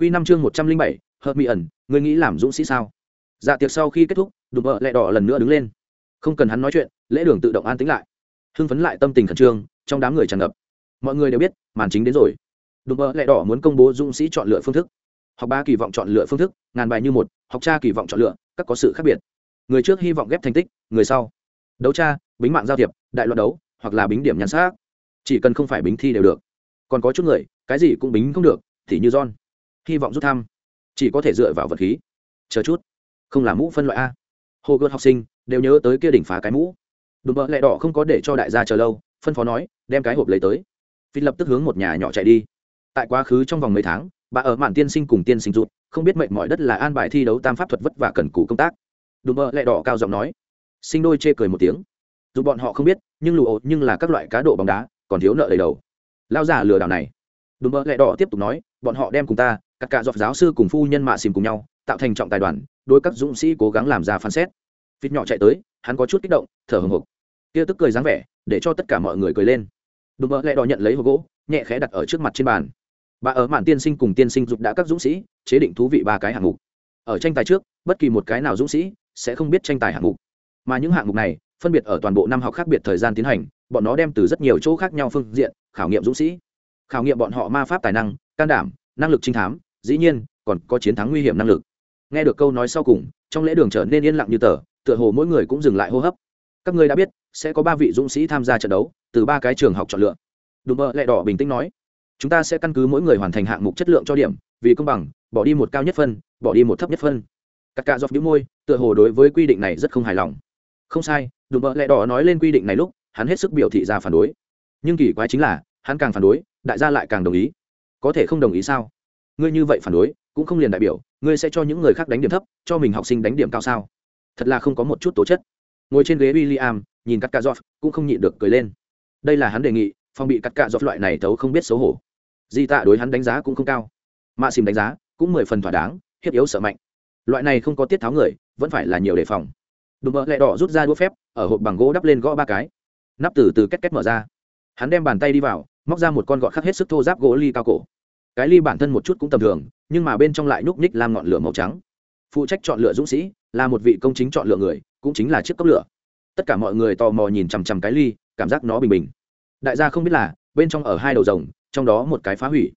Quy năm chương một trăm linh bảy, hợp mỹ ẩn, ngươi nghĩ làm dũng sĩ sao? Dạ tiệc sau khi kết thúc, đùm bợ lẹ đỏ lần nữa đứng lên. Không cần hắn nói chuyện, lễ đường tự động an tĩnh lại. Hưng phấn lại tâm tình khẩn trương, trong đám người tràn ngập. Mọi người đều biết, màn chính đến rồi. Đùm bợ lẹ đỏ muốn công bố dũng sĩ chọn lựa phương thức. Học ba kỳ vọng chọn lựa phương thức, ngàn bài như một, học cha kỳ vọng chọn lựa, các có sự khác biệt. Người trước hy vọng ghép thành tích, người sau đấu tra, bính mạng giao thiệp, đại loạn đấu, hoặc là bính điểm nhắn xác. Chỉ cần không phải bính thi đều được. Còn có chút người, cái gì cũng bính không được, thì như John hy vọng rút thăm. Chỉ có thể dựa vào vật khí. Chờ chút. Không là mũ phân loại a. Hồ gợt học sinh, đều nhớ tới kia đỉnh phá cái mũ. Đùm bợ lẹ đỏ không có để cho đại gia chờ lâu, phân phó nói, đem cái hộp lấy tới. Phi lập tức hướng một nhà nhỏ chạy đi. Tại quá khứ trong vòng mấy tháng, bà ở mạn tiên sinh cùng tiên sinh rụt, không biết mệnh mọi đất là an bài thi đấu tam pháp thuật vất và cần cù công tác. Đùm bợ lẹ đỏ cao giọng nói. Sinh đôi chê cười một tiếng. Dù bọn họ không biết, nhưng lụ ột nhưng là các loại cá độ bóng đá, còn thiếu nợ đầy đầu. Lao giả lừa đảo này. Đùm bợ lẹ đỏ tiếp tục nói, bọn họ đem cùng ta các cả dọc giáo sư cùng phu nhân mạ xìm cùng nhau, tạo thành trọng tài đoàn, đôi các dũng sĩ cố gắng làm ra phán xét. Vịt nhỏ chạy tới, hắn có chút kích động, thở hồng hộc. Kia tức cười dáng vẻ, để cho tất cả mọi người cười lên. Đùm bợ lẹ đỏ nhận lấy hộp gỗ, nhẹ khẽ đặt ở trước mặt trên bàn. Bà ở mạn tiên sinh cùng tiên sinh dục đã các dũng sĩ, chế định thú vị ba cái hạng mục. Ở tranh tài trước, bất kỳ một cái nào dũng sĩ sẽ không biết tranh tài hạng mục. Mà những hạng mục này, phân biệt ở toàn bộ năm học khác biệt thời gian tiến hành, bọn nó đem từ rất nhiều chỗ khác nhau phương diện, khảo nghiệm dũng sĩ. Khảo nghiệm bọn họ ma pháp tài năng, can đảm, năng lực trinh thám dĩ nhiên, còn có chiến thắng nguy hiểm năng lực. Nghe được câu nói sau cùng, trong lễ đường trở nên yên lặng như tờ, tựa hồ mỗi người cũng dừng lại hô hấp. Các ngươi đã biết, sẽ có ba vị dũng sĩ tham gia trận đấu, từ ba cái trường học chọn lựa. Đùm bơ lẹ đỏ bình tĩnh nói, chúng ta sẽ căn cứ mỗi người hoàn thành hạng mục chất lượng cho điểm, vì công bằng, bỏ đi một cao nhất phân, bỏ đi một thấp nhất phân. Các cạ dọc đĩu môi, tựa hồ đối với quy định này rất không hài lòng. Không sai, đùm bơ lẹ đỏ nói lên quy định này lúc, hắn hết sức biểu thị ra phản đối. Nhưng kỳ quái chính là, hắn càng phản đối, đại gia lại càng đồng ý. Có thể không đồng ý sao? Ngươi như vậy phản đối, cũng không liền đại biểu, ngươi sẽ cho những người khác đánh điểm thấp, cho mình học sinh đánh điểm cao sao? Thật là không có một chút tố chất. Ngồi trên ghế w i l l i am nhìn cắt cà giọt cũng không nhịn được cười lên. Đây là hắn đề nghị phong bị cắt cà giọt loại này thấu không biết xấu hổ. Di tạ đối hắn đánh giá cũng không cao. Mạ xìm đánh giá cũng mười phần thỏa đáng, hiếp yếu sợ mạnh. Loại này không có tiết tháo người, vẫn phải là nhiều đề phòng. Đùm bợ lẹ đỏ rút ra đũa phép, ở hộp bằng gỗ đắp lên gõ ba cái. Nắp từ từ két két mở ra. Hắn đem bàn tay đi vào, móc ra một con gọt khắc hết sức thô giáp gỗ ly cao cổ cái ly bản thân một chút cũng tầm thường, nhưng mà bên trong lại núp ních làm ngọn lửa màu trắng. Phụ trách chọn lựa dũng sĩ, là một vị công chính chọn lựa người, cũng chính là chiếc cốc lửa. Tất cả mọi người tò mò nhìn chằm chằm cái ly, cảm giác nó bình bình. Đại gia không biết là, bên trong ở hai đầu rồng, trong đó một cái phá hủy.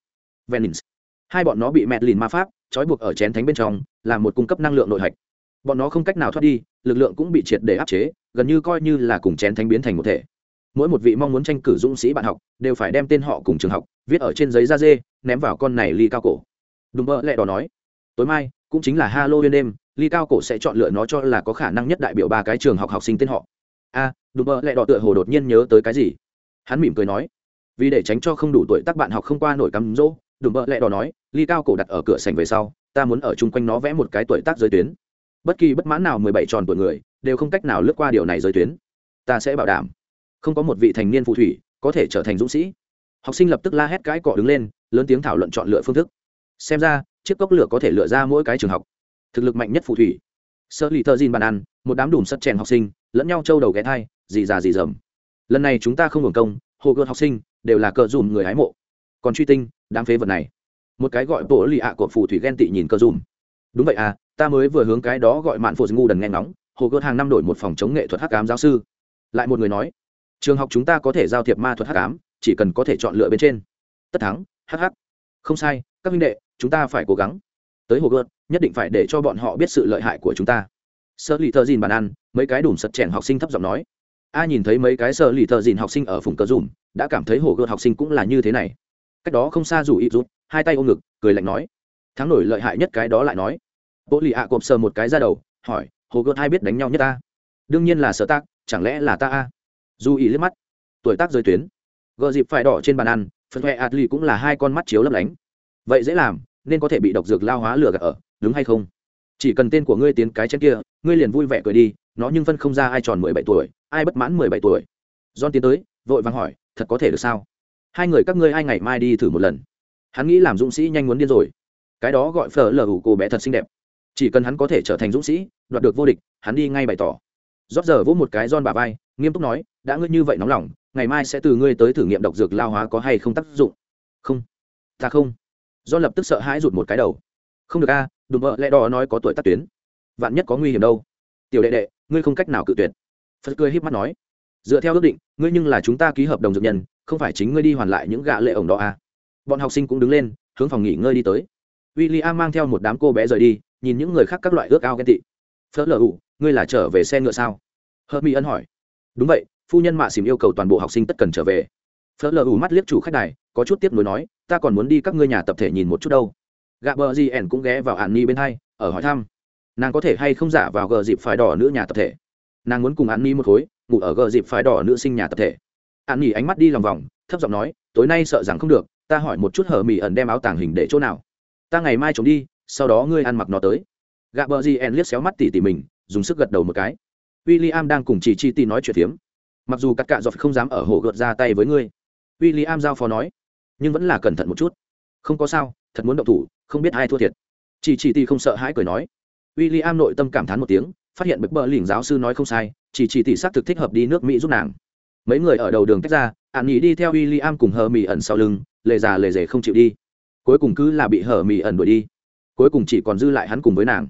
Venins hai bọn nó bị mẹt lìn ma pháp, trói buộc ở chén thánh bên trong, là một cung cấp năng lượng nội hạch. Bọn nó không cách nào thoát đi, lực lượng cũng bị triệt để áp chế, gần như coi như là cùng chén thánh biến thành một thể mỗi một vị mong muốn tranh cử dũng sĩ bạn học đều phải đem tên họ cùng trường học viết ở trên giấy da dê ném vào con này ly cao cổ. Đùm bơ lẹ đỏ nói tối mai cũng chính là halloween đêm ly cao cổ sẽ chọn lựa nó cho là có khả năng nhất đại biểu ba cái trường học học sinh tên họ. A à, đùm bơ lẹ đỏ tựa hồ đột nhiên nhớ tới cái gì. Hắn mỉm cười nói vì để tránh cho không đủ tuổi tác bạn học không qua nổi cắm rỗ đùm bơ lẹ đỏ nói ly cao cổ đặt ở cửa sành về sau ta muốn ở chung quanh nó vẽ một cái tuổi tác giới tuyến. Bất kỳ bất mãn nào mười bảy tròn tuổi người đều không cách nào lướt qua điều này giới tuyến. Ta sẽ bảo đảm không có một vị thành niên phù thủy có thể trở thành dũng sĩ. Học sinh lập tức la hét cãi cọ đứng lên, lớn tiếng thảo luận chọn lựa phương thức. Xem ra, chiếc cốc lửa có thể lựa ra mỗi cái trường học. Thực lực mạnh nhất phù thủy. Sơ lì thơ gin bàn ăn, một đám đùm sắt chèn học sinh, lẫn nhau trâu đầu ghé thai dì già dì dầm lần này chúng ta không hưởng công, hồ gợt học sinh đều là cờ dùm người hái mộ. Còn truy tinh, đám phế vật này. Một cái gọi bộ lì ạ của phù thủy ghen tị nhìn cờ dùm. Đúng vậy à ta mới vừa hướng cái đó gọi mạn phô ngu đần nghe ngóng, hồ gợt hàng năm đổi một phòng chống nghệ thuật hắc ám giáo sư. Lại một người nói trường học chúng ta có thể giao thiệp ma thuật hắc ám, chỉ cần có thể chọn lựa bên trên. Tất thắng hh không sai, các minh đệ, chúng ta phải cố gắng. Tới hồ gợt, nhất định phải để cho bọn họ biết sự lợi hại của chúng ta. Sợ lì thợ dìn bàn ăn, mấy cái đùm sật chèn học sinh thấp giọng nói. A nhìn thấy mấy cái sợ lì thợ dìn học sinh ở phùng cờ dùm, đã cảm thấy hồ gợt học sinh cũng là như thế này. Cách đó không xa dù ít rút, hai tay ôm ngực, cười lạnh nói. Thắng nổi lợi hại nhất cái đó lại nói. Bộ lì ạ cộp sờ một cái ra đầu, hỏi, hồ gợt hai biết đánh nhau nhất ta? Đương nhiên là sợ tác chẳng lẽ là ta a? Dù ý liếc mắt. Tuổi tác rơi tuyến. Gợ dịp phải đỏ trên bàn ăn, phần huệ adli cũng là hai con mắt chiếu lấp lánh. Vậy dễ làm, nên có thể bị độc dược lao hóa lừa gạt ở, đúng hay không? Chỉ cần tên của ngươi tiến cái trên kia, ngươi liền vui vẻ cười đi, nó nhưng phân không ra ai tròn mười bảy tuổi, ai bất mãn mười bảy tuổi. John tiến tới, vội vàng hỏi, thật có thể được sao? Hai người các ngươi hai ngày mai đi thử một lần. Hắn nghĩ làm dũng sĩ nhanh muốn điên rồi. Cái đó gọi phở lờ hủ cô bé thật xinh đẹp. Chỉ cần hắn có thể trở thành dũng sĩ, đoạt được vô địch, hắn đi ngay bày tỏ. Rót giờ vỗ một cái John bà vai nghiêm túc nói, đã ngươi như vậy nóng lòng, ngày mai sẽ từ ngươi tới thử nghiệm độc dược lao hóa có hay không tác dụng? Không. Ta không. Do lập tức sợ hãi rụt một cái đầu. Không được a, đùm bợ lẽ đỏ nói có tuổi tắt tuyến. Vạn nhất có nguy hiểm đâu. Tiểu đệ đệ, ngươi không cách nào cự tuyệt. Phật cười híp mắt nói. Dựa theo ước định, ngươi nhưng là chúng ta ký hợp đồng dược nhân, không phải chính ngươi đi hoàn lại những gạ lệ ổng đó à. bọn học sinh cũng đứng lên, hướng phòng nghỉ ngơi đi tới. W i l l i am mang theo một đám cô bé rời đi, nhìn những người khác các loại ước ao ghen tị. Phớt lờ ủ, ngươi là trở về xe ngựa sao? Hớt mỹ ân hỏi đúng vậy, phu nhân mạ xìm yêu cầu toàn bộ học sinh tất cần trở về. Phớt lờ ủ mắt liếc chủ khách đài, có chút tiếp nối nói, ta còn muốn đi các ngươi nhà tập thể nhìn một chút đâu. Gạ bờ gì ẻn cũng ghé vào ạn ni bên hai, ở hỏi thăm. Nàng có thể hay không giả vào gờ dịp phải đỏ nữ nhà tập thể? Nàng muốn cùng ạn ni một khối, ngủ ở gờ dịp phải đỏ nữ sinh nhà tập thể. Ạn ni ánh mắt đi lòng vòng, thấp giọng nói, tối nay sợ rằng không được, ta hỏi một chút hở mỹ ẩn đem áo tàng hình để chỗ nào? Ta ngày mai trốn đi, sau đó ngươi ăn mặc nó tới. Gạ bờ gì ẻn liếc xéo mắt tỉ tỉ mình, dùng sức gật đầu một cái w i l l i am đang cùng chị chi ti nói chuyện phiếm. Mặc dù các cạ dọc không dám ở hồ gợt ra tay với ngươi. W i l l i am giao phó nói, nhưng vẫn là cẩn thận một chút. Không có sao, thật muốn động thủ, không biết ai thua thiệt. Chị chị tỷ không sợ hãi cười nói. W i l l i am nội tâm cảm thán một tiếng, phát hiện bực bờ lỉnh giáo sư nói không sai chỉ chỉ tỷ xác thực thích hợp đi nước mỹ giúp nàng. Mấy người ở đầu đường tách ra ạn nhị đi theo w i l l i am cùng hờ mỹ ẩn sau lưng, lề già lề dề không chịu đi. Cuối cùng cứ là bị hờ mỹ ẩn đuổi đi. Cuối cùng chỉ còn dư lại hắn cùng với nàng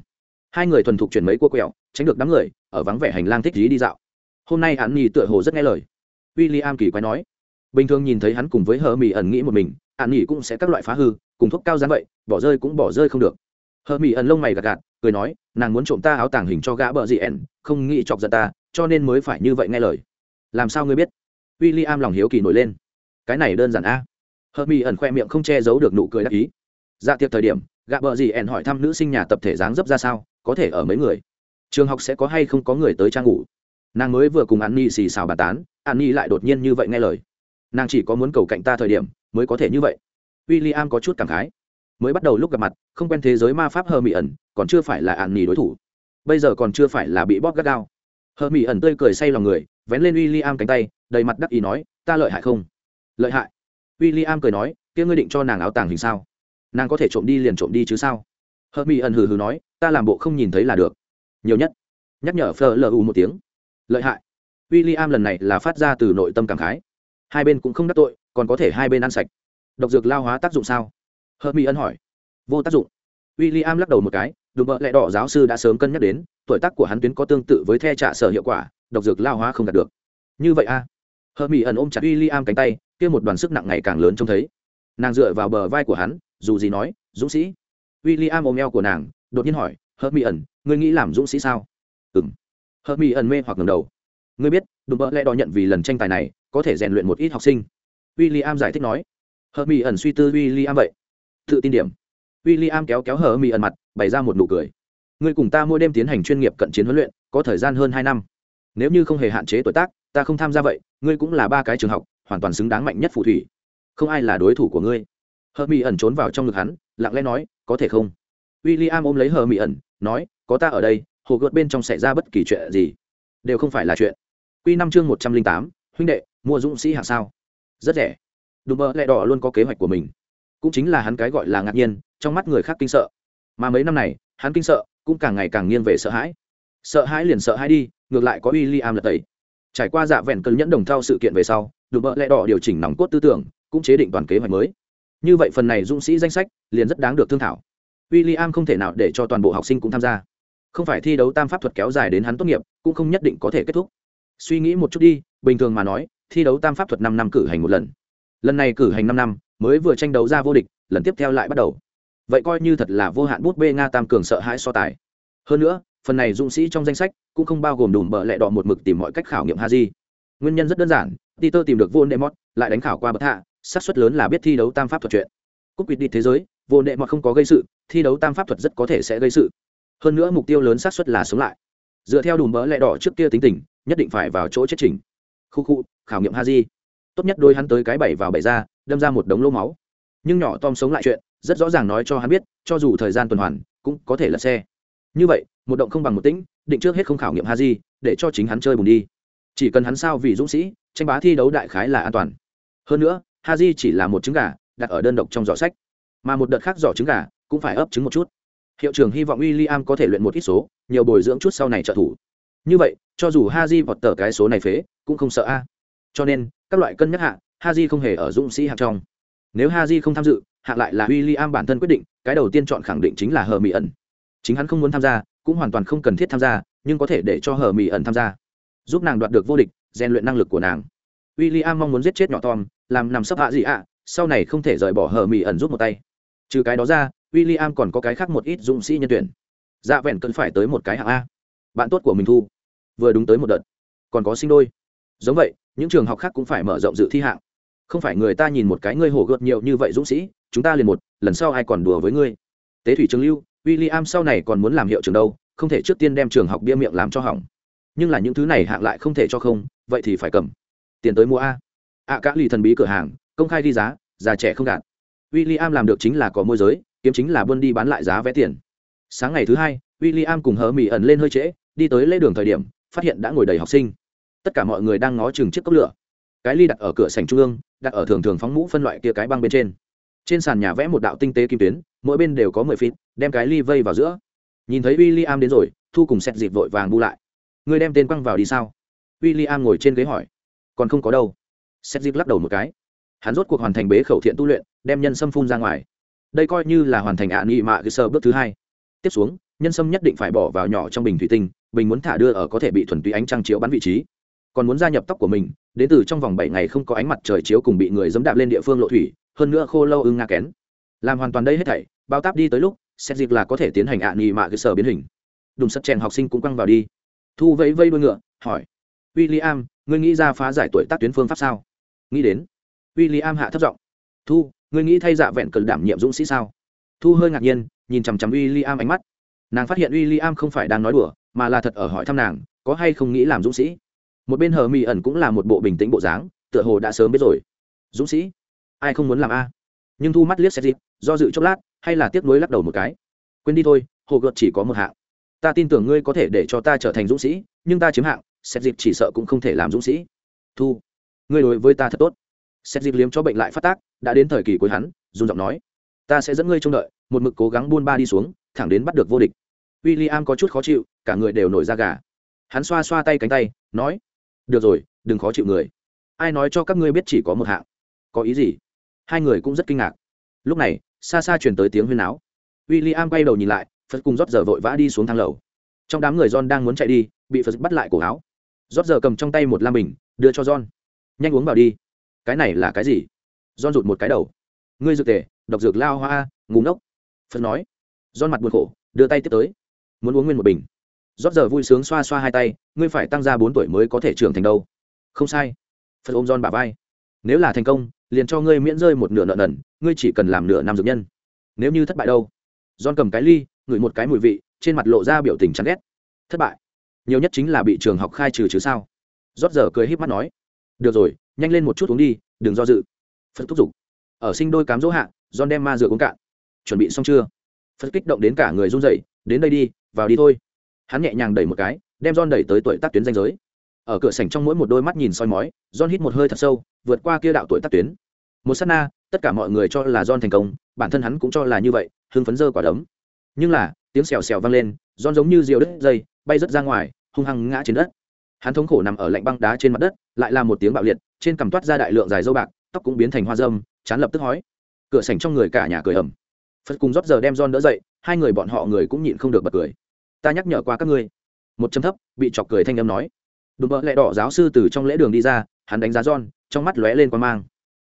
hai người thuần thục chuyển mấy cua quẹo, tránh được đám người, ở vắng vẻ hành lang thích lý đi dạo. Hôm nay hắn nhì tựa hồ rất nghe lời. W i l l i am kỳ quái nói. Bình thường nhìn thấy hắn cùng với hờ mỹ ẩn nghĩ một mình hắn nhì cũng sẽ các loại phá hư, cùng thuốc cao dán vậy, bỏ rơi cũng bỏ rơi không được. Hờ mỹ ẩn lông mày gạt gạt, cười nói, nàng muốn trộm ta áo tàng hình cho gã bợ dị ẩn không nghĩ chọc giận ta, cho nên mới phải như vậy nghe lời. Làm sao ngươi biết? W i l l i am lòng hiếu kỳ nổi lên. Cái này đơn giản a. À? hờ mỹ ẩn khoe miệng không che giấu được nụ cười đắc ý. Dạ tiệc thời điểm, gã bợ gì ẻn hỏi thăm nữ sinh nhà tập thể dáng dấp ra sao? Có thể ở mấy người? Trường học sẽ có hay không có người tới trang ngủ? Nàng mới vừa cùng an ni xì xào bà tán an ni lại đột nhiên như vậy nghe lời. Nàng chỉ có muốn cầu cạnh ta thời điểm, mới có thể như vậy. W i l l i am có chút cảm khái. Mới bắt đầu lúc gặp mặt, không quen thế giới ma pháp hơ mỹ ẩn còn chưa phải là an ni đối thủ. Bây giờ còn chưa phải là bị bóp gắt gao. Hơ mỹ ẩn tươi cười say lòng người, vén lên w i l l i am cánh tay, đầy mặt đắc ý nói, ta lợi hại không? Lợi hại? W i l l i am cười nói, kia ngươi định cho nàng áo tàng hình sao? Nàng có thể trộm đi liền trộm đi chứ sao? Hợp mỹ ẩn hừ hừ nói, ta làm bộ không nhìn thấy là được. Nhiều nhất. Nhắc nhở phờ lu một tiếng. Lợi hại. W i l l i am lần này là phát ra từ nội tâm cảm khái. Hai bên cũng không đắc tội, còn có thể hai bên ăn sạch. Độc dược lao hóa tác dụng sao? Hờ mỹ ân hỏi. Vô tác dụng. W i l l i am lắc đầu một cái, đùm bợ lẹ đỏ giáo sư đã sớm cân nhắc đến, tuổi tác của hắn tuyến có tương tự với the trả sở hiệu quả, độc dược lao hóa không đạt được. Như vậy a? À? hờ mỹ ẩn ôm chặt w i l l i am cánh tay, kia một đoàn sức nặng ngày càng lớn trông thấy. Nàng dựa vào bờ vai của hắn, dù gì nói, dũng sĩ w i l l i am ôm eo của nàng, đột nhiên hỏi hờ mi ẩn, ngươi nghĩ làm dũng sĩ sao? Ừng hờ mi ẩn mê hoặc ngầm đầu. Ngươi biết, đùm bỡ lẹ đỏ nhận vì lần tranh tài này, có thể rèn luyện một ít học sinh. W i l l i am giải thích nói. Hờ mi ẩn suy tư w i l l i am vậy. Tự tin điểm. W i l l i am kéo kéo hờ mi ẩn mặt, bày ra một nụ cười. Ngươi cùng ta mỗi đêm tiến hành chuyên nghiệp cận chiến huấn luyện, có thời gian hơn hai năm. Nếu như không hề hạn chế tuổi tác, ta không tham gia vậy, ngươi cũng là ba cái trường học, hoàn toàn xứng đáng mạnh nhất phù thủy. Không ai là đối thủ của ngươi. Hợp mỹ ẩn trốn vào trong ngực hắn lặng lẽ nói, có thể không? W i l l i am ôm lấy hờ mỹ ẩn, nói, có ta ở đây, hồ gợt bên trong xảy ra bất kỳ chuyện gì? Đều không phải là chuyện. Q năm chương một trăm linh tám, huynh đệ, mua dũng sĩ hạng sao? Rất rẻ. Đùm bơ lẹ đỏ luôn có kế hoạch của mình. Cũng chính là hắn cái gọi là ngạc nhiên, trong mắt người khác kinh sợ. Mà mấy năm này, hắn kinh sợ, cũng càng ngày càng nghiêng về sợ hãi. Sợ hãi liền sợ hãi đi, ngược lại có w i l l i am lật tẩy. Trải qua dạ vẹn cân nhẫn đồng thao sự kiện về sau đùm bơ lẹ đỏ điều chỉnh nòng cốt tư tưởng, cũng chế định toàn kế hoạch mới như vậy phần này dũng sĩ danh sách liền rất đáng được thương thảo. W i l l i am không thể nào để cho toàn bộ học sinh cũng tham gia. Không phải thi đấu tam pháp thuật kéo dài đến hắn tốt nghiệp, cũng không nhất định có thể kết thúc. Suy nghĩ một chút đi, bình thường mà nói, thi đấu tam pháp thuật năm năm cử hành một lần. Lần này cử hành năm năm, mới vừa tranh đấu ra vô địch, lần tiếp theo lại bắt đầu. Vậy coi như thật là vô hạn bút bê nga tam cường sợ hãi so tài. Hơn nữa, phần này dũng sĩ trong danh sách cũng không bao gồm đủ bợ lẹ đỏ một mực tìm mọi cách khảo nghiệm ha di nguyên nhân rất đơn giản, peter tìm được vô đệ mót lại đánh khảo qua bậc hạ xác suất lớn là biết thi đấu tam pháp thuật chuyện. Cúp quyết đi thế giới, vô nệ mà không có gây sự, thi đấu tam pháp thuật rất có thể sẽ gây sự. Hơn nữa mục tiêu lớn xác suất là sống lại. Dựa theo đùm bỡ lẹ đỏ trước kia tính tình, nhất định phải vào chỗ chết trình khu khu, khảo nghiệm ha di tốt nhất đôi hắn tới cái bảy vào bảy ra, đâm ra một đống lô máu. Nhưng nhỏ tom sống lại chuyện, rất rõ ràng nói cho hắn biết, cho dù thời gian tuần hoàn, cũng có thể là xe. Như vậy, một động không bằng một tĩnh, định trước hết không khảo nghiệm ha di để cho chính hắn chơi bùn đi. Chỉ cần hắn sao vì dũng sĩ, tranh bá thi đấu đại khái là an toàn. Hơn nữa ha di chỉ là một trứng gà, đặt ở đơn độc trong giỏ sách. Mà một đợt khác giỏ trứng gà cũng phải ấp trứng một chút. Hiệu trưởng hy vọng w i l l i am có thể luyện một ít số, nhiều bồi dưỡng chút sau này trợ thủ. Như vậy, cho dù ha di vọt tờ cái số này phế, cũng không sợ a. Cho nên, các loại cân nhắc hạ ha di không hề ở dũng sĩ hạng trong. Nếu ha di không tham dự, hạ lại là w i l l i am bản thân quyết định, cái đầu tiên chọn khẳng định chính là hờ mỹ ẩn. Chính hắn không muốn tham gia, cũng hoàn toàn không cần thiết tham gia, nhưng có thể để cho hờ mỹ ẩn tham gia. Giúp nàng đoạt được vô địch, rèn luyện năng lực của nàng. W i l l i am mong muốn giết chết nhỏ tom làm nằm sấp hạ gì ạ? Sau này không thể rời bỏ hờ mỹ ẩn rút một tay. Trừ cái đó ra w i l l i am còn có cái khác một ít dũng sĩ nhân tuyển. Dạ vẹn cần phải tới một cái hạng a. Bạn tốt của mình thu. Vừa đúng tới một đợt. Còn có sinh đôi. Giống vậy, những trường học khác cũng phải mở rộng dự thi hạng. Không phải người ta nhìn một cái ngươi hổ gợt nhiều như vậy dũng sĩ, chúng ta liền một, lần sau ai còn đùa với ngươi? Tế thủy trường lưu w i l l i am sau này còn muốn làm hiệu trường đâu, không thể trước tiên đem trường học bia miệng làm cho hỏng. Nhưng là những thứ này hạng lại không thể cho không, vậy thì phải cầm. Tiền tới mua a ạ à, cả lì thần bí cửa hàng công khai ghi giá già trẻ không gạt. W i l l i am làm được chính là có môi giới kiếm chính là buôn đi bán lại giá vé tiền. Sáng ngày thứ hai w i l l i am cùng hờ mỹ ẩn lên hơi trễ đi tới lễ đường thời điểm phát hiện đã ngồi đầy học sinh. Tất cả mọi người đang ngó chừng chiếc cốc lửa. Cái ly đặt ở cửa sành trung ương đặt ở thường thường phóng mũ phân loại kia cái băng bên trên. Trên sàn nhà vẽ một đạo tinh tế kim tuyến mỗi bên đều có mười feet đem cái ly vây vào giữa. Nhìn thấy w i l l i am đến rồi thu cùng xét dịp vội vàng bu lại. Người đem tên quăng vào đi sao? W i l l i am ngồi trên ghế hỏi. Còn không có đâu xét dịp lắc đầu một cái. Hắn rốt cuộc hoàn thành bế khẩu thiện tu luyện, đem nhân sâm phun ra ngoài. Đây coi như là hoàn thành ạ nghị mạ cơ sơ bước thứ hai. Tiếp xuống, nhân sâm nhất định phải bỏ vào nhỏ trong bình thủy tinh, bình muốn thả đưa ở có thể bị thuần túy ánh trăng chiếu bắn vị trí. Còn muốn gia nhập tóc của mình, đến từ trong vòng bảy ngày không có ánh mặt trời chiếu cùng bị người dẫm đạp lên địa phương lộ thủy, hơn nữa khô lâu ưng nga kén. Làm hoàn toàn đây hết thảy, bao táp đi tới lúc xét dịp là có thể tiến hành ạ nghị mạ cơ sở biến hình. Đùng sắt chèn học sinh cũng quăng vào đi. Thu vẫy vây đuôi ngựa, hỏi w i l l i am ngươi nghĩ ra phá giải tuổi tác tuyến phương pháp sao? Nghĩ đến w i l l i am hạ thấp giọng. Thu, ngươi nghĩ thay dạ vẹn cần đảm nhiệm dũng sĩ sao? Thu hơi ngạc nhiên, nhìn chằm chằm w i l l i am ánh mắt. Nàng phát hiện w i l l i am không phải đang nói đùa, mà là thật ở hỏi thăm nàng, có hay không nghĩ làm dũng sĩ? Một bên hờ mỹ ẩn cũng là một bộ bình tĩnh bộ dáng, tựa hồ đã sớm biết rồi. Dũng sĩ? Ai không muốn làm a? Nhưng thu mắt liếc xét dịp do dự chốc lát, hay là tiếc nuối lắc đầu một cái. Quên đi thôi, hồ gợt chỉ có một hạng. Ta tin tưởng ngươi có thể để cho ta trở thành dũng sĩ, nhưng ta chiếm hạng xét dịp chỉ sợ cũng không thể làm dũng sĩ. Thu ngươi đối với ta thật tốt. Xét dịp liếm cho bệnh lại phát tác, đã đến thời kỳ cuối hắn dùng giọng nói, ta sẽ dẫn ngươi trông đợi, một mực cố gắng buôn ba đi xuống, thẳng đến bắt được vô địch. W i l l i am có chút khó chịu, cả người đều nổi da gà. Hắn xoa xoa tay cánh tay, nói, được rồi, đừng khó chịu người. Ai nói cho các ngươi biết chỉ có một hạng? Có ý gì? Hai người cũng rất kinh ngạc. Lúc này, xa xa chuyển tới tiếng huyên áo w i l l i am quay đầu nhìn lại, phật cùng rót giờ vội vã đi xuống thang lầu. Trong đám người john đang muốn chạy đi, bị phật bắt lại cổ áo. Rót giờ cầm trong tay một lam bình, đưa cho john nhanh uống vào đi. Cái này là cái gì? John rụt một cái đầu. Ngươi dược tề, độc dược lao hoa ngủ ngốc. Phật nói. John mặt buồn khổ, đưa tay tiếp tới. Muốn uống nguyên một bình. Rót giờ vui sướng xoa xoa hai tay, ngươi phải tăng ra bốn tuổi mới có thể trưởng thành đâu. Không sai. Phật ôm john bà vai. Nếu là thành công, liền cho ngươi miễn rơi một nửa nợ nần, ngươi chỉ cần làm nửa năm dược nhân. Nếu như thất bại đâu? John cầm cái ly, ngửi một cái mùi vị, trên mặt lộ ra biểu tình chán ghét. Thất bại. Nhiều nhất chính là bị trường học khai trừ chứ sao? Rót giờ cười h í p mắt nói được rồi, nhanh lên một chút uống đi, đừng do dự. Phật thúc giục. Ở sinh đôi cám dỗ hạ, john đem ma rượu uống cạn. Chuẩn bị xong chưa? Phật kích động đến cả người run rẩy, đến đây đi, vào đi thôi. Hắn nhẹ nhàng đẩy một cái, đem john đẩy tới tuổi tác tuyến danh giới. Ở cửa sảnh trong mỗi một đôi mắt nhìn soi mói, john hít một hơi thật sâu, vượt qua kia đạo tuổi tác tuyến. Một sát na, tất cả mọi người cho là john thành công, bản thân hắn cũng cho là như vậy, hưng phấn dơ quả đấm. Nhưng là, tiếng xèo xèo vang lên, john giống như diều đất dây, bay rớt ra ngoài, hung hăng ngã trên đất. Hắn thống khổ nằm ở lạnh băng đá trên mặt đất lại là một tiếng bạo liệt, trên cằm toát ra đại lượng dài dâu bạc, tóc cũng biến thành hoa dâm, chán lập tức hói. Cửa sảnh trong người cả nhà cười ẩm phật cùng rót giờ đem john đỡ dậy, hai người bọn họ người cũng nhịn không được bật cười. Ta nhắc nhở qua các ngươi. Một chấm thấp, bị chọc cười thanh âm nói. Đùm bợ lẹ đỏ giáo sư từ trong lễ đường đi ra, hắn đánh giá john, trong mắt lóe lên quan mang.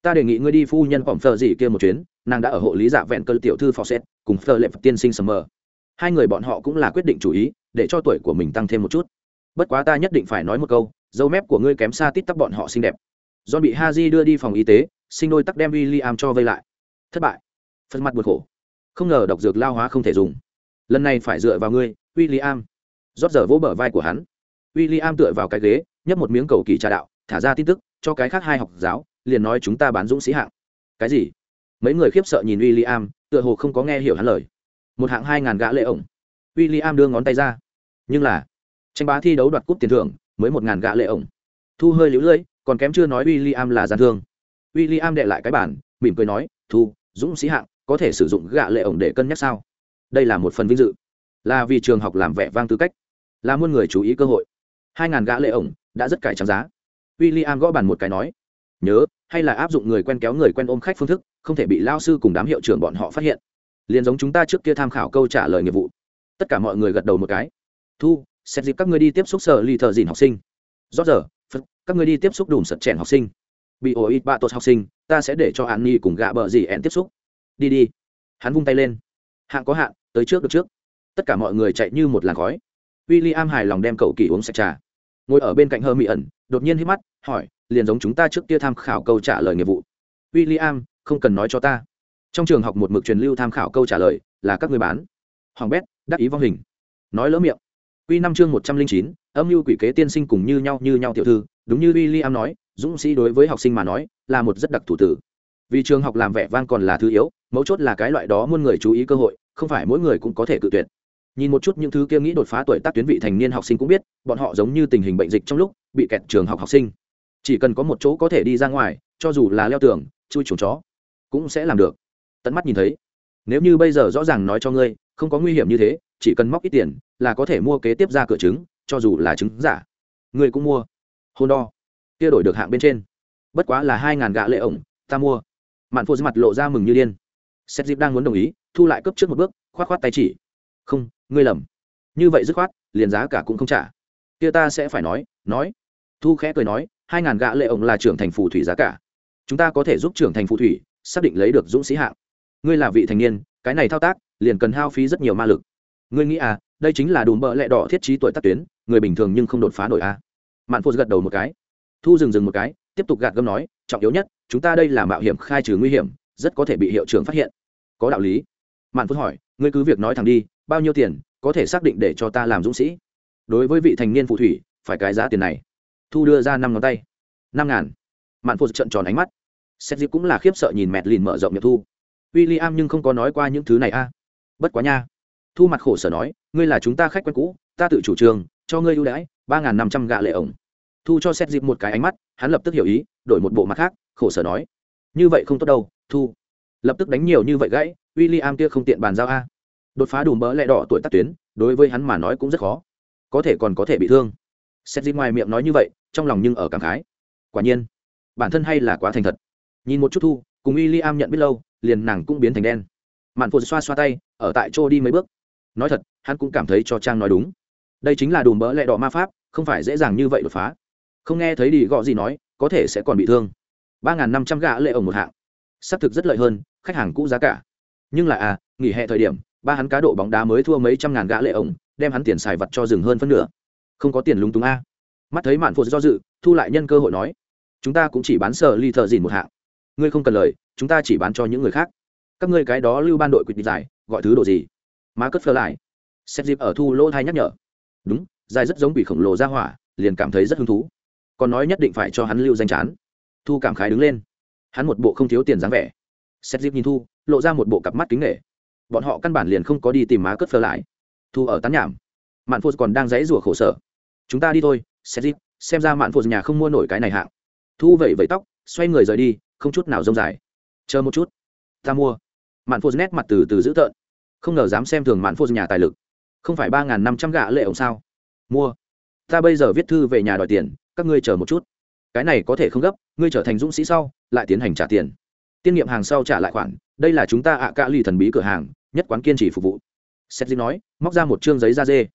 Ta đề nghị ngươi đi phu nhân phỏng phờ gì kia một chuyến, nàng đã ở hộ lý giả vẹn cơ tiểu thư phò xét, cùng phờ lệ tiên sinh sầm mờ. Hai người bọn họ cũng là quyết định chủ ý, để cho tuổi của mình tăng thêm một chút. Bất quá ta nhất định phải nói một câu dấu mép của ngươi kém xa tít tắp bọn họ xinh đẹp. Do bị ha đưa đi phòng y tế, sinh đôi tắc đem w i l l i am cho vây lại. Thất bại. Phân mặt buồn khổ. Không ngờ độc dược lao hóa không thể dùng. Lần này phải dựa vào ngươi w i l l i am rót giờ vỗ bờ vai của hắn. W i l l i am tựa vào cái ghế, nhấp một miếng cầu kỳ trà đạo, thả ra tin tức, cho cái khác hai học giáo, liền nói chúng ta bán dũng sĩ hạng. Cái gì? Mấy người khiếp sợ nhìn w i l l i am tựa hồ không có nghe hiểu hắn lời. Một hạng hai ngàn gã lệ ổng. W i l l i am đưa ngón tay ra. Nhưng là, tranh bá thi đấu đoạt cúp tiền thưởng mới một ngàn gạ lệ ổng. Thu hơi lũ lưỡi, còn kém chưa nói w i l l i am là gian thương. W i l l i am đệ lại cái bản, mỉm cười nói, thu, dũng sĩ hạng, có thể sử dụng gạ lệ ổng để cân nhắc sao? Đây là một phần vinh dự. Là vì trường học làm vẻ vang tư cách, là muôn người chú ý cơ hội. Hai ngàn gã lệ ổng đã rất cải trắng giá. W i l l i am gõ bàn một cái nói, nhớ, hay là áp dụng người quen kéo người quen ôm khách phương thức, không thể bị lao sư cùng đám hiệu trưởng bọn họ phát hiện. Liền giống chúng ta trước kia tham khảo câu trả lời nghiệp vụ. Tất cả mọi người gật đầu một cái. Thu xét dịp các ngươi đi tiếp xúc sở lì thợ dìn học sinh. Rót giờ, phật, các ngươi đi tiếp xúc đùm sật chèn học sinh. Bị ổ ít bạ tốt học sinh, ta sẽ để cho hạn nhi cùng gạ bờ gì ẹn tiếp xúc. Đi đi. Hắn vung tay lên. Hạng có hạn, tới trước được trước. Tất cả mọi người chạy như một làn khói. W i l l i am hài lòng đem cậu kỳ uống sạch trà. Ngồi ở bên cạnh hơ mỹ ẩn, đột nhiên hít mắt, hỏi, liền giống chúng ta trước kia tham khảo câu trả lời nghiệp vụ. W i l l i am không cần nói cho ta. Trong trường học một mực truyền lưu tham khảo câu trả lời là các người bán. Hoàng bét, đắc ý vong hình. Nói lỡ miệng. Quy năm chương một trăm linh chín, âm mưu quỷ kế tiên sinh cùng như nhau như nhau tiểu thư, đúng như William nói, dũng sĩ đối với học sinh mà nói, là một rất đặc thủ tử. Vì trường học làm vẻ vang còn là thứ yếu, mấu chốt là cái loại đó muôn người chú ý cơ hội, không phải mỗi người cũng có thể cự tuyệt. Nhìn một chút những thứ kia nghĩ đột phá tuổi tác tuyến vị thành niên học sinh cũng biết, bọn họ giống như tình hình bệnh dịch trong lúc, bị kẹt trường học học sinh. Chỉ cần có một chỗ có thể đi ra ngoài, cho dù là leo tường, chui chuồng chó, cũng sẽ làm được. Tận mắt nhìn thấy. Nếu như bây giờ rõ ràng nói cho ngươi không có nguy hiểm như thế, chỉ cần móc ít tiền là có thể mua kế tiếp ra cửa trứng, cho dù là trứng giả. Người cũng mua. Hôn đo. Kia đổi được hạng bên trên. Bất quá là hai ngàn gạ lệ ổng, ta mua. Mạn phô mặt lộ ra mừng như điên. Xét dịp đang muốn đồng ý, thu lại cấp trước một bước k h o á t k h o á t tay chỉ. Không, ngươi lầm. Như vậy dứt khoát, liền giá cả cũng không trả. Kia ta sẽ phải nói nói. Thu khẽ cười nói, hai ngàn gạ lệ ổng là trưởng thành phù thủy giá cả. Chúng ta có thể giúp trưởng thành phù thủy, xác định lấy được dũng sĩ hạng. Ngươi là vị thành niên, cái này thao tác liền cần hao phí rất nhiều ma lực. Ngươi nghĩ à đây chính là đùm bợ lẹ đỏ thiết trí tuổi tác tuyến, người bình thường nhưng không đột phá nổi à. mạn phô gật đầu một cái. Thu dừng dừng một cái, tiếp tục gạt gâm nói, trọng yếu nhất, chúng ta đây là mạo hiểm khai trừ nguy hiểm, rất có thể bị hiệu trưởng phát hiện. Có đạo lý. Mạn phu hỏi, ngươi cứ việc nói thẳng đi, bao nhiêu tiền, có thể xác định để cho ta làm dũng sĩ? Đối với vị thành niên phù thủy, phải cái giá tiền này. Thu đưa ra năm ngón tay. Năm ngàn. Mạn phút trận tròn ánh mắt. Xét dịp cũng là khiếp sợ nhìn mẹt lìn mở rộng miệng thu. W i l l i am nhưng không có nói qua những thứ này a bất quá nha. Thu mặt khổ sở nói, ngươi là chúng ta khách quen cũ, ta tự chủ trương cho ngươi ưu đãi, ba n g h n năm trăm gạ lệ ổng. Thu cho xét dịp một cái ánh mắt, hắn lập tức hiểu ý, đổi một bộ mặt khác, khổ sở nói. Như vậy không tốt đâu, thu. Lập tức đánh nhiều như vậy gãy w i l l i am kia không tiện bàn giao a. Đột phá đủ mỡ lẹ đỏ tuổi tắt tuyến, đối với hắn mà nói cũng rất khó. Có thể còn có thể bị thương. Xét dịp ngoài miệng nói như vậy, trong lòng nhưng ở cảm khái. Quả nhiên, bản thân hay là quá thành thật. Nhìn một chút thu, cùng w i l l i am nhận biết lâu, liền nàng cũng biến thành đen mạn phụ xoa xoa tay, ở tại chỗ đi mấy bước. Nói thật, hắn cũng cảm thấy cho trang nói đúng. Đây chính là đùm bỡ lẹ đỏ ma pháp, không phải dễ dàng như vậy đột phá. Không nghe thấy đi gọ gì nói, có thể sẽ còn bị thương. ba n g h n năm trăm gạ lệ ổng một hạng. Xác thực rất lợi hơn, khách hàng cũ giá cả. Nhưng là à nghỉ hè thời điểm, ba hắn cá độ bóng đá mới thua mấy trăm ngàn gã lệ ổng, đem hắn tiền xài vặt cho rừng hơn phân nửa. Không có tiền lúng túng a. Mắt thấy mạn phụ do dự, thu lại nhân cơ hội nói, chúng ta cũng chỉ bán sờ ly thợ dìn một hạng. Ngươi không cần lời, chúng ta chỉ bán cho những người khác các ngươi cái đó lưu ban đội quỵt đi giải, gọi thứ đồ gì? Má cất phơ lại. Xét dịp ở thu lỗ thai nhắc nhở. Đúng dài rất giống quỷ khổng lồ ra hỏa, liền cảm thấy rất hứng thú. Còn nói nhất định phải cho hắn lưu danh chán. Thu cảm khái đứng lên. Hắn một bộ không thiếu tiền dáng vẻ. Xét dịp nhìn thu, lộ ra một bộ cặp mắt kính nghệ bọn họ căn bản liền không có đi tìm má cất phơ lại. Thu ở tán nhảm. Mạn phô còn đang dãy rủa khổ sở. Chúng ta đi thôi xét dịp xem ra mạn phô nhà không mua nổi cái này hạng. Thu vẩy vẩy tóc, xoay người rời đi, không chút nào rông dài. Chờ một chút. Ta mua mạn phô nét mặt từ từ dữ tợn. Không ngờ dám xem thường mạn phô nhà tài lực. Không phải ba n g h n năm trăm gạ lệ ổng sao? Mua. Ta bây giờ viết thư về nhà đòi tiền, các ngươi chờ một chút. Cái này có thể không gấp, ngươi trở thành dũng sĩ sau, lại tiến hành trả tiền. Tiên nghiệm hàng sau trả lại khoản, đây là chúng ta ạ à cả lì thần bí cửa hàng, nhất quán kiên trì phục vụ. Seth dĩ nói, móc ra một chương giấy da dê.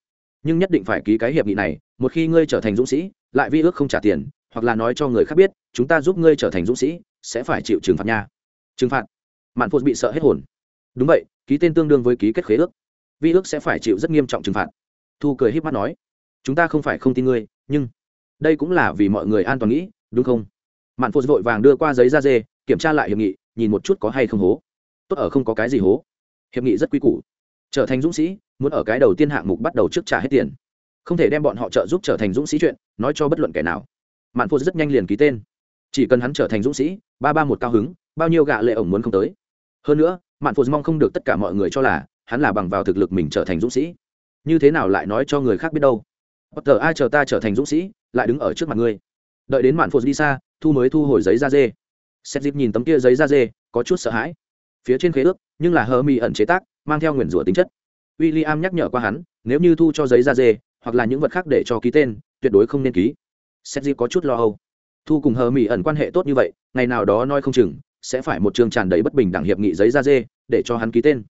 Nhưng nhất định phải ký cái hiệp nghị này, một khi ngươi trở thành dũng sĩ, lại vi ước không trả tiền, hoặc là nói cho người khác biết, chúng ta giúp ngươi trở thành dũng sĩ, sẽ phải chịu trừng phạt nha. Trừng phạt? Mạn phô bị sợ hết hồn. Đúng vậy, ký tên tương đương với ký kết khế ước. Vi ước sẽ phải chịu rất nghiêm trọng trừng phạt. Thu cười h í p mắt nói, chúng ta không phải không tin ngươi, nhưng đây cũng là vì mọi người an toàn nghĩ, đúng không? Mạn phô vội vàng đưa qua giấy da dê, kiểm tra lại hiệp nghị, nhìn một chút có hay không hố. Tốt ở không có cái gì hố. Hiệp nghị rất quy củ. Trở thành dũng sĩ, muốn ở cái đầu tiên hạng mục bắt đầu trước trả hết tiền. Không thể đem bọn họ trợ giúp trở thành dũng sĩ chuyện, nói cho bất luận kẻ nào. Mạn phô rất nhanh liền ký tên. Chỉ cần hắn trở thành dũng sĩ, ba ba một cao hứng, bao nhiêu gạ lệ ổng muốn không tới hơn nữa, mạn phụ mong không được tất cả mọi người cho là hắn là bằng vào thực lực mình trở thành dũng sĩ. Như thế nào lại nói cho người khác biết đâu? Bất giờ ai chờ ta trở thành dũng sĩ, lại đứng ở trước mặt ngươi. Đợi đến mạn phụ đi xa, thu mới thu hồi giấy ra dê. Xét dịp nhìn tấm kia giấy da dê, có chút sợ hãi. Phía trên khế ước, nhưng là hờ mi ẩn chế tác, mang theo nguyền rủa tính chất. W i l l i am nhắc nhở qua hắn, nếu như thu cho giấy da dê, hoặc là những vật khác để cho ký tên, tuyệt đối không nên ký. Xét dịp có chút lo âu. Thu cùng hờ mỹ ẩn quan hệ tốt như vậy, ngày nào đó nói không chừng sẽ phải một chương tràn đầy bất bình đẳng hiệp nghị giấy ra dê, để cho hắn ký tên.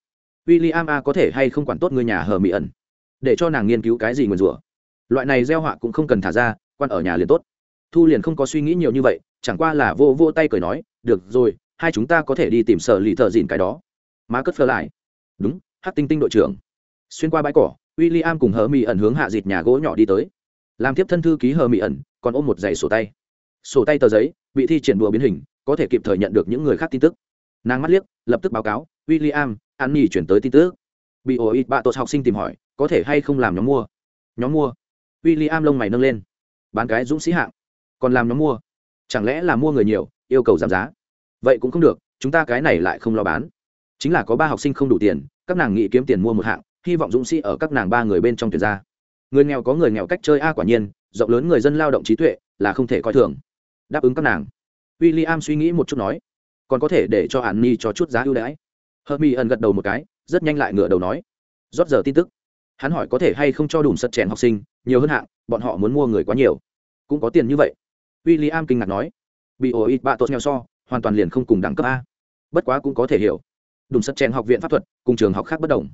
William a có thể hay không quản tốt người nhà hờ mỹ ẩn? Để cho nàng nghiên cứu cái gì nguyền rủa? Loại này gieo họa cũng không cần thả ra, quan ở nhà liền tốt. Thu liền không có suy nghĩ nhiều như vậy, chẳng qua là vô vô tay cười nói, được rồi, hai chúng ta có thể đi tìm sở lì thợ dìn cái đó. Má cất phơ lại. Đúng hát tinh tinh đội trưởng. Xuyên qua bãi cỏ w i l l i am cùng hờ mỹ ẩn hướng hạ dịt nhà gỗ nhỏ đi tới. Làm tiếp thân thư ký hờ mỹ ẩn, còn ôm một giày sổ tay. Sổ tay tờ giấy bị thi triển đùa biến hình có thể kịp thời nhận được những người khác tin tức. Nàng mắt liếc, lập tức báo cáo, William anh an chuyển tới tin tức. Bị ổ ít bạ tốt học sinh tìm hỏi, có thể hay không làm nhóm mua? Nhóm mua? William lông mày nâng lên. Bán cái dũng sĩ hạng. Còn làm nhóm mua? Chẳng lẽ là mua người nhiều, yêu cầu giảm giá? Vậy cũng không được, chúng ta cái này lại không lo bán. Chính là có ba học sinh không đủ tiền, các nàng nghĩ kiếm tiền mua một hạng, hy vọng dũng sĩ ở các nàng ba người bên trong tuyển ra. Người nghèo có người nghèo cách chơi a, quả nhiên, rộng lớn người dân lao động trí tuệ là không thể coi thường. Đáp ứng các nàng w i l l i am suy nghĩ một chút nói, còn có thể để cho hạn ni cho chút giá ưu đãi. Hờ mi ẩn gật đầu một cái, rất nhanh lại ngửa đầu nói, rót giờ tin tức. Hắn hỏi có thể hay không cho đủ sật chèn học sinh, nhiều hơn hạng, bọn họ muốn mua người quá nhiều. Cũng có tiền như vậy. W i l l i am kinh ngạc nói, bị ổ ít bạ tốt nghèo so, hoàn toàn liền không cùng đẳng cấp a. Bất quá cũng có thể hiểu. Đùm sật chèn học viện pháp thuật, cùng trường học khác bất đồng.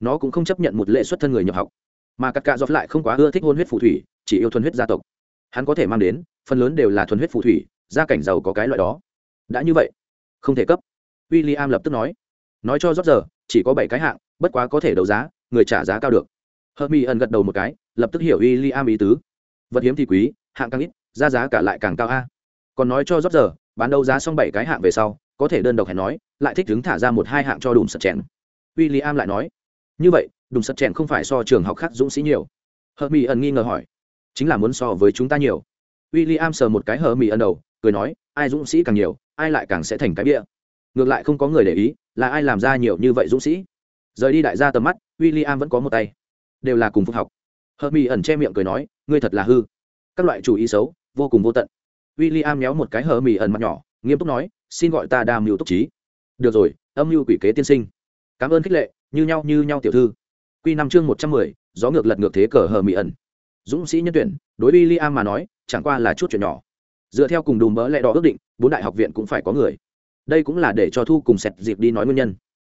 Nó cũng không chấp nhận một lệ xuất thân người nhập học. Mà các cạ dọc lại không quá ưa thích hôn huyết phù thủy, chỉ yêu thuần huyết gia tộc. Hắn có thể mang đến, phần lớn đều là thuần huyết phù thủy gia cảnh giàu có cái loại đó. Đã như vậy, không thể cấp. W i l l i am lập tức nói. Nói cho rót giờ, chỉ có bảy cái hạng, bất quá có thể đấu giá, người trả giá cao được. Hợp mi ẩn gật đầu một cái, lập tức hiểu w i l l i am ý tứ. Vật hiếm thì quý, hạng càng ít ra giá cả lại càng cao a. Còn nói cho rót giờ, bán đấu giá xong bảy cái hạng về sau, có thể đơn độc hẹn nói, lại thích đứng thả ra một hai hạng cho đùm sật chèn. W i l l i am lại nói. Như vậy, đùm sật chèn không phải so trường học khác dũng sĩ nhiều. Hờ mỹ ẩn nghi ngờ hỏi. Chính là muốn so với chúng ta nhiều. W i l l i am sờ một cái hờ mỹ ẩn đầu cười nói, ai dũng sĩ càng nhiều, ai lại càng sẽ thành cái bia ngược lại không có người để ý, là ai làm ra nhiều như vậy dũng sĩ. Rời đi đại gia tầm mắt w i l l i am vẫn có một tay. Đều là cùng phục học. Hờ mỹ ẩn che miệng cười nói, ngươi thật là hư. Các loại chủ ý xấu, vô cùng vô tận. W i l l i am méo một cái hờ mỹ ẩn mặt nhỏ, nghiêm túc nói, xin gọi ta đa mưu túc trí. Được rồi, âm mưu quỷ kế tiên sinh. Cảm ơn khích lệ, như nhau như nhau tiểu thư. Q năm chương một trăm mười, gió ngược lật ngược thế cờ hờ mỹ ẩn. Dũng sĩ nhân tuyển, đối với am mà nói, chẳng qua là chút chuyện nhỏ dựa theo cùng đùm bỡ lẽ đỏ ước định, bốn đại học viện cũng phải có người. Đây cũng là để cho thu cùng sẹt dịp đi nói nguyên nhân.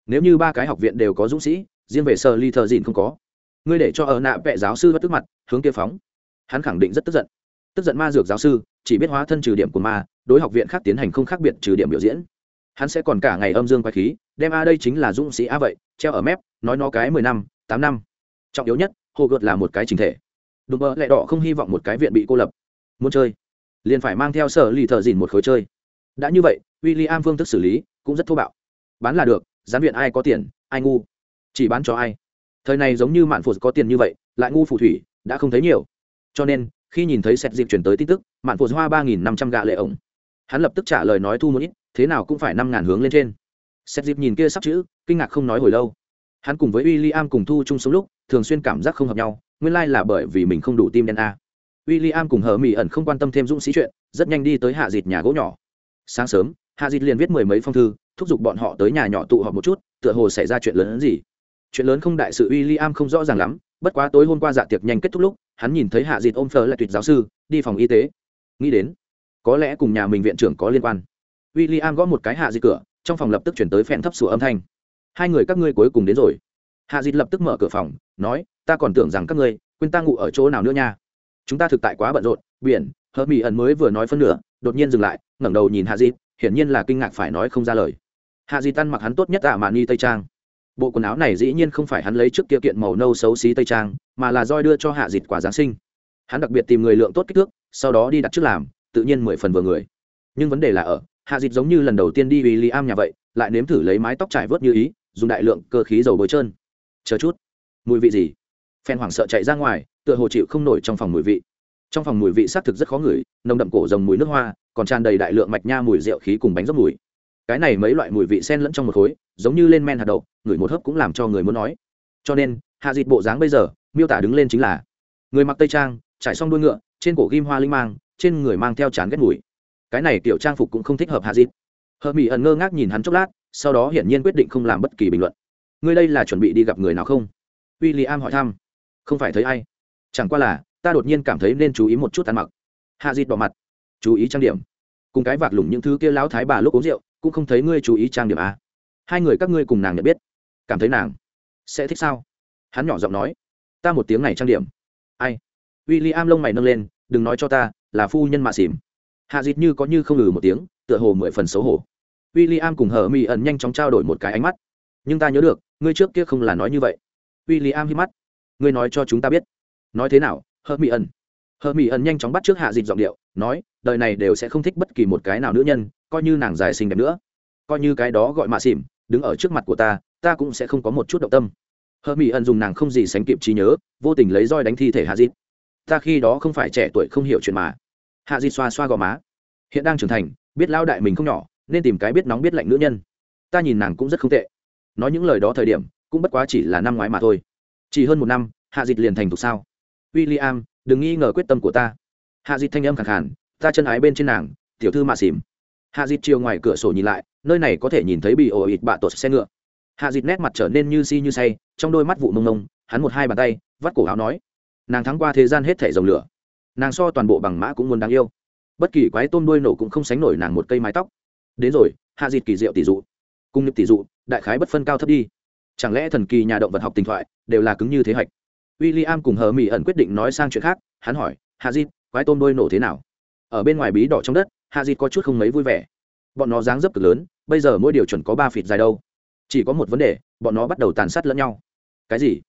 Nếu như ba cái học viện đều có dũng sĩ, riêng về sơ ly thờ dìn không có. Ngươi để cho ở nạ vệ giáo sư bất tức mặt, hướng kia phóng. Hắn khẳng định rất tức giận. Tức giận ma dược giáo sư, chỉ biết hóa thân trừ điểm của ma, đối học viện khác tiến hành không khác biệt trừ điểm biểu diễn. Hắn sẽ còn cả ngày âm dương quay khí, đem a đây chính là dũng sĩ a vậy, treo ở mép, nói nó cái mười năm, tám năm. Trọng yếu nhất hồ gợt là một cái chính thể. Đùm bơ lại đỏ không hy vọng một cái viện bị cô lập. Muốn chơi liền phải mang theo sở lì thợ dìn một khối chơi. Đã như vậy w i l l i am phương thức xử lý cũng rất thô bạo. Bán là được, gián viện ai có tiền, ai ngu? Chỉ bán cho ai? Thời này giống như mạn phụt có tiền như vậy, lại ngu phù thủy, đã không thấy nhiều. Cho nên, khi nhìn thấy sẹt dịp chuyển tới tin tức, mạn phụt hoa ba nghìn năm trăm gạ lệ ổng. Hắn lập tức trả lời nói thu một ít, thế nào cũng phải năm ngàn hướng lên trên. Xét dịp nhìn kia sắp chữ, kinh ngạc không nói hồi lâu. Hắn cùng với w i l l i am cùng thu chung sống lúc, thường xuyên cảm giác không hợp nhau, nguyên lai là bởi vì mình không đủ tim đen a w i l l i am cùng hờ mỹ ẩn không quan tâm thêm dũng sĩ chuyện, rất nhanh đi tới hạ dịt nhà gỗ nhỏ. Sáng sớm, hạ dịt liền viết mười mấy phong thư, thúc giục bọn họ tới nhà nhỏ tụ họp một chút, tựa hồ xảy ra chuyện lớn hơn gì. Chuyện lớn không đại sự w i l l i am không rõ ràng lắm, bất quá tối hôm qua dạ tiệc nhanh kết thúc lúc, hắn nhìn thấy hạ dịt ôm phờ lại tuyệt giáo sư, đi phòng y tế. Nghĩ đến, có lẽ cùng nhà mình viện trưởng có liên quan. W i l l i am gõ một cái hạ dịt cửa, trong phòng lập tức chuyển tới phèn thấp sủa âm thanh. Hai người các ngươi cuối cùng đến rồi. Hạ dịt lập tức mở cửa phòng, nói, ta còn tưởng rằng các ngươi, quên ta ngủ ở chỗ nào nữa nha chúng ta thực tại quá bận rộn, biển hờ mỹ ẩn mới vừa nói phân nửa, đột nhiên dừng lại, ngẩng đầu nhìn hạ dịt, hiển nhiên là kinh ngạc phải nói không ra lời. Hạ dịt tan mặc hắn tốt nhất ả mạn ni tây trang. Bộ quần áo này dĩ nhiên không phải hắn lấy trước kia kiện màu nâu xấu xí tây trang, mà là roi đưa cho hạ dịt quả giáng sinh. Hắn đặc biệt tìm người lượng tốt kích thước, sau đó đi đặt trước làm, tự nhiên mười phần vừa người. Nhưng vấn đề là ở, hạ dịt giống như lần đầu tiên đi vì li am nhà vậy, lại nếm thử lấy mái tóc trải vớt như ý, dùng đại lượng cơ khí dầu bôi trơn. Chờ chút. Mùi vị gì? Phen hoảng sợ chạy ra ngoài tựa hồ chịu không nổi trong phòng mùi vị. Trong phòng mùi vị xác thực rất khó ngửi, nồng đậm cổ rồng mùi nước hoa, còn tràn đầy đại lượng mạch nha mùi rượu khí cùng bánh dốc mùi. Cái này mấy loại mùi vị sen lẫn trong một khối, giống như lên men hạt đậu, ngửi một hớp cũng làm cho người muốn nói. Cho nên, hạ dịt bộ dáng bây giờ, miêu tả đứng lên chính là người mặc tây trang, trải xong đuôi ngựa, trên cổ ghim hoa linh mang, trên người mang theo chán ghét mùi. Cái này kiểu trang phục cũng không thích hợp hạ dịt. Hờ mỹ ẩn ngơ ngác nhìn hắn chốc lát, sau đó hiển nhiên quyết định không làm bất kỳ bình luận. Ngươi đây là chuẩn bị đi gặp người nào không? W i l l i am hỏi thăm. Không phải thấy ai chẳng qua là, ta đột nhiên cảm thấy nên chú ý một chút ăn mặc. Hạ dịt bỏ mặt. Chú ý trang điểm. Cùng cái vạc lủng những thứ kia lão thái bà lúc uống rượu, cũng không thấy ngươi chú ý trang điểm à. Hai người các ngươi cùng nàng nhận biết. Cảm thấy nàng sẽ thích sao? Hắn nhỏ giọng nói. Ta một tiếng này trang điểm. Ai? W i l l i am lông mày nâng lên, đừng nói cho ta, là phu nhân mạ xỉm. Hạ dịt như có như không ngừ một tiếng, tựa hồ mười phần xấu hổ. W i l l i am cùng hờ mỹ ẩn nhanh chóng trao đổi một cái ánh mắt. Nhưng ta nhớ được, ngươi trước kia không là nói như vậy. W i l l i am hít mắt. Ngươi nói cho chúng ta biết nói thế nào, hơ mỹ ẩn. Hơ mỹ ẩn nhanh chóng bắt trước hạ dịch giọng điệu, nói, đời này đều sẽ không thích bất kỳ một cái nào nữ nhân, coi như nàng dài xinh đẹp nữa. Coi như cái đó gọi mạ xỉm, đứng ở trước mặt của ta ta cũng sẽ không có một chút động tâm. Hơ mỹ ẩn dùng nàng không gì sánh kịp trí nhớ, vô tình lấy roi đánh thi thể hạ dịch. Ta khi đó không phải trẻ tuổi không hiểu chuyện mà. Hạ dịch xoa xoa gò má. Hiện đang trưởng thành, biết lao đại mình không nhỏ, nên tìm cái biết nóng biết lạnh nữ nhân. Ta nhìn nàng cũng rất không tệ. Nói những lời đó thời điểm, cũng bất quá chỉ là năm ngoái mà thôi. Chỉ hơn một năm, hạ dịch liền thành thục sao? W i l l i am đừng nghi ngờ quyết tâm của ta. Hạ dịt thanh âm khẳng khản ta chân ái bên trên nàng, tiểu thư mạ xìm hạ dịt chiều ngoài cửa sổ nhìn lại, nơi này có thể nhìn thấy bị ổ ịt bạ tột xe ngựa. Hạ dịt nét mặt trở nên như si như say, trong đôi mắt vụ mông mông, hắn một hai bàn tay, vắt cổ áo nói, nàng thắng qua thế gian hết thể dòng lửa. Nàng so toàn bộ bằng mã cũng muốn đáng yêu. Bất kỳ quái tôm đuôi nổ cũng không sánh nổi nàng một cây mái tóc. Đến rồi, hạ dịt kỳ diệu tỷ dụ. Cung nghiệp tỷ dụ, đại khái bất phân cao thấp đi. Chẳng lẽ thần kỳ nhà động vật học tình thoại đều là cứng như thế hạch w i l l i am cùng hờ mỹ ẩn quyết định nói sang chuyện khác, hắn hỏi, hạ dịt, quái tôm đôi nổ thế nào? Ở bên ngoài bí đỏ trong đất, hạ dịt có chút không mấy vui vẻ. Bọn nó dáng dấp cực lớn, bây giờ mỗi điều chuẩn có ba phịt dài đâu. Chỉ có một vấn đề, bọn nó bắt đầu tàn sát lẫn nhau. Cái gì?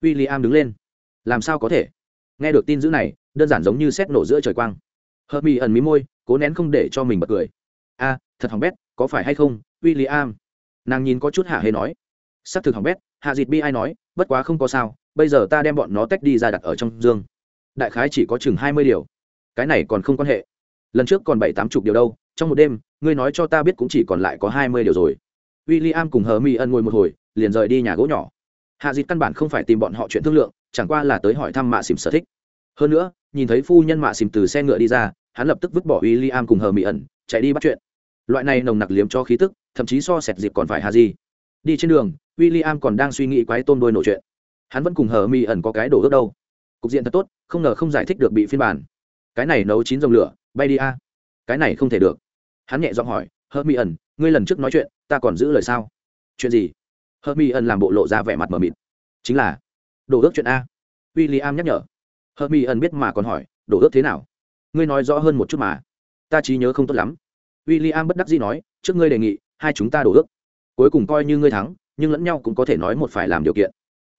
W i l l i am đứng lên. Làm sao có thể? Nghe được tin dữ này, đơn giản giống như xét nổ giữa trời quang. Hợp mỹ ẩn mí môi, cố nén không để cho mình bật cười. A, thật hỏng bét, có phải hay không? W i l l i am nàng nhìn có chút hạ hê nói. S ắ c thực hỏng bét hạ dịt bi ai nói, bất quá không có sao, bây giờ ta đem bọn nó tách đi ra đặt ở trong dương. Đại khái chỉ có chừng hai mươi điều. Cái này còn không quan hệ. Lần trước còn bảy tám chục điều đâu, trong một đêm, ngươi nói cho ta biết cũng chỉ còn lại có hai mươi điều rồi. W i l l i am cùng hờ mỹ ân ngồi một hồi, liền rời đi nhà gỗ nhỏ. Hạ dịt căn bản không phải tìm bọn họ chuyện thương lượng, chẳng qua là tới hỏi thăm mạ xìm sở thích. Hơn nữa, nhìn thấy phu nhân mạ xìm từ xe ngựa đi ra, hắn lập tức vứt bỏ w i l l i am cùng hờ mỹ ẩn, chạy đi bắt chuyện. Loại này nồng nặc liếm cho khí tức, thậm chí so sẹt dịp còn phải hà gì đi trên đường w i l l i am còn đang suy nghĩ quái tôm đôi nổ chuyện. Hắn vẫn cùng hờ mi ẩn có cái đổ ước đâu. Cục diện thật tốt, không ngờ không giải thích được bị phiên bản. Cái này nấu chín dòng lửa, bay đi a. Cái này không thể được. Hắn nhẹ giọng hỏi, hờ mi ẩn, ngươi lần trước nói chuyện, ta còn giữ lời sao? Chuyện gì? Hờ mi ẩn làm bộ lộ ra vẻ mặt mờ mịt. Chính là đổ ước chuyện a. W i l l i am nhắc nhở. Hờ mi ẩn biết mà còn hỏi đổ ước thế nào? Ngươi nói rõ hơn một chút mà. Ta trí nhớ không tốt lắm. W i l l i am bất đắc dĩ nói, trước ngươi đề nghị, hai chúng ta đổ ước cuối cùng coi như ngươi thắng, nhưng lẫn nhau cũng có thể nói một phải làm điều kiện.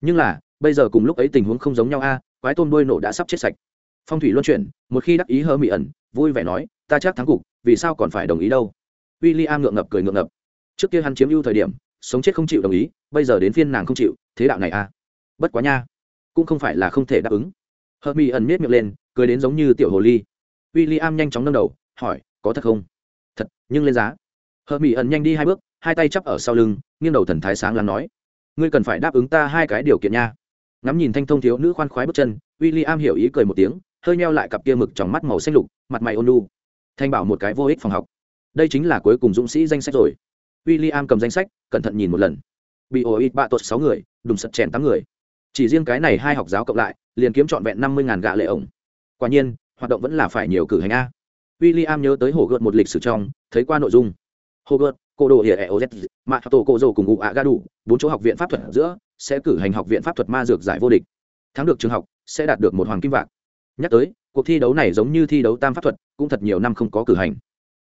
Nhưng là, bây giờ cùng lúc ấy tình huống không giống nhau a, quái tôm đuôi nổ đã sắp chết sạch. Phong thủy luân chuyển, một khi đắc ý hơ mỹ ẩn, vui vẻ nói, ta chắc thắng cục, vì sao còn phải đồng ý đâu? W i l l i am ngượng ngập cười ngượng ngập. Trước kia hắn chiếm ưu thời điểm, sống chết không chịu đồng ý, bây giờ đến phiên nàng không chịu, thế đạo này a. Bất quá nha, cũng không phải là không thể đáp ứng. Hơ mỹ ẩn miết miệng lên, cười đến giống như tiểu hồ ly. W i l l i am nhanh chóng nâng đầu, hỏi, có thật không? Thật, nhưng lên giá. Hờ mỹ ẩn nhanh đi hai bước hai tay chắp ở sau lưng nghiêng đầu thần thái sáng lắm nói ngươi cần phải đáp ứng ta hai cái điều kiện nha. Ngắm nhìn thanh thông thiếu nữ khoan khoái bước chân w i l l i am hiểu ý cười một tiếng hơi neo lại cặp kia mực trong mắt màu xanh lục mặt mày ôn lu thanh bảo một cái vô ích phòng học. Đây chính là cuối cùng dũng sĩ danh sách rồi. W i l l i am cầm danh sách cẩn thận nhìn một lần. Bị ổ ít bạ tuột sáu người đùng sật chèn tám người. Chỉ riêng cái này hai học giáo cộng lại liền kiếm trọn vẹn năm mươi ngàn gạ lệ ổng. Quả nhiên hoạt động vẫn là phải nhiều cử hành a. William nhớ tới hồ gợt một lịch sử trong, thấy qua nội dung. Hồ gợt, cô đồ hiệp EOZ, mà tổ cô dầu cùng ngụ ạ ga đủ, bốn chỗ học viện pháp thuật giữa sẽ cử hành học viện pháp thuật ma dược giải vô địch. Thắng được trường học sẽ đạt được một hoàng kim vạc. Nhắc tới, cuộc thi đấu này giống như thi đấu tam pháp thuật, cũng thật nhiều năm không có cử hành.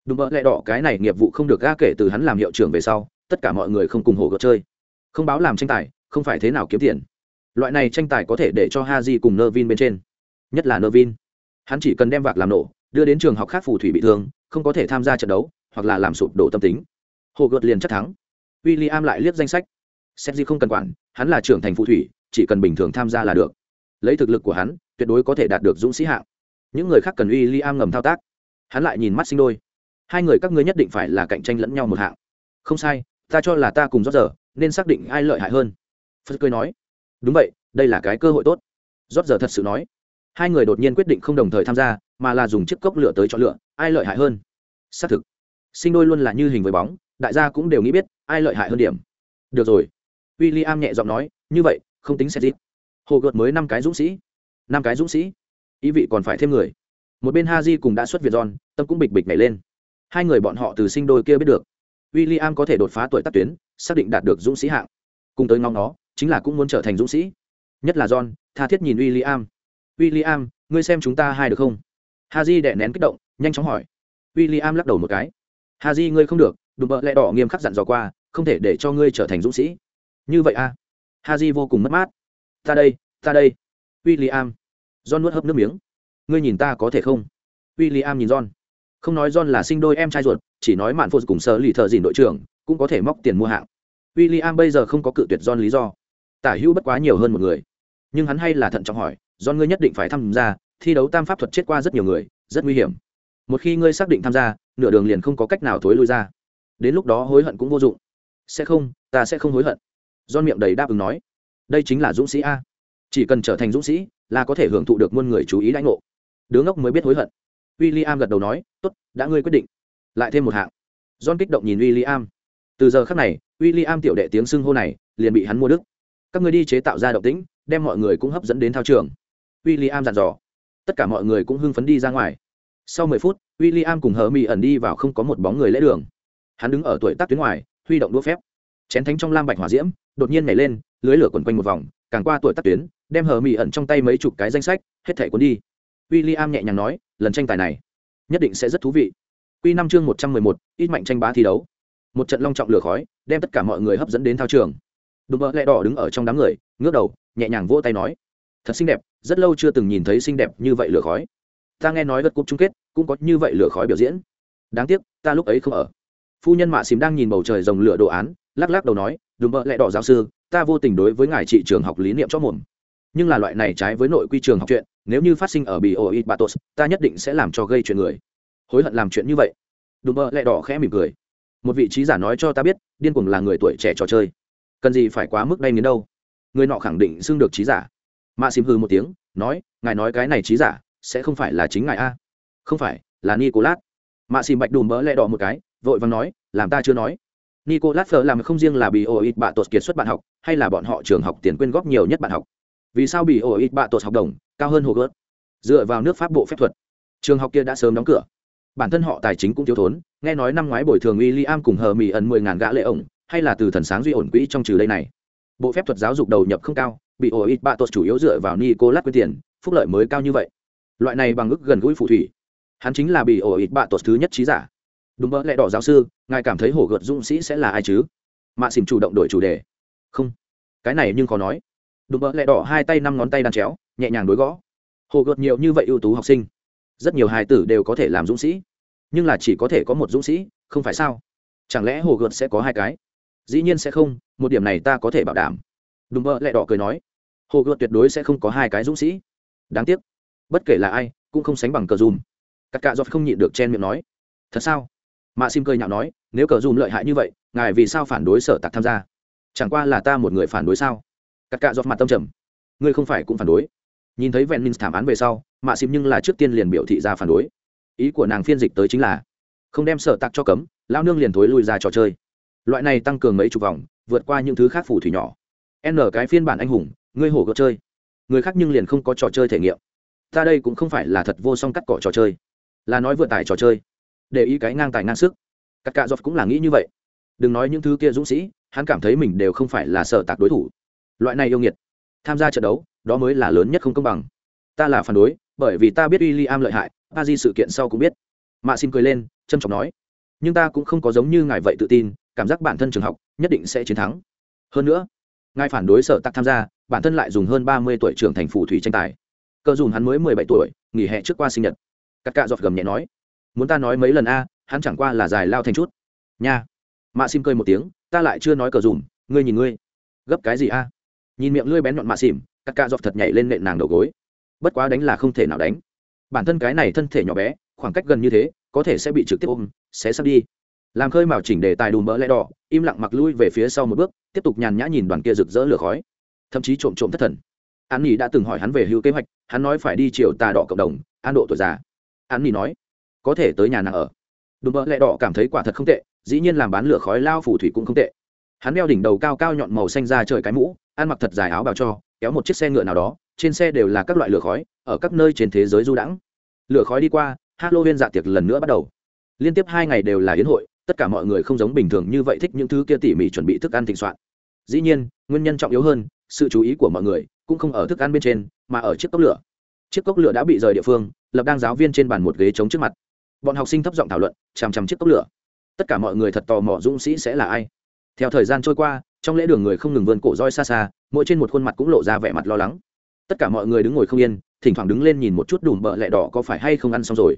Đúng vậy lẽ đỏ cái này nghiệp vụ không được ga kể từ hắn làm hiệu trưởng về sau, tất cả mọi người không cùng hồ gợt chơi. Không báo làm tranh tài, không phải thế nào kiếm tiền. Loại này tranh tài có thể để cho Haji cùng Nervin bên trên. Nhất là Nervin. Hắn chỉ cần đem vạc làm nổ, đưa đến trường học khác phù thủy bị thương không có thể tham gia trận đấu hoặc là làm sụp đổ tâm tính hồ gợt liền chắc thắng. W i l l i am lại liếc danh sách. Xét gì không cần quản, hắn là trưởng thành phù thủy, chỉ cần bình thường tham gia là được. Lấy thực lực của hắn, tuyệt đối có thể đạt được dũng sĩ hạng. Những người khác cần w i l l i am ngầm thao tác. Hắn lại nhìn mắt sinh đôi. Hai người các ngươi nhất định phải là cạnh tranh lẫn nhau một hạng. Không sai, ta cho là ta cùng rót giờ, nên xác định ai lợi hại hơn. Phật cười nói. Đúng vậy, đây là cái cơ hội tốt. Rót giờ thật sự nói. Hai người đột nhiên quyết định không đồng thời tham gia, mà là dùng chiếc cốc lửa tới chọn lựa, ai lợi hại hơn. Xác thực. Sinh đôi luôn là như hình với bóng đại gia cũng đều nghĩ biết ai lợi hại hơn điểm. Được rồi. W i l l i am nhẹ giọng nói như vậy không tính xét dịp hồ gợt mới năm cái dũng sĩ. Năm cái dũng sĩ? Ý vị còn phải thêm người. Một bên ha di cùng đã xuất việt giòn tâm cũng bịch bịch nhảy lên. Hai người bọn họ từ sinh đôi kia biết được. William có thể đột phá tuổi tác tuyến xác định đạt được dũng sĩ hạng. Cùng tới ngóng nó chính là cũng muốn trở thành dũng sĩ. Nhất là john tha thiết nhìn William. William, ngươi xem chúng ta hai được không? Haji đè nén kích động nhanh chóng hỏi. William lắc đầu một cái. Haji ngươi không được đùm bợ lẹ đỏ nghiêm khắc dặn dò qua, không thể để cho ngươi trở thành dũng sĩ. Như vậy a à? haji vô cùng mất mát. Ta đây ta đây. William. john nuốt hấp nước miếng. Ngươi nhìn ta có thể không? William nhìn john. Không nói john là sinh đôi em trai ruột, chỉ nói mạn phụ cùng sợ lì thợ dìn đội trưởng, cũng có thể móc tiền mua hạng. William bây giờ không có cự tuyệt john lý do. Tả hữu bất quá nhiều hơn một người. Nhưng hắn hay là thận trọng hỏi, john ngươi nhất định phải tham gia, thi đấu tam pháp thuật chết qua rất nhiều người, rất nguy hiểm. Một khi ngươi xác định tham gia, nửa đường liền không có cách nào thối lui ra đến lúc đó hối hận cũng vô dụng. Sẽ không, ta sẽ không hối hận. John miệng đầy đáp ứng nói. Đây chính là dũng sĩ a. Chỉ cần trở thành dũng sĩ là có thể hưởng thụ được muôn người chú ý lãnh ngộ. Đứa ngốc mới biết hối hận. William gật đầu nói, tốt, đã ngươi quyết định. Lại thêm một hạng. John kích động nhìn William. từ giờ khắc này, William tiểu đệ tiếng xưng hô này liền bị hắn mua đức các ngươi đi chế tạo ra động tĩnh, đem mọi người cũng hấp dẫn đến thao trường. William dặn dò. Tất cả mọi người cũng hưng phấn đi ra ngoài. Sau mười phút, William cùng hờ mỹ ẩn đi vào không có một bóng người lễ đường hắn đứng ở tuổi tác tuyến ngoài, huy động đũa phép. Chén thánh trong lam bạch hỏa diễm, đột nhiên nhảy lên, lưới lửa quần quanh một vòng, càng qua tuổi tác tuyến, đem hờ mỹ ẩn trong tay mấy chục cái danh sách, hết thể cuốn đi. William nhẹ nhàng nói, lần tranh tài này, nhất định sẽ rất thú vị. Quy năm chương một trăm mười một, ít mạnh tranh bá thi đấu. Một trận long trọng lửa khói, đem tất cả mọi người hấp dẫn đến thao trường. Đùm bợ lẹ đỏ đứng ở trong đám người, ngước đầu, nhẹ nhàng vỗ tay nói, thật xinh đẹp, rất lâu chưa từng nhìn thấy xinh đẹp như vậy lửa khói. Ta nghe nói vật cúp chung kết, cũng có như vậy lửa khói biểu diễn. Đáng tiếc, ta lúc ấy không ở phu nhân mạ xìm đang nhìn bầu trời rồng lửa đồ án, lắc lắc đầu nói đùm bợ lẹ đỏ giáo sư, ta vô tình đối với ngài trị trường học lý niệm cho mồm. Nhưng là loại này trái với nội quy trường học chuyện, nếu như phát sinh ở bì ô ít batos ta nhất định sẽ làm cho gây chuyện người. Hối hận làm chuyện như vậy. Đùm bợ lẹ đỏ khẽ mỉm cười. Một vị trí giả nói cho ta biết, điên cuồng là người tuổi trẻ trò chơi. Cần gì phải quá mức đay đến đâu. Người nọ khẳng định xưng được trí giả. Mạ xìm hư một tiếng, nói, ngài nói cái này trí giả, sẽ không phải là chính ngài a? Không phải, là nicolas. Mạ xìm bạch đùm bỡ lẹ đỏ một cái vội vàng nói, làm ta chưa nói. Nicolas phở làm không riêng là bị ổ ít bạ tột kiệt xuất bạn học, hay là bọn họ trường học tiền quyên góp nhiều nhất bạn học. Vì sao bị ổ ít bạ tột học đồng, cao hơn hồ gớt? Dựa vào nước pháp bộ phép thuật. Trường học kia đã sớm đóng cửa. Bản thân họ tài chính cũng thiếu thốn, nghe nói năm ngoái bồi thường w i l l i am cùng hờ mỹ ẩn mười ngàn gã lệ ổng, hay là từ thần sáng duy ổn quỹ trong trừ đây này. Bộ phép thuật giáo dục đầu nhập không cao, bị ổ ít bạ tột chủ yếu dựa vào nicolas quyên tiền, phúc lợi mới cao như vậy. Loại này bằng ức gần gũi phù thủy. Hắn chính là bị ổ ít bạ tột thứ nhất trí giả đúng mơ lẽ đỏ giáo sư, ngài cảm thấy hổ gợt dũng sĩ sẽ là ai chứ? Mạ xìm chủ động đổi chủ đề. Không. Cái này nhưng khó nói. Đúng mơ lẽ đỏ hai tay năm ngón tay đan chéo, nhẹ nhàng đối gõ. Hồ gợt nhiều như vậy ưu tú học sinh. Rất nhiều hài tử đều có thể làm dũng sĩ. Nhưng là chỉ có thể có một dũng sĩ, không phải sao? Chẳng lẽ hồ gợt sẽ có hai cái? Dĩ nhiên sẽ không, một điểm này ta có thể bảo đảm. Đúng mơ lẽ đỏ cười nói. Hồ gợt tuyệt đối sẽ không có hai cái dũng sĩ. Đáng tiếc. Bất kể là ai, cũng không sánh bằng cờ dùm. Các cạ do không nhịn được chen miệng nói. Thật sao? Mạ sim cười nhạo nói, nếu cờ dùm lợi hại như vậy, ngài vì sao phản đối sở tặc tham gia? Chẳng qua là ta một người phản đối sao? Cắt cạ dọt mặt tâm trầm. Ngươi không phải cũng phản đối. Nhìn thấy vẹn minh thảm án về sau, mạ sim nhưng là trước tiên liền biểu thị ra phản đối. Ý của nàng phiên dịch tới chính là, không đem sở tặc cho cấm lao nương liền thối lui ra trò chơi. Loại này tăng cường mấy chục vòng, vượt qua những thứ khác phù thủy nhỏ. N cái phiên bản anh hùng, ngươi hổ gợt chơi. Người khác nhưng liền không có trò chơi thể nghiệm. Ta đây cũng không phải là thật vô song cắt cỏ trò chơi. Là nói vừa tải trò chơi để ý cái ngang tài ngang sức. Các cạ dọc cũng là nghĩ như vậy. Đừng nói những thứ kia dũng sĩ, hắn cảm thấy mình đều không phải là sở tạc đối thủ. Loại này yêu nghiệt, tham gia trận đấu, đó mới là lớn nhất không công bằng. Ta là phản đối, bởi vì ta biết w i l l i am lợi hại pa di sự kiện sau cũng biết. Mạ xin cười lên trâm trọng nói, nhưng ta cũng không có giống như ngài vậy tự tin, cảm giác bản thân trường học nhất định sẽ chiến thắng. Hơn nữa, ngài phản đối sở tạc tham gia, bản thân lại dùng hơn ba mươi tuổi trưởng thành phủ thủy tranh tài. Cờ dùn hắn mới mười bảy tuổi, nghỉ hè trước qua sinh nhật. Các cạ giọt gầm nhẹ nói muốn ta nói mấy lần a, hắn chẳng qua là dài lao thành chút. Nha. Mạ xìm cười một tiếng, ta lại chưa nói cờ dùm, ngươi nhìn ngươi. Gấp cái gì a? Nhìn miệng lưỡi bén nhọn mạ xìm các ca giọt thật nhảy lên nện nàng đầu gối. Bất quá đánh là không thể nào đánh. Bản thân cái này thân thể nhỏ bé, khoảng cách gần như thế, có thể sẽ bị trực tiếp ôm, sẽ sắp đi. Làm khơi mào chỉnh đề tài đùm mỡ lẽ đỏ, im lặng mặc lui về phía sau một bước, tiếp tục nhàn nhã nhìn đoàn kia rực rỡ lửa khói. Thậm chí trộm trộm thất thần. An nỉ đã từng hỏi hắn về hưu kế hoạch, hắn nói phải đi chiều tà đỏ cộng đồng, an độ tuổi già. An nỉ nói có thể tới nhà nàng ở. Đùm bợ lẹ đỏ cảm thấy quả thật không tệ, dĩ nhiên làm bán lửa khói lao phủ thủy cũng không tệ. Hắn đeo đỉnh đầu cao cao nhọn màu xanh ra trời cái mũ, ăn mặc thật dài áo bào cho, kéo một chiếc xe ngựa nào đó, trên xe đều là các loại lửa khói, ở các nơi trên thế giới du đãng. Lửa khói đi qua, halloween dạ tiệc lần nữa bắt đầu. Liên tiếp hai ngày đều là yến hội, tất cả mọi người không giống bình thường như vậy thích những thứ kia tỉ mỉ chuẩn bị thức ăn thịnh soạn. Dĩ nhiên, nguyên nhân trọng yếu hơn, sự chú ý của mọi người cũng không ở thức ăn bên trên, mà ở chiếc cốc lửa. Chiếc cốc lửa đã bị rời địa phương, lập đang giáo viên trên bàn một ghế trống trước mặt bọn học sinh thấp giọng thảo luận, chằm chằm chiếc cốc lửa. Tất cả mọi người thật tò mò dũng sĩ sẽ là ai. Theo thời gian trôi qua, trong lễ đường người không ngừng vươn cổ roi xa xa, mỗi trên một khuôn mặt cũng lộ ra vẻ mặt lo lắng. Tất cả mọi người đứng ngồi không yên, thỉnh thoảng đứng lên nhìn một chút đùm bợ lẹ đỏ có phải hay không ăn xong rồi.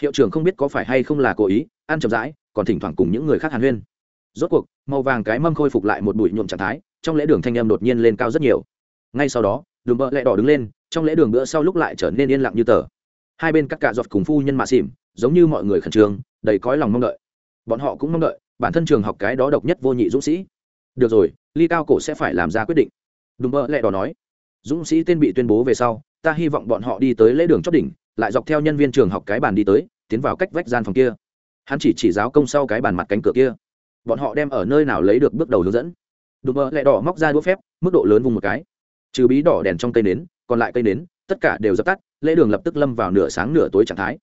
Hiệu trưởng không biết có phải hay không là cố ý, ăn chậm rãi, còn thỉnh thoảng cùng những người khác hàn huyên. Rốt cuộc, màu vàng cái mâm khôi phục lại một bụi nhuộm trạng thái, trong lễ đường thanh em đột nhiên lên cao rất nhiều. Ngay sau đó, đùm bợ lẹ đỏ đứng lên, trong lễ đường bữa sau lúc lại trở nên yên lặng như tờ. Hai bên các cạ giọt cùng phu nhân mạ xỉm giống như mọi người khẩn trương, đầy cõi lòng mong đợi. Bọn họ cũng mong đợi, bản thân trường học cái đó độc nhất vô nhị dũng sĩ. Được rồi, ly cao cổ sẽ phải làm ra quyết định. Đùm bợ lẹ đỏ nói. Dũng sĩ tên bị tuyên bố về sau, ta hy vọng bọn họ đi tới lễ đường chót đỉnh, lại dọc theo nhân viên trường học cái bàn đi tới, tiến vào cách vách gian phòng kia. Hắn chỉ chỉ giáo công sau cái bàn mặt cánh cửa kia. Bọn họ đem ở nơi nào lấy được bước đầu hướng dẫn. Đùm bợ lẹ đỏ móc ra đũa phép, mức độ lớn vùng một cái. Trừ bí đỏ đèn trong cây nến, còn lại cây nến, tất cả đều dập tắt, lễ đường lập tức lâm vào nửa sáng nửa tối trạng thái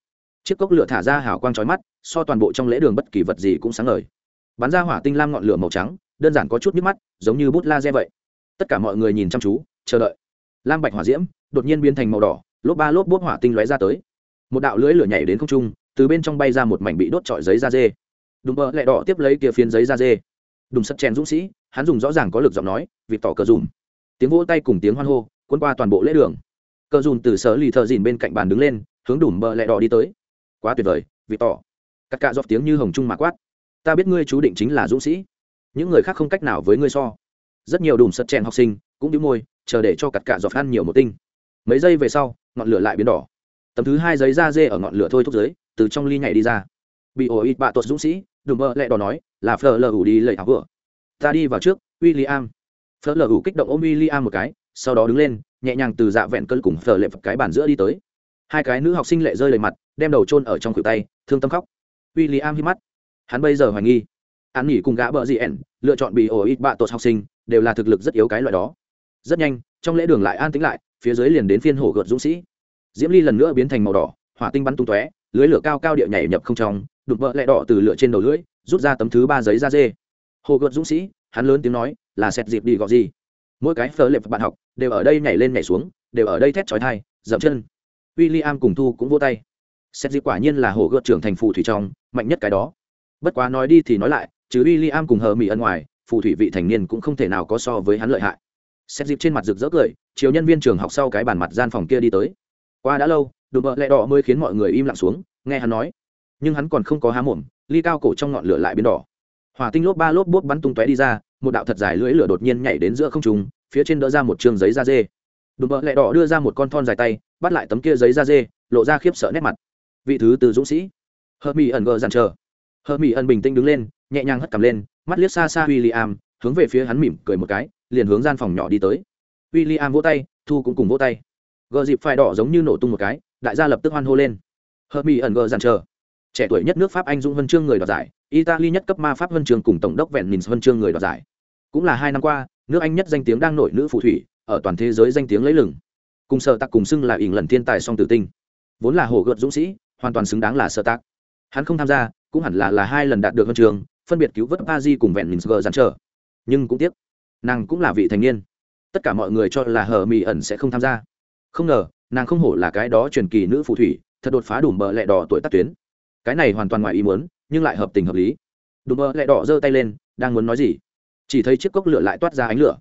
chiếc cốc lửa thả ra hào quang trói mắt, so toàn bộ trong lễ đường bất kỳ vật gì cũng sáng ngời. Bắn ra hỏa tinh lam ngọn lửa màu trắng, đơn giản có chút nước mắt, giống như bút laser vậy. Tất cả mọi người nhìn chăm chú, chờ đợi. Lam bạch hỏa diễm đột nhiên biến thành màu đỏ, lốp ba lốp bút hỏa tinh lóe ra tới. Một đạo lưỡi lửa nhảy đến không trung, từ bên trong bay ra một mảnh bị đốt trọi giấy da dê. Đùm bơ lẹ đỏ tiếp lấy kia phiến giấy da dê. Đùm sắt chèn dũng sĩ, hắn dùng rõ ràng có lực giọng nói, vịt tỏ cờ dùm. Tiếng vỗ tay cùng tiếng hoan hô, cuốn qua toàn bộ lễ đường. Cờ dùm từ sở lì thợ dìn bên cạnh bàn đứng lên, hướng đùm bơ lẹ đỏ đi tới quá tuyệt vời vì tỏ. Các cạ dọc tiếng như hồng trung mạc quát. Ta biết ngươi chú định chính là dũng sĩ. Những người khác không cách nào với ngươi so. Rất nhiều đùm sật chèn học sinh cũng đĩu môi, chờ để cho cặt cạ dọc ăn nhiều một tinh. Mấy giây về sau, ngọn lửa lại biến đỏ. Tầm thứ hai giấy da dê ở ngọn lửa thôi thúc dưới từ trong ly nhảy đi ra. Bị ổ ít bạ tuột dũng sĩ, đùm mơ lẹ đỏ nói, là phờ lờ ủ đi lầy áo vừa ta đi vào trước w i l l i am phờ lờ ủ kích động ôm w i l l i am một cái, sau đó đứng lên, nhẹ nhàng từ dạ vẹn cơn cùng phờ lệ phật cái bàn giữa đi tới. Hai cái nữ học sinh lệ rơi lầy mặt đem đầu trôn ở trong khuỷu tay, thương tâm khóc. W i l l i am hít mắt. Hắn bây giờ hoài nghi. Hắn nghỉ cùng gã bờ gì ẻn, lựa chọn bị ổ ít bạ tuột học sinh, đều là thực lực rất yếu cái loại đó. Rất nhanh, trong lễ đường lại an tĩnh lại, phía dưới liền đến phiên hổ gợt dũng sĩ. Diễm ly lần nữa biến thành màu đỏ, hỏa tinh bắn tung tóe, lưới lửa cao cao địa nhảy nhập không trong đục vợ lẹ đỏ từ lửa trên đầu lưỡi, rút ra tấm thứ ba giấy da dê. Hồ gợt dũng sĩ, hắn lớn tiếng nói, là xét dịp đi gọ gì? Mỗi cái phở lệp bạn học, đều ở đây nhảy lên nhảy xuống, đều ở đây thét chói thai dậm chân. W i l l i am cùng thu cũng vô tay xét dịp quả nhiên là hồ gợt trưởng thành phù thủy trong, mạnh nhất cái đó. Bất quá nói đi thì nói lại, chứ w i l l i am cùng hờ mỹ ân ngoài, phù thủy vị thành niên cũng không thể nào có so với hắn lợi hại. Xét dịp trên mặt rực rỡ cười chiều nhân viên trường học sau cái bàn mặt gian phòng kia đi tới. Qua đã lâu, đùm bợ lẹ đỏ mới khiến mọi người im lặng xuống, nghe hắn nói. Nhưng hắn còn không có há mồm, ly cao cổ trong ngọn lửa lại biến đỏ. Hỏa tinh lốp ba lốp bốp bắn tung tóe đi ra, một đạo thật dài lưỡi lửa đột nhiên nhảy đến giữa không trùng phía trên đỡ ra một chương giấy da dê. Đùm bợ lẹ đỏ đưa ra một con thon dài tay, bắt lại tấm kia giấy da dê, lộ ra khiếp sợ nét mặt vị thứ từ dũng sĩ. Hơ mỹ ẩn gờ dằn chờ. Hơ mỹ ẩn bình tĩnh đứng lên, nhẹ nhàng hất cầm lên, mắt liếc xa xa w i l l i am hướng về phía hắn mỉm cười một cái, liền hướng gian phòng nhỏ đi tới. W i l l i am vỗ tay, thu cũng cùng vỗ tay. Gờ dịp phai đỏ giống như nổ tung một cái, đại gia lập tức hoan hô lên. Hờ mỹ ẩn gờ dằn chờ. Trẻ tuổi nhất nước pháp anh dũng huân chương người đoạt giải, italy nhất cấp ma pháp huân chương cùng tổng đốc vẹn nhìn huân chương người đoạt giải. Cũng là hai năm qua, nước anh nhất danh tiếng đang nổi nữ phù thủy, ở toàn thế giới danh tiếng lấy lừng. Cùng sợ tặc cùng xưng là ỉn lần thiên tài song tử tinh. Vốn là hồ gợt dũng sĩ hoàn toàn xứng đáng là sơ tác hắn không tham gia cũng hẳn là là hai lần đạt được huân trường, phân biệt cứu vớt pa di cùng vẹn nhìn gờ dàn trở, nhưng cũng tiếc nàng cũng là vị thành niên. Tất cả mọi người cho là hờ mỹ ẩn sẽ không tham gia. Không ngờ nàng không hổ là cái đó truyền kỳ nữ phù thủy thật đột phá đủ bờ lẹ đỏ tuổi tác tuyến. Cái này hoàn toàn ngoài ý muốn nhưng lại hợp tình hợp lý. Đủ bờ lẹ đỏ giơ tay lên đang muốn nói gì? Chỉ thấy chiếc cốc lửa lại toát ra ánh lửa.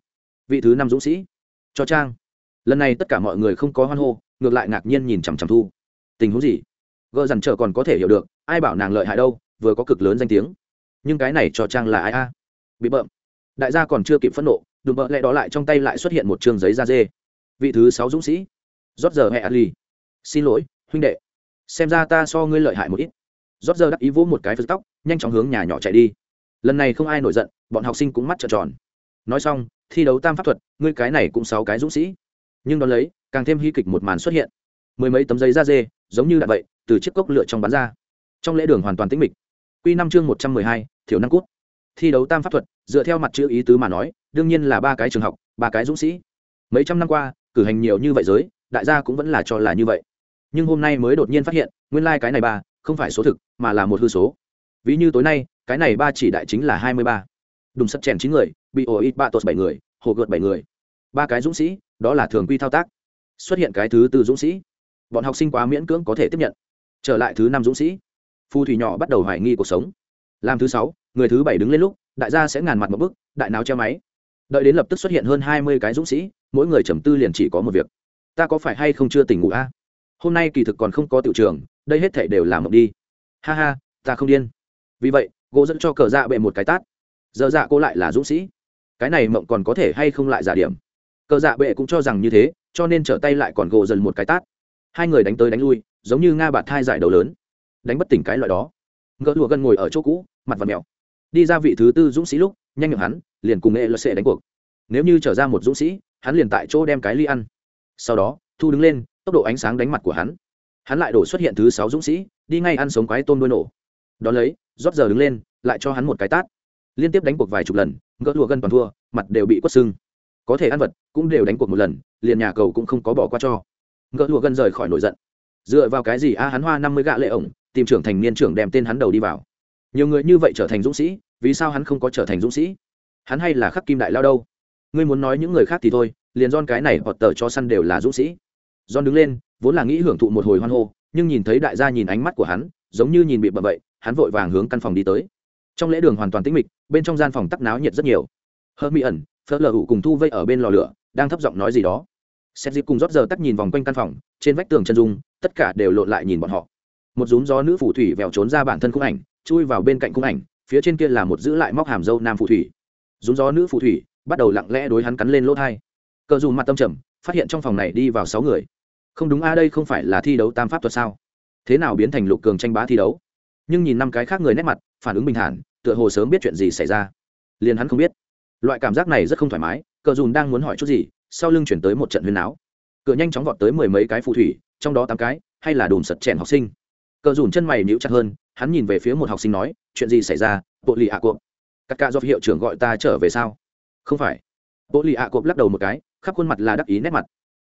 Vị thứ năm dũng sĩ. Cho trang. Lần này tất cả mọi người không có hoan hô ngược lại ngạc nhiên nhìn chằm chằm thu. Tình huống gì? Gờ dằn chờ còn có thể hiểu được, ai bảo nàng lợi hại đâu, vừa có cực lớn danh tiếng. Nhưng cái này cho trang là ai a? Bị bợm. Đại gia còn chưa kịp phẫn nộ, đùm bợ lẽ đó lại trong tay lại xuất hiện một chương giấy da dê. Vị thứ sáu dũng sĩ. Rót giờ hẹ ali xin lỗi, huynh đệ. Xem ra ta so ngươi lợi hại một ít. Rót giờ đắc ý vỗ một cái phật tóc, nhanh chóng hướng nhà nhỏ chạy đi. Lần này không ai nổi giận, bọn học sinh cũng mắt trợn tròn. Nói xong, thi đấu tam pháp thuật, ngươi cái này cũng sáu cái dũng sĩ. Nhưng đón lấy, càng thêm hy kịch một màn xuất hiện mười mấy tấm giấy da dê, giống như đạn vậy, từ chiếc cốc lựa trong bán ra. Trong lễ đường hoàn toàn tĩnh mịch. Q năm chương một trăm mười hai, thiểu năng cút. Thi đấu tam pháp thuật, dựa theo mặt chữ ý tứ mà nói, đương nhiên là ba cái trường học, ba cái dũng sĩ. Mấy trăm năm qua, cử hành nhiều như vậy giới, đại gia cũng vẫn là cho là như vậy. Nhưng hôm nay mới đột nhiên phát hiện, nguyên lai、like、cái này ba, không phải số thực, mà là một hư số. Ví như tối nay, cái này ba chỉ đại chính là hai mươi ba. Đùng sắt chèn chín người, bị ổ ít ba tốt bảy người, hồ gợt bảy người. Ba cái dũng sĩ, đó là thường quy thao tác. Xuất hiện cái thứ tư dũng sĩ bọn học sinh quá miễn cưỡng có thể tiếp nhận. Trở lại thứ năm dũng sĩ. Phù thủy nhỏ bắt đầu hoài nghi cuộc sống. Làm thứ sáu, người thứ bảy đứng lên lúc, đại gia sẽ ngàn mặt một bức, đại nào che máy. Đợi đến lập tức xuất hiện hơn hai mươi cái dũng sĩ, mỗi người trầm tư liền chỉ có một việc. Ta có phải hay không chưa tỉnh ngủ a? Hôm nay kỳ thực còn không có tiểu trường, đây hết thể đều làm mộng đi. Ha ha, ta không điên. Vì vậy, gỗ dẫn cho cờ dạ bệ một cái tát. Giờ dạ cô lại là dũng sĩ. Cái này mộng còn có thể hay không lại giả điểm? Cờ dạ bệ cũng cho rằng như thế, cho nên trở tay lại còn gỗ dần một cái tát hai người đánh tới đánh lui, giống như nga bạt thai giải đầu lớn. Đánh bất tỉnh cái loại đó. Ngỡ thua gần ngồi ở chỗ cũ, mặt và mèo. Đi ra vị thứ tư dũng sĩ lúc, nhanh miệng hắn, liền cùng nghệ lật sệ đánh cuộc. Nếu như trở ra một dũng sĩ, hắn liền tại chỗ đem cái ly ăn. Sau đó, thu đứng lên, tốc độ ánh sáng đánh mặt của hắn. Hắn lại đổ xuất hiện thứ sáu dũng sĩ, đi ngay ăn sống quái tôm đôi nổ. Đón lấy, rót giờ đứng lên, lại cho hắn một cái tát. Liên tiếp đánh cuộc vài chục lần gỡ thua gần toàn thua, mặt đều bị quất sưng. Có thể ăn vật, cũng đều đánh cuộc một lần, liền nhà cầu cũng không có bỏ qua cho gỡ lụa gần rời khỏi nổi giận. Dựa vào cái gì a hắn hoa năm mươi gạ lệ ổng, tìm trưởng thành niên trưởng đem tên hắn đầu đi vào. Nhiều người như vậy trở thành dũng sĩ, vì sao hắn không có trở thành dũng sĩ? Hắn hay là khắc kim đại lao đâu? Ngươi muốn nói những người khác thì thôi, liền don cái này hoặc tờ cho săn đều là dũng sĩ. Don đứng lên, vốn là nghĩ hưởng thụ một hồi hoan hô, nhưng nhìn thấy đại gia nhìn ánh mắt của hắn, giống như nhìn bị bậm vậy hắn vội vàng hướng căn phòng đi tới. Trong lễ đường hoàn toàn tĩnh mịch, bên trong gian phòng tắc náo nhiệt rất nhiều. Hơ mỹ ẩn phớt lờ hụ cùng thu vây ở bên lò lửa, đang thấp giọng nói gì đó xét dịp cùng rót giờ tắt nhìn vòng quanh căn phòng, trên vách tường chân dung, tất cả đều lộn lại nhìn bọn họ. Một rúm gió nữ phù thủy vèo trốn ra bản thân khung ảnh, chui vào bên cạnh khung ảnh, phía trên kia là một giữ lại móc hàm dâu nam phù thủy. Rúm gió nữ phù thủy bắt đầu lặng lẽ đối hắn cắn lên lỗ thai. Cờ dù mặt tâm trầm, phát hiện trong phòng này đi vào sáu người. Không đúng a, đây không phải là thi đấu tam pháp thuật sao? Thế nào biến thành lục cường tranh bá thi đấu? Nhưng nhìn năm cái khác người nét mặt, phản ứng bình thản, tựa hồ sớm biết chuyện gì xảy ra. Liền hắn không biết. Loại cảm giác này rất không thoải mái, cờ dùn đang muốn hỏi chút gì sau lưng chuyển tới một trận huyên áo cửa nhanh chóng vọt tới mười mấy cái phù thủy, trong đó tám cái, hay là đùm sật chèn học sinh. Cờ dùn chân mày níu chặt hơn, hắn nhìn về phía một học sinh nói, chuyện gì xảy ra, bộ lì ạ cộp? Các ca do hiệu trưởng gọi ta trở về sao? Không phải. Bộ lì ạ cộp lắc đầu một cái, khắp khuôn mặt là đắc ý nét mặt.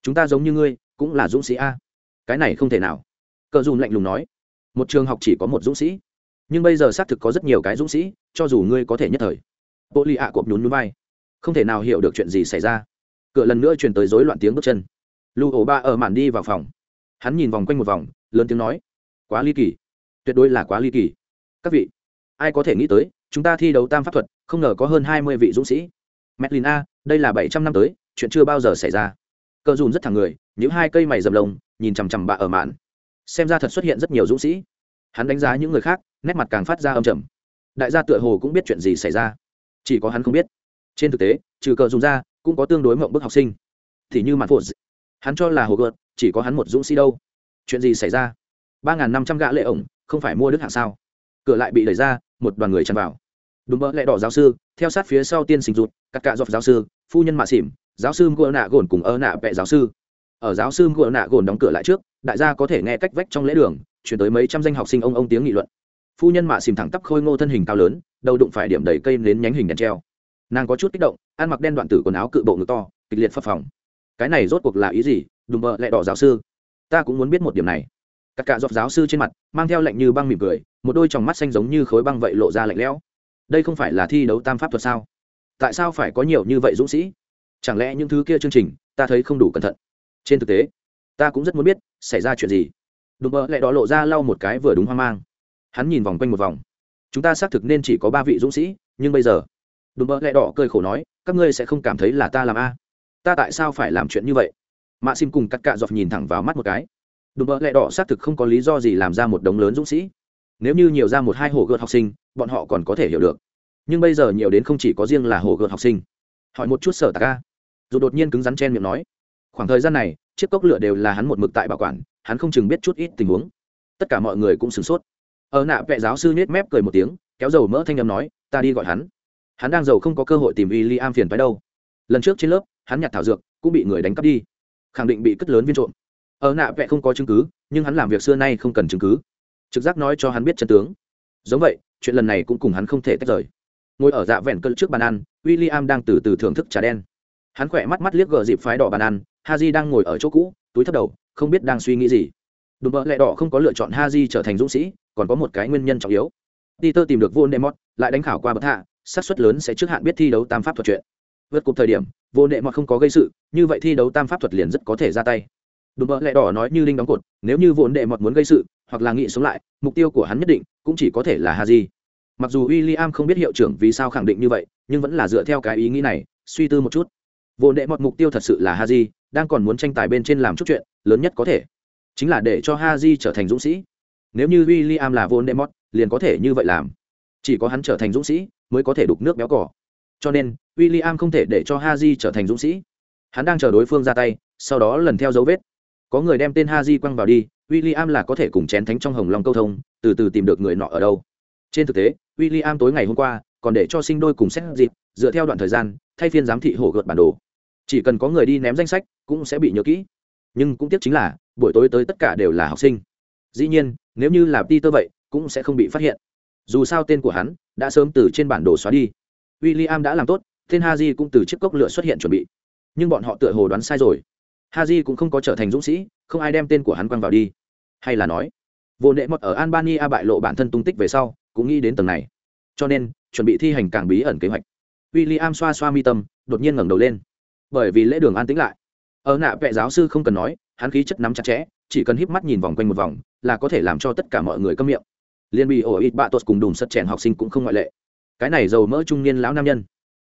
Chúng ta giống như ngươi, cũng là dũng sĩ a. Cái này không thể nào. Cờ dùn lạnh lùng nói. Một trường học chỉ có một dũng sĩ, nhưng bây giờ xác thực có rất nhiều cái dũng sĩ, cho dù ngươi có thể nhất thời. Bộ lì ạ cộp nhún núi bay không thể nào hiểu được chuyện gì xảy ra cửa lần nữa truyền tới rối loạn tiếng bước chân. Lưu ổ ba ở màn đi vào phòng. Hắn nhìn vòng quanh một vòng, lớn tiếng nói, quá ly kỳ. Tuyệt đối là quá ly kỳ. Các vị, ai có thể nghĩ tới, chúng ta thi đấu tam pháp thuật, không ngờ có hơn hai mươi vị dũng sĩ. Medlin a, đây là bảy trăm năm tới, chuyện chưa bao giờ xảy ra. Cờ dùn rất thẳng người những hai cây mày dầm lồng nhìn chằm chằm bạ ở mạn xem ra thật xuất hiện rất nhiều dũng sĩ. Hắn đánh giá những người khác, nét mặt càng phát ra âm trầm. Đại gia tựa hồ cũng biết chuyện gì xảy ra. Chỉ có hắn không biết. Trên thực tế, trừ cờ Dùn ra cũng có tương đối mộng bức học sinh. Thì như mặt phụt, hắn cho là hồ gợt, chỉ có hắn một dũng sĩ đâu. Chuyện gì xảy ra? Ba n g h n năm trăm gã lệ ổng, không phải mua đức hạng sao? Cửa lại bị đẩy ra, một đoàn người chăn vào. Đúng mỡ lẽ đỏ giáo sư, theo sát phía sau tiên sinh rụt các cạ dọc giáo sư, phu nhân mạ xỉm, giáo sư ngựa nạ gồn cùng ơ nạ vẹ giáo sư. Ở giáo sư ngựa nạ gồn đóng cửa lại trước, đại gia có thể nghe cách vách trong lễ đường, chuyển tới mấy trăm danh học sinh ông ông tiếng nghị luận. Phu nhân mạ xìm thẳng tắp khôi ngô thân hình cao lớn, đầu đụng phải điểm đầy cây nến nhánh hình đèn treo nàng có chút kích động, ăn mặc đen đoạn tử quần áo cự bộ ngực to, kịch liệt phập phòng cái này rốt cuộc là ý gì? Đùm bợ lại đỏ giáo sư. Ta cũng muốn biết một điểm này. Các cả dọc giáo sư trên mặt, mang theo lệnh như băng mỉm cười, một đôi tròng mắt xanh giống như khối băng vậy lộ ra lạnh lẽo. Đây không phải là thi đấu tam pháp thuật sao? Tại sao phải có nhiều như vậy dũng sĩ? Chẳng lẽ những thứ kia chương trình, ta thấy không đủ cẩn thận? Trên thực tế, ta cũng rất muốn biết, xảy ra chuyện gì? Đùm bợ lại đỏ lộ ra lau một cái vừa đúng hoang mang. Hắn nhìn vòng quanh một vòng. Chúng ta xác thực nên chỉ có ba vị dũng sĩ, nhưng bây giờ đùm bơ lẹ đỏ cơi khổ nói, các ngươi sẽ không cảm thấy là ta làm a? Ta tại sao phải làm chuyện như vậy? Mạ sim cùng cắt cạ dọc nhìn thẳng vào mắt một cái. Đùm bơ lẹ đỏ xác thực không có lý do gì làm ra một đống lớn dũng sĩ. Nếu như nhiều ra một hai hồ gợt học sinh, bọn họ còn có thể hiểu được. Nhưng bây giờ nhiều đến không chỉ có riêng là hồ gợt học sinh. Hỏi một chút sở tạc ca Dù đột nhiên cứng rắn chen miệng nói, khoảng thời gian này, chiếc cốc lửa đều là hắn một mực tại bảo quản, hắn không chừng biết chút ít tình huống. Tất cả mọi người cũng sửng sốt. Ở nạ vệ giáo sư nết mép cười một tiếng, kéo dầu mỡ thanh â m nói, ta đi gọi hắn hắn đang giàu không có cơ hội tìm w i l l i am phiền phái đâu. Lần trước trên lớp, hắn nhặt thảo dược, cũng bị người đánh cắp đi. Khẳng định bị cất lớn viên trộm. Ở nạ vệ không có chứng cứ, nhưng hắn làm việc xưa nay không cần chứng cứ. Trực giác nói cho hắn biết chân tướng. Giống vậy, chuyện lần này cũng cùng hắn không thể tách rời. Ngồi ở dạ vẹn cơn trước bàn ăn w i l l i am đang từ từ thưởng thức trà đen. Hắn khỏe mắt mắt liếc gờ dịp phái đỏ bàn ăn ha j đang ngồi ở chỗ cũ, túi thấp đầu, không biết đang suy nghĩ gì. Đùm bợ lẹ đỏ không có lựa chọn ha j trở thành dũng sĩ, còn có một cái nguyên nhân trọng yếu. Peter tìm được vô nemot lại đánh khảo qua bậc hạ xác suất lớn sẽ trước hạn biết thi đấu tam pháp thuật chuyện. Vượt cục thời điểm, vô nệ mọt không có gây sự, như vậy thi đấu tam pháp thuật liền rất có thể ra tay. Đùm bợ lẹ đỏ nói như linh đóng cột, nếu như vô nệ mọt muốn gây sự, hoặc là nghĩ sống lại, mục tiêu của hắn nhất định cũng chỉ có thể là ha di mặc dù w i l l i am không biết hiệu trưởng vì sao khẳng định như vậy, nhưng vẫn là dựa theo cái ý nghĩ này, suy tư một chút. Vô nệ mọt mục tiêu thật sự là ha di đang còn muốn tranh tài bên trên làm chút chuyện, lớn nhất có thể chính là để cho ha di trở thành dũng sĩ. Nếu như w i l l i am là vô nệ mọt liền có thể như vậy làm. Chỉ có hắn trở thành dũng sĩ mới có thể đục nước béo cỏ. Cho nên w i l l i am không thể để cho ha trở thành dũng sĩ. Hắn đang chờ đối phương ra tay, sau đó lần theo dấu vết. Có người đem tên ha quăng vào đi w i l l i am là có thể cùng chén thánh trong hồng long câu thông, từ từ tìm được người nọ ở đâu. Trên thực tế w i l l i am tối ngày hôm qua, còn để cho sinh đôi cùng xét dịp, dựa theo đoạn thời gian, thay phiên giám thị hổ gợt bản đồ. Chỉ cần có người đi ném danh sách, cũng sẽ bị nhớ kỹ. Nhưng cũng tiếc chính là, buổi tối tới tất cả đều là học sinh. Dĩ nhiên, nếu như là đi vậy, cũng sẽ không bị phát hiện. Dù sao tên của hắn đã sớm từ trên bản đồ xóa đi. W i l l i am đã làm tốt, tên haji cũng từ chiếc cốc lửa xuất hiện chuẩn bị. Nhưng bọn họ tựa hồ đoán sai rồi. Haji cũng không có trở thành dũng sĩ, không ai đem tên của hắn quăng vào đi. Hay là nói, vô nệ mất ở albania bại lộ bản thân tung tích về sau, cũng nghĩ đến tầng này. Cho nên, chuẩn bị thi hành càng bí ẩn kế hoạch. W i l l i am xoa xoa mi tâm, đột nhiên ngẩng đầu lên. Bởi vì lễ đường an tĩnh lại. Ở nạ vệ giáo sư không cần nói, hắn khí chất nắm chặt chẽ, chỉ cần híp mắt nhìn vòng quanh một vòng, là có thể làm cho tất cả mọi người câm miệng liên bị ổ ít bạ tuột cùng đùm sật chèn học sinh cũng không ngoại lệ. Cái này giàu mỡ trung niên lão nam nhân.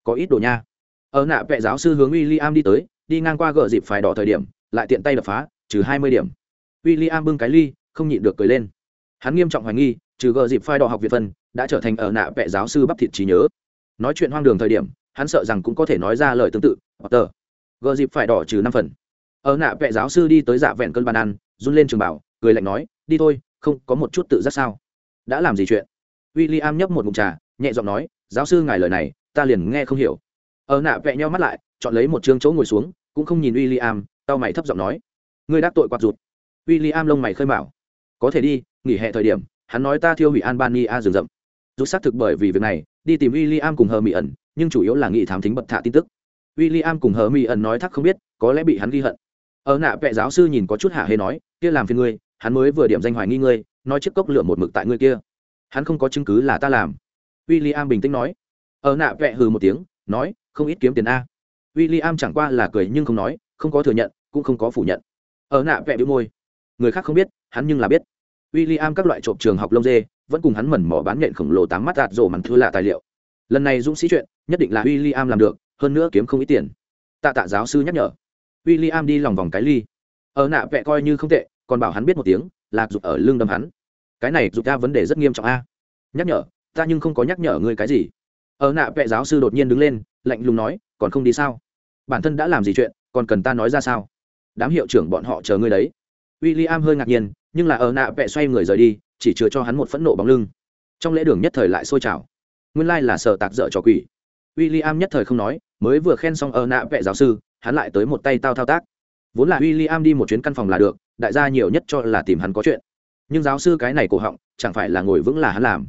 Có ít đồ nha. Ở nạ vệ giáo sư hướng w i l l i am đi tới, đi ngang qua gợ dịp phải đỏ thời điểm, lại tiện tay đập phá, trừ hai mươi điểm. W i l l i am bưng cái ly, không nhịn được cười lên. Hắn nghiêm trọng hoài nghi, trừ gợ dịp phai đỏ học việt phân, đã trở thành ở nạ vệ giáo sư bắp thịt trí nhớ. Nói chuyện hoang đường thời điểm, hắn sợ rằng cũng có thể nói ra lời tương tự tờ gợ dịp phải đỏ trừ năm phần. Ở nạ vệ giáo sư đi tới dạ vẹn cơn bàn ăn, run lên trường bảo, cười lạnh nói, đi thôi, không có một chút tự giác sao? Đã làm gì chuyện? W i l l i am nhấp một mụn trà, nhẹ giọng nói, giáo sư ngài lời này, ta liền nghe không hiểu. Ở nạ vẹ nhau mắt lại, chọn lấy một chương chỗ ngồi xuống, cũng không nhìn w i l l i am tao mày thấp giọng nói, ngươi đắc tội quạt rụt. W i l l i am lông mày khơi mạo có thể đi, nghỉ hè thời điểm, hắn nói ta thiêu hủy albania rừng rậm. Rút xác thực bởi vì việc này, đi tìm w i l l i am cùng hờ mỹ ẩn, nhưng chủ yếu là nghị thám thính bật thạ tin tức. W i l l i am cùng hờ mỹ ẩn nói thắc không biết, có lẽ bị hắn ghi hận. Ở nạ vẹ giáo sư nhìn có chút hạ hê nói, kia làm phiền ngươi, hắn mới vừa điểm danh hoài nghi ngươi nói chiếc cốc lửa một mực tại ngươi kia. Hắn không có chứng cứ là ta làm. W i l l i am bình tĩnh nói. Ở nạ vẹ hừ một tiếng, nói, không ít kiếm tiền a. W i l l i am chẳng qua là cười nhưng không nói, không có thừa nhận, cũng không có phủ nhận. Ở nạ vẹ bị môi. Người khác không biết, hắn nhưng là biết. W i l l i am các loại trộm trường học lông dê, vẫn cùng hắn mẩn mỏ bán nhện khổng lồ tám mắt đạt rổ mặn thư lạ tài liệu. Lần này dũng sĩ chuyện, nhất định là w i l l i am làm được, hơn nữa kiếm không ít tiền. Tạ tạ giáo sư nhắc nhở. W i l l i am đi lòng vòng cái ly. Ở nạ vẹ coi như không tệ, còn bảo hắn biết một tiếng lạc dục ở lưng đâm hắn. Cái này dục ta vấn đề rất nghiêm trọng a. Nhắc nhở, ta nhưng không có nhắc nhở ngươi cái gì. Ở nạ vệ giáo sư đột nhiên đứng lên, lạnh lùng nói, còn không đi sao? Bản thân đã làm gì chuyện, còn cần ta nói ra sao? Đám hiệu trưởng bọn họ chờ ngươi đấy. W i l l i am hơi ngạc nhiên, nhưng là ở nạ vệ xoay người rời đi, chỉ chừa cho hắn một phẫn nộ bóng lưng. Trong lễ đường nhất thời lại sôi trào. Nguyên lai、like、là sợ tạc dở trò quỷ. W i l l i am nhất thời không nói, mới vừa khen xong ở nạ vệ giáo sư, hắn lại tới một tay tao thao tác vốn là w i l l i am đi một chuyến căn phòng là được, đại gia nhiều nhất cho là tìm hắn có chuyện. Nhưng giáo sư cái này cổ họng, chẳng phải là ngồi vững là hắn làm.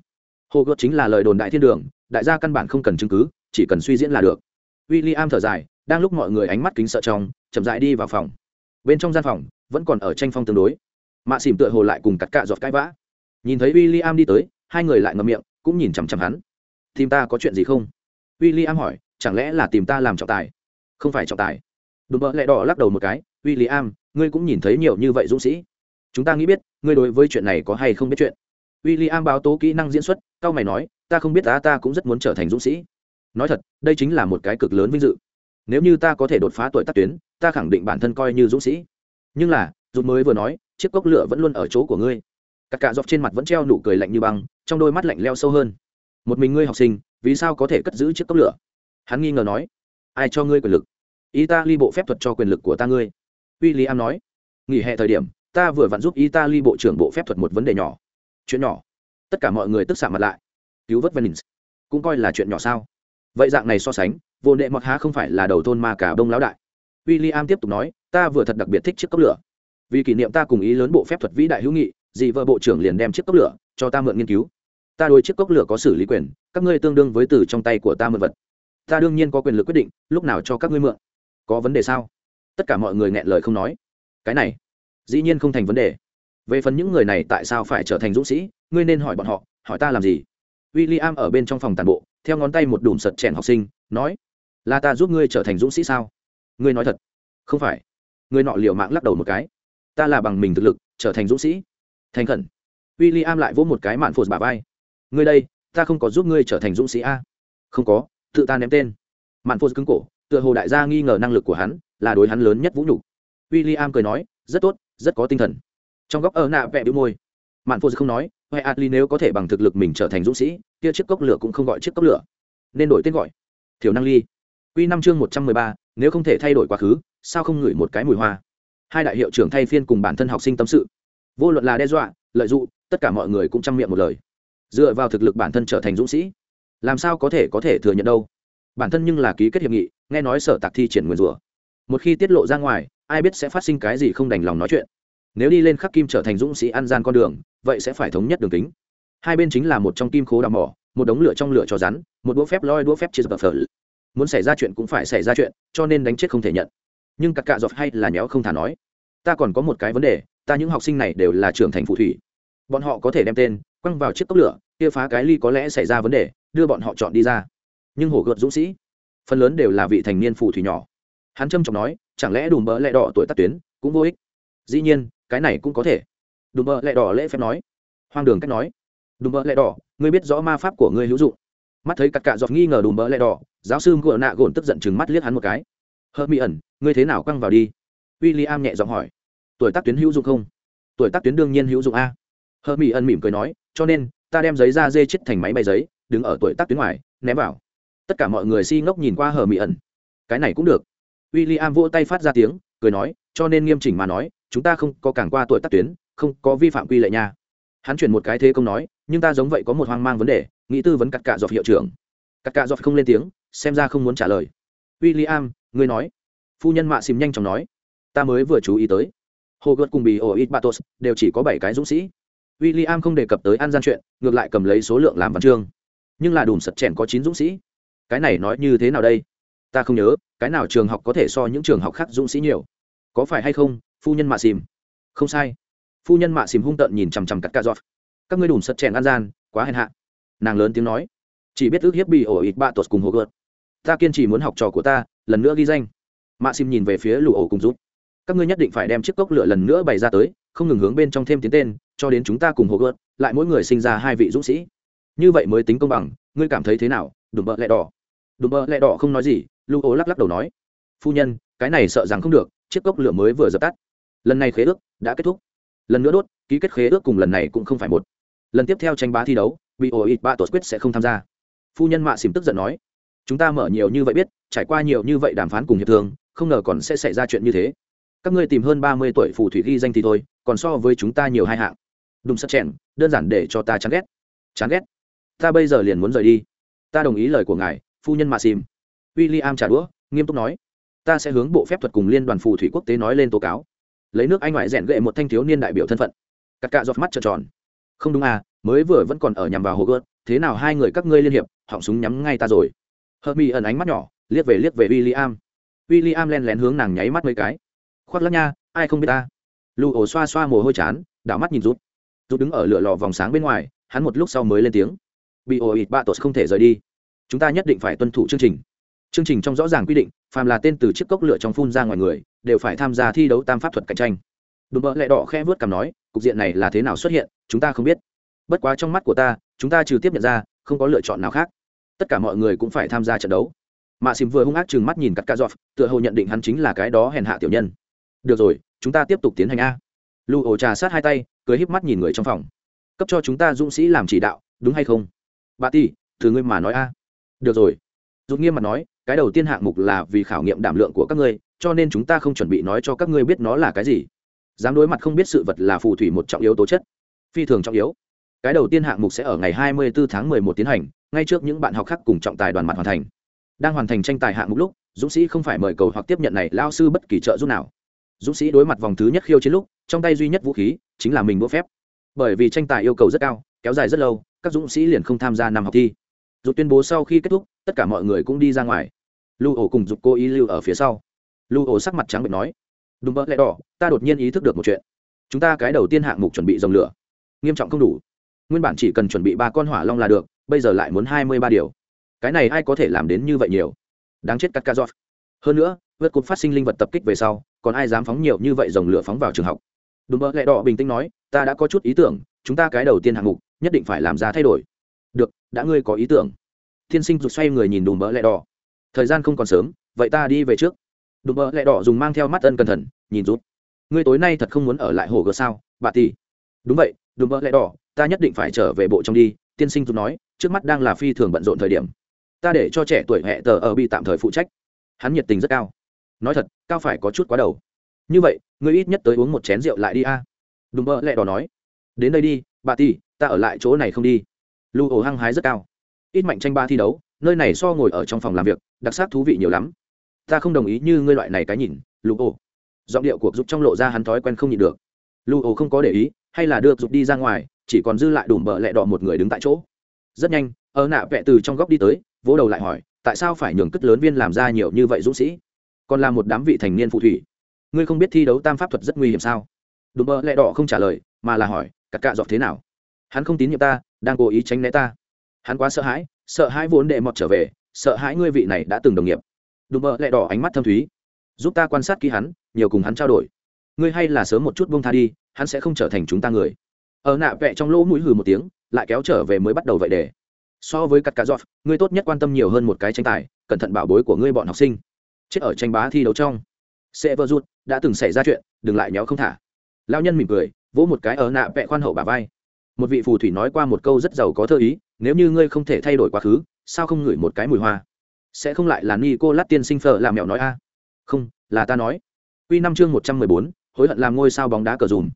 Hồ gợt chính là lời đồn đại thiên đường, đại gia căn bản không cần chứng cứ, chỉ cần suy diễn là được. W i l l i am thở dài, đang lúc mọi người ánh mắt kính sợ trong, chậm dại đi vào phòng. Bên trong gian phòng, vẫn còn ở tranh phong tương đối. Mạ xỉm tựa hồ lại cùng cắt cạ giọt cãi vã. Nhìn thấy w i l l i am đi tới, hai người lại ngậm miệng, cũng nhìn chằm chằm hắn. Tìm ta có chuyện gì không? W i l l i am hỏi, chẳng lẽ là tìm ta làm trọng tài? Không phải trọng tài. Đùm bỡ lẹ đỏ lắc đầu một cái w i l l i am, ngươi cũng nhìn thấy nhiều như vậy dũng sĩ. Chúng ta nghĩ biết, ngươi đối với chuyện này có hay không biết chuyện? W i l l i am báo tố kỹ năng diễn xuất cao mày nói, ta không biết ta ta cũng rất muốn trở thành dũng sĩ. Nói thật, đây chính là một cái cực lớn vinh dự. Nếu như ta có thể đột phá tuổi tác tuyến, ta khẳng định bản thân coi như dũng sĩ. Nhưng là dù mới vừa nói, chiếc cốc lửa vẫn luôn ở chỗ của ngươi. Các cạ dọc trên mặt vẫn treo nụ cười lạnh như băng, trong đôi mắt lạnh leo sâu hơn. Một mình ngươi học sinh, vì sao có thể cất giữ chiếc cốc lửa? Hắn nghi ngờ nói, ai cho ngươi quyền lực? Italy bộ phép thuật cho quyền lực của ta ngươi w i l l i am nói, nghỉ hè thời điểm, ta vừa vặn giúp italy bộ trưởng bộ phép thuật một vấn đề nhỏ. Chuyện nhỏ. Tất cả mọi người tức xạ mặt lại. Cứu vớt venice. Cũng coi là chuyện nhỏ sao? Vậy dạng này so sánh, vô nệ mọt há không phải là đầu thôn mà cả bông lão đại. W i l l i am tiếp tục nói, ta vừa thật đặc biệt thích chiếc cốc lửa. Vì kỷ niệm ta cùng ý lớn bộ phép thuật vĩ đại hữu nghị dị vợ bộ trưởng liền đem chiếc cốc lửa cho ta mượn nghiên cứu. Ta đôi chiếc cốc lửa có xử lý quyền, các ngươi tương đương với từ trong tay của ta mượn vật. Ta đương nhiên có quyền lực quyết định, lúc nào cho các ngươi mượn. Có vấn đề sao? Tất cả mọi người nghẹn lời không nói. Cái này, dĩ nhiên không thành vấn đề. Về phần những người này tại sao phải trở thành dũng sĩ, ngươi nên hỏi bọn họ, hỏi ta làm gì? W i l l i am ở bên trong phòng tàn bộ, theo ngón tay một đùm sật chèn học sinh, nói, là ta giúp ngươi trở thành dũng sĩ sao? Ngươi nói thật. Không phải. Ngươi nọ liệu mạng lắc đầu một cái. Ta là bằng mình thực lực, trở thành dũng sĩ. Thành khẩn. W i l l i am lại vỗ một cái mạn phụt bà vai. Ngươi đây, ta không có giúp ngươi trở thành dũng sĩ a. Không có, tự ta ném tên. Mạn phô cứng cổ, tựa hồ đại gia nghi ngờ năng lực của hắn là đối hắn lớn nhất vũ nhục. W i l l i am cười nói, rất tốt, rất có tinh thần. Trong góc ở nạ vẽ đĩu môi. Mạn phô không nói huệ adli nếu có thể bằng thực lực mình trở thành dũng sĩ, kia chiếc cốc lửa cũng không gọi chiếc cốc lửa. Nên đổi tên gọi. Thiểu năng ly. Q năm chương một trăm mười ba, nếu không thể thay đổi quá khứ, sao không ngửi một cái mùi hoa? Hai đại hiệu trưởng thay phiên cùng bản thân học sinh tâm sự. Vô luận là đe dọa, lợi dụng, tất cả mọi người cũng chăm miệng một lời. Dựa vào thực lực bản thân trở thành dũng sĩ, làm sao có thể có thể thừa nhận đâu? Bản thân nhưng là ký kết hiệp nghị, nghe nói sở tạc thi triển nguyền rủa một khi tiết lộ ra ngoài, ai biết sẽ phát sinh cái gì không đành lòng nói chuyện. Nếu đi lên khắc kim trở thành dũng sĩ ăn gian con đường, vậy sẽ phải thống nhất đường kính. Hai bên chính là một trong kim khố đào mỏ, một đống lửa trong lửa cho rắn, một đũa phép loi đũa phép chia phở. Muốn xảy ra chuyện cũng phải xảy ra chuyện, cho nên đánh chết không thể nhận. Nhưng các cạ dọt hay là nhéo không thả nói. Ta còn có một cái vấn đề, ta những học sinh này đều là trưởng thành phù thủy. Bọn họ có thể đem tên, quăng vào chiếc cốc lửa, kia phá cái ly có lẽ xảy ra vấn đề, đưa bọn họ chọn đi ra. Nhưng hổ gợt dũng sĩ, phần lớn đều là vị thành niên phù thủy nhỏ hắn trâm trọng nói, chẳng lẽ đùm bỡ lẹ đỏ tuổi tắt tuyến cũng vô ích? Dĩ nhiên, cái này cũng có thể. Đùm bỡ lẹ đỏ lễ phép nói. Hoang đường cách nói, đùm bỡ lẹ đỏ, ngươi biết rõ ma pháp của ngươi hữu dụng. Mắt thấy cắt cạ giọt nghi ngờ đùm bỡ lẹ đỏ, giáo sư ngựa nạ gồn tức giận chừng mắt liếc hắn một cái. Hơ mỹ ẩn, ngươi thế nào căng vào đi? W i l l i am nhẹ giọng hỏi. Tuổi tác tuyến hữu dụng không? Tuổi tác tuyến đương nhiên hữu dụng a. Hơ mỹ ẩn mỉm cười nói, cho nên, ta đem giấy ra dê chết thành máy bay giấy, đứng ở tuổi tác tuyến ngoài, ném vào. Tất cả mọi người si ngốc nhìn qua hờ mỹ ẩn. Cái này cũng được w i l l i am vỗ tay phát ra tiếng, cười nói, cho nên nghiêm chỉnh mà nói, chúng ta không có càng qua tuổi tác tuyến, không có vi phạm quy lệ nha. Hắn chuyển một cái thế công nói, nhưng ta giống vậy có một hoang mang vấn đề, nghĩ tư vấn cắt cạ dọc hiệu trưởng. Cắt cạ dọc không lên tiếng, xem ra không muốn trả lời. W i l l i am ngươi nói. Phu nhân mạ xìm nhanh chóng nói, ta mới vừa chú ý tới. Hồ gợt cùng bì ổ ít batos đều chỉ có bảy cái dũng sĩ. W i l l i am không đề cập tới an gian chuyện, ngược lại cầm lấy số lượng làm văn chương. Nhưng là đùm sật chèn có chín dũng sĩ. Cái này nói như thế nào đây? Ta không nhớ, cái nào trường học có thể so những trường học khác dũng sĩ nhiều. Có phải hay không, phu nhân mạ xìm? Không sai. Phu nhân mạ xìm hung tợn nhìn chằm chằm cắt ca giọt. Các ngươi đùm sật chèn ăn gian, quá hèn hạ. Nàng lớn tiếng nói. Chỉ biết ước hiếp bị ổ ít bạ tuột cùng hồ gợt. Ta kiên trì muốn học trò của ta, lần nữa ghi danh. Mạ xìm nhìn về phía lũ ổ cùng rút. Các ngươi nhất định phải đem chiếc cốc lửa lần nữa bày ra tới, không ngừng hướng bên trong thêm tiến tên, cho đến chúng ta cùng hồ gợt, lại mỗi người sinh ra hai vị dũng sĩ. Như vậy mới tính công bằng, ngươi cảm thấy thế nào? Đùm bợ lẹ đỏ. Đùm bợ lẹ đỏ không nói gì lưu ố lắc lắc đầu nói, phu nhân, cái này sợ rằng không được, chiếc cốc lửa mới vừa dập tắt. Lần này khế ước đã kết thúc. Lần nữa đốt, ký kết khế ước cùng lần này cũng không phải một. Lần tiếp theo tranh bá thi đấu, bị ổ ít ba tổ quyết sẽ không tham gia. Phu nhân mạ xìm tức giận nói, chúng ta mở nhiều như vậy biết, trải qua nhiều như vậy đàm phán cùng hiệp thương, không ngờ còn sẽ xảy ra chuyện như thế. Các ngươi tìm hơn ba mươi tuổi phù thủy ghi danh thì thôi, còn so với chúng ta nhiều hai hạng. Đùng sắt chèn, đơn giản để cho ta chán ghét. Chán ghét? Ta bây giờ liền muốn rời đi. Ta đồng ý lời của ngài, phu nhân mạ xìm w i l l i am trả đũa, nghiêm túc nói, ta sẽ hướng bộ phép thuật cùng liên đoàn phù thủy quốc tế nói lên tố cáo. Lấy nước anh ngoại rèn gệ một thanh thiếu niên đại biểu thân phận. Cắt cạ giọt mắt trợn tròn. Không đúng à mới vừa vẫn còn ở nhằm vào hồ gớt thế nào hai người các ngươi liên hiệp, họng súng nhắm ngay ta rồi. Hờ mi ẩn ánh mắt nhỏ, liếc về liếc về w i l l i am w i l l i am len lén hướng nàng nháy mắt mấy cái. Khoác lắc nha, ai không biết ta? Lù ổ xoa xoa mồ hôi chán, đảo mắt nhìn rút rút đứng ở lửa lò vòng sáng bên ngoài, hắn một lúc sau mới lên tiếng. Bị ổ ịt ba tột không thể rời đi. Chúng ta nhất định phải tuân thủ chương trình chương trình trong rõ ràng quy định, phàm là tên từ chiếc cốc lửa trong phun ra ngoài người, đều phải tham gia thi đấu tam pháp thuật cạnh tranh. Đùm bỡ lẹ đỏ khe vớt cằm nói, cục diện này là thế nào xuất hiện, chúng ta không biết. Bất quá trong mắt của ta, chúng ta trừ tiếp nhận ra, không có lựa chọn nào khác. Tất cả mọi người cũng phải tham gia trận đấu. Mạ xìm vừa hung ác chừng mắt nhìn cắt ca dọc tựa hồ nhận định hắn chính là cái đó hèn hạ tiểu nhân. Được rồi, chúng ta tiếp tục tiến hành a. Lưu ổ trà sát hai tay, cười híp mắt nhìn người trong phòng. Cấp cho chúng ta dũng sĩ làm chỉ đạo, đúng hay không? Bà ti từ ngươi mà nói a. Được rồi. Rút nghiêm mặt nói cái đầu tiên hạng mục là vì khảo nghiệm đảm lượng của các ngươi, cho nên chúng ta không chuẩn bị nói cho các ngươi biết nó là cái gì. Dám đối mặt không biết sự vật là phù thủy một trọng yếu tố chất, phi thường trọng yếu. Cái đầu tiên hạng mục sẽ ở ngày 24 tháng 11 tiến hành, ngay trước những bạn học khác cùng trọng tài đoàn mặt hoàn thành. Đang hoàn thành tranh tài hạng mục lúc, dũng sĩ không phải mời cầu hoặc tiếp nhận này lao sư bất kỳ trợ giúp nào. Dũng sĩ đối mặt vòng thứ nhất khiêu chiến lúc, trong tay duy nhất vũ khí chính là mình đũa phép. Bởi vì tranh tài yêu cầu rất cao, kéo dài rất lâu, các dũng sĩ liền không tham gia năm học thi dục tuyên bố sau khi kết thúc, tất cả mọi người cũng đi ra ngoài. Lưu ổ cùng dục cô ý lưu ở phía sau. Lưu ổ sắc mặt trắng bệnh nói đúng bỡ lẽ đỏ, ta đột nhiên ý thức được một chuyện. Chúng ta cái đầu tiên hạng mục chuẩn bị dòng lửa. Nghiêm trọng không đủ. Nguyên bản chỉ cần chuẩn bị ba con hỏa long là được, bây giờ lại muốn hai mươi ba điều. Cái này ai có thể làm đến như vậy nhiều? Đáng chết cắt ca giọt. Hơn nữa, vượt cột phát sinh linh vật tập kích về sau, còn ai dám phóng nhiều như vậy dòng lửa phóng vào trường học? Đúng mơ lẹ đỏ bình tĩnh nói, ta đã có chút ý tưởng, chúng ta cái đầu tiên hạng mục nhất định phải làm ra thay đổi được, đã ngươi có ý tưởng. Tiên sinh rụt xoay người nhìn đùm mỡ lẹ đỏ. Thời gian không còn sớm, vậy ta đi về trước. Đùm mỡ lẹ đỏ dùng mang theo mắt ân cẩn thận, nhìn rút ngươi tối nay thật không muốn ở lại hồ gờ sao, bà tỷ. Đúng vậy, đùm mỡ lẹ đỏ, ta nhất định phải trở về bộ trong đi tiên sinh rụt nói, trước mắt đang là phi thường bận rộn thời điểm. Ta để cho trẻ tuổi hệ tờ ở bị tạm thời phụ trách. Hắn nhiệt tình rất cao. Nói thật, cao phải có chút quá đầu. Như vậy, ngươi ít nhất tới uống một chén rượu lại đi a. À. đùm mỡ lẹ đỏ nói, đến đây đi, bà tỷ, ta ở lại chỗ này không đi lưu ổ hăng hái rất cao. Ít mạnh tranh ba thi đấu, nơi này so ngồi ở trong phòng làm việc, đặc sắc thú vị nhiều lắm. Ta không đồng ý như ngươi loại này cái nhìn, lưu ổ giọng điệu cuộc dục trong lộ ra hắn thói quen không nhịn được. Lưu ổ không có để ý, hay là được dục đi ra ngoài, chỉ còn dư lại đùm bợ lẹ đỏ một người đứng tại chỗ. Rất nhanh, ở nạ vẹ từ trong góc đi tới, vỗ đầu lại hỏi, tại sao phải nhường cất lớn viên làm ra nhiều như vậy dũng sĩ? Còn là một đám vị thành niên phụ thủy. Ngươi không biết thi đấu tam pháp thuật rất nguy hiểm sao? Đùm bợ lẹ đỏ không trả lời, mà là hỏi, cắt cạ dọc thế nào? Hắn không tín nhiệm ta đang cố ý tránh né ta. Hắn quá sợ hãi sợ hãi vốn đệ mọt trở về, sợ hãi ngươi vị này đã từng đồng nghiệp. Đùm bợ lẹ đỏ ánh mắt thâm thúy. Giúp ta quan sát kỹ hắn, nhiều cùng hắn trao đổi. Ngươi hay là sớm một chút buông tha đi, hắn sẽ không trở thành chúng ta người. Ở nạ vẹ trong lỗ mũi hừ một tiếng, lại kéo trở về mới bắt đầu vậy để. So với cắt cá giọt, ngươi tốt nhất quan tâm nhiều hơn một cái tranh tài, cẩn thận bảo bối của ngươi bọn học sinh. Chết ở tranh bá thi đấu trong. Sẽ vơ rút đã từng xảy ra chuyện, đừng lại nhéo không thả. Lao nhân mỉm cười, vỗ một cái ở nạ vẹ khoan hậu bà vai một vị phù thủy nói qua một câu rất giàu có thơ ý, nếu như ngươi không thể thay đổi quá khứ, sao không ngửi một cái mùi hoa? Sẽ không lại là ni cô lát tiên sinh phở làm mẹo nói a? Không, là ta nói. Quy năm chương một trăm mười bốn, hối hận làm ngôi sao bóng đá cờ dùm.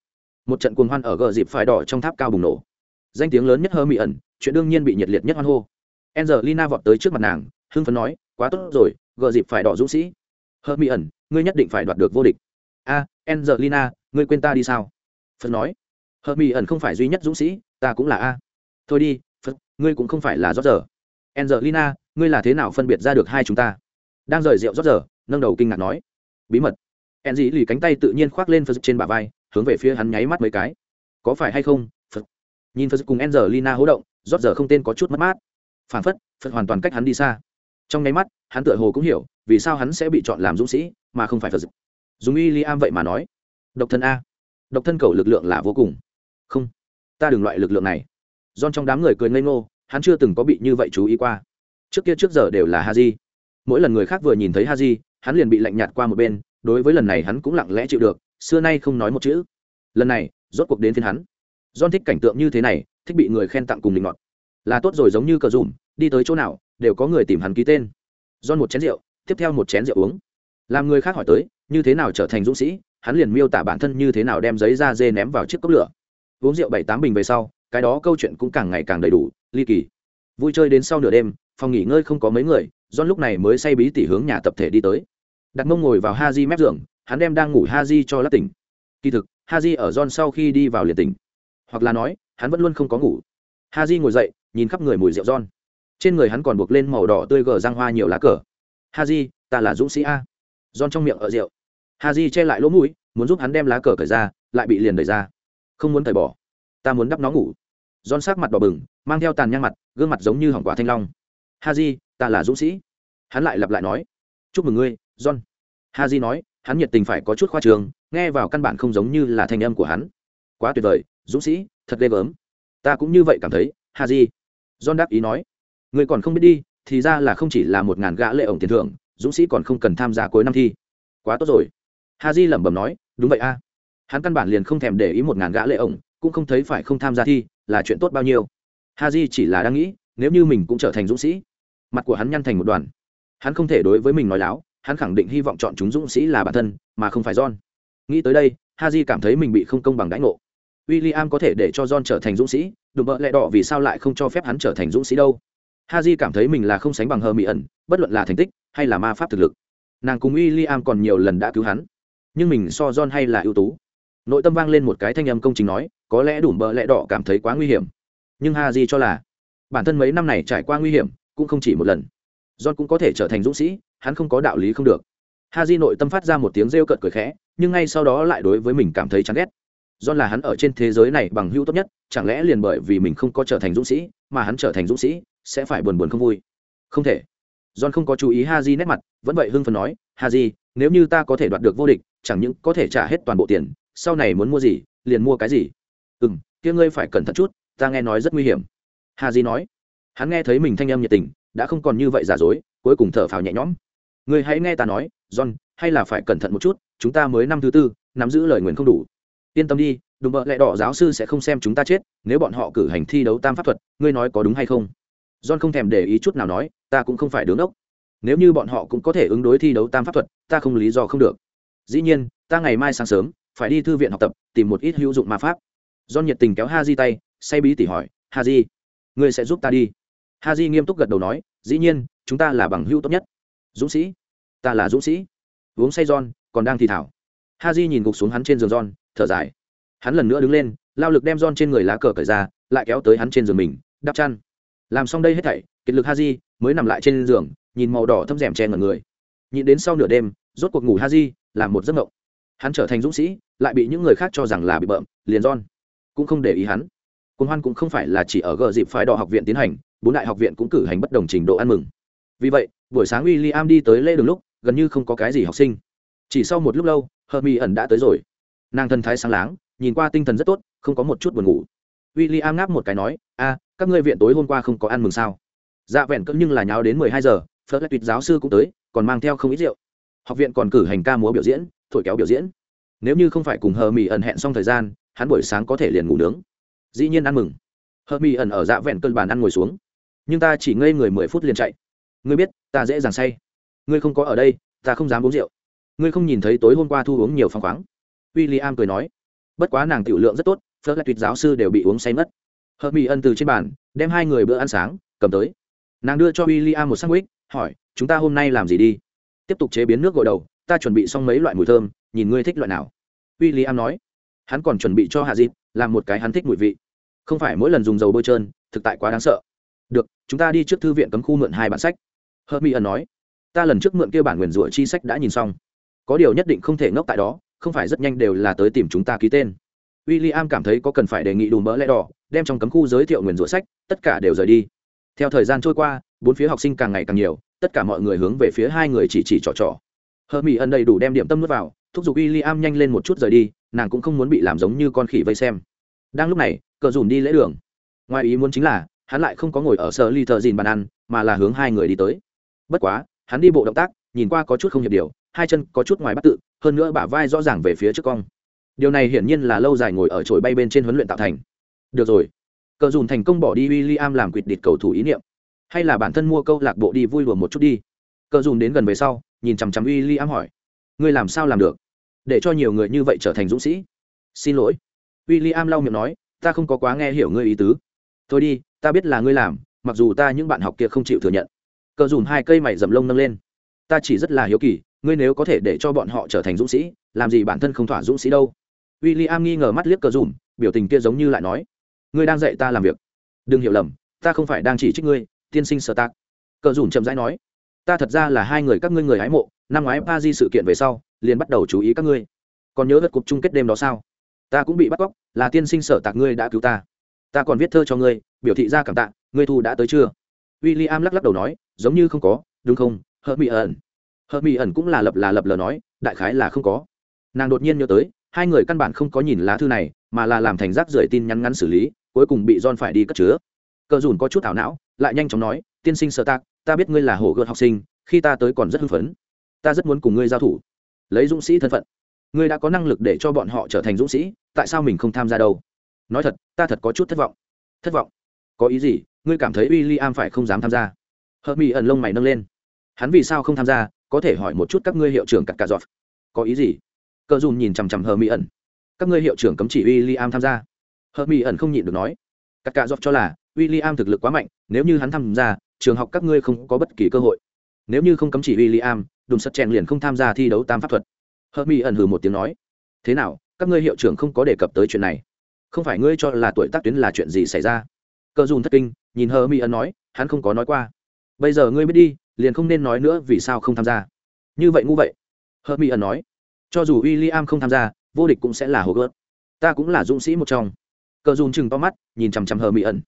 Một trận cuồng hoan ở gờ dịp phải đỏ trong tháp cao bùng nổ. Danh tiếng lớn nhất hơ mị ẩn, chuyện đương nhiên bị nhiệt liệt nhất hoan hô. Angelina vọt tới trước mặt nàng, hưng phấn nói, quá tốt rồi, gờ dịp phải đỏ dũng sĩ. Hơ mị ẩn, ngươi nhất định phải đoạt được vô địch. A, Angelina, ngươi quên ta đi sao? Phấn nói hợp mỹ ẩn không phải duy nhất dũng sĩ, ta cũng là a. Thôi đi, phật, ngươi cũng không phải là rót giờ. Angelina, ngươi là thế nào phân biệt ra được hai chúng ta? Đang rời rượu rót giờ, nâng đầu kinh ngạc nói. Bí mật. En dĩ lì cánh tay tự nhiên khoác lên phật trên bả vai, hướng về phía hắn nháy mắt mấy cái. Có phải hay không, phật? Nhìn phật cùng angelina hỗ động, rót giờ không tên có chút mất mát. Phản phất, phật hoàn toàn cách hắn đi xa. Trong nháy mắt, hắn tựa hồ cũng hiểu, vì sao hắn sẽ bị chọn làm dũng sĩ, mà không phải phật. Dùng y li am vậy mà nói. Độc thân a. Độc thân cầu lực lượng là vô cùng không, ta đừng loại lực lượng này. Don trong đám người cười ngây ngô, hắn chưa từng có bị như vậy chú ý qua. Trước kia trước giờ đều là ha di mỗi lần người khác vừa nhìn thấy ha di hắn liền bị lạnh nhạt qua một bên, đối với lần này hắn cũng lặng lẽ chịu được, xưa nay không nói một chữ. Lần này, rốt cuộc đến phiên hắn. Don thích cảnh tượng như thế này, thích bị người khen tặng cùng định ngọt là tốt rồi giống như cờ dùm, đi tới chỗ nào, đều có người tìm hắn ký tên. Don một chén rượu, tiếp theo một chén rượu uống. Làm người khác hỏi tới, như thế nào trở thành dũng sĩ, hắn liền miêu tả bản thân như thế nào đem giấy da dê ném vào chiếc cốc lửa uống rượu bảy tám bình về sau, cái đó câu chuyện cũng càng ngày càng đầy đủ, ly kỳ. Vui chơi đến sau nửa đêm, phòng nghỉ ngơi không có mấy người, john lúc này mới say bí tỉ hướng nhà tập thể đi tới. Đặt mông ngồi vào ha di mép giường, hắn đem đang ngủ ha di cho lát tỉnh. Kỳ thực ha di ở john sau khi đi vào liền tỉnh. Hoặc là nói, hắn vẫn luôn không có ngủ. Ha di ngồi dậy, nhìn khắp người mùi rượu john. Trên người hắn còn buộc lên màu đỏ tươi gờ răng hoa nhiều lá cờ. Ha di ta là dũng sĩ a. John trong miệng ở rượu. Ha di che lại lỗ mũi, muốn giúp hắn đem lá cờ cởi ra, lại bị liền đẩy ra không muốn thời bỏ ta muốn đắp nó ngủ Giòn sắc mặt đỏ bừng, mang theo tàn nhang mặt, gương mặt giống như hỏng quả thanh long. Haji, ta là dũng sĩ. Hắn lại lặp lại nói, chúc mừng ngươi, John. Haji nói, hắn nhiệt tình phải có chút khoa trường, nghe vào căn bản không giống như là thanh âm của hắn. Quá tuyệt vời, dũng sĩ, thật ghê gớm. Ta cũng như vậy cảm thấy, Haji. John đáp ý nói, ngươi còn không biết đi, thì ra là không chỉ là một ngàn gã lệ ổng tiền thưởng, dũng sĩ còn không cần tham gia cuối năm thi. Quá tốt rồi. Haji lẩm bẩm nói, đúng vậy a hắn căn bản liền không thèm để ý một ngàn gã lệ ổng, cũng không thấy phải không tham gia thi là chuyện tốt bao nhiêu. Ha di chỉ là đang nghĩ, nếu như mình cũng trở thành dũng sĩ, mặt của hắn nhăn thành một đoàn. Hắn không thể đối với mình nói láo, hắn khẳng định hy vọng chọn chúng dũng sĩ là bản thân, mà không phải john. Nghĩ tới đây ha di cảm thấy mình bị không công bằng đãi ngộ. W i l l i am có thể để cho john trở thành dũng sĩ, đùm bợ lẹ đỏ vì sao lại không cho phép hắn trở thành dũng sĩ đâu? Ha di cảm thấy mình là không sánh bằng hờ mỹ ẩn bất luận là thành tích hay là ma pháp thực lực. Nàng cùng w i l l i am còn nhiều lần đã cứu hắn, nhưng mình so john hay là ưu tú nội tâm vang lên một cái thanh âm công trình nói, có lẽ đủ bờ lẽ đỏ cảm thấy quá nguy hiểm. Nhưng ha di cho là, bản thân mấy năm này trải qua nguy hiểm, cũng không chỉ một lần. John cũng có thể trở thành dũng sĩ, hắn không có đạo lý không được. Ha di nội tâm phát ra một tiếng rêu cợt cười khẽ, nhưng ngay sau đó lại đối với mình cảm thấy chán ghét. John là hắn ở trên thế giới này bằng hữu tốt nhất, chẳng lẽ liền bởi vì mình không có trở thành dũng sĩ, mà hắn trở thành dũng sĩ, sẽ phải buồn buồn không vui? Không thể. John không có chú ý ha di nét mặt, vẫn vậy hưng phần nói, ha di, nếu như ta có thể đoạt được vô địch, chẳng những có thể trả hết toàn bộ tiền sau này muốn mua gì, liền mua cái gì. Ừ m kia ngươi phải cẩn thận chút, ta nghe nói rất nguy hiểm. Hà di nói. Hắn nghe thấy mình thanh âm nhiệt tình, đã không còn như vậy giả dối, cuối cùng thở phào nhẹ nhõm. Ngươi hãy nghe ta nói, john, hay là phải cẩn thận một chút, chúng ta mới năm thứ tư, nắm giữ lời nguyện không đủ. Yên tâm đi đùm bợ lẹ đỏ giáo sư sẽ không xem chúng ta chết, nếu bọn họ cử hành thi đấu tam pháp thuật, ngươi nói có đúng hay không? John không thèm để ý chút nào nói, ta cũng không phải đứng ốc nếu như bọn họ cũng có thể ứng đối thi đấu tam pháp thuật, ta không lý do không được. Dĩ nhiên, ta ngày mai sáng sớm phải đi thư viện học tập, tìm một ít hữu dụng ma pháp. Do nhiệt tình kéo ha di tay, say bí tỉ hỏi ha di ngươi sẽ giúp ta đi? Ha di nghiêm túc gật đầu nói, dĩ nhiên, chúng ta là bằng hữu tốt nhất. Dũng sĩ, ta là dũng sĩ. Uống say, john, còn đang thì thảo. Ha di nhìn gục xuống hắn trên giường john, thở dài. Hắn lần nữa đứng lên, lao lực đem john trên người lá cờ cởi ra, lại kéo tới hắn trên giường mình, đắp chăn. Làm xong đây hết thảy, kiệt lực ha di mới nằm lại trên giường, nhìn màu đỏ thâm rèm che ngẩn người. Nhịn đến sau nửa đêm, rốt cuộc ngủ ha di làm một giấc mộng hắn trở thành dũng sĩ, lại bị những người khác cho rằng là bị bợm, liền don cũng không để ý hắn. Quân hoan cũng không phải là chỉ ở gờ dịp phái đỏ học viện tiến hành, bốn đại học viện cũng cử hành bất đồng trình độ ăn mừng. Vì vậy, buổi sáng w i l l i am đi tới lễ đường lúc, gần như không có cái gì học sinh. Chỉ sau một lúc lâu hờ mỹ ẩn đã tới rồi. Nàng thân thái sáng láng, nhìn qua tinh thần rất tốt, không có một chút buồn ngủ. W i l l i am ngáp một cái nói, a, các ngươi viện tối hôm qua không có ăn mừng sao? Dạ vẹn cỡ nhưng là nháo đến mười hai giờ phớt lại tuyệt giáo sư cũng tới, còn mang theo không ít rượu học viện còn cử hành ca múa biểu diễn, thổi kéo biểu diễn. Nếu như không phải cùng hờ mỹ ẩn hẹn xong thời gian, hắn buổi sáng có thể liền ngủ nướng. Dĩ nhiên ăn mừng. Hờ mỹ ẩn ở dạ vẹn cơn bàn ăn ngồi xuống. Nhưng ta chỉ ngây người mười phút liền chạy. Ngươi biết, ta dễ dàng say. Ngươi không có ở đây, ta không dám uống rượu. Ngươi không nhìn thấy tối hôm qua thu uống nhiều phăng khoáng. W i l l i am cười nói. Bất quá nàng tiểu lượng rất tốt phớt lại tuyệt giáo sư đều bị uống say mất. Hợp mỹ ân từ trên bàn, đem hai người bữa ăn sáng, cầm tới. Nàng đưa cho w i l l i am một sandwich, hỏi, chúng ta hôm nay làm gì đi? Tiếp tục chế biến nước gội đầu, ta chuẩn bị xong mấy loại mùi thơm, nhìn ngươi thích loại nào. W i l l i am nói. Hắn còn chuẩn bị cho hạ dịp làm một cái hắn thích mùi vị. Không phải mỗi lần dùng dầu bôi trơn, thực tại quá đáng sợ. Được, chúng ta đi trước thư viện cấm khu mượn hai bản sách. Hớt mỹ ẩn nói. Ta lần trước mượn kia bản nguyền rủa chi sách đã nhìn xong. Có điều nhất định không thể ngốc tại đó, không phải rất nhanh đều là tới tìm chúng ta ký tên. W i l l i am cảm thấy có cần phải đề nghị đùm mỡ lẽ đỏ, đem trong cấm khu giới thiệu nguyền rủa sách, tất cả đều rời đi. Theo thời gian trôi qua, bốn phía học sinh càng ngày càng nhiều tất cả mọi người hướng về phía hai người chỉ chỉ trò trò. Hờ mỹ ẩn đầy đủ đem điểm tâm nước vào, thúc giục w i l l i am nhanh lên một chút rời đi, nàng cũng không muốn bị làm giống như con khỉ vây xem. Đang lúc này, cờ dùm đi lễ đường. Ngoài ý muốn chính là, hắn lại không có ngồi ở sở ly thợ dìn bàn ăn, mà là hướng hai người đi tới. Bất quá, hắn đi bộ động tác, nhìn qua có chút không hiệp điều, hai chân có chút ngoài bắt tự, hơn nữa bả vai rõ ràng về phía trước cong. Điều này hiển nhiên là lâu dài ngồi ở trồi bay bên trên huấn luyện tạo thành. Được rồi. Cờ dùn thành công bỏ đi w i l l i am làm quỵt địch cầu thủ ý niệm hay là bản thân mua câu lạc bộ đi vui lùa một chút đi. Cờ dùm đến gần về sau, nhìn chằm chằm uy i am hỏi. Ngươi làm sao làm được? Để cho nhiều người như vậy trở thành dũng sĩ. Xin lỗi. W i l l i am lau miệng nói, ta không có quá nghe hiểu ngươi ý tứ. Thôi đi, ta biết là ngươi làm, mặc dù ta những bạn học kia không chịu thừa nhận. Cờ dùm hai cây mày dầm lông nâng lên. Ta chỉ rất là hiếu kỳ, ngươi nếu có thể để cho bọn họ trở thành dũng sĩ, làm gì bản thân không thỏa dũng sĩ đâu? W i l l i am nghi ngờ mắt liếc cờ dùm biểu tình kia giống như lại nói. Ngươi đang dạy ta làm việc. Đừng hiểu lầm, ta không phải đang chỉ trích ngươi tiên sinh sở tạc. Cờ dùm chậm rãi nói, ta thật ra là hai người các ngươi người hái mộ, năm ngoái pa di sự kiện về sau, liền bắt đầu chú ý các ngươi. Còn nhớ vật cục chung kết đêm đó sao? Ta cũng bị bắt cóc, là tiên sinh sở tạc ngươi đã cứu ta. Ta còn viết thơ cho ngươi, biểu thị ra cảm tạ, ngươi thu đã tới chưa? W i l l i am lắc lắc đầu nói, giống như không có, đúng không? Hợp mỹ ẩn. Hợp mỹ ẩn cũng là lập là lập lờ nói, đại khái là không có. Nàng đột nhiên nhớ tới, hai người căn bản không có nhìn lá thư này, mà là làm thành rác rưởi tin nhắn ngắn xử lý, cuối cùng bị John phải đi cất chứa cờ dùn có chút thảo não, lại nhanh chóng nói, tiên sinh sợ tạc, ta biết ngươi là hổ gợt học sinh, khi ta tới còn rất hưng phấn. Ta rất muốn cùng ngươi giao thủ. Lấy dũng sĩ thân phận. Ngươi đã có năng lực để cho bọn họ trở thành dũng sĩ, tại sao mình không tham gia đâu? Nói thật, ta thật có chút thất vọng. Thất vọng? Có ý gì? Ngươi cảm thấy w i l l i am phải không dám tham gia? Hợp mỹ ẩn lông mày nâng lên. Hắn vì sao không tham gia? Có thể hỏi một chút các ngươi hiệu trưởng cặp cà giọt. Có ý gì? Cờ dùn nhìn chằm chằm hờ mỹ ẩn. Các ngươi hiệu trưởng cấm chỉ w i l l i am tham gia. Hờ mỹ ẩn không nhịn được nói. Cặp cà giọt cho là w i l l i am thực lực quá mạnh, nếu như hắn tham gia, trường học các ngươi không có bất kỳ cơ hội. Nếu như không cấm chỉ w i l l i am đùm sắt chèn liền không tham gia thi đấu tam pháp thuật. Hờ mỹ ẩn hừ một tiếng nói, thế nào, các ngươi hiệu trưởng không có đề cập tới chuyện này? Không phải ngươi cho là tuổi tác tuyến là chuyện gì xảy ra? Cơ dùn thất kinh, nhìn hờ mỹ ẩn nói, hắn không có nói qua. Bây giờ ngươi biết đi, liền không nên nói nữa vì sao không tham gia. Như vậy ngu vậy. Hờ mỹ ẩn nói, cho dù w i l l i am không tham gia, vô địch cũng sẽ là hồ gớt ta cũng là dũng sĩ một trong. Cờ dùn chừng to mắt, nhìn chằm chằm hờ mỹ ẩn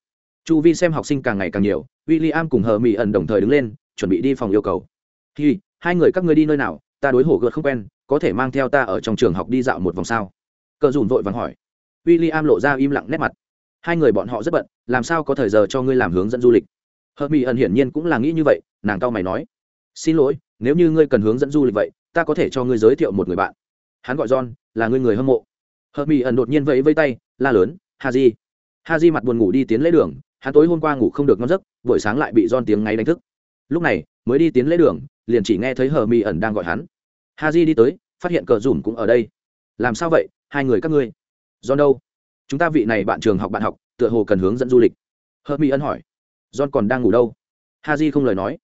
chu vi xem học sinh càng ngày càng nhiều w i l l i am cùng hờ mỹ ẩn đồng thời đứng lên, chuẩn bị đi phòng yêu cầu. Hi, hai người các ngươi đi nơi nào? Ta đối hổ gợt không quen, có thể mang theo ta ở trong trường học đi dạo một vòng sao? Cờ dùn vội vàng hỏi. W i l l i am lộ ra im lặng nét mặt. Hai người bọn họ rất bận, làm sao có thời giờ cho ngươi làm hướng dẫn du lịch? Hờ mỹ ẩn hiển nhiên cũng là nghĩ như vậy, nàng cao mày nói. Xin lỗi, nếu như ngươi cần hướng dẫn du lịch vậy, ta có thể cho ngươi giới thiệu một người bạn. Hắn gọi john, là ngươi người hâm mộ. Hờ mỹ ẩn đột nhiên vẫy vây tay, la lớn, ha di. Ha di mặt buồn ngủ đi tiến lễ đường hắn tối hôm qua ngủ không được ngon giấc, buổi sáng lại bị don tiếng ngáy đánh thức. Lúc này, mới đi tiến lễ đường, liền chỉ nghe thấy hờ mi ẩn đang gọi hắn. Ha di đi tới, phát hiện cờ Dùm cũng ở đây. Làm sao vậy, hai người các ngươi? Don đâu? Chúng ta vị này bạn trường học bạn học, tựa hồ cần hướng dẫn du lịch. Hờ mi ẩn hỏi. Don còn đang ngủ đâu? Ha di không lời nói.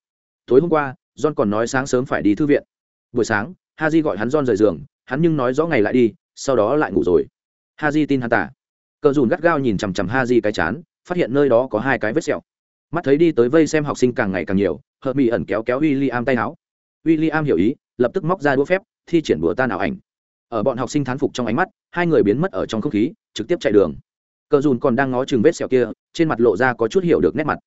Tối hôm qua don còn nói sáng sớm phải đi thư viện. Buổi sáng ha di gọi hắn don rời giường, hắn nhưng nói rõ ngày lại đi, sau đó lại ngủ rồi. Ha di tin hắn tả. Cờ dùn gắt gao nhìn chằm chằm ha di cái chán phát hiện nơi đó có hai cái vết sẹo. Mắt thấy đi tới vây xem học sinh càng ngày càng nhiều, hợp bị ẩn kéo kéo w i l l i am tay áo. W i l l i am hiểu ý, lập tức móc ra đũa phép, thi triển đũa tan ảo ảnh. Ở bọn học sinh thán phục trong ánh mắt, hai người biến mất ở trong không khí, trực tiếp chạy đường. Cờ dùn còn đang ngó chừng vết sẹo kia, trên mặt lộ ra có chút hiểu được nét mặt.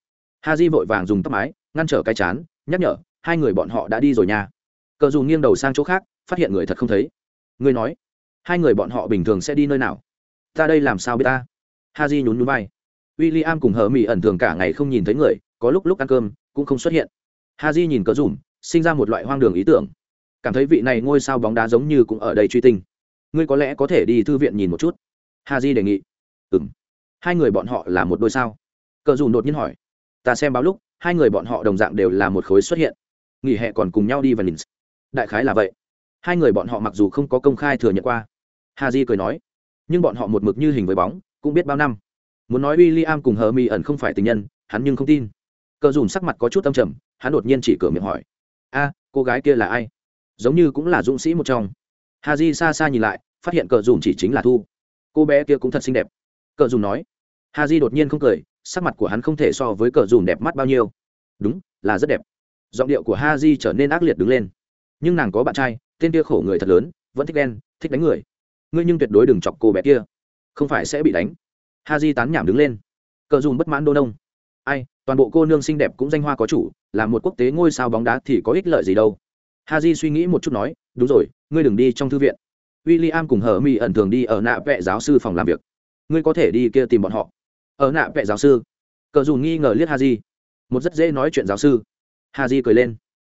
Ha di vội vàng dùng tóc mái, ngăn trở cái chán, nhắc nhở, hai người bọn họ đã đi rồi nha. Cờ dùn nghiêng đầu sang chỗ khác, phát hiện người thật không thấy. Người nói, hai người bọn họ bình thường sẽ đi nơi nào? Ta đây làm sao biết ta? Ha di nhún nhún vai w i l l i am cùng hờ mỹ ẩn thường cả ngày không nhìn thấy người, có lúc lúc ăn cơm, cũng không xuất hiện. Ha nhìn cờ dùm sinh ra một loại hoang đường ý tưởng. Cảm thấy vị này ngôi sao bóng đá giống như cũng ở đây truy tinh. Ngươi có lẽ có thể đi thư viện nhìn một chút. Ha đề nghị. Ừ m hai người bọn họ là một đôi sao? Cờ dùm đột nhiên hỏi. Ta xem báo lúc, hai người bọn họ đồng dạng đều là một khối xuất hiện. Nghỉ hè còn cùng nhau đi vào nhìn. đại khái là vậy. Hai người bọn họ mặc dù không có công khai thừa nhận qua. Ha cười nói. Nhưng bọn họ một mực như hình với bóng, cũng biết bao năm muốn nói w i l l i am cùng hờ mi ẩn không phải tình nhân, hắn nhưng không tin. Cờ dùn sắc mặt có chút tâm trầm, hắn đột nhiên chỉ cửa miệng hỏi. A, cô gái kia là ai? Giống như cũng là dũng sĩ một trong. Hà di xa xa nhìn lại, phát hiện cờ dùn chỉ chính là thu. Cô bé kia cũng thật xinh đẹp. Cờ dùn nói. Hà di đột nhiên không cười, sắc mặt của hắn không thể so với cờ dùn đẹp mắt bao nhiêu. Đúng, là rất đẹp. Giọng điệu của ha di trở nên ác liệt đứng lên. Nhưng nàng có bạn trai, tên kia khổ người thật lớn, vẫn thích đen thích đánh người. Ngươi nhưng tuyệt đối đừng chọc cô bé kia. Không phải sẽ bị đánh ha di tán nhảm đứng lên. Cờ dùn bất mãn đô nông. Ai, toàn bộ cô nương xinh đẹp cũng danh hoa có chủ, là một quốc tế ngôi sao bóng đá thì có ích lợi gì đâu. Ha di suy nghĩ một chút nói, đúng rồi, ngươi đừng đi trong thư viện. W i l l i am cùng hờ mi ẩn thường đi ở nạ vệ giáo sư phòng làm việc. Ngươi có thể đi kia tìm bọn họ. Ở nạ vệ giáo sư? Cờ dùn nghi ngờ liếc ha di. Một rất dễ nói chuyện giáo sư. Ha di cười lên.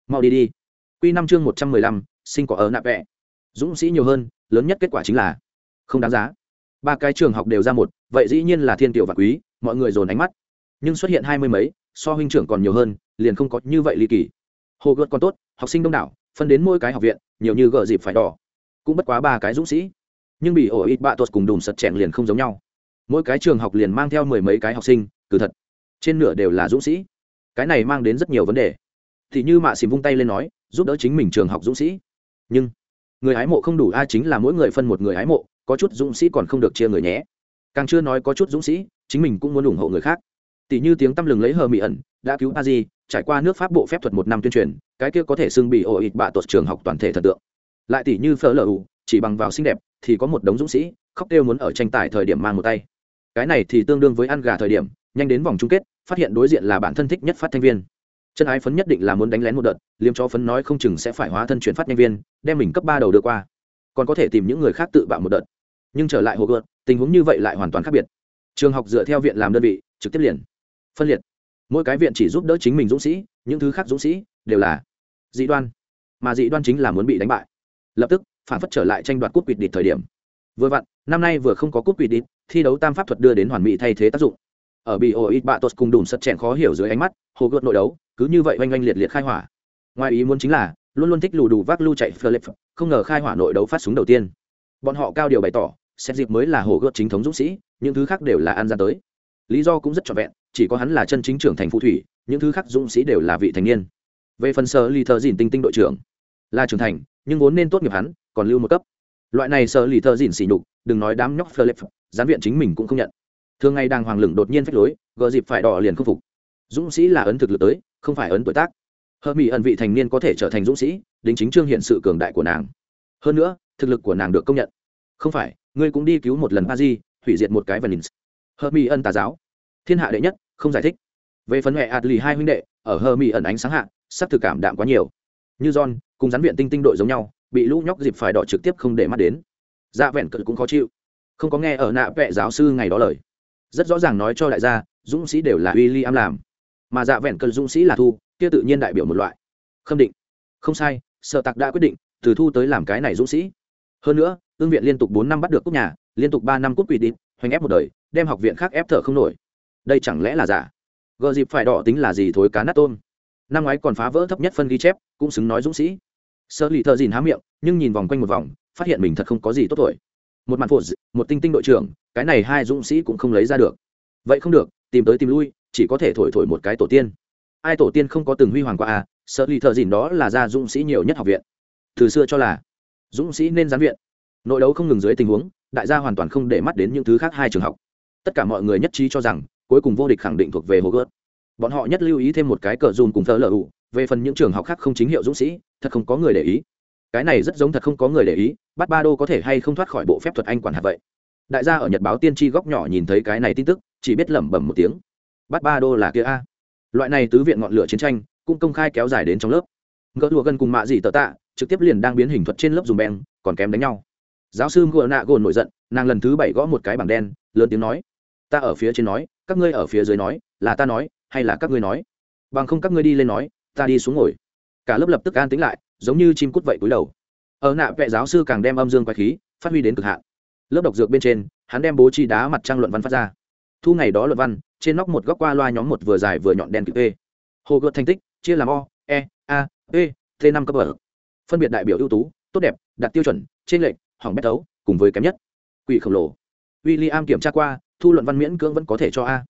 Mau đi đi. Q năm chương một trăm mười lăm, sinh có ở nạ vệ. Dũng sĩ nhiều hơn, lớn nhất kết quả chính là không đáng giá ba cái trường học đều ra một, vậy dĩ nhiên là thiên tiểu và quý, mọi người dồn ánh mắt. Nhưng xuất hiện hai mươi mấy, so huynh trưởng còn nhiều hơn, liền không có như vậy ly kỳ. Hồ gợt còn tốt, học sinh đông đảo, phân đến mỗi cái học viện, nhiều như gợ dịp phải đỏ. Cũng bất quá ba cái dũng sĩ. Nhưng bị ổ ít bạ tuột cùng đùm sật chèn liền không giống nhau. Mỗi cái trường học liền mang theo mười mấy cái học sinh, cứ thật. Trên nửa đều là dũng sĩ. Cái này mang đến rất nhiều vấn đề. Thì như mạ xìm vung tay lên nói, giúp đỡ chính mình trường học dũng sĩ. Nhưng, người hái mộ không đủ, a chính là mỗi người phân một người hái mộ có chút dũng sĩ còn không được chia người nhé. Càng chưa nói có chút dũng sĩ, chính mình cũng muốn ủng hộ người khác. Tỷ như tiếng tăm lừng lấy hờ mỹ ẩn, đã cứu a di trải qua nước pháp bộ phép thuật một năm tuyên truyền, cái kia có thể xưng bị ổ ịt bạ tuột trường học toàn thể thần tượng. Lại tỷ như phở lờ ủ, chỉ bằng vào xinh đẹp, thì có một đống dũng sĩ, khóc kêu muốn ở tranh tài thời điểm mang một tay. Cái này thì tương đương với ăn gà thời điểm, nhanh đến vòng chung kết, phát hiện đối diện là bản thân thích nhất phát thanh viên. Chân ái phấn nhất định là muốn đánh lén một đợt liêm cho phấn nói không chừng sẽ phải hóa thân chuyển phát nhanh viên, đem mình cấp ba đầu đưa qua. Còn có thể tìm những người khác tự bạo một đợt nhưng trở lại hồ gợt, tình huống như vậy lại hoàn toàn khác biệt. Trường học dựa theo viện làm đơn vị, trực tiếp liền, phân liệt. Mỗi cái viện chỉ giúp đỡ chính mình dũng sĩ, những thứ khác dũng sĩ đều là dị đoan. Mà dị đoan chính là muốn bị đánh bại. Lập tức, phản phất trở lại tranh đoạt cúp quỵt địch thời điểm. Vừa vặn, năm nay vừa không có cúp quỵt địch, thi đấu tam pháp thuật đưa đến hoàn mỹ thay thế tác dụng. Ở bị ổ ít bạ tốt cùng đùm sật chèn khó hiểu dưới ánh mắt, hồ gợt nội đấu, cứ như vậy oanh oanh liệt liệt khai hỏa. Ngoài ý muốn chính là, luôn luôn thích lù đủ vác lưu chạy philip, không ngờ khai hỏa nội đấu phát súng đầu tiên bọn họ cao điều bày tỏ, xét dịp mới là hồ gợt chính thống dũng sĩ, những thứ khác đều là an ra tới. Lý do cũng rất trọn vẹn, chỉ có hắn là chân chính trưởng thành phù thủy, những thứ khác dũng sĩ đều là vị thành niên. Về phần sở lì thợ dìn tinh tinh đội trưởng, là trưởng thành, nhưng vốn nên tốt nghiệp hắn, còn lưu một cấp. Loại này sở lì thợ dìn xỉ nhục, đừng nói đám nhóc philip, gián viện chính mình cũng không nhận. Thường ngày đang hoàng lửng đột nhiên phách lối, gờ dịp phải đỏ liền không phục. Dũng sĩ là ấn thực lực tới, không phải ấn tuổi tác. Hờ mỹ ẩn vị thành niên có thể trở thành dũng sĩ, đính chính trương hiện sự cường đại của nàng. Hơn nữa thực lực của nàng được công nhận. Không phải, ngươi cũng đi cứu một lần pa di hủy diệt một cái valins hơ mi ân tà giáo. Thiên hạ đệ nhất, không giải thích. Về phần mẹ ạt lì hai huynh đệ, ở hơ mi ẩn ánh sáng hạ sắp thực cảm đạm quá nhiều. Như john, cùng rắn viện tinh tinh đội giống nhau, bị lũ nhóc dịp phải đỏ trực tiếp không để mắt đến. Dạ vẹn cự cũng khó chịu. Không có nghe ở nạ vệ giáo sư ngày đó lời. Rất rõ ràng nói cho đại gia, dũng sĩ đều là w i l l i am làm. Mà dạ vẹn cận dũng sĩ là thu, kia tự nhiên đại biểu một loại. Khâm định. Không sai, sợ tặc đã quyết định, từ thu tới làm cái này dũng sĩ hơn nữa ương viện liên tục bốn năm bắt được cúp nhà, liên tục ba năm cúp quỷ đít hoành ép một đời, đem học viện khác ép thở không nổi. Đây chẳng lẽ là giả? Gờ dịp phải đỏ tính là gì thối cá nát tôm? Năm ngoái còn phá vỡ thấp nhất phân ghi chép, cũng xứng nói dũng sĩ. Sơ lì thợ dìn há miệng, nhưng nhìn vòng quanh một vòng, phát hiện mình thật không có gì tốt tuổi. Một mặt phụ một tinh tinh đội trưởng, cái này hai dũng sĩ cũng không lấy ra được. Vậy không được, tìm tới tìm lui, chỉ có thể thổi thổi một cái tổ tiên. Ai tổ tiên không có từng huy hoàng qua à? Sợ lì thợ dìn đó là ra dũng sĩ nhiều nhất học viện. Từ xưa cho là dũng sĩ nên gián viện. Nội đấu không ngừng dưới tình huống, đại gia hoàn toàn không để mắt đến những thứ khác hai trường học. Tất cả mọi người nhất trí cho rằng, cuối cùng vô địch khẳng định thuộc về hồ gớt bọn họ nhất lưu ý thêm một cái cờ dùm cùng thờ lờ ủ, về phần những trường học khác không chính hiệu dũng sĩ, thật không có người để ý. Cái này rất giống thật không có người để ý, bắt ba đô có thể hay không thoát khỏi bộ phép thuật anh quản hạt vậy. Đại gia ở nhật báo tiên tri góc nhỏ nhìn thấy cái này tin tức, chỉ biết lẩm bẩm một tiếng. Bắt ba đô là kia a. Loại này tứ viện ngọn lửa chiến tranh, cũng công khai kéo dài đến trong lớp. Ngỡ lụa gần cùng mạ gì tờ tạ trực tiếp liền đang biến hình thuật trên lớp dùng beng, còn kém đánh nhau. Giáo sư ngựa nạ gồn nổi giận, nàng lần thứ bảy gõ một cái bảng đen, lớn tiếng nói, ta ở phía trên nói, các ngươi ở phía dưới nói, là ta nói, hay là các ngươi nói? Bằng không các ngươi đi lên nói, ta đi xuống ngồi. Cả lớp lập tức an tính lại, giống như chim cút vậy cúi đầu. Ở nạ vệ giáo sư càng đem âm dương quái khí phát huy đến cực hạn. Lớp độc dược bên trên, hắn đem bố trí đá mặt trăng luận văn phát ra. Thu ngày đó luận văn, trên nóc một góc qua loa nhóm một vừa dài vừa nhọn đen kịp e hồ gợt thành tích, chia làm o e a e t năm cấp bậc phân biệt đại biểu ưu tú, tốt đẹp, đạt tiêu chuẩn trên lệnh hỏng bét tấu cùng với kém nhất, quỷ khổng lồ. W i l l i am kiểm tra qua, thu luận văn miễn cưỡng vẫn có thể cho a.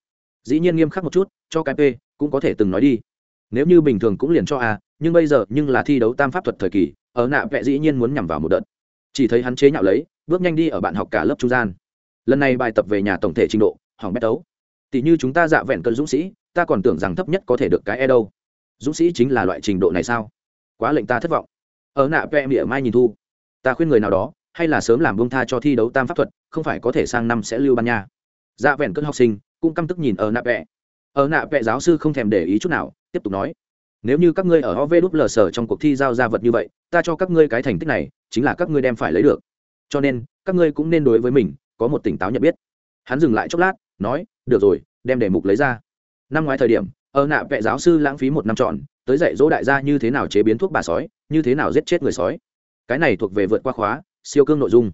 Dĩ nhiên nghiêm khắc một chút, cho cái p, cũng có thể từng nói đi. Nếu như bình thường cũng liền cho a, nhưng bây giờ, nhưng là thi đấu tam pháp thuật thời kỳ, ở nạ vẽ dĩ nhiên muốn nhằm vào một đợt. Chỉ thấy hắn chế nhạo lấy, bước nhanh đi ở bạn học cả lớp trung gian. Lần này bài tập về nhà tổng thể trình độ, hỏng bét tấu tỷ như chúng ta dạ vẹn cơn dũng sĩ, ta còn tưởng rằng thấp nhất có thể được cái e đâu. Dũng sĩ chính là loại trình độ này sao? Quá lệnh ta thất vọng ở nạ vẽ mỉa mai nhìn thu. Ta khuyên người nào đó, hay là sớm làm bông tha cho thi đấu tam pháp thuật, không phải có thể sang năm sẽ lưu ban nha. Dạ vẹn cơn học sinh, cũng căm tức nhìn ở nạ vẽ ở nạ vẽ giáo sư không thèm để ý chút nào, tiếp tục nói. Nếu như các ngươi ở ovl sở trong cuộc thi giao ra vật như vậy, ta cho các ngươi cái thành tích này, chính là các ngươi đem phải lấy được. Cho nên, các ngươi cũng nên đối với mình, có một tỉnh táo nhận biết. Hắn dừng lại chốc lát, nói, được rồi, đem đề mục lấy ra. Năm ngoái thời điểm ở nạ vệ giáo sư lãng phí một năm trọn, tới dạy dỗ đại gia như thế nào chế biến thuốc bà sói, như thế nào giết chết người sói. Cái này thuộc về vượt qua khóa, siêu cương nội dung.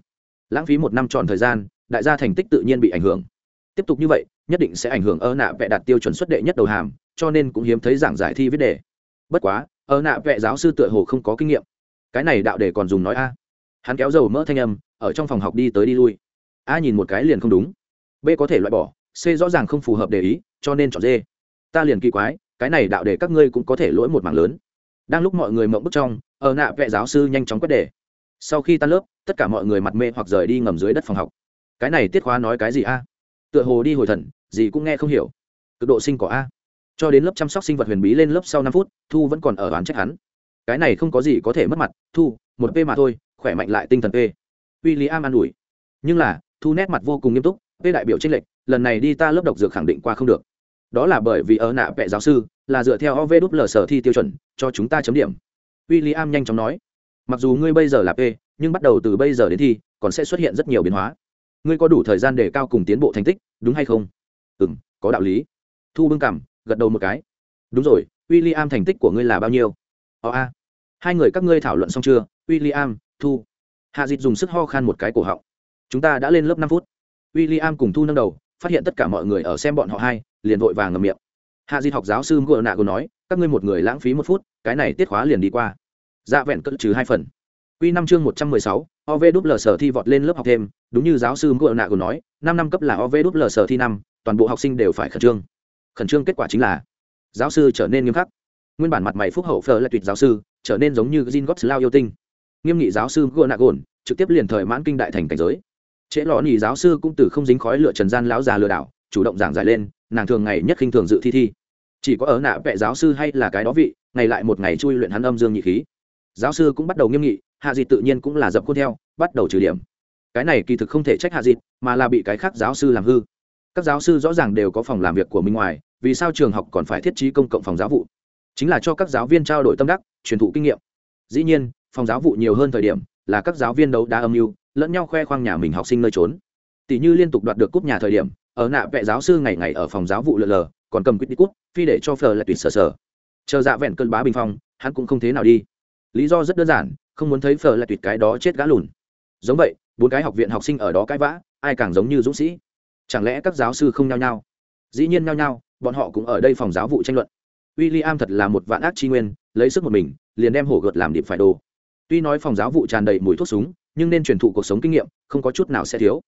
Lãng phí một năm trọn thời gian, đại gia thành tích tự nhiên bị ảnh hưởng. Tiếp tục như vậy, nhất định sẽ ảnh hưởng ở nạ vệ đạt tiêu chuẩn xuất đệ nhất đầu hàm, cho nên cũng hiếm thấy giảng giải thi viết đề. Bất quá, ở nạ vệ giáo sư tựa hồ không có kinh nghiệm. Cái này đạo để còn dùng nói a. Hắn kéo dầu mỡ thanh âm, ở trong phòng học đi tới đi lui. A nhìn một cái liền không đúng. B có thể loại bỏ, c rõ ràng không phù hợp đề ý, cho nên chọn d ta liền kỳ quái, cái này đạo để các ngươi cũng có thể lỗi một mảng lớn. Đang lúc mọi người mộng bức trong, ở nạ vệ giáo sư nhanh chóng quét đề. Sau khi tan lớp, tất cả mọi người mặt mê hoặc rời đi ngầm dưới đất phòng học. Cái này tiết khóa nói cái gì a? À? Tựa hồ đi hồi thần, gì cũng nghe không hiểu. Cực độ sinh cỏ a. Cho đến lớp chăm sóc sinh vật huyền bí lên lớp sau năm phút, thu vẫn còn ở đoán trách hắn. Cái này không có gì có thể mất mặt, thu, một p mà thôi, khỏe mạnh lại tinh thần p. W i l l i am an ủi. Nhưng là, thu nét mặt vô cùng nghiêm túc, p đại biểu tranh lệch, lần này đi ta lớp độc dược khẳng định qua không được đó là bởi vì ở nạ vẽ giáo sư là dựa theo ov đúp lờ sở thi tiêu chuẩn cho chúng ta chấm điểm. W i l l i am nhanh chóng nói, mặc dù ngươi bây giờ là p, nhưng bắt đầu từ bây giờ đến thi, còn sẽ xuất hiện rất nhiều biến hóa. Ngươi có đủ thời gian để cao cùng tiến bộ thành tích, đúng hay không? Ừ m có đạo lý. Thu bưng cảm gật đầu một cái. Đúng rồi w i l l i am thành tích của ngươi là bao nhiêu? Ò a. Hai người các ngươi thảo luận xong chưa? W i l l i am thu. Hạ dịch dùng sức ho khan một cái cổ họng. Chúng ta đã lên lớp năm phút. W i l l i am cùng thu nâng đầu phát hiện tất cả mọi người ở xem bọn họ hai, liền vội vàng ngầm miệng. Hạ di học giáo sư ngựa nạ còn nói, các ngươi một người lãng phí một phút, cái này tiết khóa liền đi qua. Dạ vẹn cỡ trừ hai phần. Q năm chương một trăm mười sáu ov đúp lờ sở thi vọt lên lớp học thêm, đúng như giáo sư ngựa nạ còn nói, năm năm cấp là ov đúp lờ sở thi năm, toàn bộ học sinh đều phải khẩn trương. Khẩn trương kết quả chính là, giáo sư trở nên nghiêm khắc. Nguyên bản mặt mày phúc hậu phờ là tuyệt giáo sư, trở nên giống như Jin Gots lao yêu tinh. Nghiêm nghị giáo sư Gonagon trực tiếp liền thời mãn kinh đại thành cảnh giới trễ lò nhì giáo sư cũng từ không dính khói lửa trần gian lão già lừa đảo, chủ động giảng giải lên, nàng thường ngày nhất khinh thường dự thi thi. Chỉ có ở nạ vệ giáo sư hay là cái đó vị, ngày lại một ngày chui luyện hắn âm dương nhị khí. Giáo sư cũng bắt đầu nghiêm nghị, hạ dị tự nhiên cũng là dập khuôn theo, bắt đầu trừ điểm. Cái này kỳ thực không thể trách hạ dịt, mà là bị cái khác giáo sư làm hư. Các giáo sư rõ ràng đều có phòng làm việc của mình ngoài, vì sao trường học còn phải thiết trí công cộng phòng giáo vụ? Chính là cho các giáo viên trao đổi tâm đắc, truyền thụ kinh nghiệm. Dĩ nhiên, phòng giáo vụ nhiều hơn thời điểm là các giáo viên đấu đá âm mưu lẫn nhau khoe khoang nhà mình học sinh nơi trốn. Tỷ như liên tục đoạt được cúp nhà thời điểm, ở nạ vệ giáo sư ngày ngày ở phòng giáo vụ lờ lờ, còn cầm quyết đi cúp, phi để cho phờ lại tùy sờ sờ chờ dạ vẹn cơn bá bình phong, hắn cũng không thế nào đi. Lý do rất đơn giản, không muốn thấy phờ lại tuyệt cái đó chết gã lùn. Giống vậy, bốn cái học viện học sinh ở đó cãi vã, ai càng giống như dũng sĩ. Chẳng lẽ các giáo sư không nhao nhao? Dĩ nhiên nhao nhao, bọn họ cũng ở đây phòng giáo vụ tranh luận. William am thật là một vạn ác chi nguyên, lấy sức một mình, liền đem hổ gợt làm điệp phải đồ. Tuy nói phòng giáo vụ tràn đầy mùi thuốc súng nhưng nên truyền thụ cuộc sống kinh nghiệm, không có chút nào sẽ thiếu.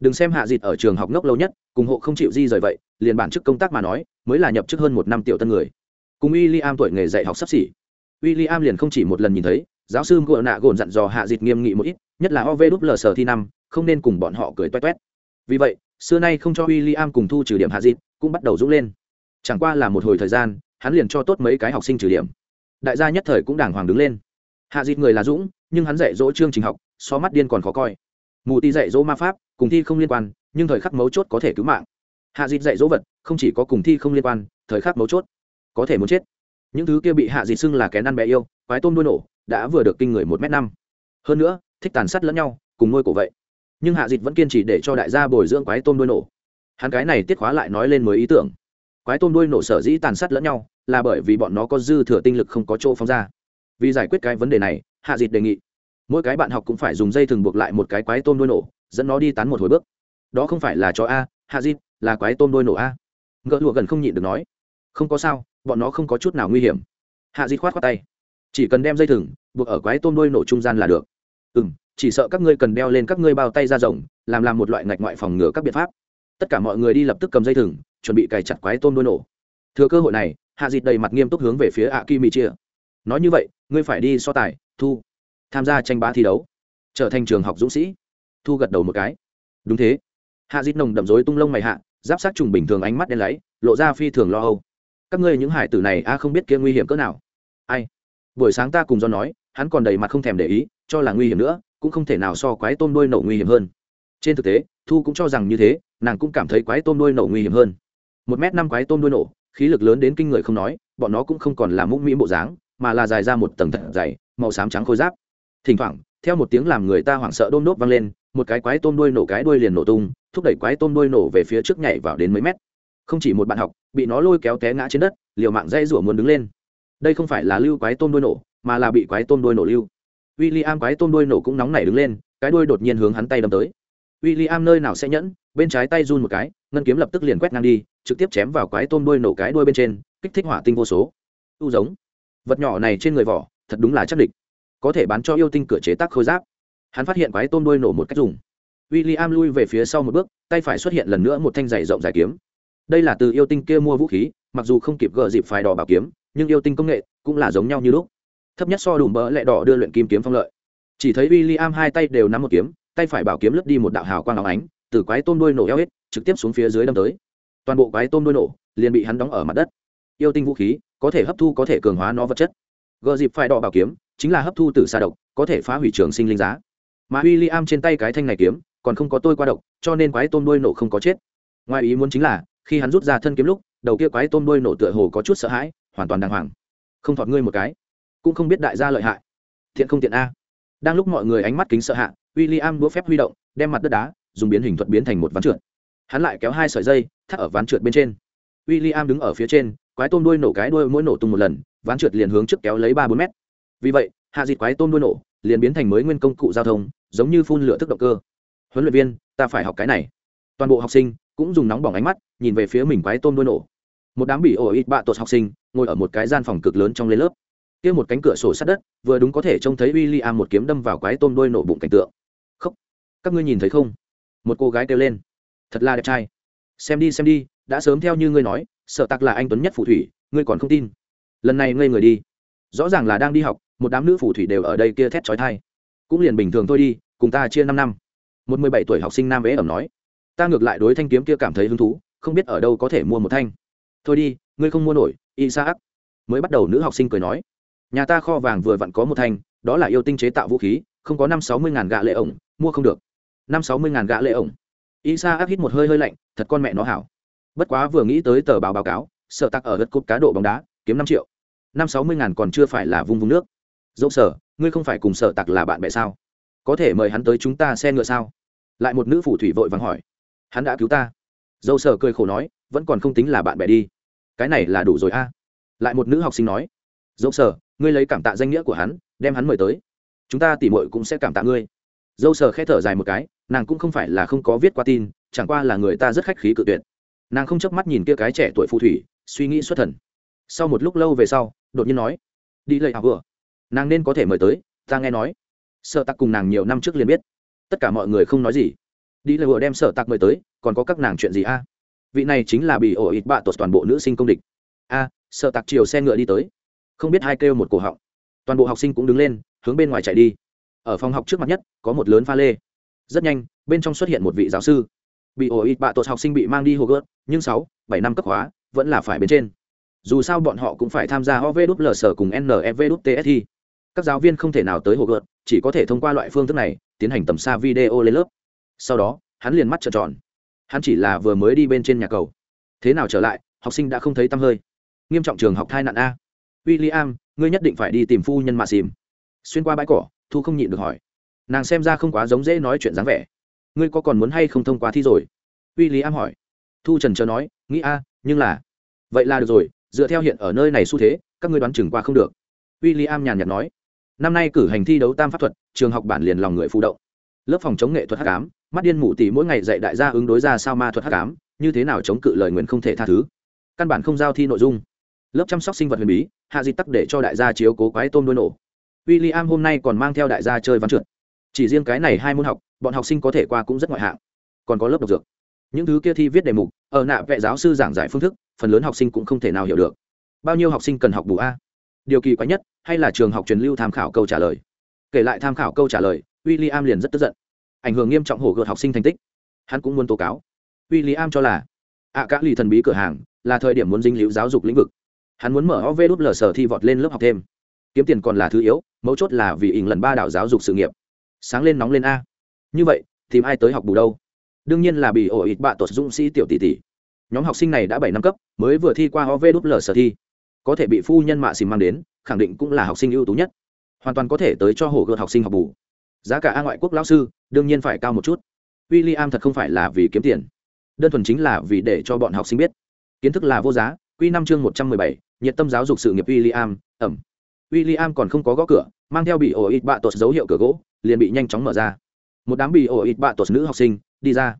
Đừng xem hạ dịt ở trường học ngốc lâu nhất, cùng hộ không chịu di rời vậy, liền bản chức công tác mà nói, mới là nhập chức hơn một năm tiểu tân người. Cùng w i l l i am tuổi nghề dạy học sắp xỉ. W i l l i am liền không chỉ một lần nhìn thấy, giáo sư ngựa nạ gồn dặn dò hạ dịt nghiêm nghị một ít, nhất là ov đúp lờ sở thi năm, không nên cùng bọn họ cười toét toét. Vì vậy, xưa nay không cho w i l l i am cùng thu trừ điểm hạ dịt, cũng bắt đầu rút lên. Chẳng qua là một hồi thời gian, hắn liền cho tốt mấy cái học sinh trừ điểm. Đại gia nhất thời cũng đàng hoàng đứng lên. Hạ dịt người là dũng, nhưng hắn dạy dỗ chương trình học so mắt điên còn khó coi. Mù ti dạy dỗ ma pháp, cùng thi không liên quan, nhưng thời khắc mấu chốt có thể cứu mạng. Hạ dịt dạy dỗ vật, không chỉ có cùng thi không liên quan, thời khắc mấu chốt có thể muốn chết. Những thứ kia bị hạ dịt xưng là kén ăn bé yêu, quái tôm đuôi nổ, đã vừa được kinh người một m năm. Hơn nữa, thích tàn sát lẫn nhau, cùng nuôi cổ vậy. Nhưng hạ dịt vẫn kiên trì để cho đại gia bồi dưỡng quái tôm đuôi nổ. Hắn cái này tiết khóa lại nói lên mới ý tưởng. Quái tôm đuôi nổ sở dĩ tàn sát lẫn nhau, là bởi vì bọn nó có dư thừa tinh lực không có chỗ phóng ra. Vì giải quyết cái vấn đề này, hạ dịt đề nghị mỗi cái bạn học cũng phải dùng dây thừng buộc lại một cái quái tôm đuôi nổ, dẫn nó đi tán một hồi bước. Đó không phải là chó a, hạ di là quái tôm đuôi nổ a. Ngỡ lụa gần không nhịn được nói. Không có sao, bọn nó không có chút nào nguy hiểm. Hạ di khoát khoát tay. Chỉ cần đem dây thừng buộc ở quái tôm đuôi nổ trung gian là được. Ừ m chỉ sợ các ngươi cần đeo lên các ngươi bao tay ra rồng làm làm một loại ngạch ngoại phòng ngừa các biện pháp. Tất cả mọi người đi lập tức cầm dây thừng, chuẩn bị cài chặt quái tôm đuôi nổ. Thừa cơ hội này, hạ dịt đầy mặt nghiêm túc hướng về phía ạ kim mỹ chia nói như vậy, ngươi phải đi so tài, thu tham gia tranh bá thi đấu, trở thành trường học dũng sĩ. Thu gật đầu một cái. Đúng thế. Hạ dít nồng đậm rối tung lông mày hạ, giáp sát trùng bình thường ánh mắt đen láy, lộ ra phi thường lo âu. Các ngươi những hải tử này, a, không biết kia nguy hiểm cỡ nào. Ai? Buổi sáng ta cùng do nói, hắn còn đầy mặt không thèm để ý, cho là nguy hiểm nữa, cũng không thể nào so quái tôm đôi nổ nguy hiểm hơn. Trên thực tế, thu cũng cho rằng như thế, nàng cũng cảm thấy quái tôm đôi nổ nguy hiểm hơn. Một m năm quái tôm đôi nổ, khí lực lớn đến kinh người không nói, bọn nó cũng không còn là mũm mỹ bộ dáng, mà là dài ra một tầng thật dày, màu xám trắng khôi giáp thỉnh thoảng, theo một tiếng làm người ta hoảng sợ đôm đốt vang lên, một cái quái tôm đuôi nổ cái đuôi liền nổ tung, thúc đẩy quái tôm đuôi nổ về phía trước nhảy vào đến mấy mét. Không chỉ một bạn học, bị nó lôi kéo té ngã trên đất, liều mạng dây rủa muốn đứng lên. Đây không phải là lưu quái tôm đuôi nổ, mà là bị quái tôm đuôi nổ lưu. W i l l i am quái tôm đuôi nổ cũng nóng nảy đứng lên, cái đuôi đột nhiên hướng hắn tay đâm tới. W i l l i am nơi nào sẽ nhẫn, bên trái tay run một cái, ngân kiếm lập tức liền quét ngang đi, trực tiếp chém vào quái tôm đuôi nổ cái đuôi bên trên, kích thích hỏa tinh vô số. U giống. Vật nhỏ này trên người vỏ, thật đúng là chắc địch có thể bán cho yêu tinh cửa chế tác khôi giáp. Hắn phát hiện quái tôm đuôi nổ một cách dùng. W i l l i am lui về phía sau một bước, tay phải xuất hiện lần nữa một thanh giày rộng dài kiếm. Đây là từ yêu tinh kia mua vũ khí, mặc dù không kịp gỡ dịp phải đỏ bảo kiếm, nhưng yêu tinh công nghệ cũng là giống nhau như lúc. Thấp nhất so đủ mỡ lẹ đỏ đưa luyện kim kiếm phong lợi. Chỉ thấy w i l l i am hai tay đều nắm một kiếm, tay phải bảo kiếm lướt đi một đạo hào quang áo ánh, từ quái tôm đuôi nổ eo hết, trực tiếp xuống phía dưới đâm tới. Toàn bộ quái tôm đuôi nổ liền bị hắn đóng ở mặt đất. Yêu tinh vũ khí có thể hấp thu, có thể cường hóa nó vật chất. Gờ dịp phải đỏ bảo kiếm chính là hấp thu tử xa độc, có thể phá hủy trường sinh linh giá. Mà w i l l i am trên tay cái thanh này kiếm, còn không có tôi qua độc, cho nên quái tôm đuôi nổ không có chết. Ngoài ý muốn chính là, khi hắn rút ra thân kiếm lúc, đầu kia quái tôm đuôi nổ tựa hồ có chút sợ hãi, hoàn toàn đàng hoàng. Không thọt ngươi một cái, cũng không biết đại gia lợi hại. Thiện không tiện a. Đang lúc mọi người ánh mắt kính sợ hạ w i l l i am đũa phép huy động, đem mặt đất đá, dùng biến hình thuật biến thành một ván trượt. Hắn lại kéo hai sợi dây, thắt ở ván trượt bên trên. W i l l i am đứng ở phía trên, quái tôm đuôi nổ cái đuôi mỗi nổ tung một lần, ván trượt liền hướng trước kéo lấy ba bốn mét vì vậy, hạ dịt quái tôm đuôi nổ liền biến thành mới nguyên công cụ giao thông, giống như phun lửa thức động cơ. Huấn luyện viên, ta phải học cái này. Toàn bộ học sinh cũng dùng nóng bỏng ánh mắt nhìn về phía mình quái tôm đuôi nổ. Một đám bị ổ ít bạ tột học sinh ngồi ở một cái gian phòng cực lớn trong lên lớp. Kia một cánh cửa sổ sát đất, vừa đúng có thể trông thấy w i l l i am một kiếm đâm vào quái tôm đuôi nổ bụng cảnh tượng. Khóc. Các ngươi nhìn thấy không? Một cô gái kêu lên. Thật là đẹp trai. Xem đi xem đi, đã sớm theo như ngươi nói sợ tặc là anh tuấn nhất phù thủy, ngươi còn không tin. Lần này ngây người đi. Rõ ràng là đang đi học một đám nữ phù thủy đều ở đây kia thét trói thai cũng liền bình thường thôi đi, cùng ta chia năm năm. Một mười bảy tuổi học sinh nam ế ẩm nói, ta ngược lại đối thanh kiếm kia cảm thấy hứng thú, không biết ở đâu có thể mua một thanh. Thôi đi, ngươi không mua nổi y sa ác mới bắt đầu nữ học sinh cười nói, nhà ta kho vàng vừa vặn có một thanh, đó là yêu tinh chế tạo vũ khí, không có năm sáu mươi ngàn gạ lệ ổng, mua không được. Năm sáu mươi ngàn gạ lệ ổng. Isa ác hít một hơi hơi lạnh, thật con mẹ nó hảo. Bất quá vừa nghĩ tới tờ báo báo cáo sở tặc ở đất cúp cá độ bóng đá, kiếm năm triệu. Năm sáu mươi ngàn còn chưa phải là vung vung nước dẫu sở, ngươi không phải cùng sở tặc là bạn bè sao? Có thể mời hắn tới chúng ta xe ngựa sao? Lại một nữ phủ thủy vội vàng hỏi. Hắn đã cứu ta. Dâu sở cười khổ nói, vẫn còn không tính là bạn bè đi. Cái này là đủ rồi a. Lại một nữ học sinh nói. Dâu sở, ngươi lấy cảm tạ danh nghĩa của hắn, đem hắn mời tới. Chúng ta tỉ mội cũng sẽ cảm tạ ngươi. Dâu sở khẽ thở dài một cái, nàng cũng không phải là không có viết qua tin, chẳng qua là người ta rất khách khí cự tuyệt. Nàng không chớp mắt nhìn kia cái trẻ tuổi phù thủy, suy nghĩ xuất thần. Sau một lúc lâu về sau, đột nhiên nói. Đi lầy hào vừa nàng nên có thể mời tới, ta nghe nói. Sợ tặc cùng nàng nhiều năm trước liền biết. Tất cả mọi người không nói gì. Đi lời vừa đem sợ tặc mời tới, còn có các nàng chuyện gì a? Vị này chính là bị ổ ít bạ tuột toàn bộ nữ sinh công địch. A sợ tặc chiều xe ngựa đi tới. Không biết hai kêu một cổ họng. Toàn bộ học sinh cũng đứng lên, hướng bên ngoài chạy đi. Ở phòng học trước mặt nhất, có một lớn pha lê. Rất nhanh, bên trong xuất hiện một vị giáo sư. Bị ổ ít bạ tuột học sinh bị mang đi hồ gớt nhưng sáu, bảy năm cấp hóa, vẫn là phải bên trên. Dù sao bọn họ cũng phải tham gia ovl sở cùng thi các giáo viên không thể nào tới hồ gợt, chỉ có thể thông qua loại phương thức này tiến hành tầm xa video lên lớp. Sau đó, hắn liền mắt trợn tròn. Hắn chỉ là vừa mới đi bên trên nhà cầu. Thế nào trở lại, học sinh đã không thấy tăm hơi. Nghiêm trọng trường học thai nạn a. W i l l i am ngươi nhất định phải đi tìm phu nhân mà xìm xuyên qua bãi cỏ, thu không nhịn được hỏi. Nàng xem ra không quá giống dễ nói chuyện dáng vẻ. Ngươi có còn muốn hay không thông qua thi rồi? W i l l i am hỏi. Thu trần chờ nói, nghĩ a, nhưng là. Vậy là được rồi, dựa theo hiện ở nơi này xu thế, các ngươi đoán chừng qua không được. W i l l i am nhàn nhạt nói năm nay cử hành thi đấu tam pháp thuật, trường học bản liền lòng người phụ động. Lớp phòng chống nghệ thuật hát cám mắt điên mụ tỷ mỗi ngày dạy đại gia ứng đối ra sao ma thuật hát cám như thế nào chống cự lời nguyện không thể tha thứ. Căn bản không giao thi nội dung. Lớp chăm sóc sinh vật huyền bí, hạ di tắc để cho đại gia chiếu cố quái tôm đôi nổ. W i l l i am hôm nay còn mang theo đại gia chơi văn trượt. Chỉ riêng cái này hai môn học, bọn học sinh có thể qua cũng rất ngoại hạng. Còn có lớp độc dược. Những thứ kia thi viết đề mục, ở nạ vệ giáo sư giảng giải phương thức, phần lớn học sinh cũng không thể nào hiểu được. Bao nhiêu học sinh cần học bù a? Điều kỳ quái nhất hay là trường học truyền lưu tham khảo câu trả lời. Kể lại tham khảo câu trả lời w i l l i am liền rất tức giận. Ảnh hưởng nghiêm trọng hổ gợt học sinh thành tích. Hắn cũng muốn tố cáo. W i l l i am cho là ạ à, cả lì thần bí cửa hàng là thời điểm muốn dinh liễu giáo dục lĩnh vực. Hắn muốn mở ov đúp lờ sở thi vọt lên lớp học thêm. Kiếm tiền còn là thứ yếu mấu chốt là vì ỉn lần ba đảo giáo dục sự nghiệp. Sáng lên nóng lên a. Như vậy tìm ai tới học bù đâu? Đương nhiên là bị ổ ít bạ tuột dũng sĩ tiểu tỷ tỷ. Nhóm học sinh này đã bảy năm cấp mới vừa thi qua ov đúp lờ sở thi có thể bị phu nhân mạ xìm mang đến, khẳng định cũng là học sinh ưu tú nhất. Hoàn toàn có thể tới cho hồ gợt học sinh học bù. Giá cả a ngoại quốc lão sư, đương nhiên phải cao một chút. W i l l i am thật không phải là vì kiếm tiền. Đơn thuần chính là vì để cho bọn học sinh biết. Kiến thức là vô giá q năm chương một trăm mười bảy, nhiệt tâm giáo dục sự nghiệp w i l l i am ẩm. W i l l i am còn không có gõ cửa, mang theo bị ổ ít bạ tuột dấu hiệu cửa gỗ, liền bị nhanh chóng mở ra. Một đám bị ổ ít bạ tuột nữ học sinh đi ra.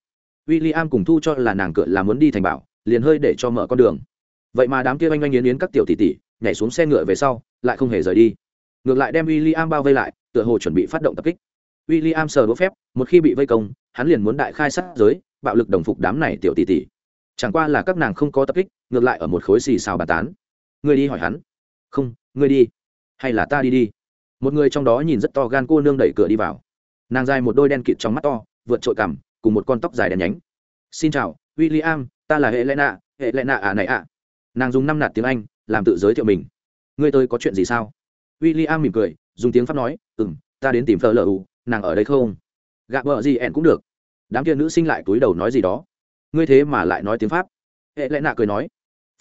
W i l l i am cùng thu cho là nàng cửa là muốn đi thành bảo, liền hơi để cho mở con đường vậy mà đám kia oanh oanh yến yến các tiểu tỷ tỷ nhảy xuống xe ngựa về sau, lại không hề rời đi. Ngược lại đem w i l l i am bao vây lại, tựa hồ chuẩn bị phát động tập kích. W i l l i am sờ đỗ phép, một khi bị vây công, hắn liền muốn đại khai sát giới, bạo lực đồng phục đám này tiểu tỷ tỷ. Chẳng qua là các nàng không có tập kích, ngược lại ở một khối xì xào bàn tán. Người đi hỏi hắn. Không người đi. Hay là ta đi đi. Một người trong đó nhìn rất to gan cô nương đẩy cửa đi vào. Nàng dài một đôi đen kịt trong mắt to, vượt trội cằm cùng một con tóc dài đen nhánh. Xin chào w i l l i am ta là hệ lẽ nạ hệ lẽ nạ à này ạ à nàng dùng năm nạt tiếng anh, làm tự giới thiệu mình. Ngươi tôi có chuyện gì sao? W i l l i am mỉm cười, dùng tiếng pháp nói ừ m ta đến tìm thờ lờ u, nàng ở đây không? Gạ vợ gì ẹn cũng được. Đám kia nữ sinh lại túi đầu nói gì đó. Ngươi thế mà lại nói tiếng pháp. Hệ lẽ nạ cười nói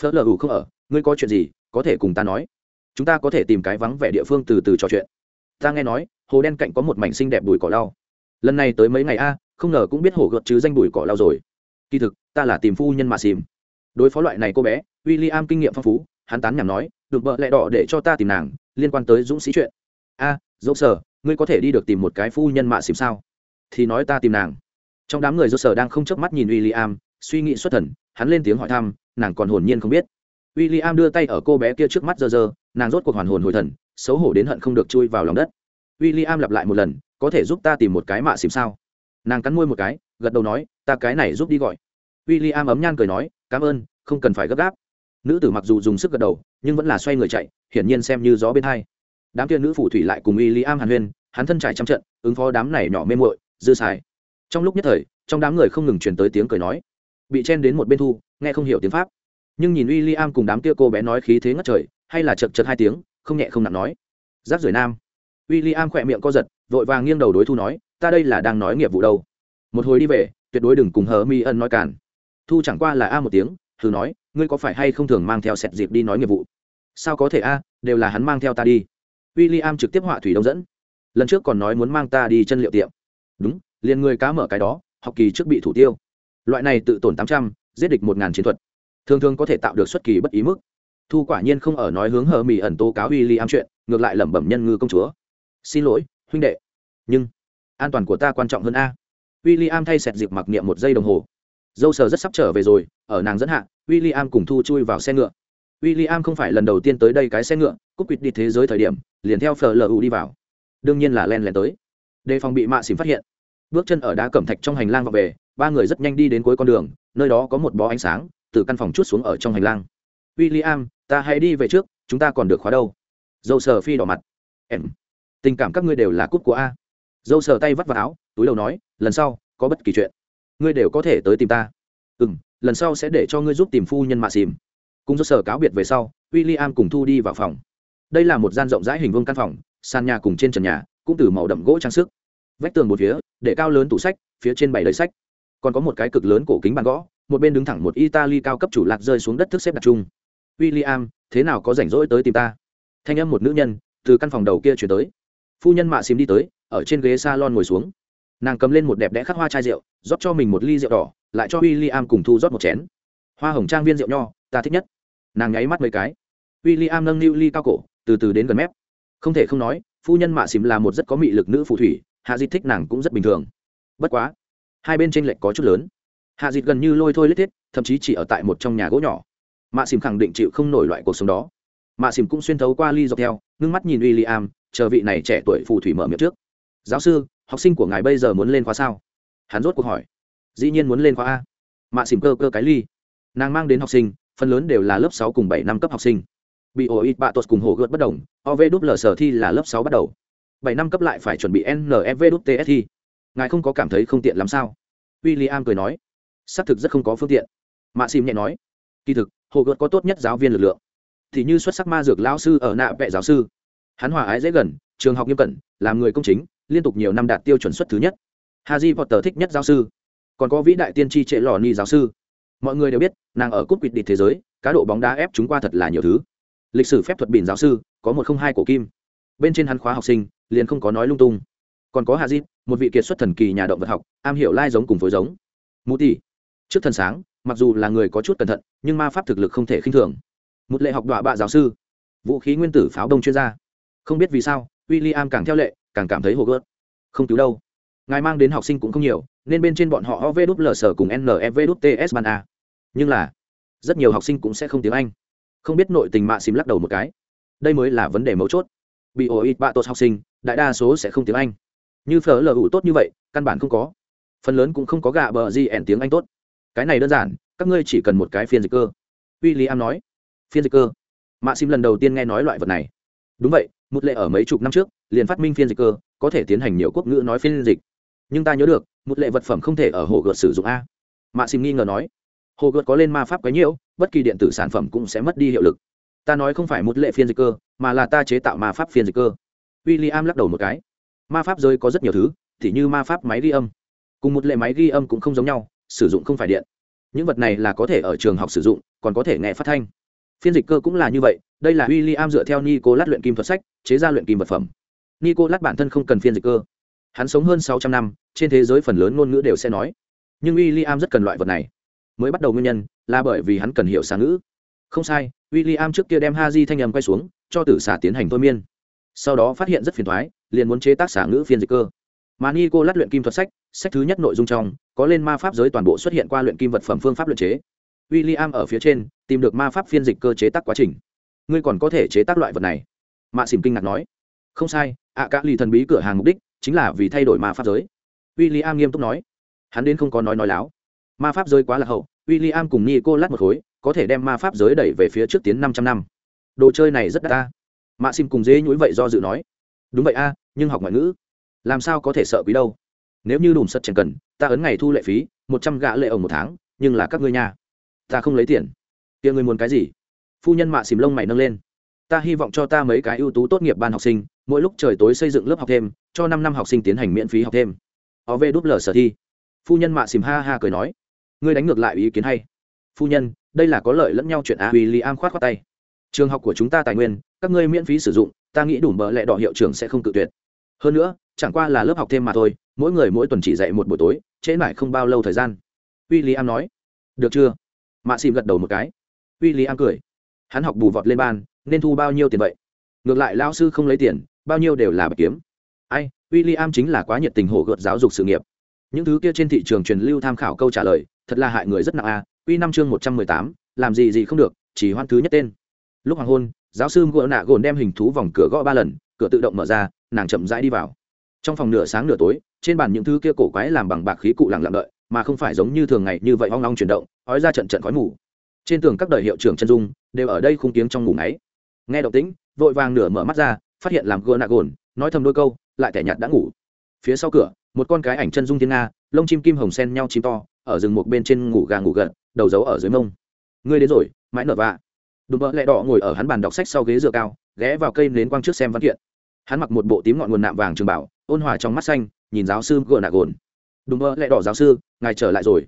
phở lờ ủ không ở, ngươi có chuyện gì, có thể cùng ta nói. Chúng ta có thể tìm cái vắng vẻ địa phương từ từ trò chuyện. Ta nghe nói, hồ đen cạnh có một mảnh xinh đẹp bùi cỏ lau. Lần này tới mấy ngày a, không ngờ cũng biết hồ gợt chứ danh bùi cỏ lau rồi. Kỳ thực, ta là tìm phu nhân mà xìm đối phó loại này cô bé w i l l i am kinh nghiệm phong phú, hắn tán nhằm nói, được vợ lẹ đỏ để cho ta tìm nàng, liên quan tới dũng sĩ chuyện. A dẫu sở ngươi có thể đi được tìm một cái phu nhân mạ xìm sao? Thì nói ta tìm nàng. Trong đám người dẫu sở đang không chớp mắt nhìn w i l l i am suy nghĩ xuất thần, hắn lên tiếng hỏi thăm, nàng còn hồn nhiên không biết. W i l l i am đưa tay ở cô bé kia trước mắt dơ dơ, nàng rốt cuộc hoàn hồn hồi thần, xấu hổ đến hận không được chui vào lòng đất. W i l l i am lặp lại một lần, có thể giúp ta tìm một cái mạ xìm sao? Nàng cắn môi một cái, gật đầu nói, ta cái này giúp đi gọi. W i l l i am ấm nhan cười nói cảm ơn, không cần phải gấp gáp. Nữ tử mặc dù dùng sức gật đầu, nhưng vẫn là xoay người chạy, hiển nhiên xem như gió bên hai. Đám kia nữ phủ thủy lại cùng y lý am hàn huyên, hắn thân trải trăm trận, ứng phó đám này nhỏ mê muội, dư xài. Trong lúc nhất thời, trong đám người không ngừng truyền tới tiếng cười nói. Bị chen đến một bên thu, nghe không hiểu tiếng pháp. Nhưng nhìn w i l l i am cùng đám kia cô bé nói khí thế ngất trời, hay là chật chật hai tiếng, không nhẹ không nặng nói. Giáp rưỡi nam. W i l l i am khỏe miệng co giật, vội vàng nghiêng đầu đối thu nói, ta đây là đang nói nghiệp vụ đâu. Một hồi đi về, tuyệt đối đừng cùng hờ mi ân nói cản thu chẳng qua là a một tiếng thử nói, ngươi có phải hay không thường mang theo sẹt dịp đi nói nghiệp vụ? Sao có thể a, đều là hắn mang theo ta đi. W i l l i am trực tiếp họa thủy đông dẫn. Lần trước còn nói muốn mang ta đi chân liệu tiệm. Đúng, liền người cá mở cái đó, học kỳ trước bị thủ tiêu. Loại này tự tổn tám trăm, giết địch một ngàn chiến thuật. Thường thường có thể tạo được xuất kỳ bất ý mức. Thu quả nhiên không ở nói hướng hờ mỹ ẩn tố cáo w i l l i am chuyện, ngược lại lẩm bẩm nhân ngư công chúa. Xin lỗi, huynh đệ. Nhưng, an toàn của ta quan trọng hơn a. W i l l i am thay sẹt dịp mặc niệm một giây đồng hồ dâu sờ rất sắp trở về rồi, ở nàng dẫn hạ w i l l i am cùng thu chui vào xe ngựa. W i l l i am không phải lần đầu tiên tới đây cái xe ngựa, cúp quýt đi thế giới thời điểm, liền theo flu đi vào. Đương nhiên là len lén tới. Đề phòng bị mạ xỉm phát hiện. Bước chân ở đá cẩm thạch trong hành lang và về, ba người rất nhanh đi đến cuối con đường, nơi đó có một bó ánh sáng, từ căn phòng chút xuống ở trong hành lang. W i l l i am ta hãy đi về trước, chúng ta còn được khóa đâu? Dâu sờ phi đỏ mặt. Em, tình cảm các ngươi đều là cúp của a. Dâu sờ tay vắt vào áo, túi đầu nói, lần sau, có bất kỳ chuyện ngươi đều có thể tới tìm ta. Ừ m lần sau sẽ để cho ngươi giúp tìm phu nhân mạ xìm. Cùng do sở cáo biệt về sau w i l l i am cùng thu đi vào phòng. Đây là một gian rộng rãi hình vương căn phòng, sàn nhà cùng trên trần nhà cũng từ màu đậm gỗ trang sức. Vách tường một phía, để cao lớn tủ sách, phía trên bảy lấy sách. Còn có một cái cực lớn cổ kính bàn gõ, một bên đứng thẳng một italy cao cấp chủ lạc rơi xuống đất thức xếp đặt chung w i l l i am thế nào có rảnh rỗi tới tìm ta? Thanh âm một nữ nhân từ căn phòng đầu kia chuyển tới. Phu nhân mạ xìm đi tới, ở trên ghế s a lon ngồi xuống nàng cầm lên một đẹp đẽ khắc hoa chai rượu, rót cho mình một ly rượu đỏ, lại cho w i l l i am cùng thu rót một chén. Hoa hồng trang viên rượu nho, ta thích nhất. Nàng nháy mắt mấy cái. W i l l i am nâng niu ly cao cổ, từ từ đến gần mép. Không thể không nói, phu nhân mạ xìm là một rất có mị lực nữ phù thủy, hạ dịt thích nàng cũng rất bình thường. Bất quá, hai bên tranh lệch có chút lớn. Hạ dịt gần như lôi thôi lết thiết, thậm chí chỉ ở tại một trong nhà gỗ nhỏ. Mạ xìm khẳng định chịu không nổi loại cuộc sống đó. Mạ xìm cũng xuyên thấu qua ly dọc theo, ngưng mắt nhìn w i l l i am chờ vị này trẻ tuổi phù thủy mở miệng trước. Giáo sư học sinh của ngài bây giờ muốn lên khóa sao? Hắn rốt cuộc hỏi. Dĩ nhiên muốn lên khóa a. Mạ xìm cơ cơ cái ly. Nàng mang đến học sinh, phần lớn đều là lớp sáu cùng bảy năm cấp học sinh. Bị ổ ít bạ tuột cùng hồ gợt bất đồng ov đúp lờ sở thi là lớp sáu bắt đầu. Bảy năm cấp lại phải chuẩn bị nfv đúp ts thi ngài không có cảm thấy không tiện lắm sao? W i l l i am cười nói. Xác thực rất không có phương tiện. Mạ xìm nhẹ nói. Kỳ thực hồ gợt có tốt nhất giáo viên lực lượng. Thì như xuất sắc ma dược lão sư ở nạ vệ giáo sư. Hắn hòa ái dễ gần, trường học nghiêm cẩn, làm người công chính liên tục nhiều năm đạt tiêu chuẩn xuất thứ nhất. Haji potter thích nhất giáo sư. Còn có vĩ đại tiên tri trệ lò ni giáo sư. Mọi người đều biết, nàng ở cúp quỵt địch thế giới, cá độ bóng đá ép chúng qua thật là nhiều thứ. Lịch sử phép thuật bỉn giáo sư, có một không hai cổ kim. Bên trên hắn khóa học sinh, liền không có nói lung tung. Còn có hà di một vị kiệt xuất thần kỳ nhà động vật học, am hiểu lai giống cùng phối giống. Mù tỷ trước thần sáng, mặc dù là người có chút cẩn thận, nhưng ma pháp thực lực không thể khinh thường. Một lệ học đọa bạ giáo sư. Vũ khí nguyên tử pháo đông chuyên gia. Không biết vì sao w i l l i am càng theo lệ càng cảm thấy hồ gớt. Không cứu đâu. Ngài mang đến học sinh cũng không nhiều, nên bên trên bọn họ ov đúp lờ sở cùng nfv e đúp ts ban a. Nhưng là, rất nhiều học sinh cũng sẽ không tiếng anh. Không biết nội tình mạ xìm lắc đầu một cái. Đây mới là vấn đề mấu chốt. Bị ổ ít bạ tốt học sinh, đại đa số sẽ không tiếng anh. Như phở lờ ủ tốt như vậy, căn bản không có. Phần lớn cũng không có gạ bờ gì ẻn tiếng anh tốt. Cái này đơn giản, các ngươi chỉ cần một cái phiên dịch cơ. W i l l i am nói. Phiên dịch cơ. Mạ xìm lần đầu tiên nghe nói loại vật này. Đúng vậy một lệ ở mấy chục năm trước, liền phát minh phiên dịch cơ, có thể tiến hành nhiều quốc ngữ nói phiên dịch. Nhưng ta nhớ được, một lệ vật phẩm không thể ở hồ gợt sử dụng a. Mạ xìm nghi ngờ nói, hồ gợt có lên ma pháp quấy nhiễu, bất kỳ điện tử sản phẩm cũng sẽ mất đi hiệu lực. Ta nói không phải một lệ phiên dịch cơ, mà là ta chế tạo ma pháp phiên dịch cơ. W i l l i am lắc đầu một cái. Ma pháp rơi có rất nhiều thứ thì như ma pháp máy ghi âm. Cùng một lệ máy ghi âm cũng không giống nhau, sử dụng không phải điện. Những vật này là có thể ở trường học sử dụng, còn có thể nghe phát thanh phiên dịch cơ cũng là như vậy, đây là w i l l i am dựa theo nico lát luyện kim thuật sách, chế ra luyện kim vật phẩm. Nico lát bản thân không cần phiên dịch cơ. Hắn sống hơn sáu trăm năm, trên thế giới phần lớn ngôn ngữ đều sẽ nói. Nhưng w i l l i am rất cần loại vật này. Mới bắt đầu nguyên nhân là bởi vì hắn cần hiểu sáng ngữ. Không sai w i l l i am trước kia đem ha di thanh nhầm quay xuống, cho tử xả tiến hành thôi miên. Sau đó phát hiện rất phiền thoái liền muốn chế tác xả ngữ phiên dịch cơ. Mà Nico lát luyện kim thuật sách sách thứ nhất nội dung trong, có lên ma pháp giới toàn bộ xuất hiện qua luyện kim vật phẩm phương pháp luyện chế w i l l i am ở phía trên tìm được ma pháp phiên dịch cơ chế tác quá trình. Ngươi còn có thể chế tác loại vật này? Mạ xìm kinh ngạc nói. Không sai ạ à, các lì thần bí cửa hàng mục đích chính là vì thay đổi ma pháp giới. W i l l i am nghiêm túc nói. Hắn đến không có nói nói láo. Ma pháp giới quá là hậu w i l l i am cùng nico lát một khối có thể đem ma pháp giới đẩy về phía trước tiến 500 năm. Đồ chơi này rất đắt ta. Mạ xỉm cùng dế nhũi vậy do dự nói. Đúng vậy a nhưng học ngoại ngữ. Làm sao có thể sợ quý đâu? Nếu như đùm sật chẳng cần ta ấn ngày thu lệ phí một trăm gạ lệ ổng một tháng nhưng là các ngươi nhà ta không lấy tiền. Kia người muốn cái gì? Phu nhân mạ xìm lông mày nâng lên. Ta hy vọng cho ta mấy cái ưu tú tốt nghiệp ban học sinh, mỗi lúc trời tối xây dựng lớp học thêm, cho năm năm học sinh tiến hành miễn phí học thêm. Họ về đúp lờ sở thi. Phu nhân mạ xìm ha ha cười nói. Ngươi đánh ngược lại ý kiến hay. Phu nhân, đây là có lợi lẫn nhau chuyện a uy li am khoát khoát tay. Trường học của chúng ta tài nguyên, các ngươi miễn phí sử dụng, ta nghĩ đủ mở lẹ đỏ hiệu trưởng sẽ không cự tuyệt. Hơn nữa, chẳng qua là lớp học thêm mà thôi, mỗi người mỗi tuần chỉ dạy một buổi tối, trễ mãi không bao lâu thời gian. Uy li am nói. Được chưa? Mạ xìm gật đầu một cái. W i l l i am cười. Hắn học bù vọt lên ban, nên thu bao nhiêu tiền vậy? Ngược lại lao sư không lấy tiền, bao nhiêu đều là bạch kiếm. Ai w i l l i am chính là quá nhiệt tình hổ gợt giáo dục sự nghiệp. Những thứ kia trên thị trường truyền lưu tham khảo câu trả lời, thật là hại người rất nặng a. À. q năm chương một trăm mười tám, làm gì gì không được, chỉ hoan thứ nhất tên. Lúc hoàng hôn, giáo sư gỡ nạ gồn đem hình thú vòng cửa gõ ba lần, cửa tự động mở ra, nàng chậm rãi đi vào. Trong phòng nửa sáng nửa tối, trên bàn những thứ kia cổ quái làm bằng bạc khí cụ lặng lặng đợi mà không phải giống như thường ngày như vậy hoang long chuyển động, ói ra trận trận khói mù. Trên tường các đời hiệu trưởng chân dung đều ở đây khung tiếng trong ngủ ngáy. Nghe động tĩnh, vội vàng nửa mở mắt ra, phát hiện làm gỡ nạ gồn nói thầm đôi câu, lại tẻ nhạt đã ngủ. Phía sau cửa, một con cái ảnh chân dung thiên nga, lông chim kim hồng sen nhau chim to, ở rừng một bên trên ngủ gà ngủ gật, đầu giấu ở dưới mông. Ngươi đến rồi, mãi nở vạ. Đùm bợ lẹ đỏ ngồi ở hắn bàn đọc sách sau ghế dựa cao, ghé vào cây nến quang trước xem văn kiện. Hắn mặc một bộ tím ngọn nguồn nạm vàng trường bảo, ôn hòa trong mắt xanh, nhìn giáo sư gỡ nạ gồn đùm bợ lẹ đỏ giáo sư ngài trở lại rồi.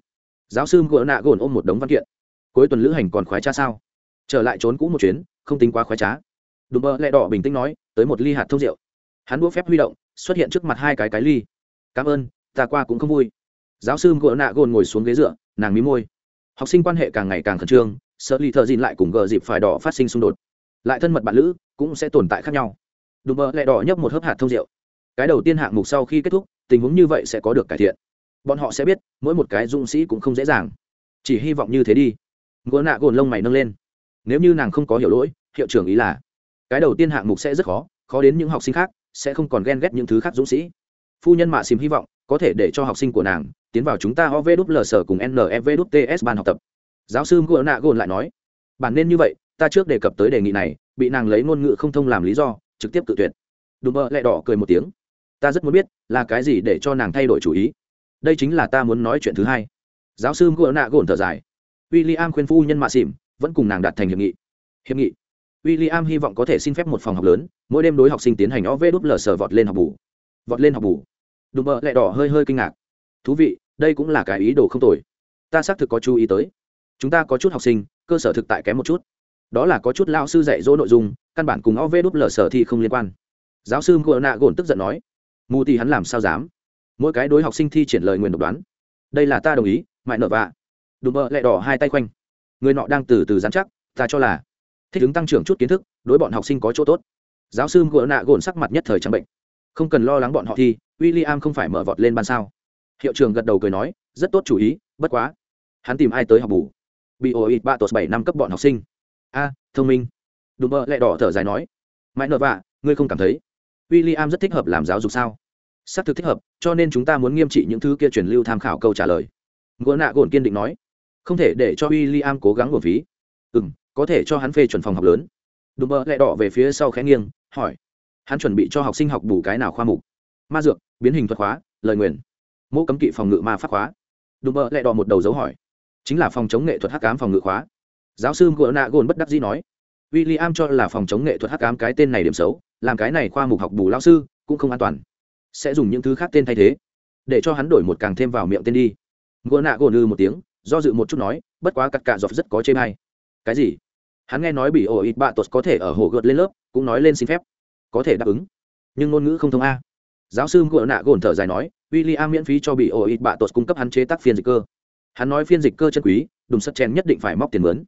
Giáo sư ngựa nạ gồn ôm một đống văn kiện. Cuối tuần lữ hành còn khoái cha sao? Trở lại trốn cũ một chuyến, không tính quá khoái trá. Đùm bơ lẹ đỏ bình tĩnh nói, tới một ly hạt thông rượu. Hắn đũa phép huy động, xuất hiện trước mặt hai cái cái ly. Cảm ơn, ta qua cũng không vui. Giáo sư ngựa nạ gồn ngồi xuống ghế dựa, nàng mí môi. Học sinh quan hệ càng ngày càng khẩn trương, sợ ly thợ dìn lại cùng gờ dịp phải đỏ phát sinh xung đột. Lại thân mật bạn lữ, cũng sẽ tồn tại khác nhau. Đùm bơ lẹ đỏ nhấp một hớp hạt thông rượu. Cái đầu tiên hạng mục sau khi kết thúc, tình huống như vậy sẽ có được cải thiện bọn họ sẽ biết, mỗi một cái dũng sĩ cũng không dễ dàng. Chỉ hy vọng như thế đi. Ngựa nạ gồn lông mày nâng lên. Nếu như nàng không có hiểu lỗi, hiệu trưởng ý là, cái đầu tiên hạng mục sẽ rất khó khó đến những học sinh khác, sẽ không còn ghen ghét những thứ khác dũng sĩ. Phu nhân mạ xìm hy vọng, có thể để cho học sinh của nàng tiến vào chúng ta ovl sở cùng nevts ban học tập. Giáo sư ngựa nạ gồn lại nói, bản nên như vậy, ta trước đề cập tới đề nghị này, bị nàng lấy ngôn ngữ không thông làm lý do, trực tiếp tự tuyệt. Đùm bơ lại đỏ cười một tiếng, ta rất muốn biết, là cái gì để cho nàng thay đổi chủ ý? Đây chính là ta muốn nói chuyện thứ hai. Giáo sư ngựa nạ gồn thở dài. W i l l i am khuyên phu nhân mạ xỉm vẫn cùng nàng đạt thành hiệp nghị. Hiệp nghị? W i l l i am hy vọng có thể xin phép một phòng học lớn, mỗi đêm đối học sinh tiến hành o v đúp lờ sờ vọt lên học bù. Vọt lên học bù. Đùm mơ lại đỏ hơi hơi kinh ngạc. Thú vị, đây cũng là cái ý đồ không tồi. Ta xác thực có chú ý tới. Chúng ta có chút học sinh, cơ sở thực tại kém một chút. Đó là có chút lao sư dạy dỗ nội dung, căn bản cùng ov đúp lờ sở thi không liên quan. Giáo sư ngựa nạ gồn tức giận nói. Mù thì hắn làm sao dám? Mỗi cái đối học sinh thi triển lời nguyền độc đoán. Đây là ta đồng ý mại nợ vạ. Đùm bơ lại đỏ hai tay quanh người nọ đang từ từ dán chắc, ta cho là thích ứng tăng trưởng chút kiến thức, đối bọn học sinh có chỗ tốt. Giáo sư ngựa nạ gồn sắc mặt nhất thời chẳng bệnh. Không cần lo lắng bọn họ thi w i l l i am không phải mở vọt lên ban sao. Hiệu trưởng gật đầu cười nói, rất tốt chủ ý, bất quá. Hắn tìm ai tới học bù? Bị ổ ít ba tột bảy năm cấp bọn học sinh. A, thông minh. Đùm bơ lại đỏ thở dài nói, mãi nợ vạ, ngươi không cảm thấy w i l l i am rất thích hợp làm giáo dục sao? Xác thực thích hợp, cho nên chúng ta muốn nghiêm trị những thứ kia truyền lưu tham khảo câu trả lời. Ngựa nạ gồn kiên định nói. Không thể để cho w i l l i am cố gắng của phí. Ừ m có thể cho hắn phê chuẩn phòng học lớn. Đùm bơ lại đỏ về phía sau khẽ nghiêng, hỏi. Hắn chuẩn bị cho học sinh học bù cái nào khoa mục? Ma dược, biến hình thuật khóa, lời nguyền. Mẫu cấm kỵ phòng ngự ma pháp khóa. Đùm bơ lại đỏ một đầu dấu hỏi. Chính là phòng chống nghệ thuật hắc ám phòng ngự khóa. Giáo sư gỗ nạ gồn bất đắc dĩ nói. W i l l i am cho là phòng chống nghệ thuật hắc ám cái tên này điểm xấu, làm cái này khoa mục học bù lao sư cũng không an toàn sẽ dùng những thứ khác tên thay thế, để cho hắn đổi một càng thêm vào miệng tên đi. Gỗ nạ gồn ư một tiếng, do dự một chút nói, bất quá cắt cạ dọc rất có chê may cái gì? Hắn nghe nói bị ổ ít bạ tuột có thể ở hồ gợt lên lớp, cũng nói lên xin phép. Có thể đáp ứng. Nhưng ngôn ngữ không thông a. Giáo sư gỗ nạ gồn thở dài nói w i l l i am miễn phí cho bị ổ ít bạ tuột cung cấp hắn chế tác phiên dịch cơ. Hắn nói phiên dịch cơ chân quý đùng sắt chen nhất định phải móc tiền mướn.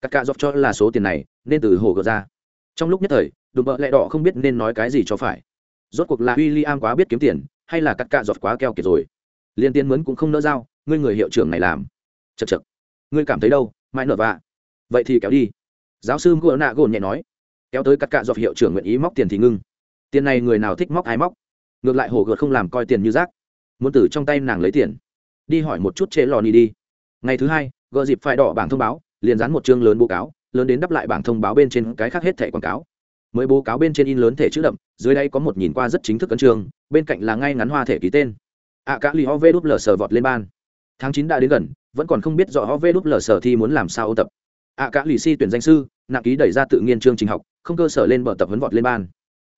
Cắt cạ dọc cho là số tiền này, nên từ hồ gợt ra. Trong lúc nhất thời, đùm bợ lẹ đỏ không biết nên nói cái gì cho phải rốt cuộc là w i l l i am quá biết kiếm tiền, hay là cắt cạ giọt quá keo kiệt rồi? Liên tiền mướn cũng không nỡ giao, ngươi người hiệu trưởng này làm. Chật chật ngươi cảm thấy đâu? Mãi nở vạ. Vậy thì kéo đi. Giáo sư gỗ nạ gồn nhẹ nói. Kéo tới cắt cạ giọt hiệu trưởng nguyện ý móc tiền thì ngưng. Tiền này người nào thích móc ai móc. Ngược lại hồ gợt không làm coi tiền như rác. Muốn từ trong tay nàng lấy tiền. Đi hỏi một chút chế lò ni đi. Ngày thứ hai gợ dịp phải đỏ bảng thông báo, liền dán một chương lớn bố cáo, lớn đến đắp lại bảng thông báo bên trên cái khác hết thẻ quảng cáo mới bố cáo bên trên in lớn thể chữ đậm, dưới đây có một nhìn qua rất chính thức ấn trường, bên cạnh là ngay ngắn hoa thể ký tên. Ạ cả lì ho vê đúp lờ sờ vọt lên ban. Tháng chín đã đến gần, vẫn còn không biết rõ ho vê đúp lờ sờ thi muốn làm sao ô tập. Ạ cả lì si tuyển danh sư, nặng ký đẩy ra tự nhiên chương trình học, không cơ sở lên bờ tập huấn vọt lên ban.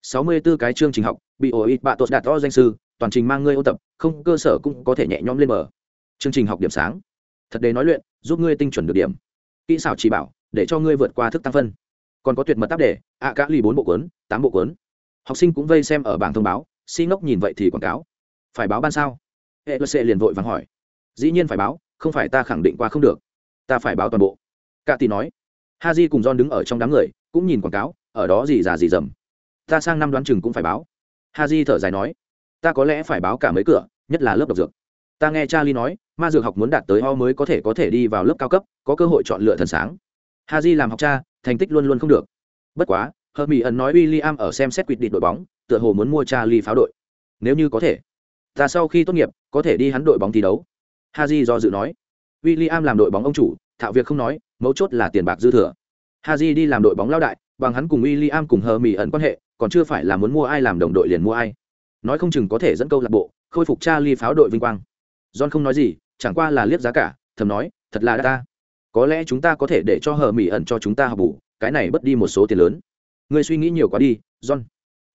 Sáu mươi 64 cái chương trình học, bị ổ ít bạ tột đạt to danh sư, toàn trình mang ngươi ô tập, không cơ sở cũng có thể nhẹ nhõm lên bờ. Chương trình học điểm sáng. Thật đề nói luyện, giúp ngươi tinh chuẩn được điểm. Kỹ xảo chỉ bảo, để cho ngươi vượt qua thức tăng phân còn có tuyệt mật tác đề ạ à, cá ly bốn bộ cuốn tám bộ cuốn. Học sinh cũng vây xem ở bảng thông báo si ngốc nhìn vậy thì quảng cáo. Phải báo ban sao? Hệ lơ xệ liền vội vàng hỏi. Dĩ nhiên phải báo không phải ta khẳng định qua không được. Ta phải báo toàn bộ. Cả tỷ nói. Ha di cùng don đứng ở trong đám người cũng nhìn quảng cáo ở đó gì già gì dầm. Ta sang năm đoán chừng cũng phải báo. Ha di thở dài nói. Ta có lẽ phải báo cả mấy cửa nhất là lớp độc dược. Ta nghe charlie nói ma dược học muốn đạt tới ho mới có thể có thể đi vào lớp cao cấp có cơ hội chọn lựa thần sáng ha làm học cha, thành tích luôn luôn không được. Bất quá hờ mỹ ẩn nói w i l l i am ở xem xét quyết định đội bóng, tựa hồ muốn mua charlie pháo đội. Nếu như có thể, ta sau khi tốt nghiệp, có thể đi hắn đội bóng thi đấu. Ha do dự nói. W i l l i am làm đội bóng ông chủ, thạo việc không nói, mấu chốt là tiền bạc dư thừa. Ha đi làm đội bóng lao đại, bằng hắn cùng w i l l i am cùng hờ mỹ ẩn quan hệ, còn chưa phải là muốn mua ai làm đồng đội liền mua ai. Nói không chừng có thể dẫn câu lạc bộ, khôi phục Charlie pháo đội vinh quang. John không nói gì, chẳng qua là liếc giá cả, thầm nói, thật là đắt ta có lẽ chúng ta có thể để cho hờ mỹ ẩn cho chúng ta học bù cái này bất đi một số tiền lớn. Ngươi suy nghĩ nhiều quá đi john.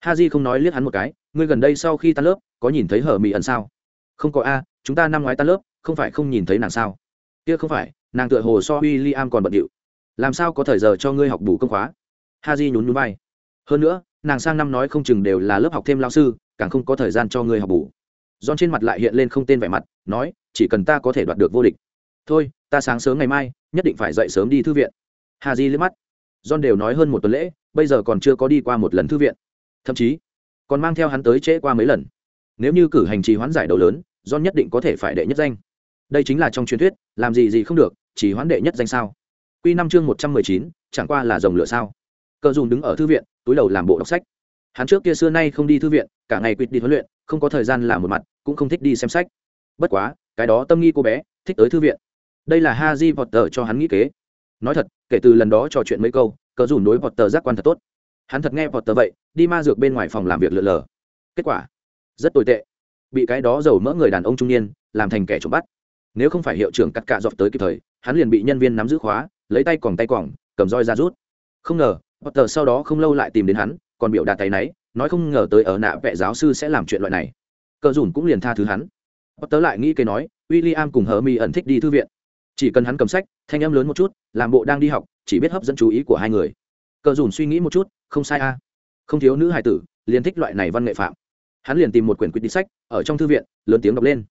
Haji không nói liếc hắn một cái ngươi gần đây sau khi tan lớp có nhìn thấy hờ mỹ ẩn sao? Không có a chúng ta năm ngoái tan lớp không phải không nhìn thấy nàng sao? Kia không phải nàng tựa hồ so w i l l i am còn bận điệu. Làm sao có thời giờ cho ngươi học bù công khóa? Haji nhún núi bay hơn nữa nàng sang năm nói không chừng đều là lớp học thêm lao sư càng không có thời gian cho ngươi học bù. John trên mặt lại hiện lên không tên vẻ mặt, nói, chỉ cần ta có thể đoạt được vô địch. Thôi, ta sáng sớm ngày mai, nhất định phải dậy sớm đi thư viện. Hà Di liếc mắt. john đều nói hơn một tuần lễ, bây giờ còn chưa có đi qua một lần thư viện. Thậm chí, còn mang theo hắn tới trễ qua mấy lần. Nếu như cử hành trì hoán giải đấu lớn, john nhất định có thể phải đệ nhất danh. Đây chính là trong truyền thuyết, làm gì gì không được, chỉ hoán đệ nhất danh sao? Quy năm chương một trăm mười chín, chẳng qua là dòng lửa sao? Cơ Dùn đứng ở thư viện, túi đầu làm bộ đọc sách. Hắn trước kia xưa nay không đi thư viện, cả ngày quýt đi huấn luyện, không có thời gian làm một mặt cũng không thích đi xem sách bất quá cái đó tâm nghi cô bé thích tới thư viện đây là ha Potter vọt tờ cho hắn nghĩ kế. Nói thật kể từ lần đó trò chuyện mấy câu cờ dùn đối vọt tờ giác quan thật tốt. Hắn thật nghe vọt tờ vậy đi ma dược bên ngoài phòng làm việc lượn lờ. Kết quả rất tồi tệ. Bị cái đó giàu mỡ người đàn ông trung niên làm thành kẻ trộm bắt. Nếu không phải hiệu trưởng cắt cạ dọc tới kịp thời hắn liền bị nhân viên nắm giữ khóa lấy tay quòng tay quòng cầm roi ra rút. Không ngờ vọt tờ sau đó không lâu lại tìm đến hắn còn biểu đạt tay nấy, nói không ngờ tới ở nạ vệ giáo sư sẽ làm chuyện loại này. Cờ dùn cũng liền tha thứ hắn. Potter lại nghĩ cái nói William cùng Hermione mi ẩn thích đi thư viện chỉ cần hắn cầm sách, thanh âm lớn một chút, làm bộ đang đi học, chỉ biết hấp dẫn chú ý của hai người. Cờ dùn suy nghĩ một chút, không sai a. Không thiếu nữ hài tử, liền thích loại này văn nghệ phạm. Hắn liền tìm một quyển quyết định sách, ở trong thư viện, lớn tiếng đọc lên.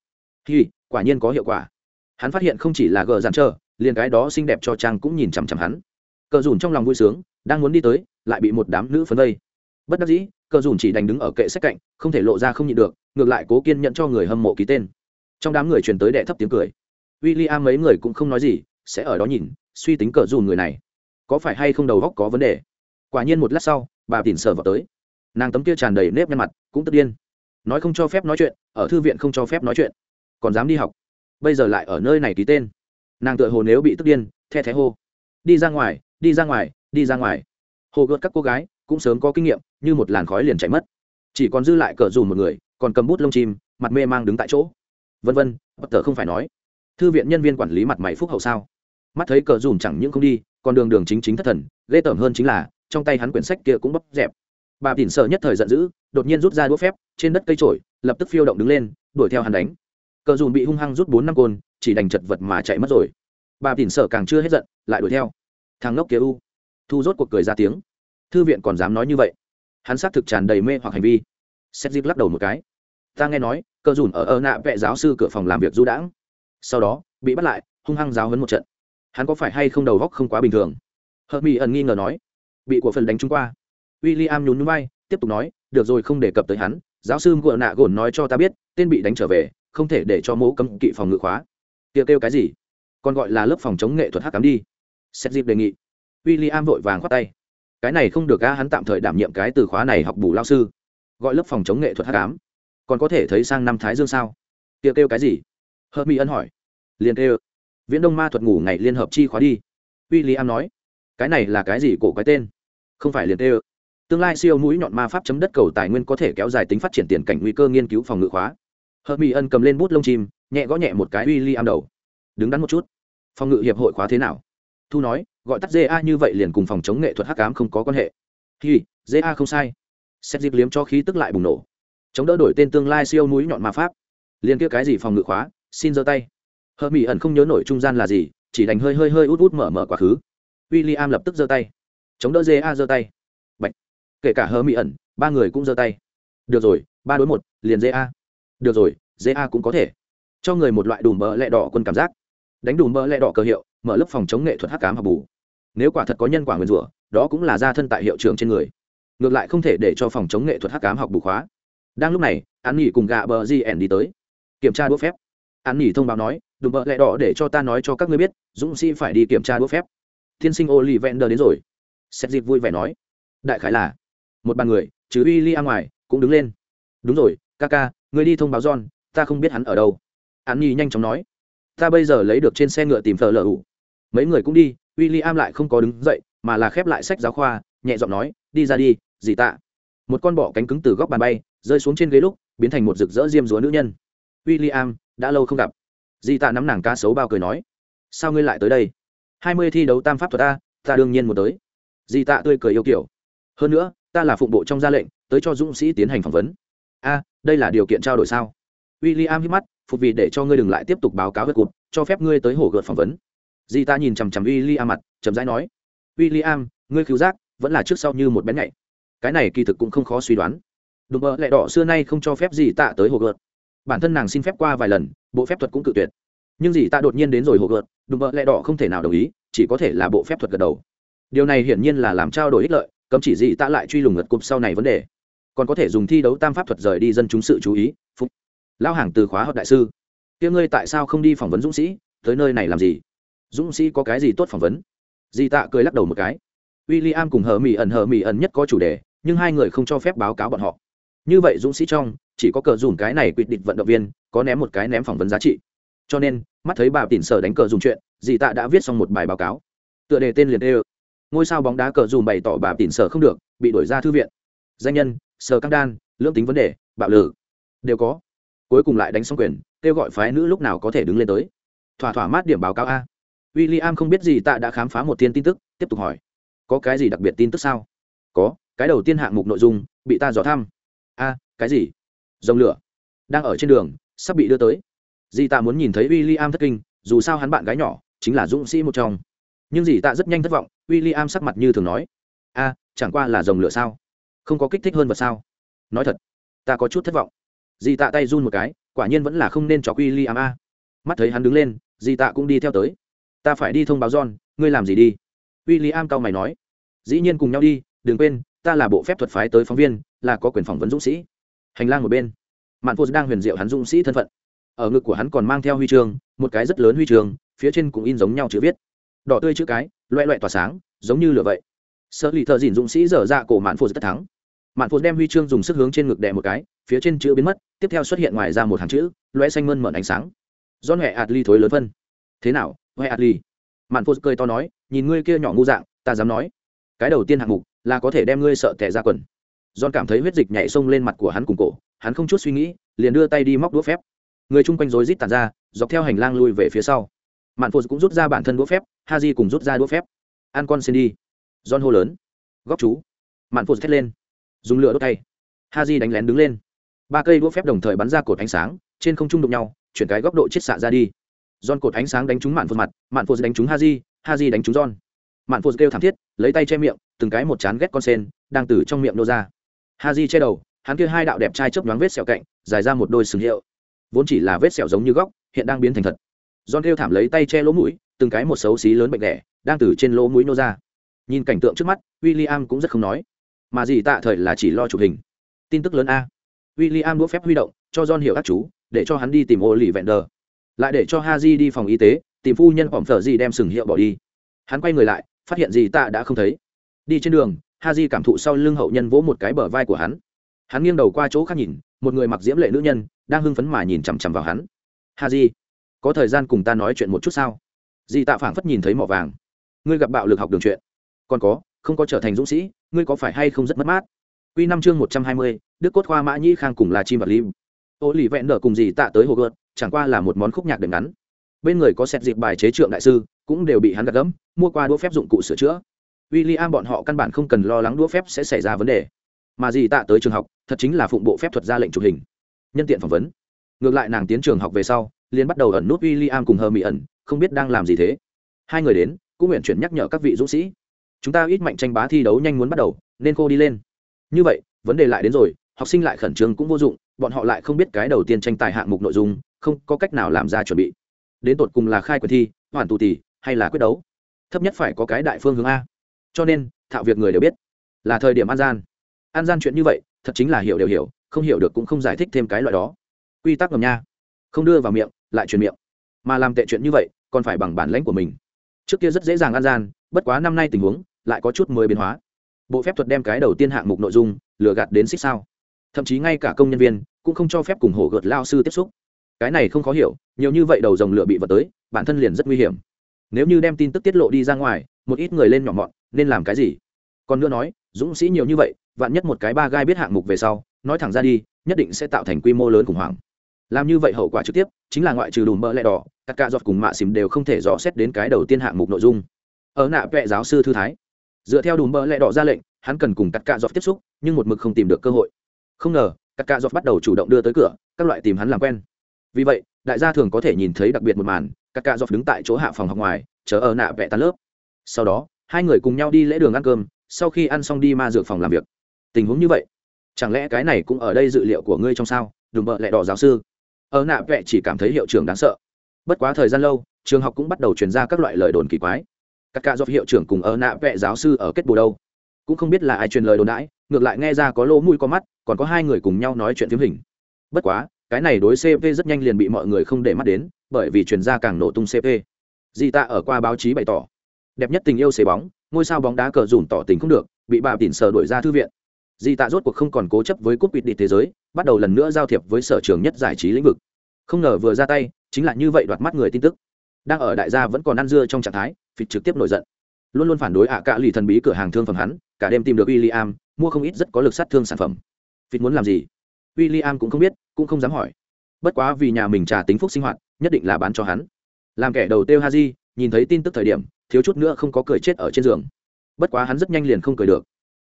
Thì quả nhiên có hiệu quả. Hắn phát hiện không chỉ là gờ dàn trơ, liền cái đó xinh đẹp cho trang cũng nhìn chằm chằm hắn. Cờ dùn trong lòng vui sướng, đang muốn đi tới, lại bị một đám nữ phấn vây. Bất đắc dĩ, cờ dùn chỉ đành đứng ở kệ sách cạnh, không thể lộ ra không nhịn được, ngược lại cố kiên nhận cho người hâm mộ ký tên. Trong đám người truyền tới đệ thấp tiếng cười w i l l i am mấy người cũng không nói gì, sẽ ở đó nhìn, suy tính cờ dùn người này. Có phải hay không đầu góc có vấn đề? Quả nhiên một lát sau, bà tìm sờ vào tới. Nàng tấm kia tràn đầy nếp nhăn mặt, cũng tất điên. Nói không cho phép nói chuyện, ở thư viện không cho phép nói chuyện. Còn dám đi học. Bây giờ lại ở nơi này ký tên. Nàng tựa hồ nếu bị tức điên, the thé hô. Đi ra ngoài, đi ra ngoài, đi ra ngoài. Hồ gợt các cô gái, cũng sớm có kinh nghiệm, như một làn khói liền chạy mất. Chỉ còn dư lại cờ dù một người, còn cầm bút lông chim, mặt mê mang đứng tại chỗ. Vân vân, bất tờ không phải nói thư viện nhân viên quản lý mặt mày phúc hậu sao? Mắt thấy cờ dùn chẳng những không đi còn đường đường chính chính thất thần, ghê tởm hơn chính là, trong tay hắn quyển sách kia cũng bóp dẹp. Bà tỉn sợ nhất thời giận dữ, đột nhiên rút ra đũa phép, trên đất cây trổi lập tức phiêu động đứng lên, đuổi theo hắn đánh. Cờ dùn bị hung hăng rút bốn năm côn, chỉ đành chật vật mà chạy mất rồi. Bà tỉn sợ càng chưa hết giận, lại đuổi theo. Thằng ngốc kia u. Thu rốt cuộc cười ra tiếng. Thư viện còn dám nói như vậy? Hắn xác thực tràn đầy mê hoặc hành vi. Xét dịp lắc đầu một cái. Ta nghe nói, cờ dùn ở ơ nạ vệ giáo sư cửa phòng làm việc du đãng sau đó, bị bắt lại, hung hăng giáo hấn một trận. Hắn có phải hay không đầu góc không quá bình thường? Hợp mỹ ẩn nghi ngờ nói. Bị của phần đánh trúng qua. W i l l i am nhún núi bay tiếp tục nói, được rồi, không đề cập tới hắn. Giáo sư ngựa nạ gồn nói cho ta biết, tên bị đánh trở về, không thể để cho mẫu cấm kỵ phòng ngự khóa. Tiệc kêu cái gì? Còn gọi là lớp phòng chống nghệ thuật hát cắm đi. Xét dịp đề nghị. W i l l i am vội vàng khoát tay. Cái này không được ga hắn tạm thời đảm nhiệm cái từ khóa này học bù lao sư. Gọi lớp phòng chống nghệ thuật hát cám còn có thể thấy sang năm thái dương sao? Tiệc kêu cái gì? Hợp mỹ ân hỏi. Liền tê viễn đông ma thuật ngủ ngày liên hợp chi khóa đi. W i l l i am nói. Cái này là cái gì cổ cái tên? Không phải liền tê tương lai siêu mũi nhọn ma pháp chấm đất cầu tài nguyên có thể kéo dài tính phát triển tiền cảnh nguy cơ nghiên cứu phòng ngự khóa. Hợp mỹ ân cầm lên bút lông chim, nhẹ gõ nhẹ một cái w i l l i am đầu. Đứng đắn một chút. Phòng ngự hiệp hội khóa thế nào? Thu nói, gọi tắt ja như vậy liền cùng phòng chống nghệ thuật hắc ám không có quan hệ. Hi ja không sai. Xét dịp liếm cho khí tức lại bùng nổ. Chống đỡ đổi tên tương lai siêu núi nhọn ma pháp. Liên kia cái gì phòng ngự khóa? Xin giơ tay. Hờ mỹ ẩn không nhớ nổi trung gian là gì, chỉ đánh hơi hơi hơi út út mở mở quá khứ. W i l l i am lập tức giơ tay. Chống đỡ ja giơ tay. Bạch. kể cả hờ mỹ ẩn, ba người cũng giơ tay. Được rồi, ba đối một, liền ja được rồi ja cũng có thể. Cho người một loại đùm bỡ lẹ đỏ quân cảm giác. Đánh đùm bỡ lẹ đỏ cơ hiệu, mở lớp phòng chống nghệ thuật hắc cám học bù. Nếu quả thật có nhân quả nguyên rủa, đó cũng là gia thân tại hiệu trường trên người. Ngược lại không thể để cho phòng chống nghệ thuật hắc cám học bù khóa. Đang lúc này, an nghỉ cùng gạ bờ gn đi tới. Kiểm tra đũa phép an nghỉ thông báo nói đùm bợ lẹ đỏ để cho ta nói cho các ngươi biết, dũng sĩ phải đi kiểm tra đũa phép. Thiên sinh ô lì vẹn đờ đến rồi. Xét dịp vui vẻ nói, đại khái là, một bàn người chứ uy ly a ngoài, cũng đứng lên. Đúng rồi, ca ca người đi thông báo john, ta không biết hắn ở đâu. An nhi nhanh chóng nói, ta bây giờ lấy được trên xe ngựa tìm thờ lờ ủ mấy người cũng đi w i l l i am lại không có đứng dậy, mà là khép lại sách giáo khoa, nhẹ giọng nói, đi ra đi, dì tạ. Một con bọ cánh cứng từ góc bàn bay, rơi xuống trên ghế lúc, biến thành một rực rỡ diêm rúa nữ nhân. W i l l i am đã lâu không gặp. Di tạ nắm nàng cá sấu bao cười nói, sao ngươi lại tới đây? Hai mươi thi đấu tam pháp thuật ta ta đương nhiên một tới. Di tạ tươi cười yêu kiểu, hơn nữa, ta là phụng bộ trong gia lệnh, tới cho dũng sĩ tiến hành phỏng vấn. A, đây là điều kiện trao đổi sao? W i l l i am hít mắt, phục vì để cho ngươi đừng lại tiếp tục báo cáo vượt cụt, cho phép ngươi tới hổ gợt phỏng vấn. Di ta nhìn chằm chằm w i l l i am mặt, chậm rãi nói w i l l i am ngươi cứu giác, vẫn là trước sau như một bén nhạy. Cái này kỳ thực cũng không khó suy đoán. Đùm bợ lại đỏ xưa nay không cho phép di tạ tới hồ gợt bản thân nàng xin phép qua vài lần, bộ phép thuật cũng cự tuyệt. Nhưng dì ta đột nhiên đến rồi hồ gợt, đùm bợ lẹ đỏ không thể nào đồng ý, chỉ có thể là bộ phép thuật gật đầu. Điều này hiển nhiên là làm trao đổi ích lợi, cấm chỉ dì ta lại truy lùng ngật cụp sau này vấn đề. Còn có thể dùng thi đấu tam pháp thuật rời đi dân chúng sự chú ý, phúc. Lao hàng từ khóa hợp đại sư. Tiếng ngươi tại sao không đi phỏng vấn dũng sĩ? Tới nơi này làm gì? Dũng sĩ có cái gì tốt phỏng vấn? Dì tạ cười lắc đầu một cái. W i l l i am cùng hờ mỹ ẩn, hờ mỹ ẩn nhất có chủ đề, nhưng hai người không cho phép báo cáo bọn họ. Như vậy dũng sĩ trong chỉ có cờ dùng cái này quyết định vận động viên, có ném một cái ném phỏng vấn giá trị. Cho nên, mắt thấy bà tỉn sở đánh cờ dùng chuyện, dì tạ đã viết xong một bài báo cáo. Tựa đề tên liền ê ngôi sao bóng đá cờ dùng bày tỏ bà tỉn sở không được, bị đổi ra thư viện. Danh nhân, sở căng đan, lưỡng tính vấn đề, bạo lử. Đều có. Cuối cùng lại đánh xong quyền, kêu gọi phái nữ lúc nào có thể đứng lên tới. Thỏa thỏa mát điểm báo cáo a. W i l l i am không biết gì tạ đã khám phá một thiên tin tức, tiếp tục hỏi. Có cái gì đặc biệt tin tức sao? Có, cái đầu tiên hạng mục nội dung, bị ta dò thăm. A, cái gì? Dòng lửa đang ở trên đường, sắp bị đưa tới. Dì tạ muốn nhìn thấy w i l l i am thất kinh, dù sao hắn bạn gái nhỏ, chính là dũng sĩ một trong. Nhưng dì tạ rất nhanh thất vọng w i l l i am sắc mặt như thường nói, a, chẳng qua là dòng lửa sao? Không có kích thích hơn vật sao? Nói thật, ta có chút thất vọng. Dì tạ tay run một cái, quả nhiên vẫn là không nên cho w i l l i am a. Mắt thấy hắn đứng lên, dì tạ cũng đi theo tới. Ta phải đi thông báo john, ngươi làm gì đi? W i l l i am cao mày nói, dĩ nhiên cùng nhau đi, đừng quên, ta là bộ phép thuật phái tới phóng viên, là có quyền phỏng vấn dũng sĩ hành lang một bên. Mạn phô đang huyền diệu hắn dũng sĩ thân phận. Ở ngực của hắn còn mang theo huy chương, một cái rất lớn huy chương, phía trên cũng in giống nhau chữ viết. Đỏ tươi chữ cái loẹ loẹ tỏa sáng, giống như lửa vậy. Sợ lì thợ dìn dũng sĩ dở ra cổ mạn phô tất thắng. Mạn phô đem huy chương dùng sức hướng trên ngực đè một cái, phía trên chữ biến mất, tiếp theo xuất hiện ngoài ra một hàng chữ loẹ xanh mơn mởn ánh sáng. Do huệ ạt ly thối lớn phân. Thế nào, huệ ạt ly mạn phô cười to nói, nhìn ngươi kia nhỏ ngu dạng, ta dám nói. Cái đầu tiên hạng mục là có thể đem ngươi sợ tẻ ra quần john cảm thấy huyết dịch nhảy xông lên mặt của hắn cùng cổ hắn không chút suy nghĩ liền đưa tay đi móc đũa phép. Người chung quanh rối rít tản ra dọc theo hành lang lui về phía sau. Mạn Phổ cũng rút ra bản thân đũa phép ha di cùng rút ra đũa phép. Ăn con xin đi. John hô lớn. Góc chú. Mạn Phổ thét lên. Dùng lửa đốt tay. Ha đánh lén đứng lên. Ba cây đũa phép đồng thời bắn ra cột ánh sáng trên không trung đụng nhau chuyển cái góc độ chết xạ ra đi. John cột ánh sáng đánh trúng Mạn Phổ mặt, Mạn Phổ đánh trúng Haji, Haji đánh trúng John. Mạn Phổ kêu thảm thiết, lấy tay che miệng, từng cái một chán ghét con sen, đang từ trong miệng nô ra. Haji che đầu, hắn kia hai đạo đẹp trai chớp nhoáng vết sẹo cạnh, dài ra một đôi sừng hiệu. Vốn chỉ là vết sẹo giống như góc, hiện đang biến thành thật. John kêu thảm lấy tay che lỗ mũi, từng cái một xấu xí lớn bệnh đẻ, đang từ trên lỗ mũi nô ra. Nhìn cảnh tượng trước mắt, William cũng rất không nói, mà gì tạ thời là chỉ lo chụp hình. Tin tức lớn a. William đũa phép huy động, cho John hiểu các chú, để cho hắn đi tìm ô lì vẹn đờ lại để cho Haji đi phòng y tế tìm phu nhân phỏng phở gì đem sừng hiệu bỏ đi hắn quay người lại phát hiện gì tạ đã không thấy đi trên đường ha di cảm thụ sau lưng hậu nhân vỗ một cái bờ vai của hắn. Hắn nghiêng đầu qua chỗ khác nhìn một người mặc diễm lệ nữ nhân đang hưng phấn mà nhìn chằm chằm vào hắn. Ha di có thời gian cùng ta nói chuyện một chút sao? Di tạ phảng phất nhìn thấy mỏ vàng. Ngươi gặp bạo lực học đường chuyện. Còn có không có trở thành dũng sĩ ngươi có phải hay không rất mất mát? Quy năm chương một trăm hai mươi, Đức cốt khoa Mã Nhĩ Khang cùng là chim và lim. Ô lì vẹn nở cùng gì tạ tới hồ gợt, chẳng qua là một món khúc nhạc đệm ngắn. Bên người có xét dịp bài chế trượng đại sư cũng đều bị hắn gạt gẫm mua qua đũa phép dụng cụ sửa chữa w i l l i am bọn họ căn bản không cần lo lắng đũa phép sẽ xảy ra vấn đề. Mà gì tạ tới trường học, thật chính là phụng bộ phép thuật ra lệnh chụp hình. Nhân tiện phỏng vấn. Ngược lại nàng tiến trường học về sau, liền bắt đầu ẩn nút w i l l i am cùng hờ mỹ ẩn, không biết đang làm gì thế. Hai người đến, cũng nguyện chuyển nhắc nhở các vị dũng sĩ. Chúng ta ít mạnh tranh bá thi đấu nhanh muốn bắt đầu, nên cô đi lên. Như vậy, vấn đề lại đến rồi, học sinh lại khẩn trương cũng vô dụng, bọn họ lại không biết cái đầu tiên tranh tài hạng mục nội dung, không có cách nào làm ra chuẩn bị. Đến tột cùng là khai quyền thi, hoàn tù tì hay là quyết đấu? Thấp nhất phải có cái đại phương hướng a cho nên, thạo việc người đều biết, là thời điểm an gian. An gian chuyện như vậy, thật chính là hiểu đều hiểu, không hiểu được cũng không giải thích thêm cái loại đó. Quy tắc ngầm nha. Không đưa vào miệng, lại truyền miệng. Mà làm tệ chuyện như vậy, còn phải bằng bản lãnh của mình. Trước kia rất dễ dàng an gian, bất quá năm nay tình huống, lại có chút mới biến hóa. Bộ phép thuật đem cái đầu tiên hạng mục nội dung, lừa gạt đến xích sao. Thậm chí ngay cả công nhân viên, cũng không cho phép cùng hổ gợt lao sư tiếp xúc. Cái này không khó hiểu, nhiều như vậy đầu dòng lửa bị vật tới, bản thân liền rất nguy hiểm nếu như đem tin tức tiết lộ đi ra ngoài, một ít người lên nhỏ mọn, nên làm cái gì? Còn nữa nói, dũng sĩ nhiều như vậy, vạn nhất một cái ba gai biết hạng mục về sau, nói thẳng ra đi, nhất định sẽ tạo thành quy mô lớn khủng hoảng. Làm như vậy hậu quả trực tiếp, chính là ngoại trừ đùm bỡ lẹ đỏ các ca giọt cùng mạ xìm đều không thể dò xét đến cái đầu tiên hạng mục nội dung. Ở nạ vệ giáo sư thư thái, dựa theo đùm bỡ lẹ đỏ ra lệnh, hắn cần cùng các ca giọt tiếp xúc, nhưng một mực không tìm được cơ hội. Không ngờ các ca giọt bắt đầu chủ động đưa tới cửa, các loại tìm hắn làm quen. Vì vậy, đại gia thường có thể nhìn thấy đặc biệt một màn các ca dọc đứng tại chỗ hạ phòng học ngoài, chờ ở nạ vẽ tan lớp. Sau đó, hai người cùng nhau đi lễ đường ăn cơm, sau khi ăn xong đi ma dược phòng làm việc. Tình huống như vậy, chẳng lẽ cái này cũng ở đây dự liệu của ngươi trong sao? Đùm bợ lẹ đỏ giáo sư. Ở nạ vẽ chỉ cảm thấy hiệu trưởng đáng sợ. Bất quá thời gian lâu, trường học cũng bắt đầu truyền ra các loại lời đồn kỳ quái. Các ca dọc hiệu trưởng cùng ở nạ vẽ giáo sư ở kết bù đâu? Cũng không biết là ai truyền lời đồn đãi, ngược lại nghe ra có lỗ mũi có mắt, còn có hai người cùng nhau nói chuyện phiếm hình. Bất quá cái này đối cp rất nhanh liền bị mọi người không để mắt đến bởi vì truyền ra càng nổ tung cp di Tạ ở qua báo chí bày tỏ đẹp nhất tình yêu xế bóng ngôi sao bóng đá cờ dùn tỏ tình không được bị bà tỉn sờ đuổi ra thư viện. Di tạ rốt cuộc không còn cố chấp với cúp vịt đi thế giới bắt đầu lần nữa giao thiệp với sở trường nhất giải trí lĩnh vực. Không ngờ vừa ra tay chính là như vậy đoạt mắt người tin tức. Đang ở đại gia vẫn còn ăn dưa trong trạng thái phịch trực tiếp nổi giận. Luôn luôn phản đối ạ à cả lì thần bí cửa hàng thương phẩm hắn cả đêm tìm được William, mua không ít rất có lực sát thương sản phẩm. Phịch muốn làm gì? W i l l i am cũng không biết, cũng không dám hỏi. Bất quá vì nhà mình trả tính phúc sinh hoạt, nhất định là bán cho hắn. Làm kẻ đầu tiêu haji, nhìn thấy tin tức thời điểm, thiếu chút nữa không có cười chết ở trên giường. Bất quá hắn rất nhanh liền không cười được.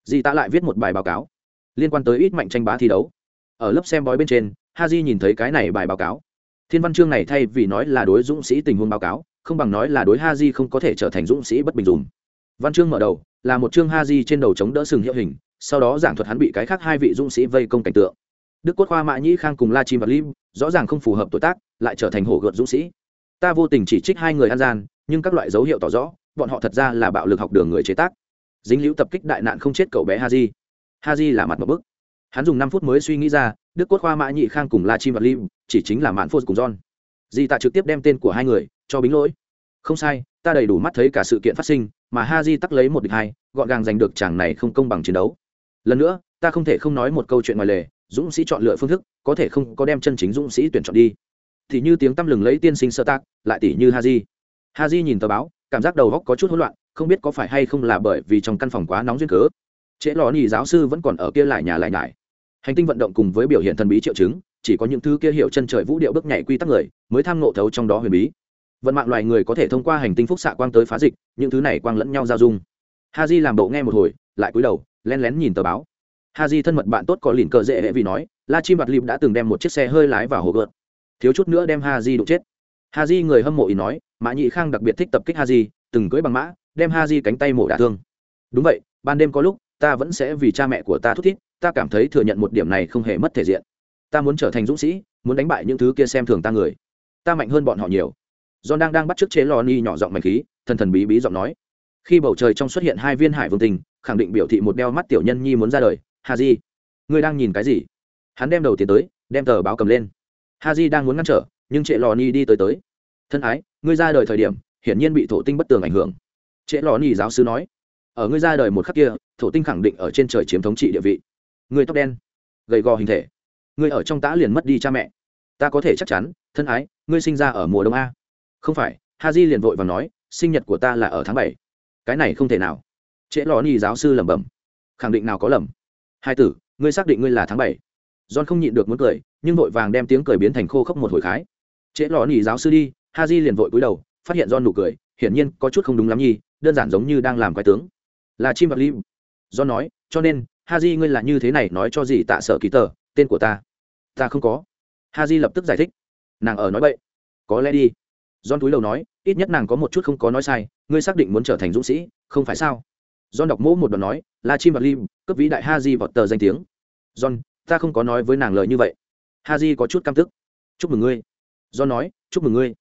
Dì ta lại viết một bài báo cáo. Liên quan tới ít mạnh tranh bá thi đấu. Ở lớp xem bói bên trên ha j nhìn thấy cái này bài báo cáo. Thiên văn chương này thay vì nói là đối dũng sĩ tình huống báo cáo, không bằng nói là đối ha j không có thể trở thành dũng sĩ bất bình dùng. văn chương mở đầu, là một chương ha j trên đầu chống đỡ sừng hiệu hình, sau đó giảng thuật hắn bị cái khác hai vị dũng sĩ vây công cảnh tượng đức cốt khoa mã nhĩ khang cùng la chim và lim rõ ràng không phù hợp tuổi tác, lại trở thành hổ gợt dũng sĩ. Ta vô tình chỉ trích hai người an gian, nhưng các loại dấu hiệu tỏ rõ, bọn họ thật ra là bạo lực học đường người chế tác. Dính liễu tập kích đại nạn không chết cậu bé haji. Haji là mặt một bức. Hắn dùng năm phút mới suy nghĩ ra, đức cốt khoa mã nhị khang cùng la chim và lim chỉ chính là mạn phô cùng john. Di tạ trực tiếp đem tên của hai người cho bính lỗi. Không sai, ta đầy đủ mắt thấy cả sự kiện phát sinh, mà haji tắc lấy một địch hai, gọn gàng giành được chàng này không công bằng chiến đấu. Lần nữa, ta không thể không nói một câu chuyện ngoài lề dũng sĩ chọn lựa phương thức, có thể không có đem chân chính dũng sĩ tuyển chọn đi. Thì như tiếng tăm lừng lấy tiên sinh sơ tác, lại tỷ như haji. Haji nhìn tờ báo, cảm giác đầu góc có chút hỗn loạn, không biết có phải hay không là bởi vì trong căn phòng quá nóng duyên cớ. Trễ lò nhì giáo sư vẫn còn ở kia lại nhà lại nhải. Hành tinh vận động cùng với biểu hiện thần bí triệu chứng, chỉ có những thứ kia hiểu chân trời vũ điệu bước nhảy quy tắc người, mới tham ngộ thấu trong đó huyền bí. Vận mạng loài người có thể thông qua hành tinh phúc xạ quang tới phá dịch, những thứ này quang lẫn nhau giao dung. Ha làm bộ nghe một hồi, lại cúi đầu len lén nhìn tờ báo ha j thân mật bạn tốt có lìn cờ dễ hệ vì nói, la chim bạt lịp đã từng đem một chiếc xe hơi lái vào hồ gợt. Thiếu chút nữa đem ha j đụng chết. Ha j người hâm mộ ý nói, mã nhị khang đặc biệt thích tập kích ha j từng cưỡi bằng mã, đem ha di cánh tay mổ đả thương. Đúng vậy, ban đêm có lúc, ta vẫn sẽ vì cha mẹ của ta thút thít, ta cảm thấy thừa nhận một điểm này không hề mất thể diện. Ta muốn trở thành dũng sĩ, muốn đánh bại những thứ kia xem thường ta người. Ta mạnh hơn bọn họ nhiều. John đang đang bắt t r ư ớ c chế lò ni nhỏ giọng mạnh khí, thần thần bí bí giọng nói. Khi bầu trời trong xuất hiện hai viên hải vương tình, khẳng định biểu thị một đeo mắt tiểu nhân nhi muốn ra đời ha di ngươi đang nhìn cái gì? Hắn đem đầu tiến tới, đem tờ báo cầm lên. Ha di đang muốn ngăn trở, nhưng trệ lò ni đi tới tới. Thân ái, ngươi ra đời thời điểm, hiển nhiên bị thổ tinh bất tường ảnh hưởng. Trệ lò ni giáo sư nói, ở ngươi ra đời một khắc kia, thổ tinh khẳng định ở trên trời chiếm thống trị địa vị. Người tóc đen, gầy gò hình thể, ngươi ở trong tã liền mất đi cha mẹ. Ta có thể chắc chắn, thân ái, ngươi sinh ra ở mùa đông a. Không phải, ha di liền vội và nói, sinh nhật của ta là ở tháng bảy. Cái này không thể nào. Trễ lò ni giáo sư lẩm bẩm, khẳng định nào có lầm hai tử, ngươi xác định ngươi là tháng bảy. John không nhịn được muốn cười, nhưng vội vàng đem tiếng cười biến thành khô khốc một hồi khái. Trễ lò nỉ giáo sư đi ha di liền vội cúi đầu, phát hiện john nụ cười, hiển nhiên có chút không đúng lắm nhi, đơn giản giống như đang làm quái tướng. Là chim vật lim John nói, cho nên ha di ngươi là như thế này nói cho gì tạ sở ký tờ, tên của ta? Ta không có. Ha di lập tức giải thích. Nàng ở nói vậy có lẽ đi. John túi đầu nói, ít nhất nàng có một chút không có nói sai, ngươi xác định muốn trở thành dũng sĩ, không phải sao? John đọc mỗ một đoạn nói là chim và lim cấp vĩ đại ha di vọt tờ danh tiếng. John, ta không có nói với nàng lời như vậy. Ha di có chút căm tức. Chúc mừng ngươi. John nói, chúc mừng ngươi.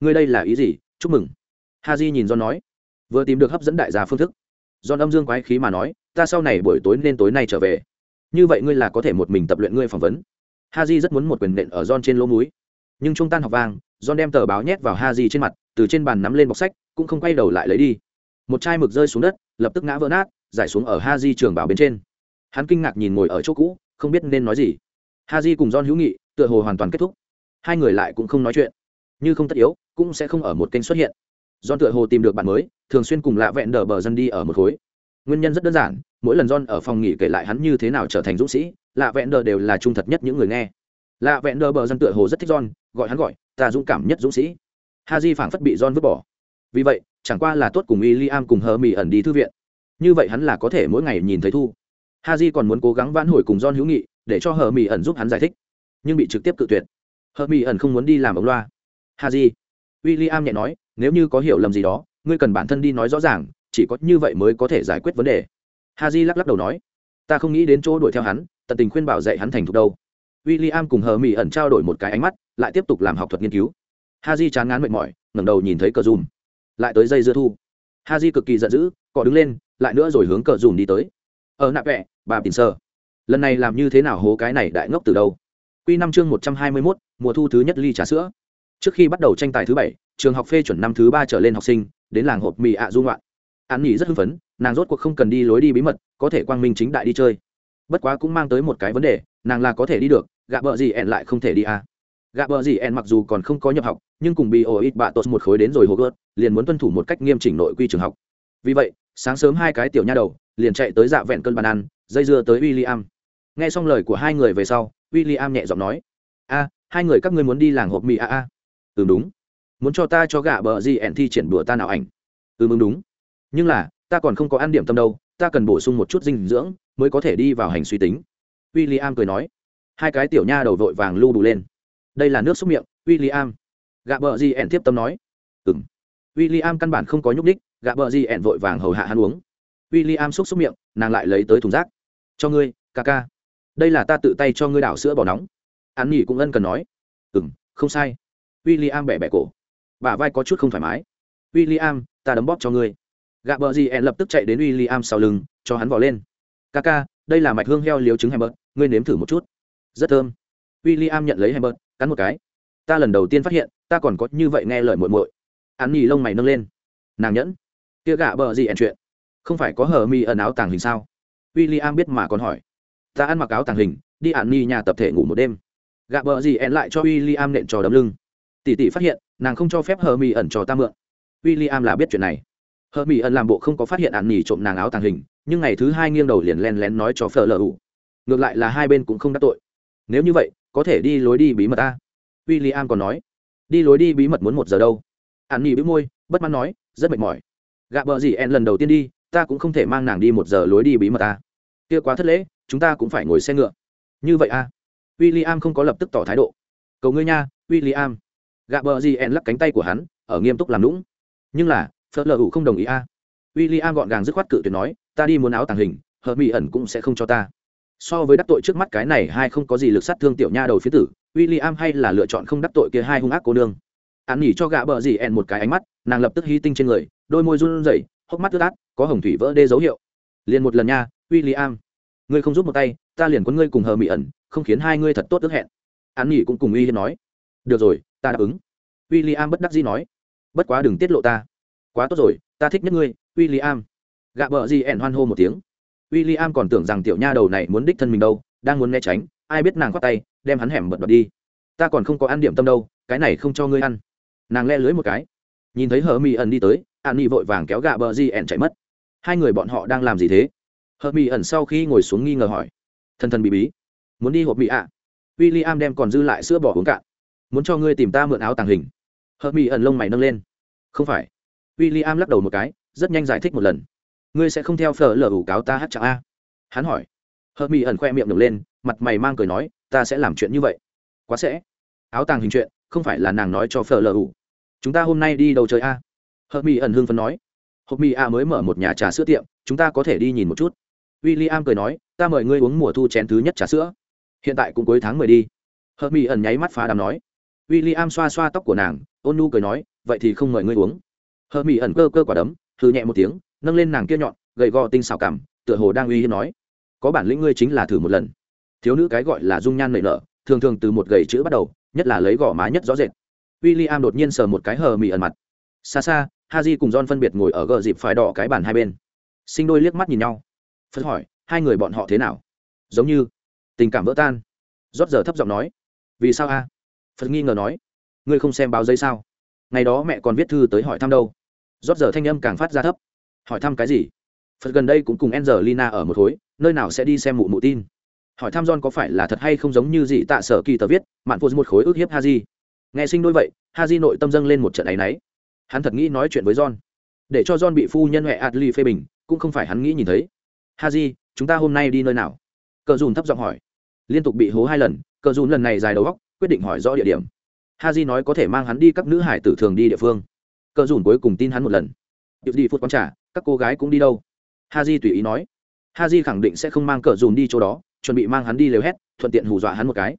Ngươi đây là ý gì? Chúc mừng. Ha di nhìn john nói. Vừa tìm được hấp dẫn đại gia phương thức. John âm dương quái khí mà nói, ta sau này buổi tối nên tối nay trở về. Như vậy ngươi là có thể một mình tập luyện ngươi phỏng vấn. Ha di rất muốn một quyền nện ở john trên lỗ múi nhưng trung tan học vang, john đem tờ báo nhét vào ha di trên mặt, từ trên bàn nắm lên bọc sách, cũng không quay đầu lại lấy đi. Một chai mực rơi xuống đất, lập tức ngã vỡ nát giải xuống ở ha di trường bảo bên trên hắn kinh ngạc nhìn ngồi ở chỗ cũ không biết nên nói gì ha di cùng john hữu nghị tựa hồ hoàn toàn kết thúc hai người lại cũng không nói chuyện như không tất yếu cũng sẽ không ở một kênh xuất hiện John tựa hồ tìm được bạn mới, thường xuyên cùng lạ vẹn đờ bờ dân đi ở một khối. Nguyên nhân rất đơn giản, mỗi lần John ở phòng nghỉ kể lại hắn như thế nào trở thành dũng sĩ, lạ vẹn đờ đều là trung thật nhất những người nghe. Lạ vẹn đờ bờ dân tựa hồ rất thích John, gọi hắn gọi, ta dũng cảm nhất dũng sĩ. Haji phảng phất bị John vứt bỏ. Vì vậy, chẳng qua là tốt cùng William cùng Hermione ẩn đi thư viện. Như vậy hắn là có thể mỗi ngày nhìn thấy thu. Ha Haji còn muốn cố gắng vãn hồi cùng don hữu nghị, để cho hờ mỹ ẩn giúp hắn giải thích, nhưng bị trực tiếp cự tuyệt. hờ mỹ ẩn không muốn đi làm ống loa. Ha Ji, William nhẹ nói, nếu như có hiểu lầm gì đó ngươi cần bản thân đi nói rõ ràng chỉ có như vậy mới có thể giải quyết vấn đề. Ha j lắc lắc đầu nói ta không nghĩ đến chỗ đuổi theo hắn tận tình khuyên bảo dạy hắn thành thục đâu. W i l l i am cùng hờ mỹ ẩn trao đổi một cái ánh mắt lại tiếp tục làm học thuật nghiên cứu. Ha j chán ngán mệt mỏi ngẩng đầu nhìn thấy cờ dùm. Lại tới dây dưa thu. Ha j cực kỳ giận dữ cọ đứng lên lại nữa rồi hướng cờ dùm đi tới. Ở nạp vẹ, bà tìm sơ lần này làm như thế nào hố cái này đại ngốc từ đâu? Q năm chương một trăm hai mươi mốt, mùa thu thứ nhất ly trà sữa. Trước khi bắt đầu tranh tài thứ bảy, trường học phê chuẩn năm thứ ba trở lên học sinh, đến làng hộp mì ạ du ngoạn. An nghỉ rất hưng phấn, nàng rốt cuộc không cần đi lối đi bí mật, có thể quang minh chính đại đi chơi. Bất quá cũng mang tới một cái vấn đề, nàng là có thể đi được, gạ bờ gì ẹn lại không thể đi à. gạ bờ gì ẹn mặc dù còn không có nhập học, nhưng cùng bị ổ ít bạ tốt một khối đến rồi hồ gớt, liền muốn tuân thủ một cách nghiêm chỉnh nội quy trường học. Vì vậy sáng sớm hai cái tiểu nha đầu, liền chạy tới dạ vẹn cơn bàn ăn, dây dưa tới w i l l i am nghe xong lời của hai người về sau w i l l i am nhẹ giọng nói, a, hai người các ngươi muốn đi làng hộp mì a a. Ừ đúng. Muốn cho ta cho gạ bờ gì ẹn thi triển đùa ta nào ảnh? Ừ mừng đúng. Nhưng là, ta còn không có ăn điểm tâm đâu, ta cần bổ sung một chút dinh dưỡng mới có thể đi vào hành suy tính. W i l l i am cười nói. Hai cái tiểu nha đầu vội vàng lưu đủ lên. Đây là nước xúc miệng. W i l l i am gạ bờ gì ẹn tiếp tâm nói. Ừng i l l i am căn bản không có nhúc đích gạ bờ gì ẹn vội vàng hầu hạ hắn uống. W i l l i am xúc xúc miệng, nàng lại lấy tới thùng rác. Cho ngươi, ca ca. Đây là ta tự tay cho ngươi đảo sữa bỏ nóng. Hắn nghỉ cũng ân cần nói. Ừng không sai. W i l l i am bẻ bẻ cổ. Bả vai có chút không thoải mái. W i l l i am ta đấm bóp cho ngươi. Gạ bờ gì ẹn lập tức chạy đến w i l l i am sau lưng, cho hắn vỏ lên. Ca ca, đây là mạch hương heo liếu trứng hèm bớt ngươi nếm thử một chút. Rất thơm. W i l l i am nhận lấy hèm bớt cắn một cái. Ta lần đầu tiên phát hiện, ta còn có như vậy nghe lời muội muội hắn nhì lông mày nâng lên. Nàng nhẫn. Kia gạ bờ gì ẹn chuyện? Không phải có hờ mi ẩn áo tàng hình sao? W i l l i am biết mà còn hỏi. Ta ăn mặc áo tàng hình, đi ạn ni nhà tập thể ngủ một đêm. Gạ bờ gì ẹn lại cho w i l l i am nện trò đấm lưng. Tỷ tỷ phát hiện, nàng không cho phép hờ mi ẩn trò ta mượn. W i l l i am là biết chuyện này. Hờ mi ẩn làm bộ không có phát hiện ạn nỉ trộm nàng áo tàng hình, nhưng ngày thứ hai nghiêng đầu liền len lén nói cho phở lờ ủ. Ngược lại là hai bên cũng không đắc tội. Nếu như vậy, có thể đi lối đi bí mật ta. W i l l i am còn nói, đi lối đi bí mật muốn một giờ đâu? An nỉ bĩu môi, bất mãn nói, rất mệt mỏi. Gạ bờ gì en lần đầu tiên đi, ta cũng không thể mang nàng đi một giờ lối đi bí mật ta. Kia quá thất lễ, chúng ta cũng phải ngồi xe ngựa. Như vậy à? w i l l i am không có lập tức tỏ thái độ. Cầu ngươi nha w i l l i am gạ bờ gì en lắc cánh tay của hắn, ở nghiêm túc làm lũng nhưng là, phớt lờ ủ không đồng ý a à. w i l l i am gọn gàng dứt khoát cự tuyệt nói, ta đi muốn áo tàng hình hờ mỹ ẩn cũng sẽ không cho ta. So với đắc tội trước mắt cái này hai không có gì lực sát thương tiểu nha đầu phía tử w i l l i am hay là lựa chọn không đắc tội kia hai hung ác cô nương an nỉ cho gạ bờ gì ẹn một cái ánh mắt, nàng lập tức hy tinh trên người, đôi môi run rẩy, hốc mắt ướt át, có hồng thủy vỡ đê dấu hiệu. Liền một lần nha w i l l i am ngươi không giúp một tay, ta liền quấn ngươi cùng hờ mỹ ẩn, không khiến hai ngươi thật tốt ước hẹn. An nỉ cũng cùng uy nói. Được rồi, ta đáp ứng. W i l l i am bất đắc dĩ nói. Bất quá đừng tiết lộ ta. Quá tốt rồi, ta thích nhất ngươi w i l l i am gạ bờ gì ẻn hoan hô một tiếng. W i l l i am còn tưởng rằng tiểu nha đầu này muốn đích thân mình đâu, đang muốn né tránh, ai biết nàng khoác tay, đem hắn hẻm bật bật đi. Ta còn không có ăn điểm tâm đâu, cái này không cho ngươi ăn nàng le lưới một cái. Nhìn thấy hờ mỹ ẩn đi tới, an ni vội vàng kéo gạ bờ di ẩn chạy mất. Hai người bọn họ đang làm gì thế? Hờ mỹ ẩn sau khi ngồi xuống nghi ngờ hỏi. Thần thần bị bí. Muốn đi hộp mỹ ạ? À? w i l l i am đem còn dư lại sữa bỏ uống cạn. Muốn cho ngươi tìm ta mượn áo tàng hình. Hờ mỹ ẩn lông mày nâng lên. Không phải. W i l l i am lắc đầu một cái, rất nhanh giải thích một lần. Ngươi sẽ không theo phở lờ ủ cáo ta hát chẳng a? Hắn hỏi. Hờ mỹ ẩn khoe miệng nổi lên, mặt mày mang cười nói, ta sẽ làm chuyện như vậy. Quá sẽ. Áo tàng hình chuyện, không phải là nàng nói cho phở lờ ủ chúng ta hôm nay đi đâu chơi a? Hợp mỹ ẩn hương phấn nói. Hộp mỹ a mới mở một nhà trà sữa tiệm, chúng ta có thể đi nhìn một chút. W i l l i am cười nói, ta mời ngươi uống mùa thu chén thứ nhất trà sữa. Hiện tại cũng cuối tháng mười đi. Hợp mỹ ẩn nháy mắt phá đàm nói. W i l l i am xoa xoa tóc của nàng, ôn nu cười nói, vậy thì không mời ngươi uống. Hợp mỹ ẩn cơ cơ quả đấm thư nhẹ một tiếng, nâng lên nàng kia nhọn, gầy gò tinh xào cảm, tựa hồ đang uy hiếp nói. Có bản lĩnh ngươi chính là thử một lần. Thiếu nữ cái gọi là dung nhan nảy nở, thường thường từ một gầy chữ bắt đầu, nhất là lấy gò má nhất rõ rệt w i l l i am đột nhiên sờ một cái hờ mì ẩn mặt. Xa xa, haji cùng john phân biệt ngồi ở gờ dịp phải đỏ cái bàn hai bên. Sinh đôi liếc mắt nhìn nhau. Phật hỏi, hai người bọn họ thế nào? Giống như, tình cảm vỡ tan. Rót giờ thấp giọng nói, vì sao a? Phật nghi ngờ nói, ngươi không xem báo giấy sao? Ngày đó mẹ còn viết thư tới hỏi thăm đâu? Rót giờ thanh âm càng phát ra thấp. Hỏi thăm cái gì? Phật gần đây cũng cùng angelina ở một khối, nơi nào sẽ đi xem mụ mụ tin? Hỏi thăm john có phải là thật hay không giống như gì tạ sở kỳ tờ viết, mạn phụ một khối ước hiếp haji nghe sinh đôi vậy, haji nội tâm dâng lên một trận áy náy. Hắn thật nghĩ nói chuyện với john. Để cho john bị phu nhân huệ adli phê bình, cũng không phải hắn nghĩ nhìn thấy. Haji, chúng ta hôm nay đi nơi nào? Cờ dùn thấp giọng hỏi. Liên tục bị hố hai lần, cờ dùn lần này dài đầu góc quyết định hỏi rõ địa điểm. Haji nói có thể mang hắn đi các nữ hải tử thường đi địa phương. Cờ dùn cuối cùng tin hắn một lần. Điệp đi phút quán trả các cô gái cũng đi đâu? Haji tùy ý nói. Haji khẳng định sẽ không mang cờ dùn đi chỗ đó, chuẩn bị mang hắn đi lều hét, thuận tiện hù dọa hắn một cái.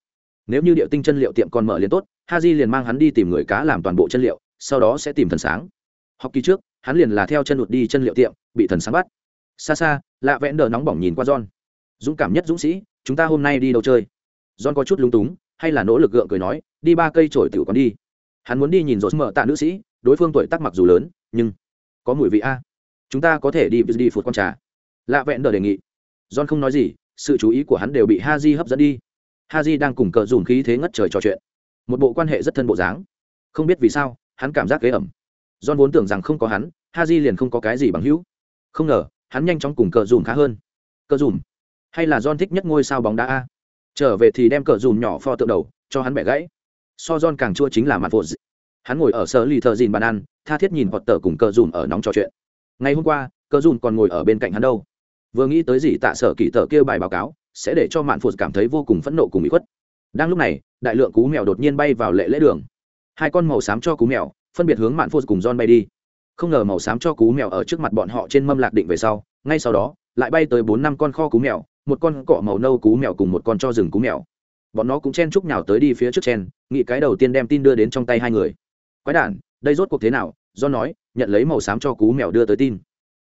Nếu như điệu tinh chân liệu tiệm còn mở liền tốt haji liền mang hắn đi tìm người cá làm toàn bộ chân liệu, sau đó sẽ tìm thần sáng. Học kỳ trước, hắn liền là theo chân đụt đi chân liệu tiệm, bị thần sáng bắt. Xa xa, lạ vẽn đờ nóng bỏng nhìn qua john. Dũng cảm nhất dũng sĩ, chúng ta hôm nay đi đâu chơi? John có chút lung túng, hay là nỗ lực gượng cười nói, đi ba cây trổi tiểu còn đi. Hắn muốn đi nhìn rột mở tạ nữ sĩ, đối phương tuổi tác mặc dù lớn, nhưng có mùi vị a. Chúng ta có thể đi đi phụt con trà. Lạ vẹn đờ đề nghị. John không nói gì, sự chú ý của hắn đều bị ha di hấp dẫn đi. Ha di đang cùng cờ dùng khí thế ngất trời trò chuyện một bộ quan hệ rất thân bộ dáng. Không biết vì sao, hắn cảm giác ghế ẩm. John vốn tưởng rằng không có hắn ha di liền không có cái gì bằng hữu. Không ngờ, hắn nhanh chóng cùng cờ dùm khá hơn. Cờ dùm? Hay là john thích nhất ngôi sao bóng đá a? Trở về thì đem cờ dùm nhỏ pho tượng đầu, cho hắn bẻ gãy. So john càng chua chính là mặt vội hắn ngồi ở sở lì thợ dìn bàn ăn, tha thiết nhìn hoặc tờ cùng cờ dùm ở nóng trò chuyện. Ngày hôm qua, cờ dùm còn ngồi ở bên cạnh hắn đâu. Vừa nghĩ tới gì tạ sở kỳ tờ kêu bài báo cáo, sẽ để cho mạn phụt cảm thấy vô cùng phẫn nộ cùng bị khuất đang lúc này, đại lượng cú mèo đột nhiên bay vào lệ lễ đường. Hai con màu xám cho cú mèo, phân biệt hướng mạn phô cùng john bay đi. Không ngờ màu xám cho cú mèo ở trước mặt bọn họ trên mâm lạc định về sau, ngay sau đó, lại bay tới bốn năm con kho cú mèo, một con cọ màu nâu cú mèo cùng một con cho rừng cú mèo. Bọn nó cũng chen chúc nhào tới đi phía trước chen, nghĩ cái đầu tiên đem tin đưa đến trong tay hai người. Quái đản, đây rốt cuộc thế nào? Do nói, nhận lấy màu xám cho cú mèo đưa tới tin.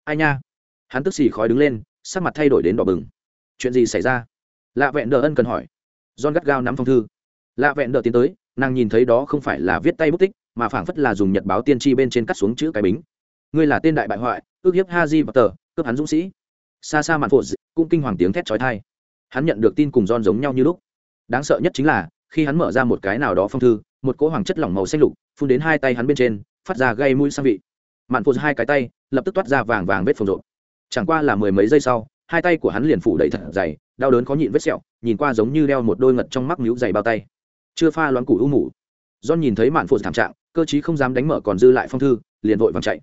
Ai nha? Hắn tức xì khói đứng lên, sắc mặt thay đổi đến đỏ bừng. Chuyện gì xảy ra? Lạ vẹn đờ ân cần hỏi john gắt gao nắm phong thư. Lạ vẹn đỡ tiến tới, nàng nhìn thấy đó không phải là viết tay bút tích, mà phảng phất là dùng nhật báo tiên tri bên trên cắt xuống chữ cái bính. Ngươi là tên đại bại hoại, ước hiếp Haji và tờ, cướp hắn dũng sĩ. Xa xa mạn phụ cũng kinh hoàng tiếng thét chói tai. hắn nhận được tin cùng John giống nhau như lúc. Đáng sợ nhất chính là, khi hắn mở ra một cái nào đó phong thư, một cỗ hoàng chất lỏng màu xanh lục, phun đến hai tay hắn bên trên, phát ra gây mũi sang vị. Mạn phụ hai cái tay, lập tức toát ra vàng vàng vết phồng rộp. chẳng qua là mười mấy giây sau, hai tay của hắn liền phủ đầy thật dày đau đớn khó nhịn vết sẹo, nhìn qua giống như đeo một đôi ngật trong mắt miếu dày bao tay. Chưa pha loãng củ u mủ. John nhìn thấy mạn phụ thảm trạng, cơ chí không dám đánh mở còn dư lại phong thư, liền vội vàng chạy.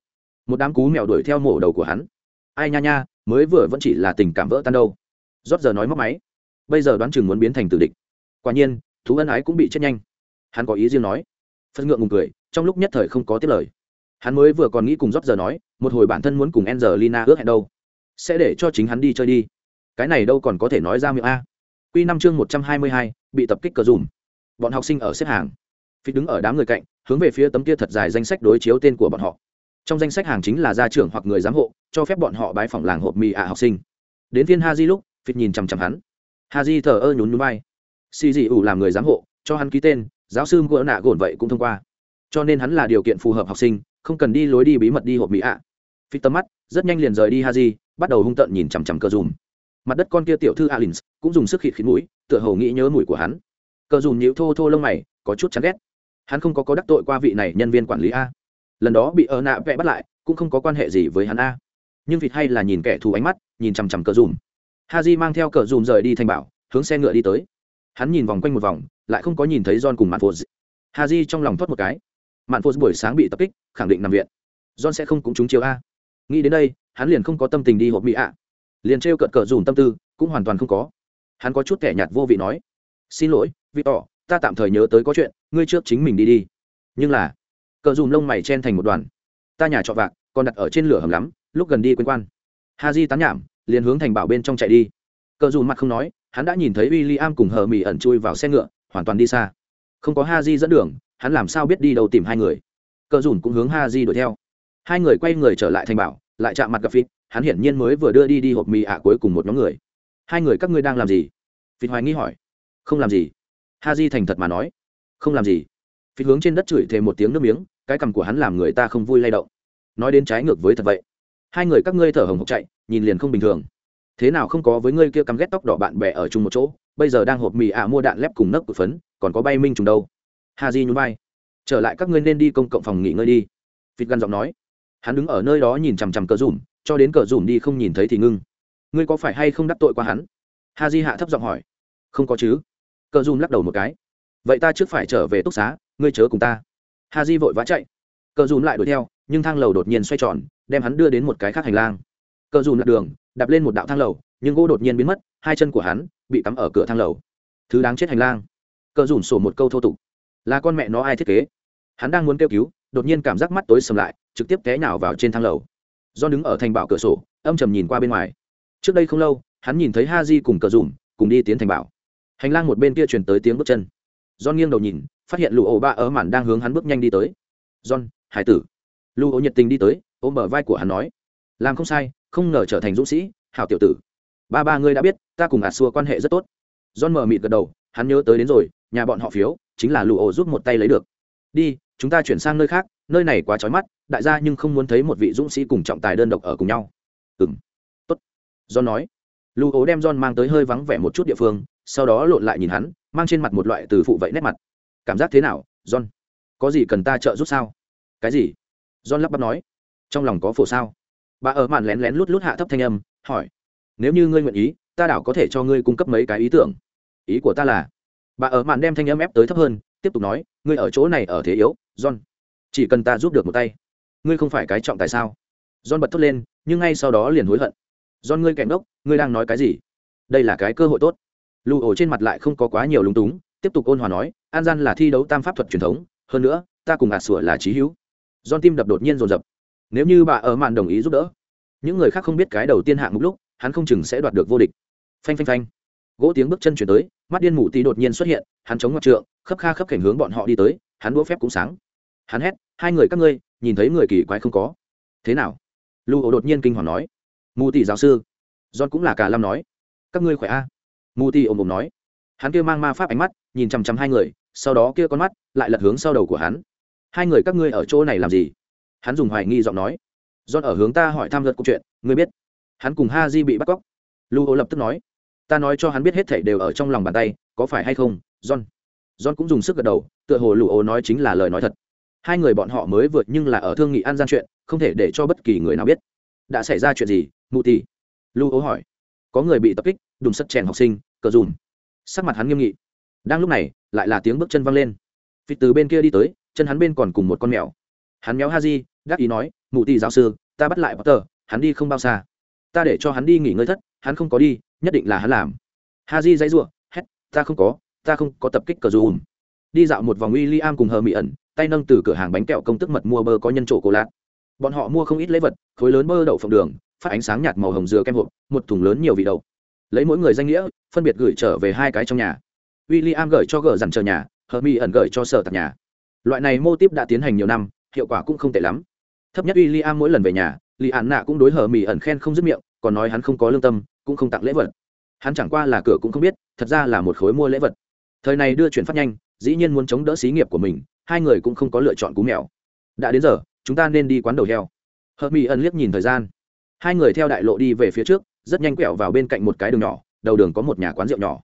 Một đám cú mèo đuổi theo mổ đầu của hắn. Ai nha nha, mới vừa vẫn chỉ là tình cảm vỡ tan đâu. Rót giờ nói móc máy. Bây giờ đoán chừng muốn biến thành tử địch. Quả nhiên, thú ân ái cũng bị chết nhanh. Hắn có ý riêng nói. Phân ngượng ngùng cười, trong lúc nhất thời không có tiết lời. Hắn mới vừa còn nghĩ cùng rót giờ nói, một hồi bản thân muốn cùng angelina ước hẹn đâu. Sẽ để cho chính hắn đi chơi đi cái này đâu còn có thể nói ra miệng a. Q năm chương một trăm hai mươi hai, bị tập kích cờ dùm. Bọn học sinh ở xếp hàng. Phi đứng ở đám người cạnh, hướng về phía tấm kia thật dài danh sách đối chiếu tên của bọn họ. Trong danh sách hàng chính là gia trưởng hoặc người giám hộ, cho phép bọn họ bái phỏng làng hộp mì ạ học sinh. Đến phiên ha di lúc phịt nhìn chằm chằm hắn. Ha di thờ ơ nhún núi bay xì dị ủ làm người giám hộ, cho hắn ký tên, giáo sư ngựa nạ gồn vậy cũng thông qua. Cho nên hắn là điều kiện phù hợp học sinh, không cần đi lối đi bí mật đi hộp mỹ ạ. À. phịt tầm mắt, rất nhanh liền rời đi ha di bắt đầu hung tợn nhìn chằm chằm cờ dùm mặt đất con kia tiểu thư alin cũng dùng sức khịt khít mũi, tựa hồ nghĩ nhớ mùi của hắn. Cờ dùm nhịu thô thô lông mày, có chút chán ghét. Hắn không có có đắc tội qua vị này nhân viên quản lý a. Lần đó bị ở nạ vẽ bắt lại, cũng không có quan hệ gì với hắn a. Nhưng vịt hay là nhìn kẻ thù ánh mắt, nhìn chằm chằm cờ dùm ha j mang theo cờ dùm rời đi thành bảo, hướng xe ngựa đi tới. Hắn nhìn vòng quanh một vòng, lại không có nhìn thấy john cùng mạn phô ha j trong lòng thoát một cái. Mạn phô buổi sáng bị tập kích, khẳng định nằm viện. John sẽ không cũng trúng chiếu a. Nghĩ đến đây, hắn liền không có tâm tình đi hộp mỹ ạ liền trêu cợt cợt dùm tâm tư, cũng hoàn toàn không có. Hắn có chút kẻ nhạt vô vị nói, xin lỗi vị tỏ ta tạm thời nhớ tới có chuyện, ngươi trước chính mình đi đi. Nhưng là, cờ dùm lông mày chen thành một đoàn. Ta nhà trọ vạc, còn đặt ở trên lửa hầm lắm, lúc gần đi quên quan. Ha di tán nhảm, liền hướng thành bảo bên trong chạy đi. Cờ dùm mặt không nói, hắn đã nhìn thấy w i l l i am cùng hờ mỹ ẩn chui vào xe ngựa, hoàn toàn đi xa. Không có ha di dẫn đường, hắn làm sao biết đi đâu tìm hai người. Cờ dùn cũng hướng ha di đuổi theo. Hai người quay người trở lại thành bảo, lại chạm mặt gặp phít hắn hiển nhiên mới vừa đưa đi đi hộp mì ạ cuối cùng một nhóm người. Hai người, các ngươi đang làm gì? Phi hoài nghi hỏi. Không làm gì. Ha di thành thật mà nói. Không làm gì. Phi hướng trên đất chửi thêm một tiếng nước miếng, cái cằm của hắn làm người ta không vui lay động. Nói đến trái ngược với thật vậy. Hai người, các ngươi thở hồng hộc chạy, nhìn liền không bình thường. Thế nào không có với ngươi kia cắm ghét tóc đỏ bạn bè ở chung một chỗ, bây giờ đang hộp mì ạ mua đạn lép cùng nấc của phấn, còn có bay minh trùng đâu. Ha di nhún vai. Trở lại các ngươi nên đi công cộng phòng nghỉ ngơi đi. Vịt gằn giọng nói. Hắn đứng ở nơi đó nhìn chằm chằm cờ dùm cho đến cờ dùm đi không nhìn thấy thì ngưng. Ngươi có phải hay không đắc tội qua hắn? Ha di hạ thấp giọng hỏi. Không có chứ. Cờ dùm lắc đầu một cái. Vậy ta trước phải trở về túc xá, ngươi chớ cùng ta. Ha di vội vã chạy. Cờ dùm lại đuổi theo, nhưng thang lầu đột nhiên xoay tròn, đem hắn đưa đến một cái khác hành lang. Cờ dùm lật đường, đạp lên một đạo thang lầu, nhưng gỗ đột nhiên biến mất, hai chân của hắn bị cắm ở cửa thang lầu. Thứ đáng chết hành lang. Cờ dùm sổ một câu thô tục. Là con mẹ nó ai thiết kế? Hắn đang muốn kêu cứu, đột nhiên cảm giác mắt tối sầm lại, trực tiếp té nhào vào trên thang lầu do đứng ở thành bảo cửa sổ, âm trầm nhìn qua bên ngoài. Trước đây không lâu, hắn nhìn thấy ha di cùng cờ dùm, cùng đi tiến thành bảo. Hành lang một bên kia truyền tới tiếng bước chân. John nghiêng đầu nhìn, phát hiện lụ ổ ba ở màn đang hướng hắn bước nhanh đi tới. John, hải tử. Lụ ổ nhiệt tình đi tới, ôm bờ vai của hắn nói. Làm không sai, không ngờ trở thành dũng sĩ, hảo tiểu tử. Ba ba ngươi đã biết, ta cùng ạt xua quan hệ rất tốt. John mờ mịt gật đầu, hắn nhớ tới đến rồi, nhà bọn họ phiếu, chính là lụ ổ giúp một tay lấy được. Đi, chúng ta chuyển sang nơi khác, nơi này quá trói mắt đại gia nhưng không muốn thấy một vị dũng sĩ cùng trọng tài đơn độc ở cùng nhau. Ừng tốt. John nói. Lưu ố đem john mang tới hơi vắng vẻ một chút địa phương, sau đó lộn lại nhìn hắn, mang trên mặt một loại từ phụ vậy nét mặt. Cảm giác thế nào, john? Có gì cần ta trợ giúp sao? Cái gì? John lắp bắp nói. Trong lòng có phổ sao? Bà ở màn lén lén lút lút hạ thấp thanh âm, hỏi. Nếu như ngươi nguyện ý, ta đảo có thể cho ngươi cung cấp mấy cái ý tưởng. Ý của ta là, bà ở màn đem thanh âm ép tới thấp hơn, tiếp tục nói, ngươi ở chỗ này ở thế yếu, john. Chỉ cần ta giúp được một tay ngươi không phải cái trọng tại sao? John bật thốt lên, nhưng ngay sau đó liền hối hận. John ngươi kẹn đốc ngươi đang nói cái gì? Đây là cái cơ hội tốt. Lù ổ trên mặt lại không có quá nhiều lúng túng, tiếp tục ôn hòa nói, an gian là thi đấu tam pháp thuật truyền thống, hơn nữa, ta cùng ạt sủa là trí hữu. John tim đập đột nhiên rồn rập nếu như bà ở màn đồng ý giúp đỡ, những người khác không biết cái đầu tiên hạng một lúc, hắn không chừng sẽ đoạt được vô địch. Phanh phanh phanh. Gỗ tiếng bước chân chuyển tới, mắt điên mù tì đột nhiên xuất hiện, hắn chống ngoặt trượng, khấp kha khấp cảnh hướng bọn họ đi tới, hắn đũa phép cũng sáng. Hắn hét, hai người các ngươi nhìn thấy người kỳ quái không có. Thế nào? Lu ổ đột nhiên kinh hoàng nói. Mù Tỷ giáo sư, john cũng là cả lâm nói. Các ngươi khỏe a? À? mù tỷ ồm ồm nói. Hắn kia mang ma pháp ánh mắt, nhìn chằm chằm hai người, sau đó kia con mắt lại lật hướng sau đầu của hắn. Hai người các ngươi ở chỗ này làm gì? Hắn dùng hoài nghi giọng nói. John ở hướng ta hỏi tham luận câu chuyện, ngươi biết. Hắn cùng ha di bị bắt cóc. Lu ổ lập tức nói. Ta nói cho hắn biết hết thảy đều ở trong lòng bàn tay, có phải hay không, john? John cũng dùng sức gật đầu, tựa hồ Lu ố nói chính là lời nói thật hai người bọn họ mới vượt nhưng là ở thương nghị an gian chuyện, không thể để cho bất kỳ người nào biết. Đã xảy ra chuyện gì? Mụ tỷ lưu ố hỏi. Có người bị tập kích đùng sắt chèn học sinh, cờ dùm. Sắc mặt hắn nghiêm nghị. Đang lúc này, lại là tiếng bước chân văng lên. Vịt từ bên kia đi tới, chân hắn bên còn cùng một con mèo. Hắn méo ha di gác ý nói, mụ tỷ giáo sư, ta bắt lại potter, hắn đi không bao xa. Ta để cho hắn đi nghỉ ngơi thất, hắn không có đi, nhất định là hắn làm. Ha di dãy r u ộ hét, ta không có, ta không có tập kích cờ dùm. Đi dạo một vòng w i l l i am cùng hờ mỹ ẩn tay nâng từ cửa hàng bánh kẹo công tức mật mua bơ có nhân trổ cô lạt. Bọn họ mua không ít lễ vật, khối lớn bơ đậu phộng đường, phát ánh sáng nhạt màu hồng dừa kem hộp, một thùng lớn nhiều vị đậu. Lấy mỗi người danh nghĩa, phân biệt gửi trở về hai cái trong nhà. W i l l i am gửi cho gờ dằn chờ nhà hờ mi ẩn gửi cho sở tạp nhà. Loại này mô tiếp đã tiến hành nhiều năm, hiệu quả cũng không tệ lắm. Thấp nhất w i l l i am mỗi lần về nhà lì ạn nạ cũng đối hờ mi ẩn khen không dứt miệng, còn nói hắn không có lương tâm, cũng không tặng lễ vật. Hắn chẳng qua là cửa cũng không biết, thật ra là một khối mua lễ vật. Thời này đưa chuyển phát nhanh, dĩ nhiên muốn chống đỡ xí nghiệp của mình hai người cũng không có lựa chọn cú mèo. Đã đến giờ chúng ta nên đi quán đầu heo. Hợp mỹ ân liếc nhìn thời gian. Hai người theo đại lộ đi về phía trước rất nhanh quẹo vào bên cạnh một cái đường nhỏ đầu đường có một nhà quán rượu nhỏ.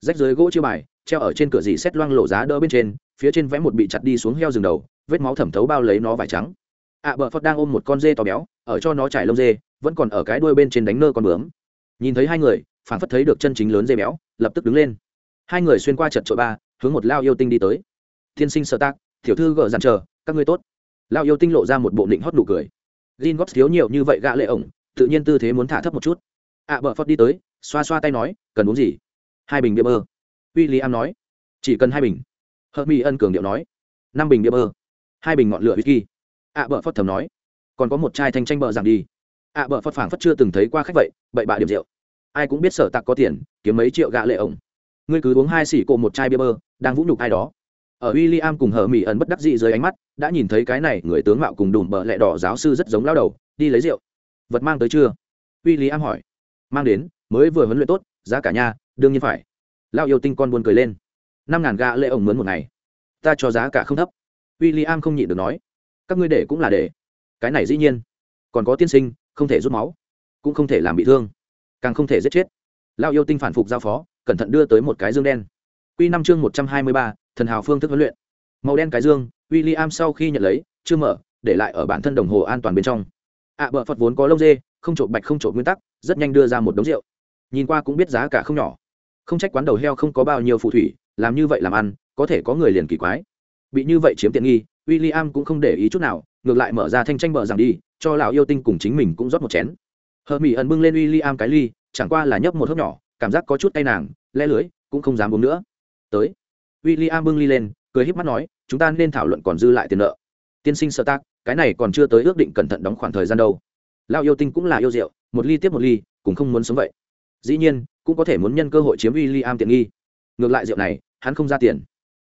Rách dưới gỗ chiêu bài treo ở trên cửa dì xét loang lộ giá đỡ bên trên phía trên vẽ một bị chặt đi xuống heo rừng đầu vết máu thẩm thấu bao lấy nó vải trắng. Ạ à, bờ phật đang ôm một con dê to béo ở cho nó trải lông dê vẫn còn ở cái đuôi bên trên đánh nơ con bướm. Nhìn thấy hai người phản phất thấy được chân chính lớn dê béo lập tức đứng lên. Hai người xuyên qua chật trội ba hướng một lao yêu tinh đi tới. Tiên sinh sợ tác tiểu thư gờ dàn chờ, các ngươi tốt. Lao yêu tinh lộ ra một bộ nịnh hót nụ cười. Gin góp thiếu nhiều như vậy gã lệ ổng, tự nhiên tư thế muốn thả thấp một chút. À, Ạ bờ phật đi tới, xoa xoa tay nói, cần uống gì? Hai bình bia bơ. W i l l i am nói, chỉ cần hai bình. Hợp mỹ Ân cường điệu nói, năm bình bia bơ. Hai bình ngọn lửa whisky. À, Ạ bờ phất thầm nói, còn có một chai thanh tranh bờ rằng đi. À, Ạ bờ phất phảng phất chưa từng thấy qua khách vậy, bậy bạ điểm rượu. Ai cũng biết sở tặc có tiền, kiếm mấy triệu gạ lệ ổng. Ngươi cứ uống hai xỉ cộ một chai bia bơ, đang vũ nhục ai đó ở w i l l i am cùng hờ mỹ ẩn bất đắc dị dưới ánh mắt, đã nhìn thấy cái này người tướng mạo cùng đùm bờ lẹ đỏ giáo sư rất giống lao đầu, đi lấy rượu. Vật mang tới chưa? W i l l i am hỏi. Mang đến, mới vừa huấn luyện tốt, giá cả nha, đương nhiên phải. Lao yêu tinh con buồn cười lên. Năm ngàn ga lễ ổng mướn một ngày. Ta cho giá cả không thấp. W i l l i am không nhịn được nói. Các ngươi để cũng là để. Cái này dĩ nhiên. Còn có tiên sinh, không thể rút máu. Cũng không thể làm bị thương. Càng không thể giết chết. Lao yêu tinh phản phục giao phó, cẩn thận đưa tới một cái dương đen. Q năm chương một trăm hai mươi ba thần hào phương thức huấn luyện. Màu đen cái dương w i l l i am sau khi nhận lấy chưa mở để lại ở bản thân đồng hồ an toàn bên trong. Ạ à, bờ phật vốn có lông dê không trộm bạch không trộm nguyên tắc rất nhanh đưa ra một đống rượu. Nhìn qua cũng biết giá cả không nhỏ. Không trách quán đầu heo không có bao nhiêu phù thủy làm như vậy làm ăn có thể có người liền kỳ quái. Bị như vậy chiếm tiện nghi w i l l i am cũng không để ý chút nào ngược lại mở ra thanh tranh bờ rằng đi cho lão yêu tinh cùng chính mình cũng rót một chén. Hờ mỹ ẩn bưng lên w i l l i am cái ly chẳng qua là nhấp một hớp nhỏ cảm giác có chút tay nàng le lưới cũng không dám uống nữa. Tới w i l l i am bưng ly lên, cười híp mắt nói, chúng ta nên thảo luận còn dư lại tiền nợ. Tiên sinh sợ tác cái này còn chưa tới ước định cẩn thận đóng khoản thời gian đâu. Lão yêu tinh cũng là yêu rượu, một ly tiếp một ly, cũng không muốn sống vậy. Dĩ nhiên, cũng có thể muốn nhân cơ hội chiếm w i l l i am tiện nghi. Ngược lại rượu này, hắn không ra tiền.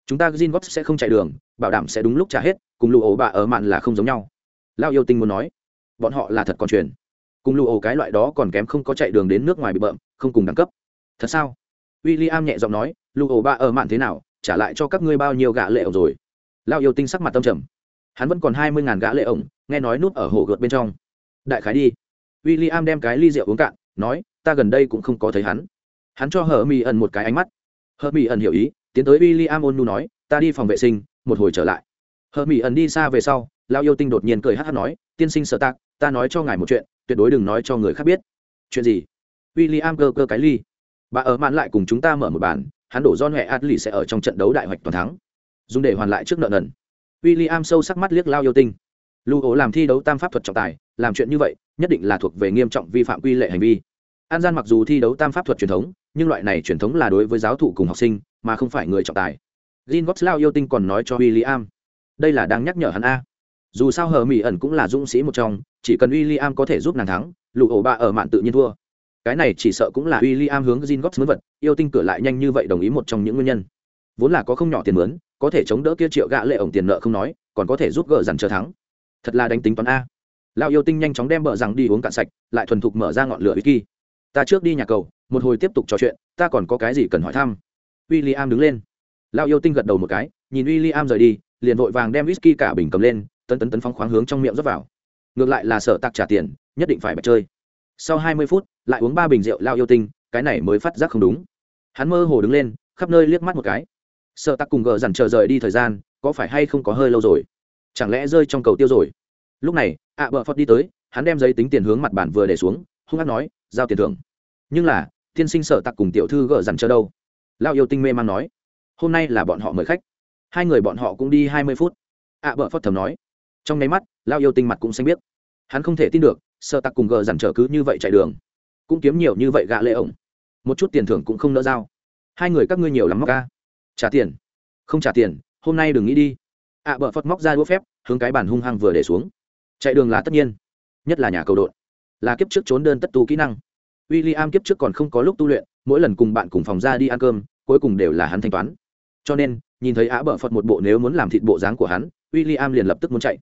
Chúng ta gin góp sẽ không chạy đường, bảo đảm sẽ đúng lúc trả hết, cùng lụ ổ bạ ở mạn là không giống nhau. Lao yêu tinh muốn nói. Bọn họ là thật còn truyền. Cùng lụ ổ cái loại đó còn kém không có chạy đường đến nước ngoài bị bợm, không cùng đẳng cấp. Thật sao? W i l l i am nhẹ giọng nói. Lụ ổ bạ ở mạn thế nào? Trả lại cho các ngươi bao nhiêu gã lệ ổng rồi. Lao yêu tinh sắc mặt tâm trầm. Hắn vẫn còn hai mươi ngàn gã lệ ổng, nghe nói núp ở hồ gợt bên trong. Đại khái đi. W i l l i am đem cái ly rượu uống cạn, nói, ta gần đây cũng không có thấy hắn. Hắn cho hờ mỹ ẩn một cái ánh mắt. Hờ mỹ ẩn hiểu ý, tiến tới w i l l i am ôn nu nói, ta đi phòng vệ sinh, một hồi trở lại. Hờ mỹ ẩn đi xa về sau, lao yêu tinh đột nhiên cười hát hát nói, tiên sinh sợ tạc ta nói cho ngài một chuyện, tuyệt đối đừng nói cho người khác biết. Chuyện gì? W i l l i am cơ cơ cái ly. Bà ở mạn lại cùng chúng ta mở một bản hắn đổ do huệ adli sẽ ở trong trận đấu đại hoạch toàn thắng. Dùng để hoàn lại trước nợ nần. William sâu sắc mắt liếc lao yêu tinh. Lưu ố làm thi đấu tam pháp thuật trọng tài làm chuyện như vậy nhất định là thuộc về nghiêm trọng vi phạm quy lệ hành vi. An gian mặc dù thi đấu tam pháp thuật truyền thống nhưng loại này truyền thống là đối với giáo thụ cùng học sinh mà không phải người trọng tài. Jin lao yêu tinh còn nói cho William, đây là đang nhắc nhở hắn a. Dù sao hờ mỹ ẩn cũng là dũng sĩ một trong, chỉ cần William có thể giúp nàng thắng, lũ ổ ba ở mạn tự nhiên thua. Cái này chỉ sợ cũng là William hướng Jin góp mướn vật, yêu tinh cửa lại nhanh như vậy đồng ý một trong những nguyên nhân. Vốn là có không nhỏ tiền mướn, có thể chống đỡ kia triệu gạ lệ ổng tiền nợ không nói, còn có thể giúp gỡ dần chờ thắng. Thật là đánh tính toán a. Lão yêu tinh nhanh chóng đem bờ rằng đi uống cạn sạch, lại thuần thục mở ra ngọn lửa whisky. Ta trước đi nhà cầu, một hồi tiếp tục trò chuyện, ta còn có cái gì cần hỏi thăm. William đứng lên lao yêu tinh gật đầu một cái nhìn w i l l i am rời đi liền vội vàng đem whisky cả bình cầm lên tấn tấn tấn phóng khoáng hướng trong miệng rót vào ngược lại là sợ tặc trả tiền nhất định phải bạch chơi sau hai mươi phút lại uống ba bình rượu lao yêu tinh cái này mới phát giác không đúng. Hắn mơ hồ đứng lên khắp nơi liếc mắt một cái. Sợ tặc cùng gờ dằn chờ rời đi thời gian có phải hay không có hơi lâu rồi? Chẳng lẽ rơi trong cầu tiêu rồi? Lúc này ạ à bờ phật đi tới hắn đem giấy tính tiền hướng mặt bàn vừa để xuống hung hát nói giao tiền thưởng. Nhưng là tiên sinh sợ tặc cùng tiểu thư gờ dằn chờ đâu? Lao yêu tinh mê man nói hôm nay là bọn họ mời khách. Hai người bọn họ cũng đi hai mươi phút. Ạ à, bợ phật thầm nói. Trong nháy mắt lao yêu tinh mặt cũng xanh biết hắn không thể tin được sợ tặc cùng gờ dằn trở cứ như vậy chạy đường. Cũng kiếm nhiều như vậy gạ lệ ổng. Một chút tiền thưởng cũng không nỡ giao. Hai người các ngươi nhiều lắm móc ca trả tiền. Không trả tiền hôm nay đừng nghĩ đi. Ạ à, bợ móc ra đũa phép hướng cái bản hung hăng vừa để xuống. Chạy đường là tất nhiên. Nhất là nhà cầu đội là kiếp trước trốn đơn tất tu kỹ năng. W i l l i am kiếp trước còn không có lúc tu luyện mỗi lần cùng bạn cùng phòng ra đi ăn cơm cuối cùng đều là hắn thanh toán. Cho nên nhìn thấy á bờ phật một bộ nếu muốn làm thịt bộ dáng của hắn w i l l i am liền lập tức muốn chạy.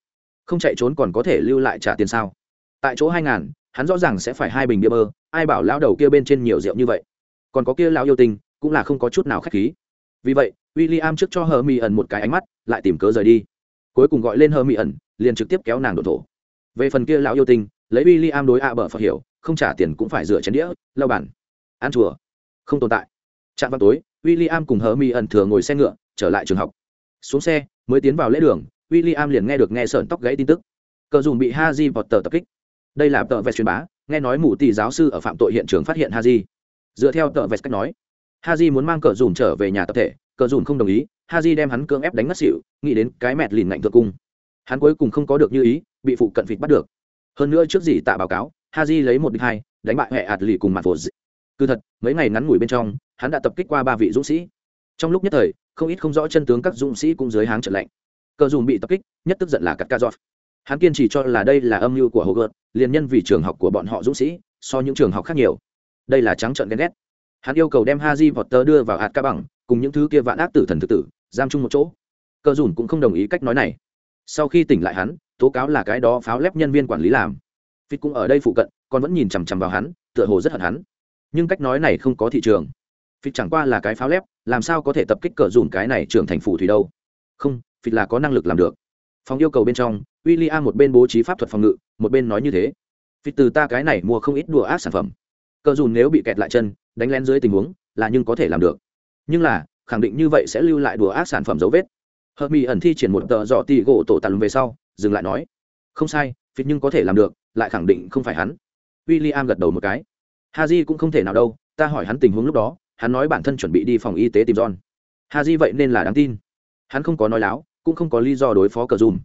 Không chạy trốn còn có thể lưu lại trả tiền sao? Tại chỗ hai ngàn, hắn rõ ràng sẽ phải hai bình bia bơ, ai bảo lao đầu kia bên trên nhiều rượu như vậy. Còn có kia lao yêu tình cũng là không có chút nào k h á c h khí. Vì vậy w i l l i am trước cho hờ mỹ ẩn một cái ánh mắt, lại tìm cớ rời đi. Cuối cùng gọi lên hờ mỹ ẩn, liền trực tiếp kéo nàng đổ thổ. Về phần kia lão yêu tinh, lấy w i l l i am đối ạ bờ phật hiểu, không trả tiền cũng phải rửa chén đĩa lao bản ăn chùa. Không tồn tại. Trạm vào tối, William cùng hờ mi ẩn thừa ngồi xe ngựa, trở lại trường học. Xuống xe, mới tiến vào lễ đường, William liền nghe được nghe sợn tóc gãy tin tức. Cờ dùm bị Haji tờ tập kích đây là tờ vest truyền bá, nghe nói mù tỷ giáo sư ở phạm tội hiện trường phát hiện Haji. Dựa theo tờ vest cách nói, Haji muốn mang cờ dùm trở về nhà tập thể, cờ dùm không đồng ý, Haji đem hắn cưỡng ép đánh ngất xỉu, nghĩ đến cái mẹt lìn ngạnh thượng cung. Hắn cuối cùng không có được như ý, bị phụ cận vịt bắt được. Hơn nữa trước gì tạ báo cáo, Haji lấy một địch hai, đánh bại hệ ạt lì cùng mặt phổ cứ thật, mấy ngày ngắn ngủi bên trong, hắn đã tập kích qua ba vị dũng sĩ. Trong lúc nhất thời, không ít không rõ chân tướng các dũng sĩ cũng dưới háng trận lạnh. Cờ dùm bị tập kích, nhất tức giận là cắt ca giọt hắn kiên trì cho là đây là âm mưu của hồ gợt liền nhân vì trường học của bọn họ dũng sĩ, so những trường học khác nhiều. Đây là trắng trợn ghen ghét. Hắn yêu cầu đem haji potter đưa vào hạt ca bằng, cùng những thứ kia vạn ác tử thần thực tử, giam chung một chỗ. Cờ dùn cũng không đồng ý cách nói này. Sau khi tỉnh lại hắn, tố cáo là cái đó pháo lép nhân viên quản lý làm. Phít cũng ở đây phụ cận, còn vẫn nhìn chằm chằm vào hắn, tựa hồ rất hận hắn. Nhưng cách nói này không có thị trường. Phít chẳng qua là cái pháo lép, làm sao có thể tập kích cờ dùn cái này trưởng thành phủ thủy đâu. Không, phít là có năng lực làm được phòng yêu cầu bên trong w i l l i một bên bố trí pháp thuật phòng ngự, một bên nói như thế. Vì từ ta cái này mua không ít đùa ác sản phẩm. Cờ dùn nếu bị kẹt lại chân, đánh lén dưới tình huống, là nhưng có thể làm được. Nhưng là, khẳng định như vậy sẽ lưu lại đùa ác sản phẩm dấu vết. Hợp mỹ ẩn thi triển một tờ dọ tì gỗ tổ tàn về sau, dừng lại nói, không sai, Phịt nhưng có thể làm được, lại khẳng định không phải hắn. W i l l i am gật đầu một cái. Ha j cũng không thể nào đâu, ta hỏi hắn tình huống lúc đó, hắn nói bản thân chuẩn bị đi phòng y tế tìm john. Ha j vậy nên là đáng tin. Hắn không có nói láo cũng không có lý do đối phó cờ dùm.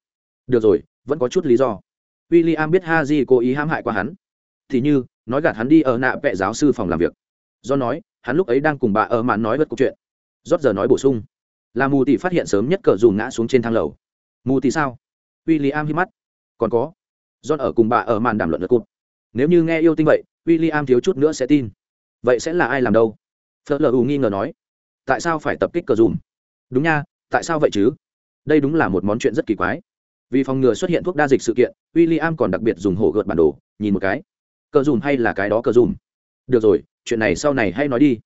Được rồi, vẫn có chút lý do. W i l l i am biết ha j cố ý hãm hại qua hắn. Thì như, nói gạt hắn đi ở nạ vệ giáo sư phòng làm việc. Do nói, hắn lúc ấy đang cùng bà ở mạn nói vật câu chuyện. Rót giờ nói bổ sung. Là mù tỷ phát hiện sớm nhất cờ dùm ngã xuống trên thang lầu. Mù tỷ sao? W i l l i am hít mắt. Còn có. John ở cùng bà ở màn đàm luận lật cụt. Nếu như nghe yêu tinh vậy w i l l i am thiếu chút nữa sẽ tin. Vậy sẽ là ai làm đâu? Phớt lờ u nghi ngờ nói. Tại sao phải tập kích cờ dùm? Đúng nha, tại sao vậy chứ? Đây đúng là một món chuyện rất kỳ quái. Vì phòng ngừa xuất hiện thuốc đa dịch sự kiện w i l l i am còn đặc biệt dùng hổ gợt bản đồ, nhìn một cái. Cờ dùm hay là cái đó cờ dùm? Được rồi, chuyện này sau này hay nói đi.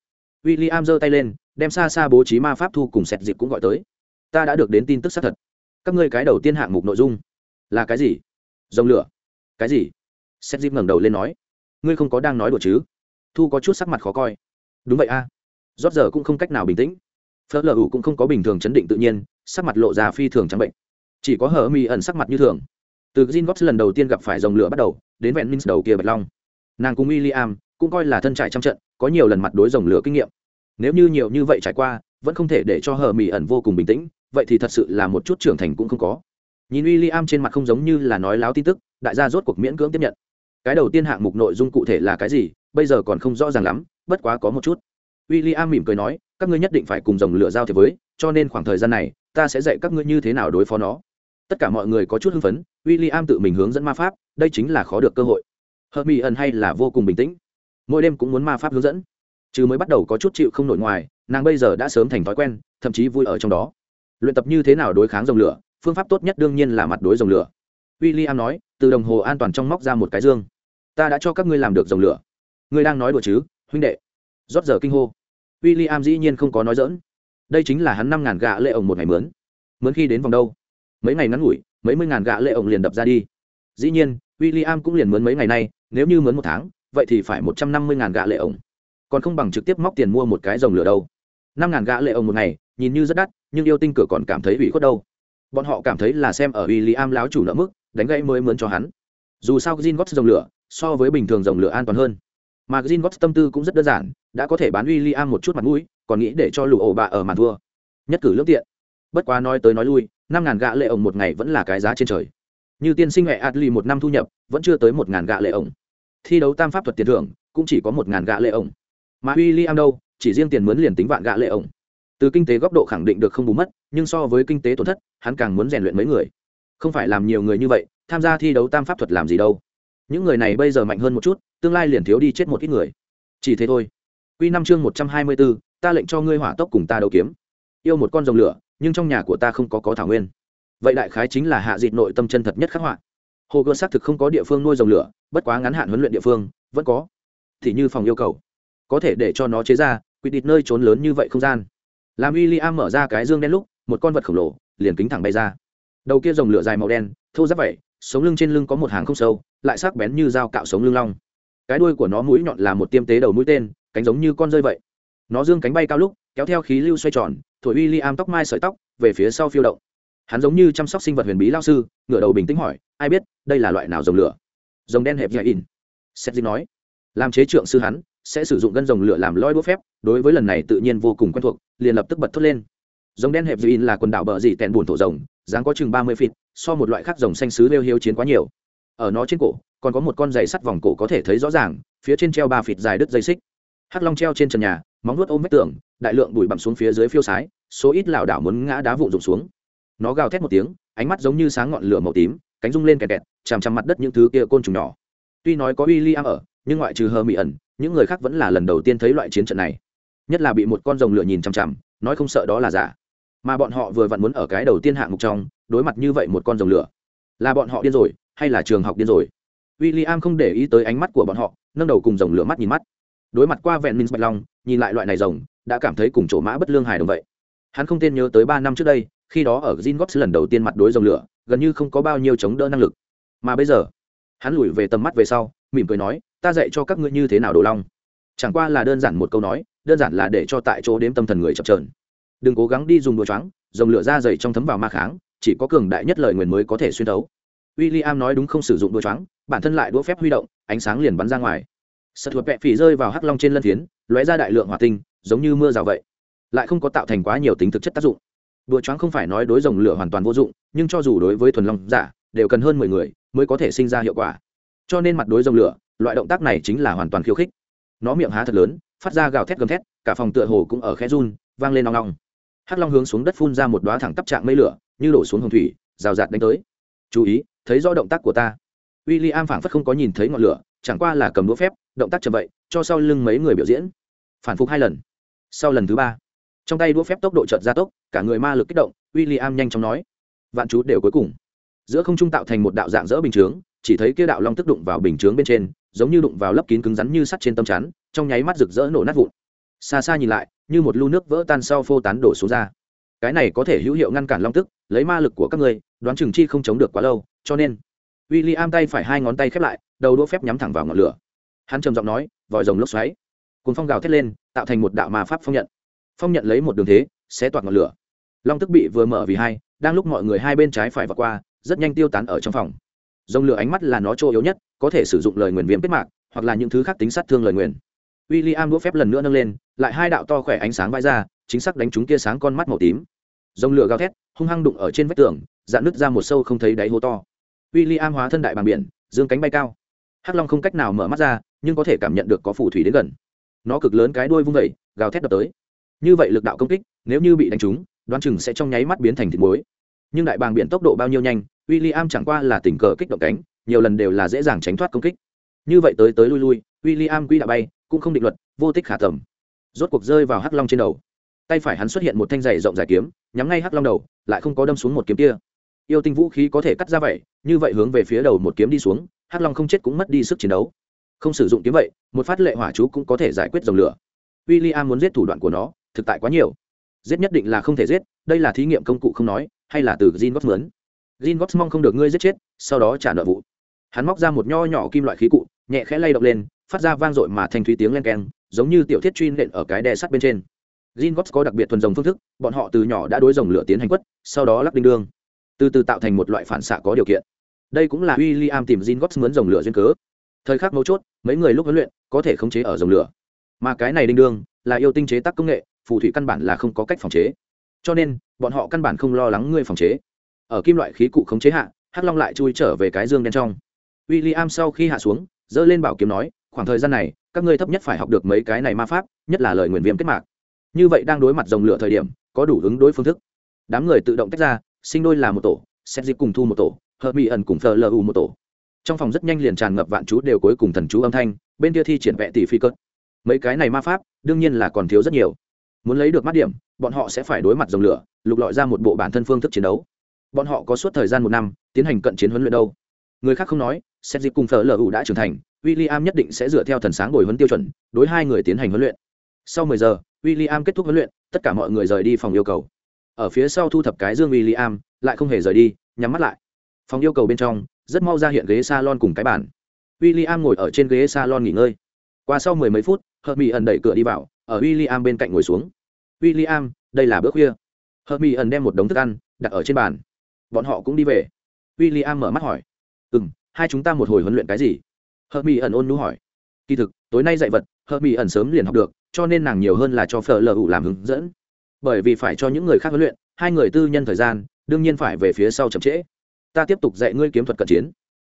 W i l l i am giơ tay lên, đem xa xa bố trí ma pháp thu cùng sẹt dịp cũng gọi tới. Ta đã được đến tin tức xác thật. Các ngươi cái đầu tiên hạng mục nội dung là cái gì? Dòng lửa. Cái gì? Sẹt dịp ngẩng đầu lên nói. Ngươi không có đang nói đùa chứ? Thu có chút sắc mặt khó coi. Đúng vậy a. À. rót giờ cũng không cách nào bình tĩnh. Phớt lờ ủ cũng không có bình thường chấn định tự nhiên sắc mặt lộ ra phi thường trắng bệnh. Chỉ có hở mi ẩn sắc mặt như thường. Từ gin gót lần đầu tiên gặp phải dòng lửa bắt đầu, đến vẹn minh đầu kia bạch long. Nàng cùng w i l l i am cũng coi là thân trại trăm trận, có nhiều lần mặt đối dòng lửa kinh nghiệm. Nếu như nhiều như vậy trải qua, vẫn không thể để cho hờ mỹ ẩn vô cùng bình tĩnh, vậy thì thật sự là một chút trưởng thành cũng không có. Nhìn w i l l i am trên mặt không giống như là nói láo tin tức, đại gia rốt cuộc miễn cưỡng tiếp nhận. Cái đầu tiên hạng mục nội dung cụ thể là cái gì, bây giờ còn không rõ ràng lắm, bất quá có một chút. W i l l i am mỉm cười nói, các ngươi nhất định phải cùng dòng lửa giao thiệp với, cho nên khoảng thời gian này ta sẽ dạy các ngươi như thế nào đối phó nó. Tất cả mọi người có chút hưng phấn w i l l i am tự mình hướng dẫn ma pháp, đây chính là khó được cơ hội. Hermione mỹ ẩn hay là vô cùng bình tĩnh. Mỗi đêm cũng muốn ma pháp hướng dẫn. Chứ mới bắt đầu có chút chịu không nổi ngoài, nàng bây giờ đã sớm thành thói quen, thậm chí vui ở trong đó. Luyện tập như thế nào đối kháng dòng lửa? Phương pháp tốt nhất đương nhiên là mặt đối dòng lửa. W i l l i am nói, từ đồng hồ an toàn trong móc ra một cái dương. Ta đã cho các ngươi làm được dòng lửa. Ngươi đang nói đùa chứ, huynh đệ. Rót giờ kinh hô. W i l l i am dĩ nhiên không có nói dỡn đây chính là hắn năm ngàn gạ lệ ổng một ngày mướn. Mướn khi đến vòng đâu? Mấy ngày ngắn ngủi, mấy mươi ngàn gạ lệ ổng liền đập ra đi. Dĩ nhiên w i l l i am cũng liền mướn mấy ngày nay, nếu như mướn một tháng, vậy thì phải một trăm năm mươi ngàn gạ lệ ổng. Còn không bằng trực tiếp móc tiền mua một cái dòng lửa đâu. Năm ngàn gạ lệ ổng một ngày, nhìn như rất đắt, nhưng yêu tinh cửa còn cảm thấy ủy khuất đâu. Bọn họ cảm thấy là xem ở w i l l i am láo chủ nợ mức, đánh gãy mới mướn cho hắn. Dù sao gin gót dòng lửa, so với bình thường dòng lửa an toàn hơn. Mà gin gót tâm tư cũng rất đơn giản, đã có thể bán w i l l i am một chút mặt mũi còn nghĩ để cho lụ ổ bạ ở màn thua nhất cử lương tiện. Bất quá nói tới nói lui, năm ngàn gạ lệ ổng một ngày vẫn là cái giá trên trời. Như tiên sinh hệ adli một năm thu nhập, vẫn chưa tới một ngàn gạ lệ ổng. Thi đấu tam pháp thuật tiền thưởng, cũng chỉ có một ngàn gạ lệ ổng. Mà w i l l i am đâu, chỉ riêng tiền mướn liền tính vạn gạ lệ ổng. Từ kinh tế góc độ khẳng định được không bù mất, nhưng so với kinh tế tổn thất, hắn càng muốn rèn luyện mấy người. Không phải làm nhiều người như vậy, tham gia thi đấu tam pháp thuật làm gì đâu. Những người này bây giờ mạnh hơn một chút, tương lai liền thiếu đi chết một ít người. Chỉ thế thôi. Q năm chương một trăm hai mươi bốn ta lệnh cho ngươi hỏa tốc cùng ta đấu kiếm. Yêu một con rồng lửa, nhưng trong nhà của ta không có có thảo nguyên. Vậy đại khái chính là hạ dịt nội tâm chân thật nhất khắc họa. Hồ gươm xác thực không có địa phương nuôi rồng lửa, bất quá ngắn hạn huấn luyện địa phương, vẫn có. Thì như phòng yêu cầu. Có thể để cho nó chế ra, quy định nơi trốn lớn như vậy không gian. Làm w i l l i am mở ra cái dương đen lúc, một con vật khổng lồ, liền kính thẳng bay ra. Đầu kia rồng lửa dài màu đen, thô giáp vậy, sống lưng trên lưng có một hàng không sâu, lại sắc bén như dao cạo sống lưng long. Cái đuôi của nó mũi nhọn là một tiêm tế đầu mũi tên, cánh giống như con rơi vậy nó dương cánh bay cao lúc, kéo theo khí lưu xoay tròn, thổi uy i am tóc mai sợi tóc, về phía sau phiêu động. Hắn giống như chăm sóc sinh vật huyền bí lao sư, ngửa đầu bình tĩnh hỏi, ai biết, đây là loại nào rồng lửa? Rồng đen hẹp dài in xét dinh nói. Làm chế trượng sư hắn, sẽ sử dụng gân rồng lửa làm loi đũa phép, đối với lần này tự nhiên vô cùng quen thuộc, liền lập tức bật thốt lên. Rồng đen hẹp dài in là quần đảo bờ dị tèn bùn thổ rồng, dáng có chừng ba mươi feet so một loại khác rồng xanh xứ lêu hiếu chiến quá nhiều. Ở nó trên cổ, còn có một con giày sắt vòng cổ có thể thấy rõ ràng, phía trên treo ba feet dài đứt dây xích. Hắc long treo trên trần nhà móng vuốt ôm vách tường, đại lượng bụi bặm xuống phía dưới phiêu sái, số ít lảo đảo muốn ngã đá vụn rụng xuống. Nó gào thét một tiếng, ánh mắt giống như sáng ngọn lửa màu tím, cánh rung lên kẹt kẹt, chằm chằm mặt đất những thứ kia côn trùng nhỏ. Tuy nói có William ở, nhưng ngoại trừ hờ mỹ ẩn, những người khác vẫn là lần đầu tiên thấy loại chiến trận này. Nhất là bị một con rồng lửa nhìn chằm chằm, nói không sợ đó là giả. Mà bọn họ vừa vặn muốn ở cái đầu tiên hạng mục trong, đối mặt như vậy một con rồng lửa. Là bọn họ điên rồi, hay là trường học điên rồi? William không để ý tới ánh mắt của bọn họ, nâng đầu cùng rồng lửa mắt nhìn mắt. Đối mặt qua vẹn minh bạch long nhìn lại loại này rồng đã cảm thấy cùng chỗ mã bất lương hài đồng vậy. Hắn không tên nhớ tới ba năm trước đây khi đó ở Gin Gops lần đầu tiên mặt đối rồng lửa gần như không có bao nhiêu chống đỡ năng lực. Mà bây giờ hắn lùi về tầm mắt về sau mỉm cười nói ta dạy cho các ngươi như thế nào đồ long? Chẳng qua là đơn giản một câu nói đơn giản là để cho tại chỗ đếm tâm thần người chập trờn đừng cố gắng đi dùng đồ choáng dòng lửa ra dày trong thấm vào ma kháng chỉ có cường đại nhất lời nguyền mới có thể xuyên thấu. William nói đúng không sử dụng đồ choáng, bản thân lại đũa phép huy động, ánh sáng liền bắn ra ngoài. Sật thuộc vẹ phỉ rơi vào hắc long trên lân phiến, lóe ra đại lượng hỏa tinh, giống như mưa rào vậy, lại không có tạo thành quá nhiều tính thực chất tác dụng. Đũa choáng không phải nói đối rồng lửa hoàn toàn vô dụng, nhưng cho dù đối với thuần long giả, đều cần hơn mười người mới có thể sinh ra hiệu quả. Cho nên mặt đối rồng lửa, loại động tác này chính là hoàn toàn khiêu khích. Nó miệng há thật lớn, phát ra gào thét gầm thét, cả phòng tựa hồ cũng ở khẽ run, vang lên nong nong. Hắc long hướng xuống đất phun ra một đóa thẳng tắp trạng mây lửa, như đổ xuống hồng thủy, rào rạt đánh tới. Chú ý, thấy rõ động tác của ta w i l l i am phảng phất không có nhìn thấy ngọn lửa chẳng qua là cầm đũa phép, động tác chậm vậy, cho sau lưng mấy người biểu diễn. Phản phục hai lần. Sau lần thứ ba, trong tay đũa phép tốc độ chợt gia tốc, cả người ma lực kích động w i l l i am nhanh chóng nói, vạn chú đều cuối cùng. Giữa không trung tạo thành một đạo dạng dỡ bình chướng, chỉ thấy kia đạo long tức đụng vào bình chướng bên trên, giống như đụng vào lớp kín cứng rắn như sắt trên tâm chắn, trong nháy mắt rực rỡ nổ nát vụn. Xa xa nhìn lại, như một lu nước vỡ tan sau phô tán đổ xuống ra. Cái này có thể hữu hiệu ngăn cản long tức, lấy ma lực của các ngươi, đoán chừng chi không chống được quá lâu, cho nên w i l l i am tay phải hai ngón tay khép lại đầu đũa phép nhắm thẳng vào ngọn lửa. Hắn trầm giọng nói, vòi rồng lốc xoáy. Cùng phong gào thét lên, tạo thành một đạo ma pháp phong nhận. Phong nhận lấy một đường thế sẽ toạc ngọn lửa. Long tức bị vừa mở vì hai, đang lúc mọi người hai bên trái phải và qua, rất nhanh tiêu tán ở trong phòng. Dòng lửa ánh mắt là nó chỗ yếu nhất, có thể sử dụng lời nguyền viêm kết mạc, hoặc là những thứ khác tính sát thương lời nguyền. W i l l i am đũa phép lần nữa nâng lên, lại hai đạo to khỏe ánh sáng vãi ra, chính xác đánh chúng tia sáng con mắt màu tím. Dòng lửa gào thét, hung hăng đụng ở trên vách tường, dạn nứt ra một sâu không thấy đáy hố to. W i l l i am hóa thân đại bàng biển, dương cánh bay cao hắc long không cách nào mở mắt ra, nhưng có thể cảm nhận được có phù thủy đến gần. Nó cực lớn cái đuôi vung vẩy gào thét đập tới. Như vậy lực đạo công kích, nếu như bị đánh trúng, đoán chừng sẽ trong nháy mắt biến thành thịt muối. Nhưng đại bàng biển tốc độ bao nhiêu nhanh w i l l i am chẳng qua là tình cờ kích động cánh, nhiều lần đều là dễ dàng tránh thoát công kích. Như vậy tới tới lui lui w i l l i am quỹ đạo bay, cũng không định luật, vô tích khả tầm. Rốt cuộc rơi vào hắc long trên đầu. Tay phải hắn xuất hiện một thanh giày rộng dài kiếm, nhắm ngay hắc long đầu, lại không có đâm xuống một kiếm kia. Yêu tinh vũ khí có thể cắt ra vậy, như vậy hướng về phía đầu một kiếm đi xuống hắc long không chết cũng mất đi sức chiến đấu. Không sử dụng kiếm vậy, một phát lệ hỏa chú cũng có thể giải quyết dòng lửa. W i l l i am muốn giết thủ đoạn của nó, thực tại quá nhiều. Giết nhất định là không thể giết, đây là thí nghiệm công cụ không nói, hay là từ gin gót mướn gin gót mong không được ngươi giết chết, sau đó trả nợ vụ. Hắn móc ra một nho nhỏ kim loại khí cụ, nhẹ khẽ lay động lên, phát ra vang dội mà thành thúy tiếng len keng, giống như tiểu thiết truy nện ở cái đè sắt bên trên. Gin gót có đặc biệt thuần dòng phương thức, bọn họ từ nhỏ đã đối dòng lửa tiến hành quất, sau đó lắp đinh đương. Từ từ tạo thành một loại phản xạ có điều kiện đây cũng là w i l l i am tìm Jin Gots mướn dòng lửa duyên cớ. Thời khắc mấu chốt, mấy người lúc huấn luyện có thể khống chế ở dòng lửa. Mà cái này đinh đương là yêu tinh chế tác công nghệ, phù thủy căn bản là không có cách phòng chế. Cho nên, bọn họ căn bản không lo lắng ngươi phòng chế. Ở kim loại khí cụ khống chế hạ, hắc long lại chui trở về cái dương đen trong. W i l l i am sau khi hạ xuống dơ lên bảo kiếm nói, khoảng thời gian này, các ngươi thấp nhất phải học được mấy cái này ma pháp, nhất là lời nguyền viêm kết mạc. Như vậy đang đối mặt dòng lửa thời điểm, có đủ ứng đối phương thức. Đám người tự động tách ra, sinh đôi là một tổ xét dịp cùng thu một tổ hợp mỹ ẩn cùng thờ u một tổ. Trong phòng rất nhanh liền tràn ngập vạn chú đều cuối cùng thần chú âm thanh bên kia thi triển vẹ tỷ phi cất mấy cái này ma pháp đương nhiên là còn thiếu rất nhiều. Muốn lấy được mắt điểm bọn họ sẽ phải đối mặt dòng lửa lục lọi ra một bộ bản thân phương thức chiến đấu. Bọn họ có suốt thời gian một năm tiến hành cận chiến huấn luyện đâu. Người khác không nói xét dịp cùng thờ lu đã trưởng thành w i l l i am nhất định sẽ dựa theo thần sáng bồi huấn tiêu chuẩn đối hai người tiến hành huấn luyện. Sau mười giờ w i l l i am kết thúc huấn luyện tất cả mọi người rời đi phòng yêu cầu. Ở phía sau thu thập cái dương William, lại không hề rời đi, nhắm mắt lại. Phòng yêu cầu bên trong, rất mau ra hiện ghế salon cùng cái bàn. William ngồi ở trên ghế salon nghỉ ngơi. Qua sau mười mấy phút, Hermione ẩn đẩy cửa đi vào, ở William bên cạnh ngồi xuống. William, đây là bữa khuya. Hermione ẩn đem một đống thức ăn đặt ở trên bàn. Bọn họ cũng đi về. William mở mắt hỏi, "Ừm, hai chúng ta một hồi huấn luyện cái gì?" Hermione ẩn ôn nhu hỏi. "Kỳ thực, tối nay dạy vật, Hermione ẩn sớm liền học được, cho nên nàng nhiều hơn là cho Fleur làm hướng dẫn bởi vì phải cho những người khác huấn luyện hai người tư nhân thời gian đương nhiên phải về phía sau chậm trễ ta tiếp tục dạy ngươi kiếm thuật cận chiến.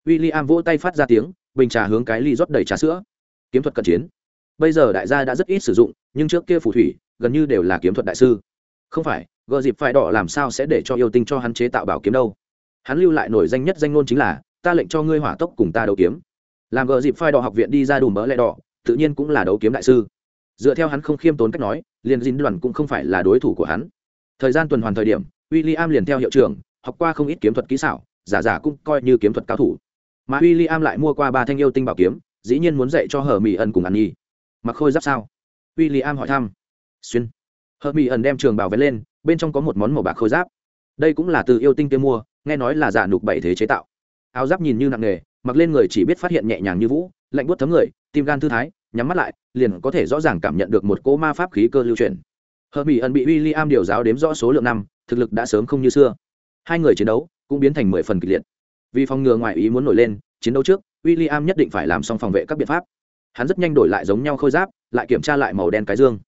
W i l l i am vỗ tay phát ra tiếng, bình trà hướng cái ly rót đầy trà sữa. Kiếm thuật cận chiến. Bây giờ đại gia đã rất ít sử dụng, nhưng trước kia phù thủy, gần như đều là kiếm thuật đại sư. Không phải gợ dịp phải đỏ làm sao sẽ để cho yêu tinh cho hắn chế tạo bảo kiếm đâu. Hắn lưu lại nổi danh nhất danh ngôn chính là, ta lệnh cho ngươi hỏa tốc cùng ta đấu kiếm. Làm gợ dịp phai đỏ học viện đi ra đùm mỡ lẹ đỏ, tự nhiên cũng là đấu kiếm đại sư. Dựa theo hắn không khiêm tốn cách nói, liền dính đoàn cũng không phải là đối thủ của hắn. Thời gian tuần hoàn thời điểm w i l l i am liền theo hiệu trưởng, học qua không ít kiếm thuật kỹ xảo giả giả cũng coi như kiếm thuật cao thủ. Mà w i l l i am lại mua qua ba thanh yêu tinh bảo kiếm, dĩ nhiên muốn dạy cho hờ mỹ ẩn cùng ăn nhi. Mặc khôi giáp sao? W i l l i am hỏi thăm. Xuyên. Hờ mỹ ẩn đem trường bảo vén lên, bên trong có một món màu bạc khôi giáp. Đây cũng là từ yêu tinh kia mua, nghe nói là giả nục bảy thế chế tạo. Áo giáp nhìn như nặng nề, mặc lên người chỉ biết phát hiện nhẹ nhàng như vũ, lạnh buốt thấm người, tim gan thư thái, nhắm mắt lại, liền có thể rõ ràng cảm nhận được một cỗ ma pháp khí cơ lưu truyền hờ mỹ ẩn bị w i l l i am điều giáo đếm rõ số lượng năm, thực lực đã sớm không như xưa. Hai người chiến đấu cũng biến thành mười phần kịch liệt. Vì phòng ngừa ngoại ý muốn nổi lên, chiến đấu trước w i l l i am nhất định phải làm xong phòng vệ các biện pháp. Hắn rất nhanh đổi lại giống nhau khôi giáp, lại kiểm tra lại màu đen cái dương.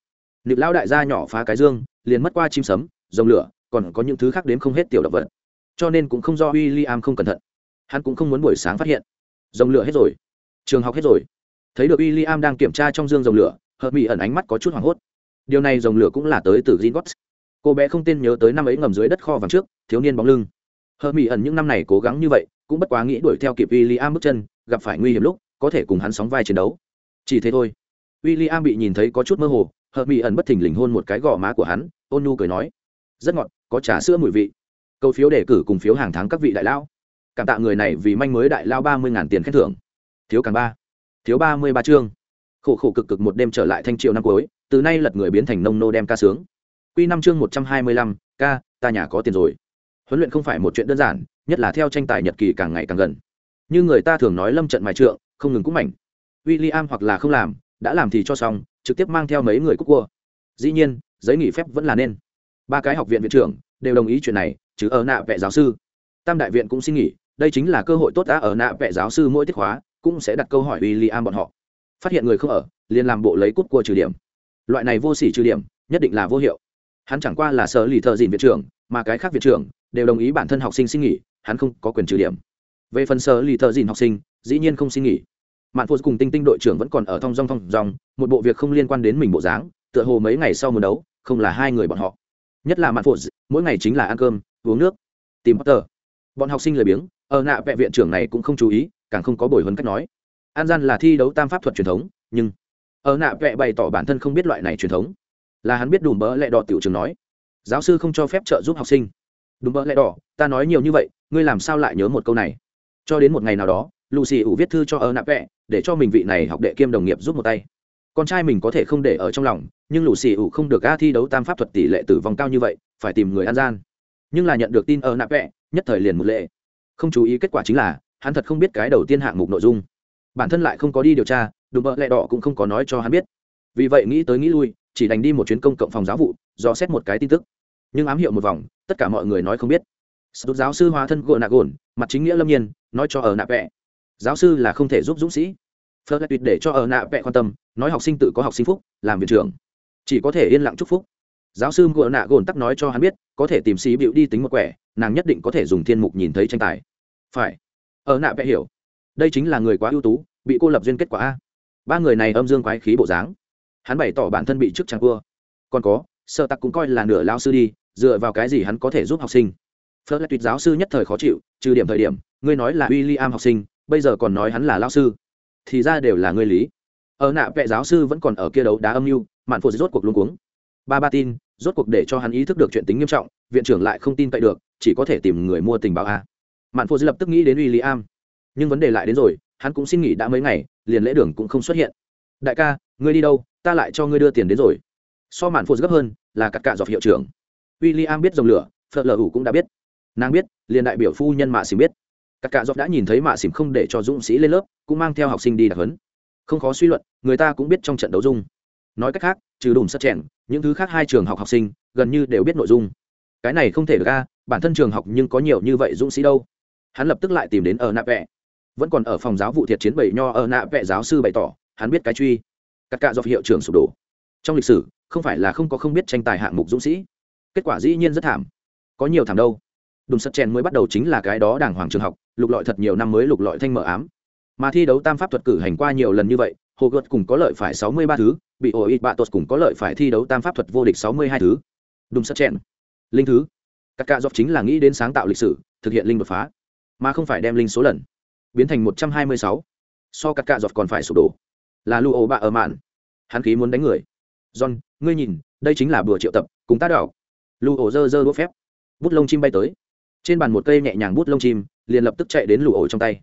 Nịp lao đại gia nhỏ phá cái dương, liền mất qua chim sấm dòng lửa, còn có những thứ khác đến không hết tiểu động vật. Cho nên cũng không do w i l l i am không cẩn thận. Hắn cũng không muốn buổi sáng phát hiện. Dòng lửa hết rồi. Trường học hết rồi. Thấy được w i l l i am đang kiểm tra trong dương dòng lửa, hợp mỹ ẩn ánh mắt có chút hoảng hốt. Điều này dòng lửa cũng là tới từ gin gót cô bé không tên nhớ tới năm ấy ngầm dưới đất kho vàng trước, thiếu niên bóng lưng hợp mỹ ẩn những năm này cố gắng như vậy, cũng bất quá nghĩ đuổi theo kịp w i l l i am bước chân, gặp phải nguy hiểm lúc, có thể cùng hắn sóng vai chiến đấu. Chỉ thế thôi. W i l l i am bị nhìn thấy có chút mơ hồ hợp mỹ ẩn bất thình lình hôn một cái gò má của hắn, ôn nu cười nói, rất ngọt, có trà sữa mùi vị. Câu phiếu đề cử cùng phiếu hàng tháng các vị đại lao. Cảm tạ người này vì manh mới đại lao ba mươi ngàn tiền khen thưởng. Thiếu càng ba, thiếu ba mươi ba chương. Khổ khổ cực cực một đêm trở lại thanh triệu năm cuối, từ nay lật người biến thành nông nô đem ca sướng. Q năm chương một trăm hai mươi lăm, ca, ta nhà có tiền rồi huấn luyện không phải một chuyện đơn giản, nhất là theo tranh tài nhật kỳ càng ngày càng gần. Như người ta thường nói lâm trận mài trượng, không ngừng cũng mảnh. W i l l i am hoặc là không làm, đã làm thì cho xong, trực tiếp mang theo mấy người cúc cua. Dĩ nhiên, giấy nghỉ phép vẫn là nên. Ba cái học viện viện trưởng đều đồng ý chuyện này, chứ ở nạ vệ giáo sư. Tam đại viện cũng xin nghỉ, đây chính là cơ hội tốt đã ở nạ vệ giáo sư mỗi tiết khóa cũng sẽ đặt câu hỏi w i l l i am bọn họ. Phát hiện người không ở, liền làm bộ lấy cút cua trừ điểm. Loại này vô s ỉ trừ điểm, nhất định là vô hiệu. Hắn chẳng qua là sở lì thợ dìn viện trưởng, mà cái khác viện trưởng đều đồng ý bản thân học sinh xin nghỉ, hắn không có quyền trừ điểm. Về phần sở lì thợ dìn học sinh, dĩ nhiên không xin nghỉ. Mạn phô cùng tinh tinh đội trưởng vẫn còn ở thong dong thong dong, một bộ việc không liên quan đến mình bộ dáng, tựa hồ mấy ngày sau mùa đấu, không là hai người bọn họ. Nhất là mạn phô mỗi ngày chính là ăn cơm, uống nước, tìm potter. Bọn học sinh lười biếng, ở nạ vẹ viện trưởng này cũng không chú ý, càng không có bồi huấn cách nói. An gian là thi đấu tam pháp thuật truyền thống, nhưng ở nạ vẹ bày tỏ bản thân không biết loại này truyền thống. Là hắn biết đùm bỡ lẹ đỏ tiểu trường nói. Giáo sư không cho phép trợ giúp học sinh đúng bỡ lẽ đỏ, ta nói nhiều như vậy, ngươi làm sao lại nhớ một câu này? Cho đến một ngày nào đó, lucy ủ viết thư cho ở nạp vẹ để cho mình vị này học đệ kiêm đồng nghiệp giúp một tay. Con trai mình có thể không để ở trong lòng, nhưng lucy ủ không được a thi đấu tam pháp thuật tỷ lệ tử vong cao như vậy, phải tìm người an gian. Nhưng là nhận được tin ở nạp vẹ nhất thời liền một lệ. Không chú ý kết quả chính là, hắn thật không biết cái đầu tiên hạng mục nội dung. Bản thân lại không có đi điều tra đùm bợ lẹ đỏ cũng không có nói cho hắn biết. Vì vậy nghĩ tới nghĩ lui, chỉ đành đi một chuyến công cộng phòng giáo vụ do xét một cái tin tức nhưng ám hiệu một vòng, tất cả mọi người nói không biết. Sút giáo sư hóa thân gội nạ gồn, mặt chính nghĩa lâm nhiên, nói cho ở nạ vẽ giáo sư là không thể giúp dũng sĩ. Phật lại tuyệt để cho ở nạ vẽ quan tâm, nói học sinh tự có học sinh phúc, làm viện trưởng. Chỉ có thể yên lặng chúc phúc. Giáo sư gội nạ gồn tắc nói cho hắn biết, có thể tìm xí bịu đi tính một quẻ, nàng nhất định có thể dùng thiên mục nhìn thấy tranh tài. Phải. Ở nạ vẽ hiểu. Đây chính là người quá ưu tú, bị cô lập duyên kết quả a. Ba người này âm dương quái khí bộ dáng. Hắn bày tỏ bản thân bị chức trang vua. còn có, sợ tặc cũng coi là nửa lao sư đi dựa vào cái gì hắn có thể giúp học sinh? Phớt lại tuyệt giáo sư nhất thời khó chịu, trừ điểm thời điểm, ngươi nói là w i l l i am học sinh, bây giờ còn nói hắn là lao sư. Thì ra đều là ngươi lý. Ở nạ vệ giáo sư vẫn còn ở kia đấu đá âm mưu, mạn phụ rốt cuộc luôn cuống. Ba ba tin, rốt cuộc để cho hắn ý thức được chuyện tính nghiêm trọng, viện trưởng lại không tin cậy được, chỉ có thể tìm người mua tình báo a. Mạn phụ lập tức nghĩ đến w i l l i am nhưng vấn đề lại đến rồi, hắn cũng xin nghỉ đã mấy ngày, liền lễ đường cũng không xuất hiện. Đại ca, ngươi đi đâu? Ta lại cho ngươi đưa tiền đến rồi. So mạn phụ gấp hơn, là cắt cạ dọc hiệu trưởng w i l l i am biết dòng lửa phật lờ ủ cũng đã biết. Nàng biết, liền đại biểu phu nhân mạ xỉm biết. Các cạ dọc đã nhìn thấy mạ xỉm không để cho dũng sĩ lên lớp, cũng mang theo học sinh đi đặc hấn không khó suy luận, người ta cũng biết trong trận đấu dung. Nói cách khác, trừ đùm sắt chèn, những thứ khác hai trường học học sinh, gần như đều biết nội dung. Cái này không thể được ra bản thân trường học nhưng có nhiều như vậy dũng sĩ đâu. Hắn lập tức lại tìm đến ở nạ vẹ. Vẫn còn ở phòng giáo vụ thiệt chiến bảy nho ở nạ vẹ giáo sư bày tỏ, hắn biết cái truy. Các cạ do hiệu trưởng sụp đổ. Trong lịch sử, không phải là không có không biết tranh tài hạng mục dũng sĩ kết quả dĩ nhiên rất thảm. Có nhiều thảm đâu. Đùng sắt chèn mới bắt đầu chính là cái đó đàng hoàng trường học, lục lọi thật nhiều năm mới lục lọi thanh mở ám. Mà thi đấu tam pháp thuật cử hành qua nhiều lần như vậy, hồ gợt cùng có lợi phải sáu mươi ba thứ, bị ổ ít bạ tột cùng có lợi phải thi đấu tam pháp thuật vô địch sáu mươi hai thứ. Đúng sắt chèn. Linh thứ. Các ca dọc chính là nghĩ đến sáng tạo lịch sử, thực hiện linh đột phá, mà không phải đem linh số lần. Biến thành một trăm hai mươi sáu. So các cạ dọc còn phải sụp đổ. Là lu ổ bạ ở mạn. Hắn khí muốn đánh người. John, ngươi nhìn, đây chính là bừa triệu tập, cùng tác đảo lu ổ dơ dơ đũa phép. Bút lông chim bay tới. Trên bàn một cây nhẹ nhàng bút lông chim, liền lập tức chạy đến lụ ổ trong tay.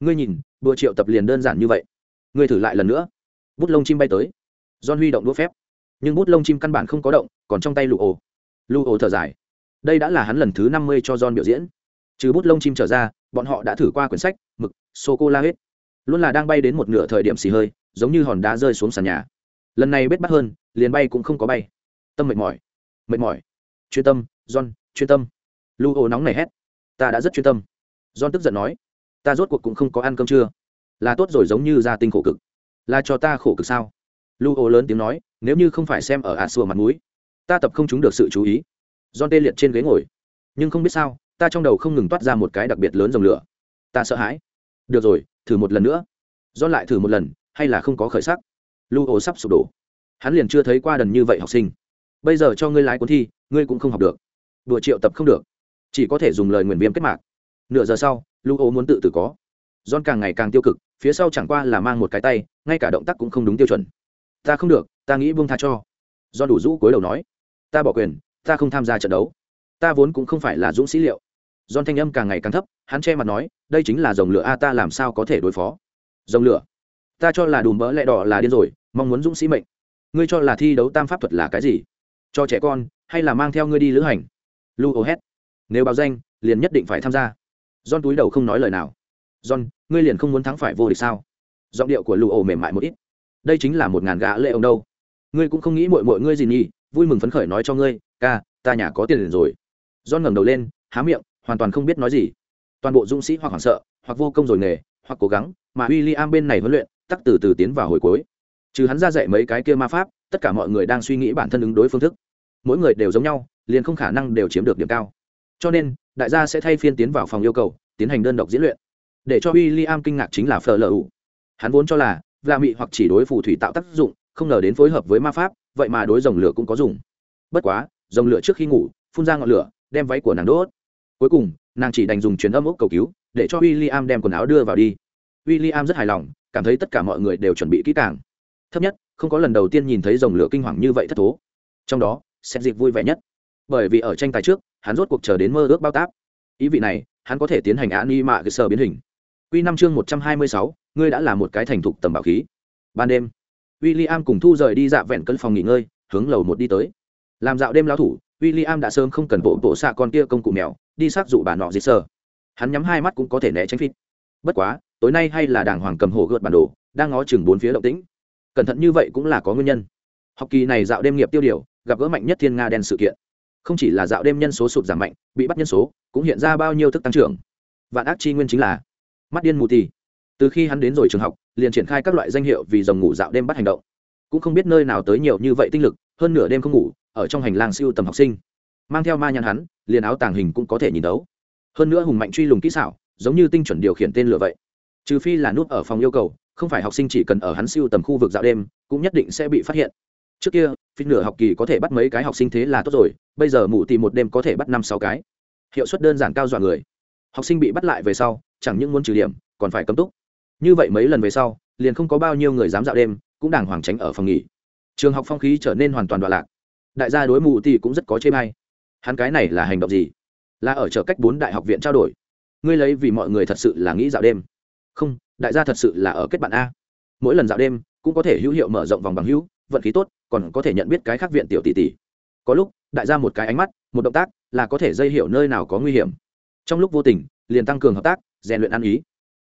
Ngươi nhìn bừa triệu tập liền đơn giản như vậy. Ngươi thử lại lần nữa. Bút lông chim bay tới. John huy động đũa phép. Nhưng bút lông chim căn bản không có động, còn trong tay lụ ổ. Lụ ổ thở dài. Đây đã là hắn lần thứ năm mươi cho john biểu diễn. Trừ bút lông chim trở ra, bọn họ đã thử qua quyển sách, mực sô cô la hết luôn là đang bay đến một nửa thời điểm xì hơi, giống như hòn đá rơi xuống sàn nhà. Lần này bết bắt hơn, liền bay cũng không có bay. Tâm mệt mỏi. Mệt mỏi chuyên tâm, john, chuyên tâm. Lu ô nóng này hét. Ta đã rất chuyên tâm. John tức giận nói. Ta rốt cuộc cũng không có ăn cơm trưa. Là tốt rồi giống như gia tinh khổ cực. Là cho ta khổ cực sao? Lu ô lớn tiếng nói, nếu như không phải xem ở ả xua mặt mũi, ta tập không chúng được sự chú ý. John tê liệt trên ghế ngồi. Nhưng không biết sao, ta trong đầu không ngừng toát ra một cái đặc biệt lớn dòng lửa. Ta sợ hãi. Được rồi, thử một lần nữa. John lại thử một lần, hay là không có khởi sắc? Lu ô sắp sụp đổ. Hắn liền chưa thấy qua đần như vậy học sinh bây giờ cho ngươi lái cuốn thi ngươi cũng không học được. Đùa triệu tập không được. Chỉ có thể dùng lời nguyền viêm kết mạc. Nửa giờ sau lưu ô muốn tự tử có. John càng ngày càng tiêu cực phía sau chẳng qua là mang một cái tay ngay cả động tác cũng không đúng tiêu chuẩn. Ta không được ta nghĩ buông tha cho. Do đủ rũ cối đầu nói. Ta bỏ quyền ta không tham gia trận đấu. Ta vốn cũng không phải là dũng sĩ liệu. John thanh âm càng ngày càng thấp, hắn che mặt nói, đây chính là dòng lửa a ta làm sao có thể đối phó? Dòng lửa? Ta cho là đùm bỡ lẹ đỏ là điên rồi, mong muốn dũng sĩ mệnh. Ngươi cho là thi đấu tam pháp thuật là cái gì? Cho trẻ con, hay là mang theo ngươi đi lữ hành? Lu hét. Nếu báo danh, liền nhất định phải tham gia. John túi đầu không nói lời nào. John, ngươi liền không muốn thắng phải vô địch sao? Giọng điệu của Lu mềm mại một ít. Đây chính là một ngàn gã lệ ông đâu. Ngươi cũng không nghĩ muội muội ngươi gì nhỉ? Vui mừng phấn khởi nói cho ngươi, ca, ta nhà có tiền liền rồi. John ngẩng đầu lên, há miệng, hoàn toàn không biết nói gì toàn bộ dũng sĩ hoặc hoảng sợ hoặc vô công rồi nghề hoặc cố gắng mà w i l l i am bên này huấn luyện tắc từ từ tiến vào hồi cuối trừ hắn ra dạy mấy cái kia ma pháp tất cả mọi người đang suy nghĩ bản thân ứng đối phương thức. Mỗi người đều giống nhau, liền không khả năng đều chiếm được điểm cao. Cho nên, đại gia sẽ thay phiên tiến vào phòng yêu cầu, tiến hành đơn độc diễn luyện. Để cho w i l l i am kinh ngạc chính là phờ lờ ủ hắn vốn cho là la mị hoặc chỉ đối phù thủy tạo tác dụng, không ngờ đến phối hợp với ma pháp, vậy mà đối dòng lửa cũng có dùng. Bất quá, dòng lửa trước khi ngủ, phun ra ngọn lửa, đem váy của nàng đốt. Cuối cùng, nàng chỉ đành dùng chuyến âm ốc cầu cứu, để cho w i l l i am đem quần áo đưa vào đi. W i l l i am rất hài lòng, cảm thấy tất cả mọi người đều chuẩn bị kỹ càng. Thấp nhất không có lần đầu tiên nhìn thấy dòng lửa kinh hoàng như vậy thất thố. Trong đó xét dịp vui vẻ nhất. Bởi vì ở tranh tài trước, hắn rốt cuộc chờ đến mơ ước bao táp. Ý vị này, hắn có thể tiến hành án y mạ cơ sở biến hình. Q năm chương một trăm hai mươi sáu, ngươi đã là một cái thành thục tầm bảo khí. Ban đêm w i l l i am cùng thu rời đi dạ vẹn cân phòng nghỉ ngơi, hướng lầu một đi tới. Làm dạo đêm lao thủ w i l l i am đã sớm không cần bộ bộ xạ con kia công cụ mèo, đi xác dụ bà nọ dịt sơ. Hắn nhắm hai mắt cũng có thể né tránh phít bất quá, tối nay hay là đàng hoàng cầm hồ gợt bản đồ, đang ngó chừng bốn phía động tĩnh cẩn thận như vậy cũng là có nguyên nhân. Học kỳ này dạo đêm nghiệp tiêu điều, gặp gỡ mạnh nhất thiên nga đen sự kiện. Không chỉ là dạo đêm nhân số sụt giảm mạnh, bị bắt nhân số cũng hiện ra bao nhiêu thức tăng trưởng. Vạn ác chi nguyên chính là mắt điên mù tì. Từ khi hắn đến rồi trường học, liền triển khai các loại danh hiệu vì dòng ngủ dạo đêm bắt hành động. Cũng không biết nơi nào tới nhiều như vậy tinh lực, hơn nửa đêm không ngủ, ở trong hành lang siêu tầm học sinh. Mang theo ma nhãn hắn, liền áo tàng hình cũng có thể nhìn đấu hơn nữa hùng mạnh truy lùng kỹ xảo, giống như tinh chuẩn điều khiển tên lửa vậy. Trừ phi là nút ở phòng yêu cầu không phải học sinh chỉ cần ở hắn siêu tầm khu vực dạo đêm, cũng nhất định sẽ bị phát hiện. Trước kia phi nửa học kỳ có thể bắt mấy cái học sinh thế là tốt rồi, bây giờ mụ tìm một đêm có thể bắt năm sáu cái. Hiệu suất đơn giản cao dọa người. Học sinh bị bắt lại về sau, chẳng những muốn trừ điểm, còn phải cấm túc. Như vậy mấy lần về sau, liền không có bao nhiêu người dám dạo đêm, cũng đàng hoàng tránh ở phòng nghỉ. Trường học phong khí trở nên hoàn toàn đoạn lạc. Đại gia đối mù thì cũng rất có chê may hắn cái này là hành động gì? Là ở chợ cách bốn đại học viện trao đổi. Ngươi lấy vì mọi người thật sự là nghĩ dạo đêm. Không đại gia thật sự là ở kết bạn a. Mỗi lần dạo đêm, cũng có thể hữu hiệu mở rộng vòng bằng hữu, vận khí tốt, còn có thể nhận biết cái khác viện tiểu tỷ tỷ. Có lúc, đại gia một cái ánh mắt, một động tác, là có thể dây hiểu nơi nào có nguy hiểm. Trong lúc vô tình, liền tăng cường hợp tác, rèn luyện ăn ý.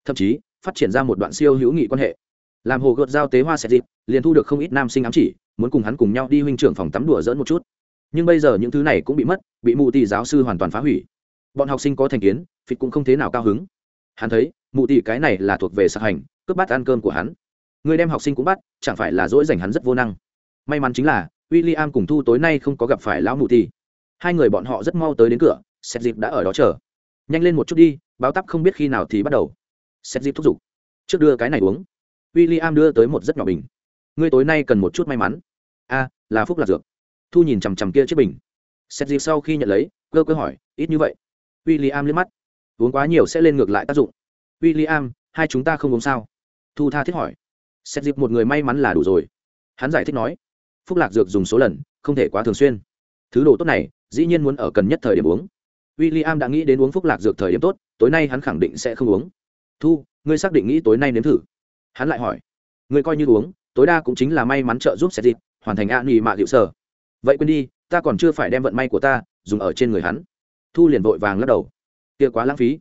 Thậm chí, phát triển ra một đoạn siêu hữu nghị quan hệ. Làm hồ gợt giao tế hoa sẽ dịp, liền thu được không ít nam sinh ám chỉ, muốn cùng hắn cùng nhau đi huynh trưởng phòng tắm đùa dỡn một chút. Nhưng bây giờ những thứ này cũng bị mất, bị mụ tỷ giáo sư hoàn toàn phá hủy. Bọn học sinh có thành kiến phịt cũng không thế nào cao hứng. Hắn thấy mụ tỷ cái này là thuộc về sạc hành, cướp bắt ăn cơm của hắn. Người đem học sinh cũng bắt, chẳng phải là dỗi dành hắn rất vô năng. May mắn chính là w i l l i am cùng thu tối nay không có gặp phải lão mụ tỷ hai người bọn họ rất mau tới đến cửa xét dịp đã ở đó chờ. Nhanh lên một chút đi, báo tắp không biết khi nào thì bắt đầu. Xét dịp thúc giục. Trước đưa cái này uống. W i l l i am đưa tới một rất nhỏ bình. Ngươi tối nay cần một chút may mắn. A, là phúc lạc dược. Thu nhìn chằm chằm kia chiếc bình. Xét dịp sau khi nhận lấy, cơ cơ hỏi, ít như vậy? W i l l i am liếc mắt. Uống quá nhiều sẽ lên ngược lại tác dụng w i l l i am hai chúng ta không uống sao? Thu tha thiết hỏi. Xét dịp một người may mắn là đủ rồi. Hắn giải thích nói, phúc lạc dược dùng số lần, không thể quá thường xuyên. Thứ đồ tốt này, dĩ nhiên muốn ở cần nhất thời điểm uống. W i l l i am đã nghĩ đến uống phúc lạc dược thời điểm tốt, tối nay hắn khẳng định sẽ không uống. Thu, ngươi xác định nghĩ tối nay nếm thử. Hắn lại hỏi, ngươi coi như uống, tối đa cũng chính là may mắn trợ giúp xét dịp hoàn thành ạ nghỉ mạ hiệu sở. Vậy quên đi, ta còn chưa phải đem vận may của ta dùng ở trên người hắn. Thu liền vội vàng lắc đầu. Kia quá lãng phí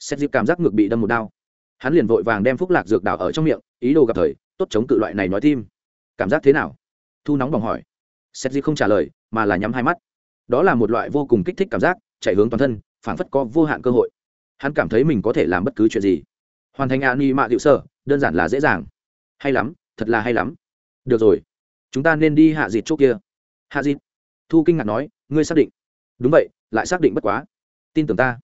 xét dịp cảm giác ngực bị đâm một đau hắn liền vội vàng đem phúc lạc dược đảo ở trong miệng ý đồ gặp thời tốt chống cự loại này nói thêm cảm giác thế nào? Thu nóng bỏng hỏi. Xét dịp không trả lời mà là nhắm hai mắt. Đó là một loại vô cùng kích thích cảm giác chạy hướng toàn thân phảng phất có vô hạn cơ hội. Hắn cảm thấy mình có thể làm bất cứ chuyện gì. Hoàn thành an ni mạ hiệu sở, đơn giản là dễ dàng. Hay lắm thật là hay lắm. Được rồi. Chúng ta nên đi hạ dịt chỗ kia. Hạ dịt. Thu kinh ngạc nói ngươi xác định. Đúng vậy lại xác định bất quá. Tin tưởng ta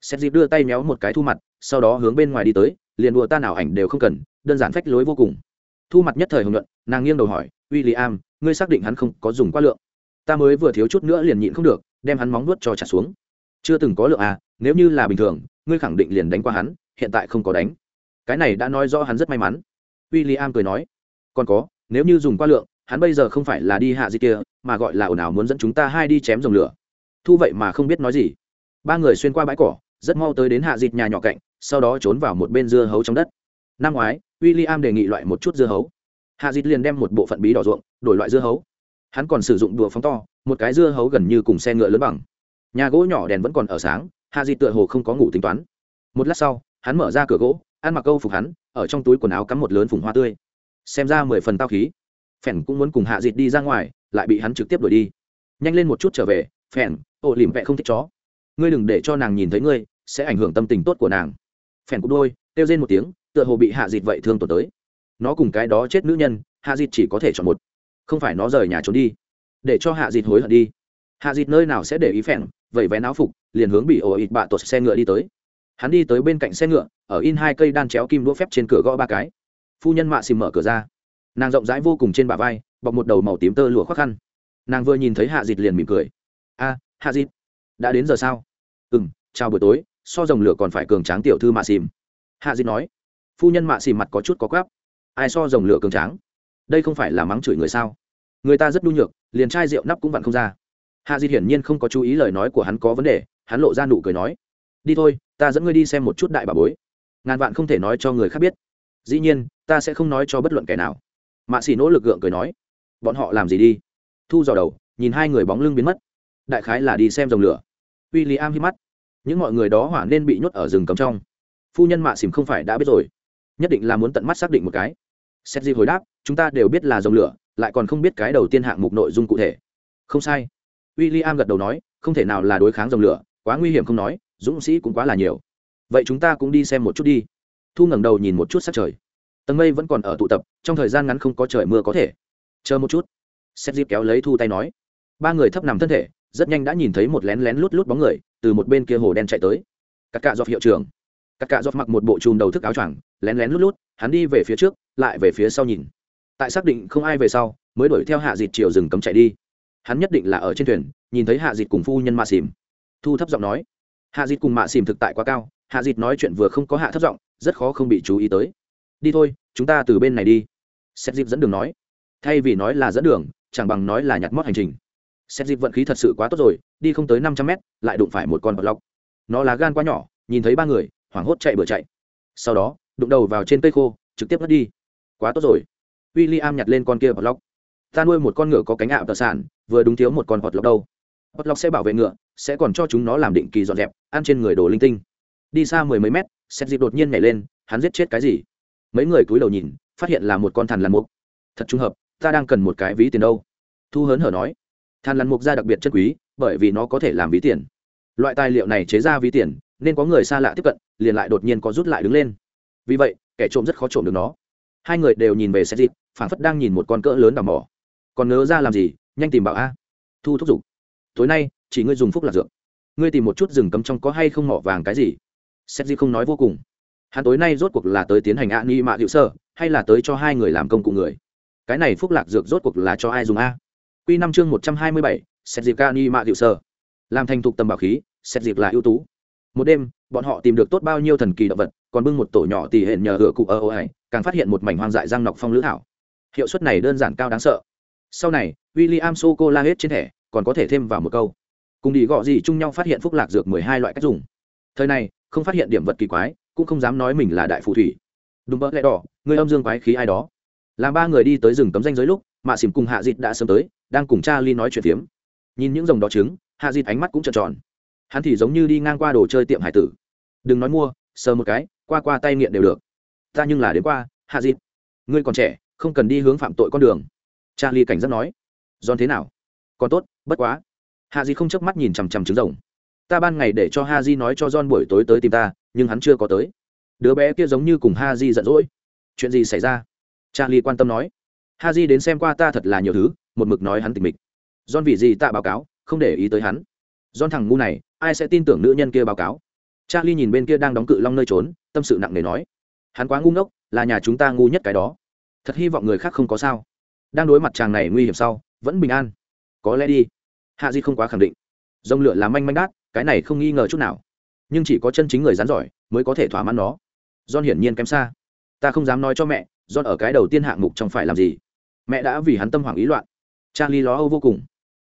xét dịp đưa tay méo một cái thu mặt, sau đó hướng bên ngoài đi tới, liền đùa ta nào ảnh đều không cần, đơn giản phách lối vô cùng. Thu mặt nhất thời hồng luận, nàng nghiêng đầu hỏi w i l l i am ngươi xác định hắn không có dùng quá lượng? Ta mới vừa thiếu chút nữa liền nhịn không được, đem hắn móng nuốt cho trả xuống. Chưa từng có lượng à nếu như là bình thường, ngươi khẳng định liền đánh qua hắn, hiện tại không có đánh. Cái này đã nói rõ hắn rất may mắn. W i l l i am cười nói, còn có, nếu như dùng qua lượng, hắn bây giờ không phải là đi hạ gì kia, mà gọi là ồn ào muốn dẫn chúng ta hai đi chém dòng lửa. Thu vậy mà không biết nói gì. Ba người xuyên qua bãi cỏ rất mau tới đến hạ dịt nhà nhỏ cạnh, sau đó trốn vào một bên dưa hấu trong đất. Năm ngoái w i l l i am đề nghị loại một chút dưa hấu. Hạ dịt liền đem một bộ phận bí đỏ ruộng đổi loại dưa hấu. Hắn còn sử dụng đùa phóng to, một cái dưa hấu gần như cùng xe ngựa lớn bằng. Nhà gỗ nhỏ đèn vẫn còn ở sáng, hạ dịt tựa hồ không có ngủ tính toán. Một lát sau, hắn mở ra cửa gỗ, ăn mặc câu phục hắn, ở trong túi quần áo cắm một lớn phùng hoa tươi. Xem ra mười phần tao khí. Phèn cũng muốn cùng hạ dịt đi ra ngoài, lại bị hắn trực tiếp đuổi đi. Nhanh lên một chút trở về, phèn ổ lìm vẹ không thích chó. Ngươi đừng để cho nàng nhìn thấy ngươi sẽ ảnh hưởng tâm tình tốt của nàng. Phèn cục đôi, kêu rên một tiếng, tựa hồ bị hạ dịt vậy thương tổn tới. Nó cùng cái đó chết nữ nhân, hạ dịt chỉ có thể chọn một. Không phải nó rời nhà trốn đi, để cho hạ dịt hối hận đi. Hạ dịt nơi nào sẽ để ý phèn vậy vé áo phục, liền hướng bị ổ ịt bạ tuột xe ngựa đi tới. Hắn đi tới bên cạnh xe ngựa, ở in hai cây đan chéo kim đũa phép trên cửa gõ ba cái. Phu nhân mạ xìm mở cửa ra. Nàng rộng rãi vô cùng trên bả vai, bọc một đầu màu tím tơ lụa khoác khăn. Nàng vừa nhìn thấy hạ dịt liền mỉm cười. A, hạ dịt, đã đến giờ sao? Ừ m chào buổi tối so dòng lửa còn phải cường tráng tiểu thư mạ xìm. Hạ dịt nói, phu nhân mạ xìm mặt có chút có quáp ai so dòng lửa cường tráng? Đây không phải là mắng chửi người sao? Người ta rất nhu nhược, liền chai rượu nắp cũng vặn không ra. Hạ dịt hiển nhiên không có chú ý lời nói của hắn có vấn đề, hắn lộ ra nụ cười nói, đi thôi, ta dẫn ngươi đi xem một chút đại bà bối. Ngàn vạn không thể nói cho người khác biết. Dĩ nhiên, ta sẽ không nói cho bất luận kẻ nào. Mạ xỉ nỗ lực gượng cười nói, bọn họ làm gì đi? Thu dò đầu, nhìn hai người bóng lưng biến mất. Đại khái là đi xem dòng lửa. W i l l i am hít mắt những mọi người đó hỏa nên bị nhốt ở rừng cấm trong. Phu nhân mạ xỉm không phải đã biết rồi. Nhất định là muốn tận mắt xác định một cái. Xét di hồi đáp, chúng ta đều biết là dòng lửa, lại còn không biết cái đầu tiên hạng mục nội dung cụ thể. Không sai. W i l l i am gật đầu nói, không thể nào là đối kháng dòng lửa, quá nguy hiểm không nói, dũng sĩ cũng quá là nhiều. Vậy chúng ta cũng đi xem một chút đi. Thu ngẩng đầu nhìn một chút sát trời. Tầng mây vẫn còn ở tụ tập, trong thời gian ngắn không có trời mưa có thể. Chờ một chút. Xét dịp kéo lấy thu tay nói. Ba người thấp nằm thân thể rất nhanh đã nhìn thấy một lén lén lút lút bóng người từ một bên kia hồ đen chạy tới. Các cạ dọc hiệu trưởng. Các cạ dọc mặc một bộ chùm đầu thức áo choàng, lén lén lút lút, hắn đi về phía trước, lại về phía sau nhìn. Tại xác định không ai về sau, mới đuổi theo hạ dịt chiều rừng cấm chạy đi. Hắn nhất định là ở trên thuyền, nhìn thấy hạ dịt cùng phu nhân mạ xìm thu thấp giọng nói. Hạ dịt cùng mạ xìm thực tại quá cao, hạ dịt nói chuyện vừa không có hạ thấp giọng, rất khó không bị chú ý tới. Đi thôi, chúng ta từ bên này đi. Xét dịp dẫn đường nói. Thay vì nói là dẫn đường, chẳng bằng nói là nhặt mót hành trình xét dịp vận khí thật sự quá tốt rồi, đi không tới năm trăm mét, lại đụng phải một con bọt lóc. Nó là gan quá nhỏ, nhìn thấy ba người, hoảng hốt chạy bừa chạy. Sau đó, đụng đầu vào trên cây khô, trực tiếp mất đi. Quá tốt rồi. W i l l i am nhặt lên con kia bọt lóc. Ta nuôi một con ngựa có cánh ạo 特 sản vừa đúng thiếu một con bọt lóc đâu. Bọt lóc sẽ bảo vệ ngựa, sẽ còn cho chúng nó làm định kỳ dọn dẹp, ăn trên người đồ linh tinh. Đi xa mười mấy mét, xét dịp đột nhiên nhảy lên, hắn giết chết cái gì? Mấy người cúi đầu nhìn, phát hiện là một con thằn lằn mục. Thật trùng hợp, ta đang cần một cái ví tiền đâu. Thu hớn hở nói than lăn mục ra đặc biệt chất quý, bởi vì nó có thể làm ví tiền. Loại tài liệu này chế ra ví tiền, nên có người xa lạ tiếp cận, liền lại đột nhiên có rút lại đứng lên. Vì vậy, kẻ trộm rất khó trộm được nó. Hai người đều nhìn về xe dịp phản phất đang nhìn một con cỡ lớn đào mỏ. Còn nớ ra làm gì? Nhanh tìm bảo a. Thu thúc giục. Tối nay, chỉ ngươi dùng phúc lạc dược. Ngươi tìm một chút rừng cấm trong có hay không mỏ vàng cái gì? Xét dịp không nói vô cùng. Hắn tối nay rốt cuộc là tới tiến hành ạ ni mạ hiệu sơ, hay là tới cho hai người làm công cụ người? Cái này phúc lạc dược rốt cuộc là cho ai dùng a? Quy năm chương một trăm hai mươi bảy xét dịp Cani mạ hiệu sơ làm thành thục tầm bảo khí xét dịp là ưu tú. Một đêm bọn họ tìm được tốt bao nhiêu thần kỳ động vật còn bưng một tổ nhỏ tỉ hẹn nhờ hựa cụ ở ơi, ải càng phát hiện một mảnh hoang dại răng nọc phong lữ thảo. Hiệu suất này đơn giản cao đáng sợ. Sau này William i la hết trên thẻ còn có thể thêm vào một câu. Cùng đi gọ gì chung nhau phát hiện phúc lạc dược mười hai loại cách dùng. Thời này không phát hiện điểm vật kỳ quái cũng không dám nói mình là đại phù thủy. Đúng bỡ lẽ đỏ người âm dương quái khí ai đó. Làm ba người đi tới rừng cấm danh giới lúc mạ xỉm cùng hạ dịt đã sớm tới, đang cùng cha ly nói chuyện phiếm. Nhìn những dòng đó trứng, hạ dịt ánh mắt cũng trợn tròn. Hắn thì giống như đi ngang qua đồ chơi tiệm hải tử. Đừng nói mua, sờ một cái, qua qua tay nghiện đều được. Ta nhưng là đến qua, hạ dịt. Ngươi còn trẻ, không cần đi hướng phạm tội con đường. Cha ly cảnh giác nói. Giòn thế nào? Còn tốt, bất quá. Hạ di không chớp mắt nhìn chằm chằm trứng rồng. Ta ban ngày để cho ha di nói cho john buổi tối tới tìm ta, nhưng hắn chưa có tới. Đứa bé kia giống như cùng ha di giận dỗi. Chuyện gì xảy ra? Cha ly quan tâm nói ha di đến xem qua ta thật là nhiều thứ, một mực nói hắn tình mịch. John vì gì tạ báo cáo, không để ý tới hắn. John thằng ngu này, ai sẽ tin tưởng nữ nhân kia báo cáo? Charlie nhìn bên kia đang đóng cự long nơi trốn, tâm sự nặng nề nói. Hắn quá ngu ngốc, là nhà chúng ta ngu nhất cái đó. Thật hy vọng người khác không có sao. Đang đối mặt chàng này nguy hiểm sau, vẫn bình an. Có lẽ đi. Hạ di không quá khẳng định. Dông lửa là manh manh đát, cái này không nghi ngờ chút nào. Nhưng chỉ có chân chính người dán giỏi mới có thể thỏa mãn nó. John hiển nhiên kém xa. Ta không dám nói cho mẹ, john ở cái đầu tiên hạng mục trong phải làm gì? Mẹ đã vì hắn tâm hoảng ý loạn. Charlie lo âu vô cùng.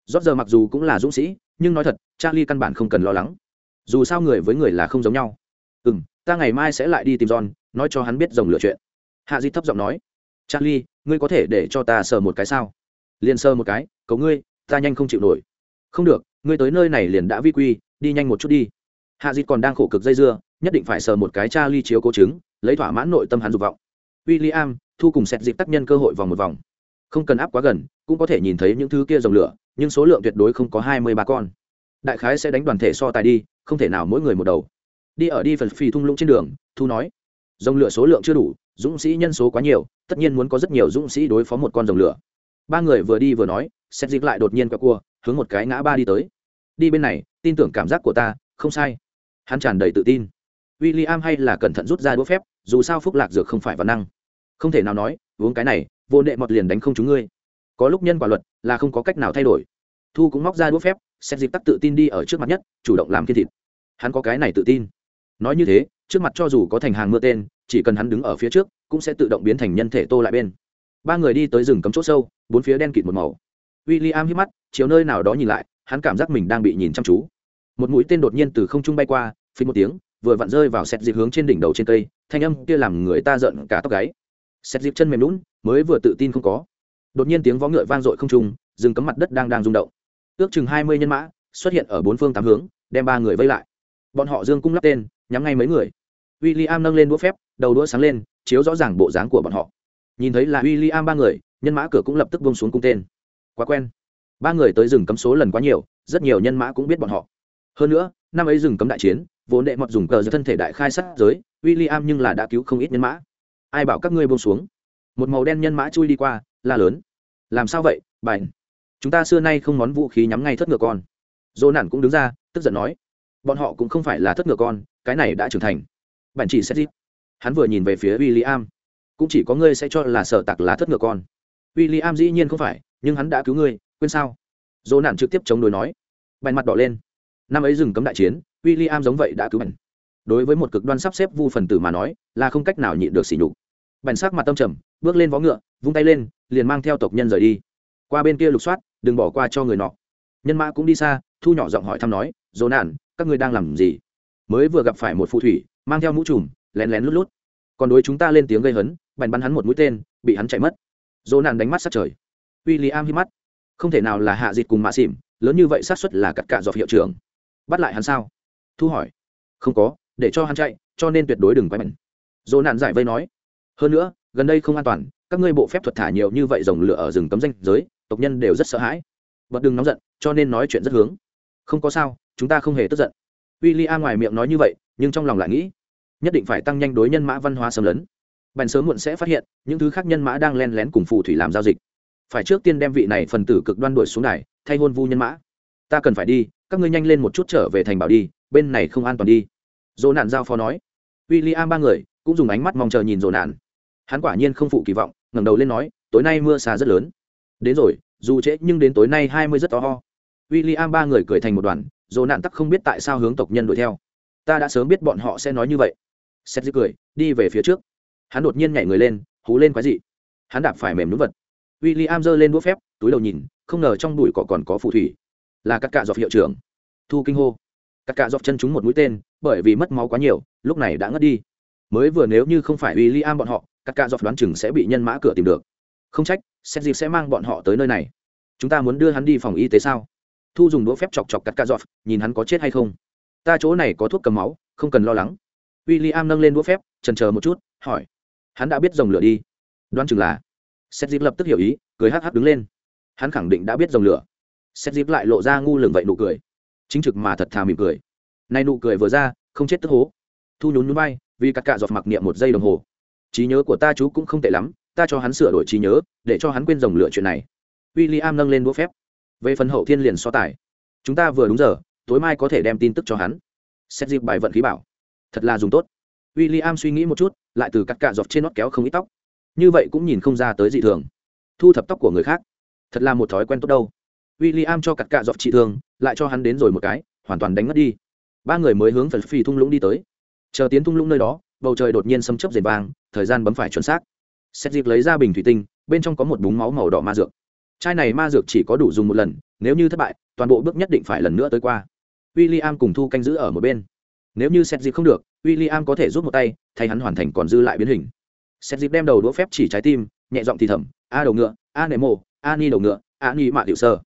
Rót giờ mặc dù cũng là dũng sĩ, nhưng nói thật, charlie căn bản không cần lo lắng. Dù sao người với người là không giống nhau. Ừ m ta ngày mai sẽ lại đi tìm john, nói cho hắn biết dòng lựa chuyện. Hạ di thấp giọng nói. Charlie, ngươi có thể để cho ta sờ một cái sao? Liền sờ một cái cầu ngươi, ta nhanh không chịu nổi. Không được, ngươi tới nơi này liền đã vi quy, đi nhanh một chút đi. Hạ dịt còn đang khổ cực dây dưa, nhất định phải sờ một cái cha ly chiếu cố chứng, lấy thỏa mãn nội tâm hắn dục vọng. W i l l i am thu cùng xét dịp tác nhân cơ hội vòng một vòng không cần áp quá gần, cũng có thể nhìn thấy những thứ kia dòng lửa, nhưng số lượng tuyệt đối không có hai mươi ba con. Đại khái sẽ đánh đoàn thể so tài đi, không thể nào mỗi người một đầu. Đi ở đi phần phi thung lũng trên đường, thu nói, dòng lửa số lượng chưa đủ, dũng sĩ nhân số quá nhiều, tất nhiên muốn có rất nhiều dũng sĩ đối phó một con dòng lửa. Ba người vừa đi vừa nói xét dịch lại đột nhiên quẹo cua, hướng một cái ngã ba đi tới. Đi bên này, tin tưởng cảm giác của ta, không sai. Hắn tràn đầy tự tin. W i l l i am hay là cẩn thận rút ra đũa phép, dù sao phúc lạc dược không phải văn năng. Không thể nào nói, uống cái này vô nệ mọt liền đánh không chúng ngươi. Có lúc nhân quả luật là không có cách nào thay đổi. Thu cũng móc ra đũa phép, xét dịp tắc tự tin đi ở trước mặt nhất, chủ động làm kiên thịt. Hắn có cái này tự tin. Nói như thế, trước mặt cho dù có thành hàng mưa tên, chỉ cần hắn đứng ở phía trước, cũng sẽ tự động biến thành nhân thể tô lại bên. Ba người đi tới rừng cấm chỗ sâu, bốn phía đen kịt một màu. W i l l i am hít mắt chiếu nơi nào đó nhìn lại, hắn cảm giác mình đang bị nhìn chăm chú. Một mũi tên đột nhiên từ không trung bay qua phí một tiếng, vừa vặn rơi vào xét dịp hướng trên đỉnh đầu trên cây, thanh âm kia làm người ta giận cả tóc gáy xét dịp chân mềm lún mới vừa tự tin không có. Đột nhiên tiếng vó ngựa vang dội không trung, rừng cấm mặt đất đang đang rung động. Ước chừng hai mươi nhân mã xuất hiện ở bốn phương tám hướng, đem ba người vây lại. Bọn họ dương cung lắp tên, nhắm ngay mấy người. W i l l i am nâng lên đũa phép, đầu đũa sáng lên, chiếu rõ ràng bộ dáng của bọn họ. Nhìn thấy là w i l l i am ba người, nhân mã cửa cũng lập tức bông xuống cung tên. Quá quen. Ba người tới rừng cấm số lần quá nhiều, rất nhiều nhân mã cũng biết bọn họ. Hơn nữa, năm ấy rừng cấm đại chiến, vốn đệ mọt dùng cờ giữa thân thể đại khai sát giới w i l l i am nhưng là đã cứu không ít nhân mã ai bảo các ngươi buông xuống? Một màu đen nhân mã chui đi qua, la lớn. Làm sao vậy, bài? Chúng ta xưa nay không món vũ khí nhắm ngay thất ngựa con. Dỗ nản cũng đứng ra, tức giận nói. Bọn họ cũng không phải là thất ngựa con, cái này đã trưởng thành. Bạn chỉ xét dít hắn vừa nhìn về phía w i l l i am cũng chỉ có ngươi sẽ cho là sợ tặc là thất ngựa con. W i l l i am dĩ nhiên không phải, nhưng hắn đã cứu ngươi, quên sao? Dỗ nản trực tiếp chống đối nói. Bành mặt đỏ lên. Năm ấy dừng cấm đại chiến w i l l i am giống vậy đã cứu bành. Đối với một cực đoan sắp xếp vu phần tử mà nói, là không cách nào nhịn được sỉ nhục bành sắc mặt tâm trầm bước lên vó ngựa vung tay lên liền mang theo tộc nhân rời đi. Qua bên kia lục soát đừng bỏ qua cho người nọ. Nhân mã cũng đi xa thu nhỏ giọng hỏi thăm nói dỗ nản, các ngươi đang làm gì? Mới vừa gặp phải một phù thủy mang theo mũ trùm lén lén lút lút. Còn đối chúng ta lên tiếng gây hấn bành bắn hắn một mũi tên bị hắn chạy mất. Dỗ nản đánh mắt sát trời. W i l l i am hít mắt. Không thể nào là hạ dịch cùng mạ xỉm lớn như vậy xác suất là cắt cả dọc hiệu trưởng. Bắt lại hắn sao? Thu hỏi. Không có để cho hắn chạy cho nên tuyệt đối đừng quay mẩn dỗ nạn giải vây nói hơn nữa, gần đây không an toàn, các ngươi bộ phép thuật thả nhiều như vậy dòng lửa ở rừng cấm danh giới, tộc nhân đều rất sợ hãi. Bật đừng nóng giận, cho nên nói chuyện rất hướng. Không có sao, chúng ta không hề tức giận. W i l l i am ngoài miệng nói như vậy, nhưng trong lòng lại nghĩ, nhất định phải tăng nhanh đối nhân mã văn hóa xâm lấn. Bèn sớm muộn sẽ phát hiện, những thứ khác nhân mã đang len lén cùng phù thủy làm giao dịch. Phải trước tiên đem vị này phần tử cực đoan đuổi xuống này thay hôn vu nhân mã. Ta cần phải đi, các ngươi nhanh lên một chút trở về thành bảo đi, bên này không an toàn đi. Dỗ nạn giao phó nói. W i l l i am ba người cũng dùng ánh mắt mong chờ nhìn dỗ nạn hắn quả nhiên không phụ kỳ vọng, ngẩng đầu lên nói, tối nay mưa xa rất lớn. Đến rồi, dù trễ nhưng đến tối nay hai mươi rất to ho. W i l l i am ba người cười thành một đoàn dồ nạn tắc không biết tại sao hướng tộc nhân đuổi theo. Ta đã sớm biết bọn họ sẽ nói như vậy. Xét dư cười, đi về phía trước. Hắn đột nhiên nhảy người lên, hú lên quái dị. Hắn đạp phải mềm núm vật. W i l l i am giơ lên đũa phép, túi đầu nhìn, không ngờ trong bụi cỏ còn có phù thủy. Là các cạ dọc hiệu trưởng. Thu kinh hô. Các cạ dọc chân chúng một mũi tên, bởi vì mất máu quá nhiều, lúc này đã ngất đi. Mới vừa nếu như không phải w i l l i am bọn họ các cạ dọc đoán chừng sẽ bị nhân mã cửa tìm được. Không trách xét dịp sẽ mang bọn họ tới nơi này. Chúng ta muốn đưa hắn đi phòng y tế sao? Thu dùng đũa phép chọc chọc cắt cạ dọc nhìn hắn có chết hay không. Ta chỗ này có thuốc cầm máu, không cần lo lắng. W i l l i am nâng lên đũa phép trần chờ một chút, hỏi. Hắn đã biết dòng lửa đi. Đoán chừng là. Xét dịp lập tức hiểu ý, cười hh đứng lên. Hắn khẳng định đã biết dòng lửa. Xét dịp lại lộ ra ngu lường vậy nụ cười. Chính trực mà thật thà mỉm cười. Nay nụ cười vừa ra, không chết tức hố. Thu nhún nhún bay vì cắt cạ giọt mặc niệm một giây đồng hồ trí nhớ của ta chú cũng không tệ lắm, ta cho hắn sửa đổi trí nhớ, để cho hắn quên dòng lựa chuyện này. W i l l i am nâng lên đũa phép. Về phần hậu thiên liền so tài. Chúng ta vừa đúng giờ, tối mai có thể đem tin tức cho hắn. Xét dịp bài vận khí bảo. Thật là dùng tốt. W i l l i am suy nghĩ một chút, lại từ cắt cạ dọc trên nót kéo không ít tóc. Như vậy cũng nhìn không ra tới dị thường. Thu thập tóc của người khác. Thật là một thói quen tốt đâu. W i l l i am cho cắt cạ dọc trị thương, lại cho hắn đến rồi một cái, hoàn toàn đánh mất đi. Ba người mới hướng phần phi thung lũng đi tới. Chờ tiến thung lũng nơi đó bầu trời đột nhiên xâm chớp rền vang, thời gian bấm phải chuẩn xác. Xét dịp lấy ra bình thủy tinh, bên trong có một búng máu màu đỏ ma dược. Chai này ma dược chỉ có đủ dùng một lần, nếu như thất bại, toàn bộ bước nhất định phải lần nữa tới qua. W i l l i am cùng thu canh giữ ở một bên. Nếu như xét dịp không được w i l l i am có thể rút một tay, thay hắn hoàn thành còn dư lại biến hình. Xét dịp đem đầu đũa phép chỉ trái tim, nhẹ giọng thì thầm, a đầu ngựa, a nệ mộ a ni đầu ngựa, a ni mạ tiểu sơ.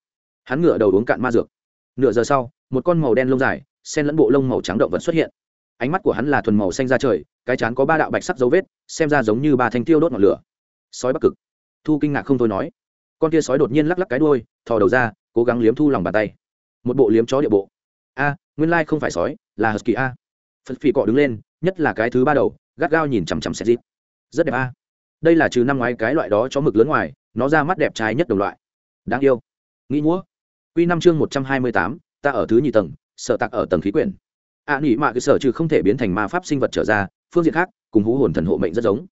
Hắn ngựa đầu uống cạn ma dược. Nửa giờ sau, một con màu đen lông dài, sen lẫn bộ lông màu trắng động vật xuất hiện. Ánh mắt của hắn là thuần màu xanh ra trời cái chán có ba đạo bạch sắc dấu vết xem ra giống như ba thanh tiêu đốt ngọn lửa. Sói bắc cực. Thu kinh ngạc không thôi nói. Con kia sói đột nhiên lắc lắc cái đuôi thò đầu ra cố gắng liếm thu lòng bàn tay. Một bộ liếm chó địa bộ. A nguyên lai không phải sói là hờ kỳ a. Phật phì cọ đứng lên nhất là cái thứ ba đầu gắt gao nhìn chằm chằm xét dịp. Rất đẹp a. Đây là trừ năm ngoái cái loại đó chó mực lớn ngoài nó ra mắt đẹp trái nhất đồng loại. Đáng yêu. Nghĩ múa. Q năm chương một trăm hai mươi tám ta ở thứ nhì tầng sợ tặc ở tầng khí quyển. Ạ à, nỉ mạ cơ sở trừ không thể biến thành ma pháp sinh vật trở ra phương diện khác, cùng hú hồn thần hộ mệnh rất giống.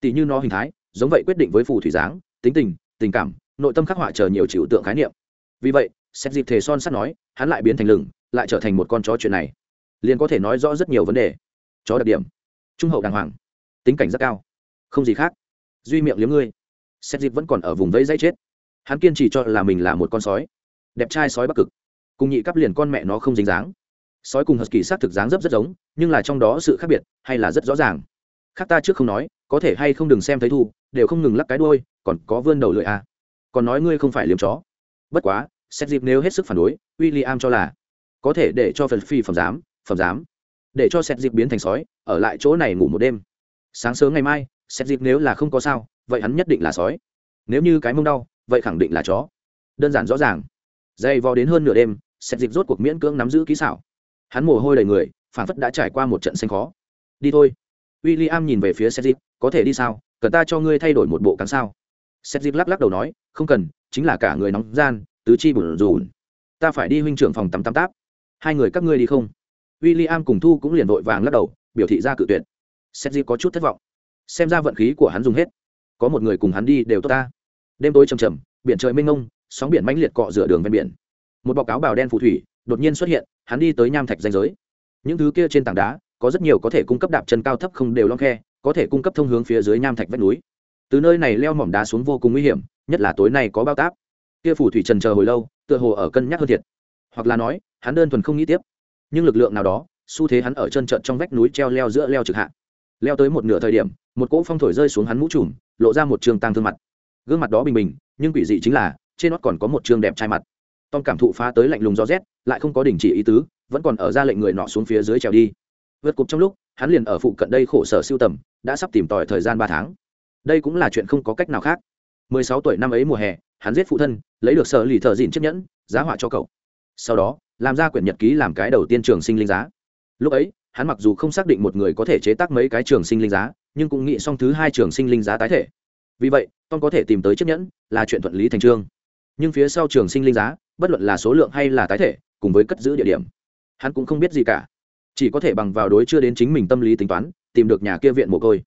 Tỷ như nó hình thái, giống vậy quyết định với phù thủy dáng, tính tình tình cảm, nội tâm khắc họa chờ nhiều trừu tượng khái niệm. Vì vậy xét dịp thề son sắt nói, hắn lại biến thành lừng lại trở thành một con chó chuyện này. Liền có thể nói rõ rất nhiều vấn đề. Chó đặc điểm. Trung hậu đàng hoàng. Tính cảnh rất cao. Không gì khác. Duy miệng liếm ngươi. Xét dịp vẫn còn ở vùng vẫy dây chết. Hắn kiên trì cho là mình là một con sói. Đẹp trai sói bắc cực. Cùng nhị cắp liền con mẹ nó không dính dáng sói cùng husky xác thực dáng dấp rất giống, nhưng là trong đó sự khác biệt, hay là rất rõ ràng. Khác ta trước không nói, có thể hay không đừng xem thấy thu đều không ngừng lắc cái đuôi, còn có vươn đầu lưỡi à. còn nói ngươi không phải liếm chó. Bất quá xét dịp nếu hết sức phản đối w i l l i am cho là, có thể để cho phần phi phẩm giám phẩm giám, để cho xét dịp biến thành sói, ở lại chỗ này ngủ một đêm. Sáng sớm ngày mai xét dịp nếu là không có sao, vậy hắn nhất định là sói. Nếu như cái mông đau, vậy khẳng định là chó. Đơn giản rõ ràng. Dày vò đến hơn nửa đêm xét dịp rốt cuộc miễn cưỡng nắm giữ kỹ xảo hắn mồ hôi đầy người phản phất đã trải qua một trận xanh khó. Đi thôi. W i l l i am nhìn về phía xét có thể đi sao? Cần ta cho ngươi thay đổi một bộ cắn sao? Xét lắc lắc đầu nói, không cần, chính là cả người nóng gian, tứ chi bùn rùn. Ta phải đi huynh trưởng phòng tắm tắm táp. Hai người các ngươi đi không? W i l l i am cùng thu cũng liền vội vàng lắc đầu, biểu thị ra cự tuyệt. Xét có chút thất vọng. Xem ra vận khí của hắn dùng hết. Có một người cùng hắn đi đều tốt ta. Đêm tối trầm trầm biển trời mênh mông, sóng biển mãnh liệt cọ rửa đường ven biển. Một bọc cáo bào đen phù thủy đột nhiên xuất hiện, hắn đi tới nham thạch danh giới. Những thứ kia trên tảng đá, có rất nhiều có thể cung cấp đạp chân cao thấp không đều long khe, có thể cung cấp thông hướng phía dưới nham thạch vách núi. Từ nơi này leo mỏm đá xuống vô cùng nguy hiểm, nhất là tối nay có bao táp. Kia phù thủy trần chờ hồi lâu, tựa hồ ở cân nhắc hơn thiệt. Hoặc là nói, hắn đơn thuần không nghĩ tiếp. Nhưng lực lượng nào đó, xu thế hắn ở chân trận trong vách núi treo leo giữa leo trực hạ. Leo tới một nửa thời điểm, một cỗ phong thổi rơi xuống hắn mũ trùm, lộ ra một trường tăng thương mặt. Gương mặt đó bình bình, nhưng quỷ dị chính là, trên nó còn có một trường đẹp trai mặt tom cảm thụ phá tới lạnh lùng gió rét lại không có đình chỉ ý tứ, vẫn còn ở ra lệnh người nọ xuống phía dưới trèo đi. Vượt cục trong lúc, hắn liền ở phụ cận đây khổ sở siêu tầm, đã sắp tìm tòi thời gian ba tháng. Đây cũng là chuyện không có cách nào khác. Mười sáu tuổi năm ấy mùa hè, hắn giết phụ thân, lấy được sở lì thợ dìn chiếc nhẫn, giá họa cho cậu. Sau đó, làm ra quyển nhật ký làm cái đầu tiên trường sinh linh giá. Lúc ấy, hắn mặc dù không xác định một người có thể chế tác mấy cái trường sinh linh giá, nhưng cũng nghĩ xong thứ hai trường sinh linh giá tái thể. Vì vậy, tom có thể tìm tới chiếc nhẫn, là chuyện thuận lý thành trương. Nhưng phía sau trường sinh linh giá bất luận là số lượng hay là tái thể, cùng với cất giữ địa điểm. Hắn cũng không biết gì cả. Chỉ có thể bằng vào đối chưa đến chính mình tâm lý tính toán, tìm được nhà kia viện mồ côi.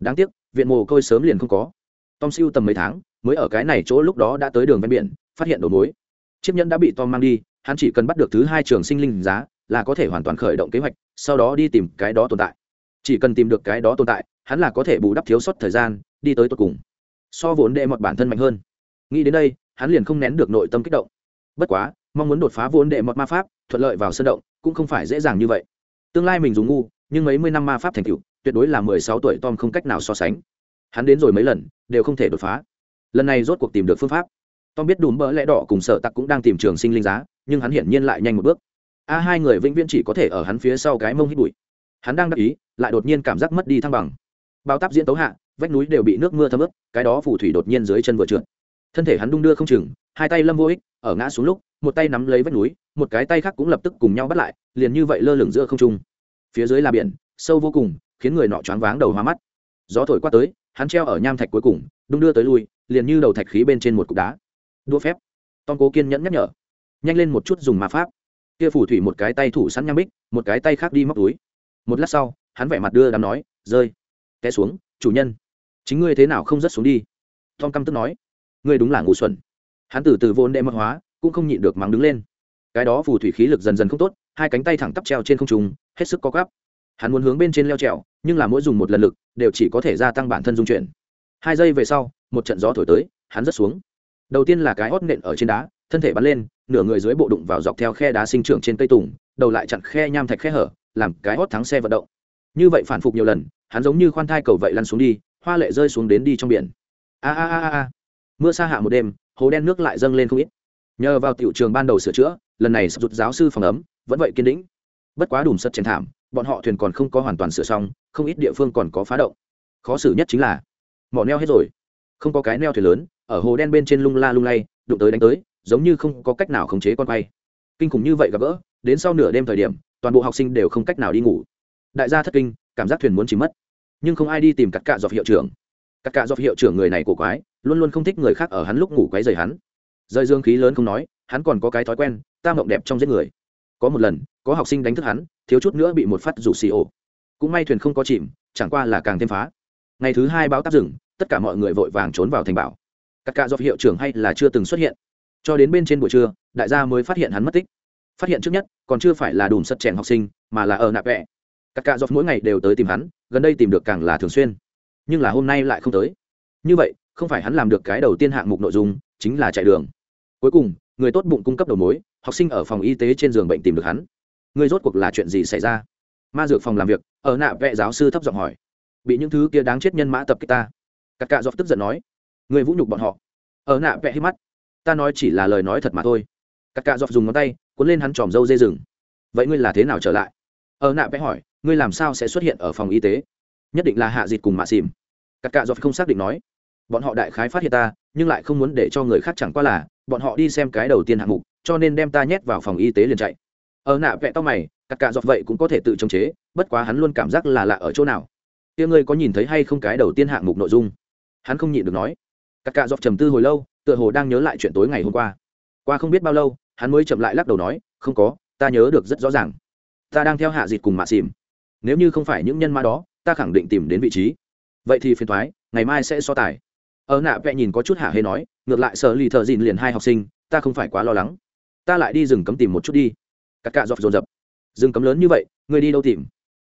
Đáng tiếc, viện mồ côi sớm liền không có. Tom siêu tầm mấy tháng, mới ở cái này chỗ lúc đó đã tới đường ven biển, phát hiện đầu mối. Chiếc nhẫn đã bị tom mang đi, hắn chỉ cần bắt được thứ hai trường sinh linh giá, là có thể hoàn toàn khởi động kế hoạch, sau đó đi tìm cái đó tồn tại. Chỉ cần tìm được cái đó tồn tại, hắn là có thể bù đắp thiếu sót thời gian, đi tới tột cùng. So vốn đệ mọt bản thân mạnh hơn. Nghĩ đến đây, hắn liền không nén được nội tâm kích động bất quá, mong muốn đột phá vốn đệ mọt ma pháp, thuận lợi vào sân động, cũng không phải dễ dàng như vậy. Tương lai mình dùng ngu, nhưng mấy mươi năm ma pháp thành cựu tuyệt đối là mười sáu tuổi tom không cách nào so sánh. Hắn đến rồi mấy lần, đều không thể đột phá. Lần này rốt cuộc tìm được phương pháp. Tom biết đùm bỡ lẽ đỏ cùng sợ tặc cũng đang tìm trường sinh linh giá, nhưng hắn hiển nhiên lại nhanh một bước. A, hai người vĩnh viễn chỉ có thể ở hắn phía sau cái mông hít bụi. Hắn đang đắc ý, lại đột nhiên cảm giác mất đi thăng bằng. Bao táp diễn tấu hạ, vách núi đều bị nước mưa thấm ướt, cái đó phù thủy đột nhiên dưới chân vừa trượt. Thân thể hắn đung đưa không chừng hai tay lâm vô ích, ở ngã xuống lúc, một tay nắm lấy vách núi, một cái tay khác cũng lập tức cùng nhau bắt lại, liền như vậy lơ lửng giữa không trung. Phía dưới là biển, sâu vô cùng, khiến người nọ choáng váng đầu hoa mắt. Gió thổi qua tới, hắn treo ở nham thạch cuối cùng, đung đưa tới lui, liền như đầu thạch khí bên trên một cục đá. Đua phép. Tom cố kiên nhẫn nhắc nhở. Nhanh lên một chút dùng ma pháp. Kia phù thủy một cái tay thủ sẵn nham bích, một cái tay khác đi móc túi. Một lát sau, hắn vẻ mặt đưa đám nói, rơi. Té xuống, chủ nhân. Chính ngươi thế nào không rớt xuống đi? Tom căm tức nói. Ngươi đúng là ngu xuẩn hắn từ từ vốn đệ mật hóa, cũng không nhịn được mắng đứng lên. Cái đó phù thủy khí lực dần dần không tốt, hai cánh tay thẳng tắp treo trên không trùng hết sức có gắp hắn muốn hướng bên trên leo trèo, nhưng là mỗi dùng một lần lực, đều chỉ có thể gia tăng bản thân dung chuyển. Hai giây về sau, một trận gió thổi tới, hắn rất xuống. Đầu tiên là cái hót nện ở trên đá, thân thể bắn lên, nửa người dưới bộ đụng vào dọc theo khe đá sinh trưởng trên cây tùng, đầu lại chặn khe nham thạch khe hở, làm cái hót thắng xe vận động. Như vậy phản phục nhiều lần, hắn giống như khoan thai cầu vậy lăn xuống đi, hoa lệ rơi xuống đến đi trong biển. A a a a. Mưa xa hạ một đêm hồ đen nước lại dâng lên không ít. Nhờ vào tiểu trường ban đầu sửa chữa, lần này sập rụt giáo sư phòng ấm, vẫn vậy kiên định. Bất quá đùm sất chèn thảm, bọn họ thuyền còn không có hoàn toàn sửa xong, không ít địa phương còn có phá động. Khó xử nhất chính là, mỏ neo hết rồi. Không có cái neo thuyền lớn, ở hồ đen bên trên lung la lung lay, đụng tới đánh tới, giống như không có cách nào khống chế con quay. Kinh khủng như vậy gặp gỡ, đến sau nửa đêm thời điểm, toàn bộ học sinh đều không cách nào đi ngủ. Đại gia thất kinh, cảm giác thuyền muốn chìm mất. Nhưng không ai đi tìm cắt cạ dọc hiệu trưởng. Cắt cạ dọc hiệu trưởng người này của quái luôn luôn không thích người khác ở hắn lúc ngủ quấy rầy hắn. Rơi dương khí lớn không nói, hắn còn có cái thói quen, ta mộng đẹp trong giết người. Có một lần, có học sinh đánh thức hắn, thiếu chút nữa bị một phát rủ xì ổ. Cũng may thuyền không có chìm, chẳng qua là càng thêm phá. Ngày thứ hai báo táp rừng tất cả mọi người vội vàng trốn vào thành bảo. Các cạ do hiệu trưởng hay là chưa từng xuất hiện. Cho đến bên trên buổi trưa, đại gia mới phát hiện hắn mất tích. Phát hiện trước nhất, còn chưa phải là đùm sật chèn học sinh, mà là ở nạp vẹ. Các cạ do mỗi ngày đều tới tìm hắn, gần đây tìm được càng là thường xuyên. Nhưng là hôm nay lại không tới. Như vậy không phải hắn làm được cái đầu tiên hạng mục nội dung, chính là chạy đường. Cuối cùng, người tốt bụng cung cấp đầu mối, học sinh ở phòng y tế trên giường bệnh tìm được hắn. Người rốt cuộc là chuyện gì xảy ra? Ma dược phòng làm việc, ở nạ vệ giáo sư thấp giọng hỏi. Bị những thứ kia đáng chết nhân mã tập kích ta. Các cạ dọc tức giận nói. Người vũ nhục bọn họ. Ở nạ vệ hít mắt. Ta nói chỉ là lời nói thật mà thôi. Các cạ dọc dùng ngón tay, cuốn lên hắn tròm râu dê rừng. Vậy ngươi là thế nào trở lại? Ở nạ vẽ hỏi, ngươi làm sao sẽ xuất hiện ở phòng y tế? Nhất định là hạ dịt cùng mạ xìm các cạ dọc không xác định nói bọn họ đại khái phát hiện ta, nhưng lại không muốn để cho người khác chẳng qua là, bọn họ đi xem cái đầu tiên hạng mục, cho nên đem ta nhét vào phòng y tế liền chạy. Ở nạ vẹ tao mày các cạ dọc vậy cũng có thể tự chống chế, bất quá hắn luôn cảm giác là lạ ở chỗ nào. Kia ngươi có nhìn thấy hay không cái đầu tiên hạng mục nội dung? Hắn không nhịn được nói. Các cạ dọc trầm tư hồi lâu, tựa hồ đang nhớ lại chuyện tối ngày hôm qua. Qua không biết bao lâu, hắn mới chậm lại lắc đầu nói, không có, ta nhớ được rất rõ ràng. Ta đang theo hạ dịt cùng mạ xìm nếu như không phải những nhân ma đó, ta khẳng định tìm đến vị trí. Vậy thì phiền thoái, ngày mai sẽ so tài ở nạ vẽ nhìn có chút hạ hê nói, ngược lại sở lì thợ dìn liền hai học sinh, ta không phải quá lo lắng. Ta lại đi rừng cấm tìm một chút đi. Các cạ dọc dồn dập. Rừng cấm lớn như vậy, ngươi đi đâu tìm?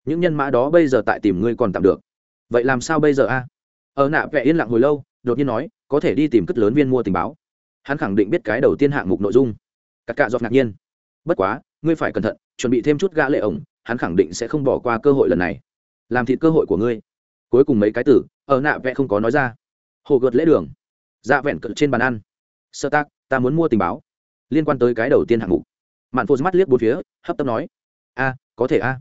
Những nhân mã đó bây giờ tại tìm ngươi còn tạm được. Vậy làm sao bây giờ a? Ở nạ vẽ yên lặng hồi lâu, đột nhiên nói, có thể đi tìm cất lớn viên mua tình báo. Hắn khẳng định biết cái đầu tiên hạng mục nội dung. Các cạ dọc ngạc nhiên. Bất quá, ngươi phải cẩn thận, chuẩn bị thêm chút gã lệ ổng, hắn khẳng định sẽ không bỏ qua cơ hội lần này. Làm thịt cơ hội của ngươi. Cuối cùng mấy cái tử ở nạ vẽ không có nói ra hồ gợt lễ đường. Dạ vẹn cỡ trên bàn ăn. Sơ tác, ta muốn mua tình báo. Liên quan tới cái đầu tiên hạng mục. Mạn phô mắt liếc bốn phía, hấp tấp nói. A, có thể a. À.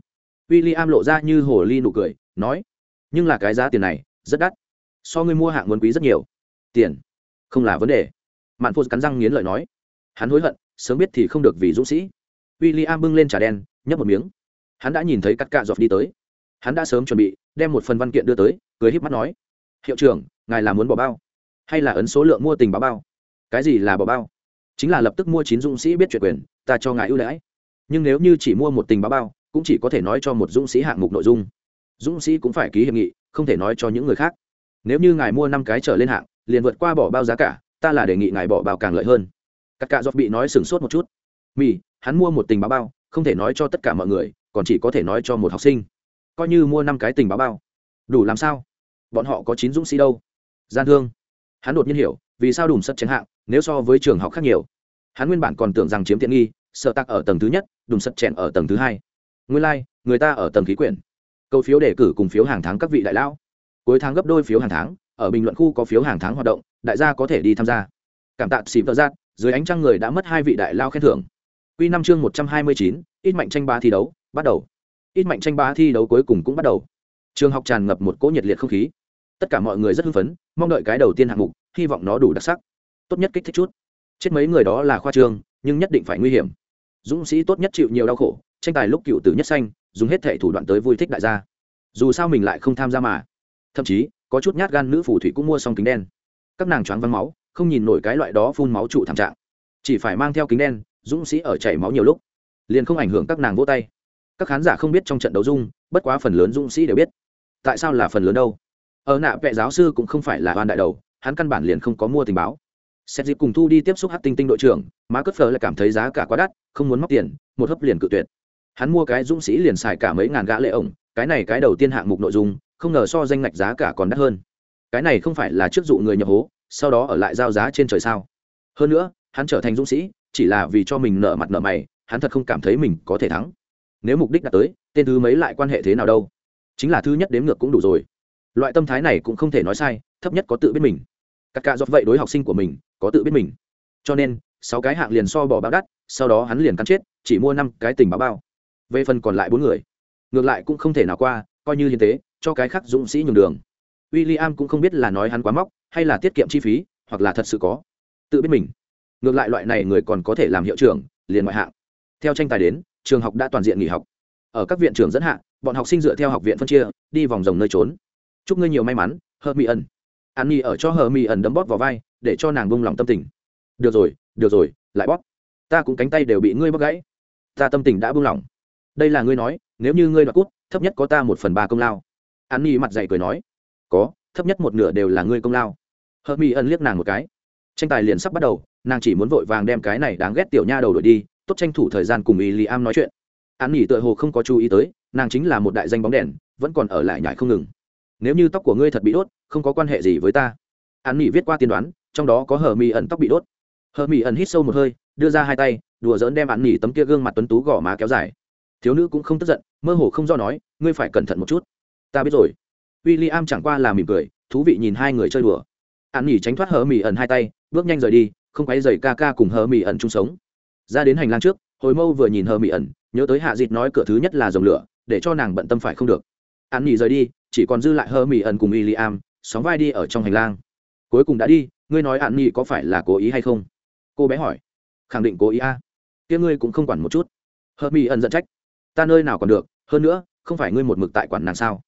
w i l l i am lộ ra như hồ ly nụ cười, nói. Nhưng là cái giá tiền này, rất đắt. So ngươi mua hạng muốn quý rất nhiều. Tiền, không là vấn đề. Mạn phô cắn răng nghiến lợi nói. Hắn hối hận, sớm biết thì không được vì dũng sĩ. W i l l i am bưng lên trà đen, nhấp một miếng. Hắn đã nhìn thấy cắt cạ dọc đi tới. Hắn đã sớm chuẩn bị, đem một phần văn kiện đưa tới, cười híp mắt nói hiệu trưởng, ngài là muốn bỏ bao? Hay là ấn số lượng mua tình báo bao? Cái gì là bỏ bao? Chính là lập tức mua chín dũng sĩ biết chuyện quyền, ta cho ngài ưu đãi. Nhưng nếu như chỉ mua một tình báo bao, cũng chỉ có thể nói cho một dũng sĩ hạng mục nội dung. Dũng sĩ cũng phải ký hiệp nghị, không thể nói cho những người khác. Nếu như ngài mua năm cái trở lên hạng, liền vượt qua bỏ bao giá cả, ta là đề nghị ngài bỏ bao càng lợi hơn. Các cạ dọc bị nói sửng sốt một chút. Mì, hắn mua một tình báo bao, không thể nói cho tất cả mọi người, còn chỉ có thể nói cho một học sinh. Coi như mua năm cái tình báo bao. Đủ làm sao? Bọn họ có chín dũng sĩ đâu. Gian thương. Hắn đột nhiên hiểu vì sao đùm sật chén hạng nếu so với trường học khác nhiều. Hắn nguyên bản còn tưởng rằng chiếm tiện nghi sợ tặc ở tầng thứ nhất đùm sật chèn ở tầng thứ hai. Nguyên lai、like, người ta ở tầng khí quyển. Câu phiếu đề cử cùng phiếu hàng tháng các vị đại lão. Cuối tháng gấp đôi phiếu hàng tháng ở bình luận khu có phiếu hàng tháng hoạt động đại gia có thể đi tham gia. Cảm tạ xịp tờ giác dưới ánh trăng người đã mất hai vị đại lao khen thưởng. Q năm chương một trăm hai mươi chín ít mạnh tranh ba thi đấu bắt đầu. Ít mạnh tranh ba thi đấu cuối cùng cũng bắt đầu. Trường học tràn ngập một cỗ nhiệt liệt không khí tất cả mọi người rất hưng phấn, mong đợi cái đầu tiên hạng mục, hy vọng nó đủ đặc sắc. Tốt nhất kích thích chút. Chết mấy người đó là khoa trương, nhưng nhất định phải nguy hiểm. Dũng sĩ tốt nhất chịu nhiều đau khổ, tranh tài lúc cựu tử nhất xanh, dùng hết thể thủ đoạn tới vui thích đại gia. Dù sao mình lại không tham gia mà. Thậm chí, có chút nhát gan nữ phù thủy cũng mua xong kính đen. Các nàng choáng văng máu, không nhìn nổi cái loại đó phun máu trụ thảm trạng. Chỉ phải mang theo kính đen, dũng sĩ ở chảy máu nhiều lúc. Liền không ảnh hưởng các nàng vỗ tay. Các khán giả không biết trong trận đấu dung, bất quá phần lớn dũng sĩ đều biết. Tại sao là phần lớn đâu? Ở nạ vệ giáo sư cũng không phải là oan đại đầu, hắn căn bản liền không có mua tình báo. Xét dịp cùng thu đi tiếp xúc hát tinh tinh đội trưởng, má cất phở lại cảm thấy giá cả quá đắt, không muốn móc tiền, một hấp liền cự tuyệt. Hắn mua cái dũng sĩ liền xài cả mấy ngàn gã lệ ổng, cái này cái đầu tiên hạng mục nội dung, không ngờ so danh ngạch giá cả còn đắt hơn. Cái này không phải là trước dụ người nhập hố, sau đó ở lại giao giá trên trời sao? Hơn nữa, hắn trở thành dũng sĩ, chỉ là vì cho mình nợ mặt nợ mày, hắn thật không cảm thấy mình có thể thắng. Nếu mục đích đã tới, tên thứ mấy lại quan hệ thế nào đâu? Chính là thứ nhất đếm ngược cũng đủ rồi loại tâm thái này cũng không thể nói sai, thấp nhất có tự biết mình. Các cạ dọc vậy đối học sinh của mình, có tự biết mình. Cho nên, sáu cái hạng liền so bỏ bao đắt, sau đó hắn liền cắn chết, chỉ mua năm cái tình báo bao. Về phần còn lại bốn người, ngược lại cũng không thể nào qua, coi như hiến tế, cho cái khác dũng sĩ nhường đường. W i l l i am cũng không biết là nói hắn quá móc, hay là tiết kiệm chi phí, hoặc là thật sự có tự biết mình. Ngược lại loại này người còn có thể làm hiệu trưởng, liền ngoại hạng. Theo tranh tài đến, trường học đã toàn diện nghỉ học. Ở các viện trường dẫn hạ, bọn học sinh dựa theo học viện phân chia, đi vòng rồng nơi trốn chúc ngươi nhiều may mắn, hờ mỹ ẩn. An nhi ở cho hờ mỹ ẩn đấm bóp vào vai, để cho nàng bông lòng tâm tình. Được rồi được rồi, lại bóp. Ta cũng cánh tay đều bị ngươi bóp gãy. Ta tâm tình đã buông lòng. đây là ngươi nói, nếu như ngươi đoạt cút, thấp nhất có ta một phần ba công lao. An nhi mặt dày cười nói. Có, thấp nhất một nửa đều là ngươi công lao. Hờ mỹ ẩn liếc nàng một cái. Tranh tài liền sắp bắt đầu, nàng chỉ muốn vội vàng đem cái này đáng ghét tiểu nha đầu đổi đi, tốt tranh thủ thời gian cùng ý li am nói chuyện. An nhi tựa hồ không có chú ý tới, nàng chính là một đại danh bóng đèn, vẫn còn ở lại nhải không ngừng nếu như tóc của ngươi thật bị đốt, không có quan hệ gì với ta. An Mỹ viết qua tiên đoán, trong đó có hờ mỹ ẩn tóc bị đốt. Hờ mỹ ẩn hít sâu một hơi, đưa ra hai tay, đùa dỡn đem an Mỹ tấm kia gương mặt tuấn tú gõ má kéo dài. Thiếu nữ cũng không tức giận, mơ hồ không do nói, ngươi phải cẩn thận một chút. Ta biết rồi. W i l l i am chẳng qua là mỉm cười, thú vị nhìn hai người chơi đùa. An Mỹ tránh thoát hờ mỹ ẩn hai tay, bước nhanh rời đi, không quấy dày ca ca cùng hờ mỹ ẩn chung sống. Ra đến hành lang trước, hồi mâu vừa nhìn hờ mỹ ẩn, nhớ tới hạ dịt nói cửa thứ nhất là dòng lửa, để cho nàng bận tâm phải không được. An Mỹ rời đi chỉ còn dư lại hơ mỹ ẩn cùng w i l sóng vai đi ở trong hành lang. Cuối cùng đã đi, ngươi nói hạn nghị có phải là cố ý hay không? Cô bé hỏi. Khẳng định cố ý a. À. tiếng ngươi cũng không quản một chút. Hơ mỹ ẩn giận trách. Ta nơi nào còn được, hơn nữa, không phải ngươi một mực tại quản nàng sao?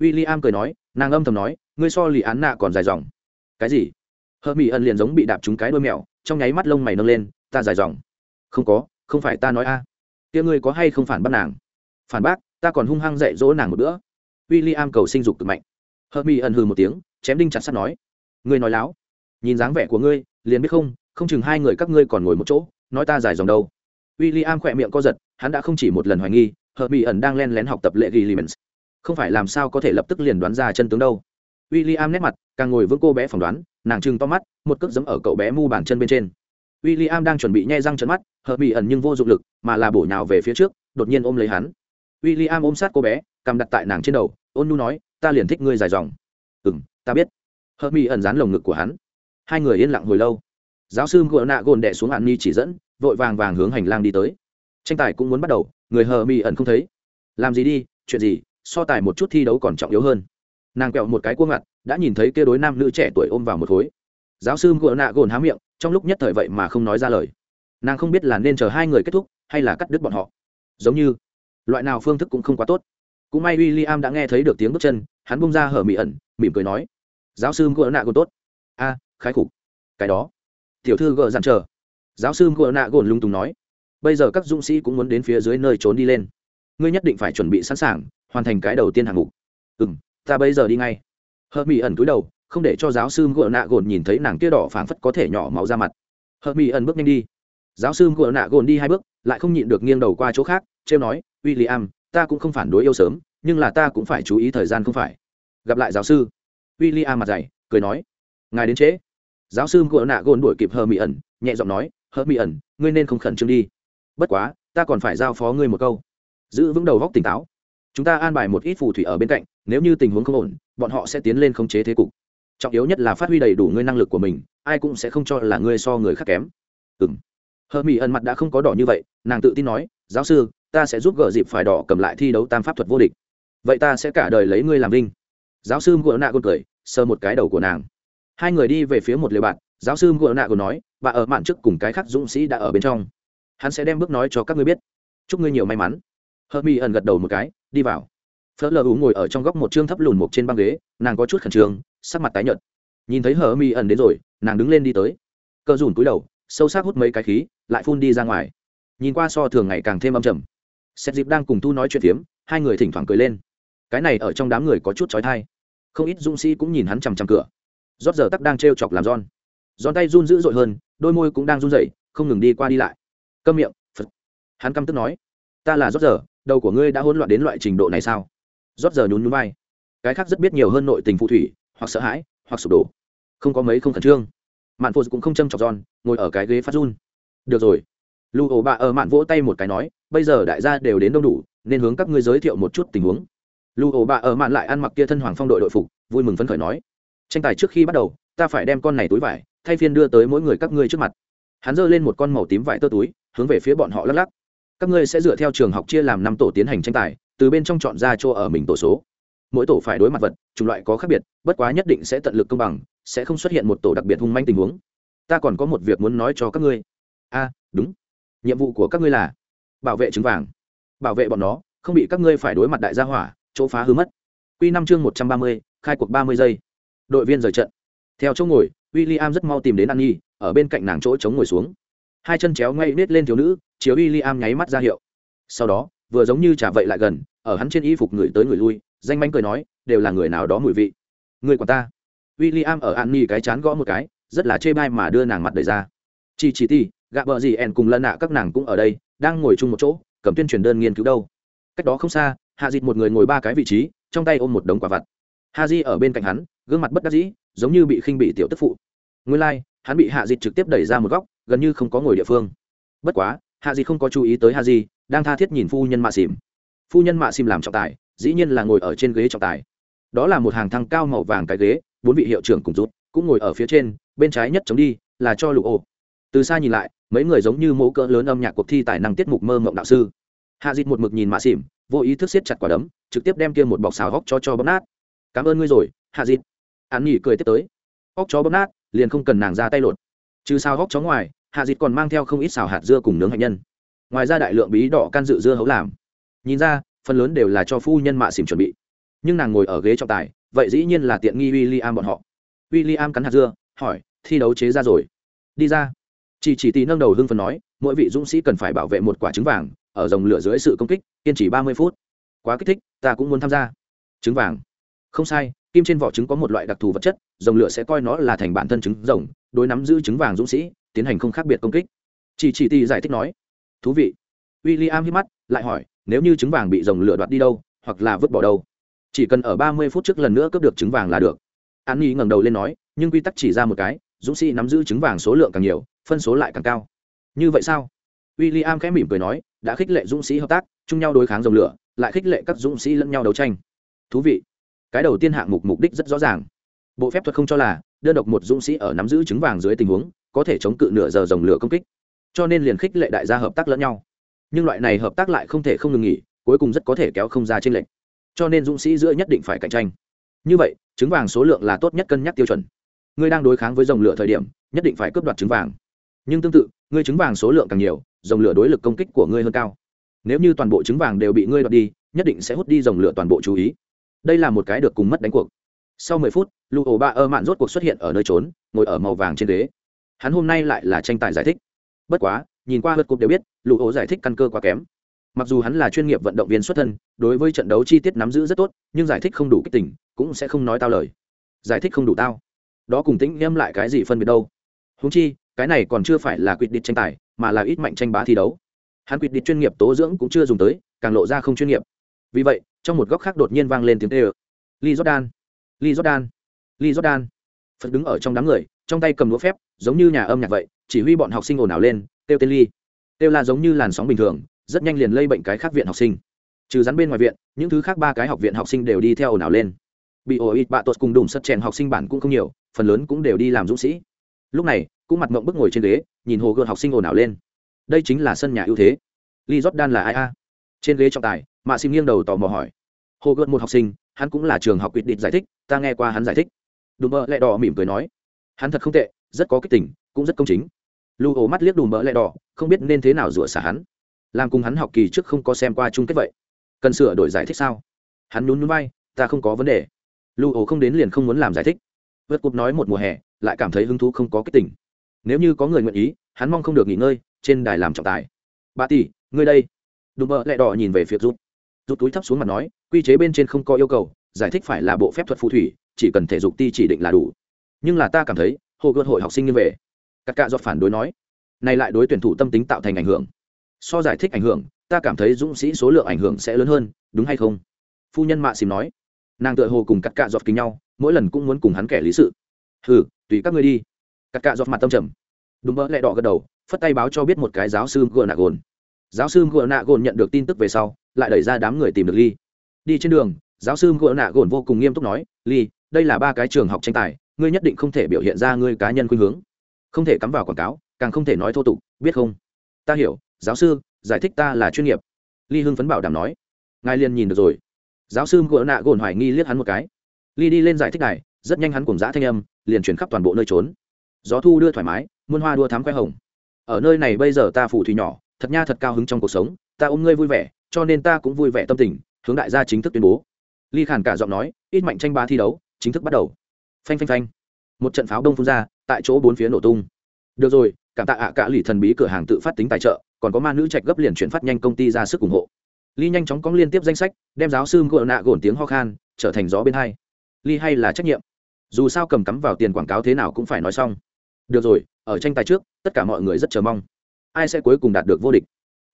W i l l i am cười nói, nàng âm thầm nói, ngươi so lì án nạ còn dài dòng. Cái gì? Hơ mỹ ẩn liền giống bị đạp trúng cái đôi mèo, trong nháy mắt lông mày nâng lên, ta dài dòng. Không có, không phải ta nói a. À. ngươi có hay không phản bác nàng? Phản bác, ta còn hung hăng dạy dỗ nàng một bữa w i l l i am cầu sinh dục cực mạnh. Hờ mỹ ẩn hừ một tiếng, chém đinh chặt sắt nói, ngươi nói láo, nhìn dáng vẻ của ngươi, liền biết không không chừng hai người các ngươi còn ngồi một chỗ, nói ta dài dòng đâu. W i l l i am khỏe miệng co giật, hắn đã không chỉ một lần hoài nghi hờ mỹ ẩn đang len lén học tập lệ ghi không phải làm sao có thể lập tức liền đoán ra chân tướng đâu. W i l l i am nét mặt, càng ngồi vững cô bé phỏng đoán, nàng trừng to mắt, một cước giấm ở cậu bé mu bàn chân bên trên. William am đang chuẩn bị nhai răng trận mắt hợp mỹ ẩn nhưng vô dụng lực, mà là bổ nhào về phía trước, đột nhiên ôm lấy hắn. W i l l i am ôm sát cô bé cầm đặt tại nàng trên đầu, ôn nu nói, ta liền thích ngươi dài dòng. Ừ m ta biết. Hớt mi ẩn dán lồng ngực của hắn. Hai người yên lặng hồi lâu. Giáo sư ngựa nạ gồn đệ xuống hạn ni chỉ dẫn, vội vàng vàng hướng hành lang đi tới. Tranh tài cũng muốn bắt đầu, người hờ mi ẩn không thấy. Làm gì đi, chuyện gì, so tài một chút thi đấu còn trọng yếu hơn. Nàng quẹo một cái cuông ngặt, đã nhìn thấy kia đối nam nữ trẻ tuổi ôm vào một khối. Giáo sư ngựa nạ gồn há miệng, trong lúc nhất thời vậy mà không nói ra lời. Nàng không biết là nên chờ hai người kết thúc, hay là cắt đứt bọn họ. Giống như, loại nào phương thức cũng không quá tốt cũng may w i l l i am đã nghe thấy được tiếng bước chân hắn bung ra hở mỹ ẩn mỉm cười nói giáo sư ngựa nạ gồn tốt. A à, khái khục. Cái đó. Tiểu thư gợ dặn chờ. Giáo sư ngựa nạ gồn lung tùng nói bây giờ các dũng sĩ cũng muốn đến phía dưới nơi trốn đi lên. Ngươi nhất định phải chuẩn bị sẵn sàng hoàn thành cái đầu tiên hạng mục. Ừ m ta bây giờ đi ngay. Hờ mỹ ẩn cúi đầu không để cho giáo sư gợ nạ gồn nhìn thấy nàng kia đỏ phảng phất có thể nhỏ máu ra mặt. Hờ mỹ ẩn bước nhanh đi. Giáo sư gợ nạ gồn đi hai bước lại không nhịn được nghiêng đầu qua chỗ khác trêu nói w i l l i am ta cũng không phản đối yêu sớm, nhưng là ta cũng phải chú ý thời gian không phải. Gặp lại giáo sư. W i l l i a mặt dày, cười nói. Ngài đến trễ. Giáo sư ngựa nạ gôn đuổi kịp hờ mỹ ẩn, nhẹ giọng nói, hờ mỹ ẩn, ngươi nên không khẩn trương đi. Bất quá, ta còn phải giao phó ngươi một câu. Giữ vững đầu góc tỉnh táo. Chúng ta an bài một ít phù thủy ở bên cạnh, nếu như tình huống không ổn, bọn họ sẽ tiến lên khống chế thế cục. Trọng yếu nhất là phát huy đầy đủ ngươi năng lực của mình, ai cũng sẽ không cho là ngươi so người khác kém. Ừ m hờ mỹ ẩn mặt đã không có đỏ như vậy, nàng tự tin nói, giáo sư ta sẽ giúp gỡ dịp phải đỏ cầm lại thi đấu tam pháp thuật vô địch. Vậy ta sẽ cả đời lấy ngươi làm linh giáo sư ngựa nạ gôn cười, sờ một cái đầu của nàng. Hai người đi về phía một lều bạn, giáo sư ngựa nạ gôn nói và ở mạn trước cùng cái khác dũng sĩ đã ở bên trong. Hắn sẽ đem bước nói cho các ngươi biết. Chúc ngươi nhiều may mắn. Hờ mi ẩn gật đầu một cái, đi vào. Phớt lờ ú ngồi ở trong góc một chương thấp lùn một trên băng ghế, nàng có chút khẩn trương, sắc mặt tái nhợt. Nhìn thấy hờ mi ẩn đến rồi, nàng đứng lên đi tới. Cơ dùn cúi đầu, sâu sắc hút mấy cái khí, lại phun đi ra ngoài. Nhìn qua so thường ngày càng thêm âm trầm xét dịp đang cùng tu nói chuyện phiếm, hai người thỉnh thoảng cười lên. Cái này ở trong đám người có chút trói thai không ít dũng sĩ cũng nhìn hắn chằm chằm cửa. Rót giờ tắc đang t r e o chọc làm giòn. Giòn tay run dữ dội hơn, đôi môi cũng đang run rẩy, không ngừng đi qua đi lại. Câm miệng, phật. Hắn căm tức nói, ta là rót giờ, đầu của ngươi đã hỗn loạn đến loại trình độ này sao? Rót giờ nhún nhún vai. Cái khác rất biết nhiều hơn nội tình phù thủy, hoặc sợ hãi, hoặc sụp đổ. Không có mấy không khẩn trương. Mạn phụ cũng không châm chọc giòn, ngồi ở cái ghế phát run. Được rồi. Lưu ổ bạ ở mạn vỗ tay một cái nói bây giờ đại gia đều đến đông đủ, nên hướng các ngươi giới thiệu một chút tình huống. Lưu ổ bạ ở mạn lại ăn mặc kia thân hoàng phong đội đội phục, vui mừng phấn khởi nói, tranh tài trước khi bắt đầu, ta phải đem con này túi vải, thay phiên đưa tới mỗi người các ngươi trước mặt. Hắn giơ lên một con màu tím vải tơ túi, hướng về phía bọn họ lắc lắc. Các ngươi sẽ dựa theo trường học chia làm năm tổ tiến hành tranh tài, từ bên trong chọn ra chỗ ở mình tổ số. Mỗi tổ phải đối mặt vật, chủng loại có khác biệt, bất quá nhất định sẽ tận lực công bằng, sẽ không xuất hiện một tổ đặc biệt hung manh tình huống. Ta còn có một việc muốn nói cho các ngươi. A, đúng. Nhiệm vụ của các ngươi là bảo vệ trứng vàng. Bảo vệ bọn nó, không bị các ngươi phải đối mặt đại gia hỏa, chỗ phá hư mất. Q năm chương một trăm ba mươi, khai cuộc ba mươi giây. Đội viên rời trận. Theo chỗ ngồi w i l l i am rất mau tìm đến an nhi ở bên cạnh nàng chỗ chống ngồi xuống. Hai chân chéo ngay nết lên thiếu nữ, chiếu w i l l i am nháy mắt ra hiệu. Sau đó, vừa giống như trả vậy lại gần, ở hắn trên y phục người tới người lui, danh mánh cười nói, đều là người nào đó mùi vị? Người của ta. W i l l i am ở an nhi cái chán gõ một cái, rất là chê bai mà đưa nàng mặt đẩy ra. Chi chi ti, gạ bờ gì ẻn cùng lân nạ các nàng cũng ở đây đang ngồi chung một chỗ cầm tuyên truyền đơn nghiên cứu đâu. Cách đó không xa hạ dịt một người ngồi ba cái vị trí trong tay ôm một đống quả vặt. Ha di ở bên cạnh hắn gương mặt bất đắc dĩ giống như bị khinh bị tiểu tức phụ. Nguyên lai、like, hắn bị hạ dịt trực tiếp đẩy ra một góc gần như không có ngồi địa phương. Bất quá hạ dịt không có chú ý tới ha di đang tha thiết nhìn phu nhân mạ xìm phu nhân mạ xìm làm trọng tài dĩ nhiên là ngồi ở trên ghế trọng tài. Đó là một hàng thăng cao màu vàng cái ghế bốn vị hiệu trưởng cùng rút cũng ngồi ở phía trên bên trái nhất chống đi là cho lụ ô từ xa nhìn lại, mấy người giống như mẫu cỡ lớn âm nhạc cuộc thi tài năng tiết mục mơ mộng đạo sư. Hạ dịt một mực nhìn mạ xỉm, vô ý thức siết chặt quả đấm, trực tiếp đem kia một bọc xào hóc cho cho bấm nát. Cảm ơn ngươi rồi, hạ dịt hắn nghỉ cười tiếp tới. Hóc chó bấm nát, liền không cần nàng ra tay lột. Trừ sao hóc chó ngoài, hạ dịt còn mang theo không ít xào hạt dưa cùng nướng hạnh nhân. Ngoài ra đại lượng bí đỏ can dự dưa hấu làm. Nhìn ra, phần lớn đều là cho phu nhân mạ xỉm chuẩn bị. Nhưng nàng ngồi ở ghế trọng tài, vậy dĩ nhiên là tiện nghi w i l l i am bọn họ. W i l l i am cắn hạt dưa, hỏi, thi đấu chế ra rồi? Đi ra chỉ chỉ tì nâng đầu hưng phần nói, mỗi vị dũng sĩ cần phải bảo vệ một quả trứng vàng, ở dòng lửa dưới sự công kích, kiên trì ba mươi phút. Quá kích thích, ta cũng muốn tham gia. Trứng vàng. Không sai, kim trên vỏ trứng có một loại đặc thù vật chất dòng lửa sẽ coi nó là thành bản thân trứng rồng, đối nắm giữ trứng vàng dũng sĩ, tiến hành không khác biệt công kích. Chỉ chỉ tì giải thích nói, thú vị. W i l l i am hít mắt, lại hỏi, nếu như trứng vàng bị dòng lửa đoạt đi đâu, hoặc là vứt bỏ đâu? Chỉ cần ở ba mươi phút trước lần nữa cướp được trứng vàng là được. An nhi ngẩng đầu lên nói, nhưng quy tắc chỉ ra một cái, dũng sĩ nắm giữ trứng vàng số lượng càng nhiều phân số lại càng cao. Như vậy sao? W i l l i am khẽ mỉm cười nói, đã khích lệ dũng sĩ hợp tác, chung nhau đối kháng dòng lửa, lại khích lệ các dũng sĩ lẫn nhau đấu tranh. Thú vị. Cái đầu tiên hạng mục mục đích rất rõ ràng. Bộ phép thuật không cho là, đơn độc một dũng sĩ ở nắm giữ trứng vàng dưới tình huống, có thể chống cự nửa giờ dòng lửa công kích. Cho nên liền khích lệ đại gia hợp tác lẫn nhau. Nhưng loại này hợp tác lại không thể không ngừng nghỉ, cuối cùng rất có thể kéo không ra trên lệnh cho nên dũng sĩ giữa nhất định phải cạnh tranh. Như vậy, trứng vàng số lượng là tốt nhất cân nhắc tiêu chuẩn. Ngươi đang đối kháng với dòng lửa thời điểm, nhất định phải cướp đoạt trứng vàng nhưng tương tự, ngươi trứng vàng số lượng càng nhiều, dòng lửa đối lực công kích của ngươi hơn cao. Nếu như toàn bộ trứng vàng đều bị ngươi đoạt đi, nhất định sẽ hút đi dòng lửa toàn bộ chú ý. Đây là một cái được cùng mất đánh cuộc. Sau mười phút lụ ổ ba ơ mạn rốt cuộc xuất hiện ở nơi trốn, ngồi ở màu vàng trên ghế. Hắn hôm nay lại là tranh tài giải thích. Bất quá, nhìn qua hớt cục đều biết lụ ổ giải thích căn cơ quá kém. Mặc dù hắn là chuyên nghiệp vận động viên xuất thân, đối với trận đấu chi tiết nắm giữ rất tốt, nhưng giải thích không đủ kích tình, cũng sẽ không nói tao lời. Giải thích không đủ tao. Đó cùng tĩnh nghiêm lại cái gì phân biệt đâu? Húng chi cái này còn chưa phải là quyết định tranh tài, mà là ít mạnh tranh bá thi đấu. Hắn quyết định chuyên nghiệp tố dưỡng cũng chưa dùng tới, càng lộ ra không chuyên nghiệp. Vì vậy, trong một góc khác đột nhiên vang lên tiếng tê ơ lee jordan! Lee jordan! Lee jordan! Phật đứng ở trong đám người, trong tay cầm đũa phép, giống như nhà âm nhạc vậy, chỉ huy bọn học sinh ồn ào lên, kêu tên ly têu là giống như làn sóng bình thường, rất nhanh liền lây bệnh cái khác viện học sinh. Trừ rắn bên ngoài viện, những thứ khác ba cái học viện học sinh đều đi theo ồn ào lên. Bị ổ ít bạ tuột cùng đùm sất chèn học sinh bản cũng không nhiều, phần lớn cũng đều đi làm dũng sĩ. Lúc này cũng mặt mộng bức ngồi trên ghế, nhìn hồ gươm học sinh ồn ào lên. Đây chính là sân nhà ưu thế. Lee jordan là ai a? Trên ghế trọng tài, mạ xin nghiêng đầu tò mò hỏi. Hồ gươm một học sinh, hắn cũng là trường học quyết định giải thích, ta nghe qua hắn giải thích. Đùm mỡ lẹ đỏ mỉm cười nói. Hắn thật không tệ, rất có kích tình, cũng rất công chính. Lưu ổ mắt liếc đùm mỡ lẹ đỏ, không biết nên thế nào rửa xả hắn. Làm cùng hắn học kỳ trước không có xem qua chung kết vậy. Cần sửa đổi giải thích sao? Hắn nhún nhún vai, ta không có vấn đề. Lưu ổ không đến liền không muốn làm giải thích. Vượt cụp nói một mùa hè, lại cảm thấy hứng thú không có kích tình nếu như có người nguyện ý, hắn mong không được nghỉ ngơi, trên đài làm trọng tài. Bà tỷ, ngươi đây. Đùm bợ lẹ đỏ nhìn về phía rút. Rút túi thấp xuống mặt nói, quy chế bên trên không có yêu cầu, giải thích phải là bộ phép thuật phù thủy, chỉ cần thể dục ti chỉ định là đủ. Nhưng là ta cảm thấy, hồ gợt hội học sinh như về. Các cạ giọt phản đối nói, này lại đối tuyển thủ tâm tính tạo thành ảnh hưởng. So giải thích ảnh hưởng, ta cảm thấy dũng sĩ số lượng ảnh hưởng sẽ lớn hơn, đúng hay không? Phu nhân mạ xìm nói. Nàng tựa hồ cùng cắt cạ giọt kính nhau, mỗi lần cũng muốn cùng hắn kẻ lý sự. Hừ, tùy các ngươi đi cắt cạ dọc mặt tâm trầm. Đúng mơ lẹ đỏ gật đầu, phất tay báo cho biết một cái giáo sư gờ nạ gồn giáo sư gờ nạ gồn nhận được tin tức về sau, lại đẩy ra đám người tìm được ly đi trên đường, giáo sư gỡ nạ gồn vô cùng nghiêm túc nói ly đây là ba cái trường học tranh tài, ngươi nhất định không thể biểu hiện ra ngươi cá nhân khuynh hướng. Không thể cắm vào quảng cáo, càng không thể nói thô tục, biết không? Ta hiểu, giáo sư, giải thích ta là chuyên nghiệp. Ly hưng phấn bảo đảm nói. Ngài liền nhìn được rồi. Giáo sư gỡ nạ gồn hoài nghi liếc hắn một cái. Ly đi lên giải thích này rất nhanh hắn cùng giã thanh âm, liền chuyển khắp toàn bộ nơi trốn gió thu đưa thoải mái, muôn hoa đua thám khoe hồng. Ở nơi này bây giờ ta phủ thủy nhỏ, thật nha thật cao hứng trong cuộc sống, ta ôm ngươi vui vẻ, cho nên ta cũng vui vẻ tâm tình, hướng đại gia chính thức tuyên bố. Ly khản cả giọng nói, ít mạnh tranh ba thi đấu, chính thức bắt đầu. Phanh phanh phanh. Một trận pháo đông phun ra, tại chỗ bốn phía nổ tung. Được rồi, cảm tạ ạ, cả lì thần bí cửa hàng tự phát tính tài trợ, còn có ma nữ trạch gấp liền chuyển phát nhanh công ty ra sức ủng hộ. Ly nhanh chóng cóng liên tiếp danh sách, đem giáo sư ngựa nạ gồn tiếng ho khan, trở thành gió bên hai. Ly hay là trách nhiệm? Dù sao cầm cắm vào tiền quảng cáo thế nào cũng phải nói xong được rồi, ở tranh tài trước, tất cả mọi người rất chờ mong. Ai sẽ cuối cùng đạt được vô địch?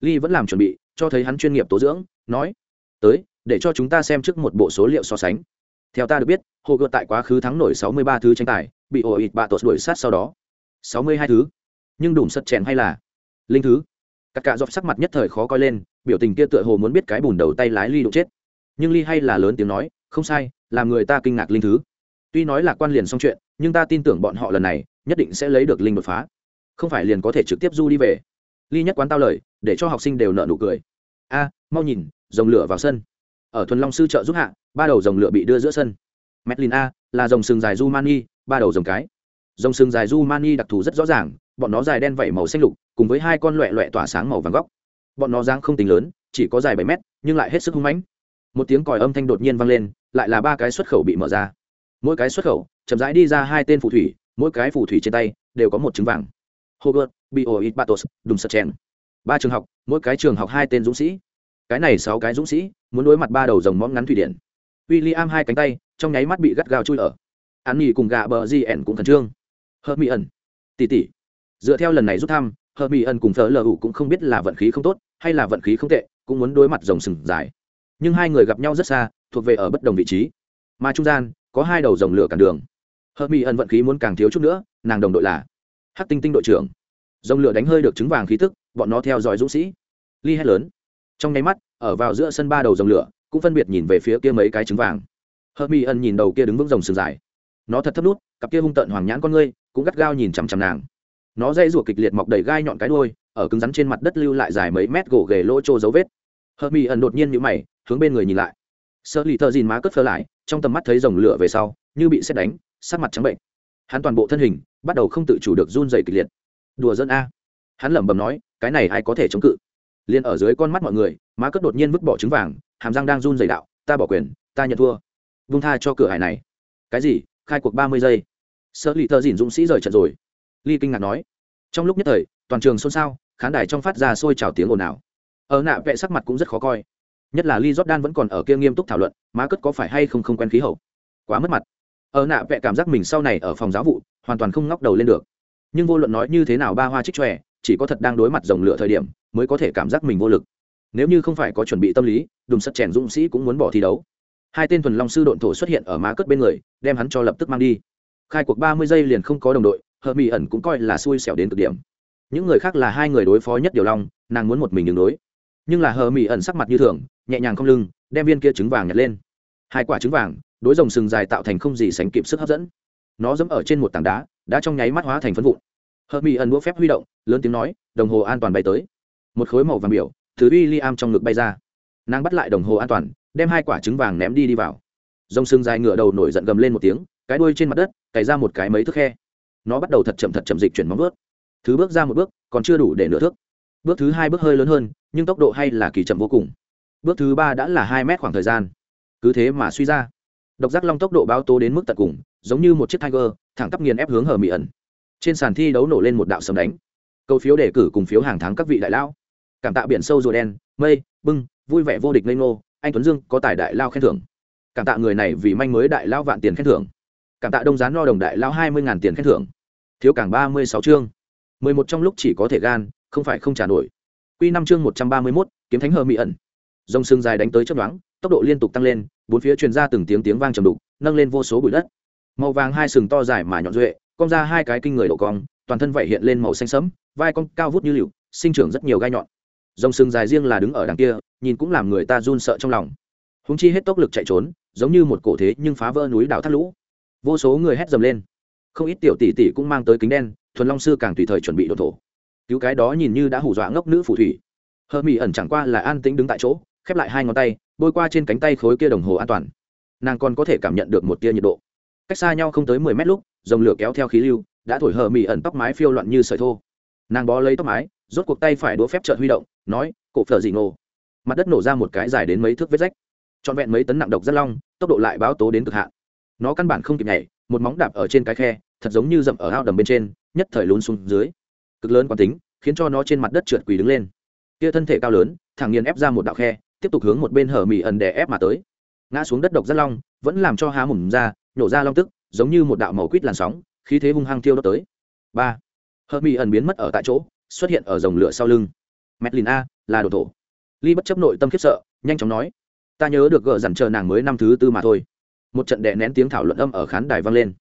Ly vẫn làm chuẩn bị, cho thấy hắn chuyên nghiệp tố dưỡng, nói, tới, để cho chúng ta xem trước một bộ số liệu so sánh. Theo ta được biết hồ gợt tại quá khứ thắng nổi 63 thứ tranh tài, bị ổ ịt bạ tột đuổi sát sau đó. 62 thứ. Nhưng đủ sật chèn hay là linh thứ? Các cạ dọc sắc mặt nhất thời khó coi lên, biểu tình kia tựa hồ muốn biết cái bùn đầu tay lái ly đụng chết. Nhưng ly hay là lớn tiếng nói, không sai, làm người ta kinh ngạc linh thứ. Tuy nói là quan liền xong chuyện, nhưng ta tin tưởng bọn họ lần này nhất định sẽ lấy được linh đột phá. Không phải liền có thể trực tiếp du đi về. Ly nhất quán tao lời, để cho học sinh đều nợ nụ cười. A, mau nhìn dòng lửa vào sân. Ở thuần long sư trợ giúp hạ, ba đầu dòng lửa bị đưa giữa sân. Medlin a, là dòng sừng dài du mani ba đầu dòng cái. Dòng sừng dài du mani đặc thù rất rõ ràng, bọn nó dài đen vẩy màu xanh lục, cùng với hai con loẹ loẹ tỏa sáng màu vàng góc. Bọn nó dáng không tính lớn, chỉ có dài bảy mét, nhưng lại hết sức hung mãnh. Một tiếng còi âm thanh đột nhiên vang lên, lại là ba cái xuất khẩu bị mở ra. Mỗi cái xuất khẩu, chậm rãi đi ra hai tên phù thủy mỗi cái phù thủy trên tay đều có một trứng vàng. Hogwarts bioit batos đùm sật chèn. Ba trường học, mỗi cái trường học hai tên dũng sĩ. Cái này sáu cái dũng sĩ muốn đối mặt ba đầu rồng mõm ngắn thủy điện. W i l l i am hai cánh tay, trong nháy mắt bị gắt gao chui ở. An nghỉ cùng gạ bờ di cũng khẩn trương. Hơ mỹ ẩn tỉ tỉ. Dựa theo lần này rút thăm hơ mỹ ẩn cùng thờ lờ cũng không biết là vận khí không tốt hay là vận khí không tệ, cũng muốn đối mặt rồng sừng dài. Nhưng hai người gặp nhau rất xa, thuộc về ở bất đồng vị trí. Mà trung gian, có hai đầu rồng lửa cản đường hợp mỹ ẩn vận khí muốn càng thiếu chút nữa, nàng đồng đội là hắc tinh tinh đội trưởng. Dòng lửa đánh hơi được trứng vàng khí tức, bọn nó theo dõi dũng sĩ. Ly hét lớn. Trong nháy mắt, ở vào giữa sân ba đầu dòng lửa, cũng phân biệt nhìn về phía kia mấy cái trứng vàng. Hợp mỹ ẩn nhìn đầu kia đứng vững dòng sừng dài. Nó thật thấp nút, cặp kia hung tợn hoàng nhãn con ngươi, cũng gắt gao nhìn chằm chằm nàng. Nó dây ruột kịch liệt mọc đầy gai nhọn cái đôi ở cứng rắn trên mặt đất lưu lại dài mấy mét gỗ ghề lỗ trô dấu vết. Hợp mỹ ẩn đột nhiên như mày, hướng bên người nhìn lại. Sợ lì thợ dìn má cất phơ lại, trong tầm mắt thấy dòng lửa về sau, như bị xét đánh sát mặt trắng bệnh. Hắn toàn bộ thân hình bắt đầu không tự chủ được run dày kịch liệt. Đùa dân a. Hắn lẩm bẩm nói, cái này ai có thể chống cự? Liền ở dưới con mắt mọi người, má cất đột nhiên vứt bỏ trứng vàng, hàm răng đang run dày đạo, ta bỏ quyền, ta nhận thua. Vung tha cho cửa hải này. Cái gì? Khai cuộc ba mươi giây. Sợ lì thợ dìn dũng sĩ rời trận rồi. Ly kinh ngạc nói, trong lúc nhất thời, toàn trường xôn xao, khán đài trong phát ra sôi trào tiếng ồn ào. Ở nạ vẽ sắc mặt cũng rất khó coi. Nhất là lee jordan vẫn còn ở kia nghiêm túc thảo luận, má cất có phải hay không không quen khí hậu. Quá mất mặt ở nạ vẽ cảm giác mình sau này ở phòng giáo vụ, hoàn toàn không ngóc đầu lên được. Nhưng vô luận nói như thế nào ba hoa trích tròe chỉ có thật đang đối mặt dòng lửa thời điểm, mới có thể cảm giác mình vô lực. Nếu như không phải có chuẩn bị tâm lý, đùm sắt chèn dũng sĩ cũng muốn bỏ thi đấu. Hai tên thuần long sư độn thổ xuất hiện ở má cất bên người, đem hắn cho lập tức mang đi. Khai cuộc ba mươi giây liền không có đồng đội hờ mỹ ẩn cũng coi là xui xẻo đến cực điểm. Những người khác là hai người đối phó nhất điều long, nàng muốn một mình đường đối. Nhưng là hờ mỹ ẩn sắc mặt như thường, nhẹ nhàng không lưng, đem viên kia trứng vàng nhặt lên. Hai quả trứng vàng đối rồng sừng dài tạo thành không gì sánh kịp sức hấp dẫn. Nó dẫm ở trên một tảng đá, đã trong nháy mắt hóa thành phân vụn. Hợp mỹ ẩn đũa phép huy động, lớn tiếng nói, đồng hồ an toàn bay tới. Một khối màu vàng biểu, thứ uy li am trong ngực bay ra. Nàng bắt lại đồng hồ an toàn, đem hai quả trứng vàng ném đi đi vào. Rồng sừng dài ngựa đầu nổi giận gầm lên một tiếng, cái đuôi trên mặt đất, cày ra một cái mấy thước khe. Nó bắt đầu thật chậm thật chậm dịch chuyển móng vớt thứ bước ra một bước, còn chưa đủ để nửa thước. Bước thứ hai bước hơi lớn hơn, nhưng tốc độ hay là kỳ chậm vô cùng. Bước thứ ba đã là hai mét khoảng thời gian. Cứ thế mà suy ra độc giác long tốc độ báo tố đến mức tận cùng, giống như một chiếc tiger, thẳng tắp nghiền ép hướng hờ mỹ ẩn. Trên sàn thi đấu nổ lên một đạo sầm đánh. Câu phiếu đề cử cùng phiếu hàng tháng các vị đại lao. cảm tạ biển sâu rùa đen, mây, bưng, vui vẻ vô địch lê ngô, anh tuấn dương có tài đại lao khen thưởng. Cảm tạ người này vì manh mới đại lao vạn tiền khen thưởng. Cảm tạ đông gián no đồng đại lao hai mươi tiền khen thưởng. Thiếu cảng ba mươi sáu chương. mười một trong lúc chỉ có thể gan, không phải không trả nổi. Q năm chương một trăm ba mươi mốt, kiếm thánh hờ mỹ ẩn. Dòng sương dài đánh tới chấp đoán tốc độ liên tục tăng lên, bốn phía truyền ra từng tiếng tiếng vang trầm đục, nâng lên vô số bụi đất. Màu vàng hai sừng to dài mà nhọn duệ, cong ra hai cái kinh người độ cong, toàn thân vảy hiện lên màu xanh sẫm, vai cong cao vút như liệu sinh trưởng rất nhiều gai nhọn. Dòng sừng dài riêng là đứng ở đằng kia, nhìn cũng làm người ta run sợ trong lòng. Húng chi hết tốc lực chạy trốn, giống như một cổ thế nhưng phá vỡ núi đảo thắt lũ. Vô số người hét dầm lên. Không ít tiểu tỷ tỷ cũng mang tới kính đen, thuần long sư càng tùy thời chuẩn bị đổ thổ. Cứu cái đó nhìn như đã hủ dọa ngốc nữ phù thủy. Hơ mỹ ẩn chẳng qua là an tĩnh đứng tại chỗ, khép lại hai ngón tay bôi qua trên cánh tay khối kia đồng hồ an toàn. Nàng còn có thể cảm nhận được một tia nhiệt độ. Cách xa nhau không tới mười mét lúc, dòng lửa kéo theo khí lưu, đã thổi hờ mì ẩn tóc mái phiêu loạn như sợi thô. Nàng bó lấy tóc mái, rốt cuộc tay phải đũa phép trợ huy động, nói, cổ phở dị ngô mặt đất nổ ra một cái dài đến mấy thước vết rách. Trọn vẹn mấy tấn nặng độc rất long, tốc độ lại báo tố đến cực hạn. Nó căn bản không kịp nhảy, một móng đạp ở trên cái khe, thật giống như dậm ở ao đầm bên trên, nhất thời lún xuống dưới. Cực lớn quán tính, khiến cho nó trên mặt đất trượt quỳ đứng lên. Kia thân thể cao lớn, thẳng nhiên ép ra một đạo khe tiếp tục hướng một bên hở mỹ ẩn đè ép mà tới. Ngã xuống đất độc rất long, vẫn làm cho há mùm ra nhổ ra long tức, giống như một đạo màu quýt làn sóng, khí thế hung hăng thiêu đốt tới. Ba. Hở mỹ ẩn biến mất ở tại chỗ, xuất hiện ở dòng lửa sau lưng. Medlin a, là đồ thổ. Ly bất chấp nội tâm khiếp sợ, nhanh chóng nói. Ta nhớ được gỡ dằn chờ nàng mới năm thứ tư mà thôi. Một trận đè nén tiếng thảo luận âm ở khán đài vang lên.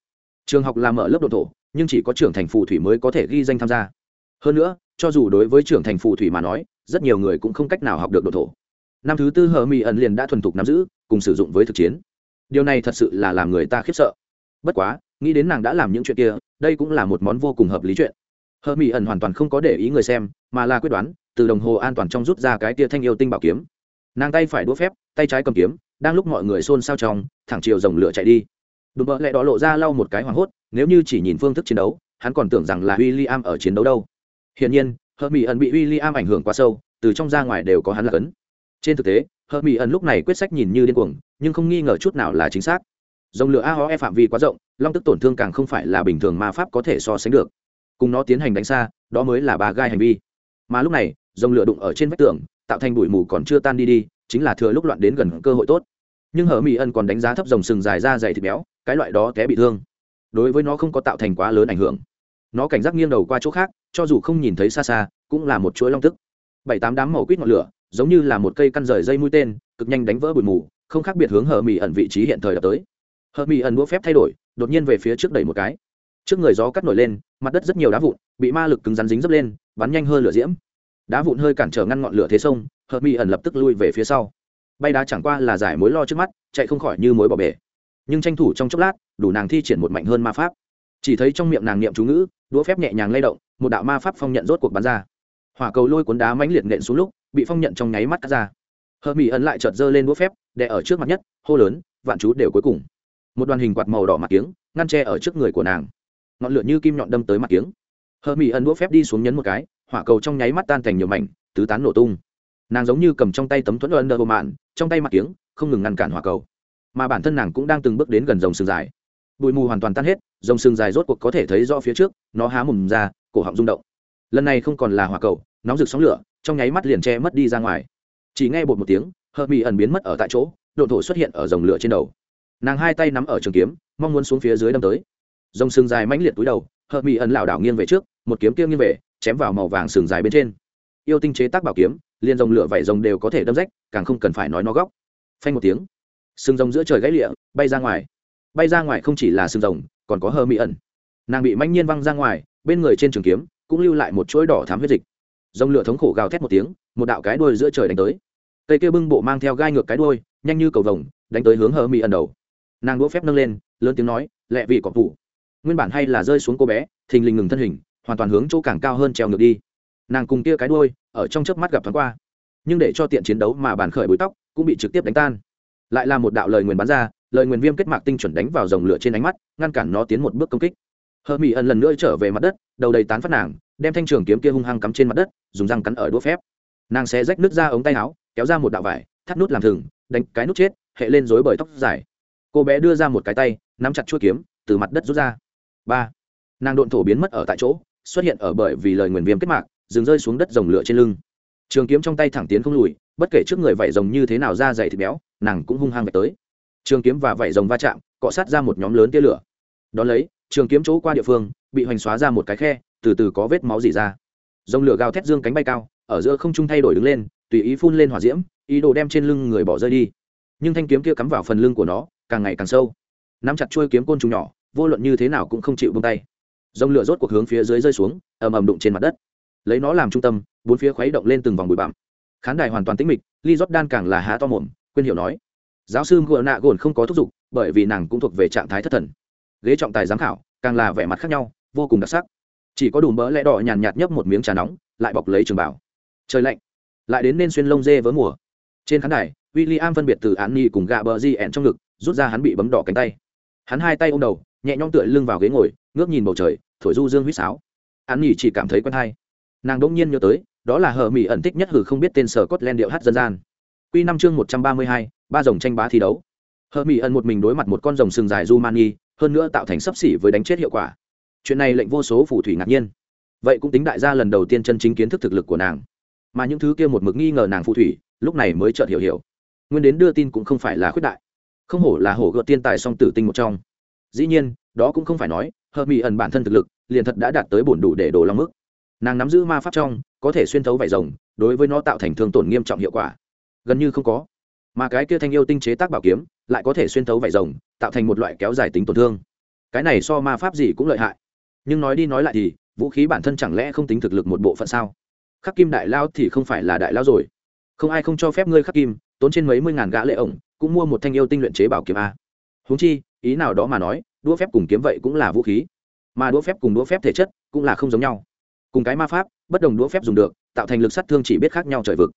Trường học làm mở lớp đồ thổ, nhưng chỉ có trưởng thành phù thủy mới có thể ghi danh tham gia. Hơn nữa, cho dù đối với trưởng thành phù thủy mà nói, rất nhiều người cũng không cách nào học được đồ thổ năm thứ tư hờ mỹ ẩn liền đã thuần thục nắm giữ, cùng sử dụng với thực chiến. Điều này thật sự là làm người ta khiếp sợ. Bất quá, nghĩ đến nàng đã làm những chuyện kia, đây cũng là một món vô cùng hợp lý chuyện. Hờ mỹ ẩn hoàn toàn không có để ý người xem, mà là quyết đoán, từ đồng hồ an toàn trong rút ra cái tia thanh yêu tinh bảo kiếm. Nàng tay phải đũa phép, tay trái cầm kiếm, đang lúc mọi người xôn xao trong, thẳng chiều dòng lửa chạy đi. Đùm bợ lẹ đó lộ ra lau một cái hoảng hốt, nếu như chỉ nhìn phương thức chiến đấu, hắn còn tưởng rằng là w i l l i am ở chiến đấu đâu. Hiển nhiên, hờ mỹ ẩn bị w i l l i am ảnh hưởng quá sâu, từ trong ra ngoài đều có hắn là cấn trên thực tế hờ mỹ ẩn lúc này quyết sách nhìn như điên cuồng, nhưng không nghi ngờ chút nào là chính xác. Dòng lửa a ho e phạm vi quá rộng, long tức tổn thương càng không phải là bình thường ma pháp có thể so sánh được. Cùng nó tiến hành đánh xa, đó mới là ba gai hành vi. Mà lúc này, dòng lửa đụng ở trên vách tường, tạo thành bụi mù còn chưa tan đi đi, chính là thừa lúc loạn đến gần cơ hội tốt. Nhưng hở mỹ ân còn đánh giá thấp dòng sừng dài ra dày thịt béo, cái loại đó té bị thương. Đối với nó không có tạo thành quá lớn ảnh hưởng. Nó cảnh giác nghiêng đầu qua chỗ khác, cho dù không nhìn thấy xa xa, cũng là một chuỗi long tức. Bảy tám đám màu quýt ngọn lửa giống như là một cây căn rời dây mũi tên, cực nhanh đánh vỡ bụi mù, không khác biệt hướng hờ mỹ ẩn vị trí hiện thời đập tới. Hờ mỹ ẩn đũa phép thay đổi, đột nhiên về phía trước đẩy một cái. Trước người gió cắt nổi lên, mặt đất rất nhiều đá vụn, bị ma lực cứng rắn dính dấp lên, bắn nhanh hơn lửa diễm. Đá vụn hơi cản trở ngăn ngọn lửa thế sông, hờ mỹ ẩn lập tức lui về phía sau. Bay đá chẳng qua là giải mối lo trước mắt, chạy không khỏi như mối bỏ bể. Nhưng tranh thủ trong chốc lát, đủ nàng thi triển một mạnh hơn ma pháp. Chỉ thấy trong miệng nàng niệm chú ngữ, đũa phép nhẹ nhàng lay động, một đạo ma pháp phong nhận rốt cuộc bắn ra. Hỏa cầu lôi cuốn đá mãnh liệt nện xuống lúc bị phong nhận trong nháy mắt cắt ra. Hờ mỹ ẩn lại chợt giơ lên đũa phép, đè ở trước mặt nhất, hô lớn, vạn chú đều cuối cùng. Một đoàn hình quạt màu đỏ mặt kiếng, ngăn tre ở trước người của nàng. Ngọn lửa như kim nhọn đâm tới mặt kiếng. Hờ mỹ ẩn đũa phép đi xuống nhấn một cái, hỏa cầu trong nháy mắt tan thành nhiều mảnh, tứ tán nổ tung. Nàng giống như cầm trong tay tấm thuẫn ân đờ mạn trong tay mặt kiếng, không ngừng ngăn cản hỏa cầu. Mà bản thân nàng cũng đang từng bước đến gần dòng sừng dài. Bụi mù hoàn toàn tan hết, dòng sừng dài rốt cuộc có thể thấy rõ phía trước, nó há mùm ra, cổ họng rung động. Lần này không còn là hỏa cầu, nóng rực sóng lửa trong nháy mắt liền che mất đi ra ngoài. Chỉ nghe bột một tiếng hờ mỹ ẩn biến mất ở tại chỗ độ thổ xuất hiện ở dòng lửa trên đầu. Nàng hai tay nắm ở trường kiếm, mong muốn xuống phía dưới đâm tới. Dòng sừng dài mãnh liệt túi đầu hờ mỹ ẩn lảo đảo nghiêng về trước, một kiếm kia nghiêng về, chém vào màu vàng sừng dài bên trên. Yêu tinh chế tác bảo kiếm, liền dòng lửa vảy rồng đều có thể đâm rách, càng không cần phải nói nó góc. Phanh một tiếng, sừng rồng giữa trời gãy lịa, bay ra ngoài. Bay ra ngoài không chỉ là sừng rồng, còn có hơ mỹ ẩn. Nàng bị manh nhiên văng ra ngoài, bên người trên trường kiếm, cũng lưu lại một chuỗi đỏ thám huyết dịch dòng lửa thống khổ gào thét một tiếng, một đạo cái đuôi giữa trời đánh tới. Cây kia bưng bộ mang theo gai ngược cái đuôi, nhanh như cầu vồng, đánh tới hướng hờ mỹ ẩn đầu. Nàng đũa phép nâng lên, lớn tiếng nói, lẹ vị cọp vụ nguyên bản hay là rơi xuống cô bé, thình lình ngừng thân hình, hoàn toàn hướng chỗ càng cao hơn trèo ngược đi. Nàng cùng kia cái đuôi, ở trong chớp mắt gặp thoáng qua. Nhưng để cho tiện chiến đấu mà bàn khởi bụi tóc, cũng bị trực tiếp đánh tan. Lại là một đạo lời nguyền bắn ra, lời nguyền viêm kết mạc tinh chuẩn đánh vào dòng lửa trên ánh mắt, ngăn cản nó tiến một bước công kích hờ mỹ ẩn lần nữa trở về mặt đất, đầu đầy tán phát nàng, đem thanh trường kiếm kia hung hăng cắm trên mặt đất, dùng răng cắn ở đũa phép. Nàng sẽ rách nước ra ống tay áo, kéo ra một đạo vải, thắt nút làm thừng, đánh cái nút chết, hệ lên dối bởi tóc dài. Cô bé đưa ra một cái tay, nắm chặt chuôi kiếm, từ mặt đất rút ra. Ba. Nàng độn thổ biến mất ở tại chỗ, xuất hiện ở bởi vì lời nguyền viêm kết mạc dừng rơi xuống đất rồng lửa trên lưng. Trường kiếm trong tay thẳng tiến không lùi, bất kể trước người vảy rồng như thế nào ra dày thịt béo, nàng cũng hung hăng về tới. Trường kiếm và vảy rồng va chạm, cọ sát ra một nhóm lớn tia lửa. Đón lấy trường kiếm chỗ qua địa phương, bị hoành xóa ra một cái khe, từ từ có vết máu dỉ ra. Dòng lửa gào thét dương cánh bay cao, ở giữa không trung thay đổi đứng lên, tùy ý phun lên hỏa diễm, ý đồ đem trên lưng người bỏ rơi đi. Nhưng thanh kiếm kia cắm vào phần lưng của nó, càng ngày càng sâu. Nắm chặt chuôi kiếm côn trùng nhỏ, vô luận như thế nào cũng không chịu buông tay. Dòng lửa rốt cuộc hướng phía dưới rơi xuống, ầm ầm đụng trên mặt đất. Lấy nó làm trung tâm, bốn phía khuấy động lên từng vòng bụi bặm. Khán đài hoàn toàn tĩnh mịch lee jordan càng là há to mồm, quên hiểu nói. Giáo sư ngựa nạ gồn không có thúc giục, bởi vì nàng cũng thuộc về trạng thái thất thần ghế trọng tài giám khảo, càng là vẻ mặt khác nhau, vô cùng đặc sắc. Chỉ có đủ mỡ lẽ đỏ nhàn nhạt nhấp một miếng trà nóng, lại bọc lấy trường bảo trời lạnh, lại đến nên xuyên lông dê với mùa. Trên khán đài w i l l i am phân biệt từ án nhi cùng gạ bờ di ẹn trong ngực, rút ra hắn bị bấm đỏ cánh tay. Hắn hai tay ô m đầu, nhẹ nhõm tựa lưng vào ghế ngồi, ngước nhìn bầu trời, thổi du dương huýt sáo. Án nhi chỉ cảm thấy quen hay. Nàng đ ỗ n g nhiên nhớ tới, đó là hờ mỹ ẩn tích nhất hử không biết tên sở cốt len điệu hát dân gian. Q năm chương một trăm ba mươi hai, ba dòng tranh bá thi đấu. Hờ mỹ ẩn một mình đối mặt một con rồng sừng dài du mani hơn nữa tạo thành sấp xỉ với đánh chết hiệu quả. Chuyện này lệnh vô số phù thủy ngạc nhiên. Vậy cũng tính đại gia lần đầu tiên chân chính kiến thức thực lực của nàng. Mà những thứ kia một mực nghi ngờ nàng phù thủy, lúc này mới chợt hiểu hiểu. Nguyên đến đưa tin cũng không phải là khuyết đại. Không hổ là hổ gợt tiên tài song tử tinh một trong. Dĩ nhiên, đó cũng không phải nói, hợp mỹ ẩn bản thân thực lực, liền thật đã đạt tới bổn đủ để đổ lòng mức. Nàng nắm giữ ma pháp trong, có thể xuyên thấu vải rồng, đối với nó tạo thành thương tổn nghiêm trọng hiệu quả. Gần như không có. Mà cái kia thanh yêu tinh chế tác bảo kiếm lại có thể xuyên thấu vải rồng, tạo thành một loại kéo dài tính tổn thương. Cái này so ma pháp gì cũng lợi hại. Nhưng nói đi nói lại thì, vũ khí bản thân chẳng lẽ không tính thực lực một bộ phận sao? Khắc kim đại lao thì không phải là đại lao rồi. Không ai không cho phép ngươi khắc kim, tốn trên mấy mươi ngàn gã lệ ổng, cũng mua một thanh yêu tinh luyện chế bảo kiếm a. Huống chi, ý nào đó mà nói, đũa phép cùng kiếm vậy cũng là vũ khí. Mà đũa phép cùng đũa phép thể chất cũng là không giống nhau. Cùng cái ma pháp, bất đồng đũa phép dùng được, tạo thành lực sát thương chỉ biết khác nhau trời vực.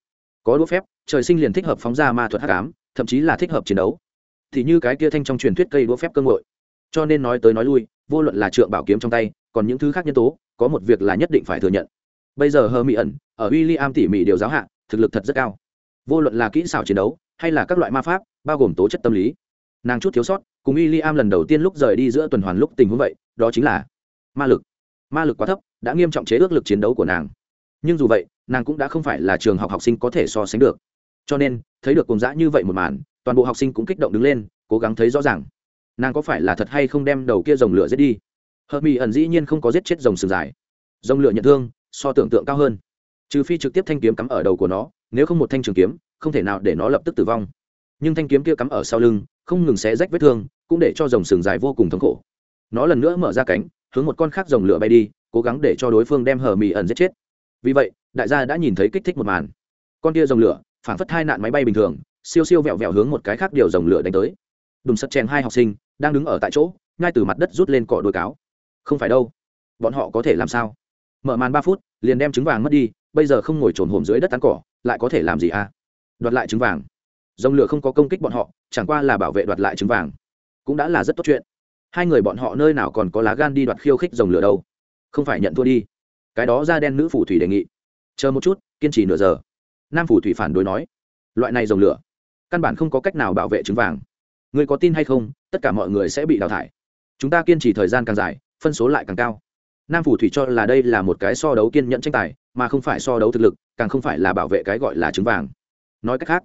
Có đũa phép, trời sinh liền thích hợp phóng ra ma thuật hắc ám, thậm chí là thích hợp chiến đấu thì như cái kia thanh trong truyền thuyết cây đũa phép cơ ngội. Cho nên nói tới nói lui, vô luận là trượng bảo kiếm trong tay, còn những thứ khác nhân tố, có một việc là nhất định phải thừa nhận. Bây giờ hờ mỹ ẩn, ở w i l l i am tỉ mỉ điều giáo hạ, thực lực thật rất cao. Vô luận là kỹ xảo chiến đấu, hay là các loại ma pháp, bao gồm tố chất tâm lý. Nàng chút thiếu sót, cùng w i l l i am lần đầu tiên lúc rời đi giữa tuần hoàn lúc tình huống vậy, đó chính là ma lực. Ma lực quá thấp, đã nghiêm trọng chế ước lực chiến đấu của nàng. Nhưng dù vậy, nàng cũng đã không phải là trường học học sinh có thể so sánh được. Cho nên, thấy được cùng dã như vậy một màn toàn bộ học sinh cũng kích động đứng lên, cố gắng thấy rõ ràng. Nàng có phải là thật hay không đem đầu kia dòng lửa giết đi? Hợp mỹ ẩn dĩ nhiên không có giết chết dòng sừng dài. Dòng lửa nhận thương, so tưởng tượng cao hơn. Trừ phi trực tiếp thanh kiếm cắm ở đầu của nó, nếu không một thanh trường kiếm, không thể nào để nó lập tức tử vong. Nhưng thanh kiếm kia cắm ở sau lưng, không ngừng xé rách vết thương, cũng để cho dòng sừng dài vô cùng thống khổ. Nó lần nữa mở ra cánh, hướng một con khác dòng lửa bay đi, cố gắng để cho đối phương đem hờ mỹ ẩn giết chết. Vì vậy, đại gia đã nhìn thấy kích thích một màn. Con kia dòng lửa phản phất hai nạn máy bay bình thường siêu siêu vẹo vẹo hướng một cái khác điều dòng lửa đánh tới. Đùng sắt chèn hai học sinh đang đứng ở tại chỗ, ngay từ mặt đất rút lên cỏ đôi cáo. Không phải đâu, bọn họ có thể làm sao? Mở màn ba phút, liền đem trứng vàng mất đi, bây giờ không ngồi trồn hồm dưới đất tán cỏ, lại có thể làm gì à? Đoạt lại trứng vàng. Dòng lửa không có công kích bọn họ, chẳng qua là bảo vệ đoạt lại trứng vàng. Cũng đã là rất tốt chuyện. Hai người bọn họ nơi nào còn có lá gan đi đoạt khiêu khích dòng lửa đâu. Không phải nhận thua đi. Cái đó ra đen nữ phù thủy đề nghị. Chờ một chút, kiên trì nửa giờ. Nam phù thủy phản đối nói. Loại này dòng lửa căn bản không có cách nào bảo vệ trứng vàng. Người có tin hay không, tất cả mọi người sẽ bị đào thải. Chúng ta kiên trì thời gian càng dài, phân số lại càng cao. Nam phủ thủy cho là đây là một cái so đấu kiên nhẫn tranh tài, mà không phải so đấu thực lực, càng không phải là bảo vệ cái gọi là trứng vàng. Nói cách khác,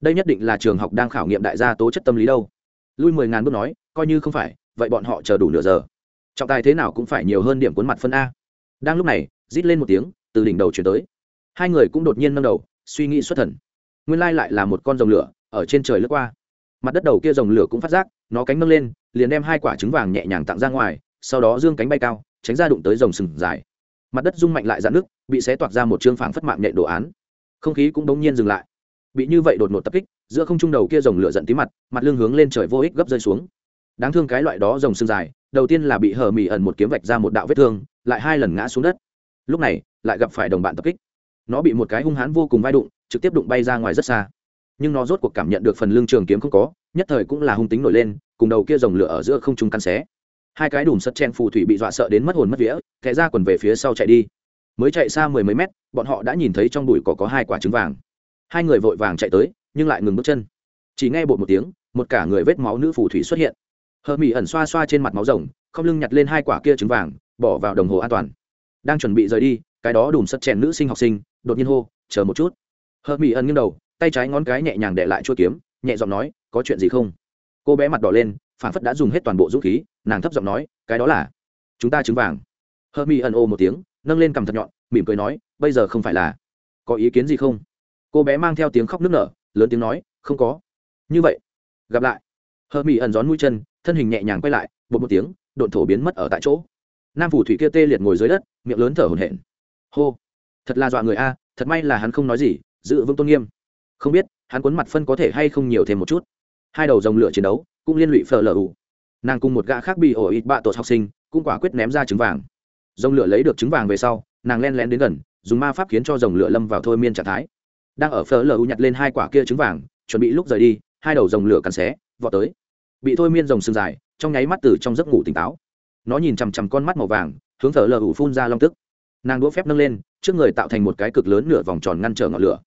đây nhất định là trường học đang khảo nghiệm đại gia tố chất tâm lý đâu. Lui mười ngàn bước nói, coi như không phải, vậy bọn họ chờ đủ nửa giờ. Trọng tài thế nào cũng phải nhiều hơn điểm cuốn mặt phân a. Đang lúc này, rít lên một tiếng, từ đỉnh đầu chuyển tới. Hai người cũng đột nhiên nâng đầu, suy nghĩ xuất thần. Nguyên lai lại là một con rồng lửa ở trên trời lướt qua. Mặt đất đầu kia dòng lửa cũng phát giác, nó cánh nâng lên, liền đem hai quả trứng vàng nhẹ nhàng tặng ra ngoài, sau đó dương cánh bay cao, tránh ra đụng tới dòng sừng dài. Mặt đất rung mạnh lại dạn nước, bị xé toạc ra một chương phảng phất mạng nhện đồ án. Không khí cũng đống nhiên dừng lại. Bị như vậy đột ngột tập kích, giữa không trung đầu kia dòng lửa giận tí mặt mặt lưng hướng lên trời vô ích gấp rơi xuống. Đáng thương cái loại đó dòng sừng dài, đầu tiên là bị hờ mỉ ẩn một kiếm vạch ra một đạo vết thương, lại hai lần ngã xuống đất. Lúc này, lại gặp phải đồng bạn tập kích. Nó bị một cái hung hãn vô cùng vai đụng, trực tiếp đụng bay ra ngoài rất xa nhưng nó rốt cuộc cảm nhận được phần lưng trường kiếm không có, nhất thời cũng là hung tính nổi lên, cùng đầu kia rồng lửa ở giữa không trung căn xé. Hai cái đùm sắt chen phù thủy bị dọa sợ đến mất hồn mất vía thẻ ra quần về phía sau chạy đi. Mới chạy xa mười mấy mét, bọn họ đã nhìn thấy trong bụi cỏ có hai quả trứng vàng. Hai người vội vàng chạy tới, nhưng lại ngừng bước chân. Chỉ nghe bột một tiếng, một cả người vết máu nữ phù thủy xuất hiện. Hờ mỹ ẩn xoa xoa trên mặt máu rồng, không lưng nhặt lên hai quả kia trứng vàng, bỏ vào đồng hồ an toàn. Đang chuẩn bị rời đi, cái đó đùm sắt chèn nữ sinh học sinh, đột nhiên hô, chờ một chút. Hờ mỹ ẩn nghiêng đầu tay trái ngón cái nhẹ nhàng để lại chua kiếm, nhẹ giọng nói, có chuyện gì không? Cô bé mặt đỏ lên, phản phất đã dùng hết toàn bộ dũng khí, nàng thấp giọng nói, cái đó là chúng ta trứng vàng. Hơ mi ẩn ô một tiếng, nâng lên cằm thật nhọn, mỉm cười nói, bây giờ không phải là có ý kiến gì không? Cô bé mang theo tiếng khóc nức nở, lớn tiếng nói, không có. Như vậy, gặp lại. Hơ mi ẩn gión mũi chân, thân hình nhẹ nhàng quay lại bột một tiếng, độn thổ biến mất ở tại chỗ. Nam phủ thủy kia tê liệt ngồi dưới đất, miệng lớn thở hổn hển. Hô, thật là dọa người a, thật may là hắn không nói gì, giữ vững tôn nghiêm không biết, hắn cuốn mặt phân có thể hay không nhiều thêm một chút. Hai đầu dòng lửa chiến đấu, cũng liên lụy phở lở ủ nàng cùng một gã khác bị ổ ít bạ tột học sinh, cũng quả quyết ném ra trứng vàng. Dòng lửa lấy được trứng vàng về sau, nàng len lén đến gần, dùng ma pháp khiến cho dòng lửa lâm vào thôi miên trạng thái. Đang ở phở lở ủ nhặt lên hai quả kia trứng vàng, chuẩn bị lúc rời đi, hai đầu dòng lửa cắn xé, vọt tới. Bị thôi miên dòng sừng dài, trong nháy mắt từ trong giấc ngủ tỉnh táo. Nó nhìn chằm chằm con mắt màu vàng, hướng phở lở ủ phun ra long tức. Nàng đũa phép nâng lên, trước người tạo thành một cái cực lớn nửa vòng tròn ngăn trở ngọn lửa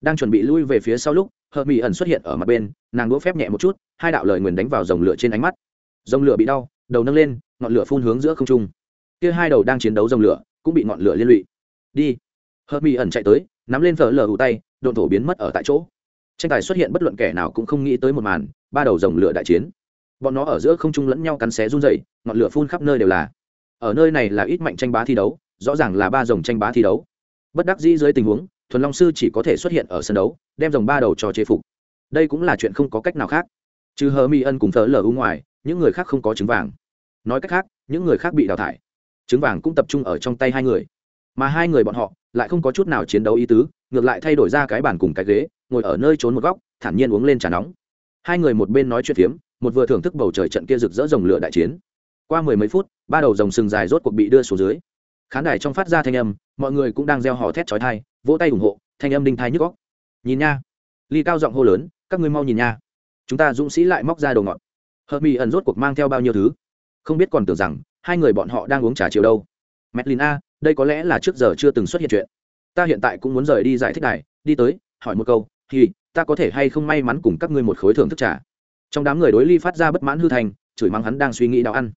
đang chuẩn bị lui về phía sau lúc, Hợp mỹ ẩn xuất hiện ở mặt bên, nàng đũa phép nhẹ một chút, hai đạo lời nguyền đánh vào dòng lửa trên ánh mắt. Dòng lửa bị đau, đầu nâng lên, ngọn lửa phun hướng giữa không trung. Kia hai đầu đang chiến đấu dòng lửa, cũng bị ngọn lửa liên lụy. Đi. Hợp mỹ ẩn chạy tới, nắm lên phở lở hụ tay, độn thổ biến mất ở tại chỗ. Tranh tài xuất hiện bất luận kẻ nào cũng không nghĩ tới một màn, ba đầu dòng lửa đại chiến. Bọn nó ở giữa không trung lẫn nhau cắn xé run dày ngọn lửa phun khắp nơi đều là. Ở nơi này là ít mạnh tranh bá thi đấu, rõ ràng là ba dòng tranh bá thi đấu. Bất đắc dĩ dưới tình huống thuần long sư chỉ có thể xuất hiện ở sân đấu, đem dòng ba đầu cho chế phục. Đây cũng là chuyện không có cách nào khác. Chứ hờ mi ân cùng thờ lờ u ngoài, những người khác không có trứng vàng. Nói cách khác, những người khác bị đào thải. Trứng vàng cũng tập trung ở trong tay hai người. Mà hai người bọn họ lại không có chút nào chiến đấu ý tứ, ngược lại thay đổi ra cái bàn cùng cái ghế, ngồi ở nơi trốn một góc, thản nhiên uống lên trà nóng. Hai người một bên nói chuyện phiếm, một vừa thưởng thức bầu trời trận kia rực rỡ dòng lửa đại chiến. Qua mười mấy phút, ba đầu dòng sừng dài rốt cuộc bị đưa xuống dưới khán đài trong phát ra thanh âm, mọi người cũng đang gieo hò thét chói thai vỗ tay ủng hộ, thanh âm đinh thai nhức góc nhìn nha. Ly cao giọng hô lớn, các ngươi mau nhìn nha. Chúng ta dũng sĩ lại móc ra đồ ngọt. Hợp mỹ ẩn rốt cuộc mang theo bao nhiêu thứ? Không biết còn tưởng rằng, hai người bọn họ đang uống trà chiều đâu. Medlin a, đây có lẽ là trước giờ chưa từng xuất hiện chuyện. Ta hiện tại cũng muốn rời đi giải thích này đi tới, hỏi một câu thì ta có thể hay không may mắn cùng các ngươi một khối thưởng thức trà? Trong đám người đối ly phát ra bất mãn hư thành, chửi mắng hắn đang suy nghĩ đạo ăn.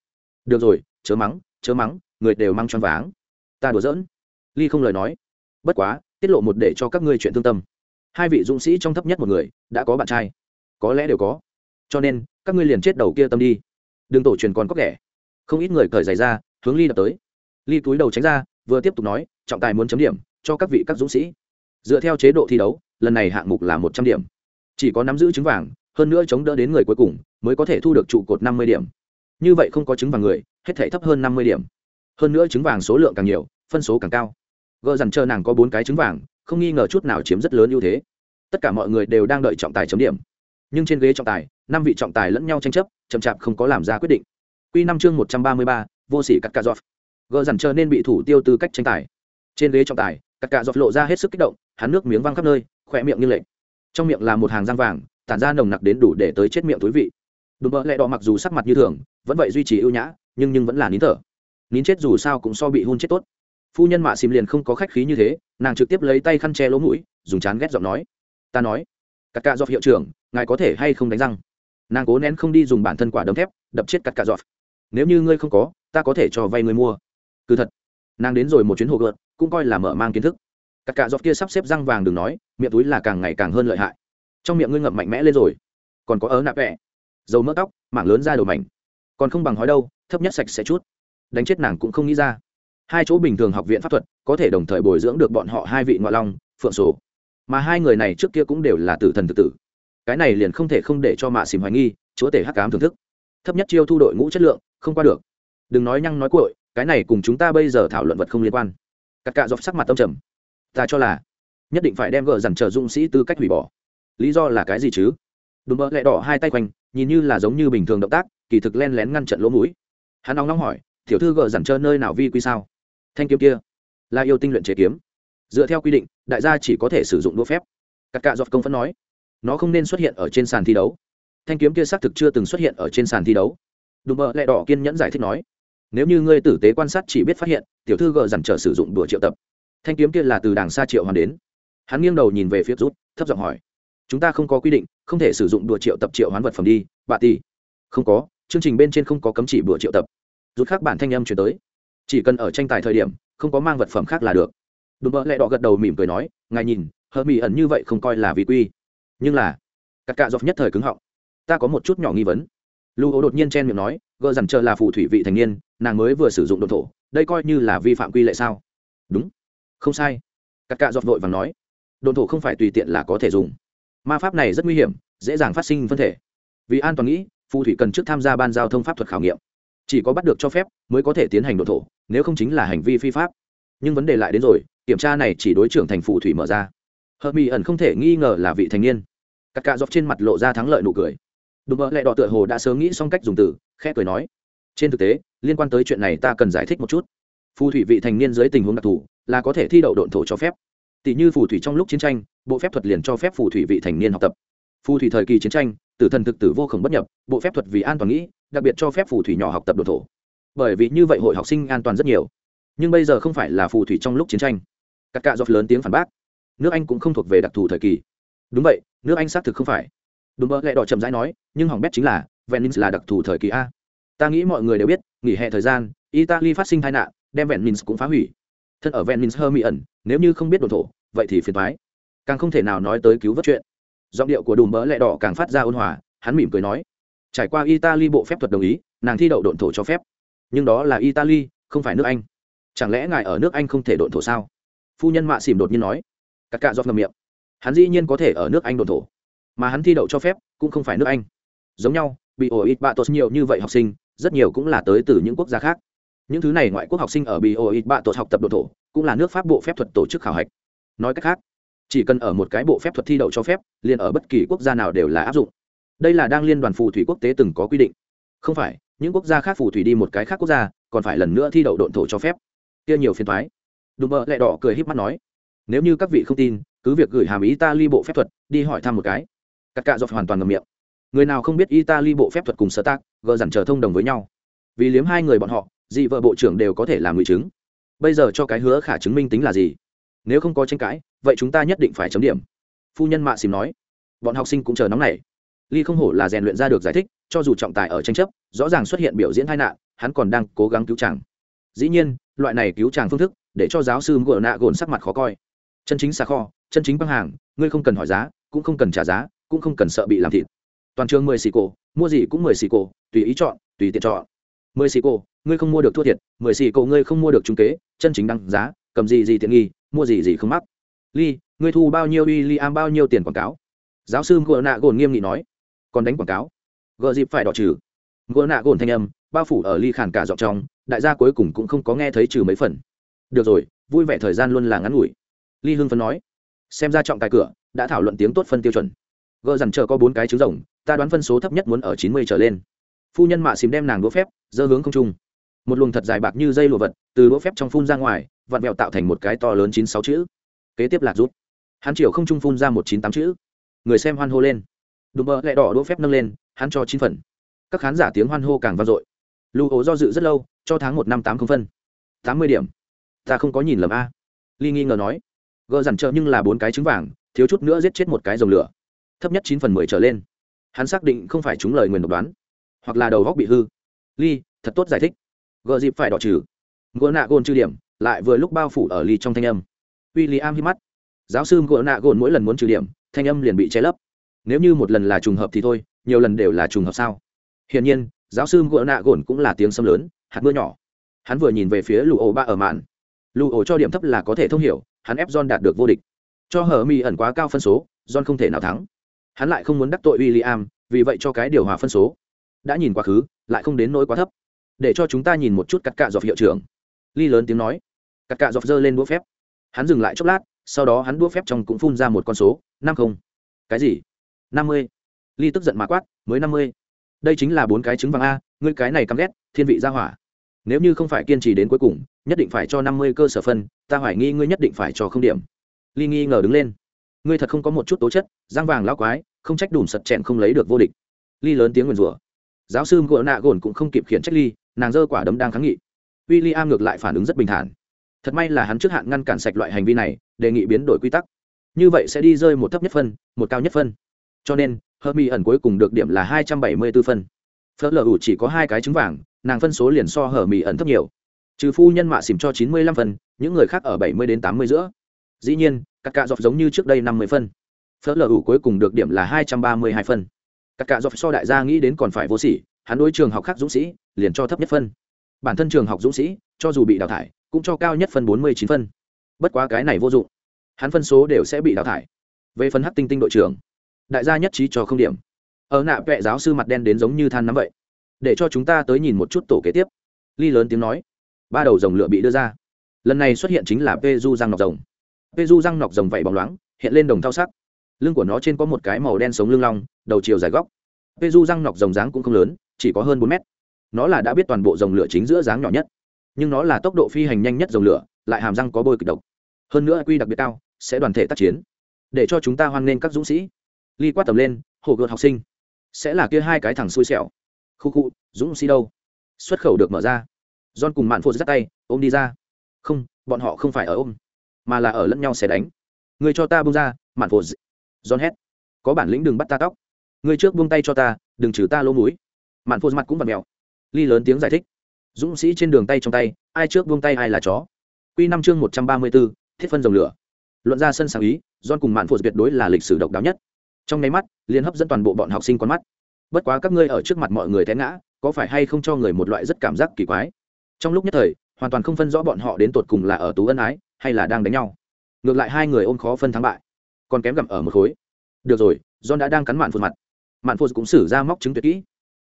Được rồi, chớ mắng chớ mắng, người đều mang choáng váng ta đùa giỡn. Ly không lời nói. Bất quá, tiết lộ một để cho các ngươi chuyện thương tâm. Hai vị dũng sĩ trong thấp nhất một người, đã có bạn trai. Có lẽ đều có. Cho nên, các ngươi liền chết đầu kia tâm đi. Đừng tổ truyền còn có kẻ. Không ít người cởi giày ra, hướng ly đập tới. Ly túi đầu tránh ra, vừa tiếp tục nói, trọng tài muốn chấm điểm, cho các vị các dũng sĩ. Dựa theo chế độ thi đấu, lần này hạng mục là một trăm điểm. Chỉ có nắm giữ trứng vàng, hơn nữa chống đỡ đến người cuối cùng, mới có thể thu được trụ cột năm mươi điểm. Như vậy không có trứng vàng người, hết thể thấp hơn năm mươi điểm hơn nữa trứng vàng số lượng càng nhiều, phân số càng cao. Gờ dằn chờ nàng có bốn cái trứng vàng, không nghi ngờ chút nào chiếm rất lớn ưu thế. Tất cả mọi người đều đang đợi trọng tài chấm điểm. Nhưng trên ghế trọng tài, năm vị trọng tài lẫn nhau tranh chấp, chậm chạp không có làm ra quyết định. Q năm chương một trăm ba mươi ba, vô sĩ cắt cà giọt. Gờ dằn chờ nên bị thủ tiêu tư cách tranh tài. Trên ghế trọng tài, cắt cà giọt lộ ra hết sức kích động, hắn nước miếng văng khắp nơi, khỏe miệng như lệnh trong miệng là một hàng răng vàng, tản ra nồng nặc đến đủ để tới chết miệng thú vị. Đùm bỡ lẹ đỏ mặc dù sắc mặt như thường, vẫn vậy duy trì ưu nhã, nhưng nhưng vẫn là nín thở nín chết dù sao cũng so bị hôn chết tốt. Phu nhân mạ xìm liền không có khách khí như thế, nàng trực tiếp lấy tay khăn che lỗ mũi, dùng chán ghét giọng nói. Ta nói, cắt cạ dọc hiệu trưởng, ngài có thể hay không đánh răng? Nàng cố nén không đi dùng bản thân quả đấm thép, đập chết cắt cạ dọc nếu như ngươi không có, ta có thể cho vay ngươi mua. Cứ thật. Nàng đến rồi một chuyến hồ gợt, cũng coi là mở mang kiến thức. Cắt cạ dọc kia sắp xếp răng vàng đừng nói, miệng túi là càng ngày càng hơn lợi hại. Trong miệng ngươi ngậm mạnh mẽ lên rồi. Còn có ớ nạp vẹ dầu mỡ tóc, mảng lớn ra đầu mảnh. Còn không bằng hói đâu, thấp nhất sạch sẽ chút đánh chết nàng cũng không nghĩ ra. Hai chỗ bình thường học viện pháp thuật có thể đồng thời bồi dưỡng được bọn họ hai vị ngoại long, phượng sổ. Mà hai người này trước kia cũng đều là tử thần tự tử. Cái này liền không thể không để cho mạ xìm hoài nghi, chúa tể hắc cám thưởng thức. Thấp nhất chiêu thu đội ngũ chất lượng, không qua được. Đừng nói nhăng nói cội cái này cùng chúng ta bây giờ thảo luận vật không liên quan. Cắt cạ dọc sắc mặt tâm trầm. Ta cho là nhất định phải đem gỡ dằn chờ dũng sĩ tư cách hủy bỏ. Lý do là cái gì chứ? Đùm bỡ lẹ đỏ hai tay quanh, nhìn như là giống như bình thường động tác, kỳ thực len lén ngăn trận lỗ mũi. Hắn nóng nóng hỏi tiểu thư gỡ dằn chờ nơi nào vi quy sao? Thanh kiếm kia là yêu tinh luyện chế kiếm. Dựa theo quy định, đại gia chỉ có thể sử dụng đũa phép. Các cạ dọc công phấn nói, nó không nên xuất hiện ở trên sàn thi đấu. Thanh kiếm kia xác thực chưa từng xuất hiện ở trên sàn thi đấu. Đùm bợ lẹ đỏ kiên nhẫn giải thích nói, nếu như ngươi tử tế quan sát chỉ biết phát hiện, tiểu thư gờ dằn trở sử dụng đùa triệu tập. Thanh kiếm kia là từ đàng xa triệu hoàn đến. Hắn nghiêng đầu nhìn về phía rút, thấp giọng hỏi, chúng ta không có quy định, không thể sử dụng đùa triệu tập triệu hoán vật phẩm đi, bà tỷ. Không có, chương trình bên trên không có cấm chỉ đùa triệu tập rút khác bản thanh âm chuyển tới. Chỉ cần ở tranh tài thời điểm, không có mang vật phẩm khác là được. Đùm bợ lẹ đỏ gật đầu mỉm cười nói, ngài nhìn, hờ mỹ ẩn như vậy không coi là vi quy. Nhưng là các cạ dọc nhất thời cứng họng. Ta có một chút nhỏ nghi vấn. Lưu ố đột nhiên chen miệng nói gợ dằn chờ là phù thủy vị thành niên, nàng mới vừa sử dụng đồn thổ, đây coi như là vi phạm quy lệ sao? Đúng. Không sai. Các cạ dọc vội và nói đồn thổ không phải tùy tiện là có thể dùng. Ma pháp này rất nguy hiểm, dễ dàng phát sinh phân thể. Vì an toàn nghĩ, phù thủy cần trước tham gia ban giao thông pháp thuật khảo nghiệm chỉ có bắt được cho phép, mới có thể tiến hành đồn thổ, nếu không chính là hành vi phi pháp. Nhưng vấn đề lại đến rồi, kiểm tra này chỉ đối trưởng thành phủ thủy mở ra. Hợp mỹ ẩn không thể nghi ngờ là vị thành niên. Các cạ dọc trên mặt lộ ra thắng lợi nụ cười. Đùm bợ lẹ đỏ tựa hồ đã sớm nghĩ xong cách dùng từ, khẽ cười nói. Trên thực tế, liên quan tới chuyện này ta cần giải thích một chút. Phù thủy vị thành niên dưới tình huống đặc thù, là có thể thi đậu độn thổ cho phép. Tỷ như phù thủy trong lúc chiến tranh, bộ phép thuật liền cho phép phù thủy vị thành niên học tập. Phù thủy thời kỳ chiến tranh, tử thần thực tử vô khổng bất nhập, bộ phép thuật vì an toàn nghĩ đặc biệt cho phép phù thủy nhỏ học tập đồ thổ. Bởi vì như vậy hội học sinh an toàn rất nhiều. Nhưng bây giờ không phải là phù thủy trong lúc chiến tranh. Các cạ dọc lớn tiếng phản bác. Nước anh cũng không thuộc về đặc thù thời kỳ. Đúng vậy, nước anh xác thực không phải. Đúng mơ lẹ đỏ chậm rãi nói, nhưng hỏng bét chính là, venice là đặc thù thời kỳ a. Ta nghĩ mọi người đều biết, nghỉ hè thời gian, italy phát sinh tai nạn, đem venice cũng phá hủy. Thân ở venice hơi mị ẩn nếu như không biết đồ thổ, vậy thì phiền thoái càng không thể nào nói tới cứu vớt chuyện. Giọng điệu của đùm bỡ lẹ đỏ càng phát ra ôn hòa, hắn mỉm cười nói trải qua italy bộ phép thuật đồng ý, nàng thi đậu độn thổ cho phép. Nhưng đó là italy, không phải nước anh. Chẳng lẽ ngài ở nước anh không thể độn thổ sao? Phu nhân mạ xỉm đột nhiên nói. Cắt cạ giọt ngầm miệng. Hắn dĩ nhiên có thể ở nước anh đồn thổ. Mà hắn thi đậu cho phép, cũng không phải nước anh. Giống nhau, bị ổ ít bạ tốt nhiều như vậy học sinh, rất nhiều cũng là tới từ những quốc gia khác. Những thứ này ngoại quốc học sinh ở bị ổ ít bạ tốt học tập đồn thổ, cũng là nước pháp bộ phép thuật tổ chức khảo hạch. Nói cách khác, chỉ cần ở một cái bộ phép thuật thi đậu cho phép, liền ở bất kỳ quốc gia nào đều là áp dụng đây là đang liên đoàn phù thủy quốc tế từng có quy định. Không phải, những quốc gia khác phù thủy đi một cái khác quốc gia, còn phải lần nữa thi đậu độn thổ cho phép. Kia nhiều phiền thoái đùm bợ lẹ đỏ cười h í p mắt nói. Nếu như các vị không tin, cứ việc gửi hàm italy bộ phép thuật, đi hỏi thăm một cái. Các cạ dọc hoàn toàn ngầm miệng. Người nào không biết y ta ly bộ phép thuật cùng sơ tác, gờ dằn trở thông đồng với nhau. Vì liếm hai người bọn họ, dị vợ bộ trưởng đều có thể làm người chứng. Bây giờ cho cái hứa khả chứng minh tính là gì? Nếu không có tranh cãi, vậy chúng ta nhất định phải chấm điểm. Phu nhân mạ xìm nói. Bọn học sinh cũng chờ nóng này ly không hổ là rèn luyện ra được giải thích, cho dù trọng tài ở tranh chấp, rõ ràng xuất hiện biểu diễn tai nạn, hắn còn đang cố gắng cứu chàng. Dĩ nhiên, loại này cứu chàng phương thức, để cho giáo sư ngựa nạ gồn sắc mặt khó coi. Chân chính xà kho, chân chính băng hàng, ngươi không cần hỏi giá, cũng không cần trả giá, cũng không cần sợ bị làm thịt. Toàn trường mười xì cổ, mua gì cũng mười xì cổ, tùy ý chọn, tùy tiện chọn. Mười xì cổ, ngươi không mua được thua thiệt, mười xì cổ ngươi không mua được trung kế, chân chính đăng giá, cầm gì gì tiện nghi, mua gì gì không mắc. Ly, ngươi thu bao nhiêu uy ly am bao nhiêu tiền quảng cáo? Giáo sư ngựa nạ gồn nghiêm nghị nói còn đánh quảng cáo. Gợ dịp phải đỏ trừ. Gợ nạ gồn thanh âm, bao phủ ở ly khản cả giọng trong, đại gia cuối cùng cũng không có nghe thấy trừ mấy phần. Được rồi, vui vẻ thời gian luôn là ngắn ngủi. Ly hưng phấn nói, xem ra trọng tài cửa, đã thảo luận tiếng tốt phân tiêu chuẩn. Gợ dằn chờ có bốn cái trứng rồng, ta đoán phân số thấp nhất muốn ở chín mươi trở lên. Phu nhân mạ xìm đem nàng đũa phép, dơ hướng không trung. Một luồng thật dài bạc như dây lụa vật, từ đũa phép trong phun ra ngoài, vặn vẹo tạo thành một cái to lớn chín sáu chữ. Kế tiếp lạc rút. Hắn chiều không trung phun ra một chín tám chữ. Người xem hoan hô lên đùm bơ lẹ đỏ đỗ phép nâng lên, hắn cho chín phần. Các khán giả tiếng hoan hô càng vang dội. Lưu ố do dự rất lâu, cho tháng một năm tám không phân. Tám mươi điểm. Ta không có nhìn lầm a. Ly nghi ngờ nói. Gờ dằn trợ nhưng là bốn cái trứng vàng, thiếu chút nữa giết chết một cái dòng lửa. Thấp nhất chín phần mười trở lên. Hắn xác định không phải chúng lời nguyền độc đoán, hoặc là đầu góc bị hư. Ly, thật tốt giải thích. Gờ dịp phải đỏ trừ. Gỡ nạ gồn trừ điểm, lại vừa lúc bao phủ ở ly trong thanh âm. W i l l i am hít mắt. Giáo sư gỡ nạ gồn mỗi lần muốn trừ điểm, thanh âm liền bị che lấp nếu như một lần là trùng hợp thì thôi, nhiều lần đều là trùng hợp sao? Hiển nhiên, giáo sư gỗ nạ gồn cũng là tiếng sâm lớn, hạt mưa nhỏ. Hắn vừa nhìn về phía lụ ổ ba ở mạn. Lụ ổ cho điểm thấp là có thể thông hiểu, hắn ép john đạt được vô địch. Cho hở mi ẩn quá cao phân số, john không thể nào thắng. Hắn lại không muốn đắc tội w i l l i am vì vậy cho cái điều hòa phân số. Đã nhìn quá khứ, lại không đến nỗi quá thấp. Để cho chúng ta nhìn một chút cắt cạ dọc hiệu trưởng. Ly lớn tiếng nói. Cắt cạ dọc dơ lên đũa phép. Hắn dừng lại chốc lát, sau đó hắn đũa phép trong cũng phun ra một con số, năm không. Cái gì? Năm mươi. Ly tức giận mà quát, mới năm mươi. Đây chính là bốn cái trứng vàng a, ngươi cái này căm ghét, thiên vị ra hỏa. Nếu như không phải kiên trì đến cuối cùng, nhất định phải cho năm mươi cơ sở phân, ta hoài nghi ngươi nhất định phải cho không điểm. Ly nghi ngờ đứng lên. Ngươi thật không có một chút tố chất giang vàng lao quái, không trách đùm sật chèn không lấy được vô địch. Ly lớn tiếng nguyền rủa. Giáo sư gỗ nạ gồn cũng không kịp khiển trách ly, nàng dơ quả đấm đang kháng nghị. W i l l i am ngược lại phản ứng rất bình thản. Thật may là hắn trước hạn ngăn cản sạch loại hành vi này, đề nghị biến đổi quy tắc. Như vậy sẽ đi rơi một thấp nhất phân, một cao nhất phân cho nên hơ mi ẩn cuối cùng được điểm là hai trăm bảy mươi b ố phân. Phớt lờ ủ chỉ có hai cái trứng vàng, nàng phân số liền so hở mi ẩn thấp nhiều. Trừ phu nhân mạ xìm cho chín mươi lăm phân, những người khác ở bảy mươi đến tám mươi giữa. Dĩ nhiên các cạ dọc giống như trước đây năm mươi phân. Phớt lờ ủ cuối cùng được điểm là hai trăm ba mươi hai phân. Các cạ dọc so đại gia nghĩ đến còn phải vô sỉ, hắn đối trường học khác dũng sĩ, liền cho thấp nhất phân. Bản thân trường học dũng sĩ, cho dù bị đào thải, cũng cho cao nhất phân bốn mươi chín phân. Bất quá cái này vô dụng. Hắn phân số đều sẽ bị đào thải. Về phần hát tinh tinh đội trưởng đại gia nhất trí cho không điểm. Ở nạ vệ giáo sư mặt đen đến giống như than nắm vậy. Để cho chúng ta tới nhìn một chút tổ kế tiếp. Ly lớn tiếng nói. Ba đầu rồng lửa bị đưa ra. Lần này xuất hiện chính là pê du răng nọc rồng. Pê du răng nọc rồng vẩy bóng loáng, hiện lên đồng thao sắc. Lưng của nó trên có một cái màu đen sống lưng long, đầu chiều dài góc. Pê du răng nọc rồng dáng cũng không lớn, chỉ có hơn bốn mét. Nó là đã biết toàn bộ rồng lửa chính giữa dáng nhỏ nhất. Nhưng nó là tốc độ phi hành nhanh nhất rồng lửa, lại hàm răng có bôi kịch độc. Hơn nữa quy đặc biệt cao, sẽ đoàn thể tác chiến. Để cho chúng ta hoan nghênh các dũng sĩ ly quát tầm lên, hồ gợt học sinh, sẽ là kia hai cái thằng xui xẻo. Khu khu, dũng sĩ đâu? Xuất khẩu được mở ra. John cùng mạn phụ dắt tay, ôm đi ra. Không, bọn họ không phải ở ôm, mà là ở lẫn nhau sẽ đánh. Người cho ta bung ra, mạn phụ john hét. Có bản lĩnh đừng bắt ta tóc. Người trước buông tay cho ta, đừng trừ ta lỗ mũi. Mạn phụ mặt cũng vặt mèo. Ly lớn tiếng giải thích. Dũng sĩ trên đường tay trong tay, ai trước buông tay ai là chó. Q năm chương một trăm ba mươi b ố thiết phân dòng lửa. Luận ra sân sáng ý, John cùng mạn phụ tuyệt đối là lịch sử độc đáo nhất trong nháy mắt liên hấp dẫn toàn bộ bọn học sinh con mắt. Bất quá các ngươi ở trước mặt mọi người té ngã, có phải hay không cho người một loại rất cảm giác kỳ quái? Trong lúc nhất thời, hoàn toàn không phân rõ bọn họ đến tột cùng là ở tú ân ái, hay là đang đánh nhau. Ngược lại hai người ôm khó phân thắng bại, còn kém gặm ở một khối. Được rồi, john đã đang cắn mạn phụt mặt. Mạn phụt cũng xử ra móc chứng tuyệt kỹ.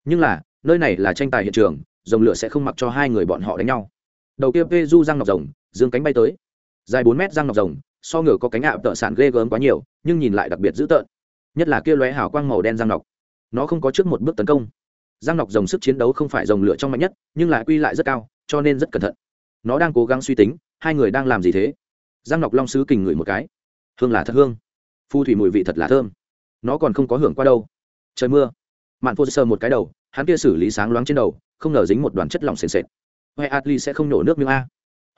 Nhưng là, nơi này là tranh tài hiện trường dòng lửa sẽ không mặc cho hai người bọn họ đánh nhau. Đầu kia vê du răng ngọc rồng, dương cánh bay tới. Dài bốn mét răng ngọc rồng, so ngựa có cánh ạ tợ sản ghê gớm quá nhiều, nhưng nhìn lại đặc biệt dữ tợn nhất là kia lóe hào quang màu đen răng nọc. Nó không có trước một bước tấn công. Răng nọc rồng sức chiến đấu không phải rồng lửa trong mạnh nhất, nhưng lại quy lại rất cao, cho nên rất cẩn thận. Nó đang cố gắng suy tính, hai người đang làm gì thế? Răng nọc long sứ kình ngửi một cái. Hương là thật hương. Phu thủy mùi vị thật là thơm. Nó còn không có hưởng qua đâu. Trời mưa. Mạn phô sơ một cái đầu, hắn kia xử lý sáng loáng trên đầu, không ngờ dính một đoàn chất lỏng sền sệt. Huệ atli sẽ không nổ nước miếng a.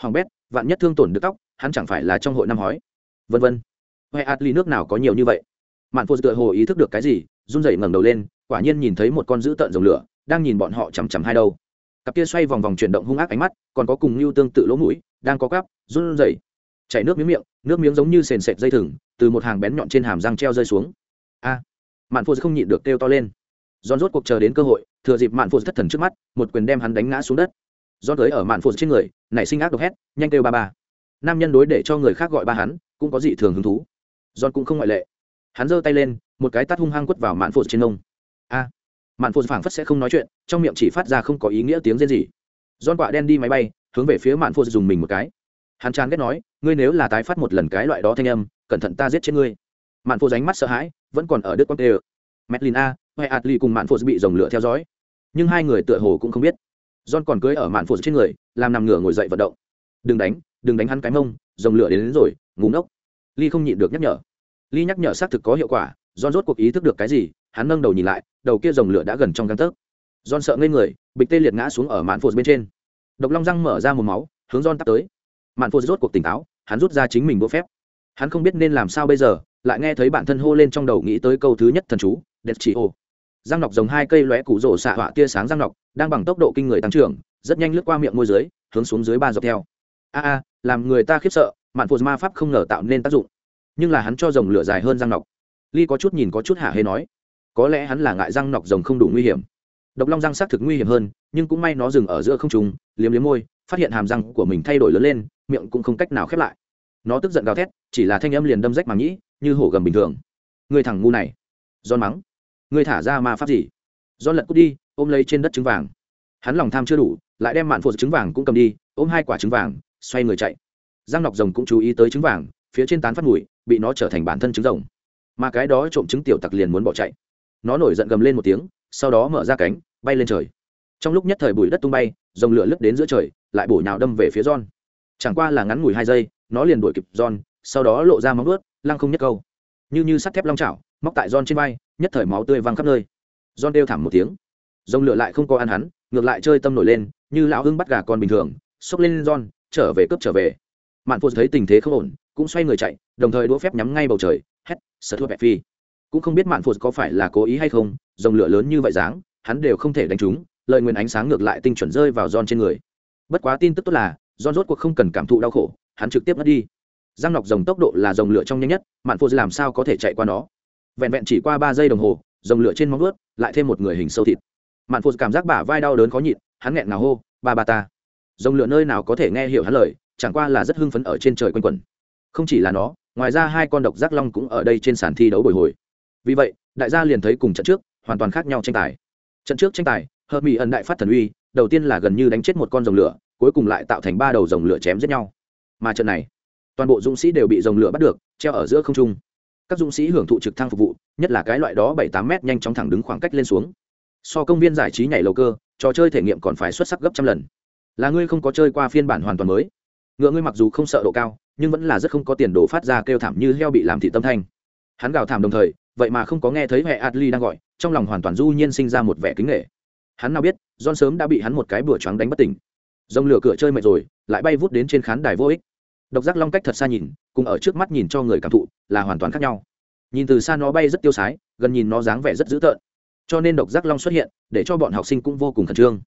Hoàng bét, vạn nhất thương tổn được tóc, hắn chẳng phải là trong hội năm hói. Vân vân. Huệ atli nước nào có nhiều như vậy? Mạn Phu tựa hồ ý thức được cái gì, run rẩy ngẩng đầu lên, quả nhiên nhìn thấy một con dữ tợn rồng lửa, đang nhìn bọn họ chằm chằm hai đầu. Cặp kia xoay vòng vòng chuyển động hung ác ánh mắt, còn có cùng lưu tương tự lỗ mũi, đang có cắp run rẩy. Chảy nước miếng miệng, nước miếng giống như sền sệt dây thừng, từ một hàng bén nhọn trên hàm răng treo rơi xuống. A! Mạn Phu không nhịn được kêu to lên. Giòn rốt cuộc chờ đến cơ hội, thừa dịp mạn Phu thất thần trước mắt, một quyền đem hắn đánh ngã xuống đất. Giòn tới ở mạn Phu trên người, nảy sinh ác độc hét, nhanh kêu ba ba. Nam nhân đối để cho người khác gọi ba hắn, cũng có dị thường hứng thú. Giòn cũng không ngoại lệ hắn giơ tay lên một cái tát hung hăng quất vào mạn phô trên nông a mạn phô phảng phất sẽ không nói chuyện trong miệng chỉ phát ra không có ý nghĩa tiếng rên gì don quạ đen đi máy bay hướng về phía mạn phô dùng mình một cái. Hắn chán ghét nói ngươi nếu là tái phát một lần cái loại đó thanh âm cẩn thận ta giết chết ngươi. Mạn phô ránh mắt sợ hãi vẫn còn ở đức quang tê. Medlin a hay atli cùng mạn phô bị dòng lửa theo dõi. Nhưng hai người tựa hồ cũng không biết. John còn cưới ở mạn phô trên người làm nằm ngửa ngồi dậy vận động. Đừng đánh đừng đánh hắn cái mông dòng lửa đến, đến rồi ngủ ngốc. Ly không nhịn được nhắc nhở ly nhắc nhở xác thực có hiệu quả, john rốt cuộc ý thức được cái gì, hắn nâng đầu nhìn lại, đầu kia dòng lửa đã gần trong găng tấc. John sợ ngây người, bịch tê liệt ngã xuống ở mạn phô bên trên. Độc long răng mở ra một máu, hướng john tắt tới. Mạn phô rốt cuộc tỉnh táo, hắn rút ra chính mình bộ phép. Hắn không biết nên làm sao bây giờ, lại nghe thấy bản thân hô lên trong đầu nghĩ tới câu thứ nhất thần chú, đẹp chỉ ô. Răng nọc giống hai cây lóe củ rổ xạ họa tia sáng răng nọc, đang bằng tốc độ kinh người tăng trưởng, rất nhanh lướt qua miệng môi dưới, hướng xuống dưới ba dọc theo. A a, làm người ta khiếp sợ, mạn phô ma pháp không ngờ tạo nên tác dụng nhưng là hắn cho rồng lửa dài hơn răng nọc. Ly có chút nhìn có chút hạ hê nói, có lẽ hắn là ngại răng nọc rồng không đủ nguy hiểm. Độc long răng xác thực nguy hiểm hơn, nhưng cũng may nó dừng ở giữa không trùng liếm liếm môi, phát hiện hàm răng của mình thay đổi lớn lên, miệng cũng không cách nào khép lại. Nó tức giận gào thét, chỉ là thanh âm liền đâm rách màng nhĩ như hổ gầm bình thường. Người thằng ngu này giòn mắng, người thả ra ma pháp gì? Giòn lật cút đi, ôm lấy trên đất trứng vàng. Hắn lòng tham chưa đủ, lại đem mạn phụ trứng vàng cũng cầm đi, ôm hai quả trứng vàng, xoay người chạy. Giang nọc rồng cũng chú ý tới trứng vàng, phía trên tán phát mùi bị nó trở thành bản thân trứng rồng. Mà cái đó trộm trứng tiểu tặc liền muốn bỏ chạy. Nó nổi giận gầm lên một tiếng, sau đó mở ra cánh, bay lên trời. Trong lúc nhất thời bụi đất tung bay dòng lửa lướt đến giữa trời, lại bổ nhào đâm về phía john. Chẳng qua là ngắn ngủi hai giây, nó liền đuổi kịp john, sau đó lộ ra móng ướt lăng không nhất câu. Như như sắt thép long chảo, móc tại john trên vai, nhất thời máu tươi văng khắp nơi. John đeo thảm một tiếng. Dòng lửa lại không có ăn hắn, ngược lại chơi tâm nổi lên, như lão hưng bắt gà con bình thường, xốc lên john, trở về cướp trở về. Mạn phụ thấy tình thế không ổn cũng xoay người chạy đồng thời đũa phép nhắm ngay bầu trời hét sợ thua bẹp phi cũng không biết mạn phụt có phải là cố ý hay không dòng lửa lớn như vậy dáng hắn đều không thể đánh trúng lợi nguyên ánh sáng ngược lại tinh chuẩn rơi vào giòn trên người. Bất quá tin tức tốt là, giòn rốt cuộc không cần cảm thụ đau khổ, hắn trực tiếp mất đi. Giang nọc dòng tốc độ là dòng lửa trong nhanh nhất, Mạn phụt làm sao có thể chạy qua nó. Vẹn vẹn chỉ qua ba giây đồng hồ, dòng lửa trên móng ướt lại thêm một người hình sâu thịt. Mạn phụt cảm giác bả vai đau đớn khó nhịn, hắn nghẹn ngào hô, "Ba ba ta." dòng lửa nơi nào có thể nghe hiểu hắn lời, chẳng qua là rất hưng phấn ở trên trời quanh quẩn. Không chỉ là nó, ngoài ra hai con độc giác long cũng ở đây trên sàn thi đấu bồi hồi. Vì vậy, đại gia liền thấy cùng trận trước, hoàn toàn khác nhau tranh tài. Trận trước tranh tài, hợp mỹ ẩn đại phát thần uy đầu tiên là gần như đánh chết một con rồng lửa cuối cùng lại tạo thành ba đầu rồng lửa chém giết nhau. Mà trận này toàn bộ dũng sĩ đều bị rồng lửa bắt được treo ở giữa không trung. Các dũng sĩ hưởng thụ trực thăng phục vụ nhất là cái loại đó bảy tám mét nhanh chóng thẳng đứng khoảng cách lên xuống. So công viên giải trí nhảy lầu cơ trò chơi thể nghiệm còn phải xuất sắc gấp trăm lần. Là ngươi không có chơi qua phiên bản hoàn toàn mới. Ngựa ngươi mặc dù không sợ độ cao nhưng vẫn là rất không có tiền đồ phát ra kêu thảm như heo bị làm thị tâm thanh. Hắn gào thảm đồng thời, vậy mà không có nghe thấy mẹ adli đang gọi, trong lòng hoàn toàn du nhiên sinh ra một vẻ kính nghệ. Hắn nào biết, john sớm đã bị hắn một cái bừa choáng đánh bất tỉnh. Dông lửa cửa chơi mệt rồi, lại bay vút đến trên khán đài vô ích. Độc giác long cách thật xa nhìn, cùng ở trước mắt nhìn cho người cảm thụ, là hoàn toàn khác nhau. Nhìn từ xa nó bay rất tiêu sái, gần nhìn nó dáng vẻ rất dữ tợn. Cho nên độc giác long xuất hiện, để cho bọn học sinh cũng vô cùng khẩn trương.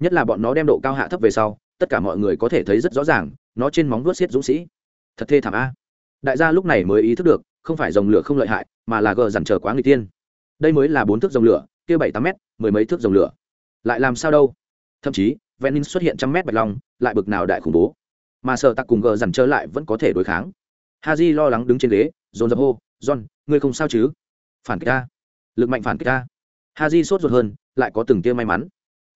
Nhất là bọn nó đem độ cao hạ thấp về sau, tất cả mọi người có thể thấy rất rõ ràng, nó trên móng vuốt xiết dũng sĩ thật thê thảm a. Đại gia lúc này mới ý thức được, không phải dòng lửa không lợi hại, mà là gờ dằn trở quá người tiên. Đây mới là bốn thước dòng lửa, kia bảy tám mét, mười mấy thước dòng lửa. Lại làm sao đâu? Thậm chí, venin xuất hiện trăm mét bạch long, lại bực nào đại khủng bố. Mà sợ tặc cùng gờ dằn trở lại vẫn có thể đối kháng. Haji lo lắng đứng trên ghế, dồn dập hô, john, ngươi không sao chứ? Phản kích ta. Lực mạnh phản kích ta. Haji sốt ruột hơn, lại có từng tia may mắn.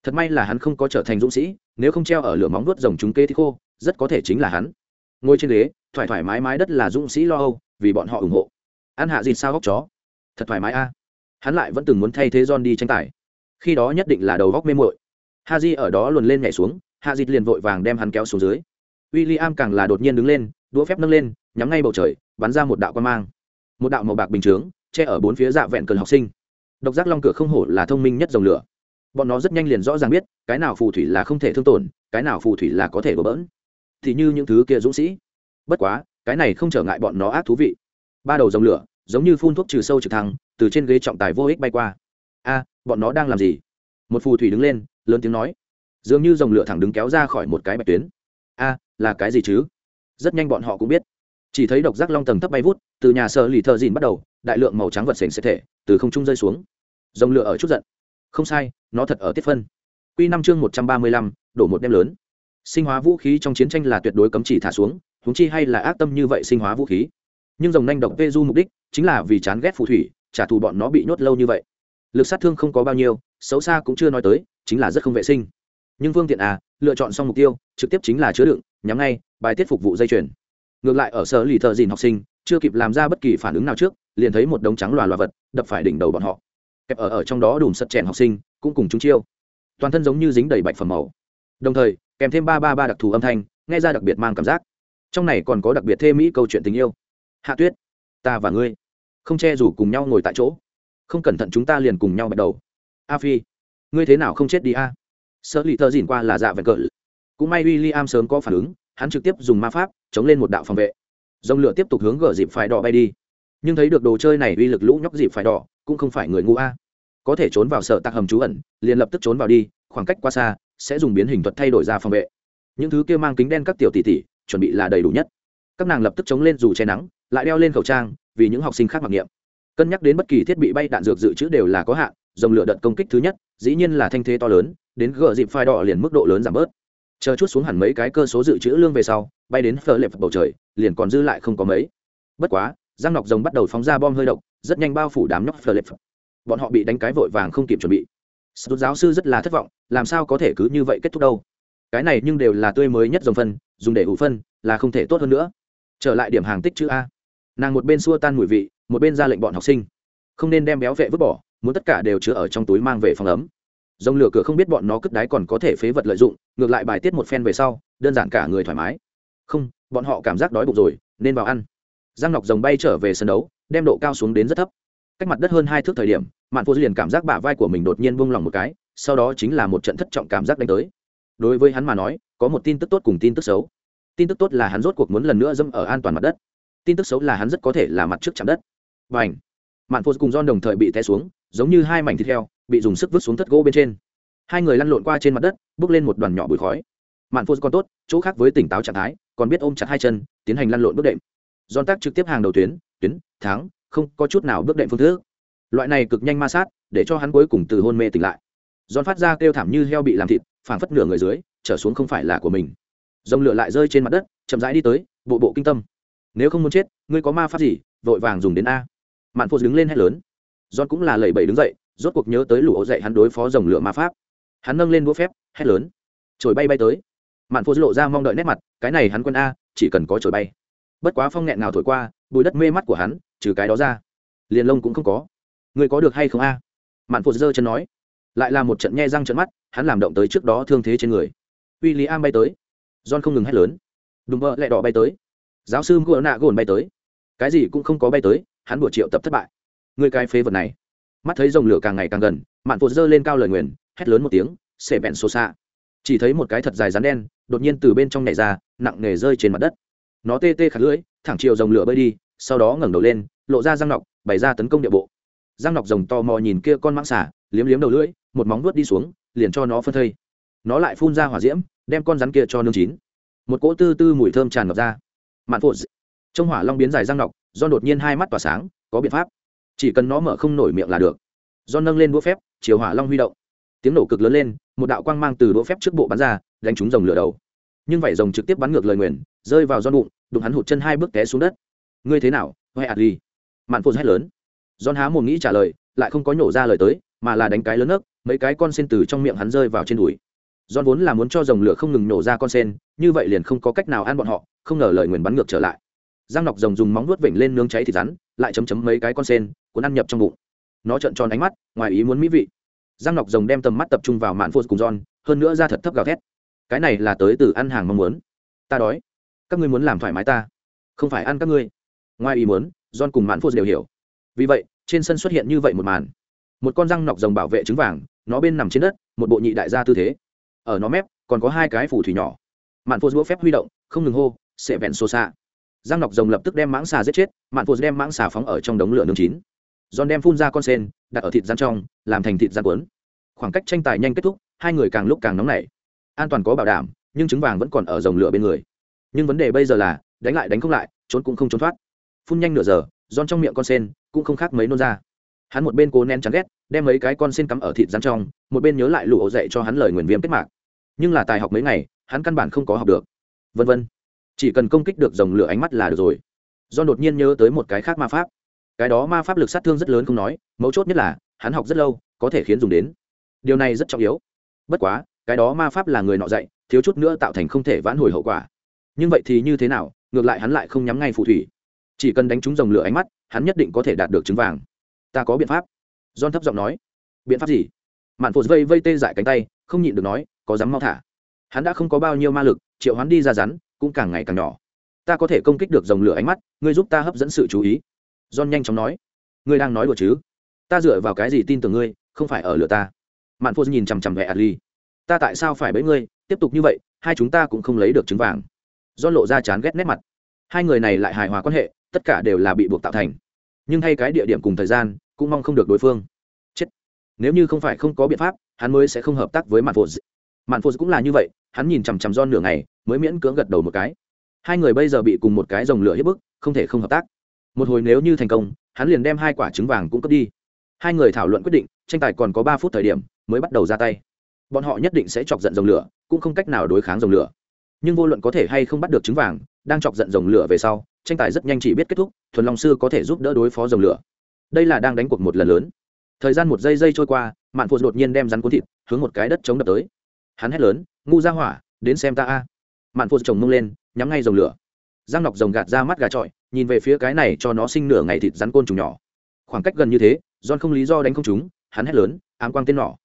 Thật may là hắn không có trở thành dũng sĩ, nếu không treo ở lửa móng nuốt rồng chúng kê thì khô, rất có thể chính là hắn. Ngồi trên ghế thoải thoải mái mái đất là dũng sĩ lo âu, vì bọn họ ủng hộ. Ăn hạ dịt sao góc chó? Thật thoải mái a. Hắn lại vẫn từng muốn thay thế john đi tranh tài. Khi đó nhất định là đầu góc mê mội ha di ở đó luồn lên nhảy xuống, hạ dịt liền vội vàng đem hắn kéo xuống dưới. W i l l i am càng là đột nhiên đứng lên, đũa phép nâng lên, nhắm ngay bầu trời, bắn ra một đạo quan mang. Một đạo màu bạc bình chướng, che ở bốn phía dạ vẹn cần học sinh. Độc giác long cửa không hổ là thông minh nhất dòng lửa. Bọn nó rất nhanh liền rõ ràng biết, cái nào phù thủy là không thể thương tổn, cái nào phù thủy là có thể đổ bỡn. Thì như những thứ kia dũng sĩ bất quá, cái này không trở ngại bọn nó ác thú vị. Ba đầu dòng lửa, giống như phun thuốc trừ sâu trực thăng, từ trên ghế trọng tài vô ích bay qua. A, bọn nó đang làm gì? Một phù thủy đứng lên, lớn tiếng nói. Dường như dòng lửa thẳng đứng kéo ra khỏi một cái bạch tuyến. A, là cái gì chứ? Rất nhanh bọn họ cũng biết. Chỉ thấy độc giác long tầng thấp bay vút, từ nhà sợ lì thợ dìn bắt đầu, đại lượng màu trắng vật sền sẽ thể, từ không trung rơi xuống. Dòng lửa ở chút giận. Không sai, nó thật ở tiết phân. Quy năm chương một trăm ba mươi lăm, đổ một đêm lớn. Sinh hóa vũ khí trong chiến tranh là tuyệt đối cấm chỉ thả xuống huống chi hay là ác tâm như vậy sinh hóa vũ khí. Nhưng dòng nanh độc vê du mục đích chính là vì chán ghét phù thủy, trả thù bọn nó bị nhốt lâu như vậy. Lực sát thương không có bao nhiêu, xấu xa cũng chưa nói tới, chính là rất không vệ sinh. Nhưng phương tiện à lựa chọn xong mục tiêu, trực tiếp chính là chứa đựng, nhắm ngay, bài tiết phục vụ dây chuyền. Ngược lại ở sở lì thợ dìn học sinh, chưa kịp làm ra bất kỳ phản ứng nào trước, liền thấy một đống trắng loà loà vật, đập phải đỉnh đầu bọn họ. Kẹp ở ở trong đó đùm sật chèn học sinh, cũng cùng chúng chiêu. Toàn thân giống như dính đầy bạch phẩm màu. Đồng thời, kèm thêm ba ba ba đặc thù âm thanh, nghe ra đặc biệt mang cảm giác trong này còn có đặc biệt thê mỹ câu chuyện tình yêu. Hạ tuyết, ta và ngươi không che rủ cùng nhau ngồi tại chỗ. Không cẩn thận chúng ta liền cùng nhau bắt đầu. A phi, ngươi thế nào không chết đi a? À? sợ lì thơ dìn qua là dạ vẹn cỡ. Cũng may w i l l i am sớm có phản ứng, hắn trực tiếp dùng ma pháp, chống lên một đạo phòng vệ. Dòng lửa tiếp tục hướng gờ dịp phải đỏ bay đi. Nhưng thấy được đồ chơi này uy lực lũ nhóc dịp phải đỏ, cũng không phải người ngu a. Có thể trốn vào sợ tạc hầm trú ẩn, liền lập tức trốn vào đi, khoảng cách quá xa, sẽ dùng biến hình thuật thay đổi ra phòng vệ. Những thứ kia mang kính đen các tiểu tỷ tỷ chuẩn bị là đầy đủ nhất. Các nàng lập tức chống lên dù che nắng, lại đeo lên khẩu trang, vì những học sinh khác mặc niệm. Cân nhắc đến bất kỳ thiết bị bay đạn dược dự trữ đều là có hạn, dòng lửa đợt công kích thứ nhất, dĩ nhiên là thanh thế to lớn, đến gỡ dịp phai đỏ liền mức độ lớn giảm bớt. Chờ chút xuống hẳn mấy cái cơ số dự trữ lương về sau, bay đến phở lệp bầu trời, liền còn dư lại không có mấy. Bất quá giang nọc rồng bắt đầu phóng ra bom hơi độc, rất nhanh bao phủ đám nhóc phở lệp. Bọn họ bị đánh cái vội vàng không kịp chuẩn bị. Sút giáo sư rất là thất vọng, làm sao có thể cứ như vậy kết thúc đâu? Cái này nhưng đều là tươi mới nhất dòng phân dùng để ủ phân là không thể tốt hơn nữa. Trở lại điểm hàng tích chữ a. Nàng một bên xua tan mùi vị, một bên ra lệnh bọn học sinh. Không nên đem béo vệ vứt bỏ, muốn tất cả đều chứa ở trong túi mang về phòng ấm. Dòng lửa cửa không biết bọn nó cất đáy còn có thể phế vật lợi dụng, ngược lại bài tiết một phen về sau, đơn giản cả người thoải mái. Không, bọn họ cảm giác đói bụng rồi, nên vào ăn. Giang nọc rồng bay trở về sân đấu, đem độ cao xuống đến rất thấp. Cách mặt đất hơn hai thước thời điểm, mạn phô liền cảm giác bả vai của mình đột nhiên buông lỏng một cái, sau đó chính là một trận thất trọng cảm giác đánh tới đối với hắn mà nói, có một tin tức tốt cùng tin tức xấu. Tin tức tốt là hắn rốt cuộc muốn lần nữa dâm ở an toàn mặt đất. Tin tức xấu là hắn rất có thể là mặt trước chạm đất. Và ảnh mạn phô cùng don đồng thời bị té xuống, giống như hai mảnh thịt heo, bị dùng sức vứt xuống thất gỗ bên trên. Hai người lăn lộn qua trên mặt đất, bước lên một đoàn nhỏ bụi khói. Mạn phô còn tốt, chỗ khác với tỉnh táo trạng thái, còn biết ôm chặt hai chân, tiến hành lăn lộn bước đệm. Don tác trực tiếp hàng đầu tuyến tuyến, thắng, không có chút nào bước đệm phương thức. Loại này cực nhanh ma sát, để cho hắn cuối cùng từ hôn mê tỉnh lại giòn phát ra kêu thảm như heo bị làm thịt, phảng phất nửa người dưới, trở xuống không phải là của mình. Dòng lửa lại rơi trên mặt đất, chậm rãi đi tới, bộ bộ kinh tâm. Nếu không muốn chết, ngươi có ma pháp gì, vội vàng dùng đến a. Mạn phụ đứng lên hét lớn. Giòn cũng là lẩy bẩy đứng dậy, rốt cuộc nhớ tới lũ ổ dậy hắn đối phó dòng lửa ma pháp. Hắn nâng lên đũa phép, hét lớn. Trồi bay bay tới. Mạn phụ lộ ra mong đợi nét mặt, cái này hắn quân a, chỉ cần có trồi bay. Bất quá phong nghẹn nào thổi qua bùi đất mê mắt của hắn, trừ cái đó ra, liền lông cũng không có. Ngươi có được hay không a? Mạn phụ giơ chân nói lại là một trận nhe răng trận mắt, hắn làm động tới trước đó thương thế trên người. W i l l i am bay tới. John không ngừng hét lớn. Đùm bơ lẹ đỏ bay tới. Giáo sư ngựa nạ gồn bay tới. Cái gì cũng không có bay tới, hắn buổi triệu tập thất bại. Người cái phế vật này. Mắt thấy dòng lửa càng ngày càng gần, mạn phụt dơ lên cao lời nguyền, hét lớn một tiếng xệ bẹn xô xạ. Chỉ thấy một cái thật dài rắn đen, đột nhiên từ bên trong nhảy ra, nặng nề rơi trên mặt đất. Nó tê tê khát lưỡi, thẳng chiều dòng lửa bơi đi, sau đó ngẩng đầu lên, lộ ra răng nọc, bày ra tấn công địa bộ giang nọc rồng to mò nhìn kia con mãng xả liếm liếm đầu lưỡi, một móng vuốt đi xuống, liền cho nó phân thây. Nó lại phun ra hỏa diễm, đem con rắn kia cho nương chín. Một cỗ tư tư mùi thơm tràn ngập ra. Mạn phụt trong hỏa long biến dài giang nọc, do đột nhiên hai mắt tỏa sáng, có biện pháp. Chỉ cần nó mở không nổi miệng là được. Do nâng lên đũa phép, chiều hỏa long huy động. Tiếng nổ cực lớn lên, một đạo quang mang từ đũa phép trước bộ bắn ra, đánh trúng rồng lửa đầu. Nhưng vảy rồng trực tiếp bắn ngược lời nguyền, rơi vào do bụng, đụng hắn hụt chân hai bước té xuống đất. Ngươi thế nào huệ ạt ly mạn phụt hét lớn. John há mồm nghĩ trả lời lại không có nhổ ra lời tới mà là đánh cái lớn ấc mấy cái con sen từ trong miệng hắn rơi vào trên đùi. John vốn là muốn cho rồng lửa không ngừng nổ ra con sen như vậy liền không có cách nào ăn bọn họ không ngờ lời nguyền bắn ngược trở lại. Giang nọc rồng dùng móng nuốt vểnh lên nướng cháy thịt rắn lại chấm chấm mấy cái con sen cuốn ăn nhập trong bụng. Nó trợn tròn ánh mắt ngoài ý muốn mỹ vị. Giang nọc rồng đem tầm mắt tập trung vào mạn phô cùng John, hơn nữa ra thật thấp gào thét. Cái này là tới từ ăn hàng mong muốn. Ta đói. Các ngươi muốn làm thoải mái ta. Không phải ăn các ngươi. Ngoài ý muốn John cùng mạn phô đều hiểu vì vậy, trên sân xuất hiện như vậy một màn. Một con răng nọc rồng bảo vệ trứng vàng, nó bên nằm trên đất, một bộ nhị đại gia tư thế. Ở nó mép, còn có hai cái phủ thủy nhỏ. Mạn phô giũa phép huy động, không ngừng hô, sẽ vẹn xô xa giang nọc rồng lập tức đem mãng xà giết chết, mạn phô đem mãng xà phóng ở trong đống lửa nướng chín. Giòn đem phun ra con sen, đặt ở thịt rán trong, làm thành thịt rán cuốn. Khoảng cách tranh tài nhanh kết thúc, hai người càng lúc càng nóng nảy. An toàn có bảo đảm, nhưng trứng vàng vẫn còn ở dòng lửa bên người. Nhưng vấn đề bây giờ là, đánh lại đánh không lại, trốn cũng không trốn thoát. Phun nhanh nửa giờ giòn trong miệng con sen, cũng không khác mấy nôn ra. Hắn một bên cố nén chán ghét, đem mấy cái con sen cắm ở thịt rắn trong, một bên nhớ lại lụ ổ dậy cho hắn lời nguyền viêm kết mạc. Nhưng là tài học mấy ngày, hắn căn bản không có học được. Vân vân. Chỉ cần công kích được dòng lửa ánh mắt là được rồi. Do đột nhiên nhớ tới một cái khác ma pháp. Cái đó ma pháp lực sát thương rất lớn không nói, mấu chốt nhất là, hắn học rất lâu, có thể khiến dùng đến. Điều này rất trọng yếu. Bất quá, cái đó ma pháp là người nọ dạy, thiếu chút nữa tạo thành không thể vãn hồi hậu quả. Nhưng vậy thì như thế nào, ngược lại hắn lại không nhắm ngay phù thủy chỉ cần đánh trúng dòng lửa ánh mắt, hắn nhất định có thể đạt được trứng vàng. Ta có biện pháp. John thấp giọng nói. Biện pháp gì? Mạn phụt vây vây tê dại cánh tay, không nhịn được nói, có dám mau thả. Hắn đã không có bao nhiêu ma lực, triệu hắn đi ra rắn, cũng càng ngày càng nhỏ. Ta có thể công kích được dòng lửa ánh mắt, ngươi giúp ta hấp dẫn sự chú ý. John nhanh chóng nói. Ngươi đang nói đùa chứ? Ta dựa vào cái gì tin tưởng ngươi, không phải ở lửa ta? Mạn phụt nhìn chằm chằm vẻ adli. Ta tại sao phải bẫy ngươi? Tiếp tục như vậy, hai chúng ta cũng không lấy được trứng vàng. John lộ ra chán ghét nét mặt. Hai người này lại hài hòa quan hệ tất cả đều là bị buộc tạo thành. Nhưng thay cái địa điểm cùng thời gian, cũng mong không được đối phương. Chết. Nếu như không phải không có biện pháp, hắn mới sẽ không hợp tác với mạn phô mạn phô cũng là như vậy, hắn nhìn chằm chằm John nửa ngày, mới miễn cưỡng gật đầu một cái. Hai người bây giờ bị cùng một cái dòng lửa hết bức, không thể không hợp tác. Một hồi nếu như thành công, hắn liền đem hai quả trứng vàng cũng cướp đi. Hai người thảo luận quyết định, tranh tài còn có ba phút thời điểm, mới bắt đầu ra tay. Bọn họ nhất định sẽ chọc giận dòng lửa, cũng không cách nào đối kháng dòng lửa. Nhưng vô luận có thể hay không bắt được trứng vàng đang chọc giận dòng lửa về sau, tranh tài rất nhanh chỉ biết kết thúc, thuần long sư có thể giúp đỡ đối phó dòng lửa. Đây là đang đánh cuộc một lần lớn. Thời gian một giây giây trôi qua, mạn phụ đột nhiên đem rắn cuốn thịt hướng một cái đất chống đập tới. Hắn hét lớn, ngu ra hỏa, đến xem ta a. Mạn phụ chồng mông lên, nhắm ngay dòng lửa. Giang nọc rồng gạt ra mắt gà trọi, nhìn về phía cái này cho nó sinh nửa ngày thịt rắn côn trùng nhỏ. Khoảng cách gần như thế don không lý do đánh không chúng hắn hét lớn, ám quang tên nỏ.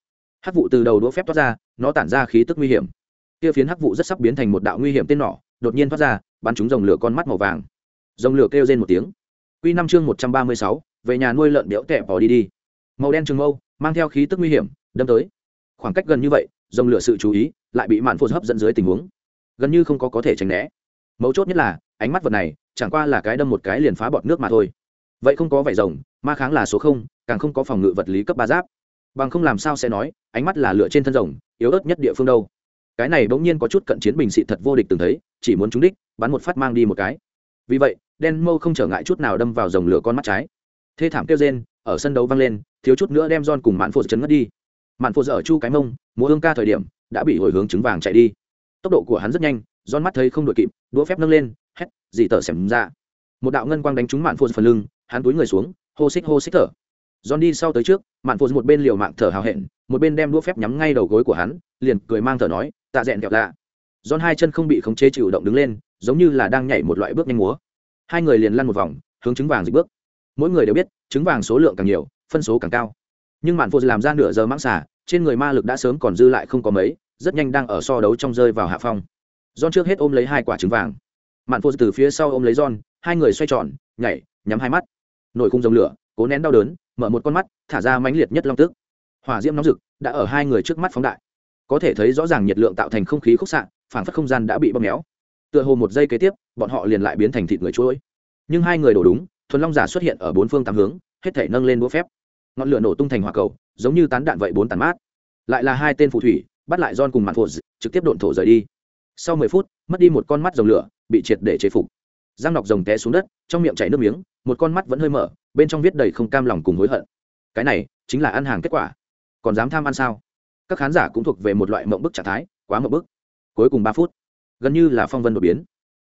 Hắc vụ từ đầu đũa phép thoát ra, nó tản ra khí tức nguy hiểm. Kia phiến hắc vụ rất sắp biến thành một đạo nguy hiểm tên nỏ, đột nhiên thoát ra bắn trúng dòng lửa con mắt màu vàng. Dòng lửa kêu rên một tiếng. Quy năm chương một trăm ba mươi sáu, về nhà nuôi lợn đẽo tẹp bỏ đi đi. Màu đen trường mâu, mang theo khí tức nguy hiểm, đâm tới. Khoảng cách gần như vậy dòng lửa sự chú ý lại bị mạn phô hấp dẫn dưới tình huống. Gần như không có có thể tránh né. Mấu chốt nhất là, ánh mắt vật này chẳng qua là cái đâm một cái liền phá bọt nước mà thôi. Vậy không có vải rồng, ma kháng là số không, càng không có phòng ngự vật lý cấp ba giáp. Bằng không làm sao sẽ nói, ánh mắt là lựa trên thân rồng, yếu ớt nhất địa phương đâu cái này bỗng nhiên có chút cận chiến bình xị thật vô địch từng thấy, chỉ muốn trúng đích, bắn một phát mang đi một cái. Vì vậy, đen mâu không trở ngại chút nào đâm vào dòng lửa con mắt trái. Thê thảm kêu rên, ở sân đấu vang lên, thiếu chút nữa đem John cùng mạn phụ chấn ngất đi. Mạn phụ ở chu cái mông múa hương ca thời điểm, đã bị hồi hướng trứng vàng chạy đi. Tốc độ của hắn rất nhanh, John mắt thấy không đội kịp, đũa phép nâng lên, hét dị tở xẻm ra. Một đạo ngân quang đánh trúng mạn phụ phần lưng, hắn túi người xuống, hô xích hô xích thở. John đi sau tới trước, mạn phụ một bên liều mạng thở hào hẹn, một bên đem đũa phép nhắm ngay đầu gối của hắn, liền cười mang thở nói tạ rẽn kẹo lạ. John hai chân không bị khống chế chịu động đứng lên, giống như là đang nhảy một loại bước nhanh múa. Hai người liền lăn một vòng, hướng trứng vàng dịch bước. Mỗi người đều biết, trứng vàng số lượng càng nhiều, phân số càng cao. Nhưng mạn phụ làm ra nửa giờ mãng xả trên người ma lực đã sớm còn dư lại không có mấy, rất nhanh đang ở so đấu trong rơi vào hạ phong. John trước hết ôm lấy hai quả trứng vàng. Mạn phụ từ phía sau ôm lấy John, hai người xoay tròn, nhảy, nhắm hai mắt. Nổi khung giống lửa, cố nén đau đớn, mở một con mắt, thả ra mãnh liệt nhất long tức. Hỏa diễm nóng rực, đã ở hai người trước mắt phóng đại có thể thấy rõ ràng nhiệt lượng tạo thành không khí khúc xạ phản phất không gian đã bị bóp méo. Tựa hồ một giây kế tiếp, bọn họ liền lại biến thành thịt người chuỗi nhưng hai người đổ đúng, thuần long giả xuất hiện ở bốn phương tám hướng, hết thể nâng lên đũa phép. Ngọn lửa nổ tung thành hỏa cầu, giống như tán đạn vậy bốn tàn mát. Lại là hai tên phù thủy, bắt lại don cùng mặt phụt trực tiếp độn thổ rời đi. Sau mười phút, mất đi một con mắt rồng lửa, bị triệt để chế phục. Giang nọc rồng té xuống đất, trong miệng chảy nước miếng, một con mắt vẫn hơi mở, bên trong viết đầy không cam lòng cùng hối hận. Cái này chính là ăn hàng kết quả. Còn dám tham ăn sao? Các khán giả cũng thuộc về một loại mộng bức trạng thái, quá mộng bức. Cuối cùng ba phút, gần như là phong vân đột biến.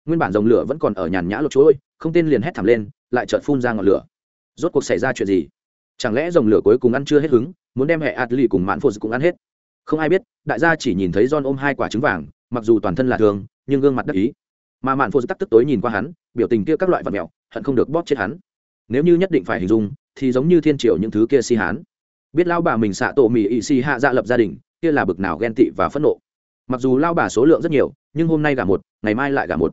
Nguyên bản dòng lửa vẫn còn ở nhàn nhã lột chuỗi không tên liền hét thảm lên, lại chợt phun ra ngọn lửa. Rốt cuộc xảy ra chuyện gì? Chẳng lẽ dòng lửa cuối cùng ăn chưa hết hứng, muốn đem hệ adli cùng mạn phụ cũng ăn hết? Không ai biết, đại gia chỉ nhìn thấy john ôm hai quả trứng vàng, mặc dù toàn thân là thường, nhưng gương mặt đắc ý. Mà mạn phụ tắc tức tối nhìn qua hắn, biểu tình kia các loại vật mẹo, hận không được bóp chết hắn. Nếu như nhất định phải hình dung, thì giống như thiên triều những thứ kia si hán biết lao bà mình xạ tổ mì ỵ xì hạ dạ lập gia đình, kia là bực nào ghen tị và phẫn nộ. Mặc dù lao bà số lượng rất nhiều, nhưng hôm nay gả một, ngày mai lại gả một.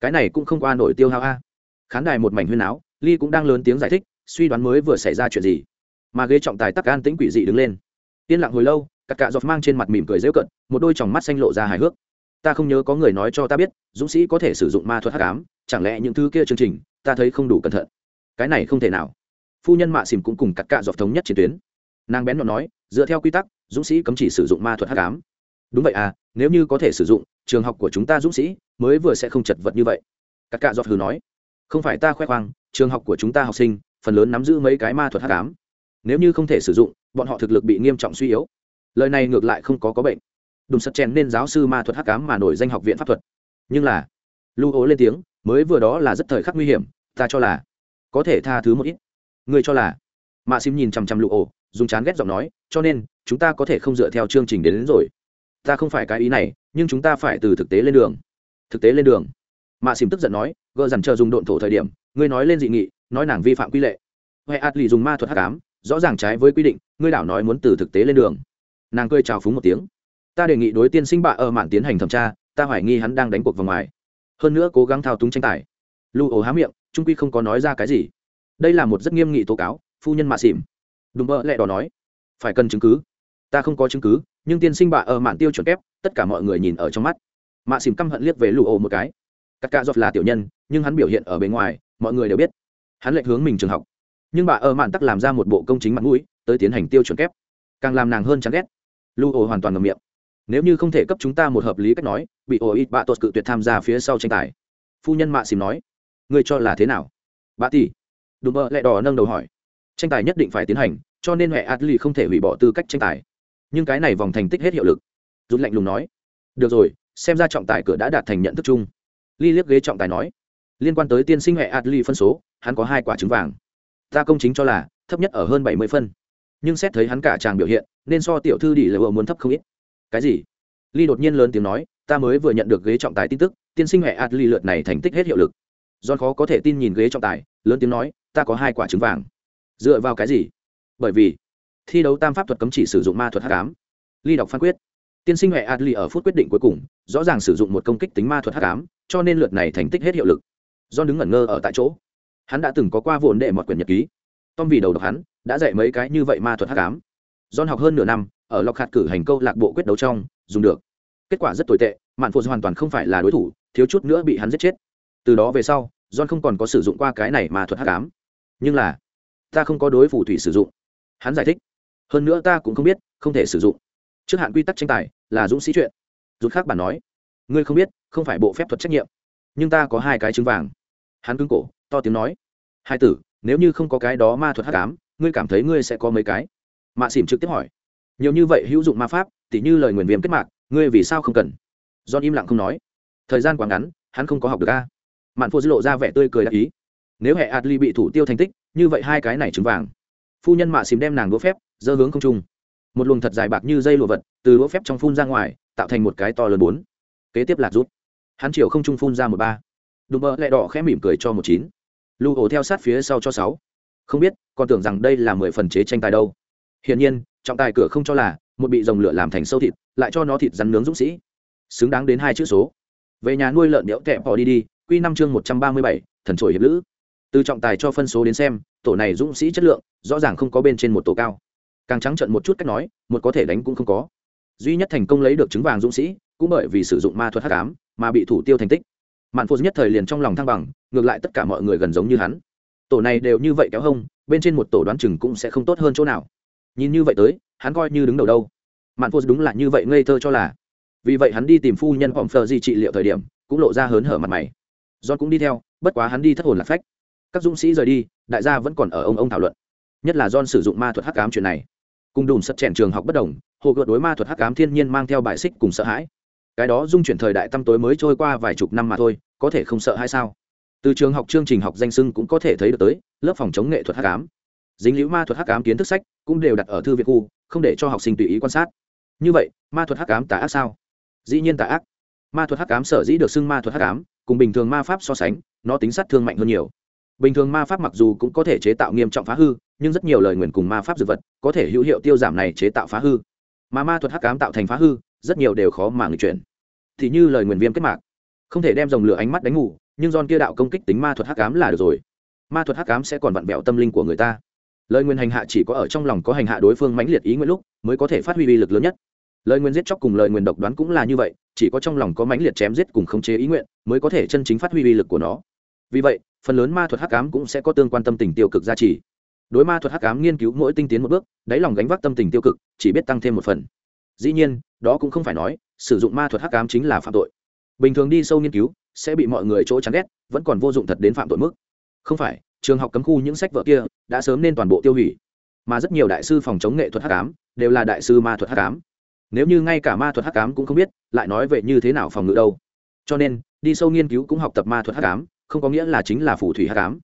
Cái này cũng không qua nổi tiêu hao a. Khán đài một mảnh huyên áo ly cũng đang lớn tiếng giải thích, suy đoán mới vừa xảy ra chuyện gì. Mà ghế trọng tài tắc an tĩnh quỷ dị đứng lên. Yên lặng hồi lâu các cạ giọt mang trên mặt mỉm cười dễu cận một đôi tròng mắt xanh lộ ra hài hước. Ta không nhớ có người nói cho ta biết, dũng sĩ có thể sử dụng ma thuật hắc ám, chẳng lẽ những thứ kia chương trình, ta thấy không đủ cẩn thận. Cái này không thể nào. Phu nhân mạ xìm cũng cùng các cạ dọc thống nhất chiến tuyến nàng bén nhọn nói, dựa theo quy tắc, dũng sĩ cấm chỉ sử dụng ma thuật hắc ám. Đúng vậy à nếu như có thể sử dụng, trường học của chúng ta dũng sĩ mới vừa sẽ không chật vật như vậy. Các cạ giọt hừ nói, không phải ta khoe khoang, trường học của chúng ta học sinh, phần lớn nắm giữ mấy cái ma thuật hắc ám. Nếu như không thể sử dụng, bọn họ thực lực bị nghiêm trọng suy yếu. Lời này ngược lại không có có bệnh. Đùng sắt chèn nên giáo sư ma thuật hắc ám mà nổi danh học viện pháp thuật. Nhưng là lưu ố lên tiếng, mới vừa đó là rất thời khắc nguy hiểm, ta cho là, có thể tha thứ một ít. Người cho là, mạ xím nhìn chằm chằm lụ ổ dùng chán ghét giọng nói cho nên chúng ta có thể không dựa theo chương trình đến, đến rồi. Ta không phải cái ý này nhưng chúng ta phải từ thực tế lên đường. Thực tế lên đường. Mạ xìm tức giận nói gợ dằn chờ dùng độn thổ thời điểm ngươi nói lên dị nghị nói nàng vi phạm quy lệ. Huệ ạt lì dùng ma thuật hát cám rõ ràng trái với quy định ngươi đảo nói muốn từ thực tế lên đường. Nàng cười chào phúng một tiếng. Ta đề nghị đối tiên sinh bạ ở mạn tiến hành thẩm tra ta hoài nghi hắn đang đánh cuộc vòng ngoài. Hơn nữa cố gắng thao túng tranh tài. Lưu ổ há miệng trung quy không có nói ra cái gì. Đây là một rất nghiêm nghị tố cáo phu nhân mạ xìm Đúng mơ lẹ đỏ nói, phải cần chứng cứ. Ta không có chứng cứ, nhưng tiên sinh bạ ở mạn tiêu chuẩn kép, tất cả mọi người nhìn ở trong mắt. Mạ xỉm căm hận liếc về lụ ổ một cái. Các ca dọt là tiểu nhân, nhưng hắn biểu hiện ở bên ngoài, mọi người đều biết. Hắn lệch hướng mình trường học. Nhưng bà ở mạn tắc làm ra một bộ công chính mặt mũi, tới tiến hành tiêu chuẩn kép. Càng làm nàng hơn chán ghét. Lụ ổ hoàn toàn ngầm miệng. Nếu như không thể cấp chúng ta một hợp lý cách nói, bị ổ ít bạ tuột cự tuyệt tham gia phía sau tranh tài. Phu nhân mạ xìm nói, ngươi cho là thế nào? Bà tỷ. Đùm mơ lẹ đỏ nâng đầu hỏi tranh tài nhất định phải tiến hành, cho nên huệ adli không thể hủy bỏ tư cách tranh tài. Nhưng cái này vòng thành tích hết hiệu lực. Rút lạnh lùng nói. Được rồi, xem ra trọng tài cửa đã đạt thành nhận thức chung. Ly liếc ghế trọng tài nói. Liên quan tới tiên sinh huệ adli phân số, hắn có hai quả trứng vàng. Ta công chính cho là, thấp nhất ở hơn bảy mươi phân. Nhưng xét thấy hắn cả chàng biểu hiện, nên so tiểu thư đi là vừa muốn thấp không ít. Cái gì? Ly đột nhiên lớn tiếng nói, ta mới vừa nhận được ghế trọng tài tin tức, tiên sinh huệ adli lượt này thành tích hết hiệu lực. Do khó có thể tin nhìn ghế trọng tài, lớn tiếng nói, ta có hai quả trứng vàng dựa vào cái gì? Bởi vì, thi đấu tam pháp thuật cấm chỉ sử dụng ma thuật h tám ly đọc phán quyết. Tiên sinh huệ adli ở phút quyết định cuối cùng, rõ ràng sử dụng một công kích tính ma thuật h tám cho nên lượt này thành tích hết hiệu lực. Do đứng ngẩn ngơ ở tại chỗ. Hắn đã từng có qua vốn đệ một quyển nhật ký. Tom vì đầu độc hắn, đã dạy mấy cái như vậy ma thuật h tám john học hơn nửa năm, ở lọc hạt cử hành câu lạc bộ quyết đấu trong, dùng được. Kết quả rất tồi tệ, mạn phụ hoàn toàn không phải là đối thủ, thiếu chút nữa bị hắn giết chết. Từ đó về sau, john không còn có sử dụng qua cái này ma thuật h tám nhưng là ta không có đối phù thủy sử dụng. Hắn giải thích. Hơn nữa ta cũng không biết, không thể sử dụng. Trước hạn quy tắc tranh tài là dũng sĩ chuyện. Rút khác bản nói. Ngươi không biết, không phải bộ phép thuật trách nhiệm. Nhưng ta có hai cái trứng vàng. Hắn cứng cổ, to tiếng nói. Hai tử, nếu như không có cái đó ma thuật hát cám ngươi cảm thấy ngươi sẽ có mấy cái? Mạ xỉm trực tiếp hỏi. Nhiều như vậy hữu dụng ma pháp, tỉ như lời nguyền viêm kết mạc, ngươi vì sao không cần? John im lặng không nói. Thời gian quá ngắn, hắn không có học được a. Mạn phô dư lộ ra vẻ tươi cười đắc ý. Nếu hệ adli bị thủ tiêu thành tích như vậy hai cái này trứng vàng. Phu nhân mạ xìm đem nàng đũa phép, dơ hướng không trung. Một luồng thật dài bạc như dây lụa vật, từ đũa phép trong phun ra ngoài, tạo thành một cái to lớn bốn. Kế tiếp lạc rút. Hắn chiều không trung phun ra một ba. Đùm bơ lẹ đỏ khẽ mỉm cười cho một chín. Lưu ổ theo sát phía sau cho sáu. Không biết, còn tưởng rằng đây là mười phần chế tranh tài đâu. Hiển nhiên, trọng tài cửa không cho là, một bị dòng lửa làm thành sâu thịt, lại cho nó thịt rắn nướng dũng sĩ. Xứng đáng đến hai chữ số. Về nhà nuôi lợn điệu tẹp họ đi đi, quy năm chương một trăm ba mươi bảy, thần trội hiệp lữ từ trọng tài cho phân số đến xem, tổ này dũng sĩ chất lượng, rõ ràng không có bên trên một tổ cao. Càng trắng trận một chút cách nói, một có thể đánh cũng không có. Duy nhất thành công lấy được trứng vàng dũng sĩ, cũng bởi vì sử dụng ma thuật h tám mà bị thủ tiêu thành tích. Mạn phô nhất thời liền trong lòng thăng bằng, ngược lại tất cả mọi người gần giống như hắn. Tổ này đều như vậy kéo hông, bên trên một tổ đoán chừng cũng sẽ không tốt hơn chỗ nào. Nhìn như vậy tới, hắn coi như đứng đầu đâu. Mạn phô đúng là như vậy ngây thơ cho là. Vì vậy hắn đi tìm phu nhân hòm phờ di trị liệu thời điểm, cũng lộ ra hớn hở mặt mày. Do cũng đi theo, bất quá hắn đi thất hồn lạc phách các dũng sĩ rời đi, đại gia vẫn còn ở ông ông thảo luận. Nhất là don sử dụng ma thuật hắc ám chuyện này. Cùng đùm sật chèn trường học bất đồng, hồ gợt đối ma thuật hắc ám thiên nhiên mang theo bài xích cùng sợ hãi. Cái đó dung chuyển thời đại tăm tối mới trôi qua vài chục năm mà thôi, có thể không sợ hay sao? Từ trường học chương trình học danh sưng cũng có thể thấy được tới, lớp phòng chống nghệ thuật hắc ám. Dính liễu ma thuật hắc ám kiến thức sách cũng đều đặt ở thư viện khu, không để cho học sinh tùy ý quan sát. Như vậy, ma thuật hắc ám tà ác sao? Dĩ nhiên tà ác. Ma thuật hắc ám sở dĩ được xưng ma thuật hắc ám, cùng bình thường ma pháp so sánh, nó tính sát thương mạnh hơn nhiều bình thường ma pháp mặc dù cũng có thể chế tạo nghiêm trọng phá hư, nhưng rất nhiều lời nguyền cùng ma pháp dược vật có thể hữu hiệu tiêu giảm này chế tạo phá hư. Mà ma thuật hắc ám tạo thành phá hư, rất nhiều đều khó mà người chuyển. Thì như lời nguyền viêm kết mạc, không thể đem dòng lửa ánh mắt đánh ngủ, nhưng don kia đạo công kích tính ma thuật hắc ám là được rồi. Ma thuật hắc ám sẽ còn vặn vẹo tâm linh của người ta. Lời nguyên hành hạ chỉ có ở trong lòng có hành hạ đối phương mãnh liệt ý nguyện lúc mới có thể phát huy uy lực lớn nhất. Lời nguyên giết chóc cùng lời nguyên độc đoán cũng là như vậy, chỉ có trong lòng có mãnh liệt chém giết cùng khống chế ý nguyện mới có thể chân chính phát huy uy lực của nó. Vì vậy phần lớn ma thuật hắc ám cũng sẽ có tương quan tâm tình tiêu cực gia trì. Đối ma thuật hắc ám nghiên cứu mỗi tinh tiến một bước, đáy lòng gánh vác tâm tình tiêu cực, chỉ biết tăng thêm một phần. Dĩ nhiên, đó cũng không phải nói, sử dụng ma thuật hắc ám chính là phạm tội. Bình thường đi sâu nghiên cứu, sẽ bị mọi người chỗ chán ghét, vẫn còn vô dụng thật đến phạm tội mức. Không phải, trường học cấm khu những sách vở kia đã sớm nên toàn bộ tiêu hủy. Mà rất nhiều đại sư phòng chống nghệ thuật hắc ám đều là đại sư ma thuật hắc ám. Nếu như ngay cả ma thuật hắc ám cũng không biết, lại nói về như thế nào phòng ngự đâu. Cho nên, đi sâu nghiên cứu cũng học tập ma thuật hắc ám không có nghĩa là chính là phù thủy hắc ám.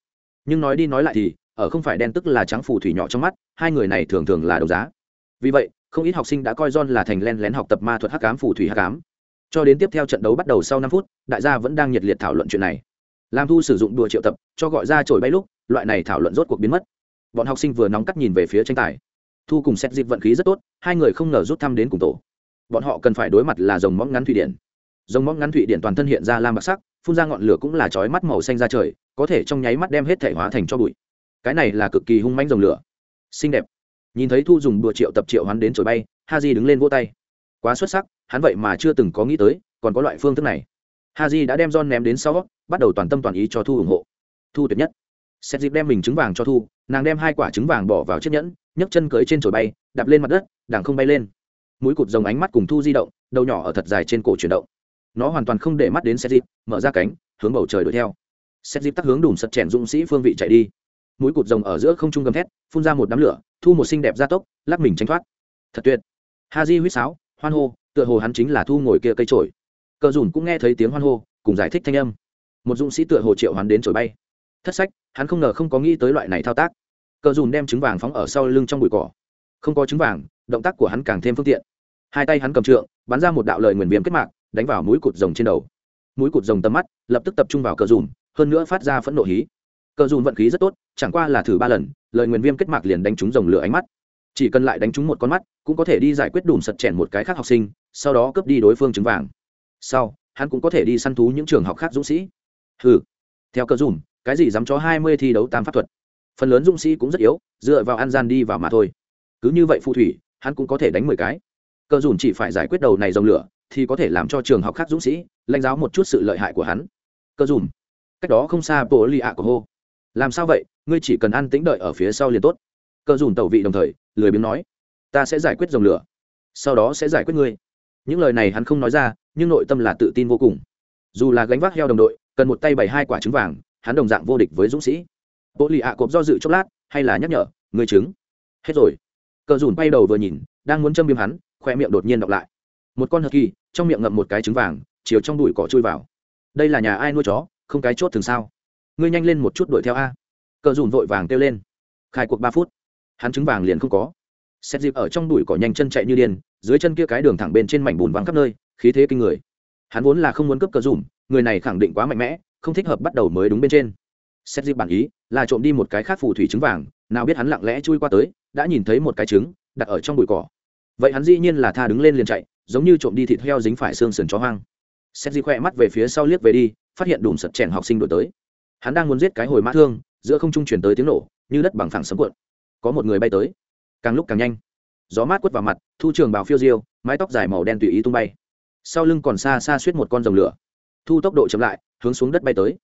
Nhưng nói đi nói lại thì, ở không phải đen tức là trắng phù thủy nhỏ trong mắt, hai người này thường thường là đấu giá. Vì vậy, không ít học sinh đã coi John là thành len lén học tập ma thuật hắc ám phù thủy hắc ám. Cho đến tiếp theo trận đấu bắt đầu sau năm phút, đại gia vẫn đang nhiệt liệt thảo luận chuyện này. Làm thu sử dụng đùa triệu tập, cho gọi ra trồi bay lúc, loại này thảo luận rốt cuộc biến mất. Bọn học sinh vừa nóng cắt nhìn về phía tranh tài. Thu cùng xét dịp vận khí rất tốt, hai người không ngờ rút thăm đến cùng tổ. Bọn họ cần phải đối mặt là dòng móng ngắn thụy điển dòng móng ngắn thụy điển toàn thân hiện ra lam bạc sắc phun ra ngọn lửa cũng là chói mắt màu xanh ra trời, có thể trong nháy mắt đem hết thể hóa thành cho bụi. Cái này là cực kỳ hung manh dòng lửa. Xinh đẹp. Nhìn thấy thu dùng đùa triệu tập triệu hắn đến trồi bay ha di đứng lên vỗ tay. Quá xuất sắc, hắn vậy mà chưa từng có nghĩ tới, còn có loại phương thức này. Ha di đã đem john ném đến sau, bắt đầu toàn tâm toàn ý cho thu ủng hộ. Thu tuyệt nhất. Xét dịp đem mình trứng vàng cho thu, nàng đem hai quả trứng vàng bỏ vào chiếc nhẫn, nhấc chân cưới trên trồi bay, đạp lên mặt đất đảng không bay lên. Mũi cụt rồng ánh mắt cùng thu di động, đầu nhỏ ở thật dài trên cổ chuyển động nó hoàn toàn không để mắt đến xét dịp mở ra cánh, hướng bầu trời đuổi theo. Xét dịp tắt hướng đùm sật chèn dũng sĩ phương vị chạy đi. Mũi cụt rồng ở giữa không trung gầm thét, phun ra một đám lửa, thu một xinh đẹp gia tốc, lắc mình tránh thoát. Thật tuyệt. Ha di huýt sáo, hoan hô, tựa hồ hắn chính là thu ngồi kia cây trổi cờ dùn cũng nghe thấy tiếng hoan hô, cùng giải thích thanh âm. Một dũng sĩ tựa hồ triệu hắn đến trổi bay. Thất sách, hắn không ngờ không có nghĩ tới loại này thao tác. Cờ dùn đem trứng vàng phóng ở sau lưng trong bụi cỏ. Không có trứng vàng, động tác của hắn càng thêm phương tiện. Hai tay hắn cầm trượng, bắn ra một đạo lời nguyền viêm kết mạc đánh vào mũi cụt rồng trên đầu. Mũi cụt rồng tầm mắt lập tức tập trung vào cờ dùm, hơn nữa phát ra phẫn nộ hí. Cờ dùm vận khí rất tốt chẳng qua là thử ba lần lời nguyền viêm kết mạc liền đánh trúng rồng lửa ánh mắt. Chỉ cần lại đánh trúng một con mắt cũng có thể đi giải quyết đùm sật chèn một cái khác học sinh sau đó cướp đi đối phương trứng vàng. Sau hắn cũng có thể đi săn thú những trường học khác dũng sĩ. Ừ theo cờ dùm cái gì dám cho hai mươi thi đấu tam pháp thuật? Phần lớn dũng sĩ cũng rất yếu dựa vào ăn gian đi vào mà thôi. Cứ như vậy phù thủy hắn cũng có thể đánh mười cái. Cờ dùm chỉ phải giải quyết đầu này dòng lửa thì có thể làm cho trường học khác dũng sĩ, lãnh giáo một chút sự lợi hại của hắn. Cờ dùm. Cách đó không xa bộ lì ạ của hô. Làm sao vậy? Ngươi chỉ cần ăn tĩnh đợi ở phía sau liền tốt. Cờ dùm tẩu vị đồng thời, lười biếng nói. Ta sẽ giải quyết dòng lửa. Sau đó sẽ giải quyết ngươi. Những lời này hắn không nói ra, nhưng nội tâm là tự tin vô cùng. Dù là gánh vác heo đồng đội, cần một tay bày hai quả trứng vàng, hắn đồng dạng vô địch với dũng sĩ. Bộ lì ạ cộp do dự chốc lát, hay là nhắc nhở, ngươi trứng. Hết rồi. Cờ dùn bay đầu vừa nhìn, đang muốn châm biếm hắn, khoe miệng đột nhiên đọc lại một con hờ kỳ, trong miệng ngậm một cái trứng vàng, chiều trong đùi cỏ chui vào. Đây là nhà ai nuôi chó, không cái chốt thường sao? Ngươi nhanh lên một chút đuổi theo a. Cờ dùn vội vàng kêu lên. Khai cuộc ba phút, hắn trứng vàng liền không có. Xét dịp ở trong đùi cỏ nhanh chân chạy như điên, dưới chân kia cái đường thẳng bên trên mảnh bùn vắng khắp nơi, khí thế kinh người. Hắn vốn là không muốn cướp cờ dùm người này khẳng định quá mạnh mẽ, không thích hợp bắt đầu mới đúng bên trên. Xét dịp bản ý là trộm đi một cái khác phù thủy trứng vàng, nào biết hắn lặng lẽ chui qua tới, đã nhìn thấy một cái trứng đặt ở trong bụi cỏ. Vậy hắn dĩ nhiên là tha đứng lên liền chạy giống như trộm đi thịt heo dính phải xương sườn chó hoang. Xét di khoe mắt về phía sau liếc về đi, phát hiện đùm sật chèn học sinh đổi tới. Hắn đang muốn giết cái hồi mã thương, giữa không trung chuyển tới tiếng nổ, như đất bằng phẳng sấm cuộn. Có một người bay tới. Càng lúc càng nhanh. Gió mát quất vào mặt, thu trường bào phiêu diêu, mái tóc dài màu đen tùy ý tung bay. Sau lưng còn xa xa suýt một con rồng lửa. Thu tốc độ chậm lại, hướng xuống đất bay tới.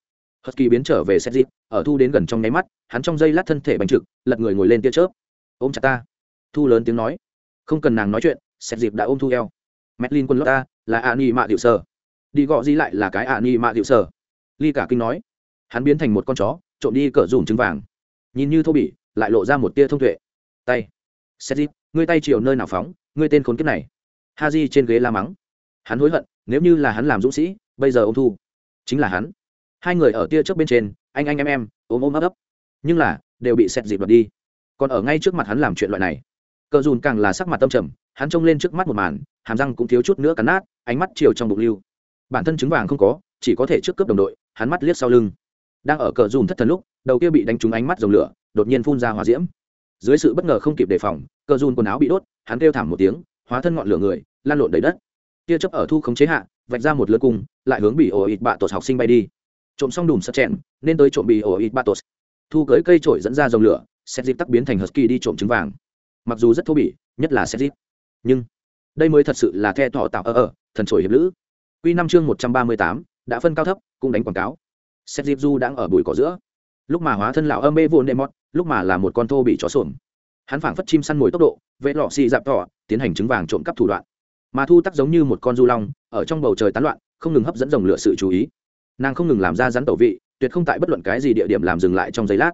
Hất kỳ biến trở về xét dịp ở thu đến gần trong nháy mắt, hắn trong dây lát thân thể bành trực, lật người ngồi lên tia chớp. Ôm chặt ta. Thu lớn tiếng nói. Không cần nàng nói chuyện xét dịp đã ôm thu eo medlin quân lót ta là a ni mạ điệu sơ đi gọ gì lại là cái a ni mạ điệu sơ ly cả kinh nói. Hắn biến thành một con chó, trộm đi cỡ dùm trứng vàng. Nhìn như thô bỉ, lại lộ ra một tia thông tuệ. Tay. Xét dịp ngươi tay chiều nơi nào phóng, ngươi tên khốn kiếp này. Ha di trên ghế la mắng. Hắn hối hận, nếu như là hắn làm dũng sĩ, bây giờ ôm thu. Chính là hắn. Hai người ở tia trước bên trên, anh anh em em, ôm ôm ấp ấp. Nhưng là, đều bị xét dịp đoạt đi. Còn ở ngay trước mặt hắn làm chuyện loại này. Cờ dùn càng là sắc mặt tâm trầm, hắn trông lên trước mắt một màn hàm răng cũng thiếu chút nữa cắn nát, ánh mắt chiều trong bụng lưu. Bản thân trứng vàng không có, chỉ có thể trước cướp đồng đội, hắn mắt liếc sau lưng. Đang ở cờ dùm thất thần lúc, đầu kia bị đánh trúng ánh mắt dòng lửa, đột nhiên phun ra hỏa diễm. Dưới sự bất ngờ không kịp đề phòng, cờ dùm quần áo bị đốt, hắn kêu thảm một tiếng, hóa thân ngọn lửa người lan lộn đầy đất. Tia chấp ở thu khống chế hạ, vạch ra một lượt cung, lại hướng bị ổ ịt bạ tột học sinh bay đi. Trộm xong đùm sắt chèn, nên tới trộm bị ổ ịt bạ tột. Thu cưới cây trổi dẫn ra dòng lửa, xét dịp tắc biến thành husky đi trộm trứng vàng. Mặc dù rất thô bỉ, nhất là xét dịp. Nhưng đây mới thật sự là the thọ tạo ở ở thần trổi hiệp lữ. Quy năm chương một trăm ba mươi tám, đã phân cao thấp, cũng đánh quảng cáo. Xét dịp du đang ở bụi cỏ giữa. Lúc mà hóa thân lão âm mê vồn đệ mót lúc mà là một con thô bị chó sồn hắn phảng phất chim săn mồi tốc độ vệ lọ xì dạp thọ tiến hành trứng vàng trộm cắp thủ đoạn. Mà thu tắc giống như một con du long, ở trong bầu trời tán loạn, không ngừng hấp dẫn dòng lửa sự chú ý. Nàng không ngừng làm ra rắn tẩu vị, tuyệt không tại bất luận cái gì địa điểm làm dừng lại trong giấy lát.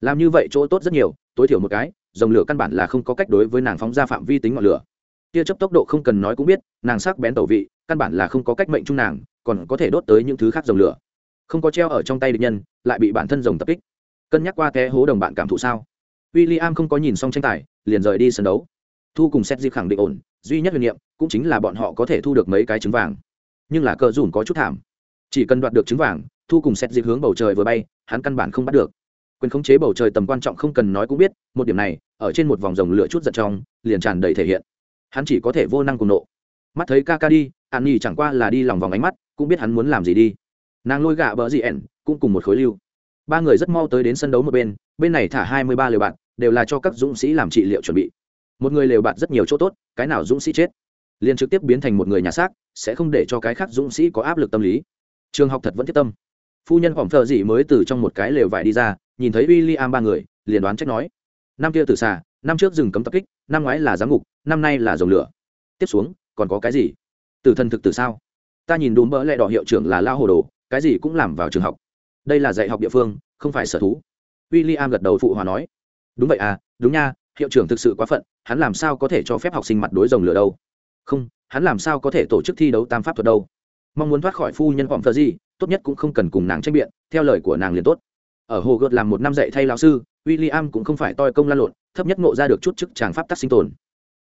Làm như vậy chỗ tốt rất nhiều, tối thiểu một cái dòng lửa căn bản là không có cách đối với nàng phóng ra phạm vi tính ngọn lửa tia chấp tốc độ không cần nói cũng biết, nàng sắc bén tẩu vị, căn bản là không có cách mệnh chung nàng, còn có thể đốt tới những thứ khác dòng lửa. Không có treo ở trong tay địch nhân, lại bị bản thân rồng tập kích. Cân nhắc qua té hố đồng bạn cảm thụ sao? W i l l i am không có nhìn xong tranh tài, liền rời đi sân đấu. Thu cùng xét dịp khẳng định ổn, duy nhất huyền niệm cũng chính là bọn họ có thể thu được mấy cái trứng vàng. Nhưng là cờ dùn có chút thảm. Chỉ cần đoạt được trứng vàng, thu cùng xét dịp hướng bầu trời vừa bay, hắn căn bản không bắt được. Quyền khống chế bầu trời tầm quan trọng không cần nói cũng biết, một điểm này, ở trên một vòng rồng lửa chút giật trong, liền tràn đầy thể hiện hắn chỉ có thể vô năng cùng nộ. Mắt thấy ca ca đi, an nhi chẳng qua là đi lòng vòng ánh mắt, cũng biết hắn muốn làm gì đi. Nàng lôi gạ bờ gì ẻn, cũng cùng một khối lưu. Ba người rất mau tới đến sân đấu một bên bên này thả hai mươi ba liều bạn, đều là cho các dũng sĩ làm trị liệu chuẩn bị. Một người lều bạn rất nhiều chỗ tốt, cái nào dũng sĩ chết? Liền trực tiếp biến thành một người nhà xác, sẽ không để cho cái khác dũng sĩ có áp lực tâm lý. Trường học thật vẫn thiết tâm. Phu nhân phỏng thợ dị mới từ trong một cái lều vải đi ra, nhìn thấy w i l l i am ba người, liền đoán trách nói. Năm kia tử xà, năm trước rừng cấm tập kích năm ngoái là giám ngục, năm nay là dòng lửa. Tiếp xuống, còn có cái gì? Từ thân thực từ sao? Ta nhìn đùm bỡ lẹ đỏ hiệu trưởng là lao hồ đồ, cái gì cũng làm vào trường học. Đây là dạy học địa phương, không phải sở thú. William gật đầu phụ hòa nói. Đúng vậy à đúng nha, hiệu trưởng thực sự quá phận, hắn làm sao có thể cho phép học sinh mặt đối rồng lửa đâu? Không, hắn làm sao có thể tổ chức thi đấu tam pháp thuật đâu? Mong muốn thoát khỏi phu nhân vọng thờ gì, tốt nhất cũng không cần cùng nàng tranh biện, theo lời của nàng liền tốt. Ở hồ gợt làm một năm dạy thay lao sư, William cũng không phải toi công lan lộn thấp nhất ngộ ra được chút chức tràng pháp tắc sinh tồn.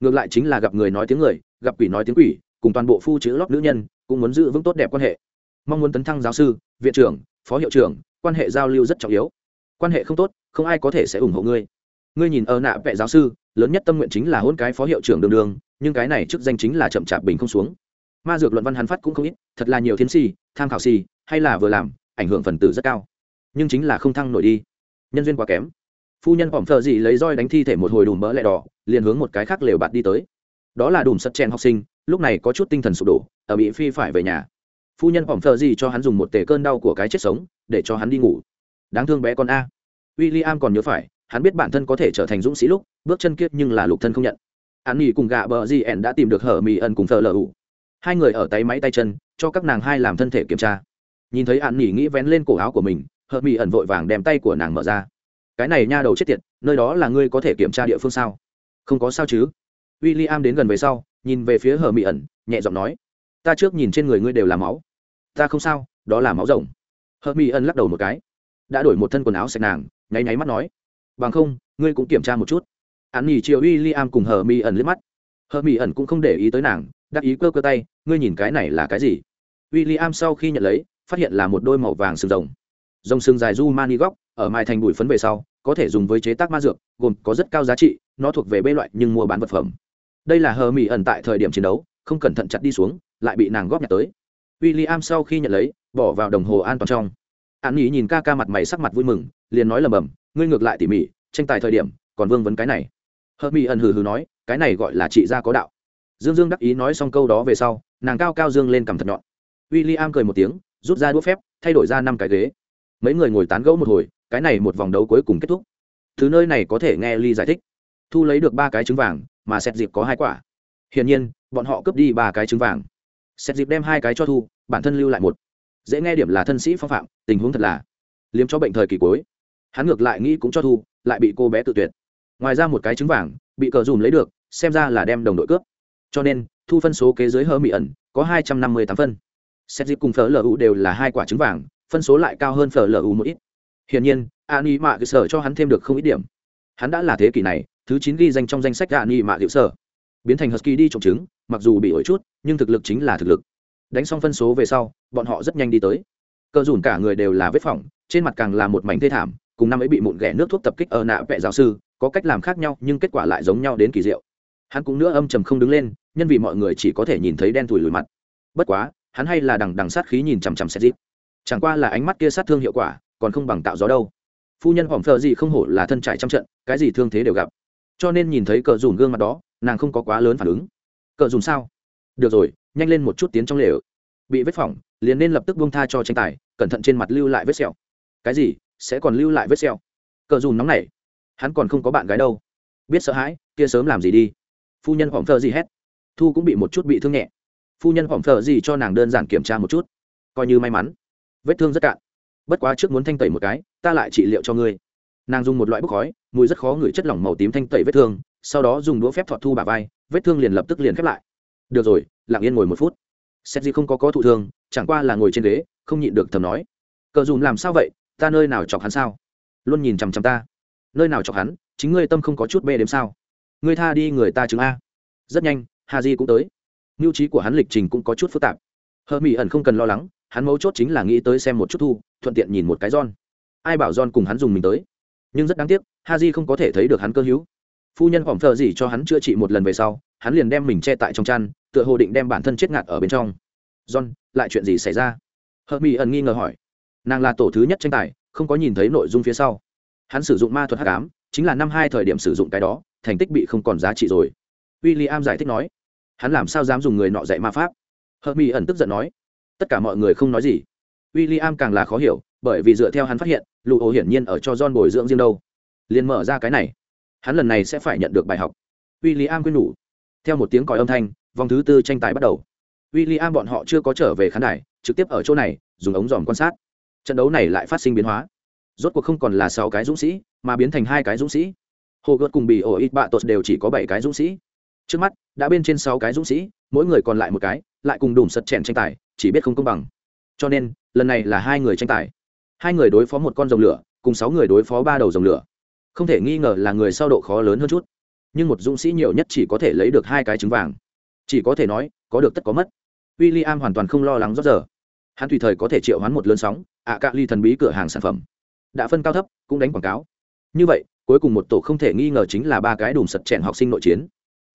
Ngược lại chính là gặp người nói tiếng người, gặp quỷ nói tiếng quỷ, cùng toàn bộ phu chữ lót nữ nhân, cũng muốn giữ vững tốt đẹp quan hệ. Mong muốn tấn thăng giáo sư, viện trưởng, phó hiệu trưởng, quan hệ giao lưu rất trọng yếu. Quan hệ không tốt, không ai có thể sẽ ủng hộ ngươi. Ngươi nhìn ở nạ vệ giáo sư, lớn nhất tâm nguyện chính là hôn cái phó hiệu trưởng đường đường, nhưng cái này chức danh chính là chậm chạp bình không xuống. Ma dược luận văn hắn phát cũng không ít, thật là nhiều thiên si, tham khảo si, hay là vừa làm, ảnh hưởng phần tử rất cao. Nhưng chính là không thăng nổi đi. Nhân duyên quá kém phu nhân bỏm thợ gì lấy roi đánh thi thể một hồi đùm mỡ lẹ đỏ, liền hướng một cái khác lều bạt đi tới. Đó là đùm sắt chen học sinh, lúc này có chút tinh thần sụp đổ, ở bị phi phải về nhà. Phu nhân bỏm thợ gì cho hắn dùng một tể cơn đau của cái chết sống, để cho hắn đi ngủ. Đáng thương bé con a. W i l l i am còn nhớ phải, hắn biết bản thân có thể trở thành dũng sĩ lúc, bước chân kiết nhưng là lục thân không nhận. Hắn nghỉ cùng gạ bờ gì ẻn đã tìm được hở mì ẩn cùng thợ lờ ủ. Hai người ở tay máy tay chân, cho các nàng hai làm thân thể kiểm tra. Nhìn thấy hắn nghỉ nghĩ vén lên cổ áo của mình, hở mì ẩn vội vàng đem tay của nàng mở ra cái này nha đầu chết tiệt, nơi đó là ngươi có thể kiểm tra địa phương sao? Không có sao chứ? W i l l i am đến gần về sau, nhìn về phía Hờ mị ẩn, nhẹ giọng nói, ta trước nhìn trên người ngươi đều là máu. Ta không sao, đó là máu rồng. Hờ mị ẩn lắc đầu một cái, đã đổi một thân quần áo sạch nàng, nháy nháy mắt nói, bằng không, ngươi cũng kiểm tra một chút. Hắn nhì chiều w i l l i am cùng Hờ mị ẩn liếc mắt. Hờ mị ẩn cũng không để ý tới nàng, đắc ý cơ cơ tay, ngươi nhìn cái này là cái gì? W i l l i am sau khi nhận lấy, phát hiện là một đôi màu vàng sừng rồng. Rồng sừng dài du mani góc, ở mai thành bụi phấn về sau có thể dùng với chế tác ma dược, gồm có rất cao giá trị, nó thuộc về bê loại nhưng mua bán vật phẩm. Đây là hờ mỹ ẩn tại thời điểm chiến đấu, không cẩn thận chặt đi xuống, lại bị nàng góp nhặt tới. W i l l i am sau khi nhận lấy, bỏ vào đồng hồ an toàn trong. An ý nhìn ca ca mặt mày sắc mặt vui mừng, liền nói lầm bầm, ngươi ngược lại tỉ mỉ, tranh tài thời điểm, còn vương vấn cái này. Hờ mỹ ẩn hừ hừ nói, cái này gọi là trị gia có đạo. Dương dương đắc ý nói xong câu đó về sau, nàng cao cao dương lên cầm thật nhọn. W i l l i am cười một tiếng, rút ra đũa phép, thay đổi ra năm cái ghế mấy người ngồi tán gẫu một hồi, cái này một vòng đấu cuối cùng kết thúc. Thứ nơi này có thể nghe ly giải thích. Thu lấy được ba cái trứng vàng, mà xét dịp có hai quả. Hiển nhiên, bọn họ cướp đi ba cái trứng vàng. Xét dịp đem hai cái cho thu, bản thân lưu lại một. Dễ nghe điểm là thân sĩ phong phạm, tình huống thật là liếm cho bệnh thời kỳ cuối. Hắn ngược lại nghĩ cũng cho thu, lại bị cô bé tự tuyệt. Ngoài ra một cái trứng vàng, bị cờ dùm lấy được, xem ra là đem đồng đội cướp. Cho nên, thu phân số kế dưới hơ mỹ ẩn, có hai trăm năm mươi tám phân. Xét dịp cùng phở lu đều là hai quả trứng vàng phân số lại cao hơn phở lu một ít. Hiển nhiên, ani mạ cơ sở cho hắn thêm được không ít điểm. Hắn đã là thế kỷ này, thứ chín ghi danh trong danh sách ani mạ hiệu sở. Biến thành husky đi trộm trứng, mặc dù bị ổi chút, nhưng thực lực chính là thực lực. Đánh xong phân số về sau, bọn họ rất nhanh đi tới. Cơ dùn cả người đều là vết phỏng, trên mặt càng là một mảnh thê thảm, cùng năm ấy bị mụn ghẻ nước thuốc tập kích ở nạ vẽ giáo sư, có cách làm khác nhau, nhưng kết quả lại giống nhau đến kỳ diệu. Hắn cũng nữa âm trầm không đứng lên, nhân vì mọi người chỉ có thể nhìn thấy đen thùi lùi mặt. Bất quá, hắn hay là đằng đằng sát khí nhìn chằm chằm xét dịp chẳng qua là ánh mắt kia sát thương hiệu quả, còn không bằng tạo gió đâu. Phu nhân hỏng thợ gì không hổ là thân trải trăm trận, cái gì thương thế đều gặp. Cho nên nhìn thấy cờ dùn gương mặt đó, nàng không có quá lớn phản ứng. Cờ dùn sao? Được rồi, nhanh lên một chút tiến trong lều. Bị vết phỏng, liền nên lập tức buông tha cho tranh tài, cẩn thận trên mặt lưu lại vết sẹo. Cái gì? Sẽ còn lưu lại vết sẹo? Cờ dùn nóng này hắn còn không có bạn gái đâu. Biết sợ hãi, kia sớm làm gì đi. Phu nhân hỏng thợ gì hét. Thu cũng bị một chút bị thương nhẹ. Phu nhân hỏng thợ gì cho nàng đơn giản kiểm tra một chút. Coi như may mắn vết thương rất cạn. Bất quá trước muốn thanh tẩy một cái, ta lại trị liệu cho ngươi. Nàng dùng một loại bốc khói, mùi rất khó ngửi chất lỏng màu tím thanh tẩy vết thương, sau đó dùng đũa phép thọt thu bà vai, vết thương liền lập tức liền khép lại. Được rồi, lặng yên ngồi một phút. Xét gì không có có thụ thương, chẳng qua là ngồi trên ghế, không nhịn được thầm nói. Cờ dùm làm sao vậy? Ta nơi nào chọc hắn sao? Luôn nhìn chằm chằm ta. Nơi nào chọc hắn? Chính ngươi tâm không có chút bê đếm sao? Ngươi tha đi người ta chứng a. Rất nhanh hà di cũng tới. Mưu trí của hắn lịch trình cũng có chút phức tạp. Hờ mỹ ẩn không cần lo lắng hắn mấu chốt chính là nghĩ tới xem một chút thu thuận tiện nhìn một cái John. Ai bảo John cùng hắn dùng mình tới. Nhưng rất đáng tiếc, Haji không có thể thấy được hắn cơ hữu. Phu nhân phỏng thờ gì cho hắn chữa trị một lần về sau, hắn liền đem mình che tại trong chăn, tựa hồ định đem bản thân chết ngạt ở bên trong. John, lại chuyện gì xảy ra? Hợp mỹ ẩn nghi ngờ hỏi. Nàng là tổ thứ nhất tranh tài, không có nhìn thấy nội dung phía sau. Hắn sử dụng ma thuật h tám chính là năm hai thời điểm sử dụng cái đó, thành tích bị không còn giá trị rồi. William giải thích nói. Hắn làm sao dám dùng người nọ dạy ma pháp? Hợp mỹ ẩn tức giận nói. Tất cả mọi người không nói gì. William càng là khó hiểu, bởi vì dựa theo hắn phát hiện, lụ ổ hiển nhiên ở cho John bồi dưỡng riêng đâu. Liên mở ra cái này, hắn lần này sẽ phải nhận được bài học. William quyên nhủ. Theo một tiếng còi âm thanh, vòng thứ tư tranh tài bắt đầu. William bọn họ chưa có trở về khán đài, trực tiếp ở chỗ này, dùng ống dòm quan sát. Trận đấu này lại phát sinh biến hóa. rốt cuộc không còn là sáu cái dũng sĩ mà biến thành hai cái dũng sĩ hồ gợt cùng bị ổ ít bạ tột đều chỉ có bảy cái dũng sĩ trước mắt đã bên trên sáu cái dũng sĩ mỗi người còn lại một cái lại cùng đùm sật chèn tranh tài, chỉ biết không công bằng. Cho nên, lần này là hai người tranh tài. Hai người đối phó một con rồng lửa, cùng sáu người đối phó ba đầu rồng lửa. Không thể nghi ngờ là người sau độ khó lớn hơn chút. Nhưng một dũng sĩ nhiều nhất chỉ có thể lấy được hai cái trứng vàng. Chỉ có thể nói, có được tất có mất. W i l l i am hoàn toàn không lo lắng rót giờ. Hắn tùy thời có thể triệu hoán một lớn sóng, ạ cạ ly thần bí cửa hàng sản phẩm. Đã phân cao thấp, cũng đánh quảng cáo. Như vậy, cuối cùng một tổ không thể nghi ngờ chính là ba cái đùm sật chèn học sinh nội chiến.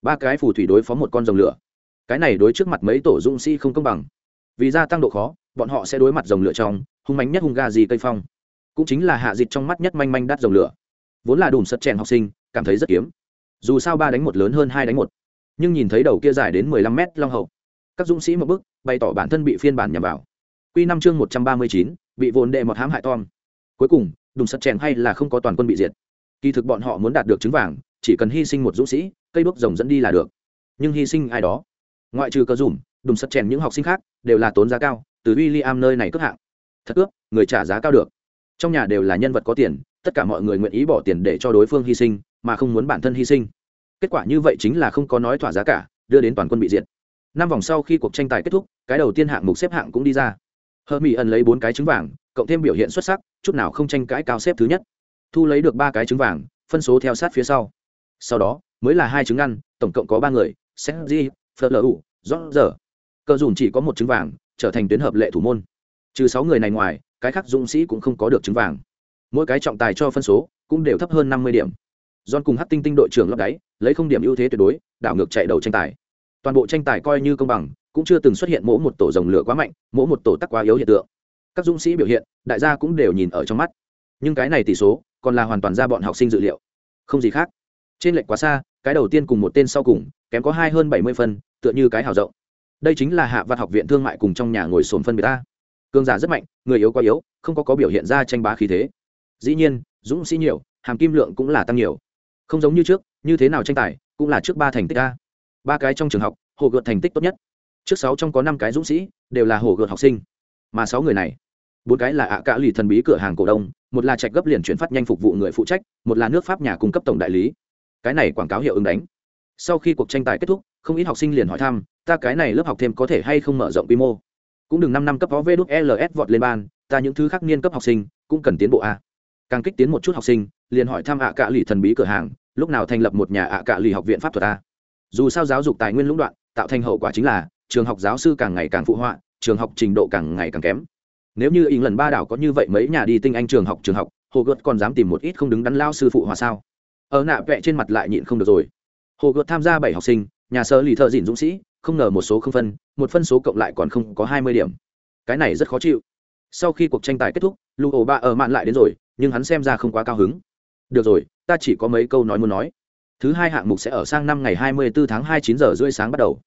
Ba cái phù thủy đối phó một con rồng lửa cái này đối trước mặt mấy tổ dũng sĩ không công bằng. Vì gia tăng độ khó, bọn họ sẽ đối mặt dòng lửa trong, hung mánh nhất hung ga gì cây phong. Cũng chính là hạ dịch trong mắt nhất manh manh đắt dòng lửa. Vốn là đùm sật chèn học sinh, cảm thấy rất kiếm. Dù sao ba đánh một lớn hơn hai đánh một. Nhưng nhìn thấy đầu kia dài đến mười lăm mét long hậu, các dũng sĩ một bức bày tỏ bản thân bị phiên bản nhằm vào. Q năm chương một trăm ba mươi chín, bị vồn đệ một hãm hại tom. Cuối cùng, đùm sật chèn hay là không có toàn quân bị diệt. Kỳ thực bọn họ muốn đạt được trứng vàng, chỉ cần hy sinh một dũng sĩ, cây đuốc rồng dẫn đi là được. Nhưng hy sinh ai đó? Ngoại trừ cơ dùm, đùm sắt chèn những học sinh khác, đều là tốn giá cao, từ w i l l i am nơi này cướp hạng. Thật cướp người trả giá cao được. Trong nhà đều là nhân vật có tiền, tất cả mọi người nguyện ý bỏ tiền để cho đối phương hy sinh, mà không muốn bản thân hy sinh. Kết quả như vậy chính là không có nói thỏa giá cả, đưa đến toàn quân bị diệt. Năm vòng sau khi cuộc tranh tài kết thúc, cái đầu tiên hạng mục xếp hạng cũng đi ra. Hơ mỹ ẩn lấy bốn cái trứng vàng, cộng thêm biểu hiện xuất sắc, chút nào không tranh cãi cao xếp thứ nhất. Thu lấy được ba cái trứng vàng, phân số theo sát phía sau. Sau đó, mới là hai trứng ăn, tổng cộng có ba người sẽ di phật Roger. ủ cờ dùn chỉ có một trứng vàng trở thành tuyến hợp lệ thủ môn trừ sáu người này ngoài cái khác dũng sĩ cũng không có được trứng vàng mỗi cái trọng tài cho phân số cũng đều thấp hơn năm mươi điểm John cùng Hắc Tinh Tinh đội trưởng lấp đáy, lấy không điểm ưu thế tuyệt đối, đảo ngược chạy đầu tranh tài. Toàn bộ tranh tài coi như công bằng, cũng chưa từng xuất hiện mỗi một tổ rồng lửa quá mạnh, mỗi một tổ tắc quá yếu hiện tượng. Các dũng sĩ biểu hiện, đại gia cũng đều nhìn ở trong mắt. Nhưng cái này tỷ số, còn là hoàn toàn ra bọn học sinh dự liệu. Không gì khác. Trên lệch quá xa, cái đầu tiên cùng một tên sau cùng, kém có hai hơn bảy mươi phân, tựa như cái hào rộng. Đây chính là hạ văn học viện thương mại cùng trong nhà ngồi sồn phân biệt ta. Cương giả rất mạnh, người yếu quá yếu, không có có biểu hiện ra tranh bá khí thế. Dĩ nhiên, dũng sĩ nhiều, hàm kim lượng cũng là tăng nhiều không giống như trước như thế nào tranh tài cũng là trước ba thành tích a ba cái trong trường học hồ gợt thành tích tốt nhất trước sáu trong có năm cái dũng sĩ đều là hồ gợt học sinh mà sáu người này bốn cái là ạ cả lì thần bí cửa hàng cổ đông một là trạch gấp liền chuyển phát nhanh phục vụ người phụ trách một là nước pháp nhà cung cấp tổng đại lý cái này quảng cáo hiệu ứng đánh. Sau khi cuộc tranh tài kết thúc, không ít học sinh liền hỏi thăm, ta cái này lớp học thêm có thể hay không mở rộng quy mô? Cũng đừng năm năm cấp có vê đúc ls vọt lên ban, ta những thứ khác niên cấp học sinh cũng cần tiến bộ a. Càng kích tiến một chút học sinh, liền hỏi thăm ạ cạ lì thần bí cửa hàng, lúc nào thành lập một nhà ạ cạ lì học viện pháp thuật a? Dù sao giáo dục tài nguyên lũng đoạn, tạo thành hậu quả chính là, trường học giáo sư càng ngày càng phụ họa, trường học trình độ càng ngày càng kém. Nếu như ý lần ba đảo có như vậy mấy nhà đi tinh anh trường học trường học hồ gợt còn dám tìm một ít không đứng đắn lao sư phụ hòa sao? Ở nạ vẽ trên mặt lại nhịn không được rồi. Hồ gợt tham gia bảy học sinh, nhà sơ lì thợ dịn dũng sĩ, không ngờ một số không phân, một phân số cộng lại còn không có hai mươi điểm. Cái này rất khó chịu. Sau khi cuộc tranh tài kết thúc lụ ổ ba ở mạn lại đến rồi, nhưng hắn xem ra không quá cao hứng. Được rồi, ta chỉ có mấy câu nói muốn nói. Thứ hai hạng mục sẽ ở sang năm ngày hai mươi bốn tháng hai chín giờ rưỡi sáng bắt đầu.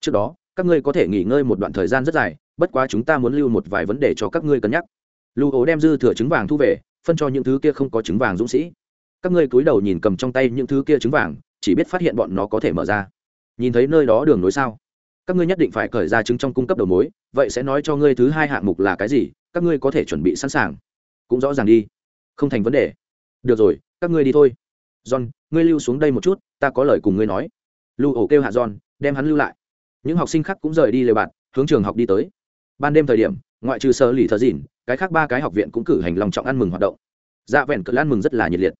Trước đó, các ngươi có thể nghỉ ngơi một đoạn thời gian rất dài, bất quá chúng ta muốn lưu một vài vấn đề cho các ngươi cân nhắc. Lưu ổ đem dư thừa trứng vàng thu về, phân cho những thứ kia không có trứng vàng dũng sĩ các ngươi cúi đầu nhìn cầm trong tay những thứ kia trứng vàng, chỉ biết phát hiện bọn nó có thể mở ra. Nhìn thấy nơi đó đường nối sao? Các ngươi nhất định phải cởi ra trứng trong cung cấp đầu mối, vậy sẽ nói cho ngươi thứ hai hạng mục là cái gì, các ngươi có thể chuẩn bị sẵn sàng. Cũng rõ ràng đi. Không thành vấn đề. Được rồi, các ngươi đi thôi. John, ngươi lưu xuống đây một chút, ta có lời cùng ngươi nói. Lưu ổ kêu hạ john, đem hắn lưu lại. Những học sinh khác cũng rời đi lều bạt hướng trường học đi tới. Ban đêm thời điểm, ngoại trừ sơ lì thờ dìn, cái khác ba cái học viện cũng cử hành lòng trọng ăn mừng hoạt động. Dạ vẹn cỡ ăn mừng rất là nhiệt liệt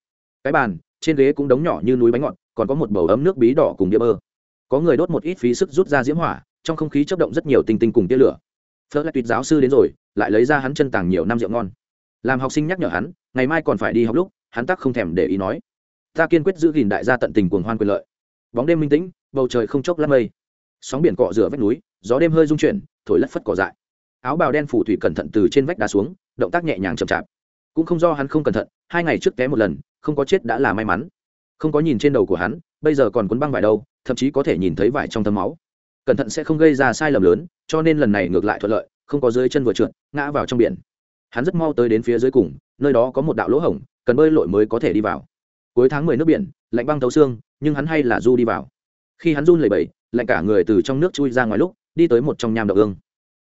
cái bàn, trên ghế cũng đống nhỏ như núi bánh ngọt, còn có một bầu ấm nước bí đỏ cùng đĩa bơ. Có người đốt một ít phí sức rút ra diễm hỏa, trong không khí chấp động rất nhiều tinh tinh cùng tia lửa. Phớt lại tuyệt giáo sư đến rồi, lại lấy ra hắn chân tàng nhiều năm rượu ngon. Làm học sinh nhắc nhở hắn, ngày mai còn phải đi học lúc, hắn tắc không thèm để ý nói. Ta kiên quyết giữ gìn đại gia tận tình cuồng hoan quyền lợi. Bóng đêm minh tĩnh, bầu trời không chốc lát mây. Sóng biển cọ rửa vách núi, gió đêm hơi rung chuyển, thổi lất phất cỏ dại. Áo bào đen phủ thủy cẩn thận từ trên vách đá xuống, động tác nhẹ nhàng chậm chạp. Cũng không do hắn không cẩn thận, hai ngày trước té một lần không có chết đã là may mắn. Không có nhìn trên đầu của hắn, bây giờ còn cuốn băng vải đâu, thậm chí có thể nhìn thấy vải trong tấm máu. Cẩn thận sẽ không gây ra sai lầm lớn, cho nên lần này ngược lại thuận lợi, không có dưới chân vừa trượt, ngã vào trong biển. Hắn rất mau tới đến phía dưới cùng, nơi đó có một đạo lỗ hổng, cần bơi lội mới có thể đi vào. Cuối tháng mười nước biển, lạnh băng thấu xương, nhưng hắn hay là du đi vào. Khi hắn run lẩy bẩy, lạnh cả người từ trong nước chui ra ngoài lúc, đi tới một trong nham đậu ương.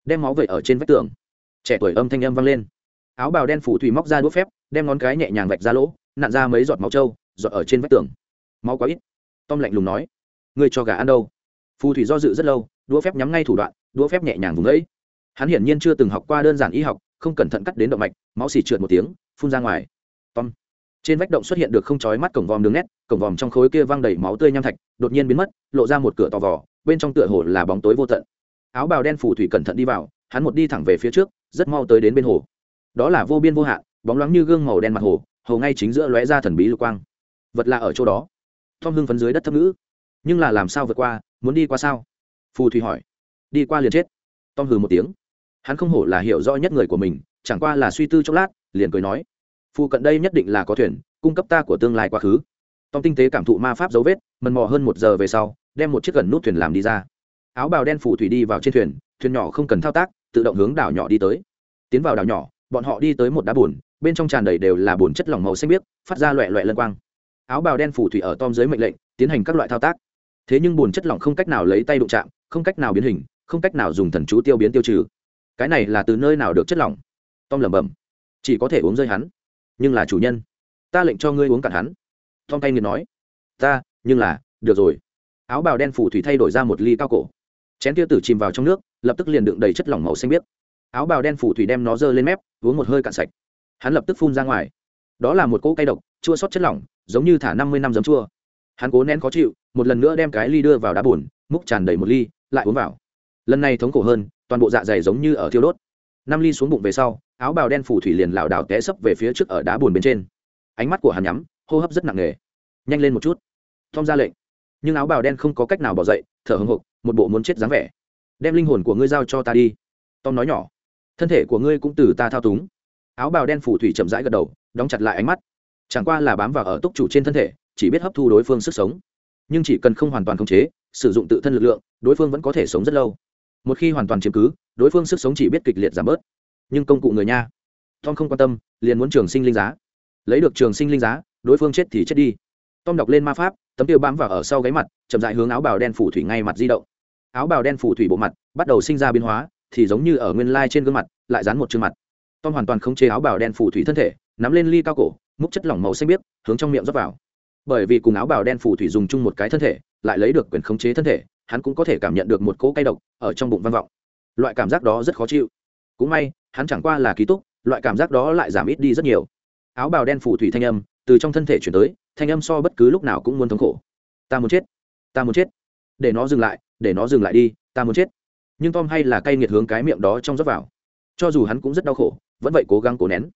Đem máu vẩy ở trên vách tường. Trẻ tuổi âm thanh âm vang lên. Áo bào đen phủ thủy móc ra đũa phép, đem ngón cái nhẹ nhàng vạch ra lỗ nặn ra mấy giọt máu trâu, giọt ở trên vách tường. Máu quá ít. Tom lạnh lùng nói, ngươi cho gà ăn đâu? Phù thủy do dự rất lâu, đũa phép nhắm ngay thủ đoạn, đũa phép nhẹ nhàng vùng ấy. Hắn hiển nhiên chưa từng học qua đơn giản y học, không cẩn thận cắt đến động mạch, máu xì trượt một tiếng, phun ra ngoài. Tom, trên vách động xuất hiện được không chói mắt cổng vòm đường nét, cổng vòm trong khối kia văng đầy máu tươi nham thạch, đột nhiên biến mất, lộ ra một cửa to vò. bên trong tựa hồ là bóng tối vô tận. Áo bào đen phù thủy cẩn thận đi vào, hắn một đi thẳng về phía trước, rất mau tới đến bên hồ. Đó là vô biên vô hạn, bóng loáng như gương màu đen mặt hồ hầu ngay chính giữa lóe ra thần bí lục quang. Vật là ở chỗ đó. Tom hưng phấn dưới đất thấp ngữ. Nhưng là làm sao vượt qua? Muốn đi qua sao? Phù thủy hỏi. Đi qua liền chết. Tom hừ một tiếng. Hắn không hổ là hiểu rõ nhất người của mình, chẳng qua là suy tư chốc lát, liền cười nói. Phù cận đây nhất định là có thuyền, cung cấp ta của tương lai quá khứ. Tom tinh tế cảm thụ ma pháp dấu vết, mần mò hơn một giờ về sau, đem một chiếc gần nút thuyền làm đi ra. Áo bào đen phù thủy đi vào trên thuyền thuyền nhỏ không cần thao tác, tự động hướng đảo nhỏ đi tới. Tiến vào đảo nhỏ, bọn họ đi tới một đá bùn bên trong tràn đầy đều là bùn chất lỏng màu xanh biếc, phát ra loẹ loẹ lân quang. Áo bào đen phủ thủy ở tom dưới mệnh lệnh, tiến hành các loại thao tác. Thế nhưng bùn chất lỏng không cách nào lấy tay đụng chạm, không cách nào biến hình, không cách nào dùng thần chú tiêu biến tiêu trừ. Cái này là từ nơi nào được chất lỏng? Tom lẩm bẩm. Chỉ có thể uống rơi hắn. Nhưng là chủ nhân, ta lệnh cho ngươi uống cạn hắn. Tom tay nghiệt nói. Ta, nhưng là, được rồi. Áo bào đen phủ thủy thay đổi ra một ly cao cổ. Chén kia tử chìm vào trong nước, lập tức liền đựng đầy chất lỏng màu xanh biếc. Áo bào đen phủ thủy đem nó dơ lên mép, uống một hơi cạn sạch hắn lập tức phun ra ngoài. Đó là một cỗ cây độc, chua sót chất lỏng, giống như thả năm mươi năm giấm chua. Hắn cố nén khó chịu, một lần nữa đem cái ly đưa vào đá bùn, múc tràn đầy một ly, lại uống vào. Lần này thống khổ hơn, toàn bộ dạ dày giống như ở thiêu đốt. Năm ly xuống bụng về sau, áo bào đen phủ thủy liền lảo đảo té sấp về phía trước ở đá bùn bên trên. Ánh mắt của hắn nhắm, hô hấp rất nặng nề. Nhanh lên một chút. Tom ra lệnh. Nhưng áo bào đen không có cách nào bỏ dậy, thở hồng hộc, một bộ muốn chết dáng vẻ. Đem linh hồn của ngươi giao cho ta đi. Tom nói nhỏ. Thân thể của ngươi cũng từ ta thao túng áo bào đen phủ thủy chậm rãi gật đầu, đóng chặt lại ánh mắt. Chẳng qua là bám vào ở túc chủ trên thân thể, chỉ biết hấp thu đối phương sức sống. Nhưng chỉ cần không hoàn toàn khống chế, sử dụng tự thân lực lượng, đối phương vẫn có thể sống rất lâu. Một khi hoàn toàn chiếm cứ, đối phương sức sống chỉ biết kịch liệt giảm bớt. Nhưng công cụ người nha. Tom không quan tâm, liền muốn trường sinh linh giá. Lấy được trường sinh linh giá, đối phương chết thì chết đi. Tom đọc lên ma pháp, tấm tiêu bám vào ở sau gáy mặt, chậm dại hướng áo bào đen phủ thủy ngay mặt di động. Áo bào đen phủ thủy bộ mặt bắt đầu sinh ra biến hóa, thì giống như ở nguyên lai trên gương mặt, lại dán một chương mặt tom hoàn toàn không chế áo bào đen phủ thủy thân thể, nắm lên ly cao cổ, múc chất lỏng màu xanh biếc, hướng trong miệng rót vào. Bởi vì cùng áo bào đen phủ thủy dùng chung một cái thân thể, lại lấy được quyền khống chế thân thể, hắn cũng có thể cảm nhận được một cỗ cay độc ở trong bụng vang vọng. Loại cảm giác đó rất khó chịu. Cũng may, hắn chẳng qua là ký túc, loại cảm giác đó lại giảm ít đi rất nhiều. Áo bào đen phủ thủy thanh âm, từ trong thân thể chuyển tới, thanh âm so bất cứ lúc nào cũng muốn thống khổ. Ta muốn chết, ta muốn chết. Để nó dừng lại, để nó dừng lại đi, ta muốn chết. Nhưng tom hay là cay nghiệt hướng cái miệng đó trong rót vào. Cho dù hắn cũng rất đau khổ vẫn vậy cố gắng cố nén.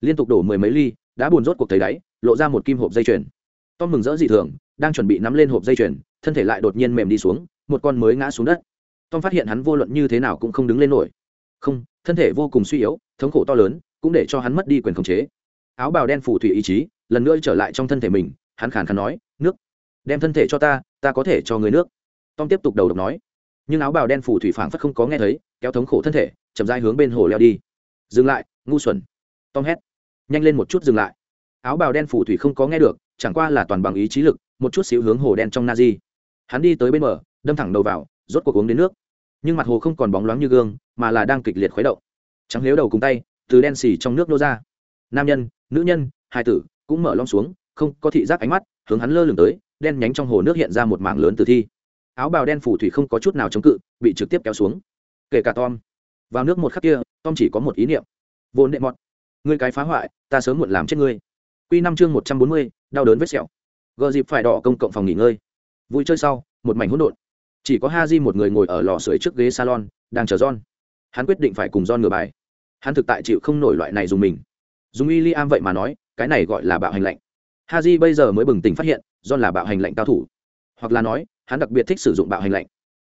Liên tục đổ mười mấy ly, đã buồn rốt cuộc thấy đáy, lộ ra một kim hộp dây chuyền. Tom mừng rỡ dị thường, đang chuẩn bị nắm lên hộp dây chuyền, thân thể lại đột nhiên mềm đi xuống, một con mới ngã xuống đất. Tom phát hiện hắn vô luận như thế nào cũng không đứng lên nổi. Không, thân thể vô cùng suy yếu, thống khổ to lớn, cũng để cho hắn mất đi quyền khống chế. Áo bào đen phủ thủy ý chí, lần nữa trở lại trong thân thể mình, hắn khàn khàn nói, nước, đem thân thể cho ta ta có thể cho người nước. Tom tiếp tục đầu độc nói. Nhưng áo bào đen phủ thủy phảng phất không có nghe thấy, kéo thống khổ thân thể, chậm dai hướng bên hồ leo đi. Dừng lại ngu xuẩn. Tom hét. Nhanh lên một chút dừng lại. Áo bào đen phủ thủy không có nghe được, chẳng qua là toàn bằng ý chí lực, một chút xíu hướng hồ đen trong na di hắn đi tới bên bờ, đâm thẳng đầu vào, rốt cuộc uống đến nước. Nhưng mặt hồ không còn bóng loáng như gương, mà là đang kịch liệt khuấy động. Trắng liếu đầu cùng tay, từ đen xì trong nước nô ra. Nam nhân, nữ nhân hai tử, cũng mở lom xuống, không có thị giác ánh mắt, hướng hắn lơ lửng tới, đen nhánh trong hồ nước hiện ra một mảng lớn tử thi. Áo bào đen phủ thủy không có chút nào chống cự, bị trực tiếp kéo xuống. Kể cả tom. Vào nước một khắc kia, tom chỉ có một ý niệm vốn đệ mọt. Ngươi cái phá hoại, ta sớm muộn làm chết ngươi. Q năm chương một trăm bốn mươi, đau đớn vết sẹo. Gờ dịp phải đỏ công cộng phòng nghỉ ngơi. Vui chơi sau, một mảnh hỗn độn. Chỉ có ha di một người ngồi ở lò sưởi trước ghế salon, đang chờ john. Hắn quyết định phải cùng john ngửa bài. Hắn thực tại chịu không nổi loại này dùng mình. Dùng w am vậy mà nói, cái này gọi là bạo hành lệnh ha di bây giờ mới bừng tỉnh phát hiện, john là bạo hành lệnh cao thủ. Hoặc là nói, hắn đặc biệt thích sử dụng bạo hành lệnh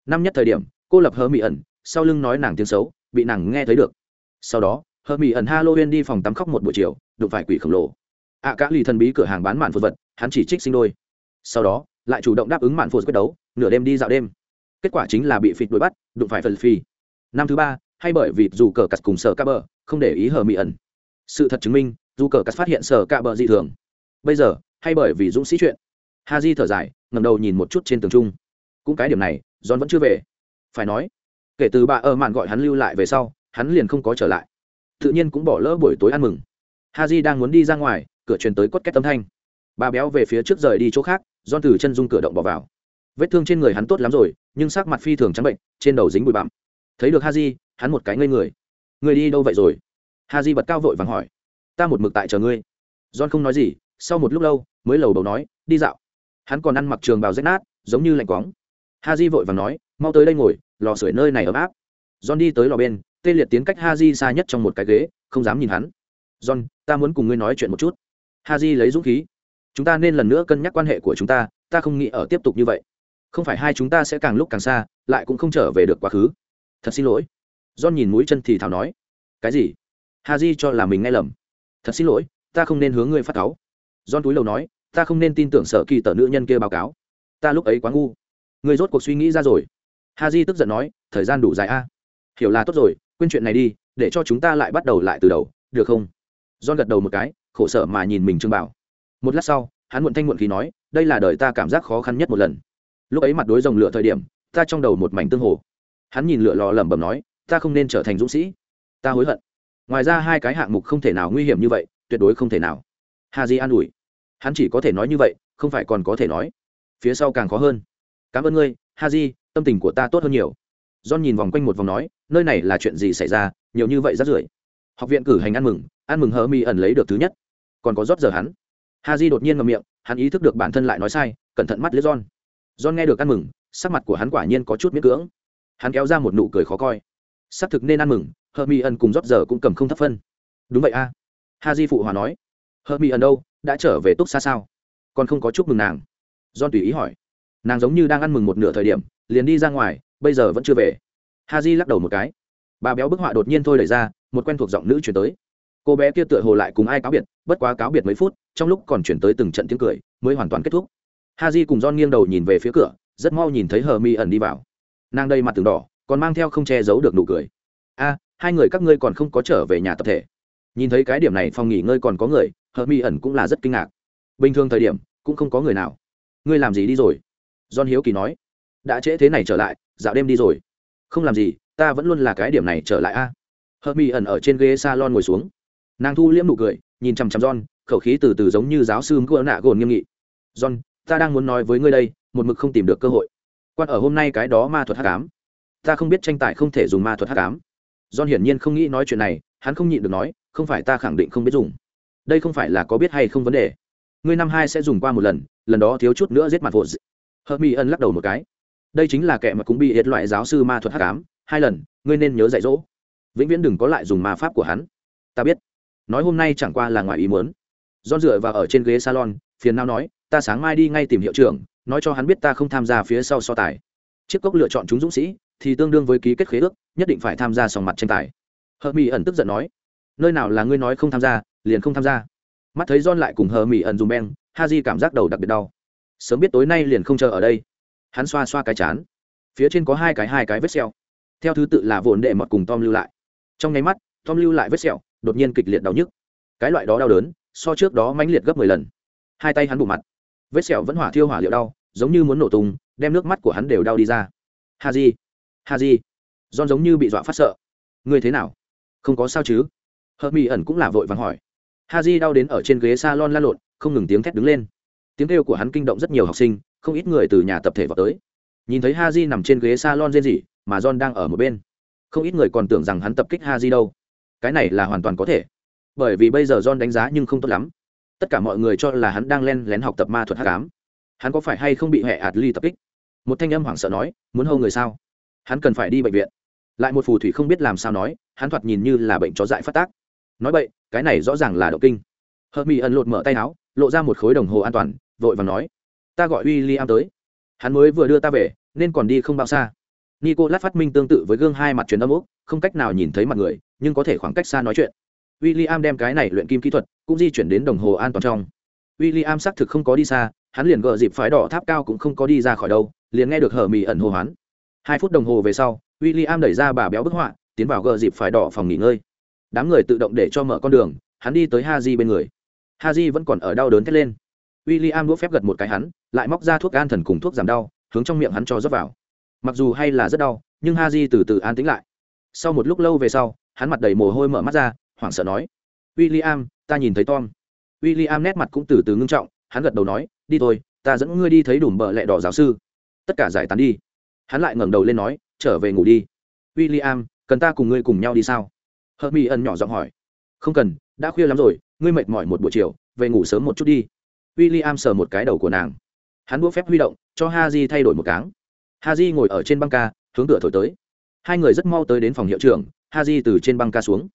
năm nhất thời điểm, cô lập hơ mỹ ẩn, sau lưng nói nàng tiếng xấu, bị nàng nghe thấy được. Sau đó hờ mỹ ẩn halloween đi phòng tắm khóc một buổi chiều đụng phải quỷ khổng lồ. Ạ à, Lì thần bí cửa hàng bán mạn phật vật hắn chỉ trích sinh đôi. Sau đó lại chủ động đáp ứng mạn phật quyết đấu nửa đêm đi dạo đêm. Kết quả chính là bị phịt đuổi bắt đụng phải phần phi. Năm thứ ba hay bởi vì dù cờ cắt cùng sở ca bờ không để ý hờ mỹ ẩn. Sự thật chứng minh dù cờ cắt phát hiện sở ca bờ dị thường. Bây giờ hay bởi vì dũng sĩ chuyện. Ha di thở dài ngầm đầu nhìn một chút trên tường trung cũng cái điểm này john vẫn chưa về. Phải nói kể từ bà ơ mạn gọi hắn lưu lại về sau hắn liền không có trở lại tự nhiên cũng bỏ lỡ buổi tối ăn mừng. Haji đang muốn đi ra ngoài, cửa truyền tới cốt két âm thanh. Bà béo về phía trước rời đi chỗ khác don từ chân dung cửa động bỏ vào. Vết thương trên người hắn tốt lắm rồi, nhưng sắc mặt phi thường trắng bệnh, trên đầu dính bụi bặm. Thấy được haji, hắn một cái ngây người. Người đi đâu vậy rồi? Haji bật cao vội vàng hỏi. Ta một mực tại chờ ngươi. Don không nói gì, sau một lúc lâu, mới lầu đầu nói, đi dạo. Hắn còn ăn mặc trường bào rách nát, giống như lạnh quóng. Haji vội vàng nói, mau tới đây ngồi, lò sưởi nơi này ấm áp. Don đi tới lò bên tê liệt tiến cách haji xa nhất trong một cái ghế, không dám nhìn hắn. John, ta muốn cùng ngươi nói chuyện một chút. Haji lấy dũng khí. Chúng ta nên lần nữa cân nhắc quan hệ của chúng ta ta không nghĩ ở tiếp tục như vậy. Không phải hai chúng ta sẽ càng lúc càng xa, lại cũng không trở về được quá khứ. Thật xin lỗi. John nhìn mũi chân thì thảo nói. Cái gì? Haji cho là mình nghe lầm. Thật xin lỗi, ta không nên hướng ngươi phát cáo john túi lầu nói. Ta không nên tin tưởng sở kỳ tờ nữ nhân kia báo cáo. Ta lúc ấy quá ngu. Ngươi rốt cuộc suy nghĩ ra rồi. Haji tức giận nói. Thời gian đủ dài a. Hiểu là tốt rồi quên chuyện này đi, để cho chúng ta lại bắt đầu lại từ đầu, được không? John gật đầu một cái, khổ sở mà nhìn mình trương bảo. Một lát sau, hắn muộn thanh muộn khí nói, đây là đời ta cảm giác khó khăn nhất một lần. Lúc ấy mặt đối rồng lửa thời điểm, ta trong đầu một mảnh tương hồ. Hắn nhìn lửa lò lẩm bẩm nói, ta không nên trở thành dũng sĩ. Ta hối hận. Ngoài ra hai cái hạng mục không thể nào nguy hiểm như vậy, tuyệt đối không thể nào. Hà di an ủi. Hắn chỉ có thể nói như vậy, không phải còn có thể nói. Phía sau càng khó hơn. Cảm ơn ngươi ha di tâm tình của ta tốt hơn nhiều john nhìn vòng quanh một vòng nói, nơi này là chuyện gì xảy ra? Nhiều như vậy rất rưởi. Học viện cử hành ăn mừng ăn mừng hờ mi ẩn lấy được thứ nhất. Còn có rót giờ hắn. Ha đột nhiên ngậm miệng, hắn ý thức được bản thân lại nói sai, cẩn thận mắt liếc john. John nghe được ăn mừng, sắc mặt của hắn quả nhiên có chút miễn cưỡng. Hắn kéo ra một nụ cười khó coi. Sắp thực nên ăn mừng hờ mi ẩn cùng rót giờ cũng cầm không thấp phân. Đúng vậy a. Ha di phụ hòa nói. Hờ mi ẩn đâu? Đã trở về túc xa sao? Còn không có chúc mừng nàng. John tùy ý hỏi. Nàng giống như đang ăn mừng một nửa thời điểm, liền đi ra ngoài bây giờ vẫn chưa về. Ha di lắc đầu một cái. Bà béo bức họa đột nhiên thôi đẩy ra, một quen thuộc giọng nữ chuyển tới. Cô bé kia tựa hồ lại cùng ai cáo biệt, bất quá cáo biệt mấy phút, trong lúc còn chuyển tới từng trận tiếng cười, mới hoàn toàn kết thúc. Ha j cùng don nghiêng đầu nhìn về phía cửa, rất mau nhìn thấy hờ mi ẩn đi vào. Nàng đây mặt tường đỏ, còn mang theo không che giấu được nụ cười. A, hai người các ngươi còn không có trở về nhà tập thể. Nhìn thấy cái điểm này phòng nghỉ ngơi còn có người hờ mi ẩn cũng là rất kinh ngạc. Bình thường thời điểm, cũng không có người nào. Ngươi làm gì đi rồi? Don hiếu kỳ nói đã trễ thế này trở lại, dạo đêm đi rồi. Không làm gì, ta vẫn luôn là cái điểm này trở lại a. Hờ mi ẩn ở trên ghế salon ngồi xuống. Nàng thu liễm nụ cười, nhìn chằm chằm john, khẩu khí từ từ giống như giáo sư ngựa nạ gồn nghiêm nghị. John, ta đang muốn nói với ngươi đây, một mực không tìm được cơ hội. Quan ở hôm nay cái đó ma thuật hắc ám. Ta không biết tranh tài không thể dùng ma thuật hắc ám. John hiển nhiên không nghĩ nói chuyện này, hắn không nhịn được nói, không phải ta khẳng định không biết dùng. Đây không phải là có biết hay không vấn đề. Ngươi năm hai sẽ dùng qua một lần lần đó thiếu chút nữa giết mặt vội hợp Mi ẩn lắc đầu một cái đây chính là kẻ mà cũng bị hiệt loại giáo sư ma thuật hắc ám. Hai lần, ngươi nên nhớ dạy dỗ. Vĩnh viễn đừng có lại dùng ma pháp của hắn. Ta biết. Nói hôm nay chẳng qua là ngoài ý muốn. Don dựa vào ở trên ghế salon, phiền nao nói, ta sáng mai đi ngay tìm hiệu trưởng, nói cho hắn biết ta không tham gia phía sau so tài. Chiếc cốc lựa chọn chúng dũng sĩ, thì tương đương với ký kết khế ước, nhất định phải tham gia sòng mặt tranh tài. Hờ mỹ ẩn tức giận nói, nơi nào là ngươi nói không tham gia, liền không tham gia. Mắt thấy don lại cùng hờ mỹ ẩn dùng beng ha di cảm giác đầu đặc biệt đau. Sớm biết tối nay liền không chờ ở đây hắn xoa xoa cái chán. Phía trên có hai cái hai cái vết sẹo. Theo thứ tự là vồn đệ mọt cùng tom lưu lại. Trong nháy mắt, tom lưu lại vết sẹo, đột nhiên kịch liệt đau nhức. Cái loại đó đau đớn, so trước đó mãnh liệt gấp mười lần. Hai tay hắn bù mặt. Vết sẹo vẫn hỏa thiêu hỏa liệu đau, giống như muốn nổ tung, đem nước mắt của hắn đều đau đi ra. Ha di ha di don giống như bị dọa phát sợ. Ngươi thế nào? Không có sao chứ? Hợp mỹ ẩn cũng là vội vàng hỏi. Ha di đau đến ở trên ghế s a lon la lộn, không ngừng tiếng thét đứng lên. Tiếng kêu của hắn kinh động rất nhiều học sinh không ít người từ nhà tập thể vào tới. Nhìn thấy ha di nằm trên ghế s a lon rên rỉ mà john đang ở một bên. Không ít người còn tưởng rằng hắn tập kích ha di đâu. Cái này là hoàn toàn có thể. Bởi vì bây giờ john đánh giá nhưng không tốt lắm. Tất cả mọi người cho là hắn đang len lén học tập ma thuật hắc ám, hắn có phải hay không bị hệ ạt ly tập kích? Một thanh âm hoảng sợ nói muốn hâu người sao? Hắn cần phải đi bệnh viện. Lại một phù thủy không biết làm sao nói hắn thoạt nhìn như là bệnh chó dại phát tác. Nói vậy cái này rõ ràng là động kinh. Hợp mỹ ẩn lột mở tay áo lộ ra một khối đồng hồ an toàn vội và nói ta gọi w i l l i am tới. Hắn mới vừa đưa ta về, nên còn đi không bao xa. Nico lát phát minh tương tự với gương hai mặt truyền âm úc, không cách nào nhìn thấy mặt người, nhưng có thể khoảng cách xa nói chuyện. William đem cái này luyện kim kỹ thuật, cũng di chuyển đến đồng hồ an toàn trong. William xác thực không có đi xa, hắn liền gờ dịp phái đỏ tháp cao cũng không có đi ra khỏi đâu, liền nghe được hở mì ẩn hô hoán. Hai phút đồng hồ về sau, William đẩy ra bà béo bức họa, tiến vào gờ dịp phái đỏ phòng nghỉ ngơi. Đám người tự động để cho mở con đường, hắn đi tới ha di bên người. Ha di vẫn còn ở đau đớn thét lên. William đũa phép gật một cái hắn, lại móc ra thuốc an thần cùng thuốc giảm đau, hướng trong miệng hắn cho rót vào. Mặc dù hay là rất đau, nhưng Haji từ từ an tĩnh lại. Sau một lúc lâu về sau, hắn mặt đầy mồ hôi mở mắt ra, hoảng sợ nói w i l l i am ta nhìn thấy tom. W i l l i am nét mặt cũng từ từ ngưng trọng, hắn gật đầu nói, đi thôi, ta dẫn ngươi đi thấy đùm bợ lẹ đỏ giáo sư. Tất cả giải tán đi. Hắn lại ngẩng đầu lên nói, trở về ngủ đi. W i l l i am cần ta cùng ngươi cùng nhau đi sao? Hờ mỹ ẩn nhỏ giọng hỏi. Không cần, đã khuya lắm rồi, ngươi mệt mỏi một buổi chiều, về ngủ sớm một chút đi w i l l i am sờ một cái đầu của nàng. Hắn đũa phép huy động, cho ha j thay đổi một cáng. Ha j ngồi ở trên băng ca, hướng cửa thổi tới. Hai người rất mau tới đến phòng hiệu trưởng ha j từ trên băng ca xuống.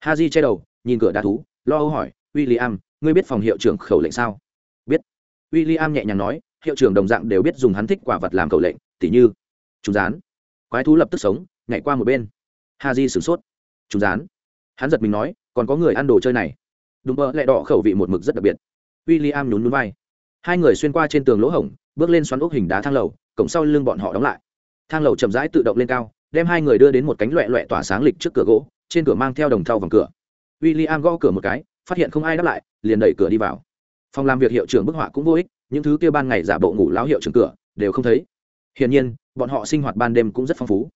Ha j che đầu, nhìn cửa đá thú, lo âu hỏi w i l l i am ngươi biết phòng hiệu trưởng khẩu lệnh sao? Biết. W i l l i am nhẹ nhàng nói, hiệu trưởng đồng dạng đều biết dùng hắn thích quả vật làm khẩu lệnh, tỉ như Trùng rán. Quái thú lập tức sống, nhảy qua một bên. Ha sửng sốt. Trùng rán? Hắn giật mình nói, còn có người ăn đồ chơi này. Đúng mơ lại đỏ khẩu vị một mực rất đặc biệt w i l l i am nhún núi vai. Hai người xuyên qua trên tường lỗ hổng bước lên xoắn ốc hình đá thang lầu cổng sau lưng bọn họ đóng lại. Thang lầu chậm rãi tự động lên cao đem hai người đưa đến một cánh loẹ loẹ tỏa sáng lịch trước cửa gỗ trên cửa mang theo đồng thau vòng cửa. W i l l i am gõ cửa một cái phát hiện không ai đáp lại liền đẩy cửa đi vào. Phòng làm việc hiệu trưởng bức họa cũng vô ích những thứ kia ban ngày giả bộ ngủ láo hiệu trưởng cửa đều không thấy. Hiển nhiên bọn họ sinh hoạt ban đêm cũng rất phong phú.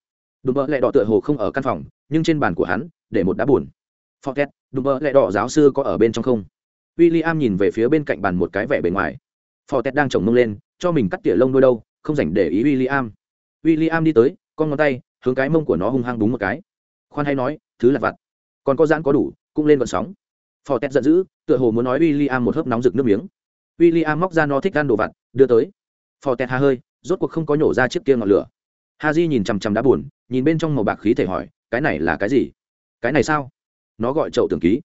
Đùm bơ lẹ đỏ tựa hồ không ở căn phòng nhưng trên bàn của hắn để một đá buồn. Forget, đùm bơ lẹ đỏ giáo sư có ở bên trong không? W i l l i am nhìn về phía bên cạnh bàn một cái vẻ bề ngoài. Phò tét đang chồng mông lên, cho mình cắt tỉa lông đôi đâu, không dành để ý w i l l i am w i l l i am đi tới, con ngón tay, hướng cái mông của nó hung hăng đúng một cái. Khoan hay nói, thứ là vặt. Còn có giãn có đủ, cũng lên vận sóng. Phò tét giận dữ, tựa hồ muốn nói w i l l i am một hớp nóng rực nước miếng. W i l l i am móc ra nó thích ăn đồ vặt, đưa tới. Phò tét hà hơi, rốt cuộc không có nhổ ra chiếc kia ngọn lửa. Ha di nhìn chằm chằm đá buồn nhìn bên trong màu bạc khí thể hỏi, cái này là cái gì? Cái này sao? Nó gọi chậu tưởng ký.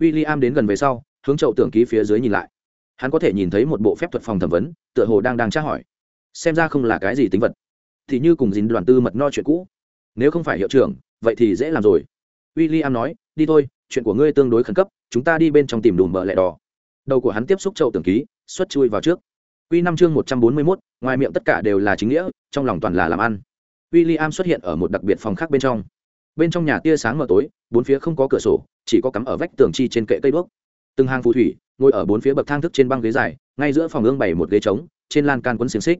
W i l l i am đến gần về sau hướng chậu tưởng ký phía dưới nhìn lại. Hắn có thể nhìn thấy một bộ phép thuật phòng thẩm vấn, tựa hồ đang đang tra hỏi. Xem ra không là cái gì tính vật. Thì như cùng dính đoàn tư mật no chuyện cũ. Nếu không phải hiệu trưởng, vậy thì dễ làm rồi. W i l l i am nói, đi thôi, chuyện của ngươi tương đối khẩn cấp, chúng ta đi bên trong tìm đùm bợ lẹ đỏ. Đầu của hắn tiếp xúc chậu tưởng ký, xuất chui vào trước. Q năm chương một trăm bốn mươi mốt, ngoài miệng tất cả đều là chính nghĩa, trong lòng toàn là làm ăn. W i l l i am xuất hiện ở một đặc biệt phòng khác bên trong. Bên trong nhà tia sáng mờ tối, bốn phía không có cửa sổ, chỉ có cắm ở vách tường chi trên kệ cây đuốc từng hàng phù thủy, ngồi ở bốn phía bậc thang thức trên băng ghế dài, ngay giữa phòng ương bày một ghế trống, trên lan can quấn xiềng xích.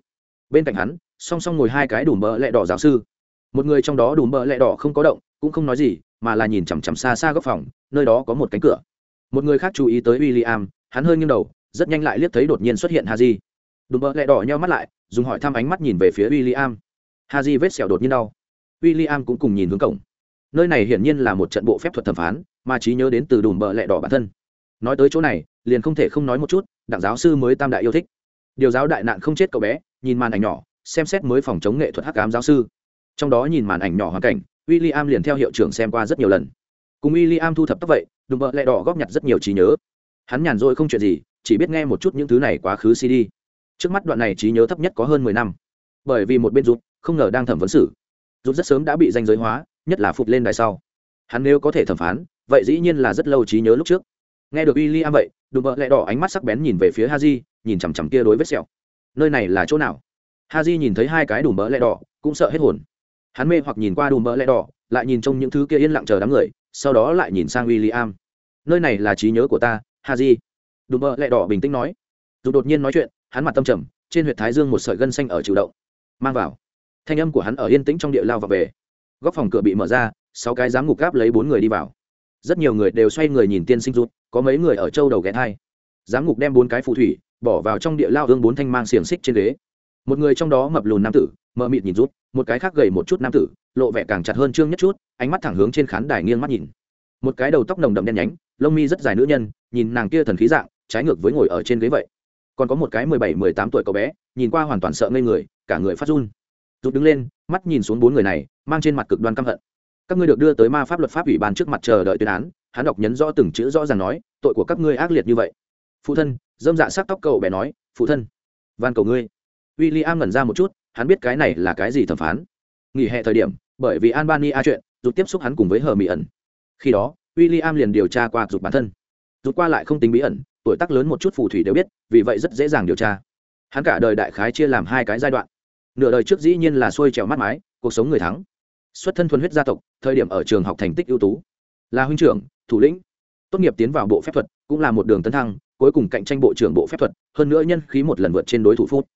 Bên cạnh hắn, song song ngồi hai cái đùm bờ lẹ đỏ giáo sư. Một người trong đó đùm bờ lẹ đỏ không có động, cũng không nói gì, mà là nhìn chằm chằm xa xa góc phòng, nơi đó có một cánh cửa. Một người khác chú ý tới w i l l i am hắn hơi nghiêng đầu, rất nhanh lại liếc thấy đột nhiên xuất hiện ha đùm bờ lẹ đỏ nheo mắt lại, dùng hỏi thăm ánh mắt nhìn về phía w i l l i am ha vết sẹo đột nhiên đau. W i l l i am cũng cùng nhìn hướng cổng. Nơi này hiển nhiên là một trận bộ phép thuật thẩm phán, mà trí nhớ đến từ đùm bờ lẹ đỏ bản thân nói tới chỗ này, liền không thể không nói một chút, đặng giáo sư mới tam đại yêu thích. Điều giáo đại nạn không chết cậu bé, nhìn màn ảnh nhỏ, xem xét mới phòng chống nghệ thuật hắc ám giáo sư. Trong đó nhìn màn ảnh nhỏ hoàn cảnh w i l l i am liền theo hiệu trưởng xem qua rất nhiều lần. Cùng w i l l i am thu thập tóc vậy, đùm bợ lẹ đỏ góp nhặt rất nhiều trí nhớ. Hắn nhàn rỗi không chuyện gì, chỉ biết nghe một chút những thứ này quá khứ cd trước mắt đoạn này trí nhớ thấp nhất có hơn mười năm. Bởi vì một bên rút không ngờ đang thẩm vấn xử rút rất sớm đã bị danh giới hóa, nhất là phục lên đài sau. Hắn nếu có thể thẩm phán, vậy dĩ nhiên là rất lâu trí nhớ lúc trước nghe được w i l l i am vậy, đùm bợ lẹ đỏ ánh mắt sắc bén nhìn về phía ha di nhìn chằm chằm kia đối vết sẹo. Nơi này là chỗ nào? Ha di nhìn thấy hai cái đùm bợ lẹ đỏ, cũng sợ hết hồn. Hắn mê hoặc nhìn qua đùm bợ lẹ đỏ, lại nhìn trong những thứ kia yên lặng chờ đám người, sau đó lại nhìn sang w i l l i am nơi này là trí nhớ của ta ha di đùm bợ lẹ đỏ bình tĩnh nói. Dù đột nhiên nói chuyện, hắn mặt tâm trầm, trên huyệt thái dương một sợi gân xanh ở chịu động, mang vào. Thanh âm của hắn ở yên tĩnh trong địa lao và về. Góc phòng cửa bị mở ra, sáu cái giám ngục gáp lấy bốn người đi vào. Rất nhiều người đều xoay người nhìn tiên sinh rút có mấy người ở châu đầu ghé thai. Giám ngục đem bốn cái phù thủy, bỏ vào trong địa lao hương bốn thanh mang xiềng xích trên ghế. Một người trong đó mập lùn nam tử, mờ mịt nhìn rút, một cái khác gầy một chút nam tử, lộ vẻ càng chặt hơn trương nhất chút, ánh mắt thẳng hướng trên khán đài nghiêng mắt nhìn. Một cái đầu tóc nồng đậm đen nhánh, lông mi rất dài nữ nhân, nhìn nàng kia thần khí dạng, trái ngược với ngồi ở trên ghế vậy. Còn có một cái mười bảy, mười tám tuổi cậu bé, nhìn qua hoàn toàn sợ ngây người, cả người phát run. Rút đứng lên, mắt nhìn xuống bốn người này, mang trên mặt cực đoan căm hận các ngươi được đưa tới ma pháp luật pháp ủy ban trước mặt chờ đợi tuyên án, hắn đọc nhấn rõ từng chữ rõ ràng nói, tội của các ngươi ác liệt như vậy. Phụ thân, dâm dạ sắc tóc cậu bé nói, phụ thân, van cầu ngươi. W i l l i am ngẩn ra một chút, hắn biết cái này là cái gì thẩm phán. Nghỉ hè thời điểm, bởi vì albania chuyện, rụt tiếp xúc hắn cùng với hờ mỹ ẩn khi đó w i l l i am liền điều tra qua rụt bản thân. Rụt qua lại không tính bí ẩn, tuổi tác lớn một chút phù thủy đều biết, vì vậy rất dễ dàng điều tra. Hắn cả đời đại khái chia làm hai cái giai đoạn. Nửa đời trước dĩ nhiên là xuôi trèo mắt mái, cuộc sống người thắng xuất thân thuần huyết gia tộc, thời điểm ở trường học thành tích ưu tú. Là huynh trưởng, thủ lĩnh. Tốt nghiệp tiến vào bộ phép thuật, cũng là một đường tấn thăng, cuối cùng cạnh tranh bộ trưởng bộ phép thuật, hơn nữa nhân khí một lần vượt trên đối thủ phút.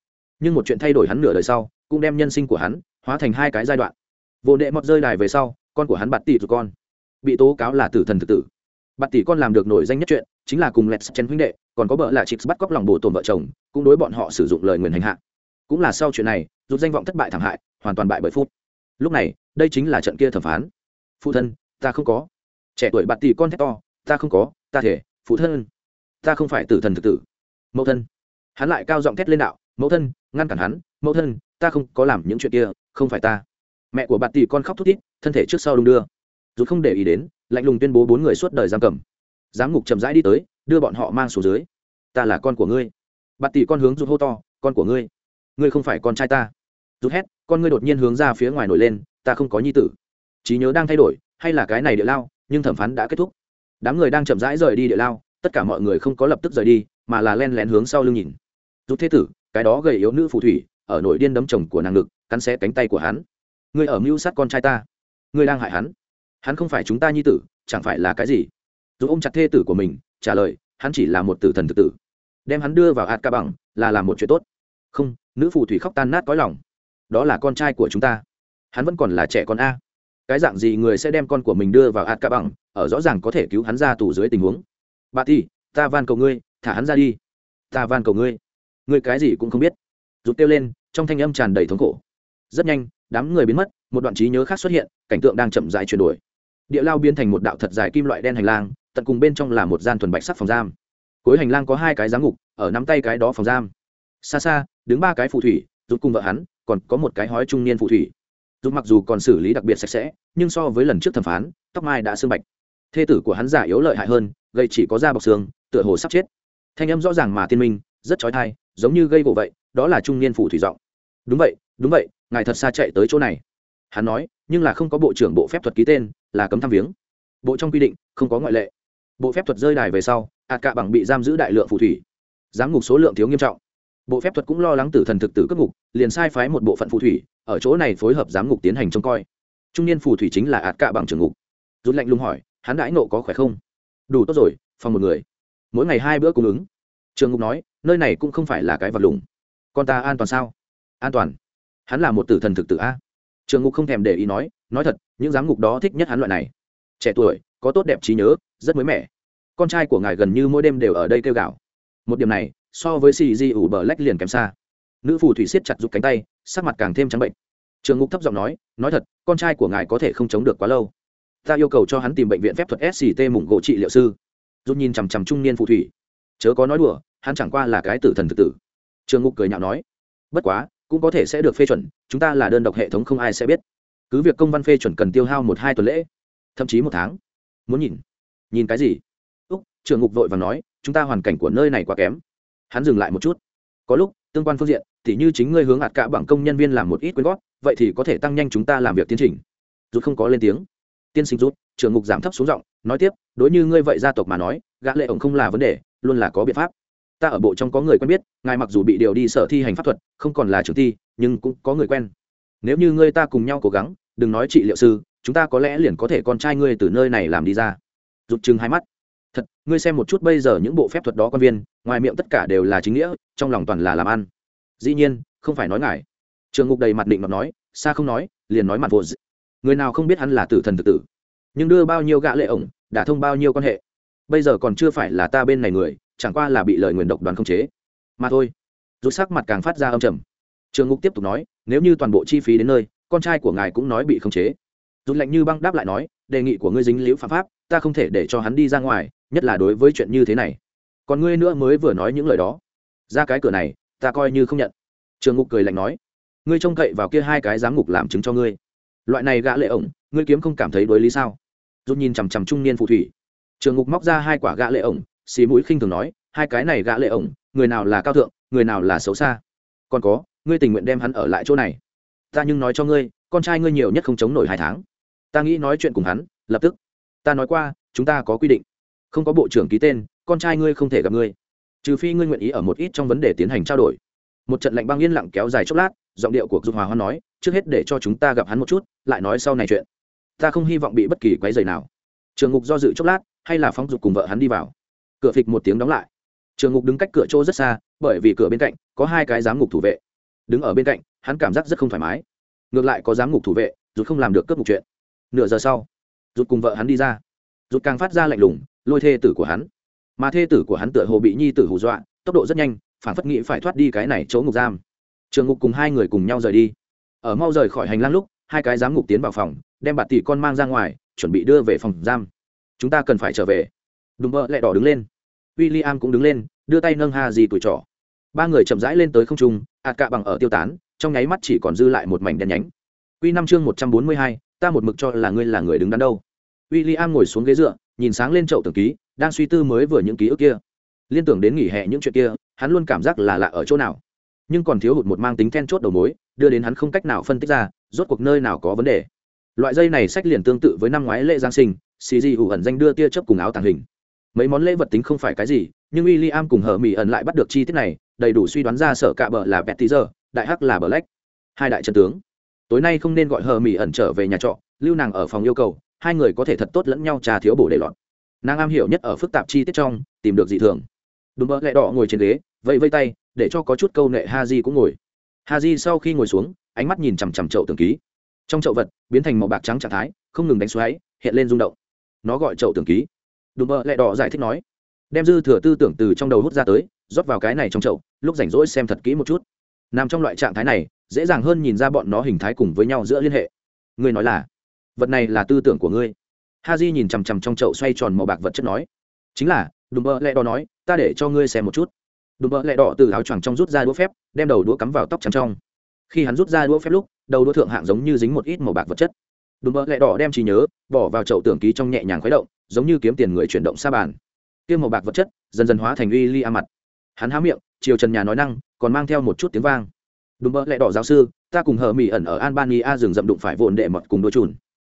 Nhưng một chuyện thay đổi hắn nửa đời sau, cũng đem nhân sinh của hắn hóa thành hai cái giai đoạn. Vô đệ mọt rơi đài về sau, con của hắn bạt tỷ tụi con. Bị tố cáo là tử thần thực tử. Bạt tỷ con làm được nổi danh nhất chuyện, chính là cùng lẹt chen huynh đệ, còn có bợ là chịp bắt cóc lòng bồ tồn vợ chồng, cũng đối bọn họ sử dụng lời nguyền hành hạ. Cũng là sau chuyện này, rút danh vọng thất bại thảm hại, hoàn toàn bại bởi phút lúc này, đây chính là trận kia thẩm phán. Phụ thân, ta không có. Trẻ tuổi bạt tỷ con thét to, ta không có, ta thể, phụ thân. Ta không phải tử thần thực tử. Mẫu thân. Hắn lại cao giọng thét lên đạo, mẫu thân, ngăn cản hắn. Mẫu thân, ta không có làm những chuyện kia, không phải ta. Mẹ của bạt tỷ con khóc thút thít, thân thể trước sau đung đưa. Dù không để ý đến, lạnh lùng tuyên bố bốn người suốt đời giam cầm. Giám ngục chậm rãi đi tới, đưa bọn họ mang xuống dưới. Ta là con của ngươi. Bạt tỷ con hướng rút hô to, con của ngươi. Ngươi không phải con trai ta. Rút hét con ngươi đột nhiên hướng ra phía ngoài nổi lên, ta không có nhi tử. Trí nhớ đang thay đổi, hay là cái này địa lao, nhưng thẩm phán đã kết thúc. Đám người đang chậm rãi rời đi địa lao, tất cả mọi người không có lập tức rời đi, mà là len lén hướng sau lưng nhìn. Rút thế tử, cái đó gầy yếu nữ phù thủy, ở nổi điên đấm chồng của nàng ngực, cắn xé cánh tay của hắn. Ngươi ở mưu sát con trai ta. Ngươi đang hại hắn. Hắn không phải chúng ta nhi tử, chẳng phải là cái gì? Dù ôm chặt thê tử của mình, trả lời, hắn chỉ là một tử thần thực tử. Đem hắn đưa vào hạt ca bằng, là làm một chuyện tốt. Không, nữ phù thủy khóc tan nát có lòng đó là con trai của chúng ta. Hắn vẫn còn là trẻ con a. Cái dạng gì người sẽ đem con của mình đưa vào ạt ca bằng ở rõ ràng có thể cứu hắn ra tù dưới tình huống. Bà thì ta van cầu ngươi, thả hắn ra đi. Ta van cầu ngươi. Ngươi cái gì cũng không biết. Rụt kêu lên, trong thanh âm tràn đầy thống khổ. Rất nhanh, đám người biến mất, một đoạn trí nhớ khác xuất hiện, cảnh tượng đang chậm dài chuyển đổi. Địa lao biến thành một đạo thật dài kim loại đen hành lang, tận cùng bên trong là một gian thuần bạch sắc phòng giam. Cuối hành lang có hai cái giám ngục, ở nắm tay cái đó phòng giam. Xa xa, đứng ba cái phù thủy rút cùng vợ hắn còn có một cái hói trung niên phù thủy. Rút mặc dù còn xử lý đặc biệt sạch sẽ, nhưng so với lần trước thẩm phán, tóc mai đã sương bạch. Thê tử của hắn giả yếu lợi hại hơn gây chỉ có da bọc xương, tựa hồ sắp chết. Thanh âm rõ ràng mà tiên minh, rất trói thai giống như gây gỗ vậy, đó là trung niên phù thủy giọng. Đúng vậy đúng vậy, ngài thật xa chạy tới chỗ này. Hắn nói, nhưng là không có bộ trưởng bộ phép thuật ký tên, là cấm thăm viếng. Bộ trong quy định, không có ngoại lệ. Bộ phép thuật rơi đài về sau ạt cạ bằng bị giam giữ đại lượng phù thủy. Giám ngục số lượng thiếu nghiêm trọng bộ phép thuật cũng lo lắng tử thần thực tử cất ngục, liền sai phái một bộ phận phù thủy, ở chỗ này phối hợp giám ngục tiến hành trông coi. Trung niên phù thủy chính là ạt cạ bằng trường ngục. Rút lạnh lùng hỏi, hắn đãi nộ có khỏe không? Đủ tốt rồi, phòng một người. Mỗi ngày hai bữa cung ứng. Trường ngục nói, nơi này cũng không phải là cái vật lùng. Con ta an toàn sao? An toàn. Hắn là một tử thần thực tử a. Trường ngục không thèm để ý nói nói thật, những giám ngục đó thích nhất hắn loại này. Trẻ tuổi, có tốt đẹp trí nhớ, rất mới mẻ. Con trai của ngài gần như mỗi đêm đều ở đây kêu gạo một điểm này, so với xì di ủ bờ lách liền kém xa. Nữ phù thủy siết chặt giục cánh tay, sắc mặt càng thêm trắng bệnh. Trường ngục thấp giọng nói nói thật, con trai của ngài có thể không chống được quá lâu. Ta yêu cầu cho hắn tìm bệnh viện phép thuật sct mủng gỗ trị liệu sư. Rút nhìn chằm chằm trung niên phù thủy. Chớ có nói đùa, hắn chẳng qua là cái tử thần thực tử. Trường ngục cười nhạo nói, bất quá, cũng có thể sẽ được phê chuẩn, chúng ta là đơn độc hệ thống không ai sẽ biết. Cứ việc công văn phê chuẩn cần tiêu hao một hai tuần lễ, thậm chí một tháng. Muốn nhìn nhìn cái gì? Úc, trường ngục vội và nói chúng ta hoàn cảnh của nơi này quá kém. Hắn dừng lại một chút. Có lúc, tương quan phương diện, thì như chính ngươi hướng ạt cả bằng công nhân viên làm một ít quyên góp, vậy thì có thể tăng nhanh chúng ta làm việc tiến trình. Rút không có lên tiếng. Tiên sinh rút trường ngục giảm thấp xuống giọng, nói tiếp, đối như ngươi vậy gia tộc mà nói, gã lệ ổng không là vấn đề, luôn là có biện pháp. Ta ở bộ trong có người quen biết, ngài mặc dù bị điều đi sở thi hành pháp thuật, không còn là trưởng thi, nhưng cũng có người quen. Nếu như ngươi ta cùng nhau cố gắng, đừng nói trị liệu sư, chúng ta có lẽ liền có thể con trai ngươi từ nơi này làm đi ra. Rụt chừng hai mắt thật, ngươi xem một chút bây giờ những bộ phép thuật đó quan viên, ngoài miệng tất cả đều là chính nghĩa, trong lòng toàn là làm ăn. Dĩ nhiên, không phải nói ngài. Trường ngục đầy mặt định mặt nói, xa không nói, liền nói mặt vô dị. người nào không biết hắn là tử thần tự tử. Nhưng đưa bao nhiêu gã lệ ổng, đã thông bao nhiêu quan hệ. Bây giờ còn chưa phải là ta bên này người, chẳng qua là bị lời nguyền độc đoàn không chế. Mà thôi. Rút sắc mặt càng phát ra âm trầm. Trường ngục tiếp tục nói, nếu như toàn bộ chi phí đến nơi, con trai của ngài cũng nói bị không chế. Rút lạnh như băng đáp lại nói, đề nghị của ngươi dính liễu phạm pháp, ta không thể để cho hắn đi ra ngoài nhất là đối với chuyện như thế này. Còn ngươi nữa mới vừa nói những lời đó. Ra cái cửa này, ta coi như không nhận. Trường ngục cười lạnh nói, ngươi trông cậy vào kia hai cái giám ngục làm chứng cho ngươi. Loại này gã lệ ổng, ngươi kiếm không cảm thấy đối lý sao? Rút nhìn chằm chằm trung niên phù thủy. Trường ngục móc ra hai quả gã lệ ổng, xì mũi khinh thường nói, hai cái này gã lệ ổng, người nào là cao thượng, người nào là xấu xa? Còn có, ngươi tình nguyện đem hắn ở lại chỗ này. Ta nhưng nói cho ngươi, con trai ngươi nhiều nhất không chống nổi hai tháng. Ta nghĩ nói chuyện cùng hắn, lập tức. Ta nói qua, chúng ta có quy định không có bộ trưởng ký tên, con trai ngươi không thể gặp ngươi. Trừ phi ngươi nguyện ý ở một ít trong vấn đề tiến hành trao đổi. Một trận lạnh băng yên lặng kéo dài chốc lát, giọng điệu của dục hòa hoan nói, trước hết để cho chúng ta gặp hắn một chút, lại nói sau này chuyện. Ta không hy vọng bị bất kỳ quấy rầy nào. Trường ngục do dự chốc lát, hay là phóng dục cùng vợ hắn đi vào. Cửa phịch một tiếng đóng lại. Trường ngục đứng cách cửa chỗ rất xa, bởi vì cửa bên cạnh có hai cái giám ngục thủ vệ. Đứng ở bên cạnh, hắn cảm giác rất không thoải mái. Ngược lại có giám ngục thủ vệ rút không làm được cướp một chuyện. Nửa giờ sau rút cùng vợ hắn đi ra. Rút càng phát ra lạnh lùng lôi thê tử của hắn. Mà thê tử của hắn tựa hồ bị nhi tử hù dọa, tốc độ rất nhanh, phản phất nghĩ phải thoát đi cái này chỗ ngục giam. Trường ngục cùng hai người cùng nhau rời đi. Ở mau rời khỏi hành lang lúc, hai cái giám ngục tiến vào phòng, đem bạt tỷ con mang ra ngoài, chuẩn bị đưa về phòng giam. Chúng ta cần phải trở về. Đùm bơ lại đỏ đứng lên. W i l l i am cũng đứng lên, đưa tay nâng ha gì tuổi trỏ ba người chậm rãi lên tới không trung ạt cạ bằng ở tiêu tán, trong nháy mắt chỉ còn dư lại một mảnh đen nhánh. Q năm chương một trăm bốn mươi hai, ta một mực cho là ngươi là người đứng đắn đâu. W i l l i am ngồi xuống ghế dựa nhìn sáng lên chậu tưởng ký, đang suy tư mới vừa những ký ức kia. Liên tưởng đến nghỉ hè những chuyện kia, hắn luôn cảm giác là lạ ở chỗ nào. Nhưng còn thiếu hụt một mang tính then chốt đầu mối, đưa đến hắn không cách nào phân tích ra, rốt cuộc nơi nào có vấn đề. Loại dây này sách liền tương tự với năm ngoái lễ giáng sinh xì gì ủ ẩn danh đưa tia chớp cùng áo tàng hình. Mấy món lễ vật tính không phải cái gì, nhưng w i l l i am cùng hờ mỹ ẩn lại bắt được chi tiết này, đầy đủ suy đoán ra sở cạ bờ là petty giờ, đại hắc là bờ lách hai đại trần tướng. Tối nay không nên gọi hờ mỹ ẩn trở về nhà trọ, lưu nàng ở phòng yêu cầu hai người có thể thật tốt lẫn nhau trà thiếu bổ để lọt. Nàng am hiểu nhất ở phức tạp chi tiết trong, tìm được dị thường. Đùm bơ lẹ đỏ ngồi trên ghế, vẫy vây tay, để cho có chút câu nệ ha di cũng ngồi. Ha di sau khi ngồi xuống, ánh mắt nhìn chằm chằm chậu tường ký. Trong chậu vật, biến thành màu bạc trắng trạng thái, không ngừng đánh xoáy, hiện lên rung động. Nó gọi chậu tường ký. Đùm bơ lẹ đỏ giải thích nói. Đem dư thừa tư tưởng từ trong đầu hút ra tới, rót vào cái này trong chậu, lúc rảnh rỗi xem thật kỹ một chút. Nằm trong loại trạng thái này, dễ dàng hơn nhìn ra bọn nó hình thái cùng với nhau giữa liên hệ. Người nói là vật này là tư tưởng của ngươi. Ha j nhìn chằm chằm trong chậu xoay tròn màu bạc vật chất nói, chính là, đùm bơ lẹ đỏ nói, ta để cho ngươi xem một chút. Đùm bơ lẹ đỏ từ áo choàng trong rút ra đũa phép, đem đầu đũa cắm vào tóc trắng trong. Khi hắn rút ra đũa phép lúc, đầu đũa thượng hạng giống như dính một ít màu bạc vật chất. Đùm bơ lẹ đỏ đem trí nhớ, bỏ vào chậu tưởng ký trong nhẹ nhàng khuấy động, giống như kiếm tiền người chuyển động xa bàn. Kiêm màu bạc vật chất, dần dần hóa thành uy li a mặt. Hắn há miệng, chiều trần nhà nói năng, còn mang theo một chút tiếng vang. Đùm bơ lẹ đỏ giáo sư, ta cùng hờ mỹ ẩn ở albania rừng rậm đụng phải vồn đệ mật cùng đôi chùn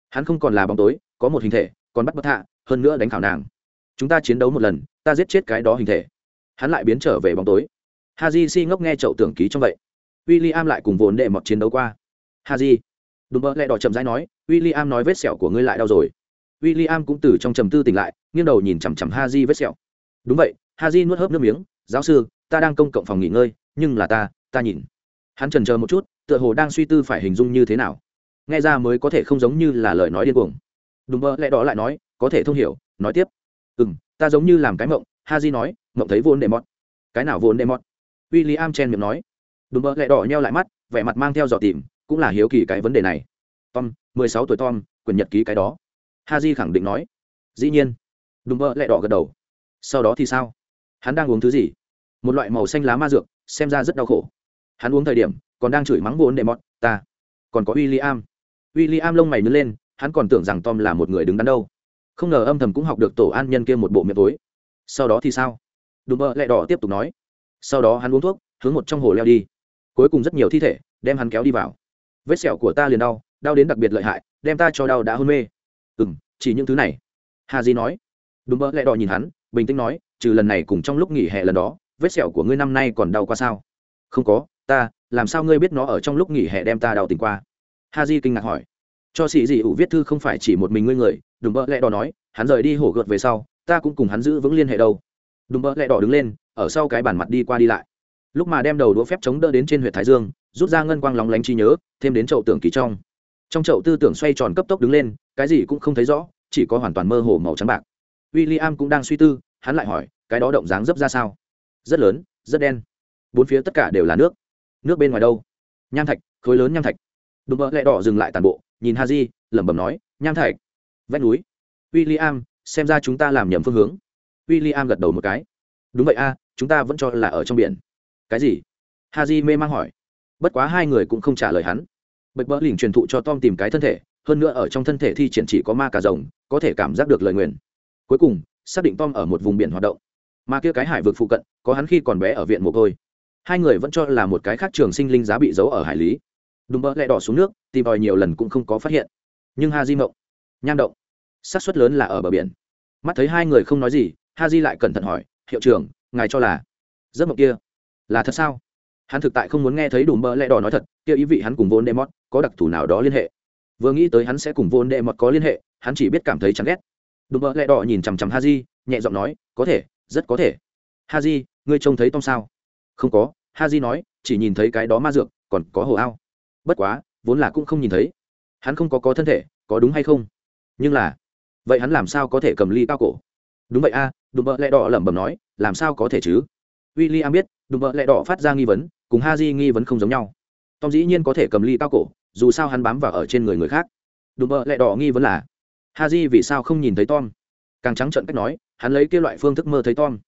hắn không còn là bóng tối, có một hình thể, còn bắt bất hạ hơn nữa đánh khảo nàng. Chúng ta chiến đấu một lần, ta giết chết cái đó hình thể. Hắn lại biến trở về bóng tối. Haji si ngốc nghe chậu tưởng ký trong vậy. W i l l i am lại cùng vốn đệ mọt chiến đấu qua. Haji, đùm bơ lẹ đỏ chậm rãi nói w i l l i am nói vết sẹo của ngươi lại đau rồi. W i l l i am cũng từ trong trầm tư tỉnh lại, nghiêng đầu nhìn chằm chằm haji vết sẹo. Đúng vậy, haji nuốt hớp nước miếng, giáo sư, ta đang công cộng phòng nghỉ ngơi, nhưng là ta ta nhìn. Hắn trần chờ một chút, tựa hồ đang suy tư phải hình dung như thế nào nghe ra mới có thể không giống như là lời nói điên cuồng. Đùm bơ lẹ đỏ lại nói, có thể thông hiểu, nói tiếp. Ừ m ta giống như làm cái mộng ha di nói, mộng thấy vốn đệ mọt cái nào vốn đệ mọt w i l l i am chen miệng nói. Đùm bơ lẹ đỏ nheo lại mắt, vẻ mặt mang theo dò tìm, cũng là hiếu kỳ cái vấn đề này. Tom, mười sáu tuổi tom, quyền nhật ký cái đó. Ha di khẳng định nói. Dĩ nhiên. Đùm bơ lẹ đỏ gật đầu. Sau đó thì sao? Hắn đang uống thứ gì? Một loại màu xanh lá ma dược, xem ra rất đau khổ. Hắn uống thời điểm, còn đang chửi mắng vốn đệ mọt ta. Còn có w i l l i am w i l l i am lông mày nứt lên, hắn còn tưởng rằng tom là một người đứng đắn đâu. Không ngờ âm thầm cũng học được tổ an nhân kia một bộ miệng tối. Sau đó thì sao? Đùm bơ lẹ đỏ tiếp tục nói. Sau đó hắn uống thuốc, hướng một trong hồ leo đi. Cuối cùng rất nhiều thi thể, đem hắn kéo đi vào. Vết sẹo của ta liền đau đau đến đặc biệt lợi hại, đem ta cho đau đã hôn mê. Ừ m chỉ những thứ này. Hà di nói. Đùm bơ lẹ đỏ nhìn hắn, bình tĩnh nói, trừ lần này cùng trong lúc nghỉ hè lần đó, vết sẹo của ngươi năm nay còn đau qua sao? Không có, ta, làm sao ngươi biết nó ở trong lúc nghỉ hè đem ta đau tình qua? Ha di kinh ngạc hỏi. Cho sĩ dị ủ viết thư không phải chỉ một mình ngươi người đùm bỡ lẽ đỏ nói, hắn rời đi hổ gợt về sau, ta cũng cùng hắn giữ vững liên hệ đâu. Đùm bỡ lẽ đỏ đứng lên, ở sau cái bàn mặt đi qua đi lại. Lúc mà đem đầu đũa phép chống đỡ đến trên huyện thái dương, rút ra ngân quang lóng lánh trí nhớ, thêm đến chậu tưởng kỳ trong. Trong chậu tư tưởng xoay tròn cấp tốc đứng lên, cái gì cũng không thấy rõ, chỉ có hoàn toàn mơ hồ màu trắng bạc. W i l l i am cũng đang suy tư, hắn lại hỏi, cái đó động dáng dấp ra sao? Rất lớn, rất đen. Bốn phía tất cả đều là nước. Nước bên ngoài đâu? Nham thạch, khối lớn nham thạch đùm mơ lẹ đỏ dừng lại tàn bộ, nhìn ha di lẩm bẩm nói, nham thạch, vách núi. W i l l i am xem ra chúng ta làm nhầm phương hướng. W i l l i am gật đầu một cái. Đúng vậy a, chúng ta vẫn cho là ở trong biển. Cái gì? Ha di mê mang hỏi. Bất quá hai người cũng không trả lời hắn. Bạch bỡ lỉnh truyền thụ cho tom tìm cái thân thể, hơn nữa ở trong thân thể thi triển chỉ có ma cà rồng, có thể cảm giác được lời nguyền. Cuối cùng, xác định tom ở một vùng biển hoạt động. Mà kia cái hải vực phụ cận, có hắn khi còn bé ở viện mồ côi. Hai người vẫn cho là một cái khác trường sinh linh giá bị giấu ở hải lý đùm bỡ lẹ đỏ xuống nước, tìm tòi nhiều lần cũng không có phát hiện. Nhưng ha di mộng, nham động. Xác suất lớn là ở bờ biển. Mắt thấy hai người không nói gì ha di lại cẩn thận hỏi, hiệu trưởng, ngài cho là giấc mộng kia là thật sao? Hắn thực tại không muốn nghe thấy đùm bỡ lẹ đỏ nói thật, kia ý vị hắn cùng vốn đệ mót có đặc thù nào đó liên hệ. Vừa nghĩ tới hắn sẽ cùng vốn đệ mót có liên hệ, hắn chỉ biết cảm thấy chán ghét. Đùm bỡ lẹ đỏ nhìn chằm chằm ha di nhẹ giọng nói, có thể, rất có thể. Ha di ngươi trông thấy tom sao? Không có. Ha di nói, chỉ nhìn thấy cái đó ma dược, còn có hồ ao bất quá, vốn là cũng không nhìn thấy. Hắn không có có thân thể, có đúng hay không? Nhưng là, vậy hắn làm sao có thể cầm ly cao cổ? Đúng vậy a, đùm bợ lẹ đỏ lẩm bẩm nói, làm sao có thể chứ? W i l l i am biết, đùm bợ lẹ đỏ phát ra nghi vấn, cùng ha di nghi vấn không giống nhau. Tom dĩ nhiên có thể cầm ly cao cổ, dù sao hắn bám vào ở trên người người khác. Đùm bợ lẹ đỏ nghi vấn là ha di vì sao không nhìn thấy tom? Càng trắng trận cách nói, hắn lấy kia loại phương thức mơ thấy tom.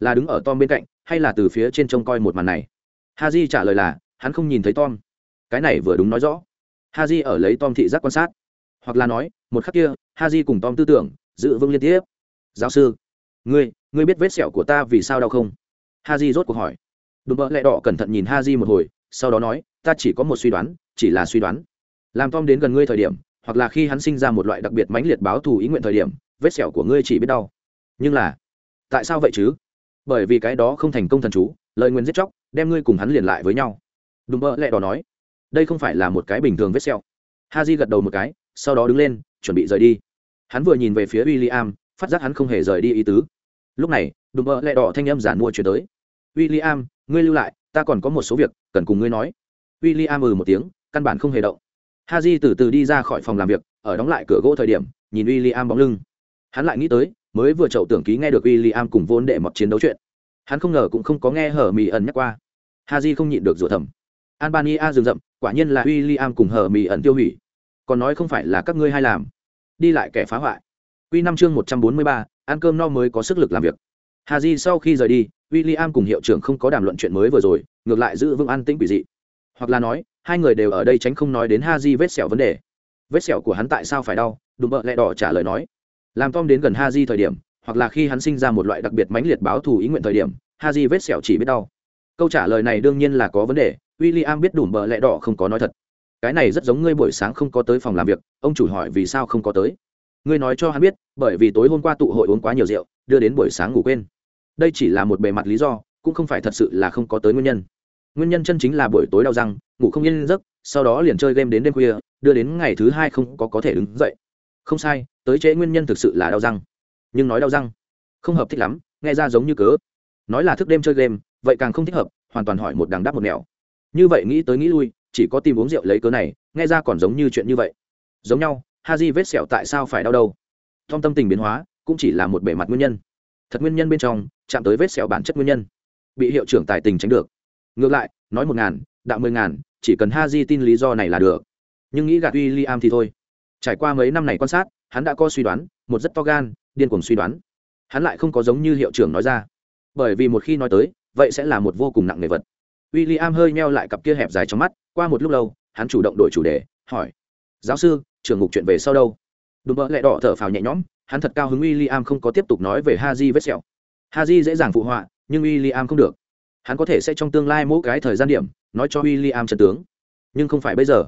Là đứng ở tom bên cạnh, hay là từ phía trên trông coi một màn này? Ha di trả lời là, hắn không nhìn thấy tom cái này vừa đúng nói rõ. Ha di ở lấy tom thị giác quan sát. Hoặc là nói, một khắc kia ha di cùng tom tư tưởng, giữ vững liên tiếp. Giáo sư, ngươi ngươi biết vết sẹo của ta vì sao đau không? Ha di rốt cuộc hỏi. Đùm bỡ lẹ đỏ cẩn thận nhìn ha di một hồi, sau đó nói, ta chỉ có một suy đoán, chỉ là suy đoán. Làm tom đến gần ngươi thời điểm, hoặc là khi hắn sinh ra một loại đặc biệt mãnh liệt báo thù ý nguyện thời điểm, vết sẹo của ngươi chỉ biết đau. Nhưng là, tại sao vậy chứ? Bởi vì cái đó không thành công thần chú, lời nguyên giết chóc, đem ngươi cùng hắn liền lại với nhau. Đùm bỡ lẹ đỏ nói đây không phải là một cái bình thường vết sẹo. Ha di gật đầu một cái, sau đó đứng lên, chuẩn bị rời đi. Hắn vừa nhìn về phía w i l l i am phát giác hắn không hề rời đi ý tứ. Lúc này, đùm bợ lẹ đỏ thanh âm giản mua chuyển tới. W i l l i am ngươi lưu lại, ta còn có một số việc, cần cùng ngươi nói. W i l l i am ừ một tiếng, căn bản không hề động. Ha j từ từ đi ra khỏi phòng làm việc, ở đóng lại cửa gỗ thời điểm, nhìn w i l l i am bóng lưng. Hắn lại nghĩ tới, mới vừa chậu tưởng ký nghe được w i l l i am cùng vốn đệ mọt chiến đấu chuyện. Hắn không ngờ cũng không có nghe hở mì ẩn nhắc qua. Ha j không nhịn được rủa thầm albania rừng rậm, quả nhiên là w i l l i am cùng hở mì ẩn tiêu hủy. Còn nói không phải là các ngươi hay làm. Đi lại kẻ phá hoại. Q năm chương một trăm bốn mươi ba, ăn cơm no mới có sức lực làm việc. Hà di sau khi rời đi w i l l i am cùng hiệu trưởng không có đàm luận chuyện mới vừa rồi, ngược lại giữ vững an tĩnh quỷ dị. Hoặc là nói, hai người đều ở đây tránh không nói đến ha di vết sẹo vấn đề. Vết sẹo của hắn tại sao phải đau? Đùm bợ lẹ đỏ trả lời nói. Làm tom đến gần ha di thời điểm, hoặc là khi hắn sinh ra một loại đặc biệt mãnh liệt báo thù ý nguyện thời điểm ha di vết sẹo chỉ biết đau. Câu trả lời này đương nhiên là có vấn đề w i l l i am biết đủ bợ lẹ đỏ không có nói thật. Cái này rất giống ngươi buổi sáng không có tới phòng làm việc, ông chủ hỏi vì sao không có tới. Ngươi nói cho hắn biết, bởi vì tối hôm qua tụ hội uống quá nhiều rượu, đưa đến buổi sáng ngủ quên. Đây chỉ là một bề mặt lý do, cũng không phải thật sự là không có tới nguyên nhân. Nguyên nhân chân chính là buổi tối đau răng, ngủ không yên giấc, sau đó liền chơi game đến đêm khuya, đưa đến ngày thứ hai không có có thể đứng dậy. Không sai, tới trễ nguyên nhân thực sự là đau răng. Nhưng nói đau răng, không hợp thích lắm, nghe ra giống như cớ. Nói là thức đêm chơi game, vậy càng không thích hợp, hoàn toàn hỏi một đằng đáp một nẻo như vậy nghĩ tới nghĩ lui, chỉ có tìm uống rượu lấy cớ này, nghe ra còn giống như chuyện như vậy. Giống nhau ha di vết sẹo tại sao phải đau đâu? Tom tâm tình biến hóa, cũng chỉ là một bề mặt nguyên nhân. Thật nguyên nhân bên trong, chạm tới vết sẹo bản chất nguyên nhân. Bị hiệu trưởng tài tình tránh được. Ngược lại, nói một ngàn, đạo mười ngàn, chỉ cần ha di tin lý do này là được. Nhưng nghĩ gạt w i l l i am thì thôi. Trải qua mấy năm này quan sát, hắn đã có suy đoán, một rất to gan, điên cuồng suy đoán. Hắn lại không có giống như hiệu trưởng nói ra. Bởi vì một khi nói tới, vậy sẽ là một vô cùng nặng nề vật w i l l i am hơi meo lại cặp kia hẹp dài trong mắt, qua một lúc lâu, hắn chủ động đổi chủ đề, hỏi, giáo sư trưởng ngục chuyện về sau đâu? Đùm bỡ lẹ đỏ thở phào nhẹ nhõm, hắn thật cao hứng w i l l i am không có tiếp tục nói về ha di vết sẹo. Ha di dễ dàng phụ họa, nhưng w i l l i am không được. Hắn có thể sẽ trong tương lai mỗi cái thời gian điểm, nói cho w i l l i am trần tướng. Nhưng không phải bây giờ.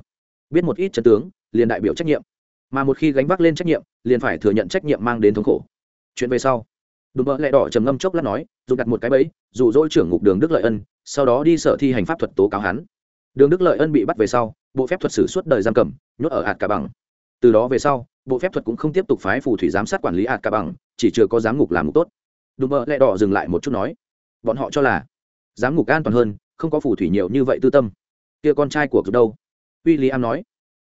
Biết một ít trần tướng, liền đại biểu trách nhiệm. Mà một khi gánh vác lên trách nhiệm, liền phải thừa nhận trách nhiệm mang đến thống khổ. Chuyện về sau đùm bợ lẹ đỏ trầm ngâm chốc lát nói dù đặt một cái bẫy, dụ dỗ trưởng ngục đường đức lợi ân, sau đó đi sở thi hành pháp thuật tố cáo hắn. Đường đức lợi ân bị bắt về sau, bộ phép thuật xử suốt đời giam cầm, nhốt ở hạt cả bằng. Từ đó về sau, bộ phép thuật cũng không tiếp tục phái phù thủy giám sát quản lý hạt cả bằng, chỉ chưa có giám ngục làm ngục tốt. Đùm bợ lẹ đỏ dừng lại một chút nói, bọn họ cho là, giám ngục an toàn hơn, không có phù thủy nhiều như vậy tư tâm. Kia con trai của cực đâu? Uy lý am nói.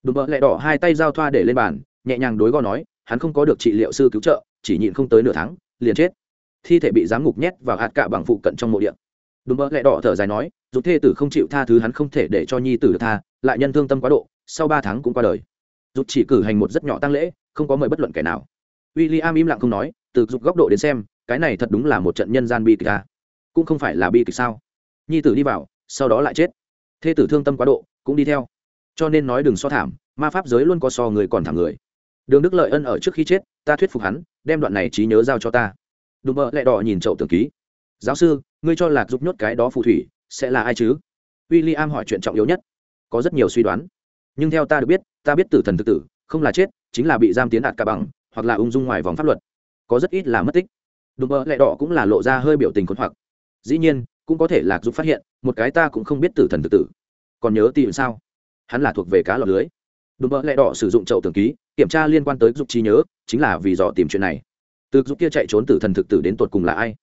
Đùm bợ lẹ đỏ hai tay giao thoa để lên bàn, nhẹ nhàng đối gò nói, hắn không có được trị liệu sư cứu trợ, chỉ nhịn không tới nửa tháng liền chết. Thi thể bị giám ngục nhét vào hạt cạ bằng phụ cận trong mộ điện đùm bợ lẹ đỏ thở dài nói dù thê tử không chịu tha thứ hắn không thể để cho nhi tử được tha, lại nhân thương tâm quá độ, sau ba tháng cũng qua đời. Dù chỉ cử hành một rất nhỏ tăng lễ, không có mời bất luận kẻ nào. W i l l i am im lặng không nói, từ dục góc độ đến xem, cái này thật đúng là một trận nhân gian bi kịch ta cũng không phải là bi kịch sao. Nhi tử đi vào, sau đó lại chết. Thê tử thương tâm quá độ, cũng đi theo. Cho nên nói đừng so thảm, ma pháp giới luôn có so người còn thảm người đường đức lợi ân ở trước khi chết, ta thuyết phục hắn, đem đoạn này trí nhớ giao cho ta. Đùm bợ lẹ đỏ nhìn chậu tưởng ký. Giáo sư, ngươi cho lạc giúp nhốt cái đó phù thủy, sẽ là ai chứ? W i l l i am hỏi chuyện trọng yếu nhất. Có rất nhiều suy đoán. Nhưng theo ta được biết, ta biết tử thần thực tử, không là chết, chính là bị giam tiến đạt cả bằng, hoặc là ung dung ngoài vòng pháp luật. Có rất ít là mất tích. Đùm bơ lẹ đỏ cũng là lộ ra hơi biểu tình khốn hoặc. Dĩ nhiên, cũng có thể lạc giúp phát hiện, một cái ta cũng không biết tử thần thực tử. Còn nhớ tìm sao? Hắn là thuộc về cá lọc lưới đùm bợ lẹ đỏ sử dụng chậu tường ký, kiểm tra liên quan tới dục trí nhớ, chính là vì dò tìm chuyện này. Từ dục kia chạy trốn tử thần thực tử đến tột cùng là ai?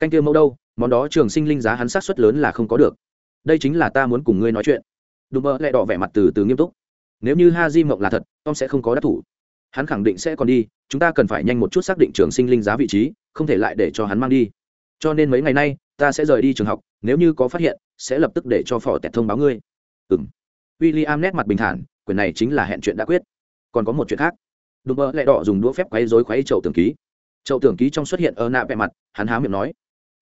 Canh kia mẫu đâu? Món đó trường sinh linh giá hắn sát xuất lớn là không có được. Đây chính là ta muốn cùng ngươi nói chuyện. Đùm bợ lẹ đỏ vẻ mặt từ từ nghiêm túc. Nếu như ha di mộng là thật tom sẽ không có đắc thủ. Hắn khẳng định sẽ còn đi, chúng ta cần phải nhanh một chút xác định trường sinh linh giá vị trí, không thể lại để cho hắn mang đi. Cho nên mấy ngày nay, ta sẽ rời đi trường học, nếu như có phát hiện, sẽ lập tức để cho phò tẹt thông báo ngươi. Ừ m w i l l i am nét mặt bình thản quyền này chính là hẹn chuyện đã quyết. Còn có một chuyện khác. Đùm bơ lại đỏ dùng đũa phép quấy dối quấy chậu tường ký. Chậu tường ký trong xuất hiện ở nạ vẹ mặt, hắn há miệng nói,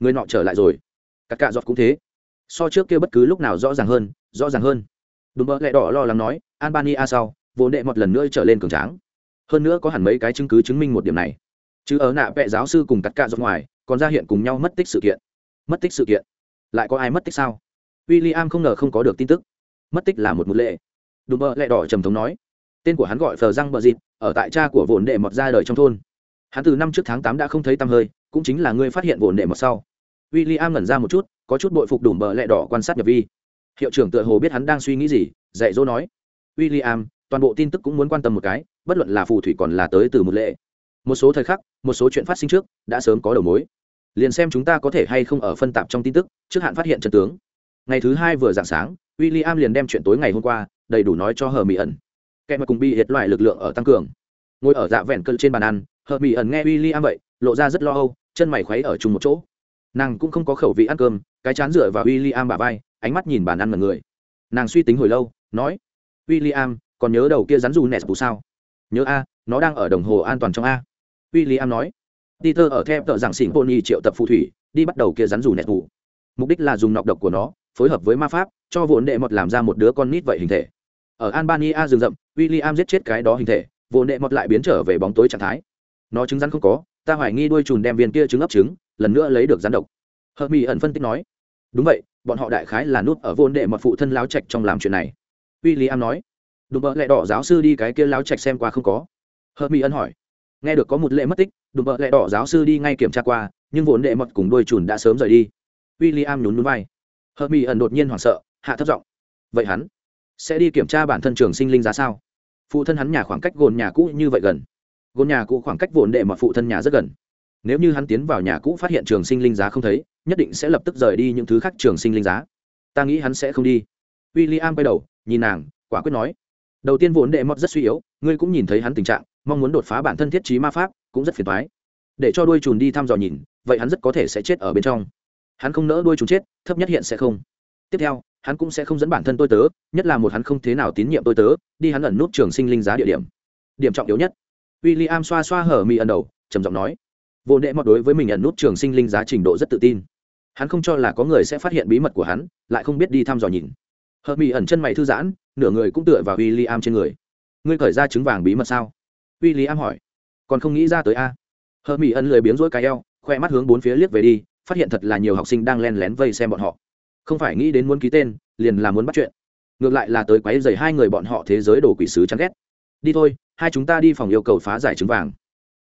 người nọ trở lại rồi. Các cạ giọt cũng thế. So trước kia bất cứ lúc nào rõ ràng hơn, rõ ràng hơn. Đùm bơ lại đỏ lo lắng nói, albania sau vốn đệ một lần nữa trở lên cường tráng. Hơn nữa có hẳn mấy cái chứng cứ chứng minh một điểm này. Chứ ở nạ vẹ giáo sư cùng cắt cạ giọt ngoài, còn ra hiện cùng nhau mất tích sự kiện. Mất tích sự kiện? Lại có ai mất tích sao? W i l l i am không ngờ không có được tin tức. Mất tích là một một lệ đùm bờ lẹ đỏ trầm thống nói. Tên của hắn gọi phờ răng bờ dịt, ở tại cha của vồn đệ mọt ra đời trong thôn. Hắn từ năm trước tháng tám đã không thấy tăm hơi, cũng chính là ngươi phát hiện vồn đệ mọt sau. W i l l i am ngẩn ra một chút, có chút bội phục đùm bờ lẹ đỏ quan sát nhập vi. Hiệu trưởng tựa hồ biết hắn đang suy nghĩ gì, dạy dỗ nói. W i l l i am toàn bộ tin tức cũng muốn quan tâm một cái, bất luận là phù thủy còn là tới từ một lệ. Một số thời khắc, một số chuyện phát sinh trước, đã sớm có đầu mối. Liền xem chúng ta có thể hay không ở phân tạp trong tin tức, trước hạn phát hiện chân tướng. Ngày thứ hai vừa dạng sáng w i l l i am liền đem chuyện tối ngày hôm qua đầy đủ nói cho hờ mỹ ẩn. Kẻ mà cùng bị hiệt loại lực lượng ở tăng cường. Ngồi ở dạ vẹn cơn trên bàn ăn, hờ mỹ ẩn nghe w i l l i am vậy, lộ ra rất lo âu, chân mày khuấy ở chung một chỗ. Nàng cũng không có khẩu vị ăn cơm, cái chán dựa vào w i l l i am bà vai, ánh mắt nhìn bàn ăn mật người. Nàng suy tính hồi lâu, nói w i l l i am còn nhớ đầu kia rắn dù nẹt bù sao? Nhớ a, nó đang ở đồng hồ an toàn trong a. W i l l i am nói, peter ở theo tờ giảng xỉn pony triệu tập phù thủy, đi bắt đầu kia rắn dù nẹt bù. Mục đích là dùng nọc độc của nó, phối hợp với ma pháp, cho vốn đệ mọt làm ra một đứa con nít vậy hình thể ở albania rừng rậm, William giết chết cái đó hình thể, vô nệ mọt lại biến trở về bóng tối trạng thái. Nó chứng rắn không có, ta hoài nghi đuôi chuồn đem viên kia trứng ấp trứng, lần nữa lấy được rắn độc. Hợp mỹ ẩn phân tích nói. Đúng vậy, bọn họ đại khái là nút ở vô nệ mọt phụ thân láo trạch trong làm chuyện này. William nói. Đùm bợ lẹ đỏ giáo sư đi cái kia láo trạch xem qua không có. Hợp mỹ ẩn hỏi. Nghe được có một lệ mất tích đùm bợ lẹ đỏ giáo sư đi ngay kiểm tra qua, nhưng vốn đệ mọt cùng đôi chuồn đã sớm rời đi. W i l l i am nhún núi vai. Hợp mỹ ẩn đột nhiên hoảng sợ, hạ thấp giọng. Vậy hắn? Sẽ đi kiểm tra bản thân trường sinh linh giá sao? Phụ thân hắn nhà khoảng cách gồn nhà cũ như vậy gần. Gồn nhà cũ khoảng cách vốn đệ mà phụ thân nhà rất gần. Nếu như hắn tiến vào nhà cũ phát hiện trường sinh linh giá không thấy, nhất định sẽ lập tức rời đi những thứ khác trường sinh linh giá. Ta nghĩ hắn sẽ không đi. W i l l i am quay đầu, nhìn nàng, quả quyết nói. Đầu tiên vốn đệ mọt rất suy yếu, ngươi cũng nhìn thấy hắn tình trạng, mong muốn đột phá bản thân thiết trí ma pháp, cũng rất phiền thoái để cho đuôi trùn đi thăm dò nhìn, vậy hắn rất có thể sẽ chết ở bên trong. Hắn không nỡ đuôi trùn chết, thấp nhất hiện sẽ không. Tiếp theo hắn cũng sẽ không dẫn bản thân tôi tớ, nhất là một hắn không thế nào tín nhiệm tôi tớ, đi hắn ẩn nút trường sinh linh giá địa điểm. Điểm trọng yếu nhất. W i l l i am xoa xoa hở mi ẩn đầu, trầm giọng nói. Vô nệ mọt đối với mình ẩn nút trường sinh linh giá trình độ rất tự tin. Hắn không cho là có người sẽ phát hiện bí mật của hắn, lại không biết đi thăm dò nhìn. Hờ mỹ ẩn chân mày thư giãn, nửa người cũng tựa vào w i l l i am trên người. Ngươi khởi ra trứng vàng bí mật sao? W i l l i am hỏi. Còn không nghĩ ra tới a. Hờ mỹ ẩn lười biếng rỗi cái eo, khoe mắt hướng bốn phía liếc về đi, phát hiện thật là nhiều học sinh đang len lén vây xem bọn họ không phải nghĩ đến muốn ký tên, liền là muốn bắt chuyện. Ngược lại là tới quấy dày hai người bọn họ thế giới đồ quỷ sứ chán ghét. Đi thôi, hai chúng ta đi phòng yêu cầu phá giải trứng vàng.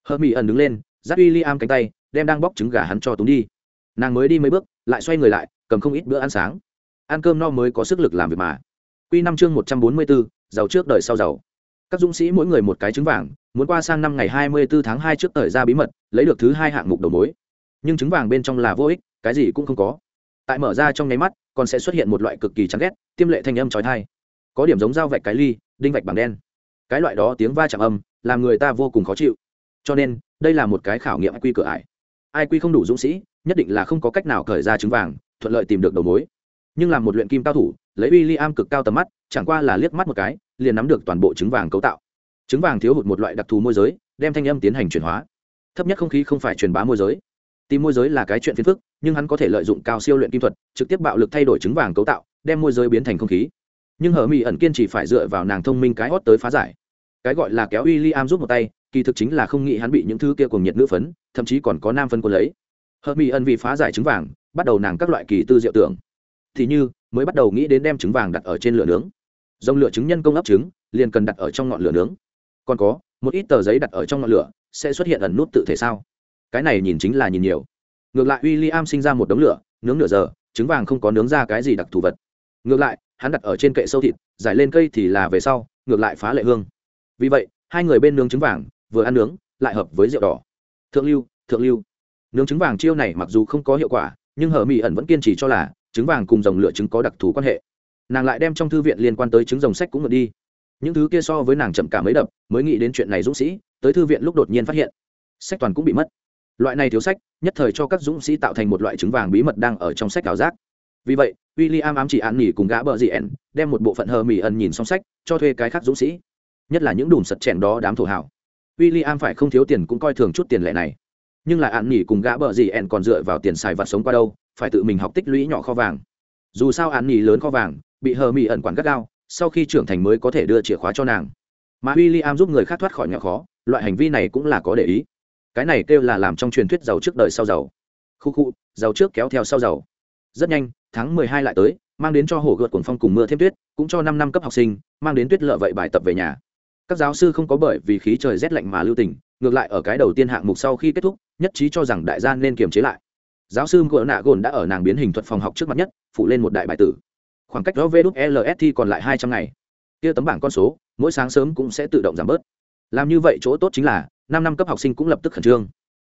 Hơ mỹ ẩn đứng lên giáp uy li am cánh tay, đem đang bóc trứng gà hắn cho túng đi. Nàng mới đi mấy bước, lại xoay người lại, cầm không ít bữa ăn sáng. Ăn cơm no mới có sức lực làm việc mà. Q năm chương một trăm bốn mươi bốn, giàu trước đời sau giàu. Các dũng sĩ mỗi người một cái trứng vàng, muốn qua sang năm ngày hai mươi bốn tháng hai trước thời ra bí mật, lấy được thứ hai hạng mục đầu mối. Nhưng trứng vàng bên trong là vô ích, cái gì cũng không có tại mở ra trong nháy mắt, còn sẽ xuất hiện một loại cực kỳ chán ghét, tiêm lệ thanh âm trói thai có điểm giống dao vạch cái ly, đinh vạch bằng đen. Cái loại đó tiếng va chạm âm, làm người ta vô cùng khó chịu. Cho nên, đây là một cái khảo nghiệm ai quy cửa ải. Ai quy không đủ dũng sĩ, nhất định là không có cách nào khởi ra trứng vàng, thuận lợi tìm được đầu mối. Nhưng làm một luyện kim cao thủ, lấy w i l l i am cực cao tầm mắt, chẳng qua là liếc mắt một cái, liền nắm được toàn bộ trứng vàng cấu tạo. Trứng vàng thiếu hụt một loại đặc thù môi giới, đem thanh âm tiến hành chuyển hóa. Thấp nhất không khí không phải truyền bá môi giới tìm môi giới là cái chuyện phiền phức, nhưng hắn có thể lợi dụng cao siêu luyện kim thuật, trực tiếp bạo lực thay đổi trứng vàng cấu tạo, đem môi giới biến thành không khí. Nhưng hở mỹ ẩn kiên chỉ phải dựa vào nàng thông minh cái hót tới phá giải. Cái gọi là kéo w i l l i am giúp một tay, kỳ thực chính là không nghĩ hắn bị những thứ kia cùng nhiệt nữ phấn, thậm chí còn có nam phân quân lấy. Hờ mỹ ân vì phá giải trứng vàng, bắt đầu nàng các loại kỳ tư diệu tưởng. Thì như, mới bắt đầu nghĩ đến đem trứng vàng đặt ở trên lửa nướng. Dòng lửa trứng nhân công ấp trứng, liền cần đặt ở trong ngọn lửa nướng. Còn có, một ít tờ giấy đặt ở trong ngọn lửa, sẽ xuất hiện ẩn nút tự thể sao? Cái này nhìn chính là nhìn nhiều. Ngược lại w i l l i am sinh ra một đống lửa, nướng nửa giờ, trứng vàng không có nướng ra cái gì đặc thù vật. Ngược lại, hắn đặt ở trên kệ sâu thịt, giải lên cây thì là về sau, ngược lại phá lệ hương. Vì vậy, hai người bên nướng trứng vàng, vừa ăn nướng, lại hợp với rượu đỏ. Thượng lưu thượng lưu. Nướng trứng vàng chiêu này mặc dù không có hiệu quả, nhưng Hở mỹ ẩn vẫn kiên trì cho là, trứng vàng cùng dòng lửa trứng có đặc thù quan hệ. Nàng lại đem trong thư viện liên quan tới trứng dòng sách cũng mượn đi. Những thứ kia so với nàng chậm cả mấy đập, mới nghĩ đến chuyện này dũng sĩ, tới thư viện lúc đột nhiên phát hiện, sách toàn cũng bị mất loại này thiếu sách, nhất thời cho các dũng sĩ tạo thành một loại trứng vàng bí mật đang ở trong sách ảo giác. Vì vậy w i l l i am ám chỉ an nghỉ cùng gã bờ dị ẩn đem một bộ phận hờ mỹ ẩn nhìn xong sách, cho thuê cái khác dũng sĩ. Nhất là những đùm sật chèn đó đám thổ hảo w i l l i am phải không thiếu tiền cũng coi thường chút tiền lệ này. Nhưng lại an nghỉ cùng gã bờ dị ẩn còn dựa vào tiền xài vặt sống qua đâu, phải tự mình học tích lũy nhỏ kho vàng. Dù sao an nghỉ lớn kho vàng, bị hờ mỹ ẩn quản gắt gao, sau khi trưởng thành mới có thể đưa chìa khóa cho nàng. Mà w i l l i am giúp người khác thoát khỏi nhỏ khó, loại hành vi này cũng là có để ý cái này kêu là làm trong truyền thuyết giàu trước đời sau giàu. Khu khu, giàu trước kéo theo sau giàu. Rất nhanh, tháng mười hai lại tới, mang đến cho hồ gợt cuồng phong cùng mưa thêm tuyết, cũng cho năm năm cấp học sinh, mang đến tuyết lợ vậy bài tập về nhà. Các giáo sư không có bởi vì khí trời rét lạnh mà lưu tình, ngược lại ở cái đầu tiên hạng mục sau khi kết thúc, nhất trí cho rằng đại gia nên kiềm chế lại. Giáo sư ngựa nạ gồn đã ở nàng biến hình thuật phòng học trước mặt nhất, phụ lên một đại bài tử. Khoảng cách đó vê đúc lst còn lại hai trăm ngày. Kia tấm bảng con số, mỗi sáng sớm cũng sẽ tự động giảm bớt. Làm như vậy chỗ tốt chính là năm năm cấp học sinh cũng lập tức khẩn trương.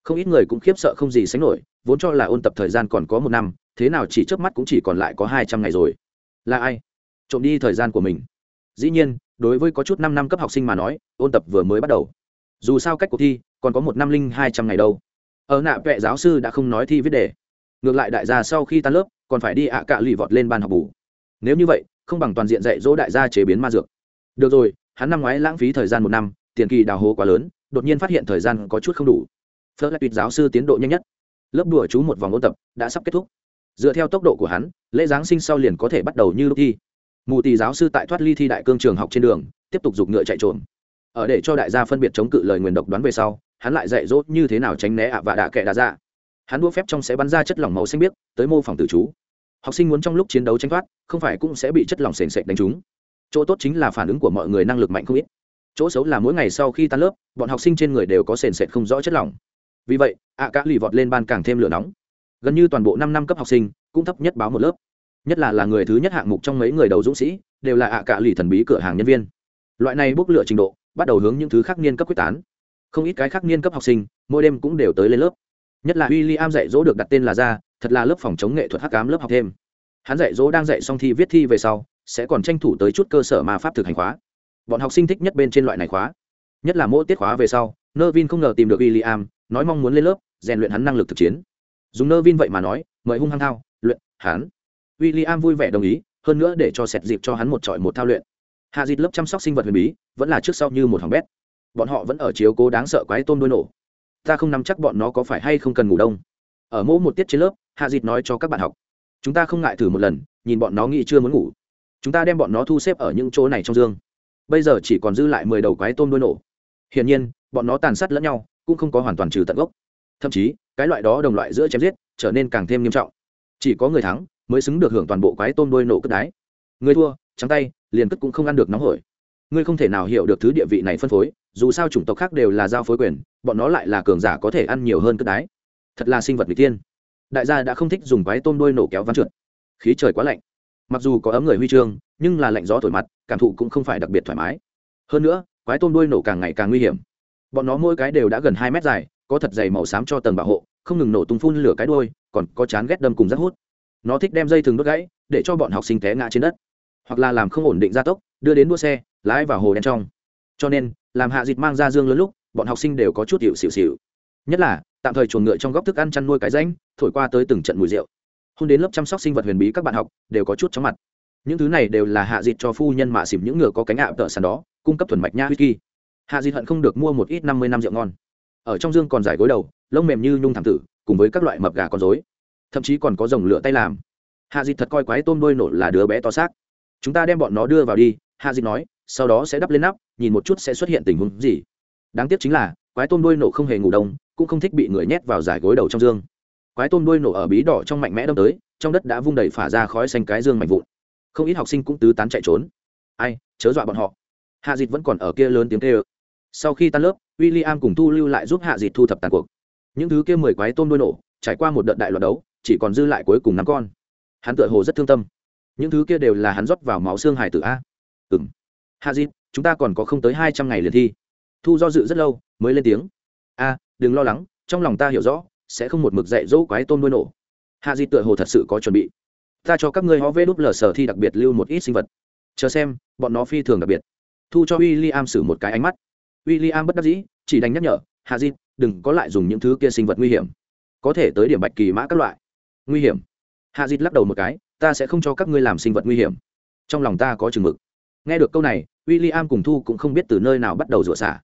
Không ít người cũng khiếp sợ không gì sánh nổi, vốn cho là ôn tập thời gian còn có một năm, thế nào chỉ trước mắt cũng chỉ còn lại có hai trăm ngày rồi. Là ai? Trộm đi thời gian của mình. Dĩ nhiên, đối với có chút năm năm cấp học sinh mà nói, ôn tập vừa mới bắt đầu. Dù sao cách cuộc thi, còn có một năm linh hai trăm ngày đâu. Ở nạ vệ giáo sư đã không nói thi viết đề. Ngược lại đại gia sau khi tan lớp, còn phải đi ạ à cạ lụy vọt lên ban học bù. Nếu như vậy, không bằng toàn diện dạy dỗ đại gia chế biến ma dược. Được rồi, hắn năm ngoái lãng phí thời gian một năm, tiền kỳ đào hố quá lớn đột nhiên phát hiện thời gian có chút không đủ. Phớt lại tuyệt giáo sư tiến độ nhanh nhất. Lớp đùa chú một vòng ôn tập đã sắp kết thúc. Dựa theo tốc độ của hắn, lễ giáng sinh sau liền có thể bắt đầu như lúc thi. Mù tì giáo sư tại thoát ly thi đại cương trường học trên đường, tiếp tục giục ngựa chạy trộm ở để cho đại gia phân biệt chống cự lời nguyền độc đoán về sau, hắn lại dạy dỗ như thế nào tránh né ạ và đạ kệ đà ra dạ. hắn đua phép trong sẽ bắn ra chất lỏng màu xanh biếc, tới mô phỏng tử chú. Học sinh muốn trong lúc chiến đấu tranh thoát, không phải cũng sẽ bị chất lỏng sền sệt đánh trúng. Chỗ tốt chính là phản ứng của mọi người năng lực mạnh không ít chỗ xấu là mỗi ngày sau khi tan lớp, bọn học sinh trên người đều có sền sệt không rõ chất lỏng. Vì vậy, ạ cả lì vọt lên ban càng thêm lửa nóng. Gần như toàn bộ năm năm cấp học sinh, cũng thấp nhất báo một lớp. Nhất là là người thứ nhất hạng mục trong mấy người đầu dũng sĩ, đều là ạ cả lì thần bí cửa hàng nhân viên. Loại này bốc lửa trình độ, bắt đầu hướng những thứ khác niên cấp quyết tán. Không ít cái khác niên cấp học sinh, mỗi đêm cũng đều tới lên lớp. Nhất là w i l l i am dạy dỗ được đặt tên là ra thật là lớp phòng chống nghệ thuật hắc cám lớp học thêm. Hắn dạy dỗ đang dạy xong thi viết thi về sau, sẽ còn tranh thủ tới chút cơ sở ma pháp thực hành khóa bọn học sinh thích nhất bên trên loại này khóa. Nhất là mỗi tiết khóa về sau nơ vin không ngờ tìm được w i l l i am nói mong muốn lên lớp, rèn luyện hắn năng lực thực chiến. Dùng nơ vin vậy mà nói, mời hung hăng thao, luyện, hắn. W i l l i am vui vẻ đồng ý, hơn nữa để cho sẹt dịp cho hắn một trọi một thao luyện. Hạ dịt lớp chăm sóc sinh vật huyền bí, vẫn là trước sau như một hỏng bét. Bọn họ vẫn ở chiếu cố đáng sợ quái tôm đôi nổ. Ta không nắm chắc bọn nó có phải hay không cần ngủ đông. Ở mỗi một tiết trên lớp, hạ dịt nói cho các bạn học, chúng ta không ngại thử một lần, nhìn bọn nó nghĩ chưa muốn ngủ. Chúng ta đem bọn nó thu xếp ở những chỗ này trong dương bây giờ chỉ còn dư lại mười đầu quái tôm đuôi nổ. Hiển nhiên, bọn nó tàn sát lẫn nhau, cũng không có hoàn toàn trừ tận gốc. Thậm chí, cái loại đó đồng loại giữa chém giết, trở nên càng thêm nghiêm trọng. Chỉ có người thắng mới xứng được hưởng toàn bộ quái tôm đuôi nổ cất đái. Người thua, trắng tay, liền cất cũng không ăn được nóng hổi. Ngươi không thể nào hiểu được thứ địa vị này phân phối, dù sao chủng tộc khác đều là giao phối quyền, bọn nó lại là cường giả có thể ăn nhiều hơn cất đái. Thật là sinh vật n tiên đại gia đã không thích dùng quái tôm đuôi nổ kéo ván trượt. Khí trời quá lạnh mặc dù có ấm người huy chương nhưng là lạnh gió thổi mặt cảm thụ cũng không phải đặc biệt thoải mái. Hơn nữa quái tôm đuôi nổ càng ngày càng nguy hiểm. Bọn nó mỗi cái đều đã gần hai mét dài có thật dày màu xám cho tầng bảo hộ không ngừng nổ tung phun lửa cái đuôi, còn có chán ghét đâm cùng rất hút. Nó thích đem dây thừng đốt gãy để cho bọn học sinh té ngã trên đất. Hoặc là làm không ổn định gia tốc đưa đến đua xe lái vào hồ đen trong. Cho nên làm hạ dịch mang ra dương lớn lúc bọn học sinh đều có chút hiệu xịu xịu. Nhất là tạm thời chuồng ngựa trong góc thức ăn chăn nuôi cái ránh thổi qua tới từng trận mùi rượu hôn đến lớp chăm sóc sinh vật huyền bí các bạn học, đều có chút chóng mặt. Những thứ này đều là hạ dịt cho phu nhân mạ xỉm những ngựa có cánh ạ tợ sàn đó, cung cấp thuần mạch nha whisky hạ dịt hận không được mua một ít năm mươi năm rượu ngon. Ở trong dương còn giải gối đầu, lông mềm như nhung thảm tử, cùng với các loại mập gà con dối thậm chí còn có dòng lửa tay làm. Hạ dịt thật coi quái tôm đôi nổ là đứa bé to xác. Chúng ta đem bọn nó đưa vào đi, hạ dịt nói, sau đó sẽ đắp lên nắp, nhìn một chút sẽ xuất hiện tình huống gì. Đáng tiếc chính là, quái tôm đôi nổ không hề ngủ đông, cũng không thích bị người nhét vào giải gối đầu trong dương quái tôm đuôi nổ ở bí đỏ trong mạnh mẽ đâm tới, trong đất đã vung đầy phả ra khói xanh cái dương mạnh vụn. Không ít học sinh cũng tứ tán chạy trốn. Ai, chớ dọa bọn họ. Hạ dịt vẫn còn ở kia lớn tiếng tê ơ sau khi tan lớp w i l l i am cùng thu lưu lại giúp hạ dịt thu thập tàn cuộc. Những thứ kia mười quái tôm đuôi nổ, trải qua một đợt đại loạt đấu, chỉ còn dư lại cuối cùng năm con. Hắn tựa hồ rất thương tâm. Những thứ kia đều là hắn rót vào máu xương hải tử a. Ừ m hạ dịt chúng ta còn có không tới hai trăm ngày liền thi. Thu do dự rất lâu, mới lên tiếng. A, đừng lo lắng, trong lòng ta hiểu rõ sẽ không một mực dạy dỗ quái tôm nuôi nổ. Hạ di tựa hồ thật sự có chuẩn bị. Ta cho các ngươi họ vê đúp lờ sở thi đặc biệt lưu một ít sinh vật. Chờ xem, bọn nó phi thường đặc biệt. Thu cho w i l l i am xử một cái ánh mắt. W i l l i am bất đắc dĩ, chỉ đánh nhắc nhở, hạ di, đừng có lại dùng những thứ kia sinh vật nguy hiểm. Có thể tới điểm bạch kỳ mã các loại. Nguy hiểm? Hạ Di lắc đầu một cái, ta sẽ không cho các ngươi làm sinh vật nguy hiểm. Trong lòng ta có chừng mực. Nghe được câu này w i l l i am cùng thu cũng không biết từ nơi nào bắt đầu rửa xả.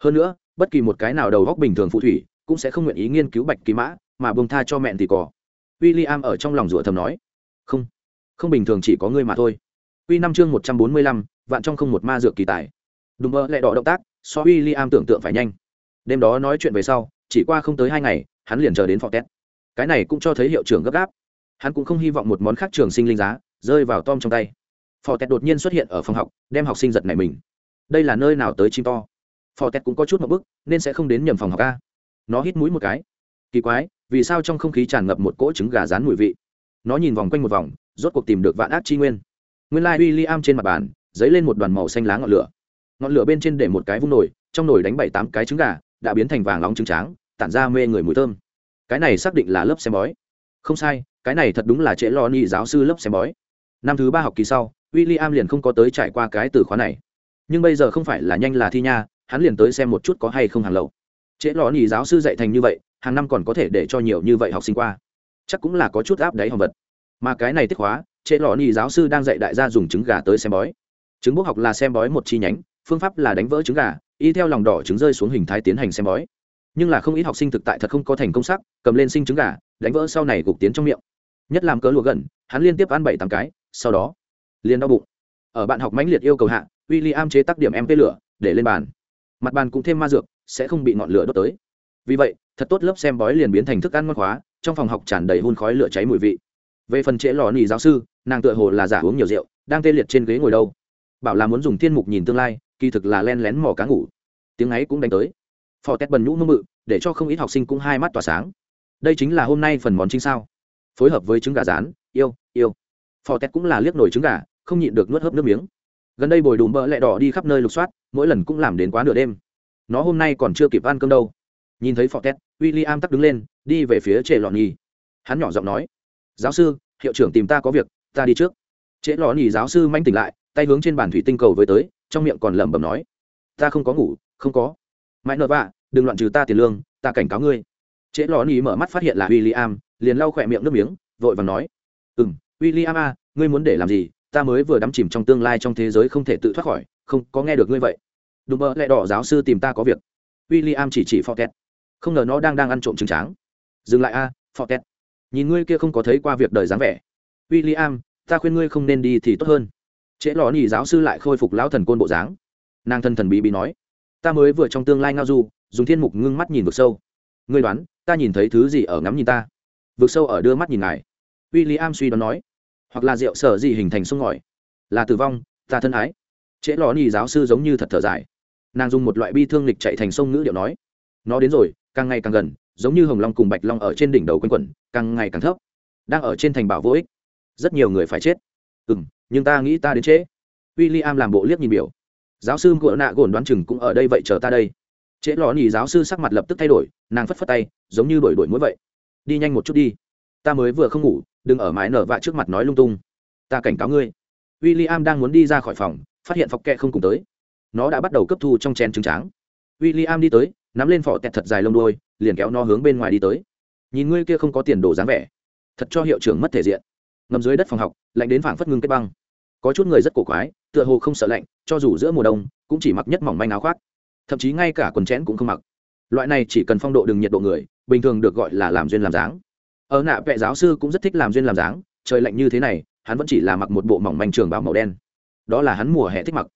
Hơn nữa, bất kỳ một cái nào đầu góc bình thường phụ thủy cũng sẽ không nguyện ý nghiên cứu bạch kỳ mã, mà bông tha cho mẹn thì cỏ w i l l i am ở trong lòng rủa thầm nói. Không không bình thường chỉ có ngươi mà thôi. Q năm chương một trăm bốn mươi lăm, vạn trong không một ma dược kỳ tài. Đùm mơ lại đỏ động tác, so w i l l i am tưởng tượng phải nhanh. Đêm đó nói chuyện về sau, chỉ qua không tới hai ngày, hắn liền chờ đến phò tét. Cái này cũng cho thấy hiệu trưởng gấp gáp. Hắn cũng không hy vọng một món khác trường sinh linh giá rơi vào tom trong tay. Phò tét đột nhiên xuất hiện ở phòng học, đem học sinh giật này mình. Đây là nơi nào tới chim to? Phò tét cũng có chút một bức nên sẽ không đến nhầm phòng học ca nó hít mũi một cái. Kỳ quái, vì sao trong không khí tràn ngập một cỗ trứng gà rán mùi vị? Nó nhìn vòng quanh một vòng, rốt cuộc tìm được vạn ác chi nguyên. Nguyên lai、like、w i l l i am trên mặt bàn, dấy lên một đoàn màu xanh lá ngọn lửa. Ngọn lửa bên trên để một cái vung nồi, trong nồi đánh bảy tám cái trứng gà, đã biến thành vàng nóng trứng tráng, tản ra mê người mùi thơm. Cái này xác định là lớp xem bói. Không sai, cái này thật đúng là trễ lo ni giáo sư lớp xem bói. Năm thứ ba học kỳ sau w i l l i am liền không có tới trải qua cái từ khóa này. Nhưng bây giờ không phải là nhanh là thi nha, hắn liền tới xem một chút có hay không hàng lậu trễ lò nhì giáo sư dạy thành như vậy, hàng năm còn có thể để cho nhiều như vậy học sinh qua. Chắc cũng là có chút áp đáy hòm vật. Mà cái này tiết hóa, trễ lò nhì giáo sư đang dạy đại gia dùng trứng gà tới xem bói. Trứng bốc học là xem bói một chi nhánh, phương pháp là đánh vỡ trứng gà, y theo lòng đỏ trứng rơi xuống hình thái tiến hành xem bói. Nhưng là không ít học sinh thực tại thật không có thành công sắc, cầm lên sinh trứng gà, đánh vỡ sau này gục tiến trong miệng. Nhất làm cớ lụa gần, hắn liên tiếp ăn bảy tám cái, sau đó liền đau bụng. Ở bạn học mãnh liệt yêu cầu hạ w i l l i am chế tác điểm mp lửa, để lên bàn mặt bàn cũng thêm ma dược, sẽ không bị ngọn lửa đốt tới. Vì vậy, thật tốt lớp xem bói liền biến thành thức ăn ngon khóa, trong phòng học tràn đầy hun khói lửa cháy mùi vị. Về phần trễ lò nỉ giáo sư, nàng tựa hồ là giả uống nhiều rượu, đang tê liệt trên ghế ngồi đâu. Bảo là muốn dùng thiên mục nhìn tương lai, kỳ thực là len lén mò cá ngủ. Tiếng ấy cũng đánh tới. Phò tét bần nhũ mơ mự, để cho không ít học sinh cũng hai mắt tỏa sáng. Đây chính là hôm nay phần món chính sao. Phối hợp với trứng gà rán, yêu yêu. Phò tét cũng là liếc nổi trứng gà, không nhịn được nuốt hớp nước miếng gần đây bồi đùm bỡ lẹ đỏ đi khắp nơi lục soát, mỗi lần cũng làm đến quá nửa đêm. Nó hôm nay còn chưa kịp ăn cơm đâu. Nhìn thấy phò tét w i l l i am tắc đứng lên, đi về phía trệ lọn nhì. Hắn nhỏ giọng nói, giáo sư, hiệu trưởng tìm ta có việc, ta đi trước. Trễ lò nhì giáo sư manh tỉnh lại, tay hướng trên bàn thủy tinh cầu với tới, trong miệng còn lẩm bẩm nói, ta không có ngủ, không có. Mãi nợ vạ, đừng loạn trừ ta tiền lương, ta cảnh cáo ngươi. Trễ lò nhì mở mắt phát hiện là w i l l i am liền lau khỏe miệng nước miếng, vội và nói ừ m w i l l i am a à, ngươi muốn để làm gì? Ta mới vừa đắm chìm trong tương lai trong thế giới không thể tự thoát khỏi, không có nghe được ngươi vậy. Đùm mơ lại đỏ giáo sư tìm ta có việc. W i l l i am chỉ chỉ Fortet. không ngờ nó đang đang ăn trộm trứng tráng. Dừng lại a, Fortet. nhìn ngươi kia không có thấy qua việc đời dáng vẻ. W i l l i am ta khuyên ngươi không nên đi thì tốt hơn. Trễ lò nhì giáo sư lại khôi phục lão thần côn bộ dáng. Nàng thân thần bí bí nói. Ta mới vừa trong tương lai ngao du, dùng thiên mục ngưng mắt nhìn vực sâu. Ngươi đoán, ta nhìn thấy thứ gì ở ngắm nhìn ta? Vực sâu ở đưa mắt nhìn ngài. W i l l i am suy đoán nói hoặc là rượu sở gì hình thành sông ngòi. Là tử vong, ta thân ái. Trễ lò nhì giáo sư giống như thật thở dài. Nàng dùng một loại bi thương lịch chạy thành sông ngữ điệu nói. Nó đến rồi, càng ngày càng gần, giống như hồng long cùng bạch long ở trên đỉnh đầu quanh quẩn, càng ngày càng thấp. Đang ở trên thành bảo vô ích. Rất nhiều người phải chết. Ừ m nhưng ta nghĩ ta đến trễ. W i l l i am làm bộ liếc nhìn biểu. Giáo sư của nạ gồn đoán chừng cũng ở đây vậy chờ ta đây. Trễ lò nhì giáo sư sắc mặt lập tức thay đổi, nàng phất phất tay, giống như đổi đổi mũi vậy. Đi nhanh một chút đi ta mới vừa không ngủ, đừng ở mái nở vạ trước mặt nói lung tung. Ta cảnh cáo ngươi. W i l l i am đang muốn đi ra khỏi phòng, phát hiện phọc kẹ không cùng tới. Nó đã bắt đầu cấp thu trong chén trứng tráng. W i l l i am đi tới, nắm lên phỏ tẹt thật dài lông đôi liền kéo nó hướng bên ngoài đi tới. Nhìn ngươi kia không có tiền đồ dáng vẻ, thật cho hiệu trưởng mất thể diện. Ngầm dưới đất phòng học, lạnh đến phảng phất ngưng kết băng. Có chút người rất cổ quái, tựa hồ không sợ lạnh, cho dù giữa mùa đông, cũng chỉ mặc nhất mỏng manh áo khoác. Thậm chí ngay cả quần chén cũng không mặc. Loại này chỉ cần phong độ đừng nhiệt độ người, bình thường được gọi là làm duyên làm dáng ở nạ vệ giáo sư cũng rất thích làm duyên làm dáng, trời lạnh như thế này, hắn vẫn chỉ là mặc một bộ mỏng manh trường bào màu đen. Đó là hắn mùa hè thích mặc.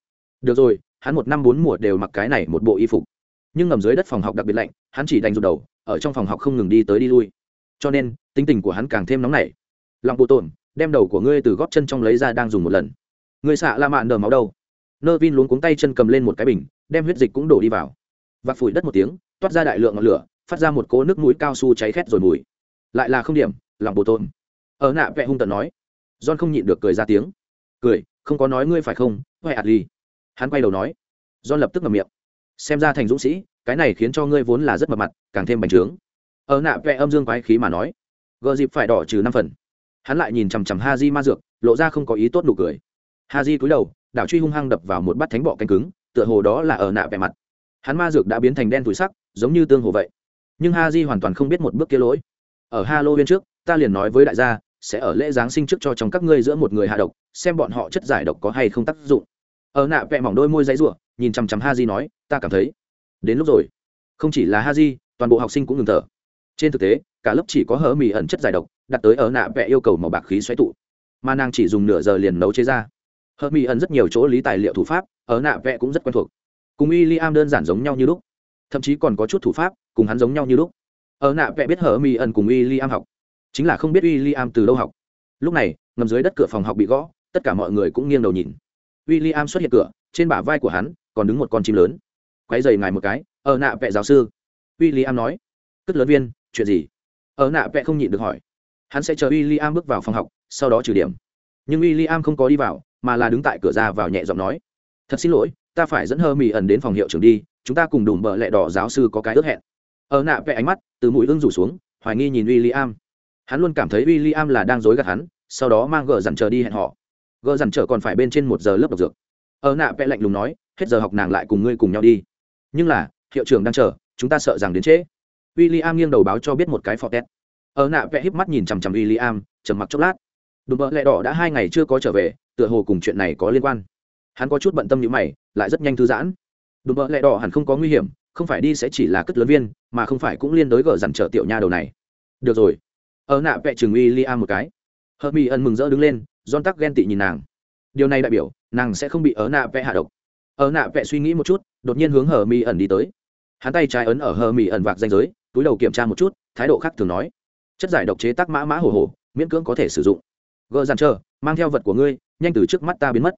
Được rồi, hắn một năm bốn mùa đều mặc cái này một bộ y phục. Nhưng ngầm dưới đất phòng học đặc biệt lạnh, hắn chỉ đành rụt đầu, ở trong phòng học không ngừng đi tới đi lui. Cho nên, tính tình của hắn càng thêm nóng nảy. Lòng bộ tổn, đem đầu của ngươi từ góp chân trong lấy ra đang dùng một lần. Ngươi xạ la mạn đờ máu đâu? Nơ vin luống cuống tay chân cầm lên một cái bình, đem huyết dịch cũng đổ đi vào. Vạc phủi đất một tiếng, toát ra đại lượng ngọn lửa, phát ra một cỗ nước mũi cao su cháy khét rồi mùi lại là không điểm, lòng bồ tôn ở nạ vẽ hung tận nói. John không nhịn được cười ra tiếng. Cười, không có nói ngươi phải không, huệ ạt ly hắn quay đầu nói. John lập tức ngậm miệng. Xem ra thành dũng sĩ, cái này khiến cho ngươi vốn là rất mập mặt, càng thêm bành trướng. Ở nạ vẽ âm dương quái khí mà nói. Gợ dịp phải đỏ trừ năm phần. Hắn lại nhìn chằm chằm ha di ma dược, lộ ra không có ý tốt nụ cười. Ha di cúi đầu, đảo truy hung hăng đập vào một bát thánh bọ canh cứng, tựa hồ đó là ở nạ vẻ mặt. Hắn ma dược đã biến thành đen thủi sắc, giống như tương hồ vậy. Nhưng ha di hoàn toàn không biết một bước kia lỗi ở halloween trước, ta liền nói với đại gia, sẽ ở lễ giáng sinh trước cho trong các ngươi giữa một người hạ độc, xem bọn họ chất giải độc có hay không tác dụng. Ở nạ vẹ mỏng đôi môi giấy r nhìn chằm chằm ha di nói, ta cảm thấy, đến lúc rồi. Không chỉ là ha di toàn bộ học sinh cũng ngừng thở. Trên thực tế, cả lớp chỉ có hở mì ẩn chất giải độc, đặt tới ở nạ vẹ yêu cầu màu bạc khí xoáy tụ. Mà nàng chỉ dùng nửa giờ liền nấu chế ra. Hở mì ẩn rất nhiều chỗ lý tài liệu thủ pháp, ở nạ vẹ cũng rất quen thuộc. Cùng Y Liam đơn giản giống nhau như lúc. Thậm chí còn có chút thủ pháp, cùng hắn giống nhau như lúc ở nạ vẽ biết hở mi ẩn cùng w i l l i am học. Chính là không biết w i l l i am từ đâu học. Lúc này, ngầm dưới đất cửa phòng học bị gõ, tất cả mọi người cũng nghiêng đầu nhìn. W i l l i am xuất hiện cửa, trên bả vai của hắn còn đứng một con chim lớn. Quay dày ngài một cái, ở nạ vẽ giáo sư. W i l l i am nói, cất lớn viên, chuyện gì? Ở nạ vẽ không nhịn được hỏi. Hắn sẽ chờ w i l l i am bước vào phòng học, sau đó trừ điểm. Nhưng w i l l i am không có đi vào, mà là đứng tại cửa ra vào nhẹ giọng nói, thật xin lỗi, ta phải dẫn hơ mỹ ẩn đến phòng hiệu trưởng đi, chúng ta cùng đùm bợ lẹ đỏ giáo sư có cái ước hẹn ở nạ vẽ ánh mắt, từ mũi ưng rủ xuống, hoài nghi nhìn w i l l i am hắn luôn cảm thấy w i l l i am là đang dối gạt hắn, sau đó mang gờ dằn chờ đi hẹn họ gờ dằn chờ còn phải bên trên một giờ lớp độc dược. Ở nạ vẽ lạnh lùng nói, hết giờ học nàng lại cùng ngươi cùng nhau đi. Nhưng là, hiệu trưởng đang chờ, chúng ta sợ rằng đến trễ. W i l l i am nghiêng đầu báo cho biết một cái phọt tét. Ở nạ vẽ híp mắt nhìn chằm chằm w i l l i am trầm mặc chốc lát. Đùm bợ lẹ đỏ đã hai ngày chưa có trở về, tựa hồ cùng chuyện này có liên quan. Hắn có chút bận tâm như mày, lại rất nhanh thư giãn. Đùm bợ lẹ đỏ hẳn không có nguy hiểm không phải đi sẽ chỉ là cất lớn viên, mà không phải cũng liên đối gờ dằn trở tiểu nha đầu này. Được rồi. Ở nạ vẹ trường uy liam một cái. Hợp mỹ ẩn mừng rỡ đứng lên don tắc ghen tị nhìn nàng. Điều này đại biểu, nàng sẽ không bị ở nạ vẽ hạ độc. Ở nạ vẽ suy nghĩ một chút, đột nhiên hướng hờ mỹ ẩn đi tới. Hắn tay trái ấn ở hờ mỹ ẩn vạc danh giới, túi đầu kiểm tra một chút, thái độ khác thường nói. Chất giải độc chế tác mã mã hổ hổ miễn cưỡng có thể sử dụng. Gờ dằn chờ, mang theo vật của ngươi, nhanh từ trước mắt ta biến mất.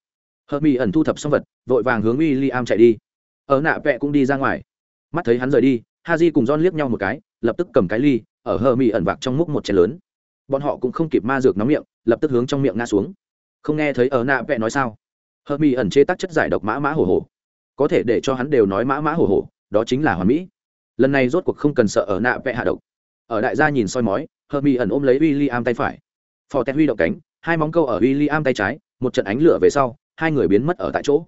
Hờ mỹ ẩn thu thập xong vật, vội vàng hướng uy li am chạy đi. Ở nạ vẽ cũng đi ra ngoài mắt thấy hắn rời đi ha j cùng don liếc nhau một cái, lập tức cầm cái ly, ở hờ mỹ ẩn vạc trong múc một chén lớn. Bọn họ cũng không kịp ma dược nóng miệng, lập tức hướng trong miệng ngã xuống. Không nghe thấy ở nạ vẹ nói sao? Hờ mỹ ẩn chế tác chất giải độc mã mã hổ hổ có thể để cho hắn đều nói mã mã hổ hổ đó chính là hoàn mỹ. Lần này rốt cuộc không cần sợ ở nạ vẹ hạ độc. Ở đại gia nhìn soi mói, hờ mỹ ẩn ôm lấy w i l l i am tay phải. Phò tét huy động cánh, hai móng câu ở w i l l i am tay trái, một trận ánh lửa về sau, hai người biến mất ở tại chỗ.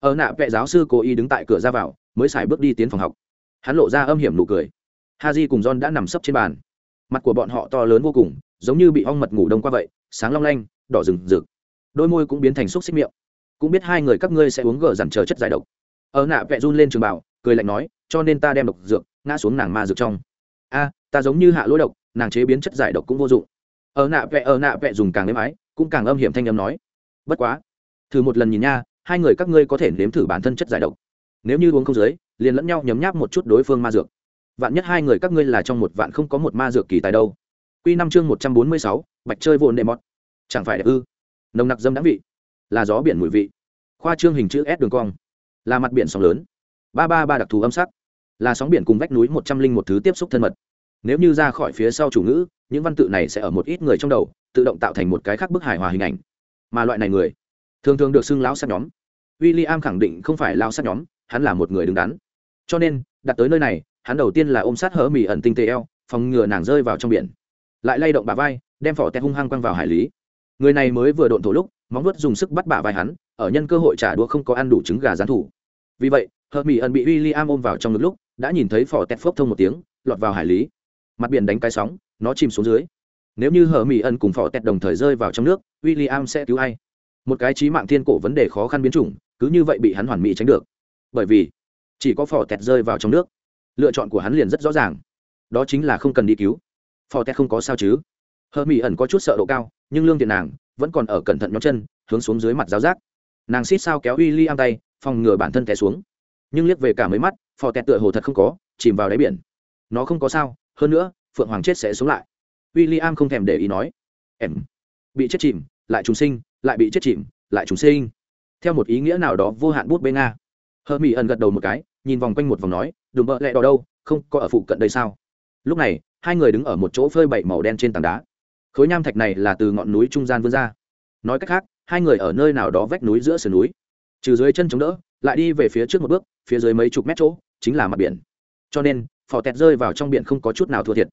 Ở nạ vẹ giáo sư cố ý đứng tại cửa ra vào, mới xài bước đi tiến phòng học hắn lộ ra âm hiểm nụ cười. Ha j cùng john đã nằm sấp trên bàn. Mặt của bọn họ to lớn vô cùng, giống như bị ong mật ngủ đông qua vậy, sáng long lanh, đỏ rừng rực. Đôi môi cũng biến thành xúc xích miệng. Cũng biết hai người các ngươi sẽ uống gờ dằn chờ chất giải độc. Ở nạ vẹ run lên trường bảo, cười lạnh nói, cho nên ta đem độc dược ngã xuống nàng ma dược trong. A, ta giống như hạ lỗi độc, nàng chế biến chất giải độc cũng vô dụng. Ở nạ vẹ, ở nạ vẹ dùng càng êm ái, cũng càng âm hiểm thanh âm nói, bất quá, thử một lần nhìn nha, hai người các ngươi có thể nếm thử bản thân chất giải độc. Nếu như uống không dưới liền lẫn nhau nhấm nháp một chút đối phương ma dược. Vạn nhất hai người các ngươi là trong một vạn không có một ma dược kỳ tài đâu. Q năm chương một trăm bốn mươi sáu, bạch chơi vồn đệ mọt. Chẳng phải đẹp ư? Nồng nặc dâm đáng vị. Là gió biển mùi vị. Khoa trương hình chữ s đường cong. Là mặt biển sóng lớn. Ba ba ba đặc thù âm sắc. Là sóng biển cùng vách núi một trăm linh một thứ tiếp xúc thân mật. Nếu như ra khỏi phía sau chủ ngữ, những văn tự này sẽ ở một ít người trong đầu, tự động tạo thành một cái khác bức hài hòa hình ảnh. Mà loại này người, thường thường được xưng lão sát nhóm. W i l l i am khẳng định không phải lao sát nhóm, hắn là một người đứng đắn cho nên, đặt tới nơi này, hắn đầu tiên là ôm sát hở mì ẩn tinh tế eo, phòng ngừa nàng rơi vào trong biển. Lại lay động bà vai, đem phỏ tét hung hăng quăng vào hải lý. Người này mới vừa độn thổ lúc, móng vuốt dùng sức bắt bả vai hắn, ở nhân cơ hội trả đũa không có ăn đủ trứng gà gián thủ. Vì vậy hờ mỹ ẩn bị w i l l i am ôm vào trong ngực lúc, đã nhìn thấy phỏ tét phốc thông một tiếng, lọt vào hải lý. Mặt biển đánh cái sóng, nó chìm xuống dưới. Nếu như hờ mỹ ẩn cùng phỏ tét đồng thời rơi vào trong nước w i l l i am sẽ cứu ai? Một cái trí mạng thiên cổ vấn đề khó khăn biến chủng, cứ như vậy bị hắn hoàn mỹ tránh được. Bởi vì chỉ có phò tẹt rơi vào trong nước. Lựa chọn của hắn liền rất rõ ràng. Đó chính là không cần đi cứu. Phò tẹt không có sao chứ. Hơ mỹ ẩn có chút sợ độ cao, nhưng lương thiện nàng vẫn còn ở cẩn thận nhóm chân, hướng xuống dưới mặt giáo giác. Nàng xít sao kéo w i l l i am tay, phòng ngừa bản thân té xuống. Nhưng liếc về cả mấy mắt, phò tẹt tựa hồ thật không có, chìm vào đáy biển. Nó không có sao, hơn nữa, phượng hoàng chết sẽ sống lại. W i l l i am không thèm để ý nói. Em, bị chết chìm, lại trùng sinh, lại bị chết chìm, lại trùng sinh. Theo một ý nghĩa nào đó vô hạn bút bê nga. Hơ mỹ ẩn gật đầu một cái nhìn vòng quanh một vòng nói đùm bợ lẹ đỏ đâu, không có ở phụ cận đây sao? Lúc này, hai người đứng ở một chỗ phơi bậy màu đen trên tảng đá. Khối nham thạch này là từ ngọn núi trung gian vươn ra. Nói cách khác, hai người ở nơi nào đó vách núi giữa sườn núi. Trừ dưới chân chống đỡ, lại đi về phía trước một bước, phía dưới mấy chục mét chỗ, chính là mặt biển. Cho nên, phò tẹt rơi vào trong biển không có chút nào thua thiệt.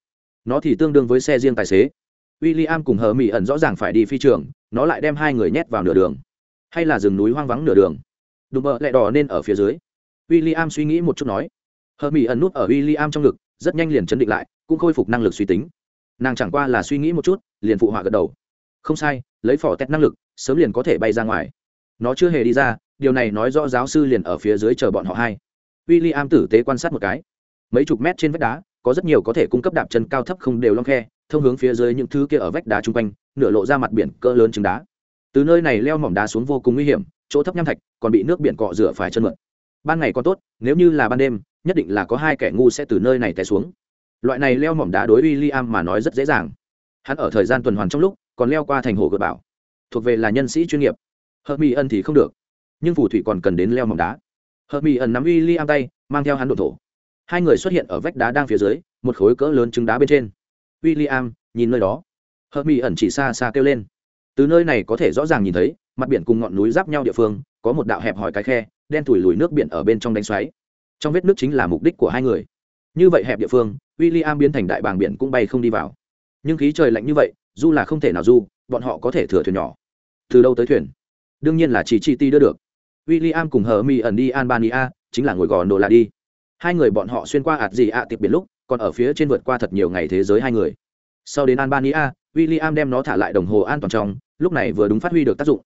Nó thì tương đương với xe riêng tài xế. W i l l i am cùng hờ mỹ ẩn rõ ràng phải đi phi trường, nó lại đem hai người nhét vào nửa đường. Hay là rừng núi hoang vắng nửa đường. Đùm bợ lẹ đỏ nên ở phía dưới w i l l i am suy nghĩ một chút nói. Hờ mỹ ẩn nút ở w i l l i am trong ngực, rất nhanh liền chấn định lại, cũng khôi phục năng lực suy tính. Nàng chẳng qua là suy nghĩ một chút, liền phụ họa gật đầu. Không sai, lấy phỏ tét năng lực, sớm liền có thể bay ra ngoài. Nó chưa hề đi ra, điều này nói rõ giáo sư liền ở phía dưới chờ bọn họ hai. W i l l i am tử tế quan sát một cái. Mấy chục mét trên vách đá, có rất nhiều có thể cung cấp đạp chân cao thấp không đều long khe, thông hướng phía dưới những thứ kia ở vách đá chung quanh, nửa lộ ra mặt biển cỡ lớn trứng đá. Từ nơi này leo mỏm đá xuống vô cùng nguy hiểm, chỗ thấp nham thạch còn bị nước biển cọ rửa phải chân mượn ban ngày còn tốt, nếu như là ban đêm, nhất định là có hai kẻ ngu sẽ từ nơi này té xuống. Loại này leo mỏm đá đối với Liam mà nói rất dễ dàng. Hắn ở thời gian tuần hoàn trong lúc, còn leo qua thành hồ gợi bảo. Thuộc về là nhân sĩ chuyên nghiệp. Hợp mỹ ân thì không được. Nhưng phù thủy còn cần đến leo mỏm đá. Hợp mỹ ẩn nắm w i l l tay, mang theo hắn đ thổ. Hai người xuất hiện ở vách đá đang phía dưới, một khối cỡ lớn trứng đá bên trên. W i l l i am nhìn nơi đó. Hợp mỹ ẩn chỉ xa xa kêu lên. Từ nơi này có thể rõ ràng nhìn thấy, mặt biển cùng ngọn núi giáp nhau địa phương, có một đạo hẹp hỏi cái khe đen thủi lùi nước biển ở bên trong đánh xoáy. Trong vết nước chính là mục đích của hai người. Như vậy hẹp địa phương w i l l i am biến thành đại bàng biển cũng bay không đi vào. Nhưng khí trời lạnh như vậy, dù là không thể nào du, bọn họ có thể thừa thuyền nhỏ. Từ đâu tới thuyền? Đương nhiên là chỉ chi ti đưa được. W i l l i am cùng hờ mi ẩn đi albania, chính là ngồi gò nổ là đi. Hai người bọn họ xuyên qua ạt gì ạ tiệp biển lúc, còn ở phía trên vượt qua thật nhiều ngày thế giới hai người. Sau đến albania w i l l i am đem nó thả lại đồng hồ an toàn trong, lúc này vừa đúng phát huy được tác dụng.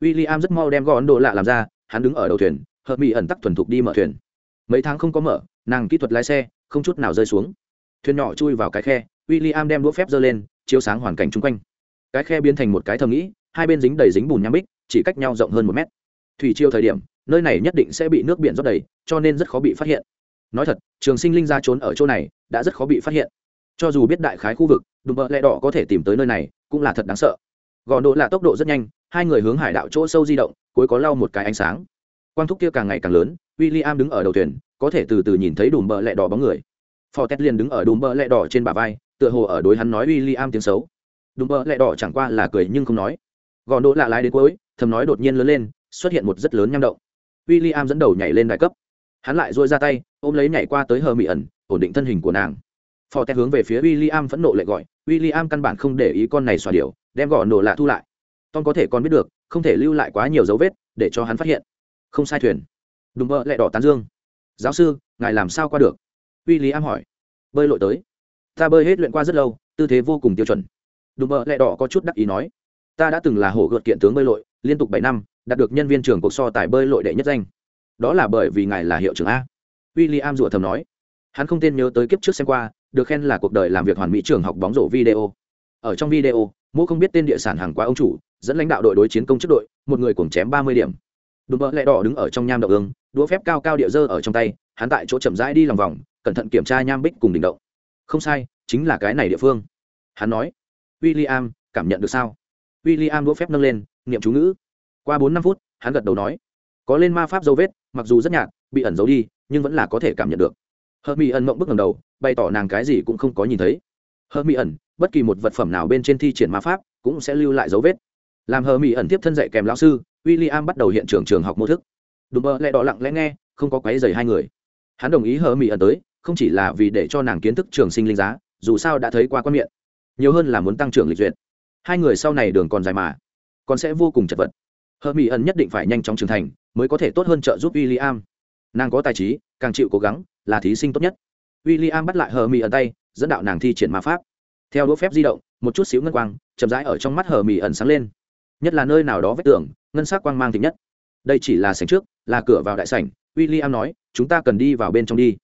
W i l l i am rất mau đem gò ấn độ lạ làm ra hắn đứng ở đầu thuyền, hợp mỹ ẩn tắc thuần thục đi mở thuyền. Mấy tháng không có mở, nàng kỹ thuật lái xe, không chút nào rơi xuống. Thuyền nhỏ chui vào cái khe w i l l i am đem đũa phép giơ lên, chiếu sáng hoàn cảnh chung quanh. Cái khe biến thành một cái thầm nghĩ, hai bên dính đầy dính bùn nham bích, chỉ cách nhau rộng hơn một mét. Thủy chiêu thời điểm, nơi này nhất định sẽ bị nước biển rót đầy, cho nên rất khó bị phát hiện. Nói thật, trường sinh linh ra trốn ở chỗ này, đã rất khó bị phát hiện. Cho dù biết đại khái khu vực, đùm bợ lẹ đỏ có thể tìm tới nơi này, cũng là thật đáng sợ. Gò độ là tốc độ rất nhanh hai người hướng hải đạo chỗ sâu di động, cuối có lau một cái ánh sáng. Quang thúc kia càng ngày càng lớn w i l l i am đứng ở đầu thuyền, có thể từ từ nhìn thấy đùm bợ lẹ đỏ bóng người. Phò tét liền đứng ở đùm bợ lẹ đỏ trên bả vai, tựa hồ ở đối hắn nói w i l l i am tiếng xấu. Đùm bợ lẹ đỏ chẳng qua là cười nhưng không nói. Gò đỗ lạ lái đến cuối, thầm nói đột nhiên lớn lên, xuất hiện một rất lớn nham động. W i l l i am dẫn đầu nhảy lên đại cấp. Hắn lại dôi ra tay, ôm lấy nhảy qua tới hờ mỹ ẩn, ổn định thân hình của nàng. Phò tét hướng về phía w i l l i am phẫn nộ lại gọi w i l l i am căn bản không để ý con này xòa điệu đem gò nổ lạ thu lại tom có thể còn biết được, không thể lưu lại quá nhiều dấu vết để cho hắn phát hiện. Không sai thuyền. Đùm bơ lẹ đỏ tán dương. Giáo sư, ngài làm sao qua được? W i l l i am hỏi. Bơi lội tới. Ta bơi hết luyện qua rất lâu, tư thế vô cùng tiêu chuẩn. Đùm bơ lẹ đỏ có chút đắc ý nói. Ta đã từng là hổ gợt kiện tướng bơi lội, liên tục bảy năm, đạt được nhân viên trưởng cuộc so tài bơi lội đệ nhất danh. Đó là bởi vì ngài là hiệu trưởng a. W i l l i am rủa thầm nói. Hắn không tên nhớ tới kiếp trước xem qua, được khen là cuộc đời làm việc hoàn mỹ trường học bóng rổ video. Ở trong video mô không biết tên địa sản hàng quá ông chủ, dẫn lãnh đạo đội đối chiến công chức đội, một người cùng chém ba mươi điểm. Đùm bỡ lẹ đỏ đứng ở trong nham động ương, đũa phép cao cao địa dơ ở trong tay, hắn tại chỗ chậm rãi đi lòng vòng, cẩn thận kiểm tra nham bích cùng đỉnh động. Không sai, chính là cái này địa phương. Hắn nói w i l l i am cảm nhận được sao? W i l l i am đũa phép nâng lên, niệm chú ngữ. Qua bốn năm phút, hắn gật đầu nói, có lên ma pháp dấu vết, mặc dù rất nhạt, bị ẩn giấu đi, nhưng vẫn là có thể cảm nhận được. Hợp mỹ ẩn mộng bức ngầm đầu, bày tỏ nàng cái gì cũng không có nhìn thấy. Hợp mỹ ẩn bất kỳ một vật phẩm nào bên trên thi triển ma pháp cũng sẽ lưu lại dấu vết. Làm hờ mỹ ẩn tiếp thân dạy kèm lão sư w i l l i am bắt đầu hiện trường trường học mô thức. Đùm bơ lẹ đỏ lặng lẽ nghe, không có quáy dày hai người. Hắn đồng ý hờ mỹ ẩn tới, không chỉ là vì để cho nàng kiến thức trường sinh linh giá, dù sao đã thấy qua quan miệng. Nhiều hơn là muốn tăng trưởng lịch duyệt. Hai người sau này đường còn dài mà, còn sẽ vô cùng chật vật. Hờ mỹ ẩn nhất định phải nhanh chóng trưởng thành, mới có thể tốt hơn trợ giúp w i l l i am nàng có tài trí, càng chịu cố gắng, là thí sinh tốt nhất. W i l l i am bắt lại hờ mỹ ẩn tay, dẫn đạo nàng thi triển ma pháp theo đũa phép di động, một chút xíu ngân quang chậm rãi ở trong mắt hờ mỉ ẩn sáng lên. Nhất là nơi nào đó vách tường, ngân sắc quang mang thịnh nhất. Đây chỉ là sảnh trước, là cửa vào đại sảnh w i l l i am nói, chúng ta cần đi vào bên trong đi.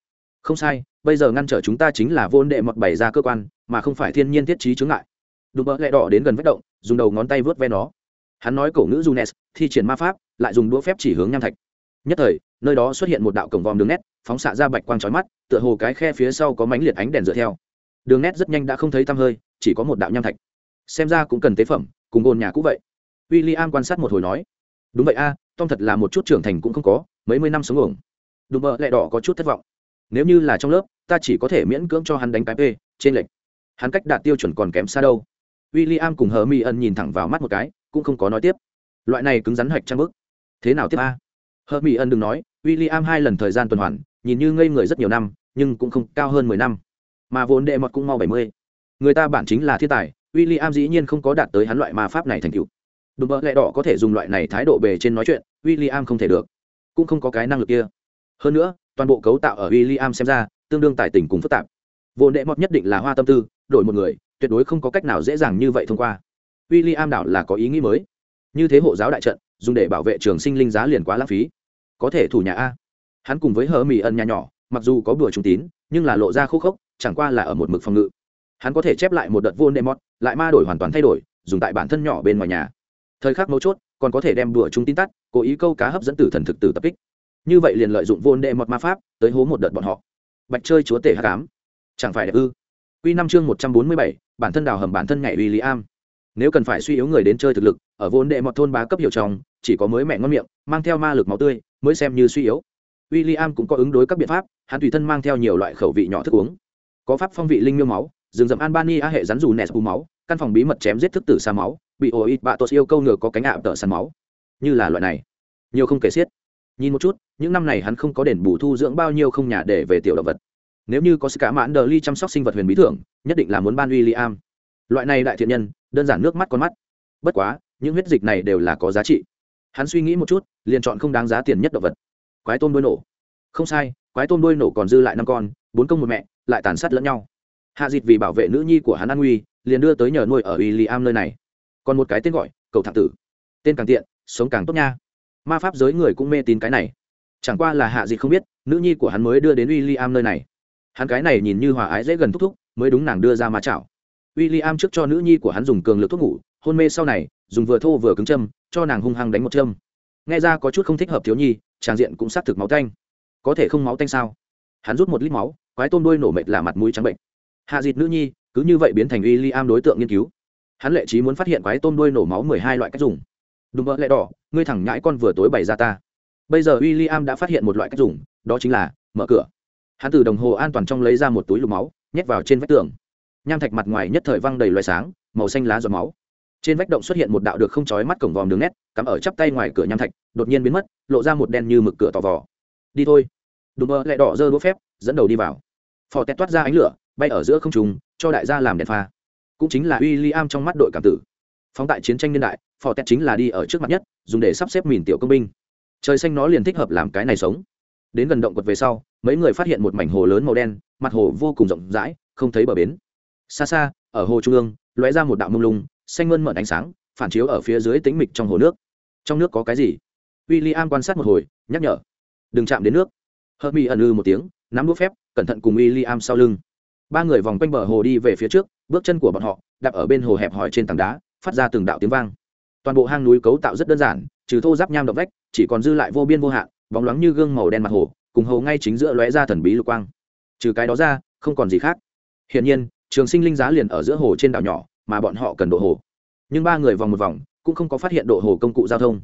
Không sai, bây giờ ngăn trở chúng ta chính là vô đệ mọt bày ra cơ quan, mà không phải thiên nhiên thiết trí chướng ngại. Đùm bỡ lẹ đỏ đến gần vách động, dùng đầu ngón tay vớt ve nó. Hắn nói cổ ngữ junes thi triển ma pháp, lại dùng đũa phép chỉ hướng nham thạch. Nhất thời, nơi đó xuất hiện một đạo cổng vòm đường nét, phóng xạ ra bạch quang trói mắt, tựa hồ cái khe phía sau có mánh liệt ánh đèn dựa theo đường nét rất nhanh đã không thấy tăm hơi chỉ có một đạo nham thạch. Xem ra cũng cần tế phẩm cùng ngôn nhà cũ vậy. W i l l i am quan sát một hồi nói đúng vậy a à, tom thật là một chút trưởng thành cũng không có mấy mươi năm sống ổng. Đùm bợ lẹ đỏ có chút thất vọng. Nếu như là trong lớp ta chỉ có thể miễn cưỡng cho hắn đánh cái p trên lệch. Hắn cách đạt tiêu chuẩn còn kém xa đâu. W i l l i am cùng hờ mi ân nhìn thẳng vào mắt một cái cũng không có nói tiếp. Loại này cứng rắn hạch trang bức. Thế nào tiếp a? Hờ mi ân đừng nói w i l l i am hai lần thời gian tuần hoàn nhìn như ngây người rất nhiều năm nhưng cũng không cao hơn mười năm mà vốn đệ mọt cũng mau bảy mươi. Người ta bản chính là thiên tài w i l l i am dĩ nhiên không có đạt tới hắn loại ma pháp này thành cựu đùm bợ lẹ đỏ có thể dùng loại này thái độ bề trên nói chuyện w i l l i am không thể được. Cũng không có cái năng lực kia. Hơn nữa, toàn bộ cấu tạo ở w i l l i am xem ra, tương đương tài tình cùng phức tạp. Vốn đệ mọt nhất định là hoa tâm tư, đổi một người, tuyệt đối không có cách nào dễ dàng như vậy thông qua. W i l l i am đảo là có ý nghĩ mới. Như thế hộ giáo đại trận, dùng để bảo vệ trường sinh linh giá liền quá lãng phí. Có thể thủ nhà a. Hắn cùng với hờ mỹ ẩn nhà nhỏ, mặc dù có bừa trung tín, nhưng là lộ ra khô khốc chẳng qua là ở một mực phòng ngự. Hắn có thể chép lại một đợt vô nệm mót lại ma đổi hoàn toàn thay đổi, dùng tại bản thân nhỏ bên ngoài nhà. Thời khắc mấu chốt, còn có thể đem đùa chúng tin tắt, cố ý câu cá hấp dẫn tử thần thực tử tập kích. Như vậy liền lợi dụng vô nệm mọt ma pháp, tới hố một đợt bọn họ. Bạch chơi chúa tể hát cám chẳng phải đẹp ư? Quy năm chương một trăm bốn mươi bảy, bản thân đào hầm bản thân nhảy uy lý am nếu cần phải suy yếu người đến chơi thực lực, ở vốn đệ mọt thôn bá cấp hiệu trong chỉ có mới mẹ ngon miệng, mang theo ma lực máu tươi, mới xem như suy yếu. W i l l i am cũng có ứng đối các biện pháp, hắn tùy thân mang theo nhiều loại khẩu vị nhỏ thức uống có pháp phong vị linh miêu máu, rừng rậm a hệ rắn dù nes bù máu, căn phòng bí mật chém giết thức tử xa máu, bị ô ít bạ tốt yêu câu ngựa có cánh ạ tợ sàn máu. Như là loại này. Nhiều không kể xiết. Nhìn một chút, những năm này hắn không có đền bù thu dưỡng bao nhiêu không nhà để về tiểu động vật. Nếu như có cả mãn đờ ly chăm sóc sinh vật huyền bí thưởng, nhất định là muốn ban uy li am loại này đại thiện nhân, đơn giản nước mắt con mắt. Bất quá, những huyết dịch này đều là có giá trị. Hắn suy nghĩ một chút, liền chọn không đáng giá tiền nhất động vật. Quái tôm đôi nổ. Không sai, quái tôm đôi nổ còn dư lại năm con bốn công một mẹ, lại tàn sát lẫn nhau. Hạ dịt vì bảo vệ nữ nhi của hắn an nguy, liền đưa tới nhờ nuôi ở w i am nơi này. Còn một cái tên gọi, cầu thạc tử. Tên càng tiện, sống càng tốt nha. Ma pháp giới người cũng mê tín cái này. Chẳng qua là hạ dịt không biết, nữ nhi của hắn mới đưa đến w i l l i am nơi này. Hắn cái này nhìn như hòa ái dễ gần thúc thúc, mới đúng nàng đưa ra ma chảo. W i l l i am trước cho nữ nhi của hắn dùng cường lực thuốc ngủ, hôn mê sau này, dùng vừa thô vừa cứng châm, cho nàng hung hăng đánh một châm. Nghe ra có chút không thích hợp thiếu nhi tràng diện cũng xác thực máu tanh. Có thể không máu tanh sao? Hắn rút một lít máu quái tôm đuôi nổ mệt là mặt mũi trắng bệnh. Hạ dịt nữ nhi, cứ như vậy biến thành w i l l i am đối tượng nghiên cứu. Hắn lệ trí muốn phát hiện quái tôm đuôi nổ máu mười hai loại cách dùng. Đùm bỡ lẹ đỏ, ngươi thẳng nhãi con vừa tối bày ra ta. Bây giờ w i l l i am đã phát hiện một loại cách dùng, đó chính là mở cửa. Hắn từ đồng hồ an toàn trong lấy ra một túi lục máu, nhét vào trên vách tường. Nham thạch mặt ngoài nhất thời văng đầy loài sáng, màu xanh lá giọt máu. Trên vách động xuất hiện một đạo được không chói mắt cổng vòm đường nét, cắm ở chắp tay ngoài cửa nham thạch, đột nhiên biến mất, lộ ra một đen như mực cửa tỏ vò. Đi thôi. Đùm bơ lại đỏ dơ đũa phép dẫn đầu đi vào. Phò tét toát ra ánh lửa, bay ở giữa không trùng cho đại gia làm đèn pha. Cũng chính là w i l l i am trong mắt đội cảm tử. Phóng tại chiến tranh niên đại, phò tét chính là đi ở trước mặt nhất, dùng để sắp xếp mìn tiểu công binh. Trời xanh nó liền thích hợp làm cái này sống. Đến gần động quật về sau, mấy người phát hiện một mảnh hồ lớn màu đen, mặt hồ vô cùng rộng rãi, không thấy bờ bến. Xa xa, ở hồ trung ương, lóe ra một đạo mông lung, xanh mơn mận ánh sáng, phản chiếu ở phía dưới tĩnh mịch trong hồ nước. Trong nước có cái gì? W i l l i am quan sát một hồi, nhắc nhở. Đừng chạm đến nước. Hớt mi ẩn ư một tiếng nắm đũa phép, cẩn thận cùng w i l l i am sau lưng. Ba người vòng quanh bờ hồ đi về phía trước, bước chân của bọn họ, đạp ở bên hồ hẹp hòi trên tảng đá, phát ra từng đạo tiếng vang. Toàn bộ hang núi cấu tạo rất đơn giản, trừ thô giáp nham động vách, chỉ còn dư lại vô biên vô hạn, bóng loáng như gương màu đen mặt hồ, cùng hồ ngay chính giữa lóe ra thần bí lục quang. Trừ cái đó ra, không còn gì khác. Hiển nhiên, trường sinh linh giá liền ở giữa hồ trên đảo nhỏ, mà bọn họ cần độ hồ. Nhưng ba người vòng một vòng, cũng không có phát hiện độ hồ công cụ giao thông.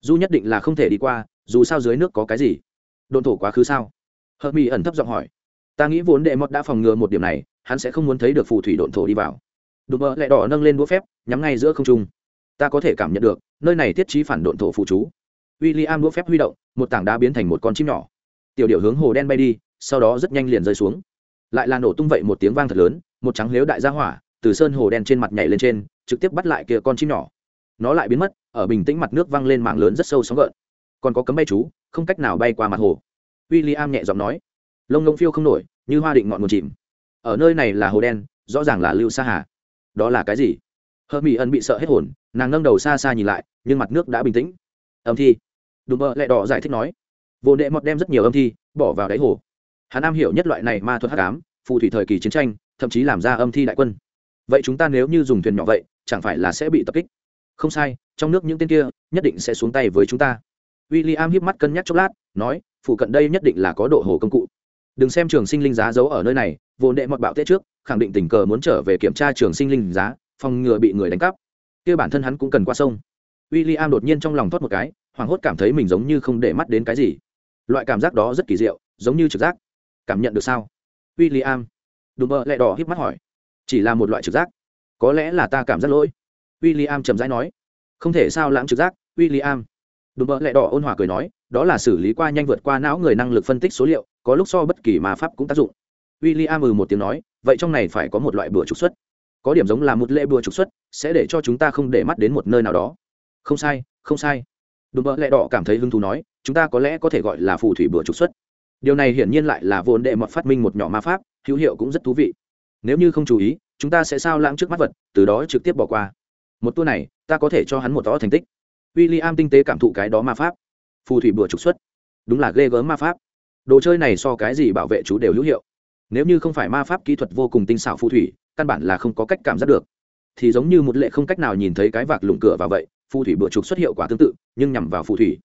Du nhất định là không thể đi qua, dù sao dưới nước có cái gì? Đồn thổ quá khứ sao? Hợp mỹ ẩn thấp giọng hỏi. Ta nghĩ vốn đệ mọt đã phòng ngừa một điểm này, hắn sẽ không muốn thấy được phù thủy độn thổ đi vào. Đùm mơ lại đỏ nâng lên đũa phép, nhắm ngay giữa không trung. Ta có thể cảm nhận được, nơi này thiết trí phản độn thổ phụ chú. W i l l i am đũa phép huy động, một tảng đá biến thành một con chim nhỏ. Tiểu điệu hướng hồ đen bay đi, sau đó rất nhanh liền rơi xuống. Lại là nổ tung vậy một tiếng vang thật lớn, một trắng lếu đại gia hỏa, từ sơn hồ đen trên mặt nhảy lên trên, trực tiếp bắt lại kia con chim nhỏ. Nó lại biến mất, ở bình tĩnh mặt nước văng lên mạng lớn rất sâu sóng gợn. Còn có cấm bay chú, không cách nào bay qua mặt hồ w i l l i am nhẹ giọng nói, lông lông phiêu không nổi, như hoa định ngọn nguồn chìm. Ở nơi này là hồ đen, rõ ràng là lưu sa hà. Đó là cái gì? Hơ mỹ ân bị sợ hết hồn, nàng nâng đầu xa xa nhìn lại, nhưng mặt nước đã bình tĩnh. Âm thi. Đùm bơ lại đỏ giải thích nói, vô đệ mọt đem rất nhiều âm thi bỏ vào đáy hồ. Hắn nam hiểu nhất loại này ma thuật hắc ám, phù thủy thời kỳ chiến tranh, thậm chí làm ra âm thi đại quân. Vậy chúng ta nếu như dùng thuyền nhỏ vậy, chẳng phải là sẽ bị tập kích? Không sai, trong nước những tên kia nhất định sẽ xuống tay với chúng ta w i l l i am híp mắt cân nhắc chốc lát, nói phụ cận đây nhất định là có độ hồ công cụ. Đừng xem trường sinh linh giá giấu ở nơi này vốn đệ mọt bạo tết trước, khẳng định tình cờ muốn trở về kiểm tra trường sinh linh giá, phòng ngừa bị người đánh cắp. Kia bản thân hắn cũng cần qua sông. W i l l i am đột nhiên trong lòng thoát một cái, hoảng hốt cảm thấy mình giống như không để mắt đến cái gì. Loại cảm giác đó rất kỳ diệu, giống như trực giác. Cảm nhận được sao? W i l l i am đùm bơ lại đỏ híp mắt hỏi. Chỉ là một loại trực giác. Có lẽ là ta cảm giác lỗi. W i l l i am chậm rãi nói. Không thể sao lãng trực giác w i l l i am đùm bợ lẹ đỏ ôn hòa cười nói, đó là xử lý qua nhanh vượt qua não người năng lực phân tích số liệu, có lúc so bất kỳ mà pháp cũng tác dụng. W i l l i am ừ một tiếng nói, vậy trong này phải có một loại bừa trục xuất. Có điểm giống là một lễ bừa trục xuất, sẽ để cho chúng ta không để mắt đến một nơi nào đó. Không sai không sai. Đùm bợ lẹ đỏ cảm thấy hứng thú nói, chúng ta có lẽ có thể gọi là phù thủy bừa trục xuất. Điều này hiển nhiên lại là vốn đệ mật phát minh một nhỏ ma pháp, hữu hiệu cũng rất thú vị. Nếu như không chú ý, chúng ta sẽ sao lãng trước mắt vật, từ đó trực tiếp bỏ qua. Một tour này, ta có thể cho hắn một rõ thành tích w i l l i am tinh tế cảm thụ cái đó ma pháp. Phù thủy bừa trục xuất. Đúng là ghê gớm ma pháp. Đồ chơi này so cái gì bảo vệ chú đều hữu hiệu. Nếu như không phải ma pháp kỹ thuật vô cùng tinh xảo phù thủy, căn bản là không có cách cảm giác được. Thì giống như một lệ không cách nào nhìn thấy cái vạc lủng cửa vào vậy, phù thủy bừa trục xuất hiệu quả tương tự, nhưng nhằm vào phù thủy.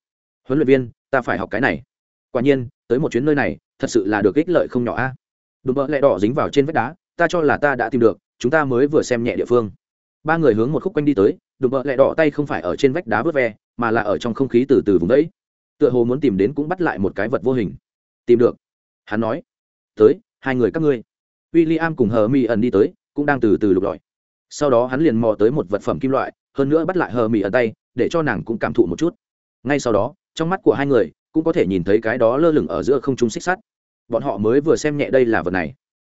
Huấn luyện viên, ta phải học cái này. Quả nhiên, tới một chuyến nơi này, thật sự là được ích lợi không nhỏ a. Đùm bợ lẹ đỏ dính vào trên vách đá, ta cho là ta đã tìm được, chúng ta mới vừa xem nhẹ địa phương. Ba người hướng một khúc quanh đi tới đùm bợ lẹ đỏ tay không phải ở trên vách đá vớt ve, mà là ở trong không khí từ từ vùng đấy. Tựa hồ muốn tìm đến cũng bắt lại một cái vật vô hình. Tìm được. Hắn nói. Tới, hai người các ngươi. W i l l i am cùng hờ mi ẩn đi tới, cũng đang từ từ lục lọi. Sau đó hắn liền mò tới một vật phẩm kim loại, hơn nữa bắt lại hờ mi ẩn tay, để cho nàng cũng cảm thụ một chút. Ngay sau đó, trong mắt của hai người, cũng có thể nhìn thấy cái đó lơ lửng ở giữa không trung xích sắt. Bọn họ mới vừa xem nhẹ đây là vật này.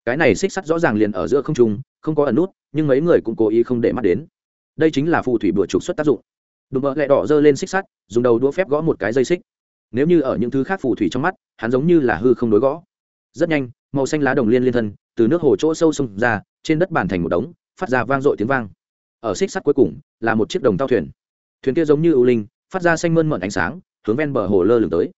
Cái này xích sắt rõ ràng liền ở giữa không trung, không có ẩn nút, nhưng mấy người cũng cố ý không để mắt đến đây chính là phù thủy bừa trục xuất tác dụng. Đùm bợ lẹ đỏ giơ lên xích sắt, dùng đầu đũa phép gõ một cái dây xích. Nếu như ở những thứ khác phù thủy trong mắt, hắn giống như là hư không đối gõ. Rất nhanh, màu xanh lá đồng liên liên thân, từ nước hồ chỗ sâu sông ra, trên đất bàn thành một đống, phát ra vang dội tiếng vang. Ở xích sắt cuối cùng, là một chiếc đồng tàu thuyền. Thuyền kia giống như ưu linh, phát ra xanh mơn mận ánh sáng, hướng ven bờ hồ lơ lửng tới.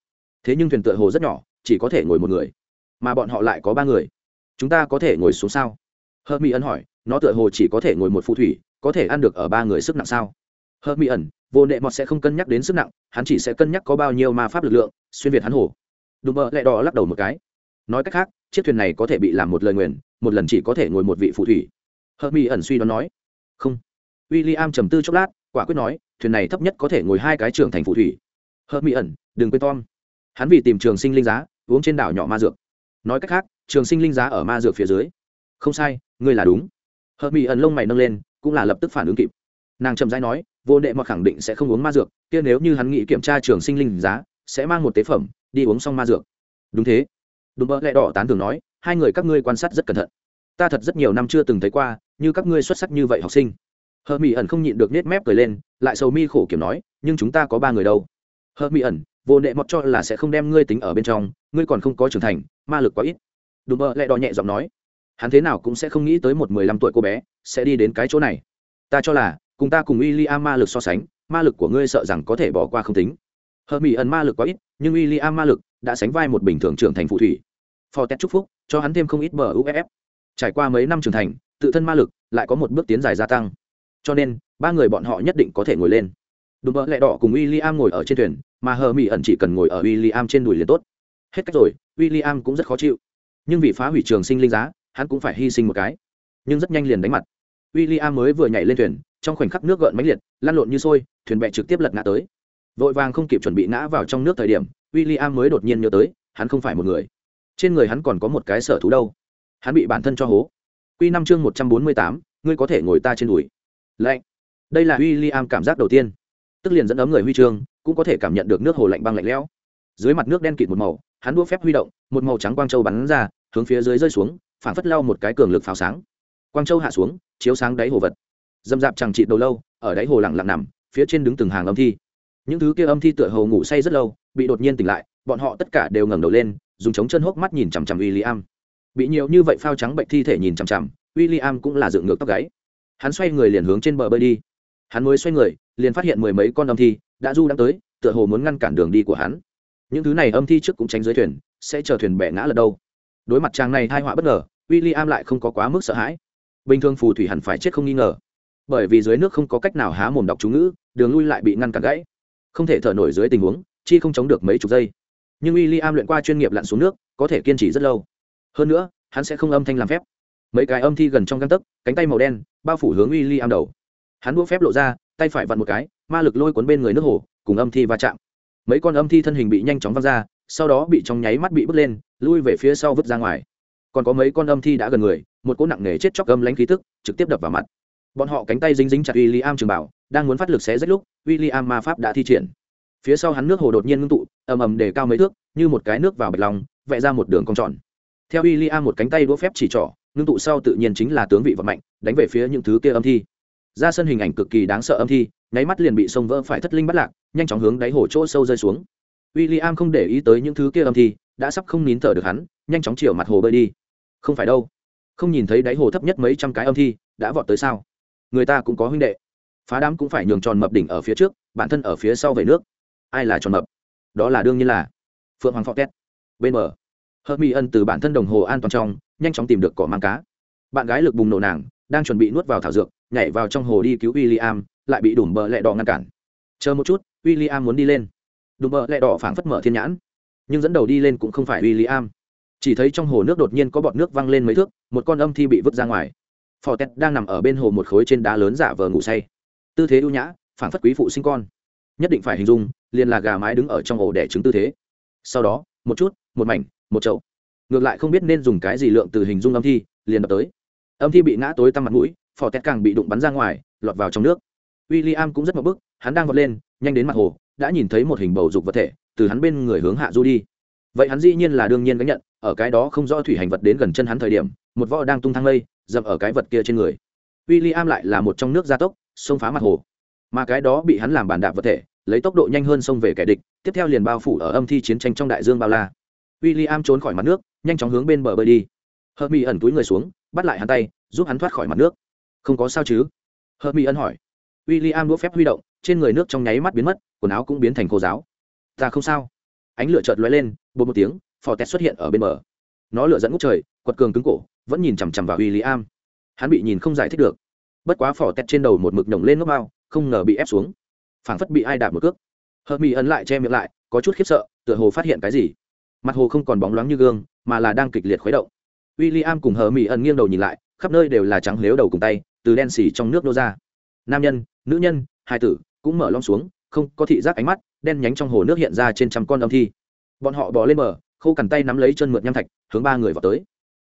Thế nhưng thuyền tựa hồ rất nhỏ, chỉ có thể ngồi một người. Mà bọn họ lại có ba người. Chúng ta có thể ngồi xuống sao? Hơ mỹ ân hỏi, nó tựa hồ chỉ có thể ngồi một phù thủy có thể ăn được ở ba người sức nặng sao? Hơ mỹ ẩn, vô nệ mọt sẽ không cân nhắc đến sức nặng, hắn chỉ sẽ cân nhắc có bao nhiêu ma pháp lực lượng, xuyên việt hắn hổ. đùm bợ lẹ đỏ lắc đầu một cái. Nói cách khác, chiếc thuyền này có thể bị làm một lời nguyền, một lần chỉ có thể ngồi một vị phù thủy. Hơ mỹ ẩn suy đoán nói. Không. W i l l i am trầm tư chốc lát, quả quyết nói, thuyền này thấp nhất có thể ngồi hai cái trưởng thành phù thủy. Hơ mỹ ẩn, đừng quên tom. Hắn vì tìm trường sinh linh giá, uống trên đảo nhỏ ma dược. Nói cách khác, trường sinh linh giá ở ma dược phía dưới. Không sai, ngươi là đúng. Hợp mỹ ẩn lông mày nâng lên cũng là lập tức phản ứng kịp. Nàng chậm rãi nói, vô đệ mọt khẳng định sẽ không uống ma dược, kia nếu như hắn nghĩ kiểm tra trường sinh linh giá, sẽ mang một tế phẩm, đi uống xong ma dược. Đúng thế. Đùm bỡ lẹ đỏ tán thường nói, hai người các ngươi quan sát rất cẩn thận. Ta thật rất nhiều năm chưa từng thấy qua, như các ngươi xuất sắc như vậy học sinh. Hờ mỹ ẩn không nhịn được nết mép cười lên, lại sầu mi khổ kiểm nói, nhưng chúng ta có ba người đâu. Hờ mỹ ẩn, vô nệ mọt cho là sẽ không đem ngươi tính ở bên trong, ngươi còn không có trưởng thành, ma lực quá ít. Đùm bợ lẹ đỏ nhẹ giọng nói hắn thế nào cũng sẽ không nghĩ tới một mười lăm tuổi cô bé sẽ đi đến cái chỗ này. Ta cho là cùng ta cùng w i l l i am ma lực so sánh ma lực của ngươi sợ rằng có thể bỏ qua không tính. Hợp mỹ ẩn ma lực quá ít nhưng w i l l i am ma lực đã sánh vai một bình thường trưởng thành phụ thủy. Phò tét chúc phúc cho hắn thêm không ít bờ uff trải qua mấy năm trưởng thành tự thân ma lực lại có một bước tiến dài gia tăng. Cho nên ba người bọn họ nhất định có thể ngồi lên. Đùm vậy, lẹ đỏ cùng w i l l i am ngồi ở trên thuyền mà hờ mỹ ẩn chỉ cần ngồi ở w i l l i am trên đùi liền tốt. Hết cách rồi w i l l i am cũng rất khó chịu. Nhưng vì phá hủy trường sinh linh giá hắn cũng phải hy sinh một cái. Nhưng rất nhanh liền đánh mặt. W i l l i am mới vừa nhảy lên thuyền, trong khoảnh khắc nước gợn mãnh liệt, lăn lộn như sôi, thuyền bẹ trực tiếp lật ngã tới. Vội vàng không kịp chuẩn bị ngã vào trong nước thời điểm w i l l i am mới đột nhiên nhớ tới, hắn không phải một người. Trên người hắn còn có một cái sở thú đâu. Hắn bị bản thân cho hố. Q năm chương một trăm bốn mươi tám, ngươi có thể ngồi ta trên đùi. Lạnh. Đây là w i l l i am cảm giác đầu tiên. Tức liền dẫn ấm người huy chương, cũng có thể cảm nhận được nước hồ lạnh băng lạnh lẽo. Dưới mặt nước đen kịt một màu, hắn đua phép huy động, một màu trắng quang châu bắn ra, hướng phía dưới rơi xuống phản phất lau một cái cường lực pháo sáng. Quang châu hạ xuống, chiếu sáng đáy hồ vật. Dâm dạp chẳng trị đầu lâu, ở đáy hồ lặng lặng nằm, phía trên đứng từng hàng âm thi. Những thứ kia âm thi tựa hồ ngủ say rất lâu, bị đột nhiên tỉnh lại, bọn họ tất cả đều ngẩng đầu lên, dùng chống chân hốc mắt nhìn chằm chằm w i l l i am bị nhiều như vậy phao trắng bệnh thi thể nhìn chằm chằm w i l l i am cũng là dựng ngược tóc gáy. Hắn xoay người liền hướng trên bờ bơi đi. Hắn mới xoay người, liền phát hiện mười mấy con âm thi đã du đang tới, tựa hồ muốn ngăn cản đường đi của hắn. Những thứ này âm thi trước cũng tránh dưới thuyền, sẽ chờ thuyền bẻ ngã lật đâu đối mặt chàng này thai họa bất ngờ w i l l i am lại không có quá mức sợ hãi. Bình thường phù thủy hẳn phải chết không nghi ngờ, bởi vì dưới nước không có cách nào há mồm đọc chú ngữ, đường lui lại bị ngăn cản gãy. Không thể thở nổi dưới tình huống, chi không chống được mấy chục giây. Nhưng w i l l i am luyện qua chuyên nghiệp lặn xuống nước, có thể kiên trì rất lâu. Hơn nữa, hắn sẽ không âm thanh làm phép. Mấy cái âm thi gần trong găng tấc, cánh tay màu đen, bao phủ hướng w i l l i am đầu. Hắn đua phép lộ ra, tay phải vặn một cái, ma lực lôi cuốn bên người nước hồ, cùng âm thi va chạm. Mấy con âm thi thân hình bị nhanh chóng văng ra sau đó bị trong nháy mắt bị bước lên, lui về phía sau vứt ra ngoài. Còn có mấy con âm thi đã gần người, một cỗ nặng nề chết chóc âm lãnh khí tức trực tiếp đập vào mặt. Bọn họ cánh tay dính dính chặt w i l l i am trường bảo, đang muốn phát lực xé rách lúc w i l l i am ma pháp đã thi triển. Phía sau hắn nước hồ đột nhiên ngưng tụ, ầm ầm để cao mấy thước, như một cái nước vào bạch lòng vẽ ra một đường cong tròn. Theo w i l l i am một cánh tay đũa phép chỉ trỏ, ngưng tụ sau tự nhiên chính là tướng vị vật mạnh đánh về phía những thứ kia âm thi. Ra sân hình ảnh cực kỳ đáng sợ âm thi, nháy mắt liền bị sông vỡ phải thất linh bắt lạc, nhanh chóng hướng đáy hồ chỗ sâu rơi xuống w i l l i am không để ý tới những thứ kia âm thi đã sắp không nín thở được hắn, nhanh chóng chiều mặt hồ bơi đi. Không phải đâu. Không nhìn thấy đáy hồ thấp nhất mấy trăm cái âm thi đã vọt tới sao? Người ta cũng có huynh đệ. Phá đám cũng phải nhường tròn mập đỉnh ở phía trước, bản thân ở phía sau về nước. Ai là tròn mập? Đó là đương nhiên là phượng hoàng phó tét. Bên bờ hớt mỹ ân từ bản thân đồng hồ an toàn trong, nhanh chóng tìm được cỏ mang cá. Bạn gái lực bùng nổ nàng, đang chuẩn bị nuốt vào thảo dược, nhảy vào trong hồ đi cứu w i l l i am lại bị đùm bờ lẹ đỏ ngăn cản. Chờ một chút w i l l i am muốn đi lên đùm bờ lẹ đỏ phảng phất mở thiên nhãn. Nhưng dẫn đầu đi lên cũng không phải w i l l i am chỉ thấy trong hồ nước đột nhiên có bọt nước văng lên mấy thước, một con âm thi bị vứt ra ngoài. Phò tét đang nằm ở bên hồ một khối trên đá lớn giả vờ ngủ say. Tư thế ưu nhã, phảng phất quý phụ sinh con. Nhất định phải hình dung, liền là gà mái đứng ở trong ổ đẻ trứng tư thế. Sau đó, một chút, một mảnh, một chậu. Ngược lại không biết nên dùng cái gì lượng từ hình dung âm thi, liền đập tới. Âm thi bị ngã tối tăm mặt mũi phò tét càng bị đụng bắn ra ngoài, lọt vào trong nước. W i l l i am cũng rất mập bức, hắn đang vọt lên, nhanh đến mặt hồ đã nhìn thấy một hình bầu dục vật thể từ hắn bên người hướng hạ du đi. Vậy hắn dĩ nhiên là đương nhiên gánh nhận, ở cái đó không rõ thủy hành vật đến gần chân hắn thời điểm, một võ đang tung thang lây dập ở cái vật kia trên người. W i l l i am lại là một trong nước gia tốc, xông phá mặt hồ. Mà cái đó bị hắn làm bàn đạp vật thể, lấy tốc độ nhanh hơn xông về kẻ địch, tiếp theo liền bao phủ ở âm thi chiến tranh trong đại dương bao la. W i l l i am trốn khỏi mặt nước, nhanh chóng hướng bên bờ bơi đi. Hớt mi ẩn túi người xuống, bắt lại hắn tay, giúp hắn thoát khỏi mặt nước. Không có sao chứ? Hớt mi ẩn hỏi. W i l l i am đũa phép huy động trên người nước trong nháy mắt biến mất, quần áo cũng biến thành khô giáo ta không sao. Ánh lửa chợt lóe lên, bột một tiếng phò tét xuất hiện ở bên bờ. Nó lửa dẫn ngút trời, quật cường cứng cổ, vẫn nhìn chằm chằm vào w i l l i am hắn bị nhìn không giải thích được. Bất quá phò tét trên đầu một mực nhổng lên ngốc bao, không ngờ bị ép xuống. Phảng phất bị ai đạp một cước. Hớt mỹ ẩn lại che miệng lại, có chút khiếp sợ, tựa hồ phát hiện cái gì. Mặt hồ không còn bóng loáng như gương, mà là đang kịch liệt khuấy động. W i l l i am cùng hờ mỹ ẩn nghiêng đầu nhìn lại, khắp nơi đều là trắng lếu đầu cùng tay, từ đen xỉ trong nước nô ra. Nam nhân, nữ nhân, hai tử cũng mở long xuống, không có thị giác ánh mắt, đen nhánh trong hồ nước hiện ra trên trăm con âm thi. Bọn họ bò lên bờ, khô cằn tay nắm lấy chân mượt nham thạch, hướng ba người vào tới.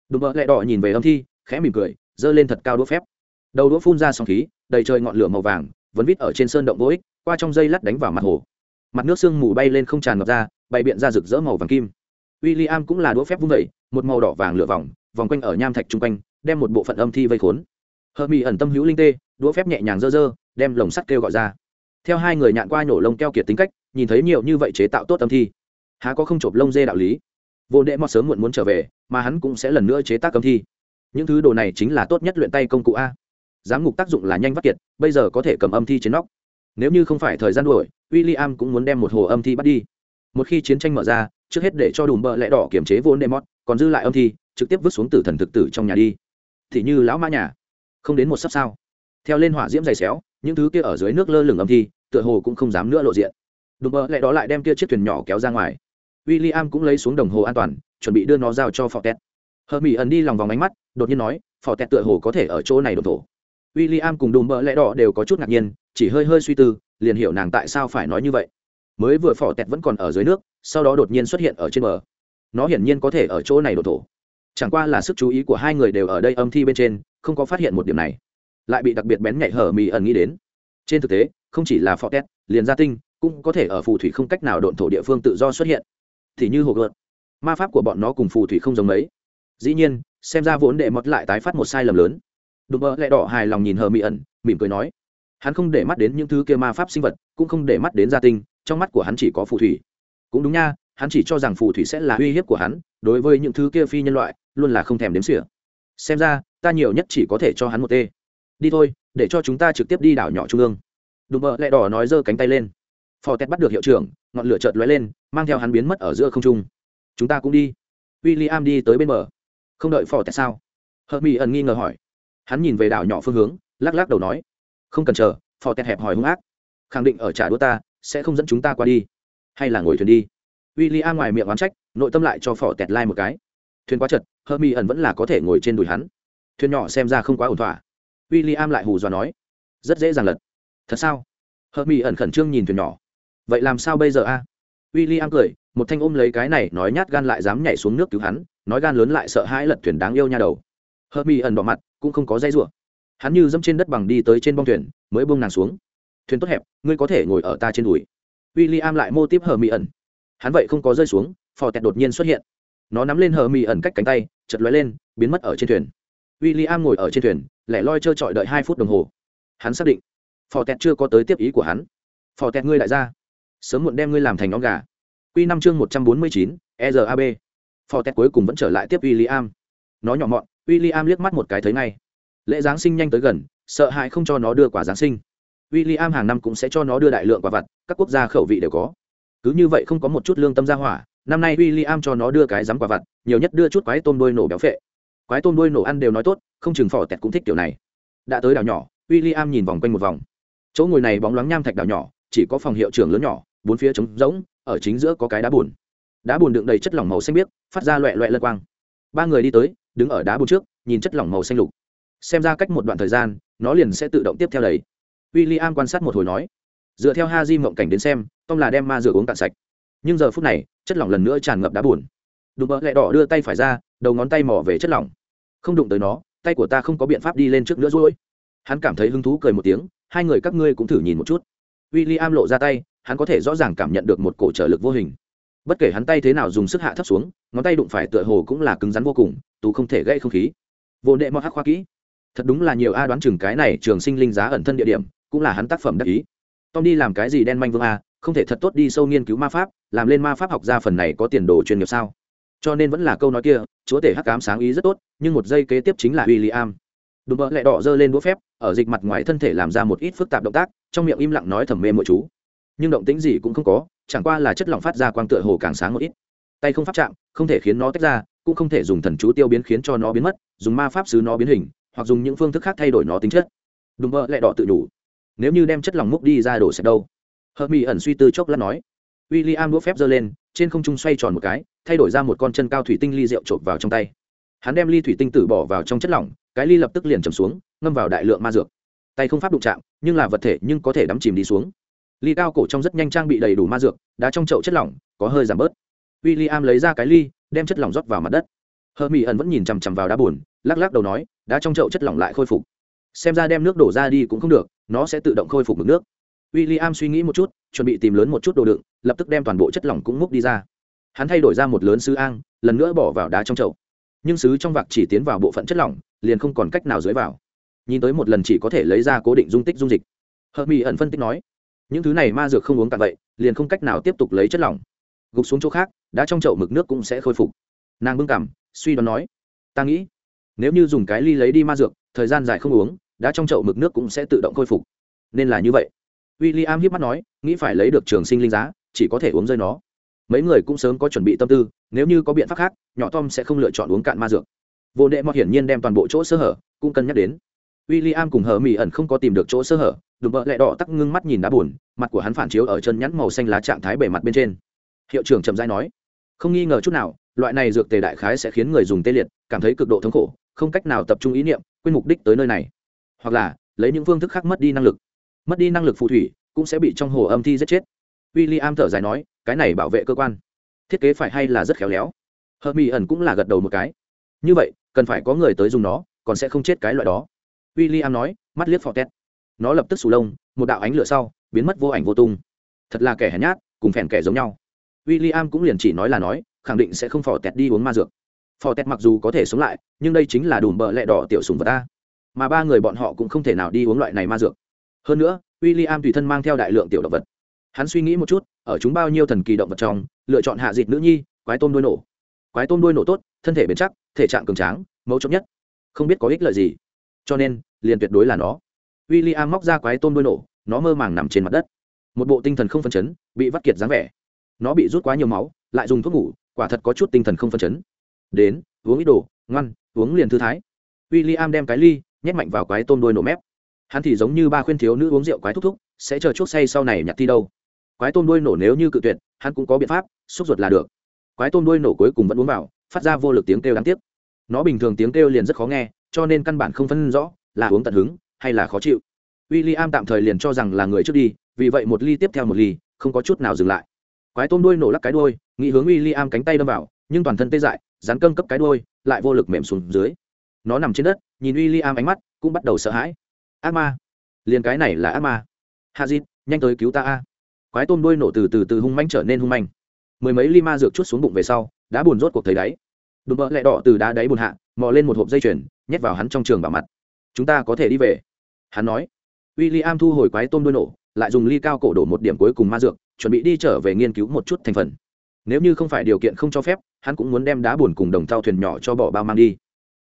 Đùm bợ lẹ đỏ nhìn về âm thi, khẽ mỉm cười, giơ lên thật cao đũa phép. Đầu đũa phun ra sóng khí, đầy trời ngọn lửa màu vàng, vẫn vít ở trên sơn động vô ích, qua trong dây lắt đánh vào mặt hồ. Mặt nước sương mù bay lên không tràn ngập ra, bày biện ra rực rỡ màu vàng kim. W i l l i am cũng là đũa phép vung vẩy một màu đỏ vàng lửa vòng vòng quanh ở nham thạch chung quanh, đem một bộ phận âm thi vây khốn. Hờ mỹ ẩn tâm hữu linh tê, đũa phép nhẹ nhàng dơ dơ đem lồng sắt kêu gọi ra theo hai người nhạn qua nhổ lông keo kiệt tính cách, nhìn thấy nhiều như vậy chế tạo tốt âm thi, há có không chộp lông dê đạo lý. Vô đệ mọt sớm muộn muốn trở về, mà hắn cũng sẽ lần nữa chế tác âm thi. Những thứ đồ này chính là tốt nhất luyện tay công cụ a. Giám ngục tác dụng là nhanh vắt kiệt, bây giờ có thể cầm âm thi trên nóc. Nếu như không phải thời gian đuổi w i l l i am cũng muốn đem một hồ âm thi bắt đi. Một khi chiến tranh mở ra, trước hết để cho đùm bợ lẽ đỏ kiểm chế vô đệ mót còn dư lại âm thi, trực tiếp vứt xuống tử thần thực tử trong nhà đi. Thì như lão mã nhà, không đến một sắp sao. Theo lên hỏa diễm dày xéo, những thứ kia ở dưới nước lơ lửng âm thi tựa hồ cũng không dám nữa lộ diện. Đùm bợ lại đó lại đem kia chiếc thuyền nhỏ kéo ra ngoài. W i l l i am cũng lấy xuống đồng hồ an toàn, chuẩn bị đưa nó giao cho phò tét hờ mỹ ẩn đi lòng vòng ánh mắt, đột nhiên nói phò tét tựa hồ có thể ở chỗ này đổ thổ. W i l l i am cùng đùm bợ lẽ đỏ đều có chút ngạc nhiên, chỉ hơi hơi suy tư, liền hiểu nàng tại sao phải nói như vậy. Mới vừa phò vẫn còn ở dưới nước, sau đó đột nhiên xuất hiện ở trên bờ. Nó hiển nhiên có thể ở chỗ này đổ thổ. Chẳng qua là sức chú ý của hai người đều ở đây âm thi bên trên, không có phát hiện một điểm này. Lại bị đặc biệt bén nhạy hở ẩn nghĩ đến trên thực tế, không chỉ là phò tét liền gia tinh cũng có thể ở phù thủy không cách nào độn thổ địa phương tự do xuất hiện. Thì như hồ gợt, ma pháp của bọn nó cùng phù thủy không giống mấy. Dĩ nhiên, xem ra vốn đệ mọt lại tái phát một sai lầm lớn. Đùm bơ lẹ đỏ hài lòng nhìn hờ mỹ ẩn, mỉm cười nói, hắn không để mắt đến những thứ kia ma pháp sinh vật, cũng không để mắt đến gia tinh, trong mắt của hắn chỉ có phù thủy. Cũng đúng nha, hắn chỉ cho rằng phù thủy sẽ là uy hiếp của hắn, đối với những thứ kia phi nhân loại, luôn là không thèm đếm xỉa. Xem ra, ta nhiều nhất chỉ có thể cho hắn một tê. Đi thôi để cho chúng ta trực tiếp đi đảo nhỏ trung ương. Đùm bợ lẹ đỏ nói giơ cánh tay lên. Phò tét bắt được hiệu trưởng, ngọn lửa chợt lóe lên, mang theo hắn biến mất ở giữa không trung. Chúng ta cũng đi. W i l l i am đi tới bên bờ. Không đợi phò tét sao? Hợp mỹ ẩn nghi ngờ hỏi. Hắn nhìn về đảo nhỏ phương hướng, lắc lắc đầu nói. Không cần chờ, phò tét hẹp hỏi hung ác. Khẳng định ở trả đũa ta, sẽ không dẫn chúng ta qua đi. Hay là ngồi thuyền đi. W i l l i am ngoài miệng oán trách, nội tâm lại cho phò tẹt lai một cái. Thuyền quá chật hơ mỹ ẩn vẫn là có thể ngồi trên đùi hắn. Thuyền nhỏ xem ra không quá ổn thỏa w i l l i am lại hù dọa nói, rất dễ dàng lật. Thật sao? Hợp mỹ ẩn khẩn trương nhìn thuyền nhỏ. Vậy làm sao bây giờ a? W i l l i am cười, một thanh ôm lấy cái này nói nhát gan lại dám nhảy xuống nước cứu hắn, nói gan lớn lại sợ hãi lật thuyền đáng yêu nha đầu. Hợp mỹ ẩn đỏ mặt, cũng không có dây r u ộ hắn như dẫm trên đất bằng đi tới trên bông thuyền, mới bông nàng xuống. Thuyền tốt hẹp, ngươi có thể ngồi ở ta trên đùi. W i l l i am lại mô tiếp hờ mỹ ẩn. Hắn vậy không có rơi xuống, phò tẹt đột nhiên xuất hiện. Nó nắm lên hờ mỹ ẩn cách cánh tay chật lóe lên, biến mất ở trên thuyền w i l l i am ngồi ở trên thuyền, lẻ loi trơ trọi đợi hai phút đồng hồ. Hắn xác định, phò tẹt chưa có tới tiếp ý của hắn. Phò tẹt ngươi lại ra. Sớm muộn đem ngươi làm thành nhóm gà. Q năm chương một trăm bốn mươi chín erab phò tẹt cuối cùng vẫn trở lại tiếp w i l l i am nó nhỏ mọn w i l l i am liếc mắt một cái thấy ngay. Lễ giáng sinh nhanh tới gần, sợ hãi không cho nó đưa quả giáng sinh. W i l l i am hàng năm cũng sẽ cho nó đưa đại lượng quả vặt, các quốc gia khẩu vị đều có. Cứ như vậy không có một chút lương tâm ra hỏa, năm nay w i l l i am cho nó đưa cái rắm quả vặt, nhiều nhất đưa chút quái tôm đôi nổ béo phệ quái tôm đuôi nổ ăn đều nói tốt, không chừng phỏ tẹt cũng thích kiểu này. Đã tới đảo nhỏ w i l l i am nhìn vòng quanh một vòng. Chỗ ngồi này bóng loáng nham thạch đảo nhỏ, chỉ có phòng hiệu trưởng lớn nhỏ, bốn phía trống rỗng, ở chính giữa có cái đá bùn. Đá bùn đựng đầy chất lỏng màu xanh biếc, phát ra loẹ loẹ lân quang. Ba người đi tới, đứng ở đá bùn trước, nhìn chất lỏng màu xanh lục. Xem ra cách một đoạn thời gian, nó liền sẽ tự động tiếp theo đấy. W i l l i am quan sát một hồi nói, dựa theo ha di mộng cảnh đến xem tom là đem ma rửa uống cạn sạch. Nhưng giờ phút này, chất lỏng lần nữa tràn ngập đá bùn. Đụng bỡ lẹ đỏ đưa tay phải ra, đầu ngón tay mỏ về chất lỏng không đụng tới nó, tay của ta không có biện pháp đi lên trước nữa rồi. Hắn cảm thấy hứng thú cười một tiếng, hai người các ngươi cũng thử nhìn một chút. W i l l i am lộ ra tay, hắn có thể rõ ràng cảm nhận được một cổ trợ lực vô hình. Bất kể hắn tay thế nào dùng sức hạ thấp xuống, ngón tay đụng phải tựa hồ cũng là cứng rắn vô cùng, tú không thể gây không khí. Vô nệ mọt hắc khoa kỹ. Thật đúng là nhiều a đoán chừng cái này trường sinh linh giá ẩn thân địa điểm, cũng là hắn tác phẩm đắc ý. Tom đi làm cái gì đen manh vương a, không thể thật tốt đi sâu nghiên cứu ma pháp, làm lên ma pháp học ra phần này có tiền đồ chuyên nghiệp sao? Cho nên vẫn là câu nói kia, chúa tể hắc cám sáng ý rất tốt, nhưng một giây kế tiếp chính là w i l l i am đùm bợ lẹ đỏ giơ lên đũa phép, ở dịch mặt ngoài thân thể làm ra một ít phức tạp động tác, trong miệng im lặng nói thầm mê mỗi chú. Nhưng động tĩnh gì cũng không có, chẳng qua là chất lỏng phát ra quang tựa hồ càng sáng một ít. Tay không pháp chạm, không thể khiến nó tách ra, cũng không thể dùng thần chú tiêu biến khiến cho nó biến mất, dùng ma pháp xứ nó biến hình, hoặc dùng những phương thức khác thay đổi nó tính chất. Đùm bợ lẹ đỏ tự đủ. Nếu như đem chất lỏng múc đi ra đổ sạch đâu? Hợp mỹ ẩn suy tư chốc lát nói. W i l l i am đũa phép giơ lên trên không trung xoay tròn một cái, thay đổi ra một con chân cao thủy tinh ly rượu trộm vào trong tay. Hắn đem ly thủy tinh tử bỏ vào trong chất lỏng, cái ly lập tức liền chầm xuống, ngâm vào đại lượng ma dược. Tay không pháp đụng chạm, nhưng là vật thể nhưng có thể đắm chìm đi xuống. Ly cao cổ trong rất nhanh trang bị đầy đủ ma dược đá trong chậu chất lỏng, có hơi giảm bớt. W i l l i am lấy ra cái ly, đem chất lỏng rót vào mặt đất. Hờ mỹ ẩn vẫn nhìn chằm chằm vào đá bùn, lắc lắc đầu nói đá trong chậu chất lỏng lại khôi phục. Xem ra đem nước đổ ra đi cũng không được, nó sẽ tự động khôi phục mực nước. W i l l i am suy nghĩ một chút, chuẩn bị tìm lớn một chút đồ đựng lập tức đem toàn bộ chất lỏng cũng múc đi ra. Hắn thay đổi ra một lớn sứ ang lần nữa bỏ vào đá trong chậu. Nhưng sứ trong vạc chỉ tiến vào bộ phận chất lỏng, liền không còn cách nào dưới vào. Nhìn tới một lần chỉ có thể lấy ra cố định dung tích dung dịch. Hợp mỹ ẩn phân tích nói, những thứ này ma dược không uống cạn vậy, liền không cách nào tiếp tục lấy chất lỏng. Gục xuống chỗ khác, đá trong chậu mực nước cũng sẽ khôi phục. Nàng bưng cảm, suy đoán nói, ta nghĩ, nếu như dùng cái ly lấy đi ma dược, thời gian dài không uống, đá trong chậu mực nước cũng sẽ tự động khôi phục. Nên là như vậy. W i l l i am hiếp mắt nói, nghĩ phải lấy được trường sinh linh giá chỉ có thể uống rơi nó. Mấy người cũng sớm có chuẩn bị tâm tư, nếu như có biện pháp khác, nhỏ tom sẽ không lựa chọn uống cạn ma dược. Vô đệ mọt hiển nhiên đem toàn bộ chỗ sơ hở cũng cân nhắc đến. W i l l i am cùng hờ mỹ ẩn không có tìm được chỗ sơ hở, đùm bợ lẹ đỏ tắc ngưng mắt nhìn đá buồn, mặt của hắn phản chiếu ở chân nhắn màu xanh lá trạng thái bề mặt bên trên. Hiệu trưởng trầm giai nói, không nghi ngờ chút nào, loại này dược tề đại khái sẽ khiến người dùng tê liệt, cảm thấy cực độ thống khổ, không cách nào tập trung ý niệm, quên mục đích tới nơi này. Hoặc là, lấy những phương thức khác mất đi năng lực. Mất đi năng lực phù thủy cũng sẽ bị trong hồ âm thi giết chết w i l l i am thở dài nói, cái này bảo vệ cơ quan, thiết kế phải hay là rất khéo léo. Hờ mỹ ẩn cũng là gật đầu một cái. Như vậy, cần phải có người tới dùng nó, còn sẽ không chết cái loại đó. W i l l i am nói, mắt liếc phò tét nó lập tức sù lông, một đạo ánh lửa sau, biến mất vô ảnh vô tung. Thật là kẻ hèn nhát, cùng phèn kẻ giống nhau. W i l l i am cũng liền chỉ nói là nói, khẳng định sẽ không phò tẹt đi uống ma dược. Phò tẹt mặc dù có thể sống lại, nhưng đây chính là đùm bợ lẹ đỏ tiểu sùng vật ta. Mà ba người bọn họ cũng không thể nào đi uống loại này ma dược. Hơn nữa w i l l i am tùy thân mang theo đại lượng tiểu động vật hắn suy nghĩ một chút, ở chúng bao nhiêu thần kỳ động vật trong, lựa chọn hạ dịt nữ nhi, quái tôm đuôi nổ. Quái tôm đuôi nổ tốt, thân thể bền chắc, thể trạng cường tráng, mấu chốt nhất. Không biết có ích lợi gì. Cho nên, liền tuyệt đối là nó. W i l l i am móc ra quái tôm đuôi nổ, nó mơ màng nằm trên mặt đất. Một bộ tinh thần không phân chấn, bị vắt kiệt dáng vẻ. Nó bị rút quá nhiều máu, lại dùng thuốc ngủ, quả thật có chút tinh thần không phân chấn. Đến, uống ít đồ, ngoan, uống liền thư thái. W i l l i am đem cái ly, nhét mạnh vào quái tôm đuôi nổ mép. Hắn thì giống như ba khuyên thiếu nữ uống rượu quái thúc thúc, sẽ chờ chuốc say sau này nhặt thi đâu quái tôm đuôi nổ nếu như cự tuyệt, hắn cũng có biện pháp, xúc ruột là được. Quái tôm đuôi nổ cuối cùng vẫn uống vào, phát ra vô lực tiếng kêu đáng tiếc. Nó bình thường tiếng kêu liền rất khó nghe, cho nên căn bản không phân rõ là uống tận hứng hay là khó chịu. W i l l i am tạm thời liền cho rằng là người trước đi, vì vậy một ly tiếp theo một ly, không có chút nào dừng lại. Quái tôm đuôi nổ lắc cái đuôi, nghĩ hướng w i l l i am cánh tay đâm vào, nhưng toàn thân tê dại, rắn cơn cấp cái đuôi, lại vô lực mềm xuống dưới. Nó nằm trên đất, nhìn w i l l i am ánh mắt, cũng bắt đầu sợ hãi. Ác ma. Liền cái này là ác ma. Hạ dịt nhanh tới cứu ta a quái tôm đuôi nổ từ từ từ hung manh trở nên hung manh. Mười mấy ly ma dược chút xuống bụng về sau, đã buồn rốt cuộc thấy đáy. Đùm bỡ lẹ đỏ từ đá đáy bùn hạ, mò lên một hộp dây chuyền, nhét vào hắn trong trường bảo mặt. Chúng ta có thể đi về. Hắn nói. W i l l i am thu hồi quái tôm đuôi nổ, lại dùng ly cao cổ đổ một điểm cuối cùng ma dược, chuẩn bị đi trở về nghiên cứu một chút thành phần. Nếu như không phải điều kiện không cho phép, hắn cũng muốn đem đá buồn cùng đồng thao thuyền nhỏ cho bỏ bao mang đi.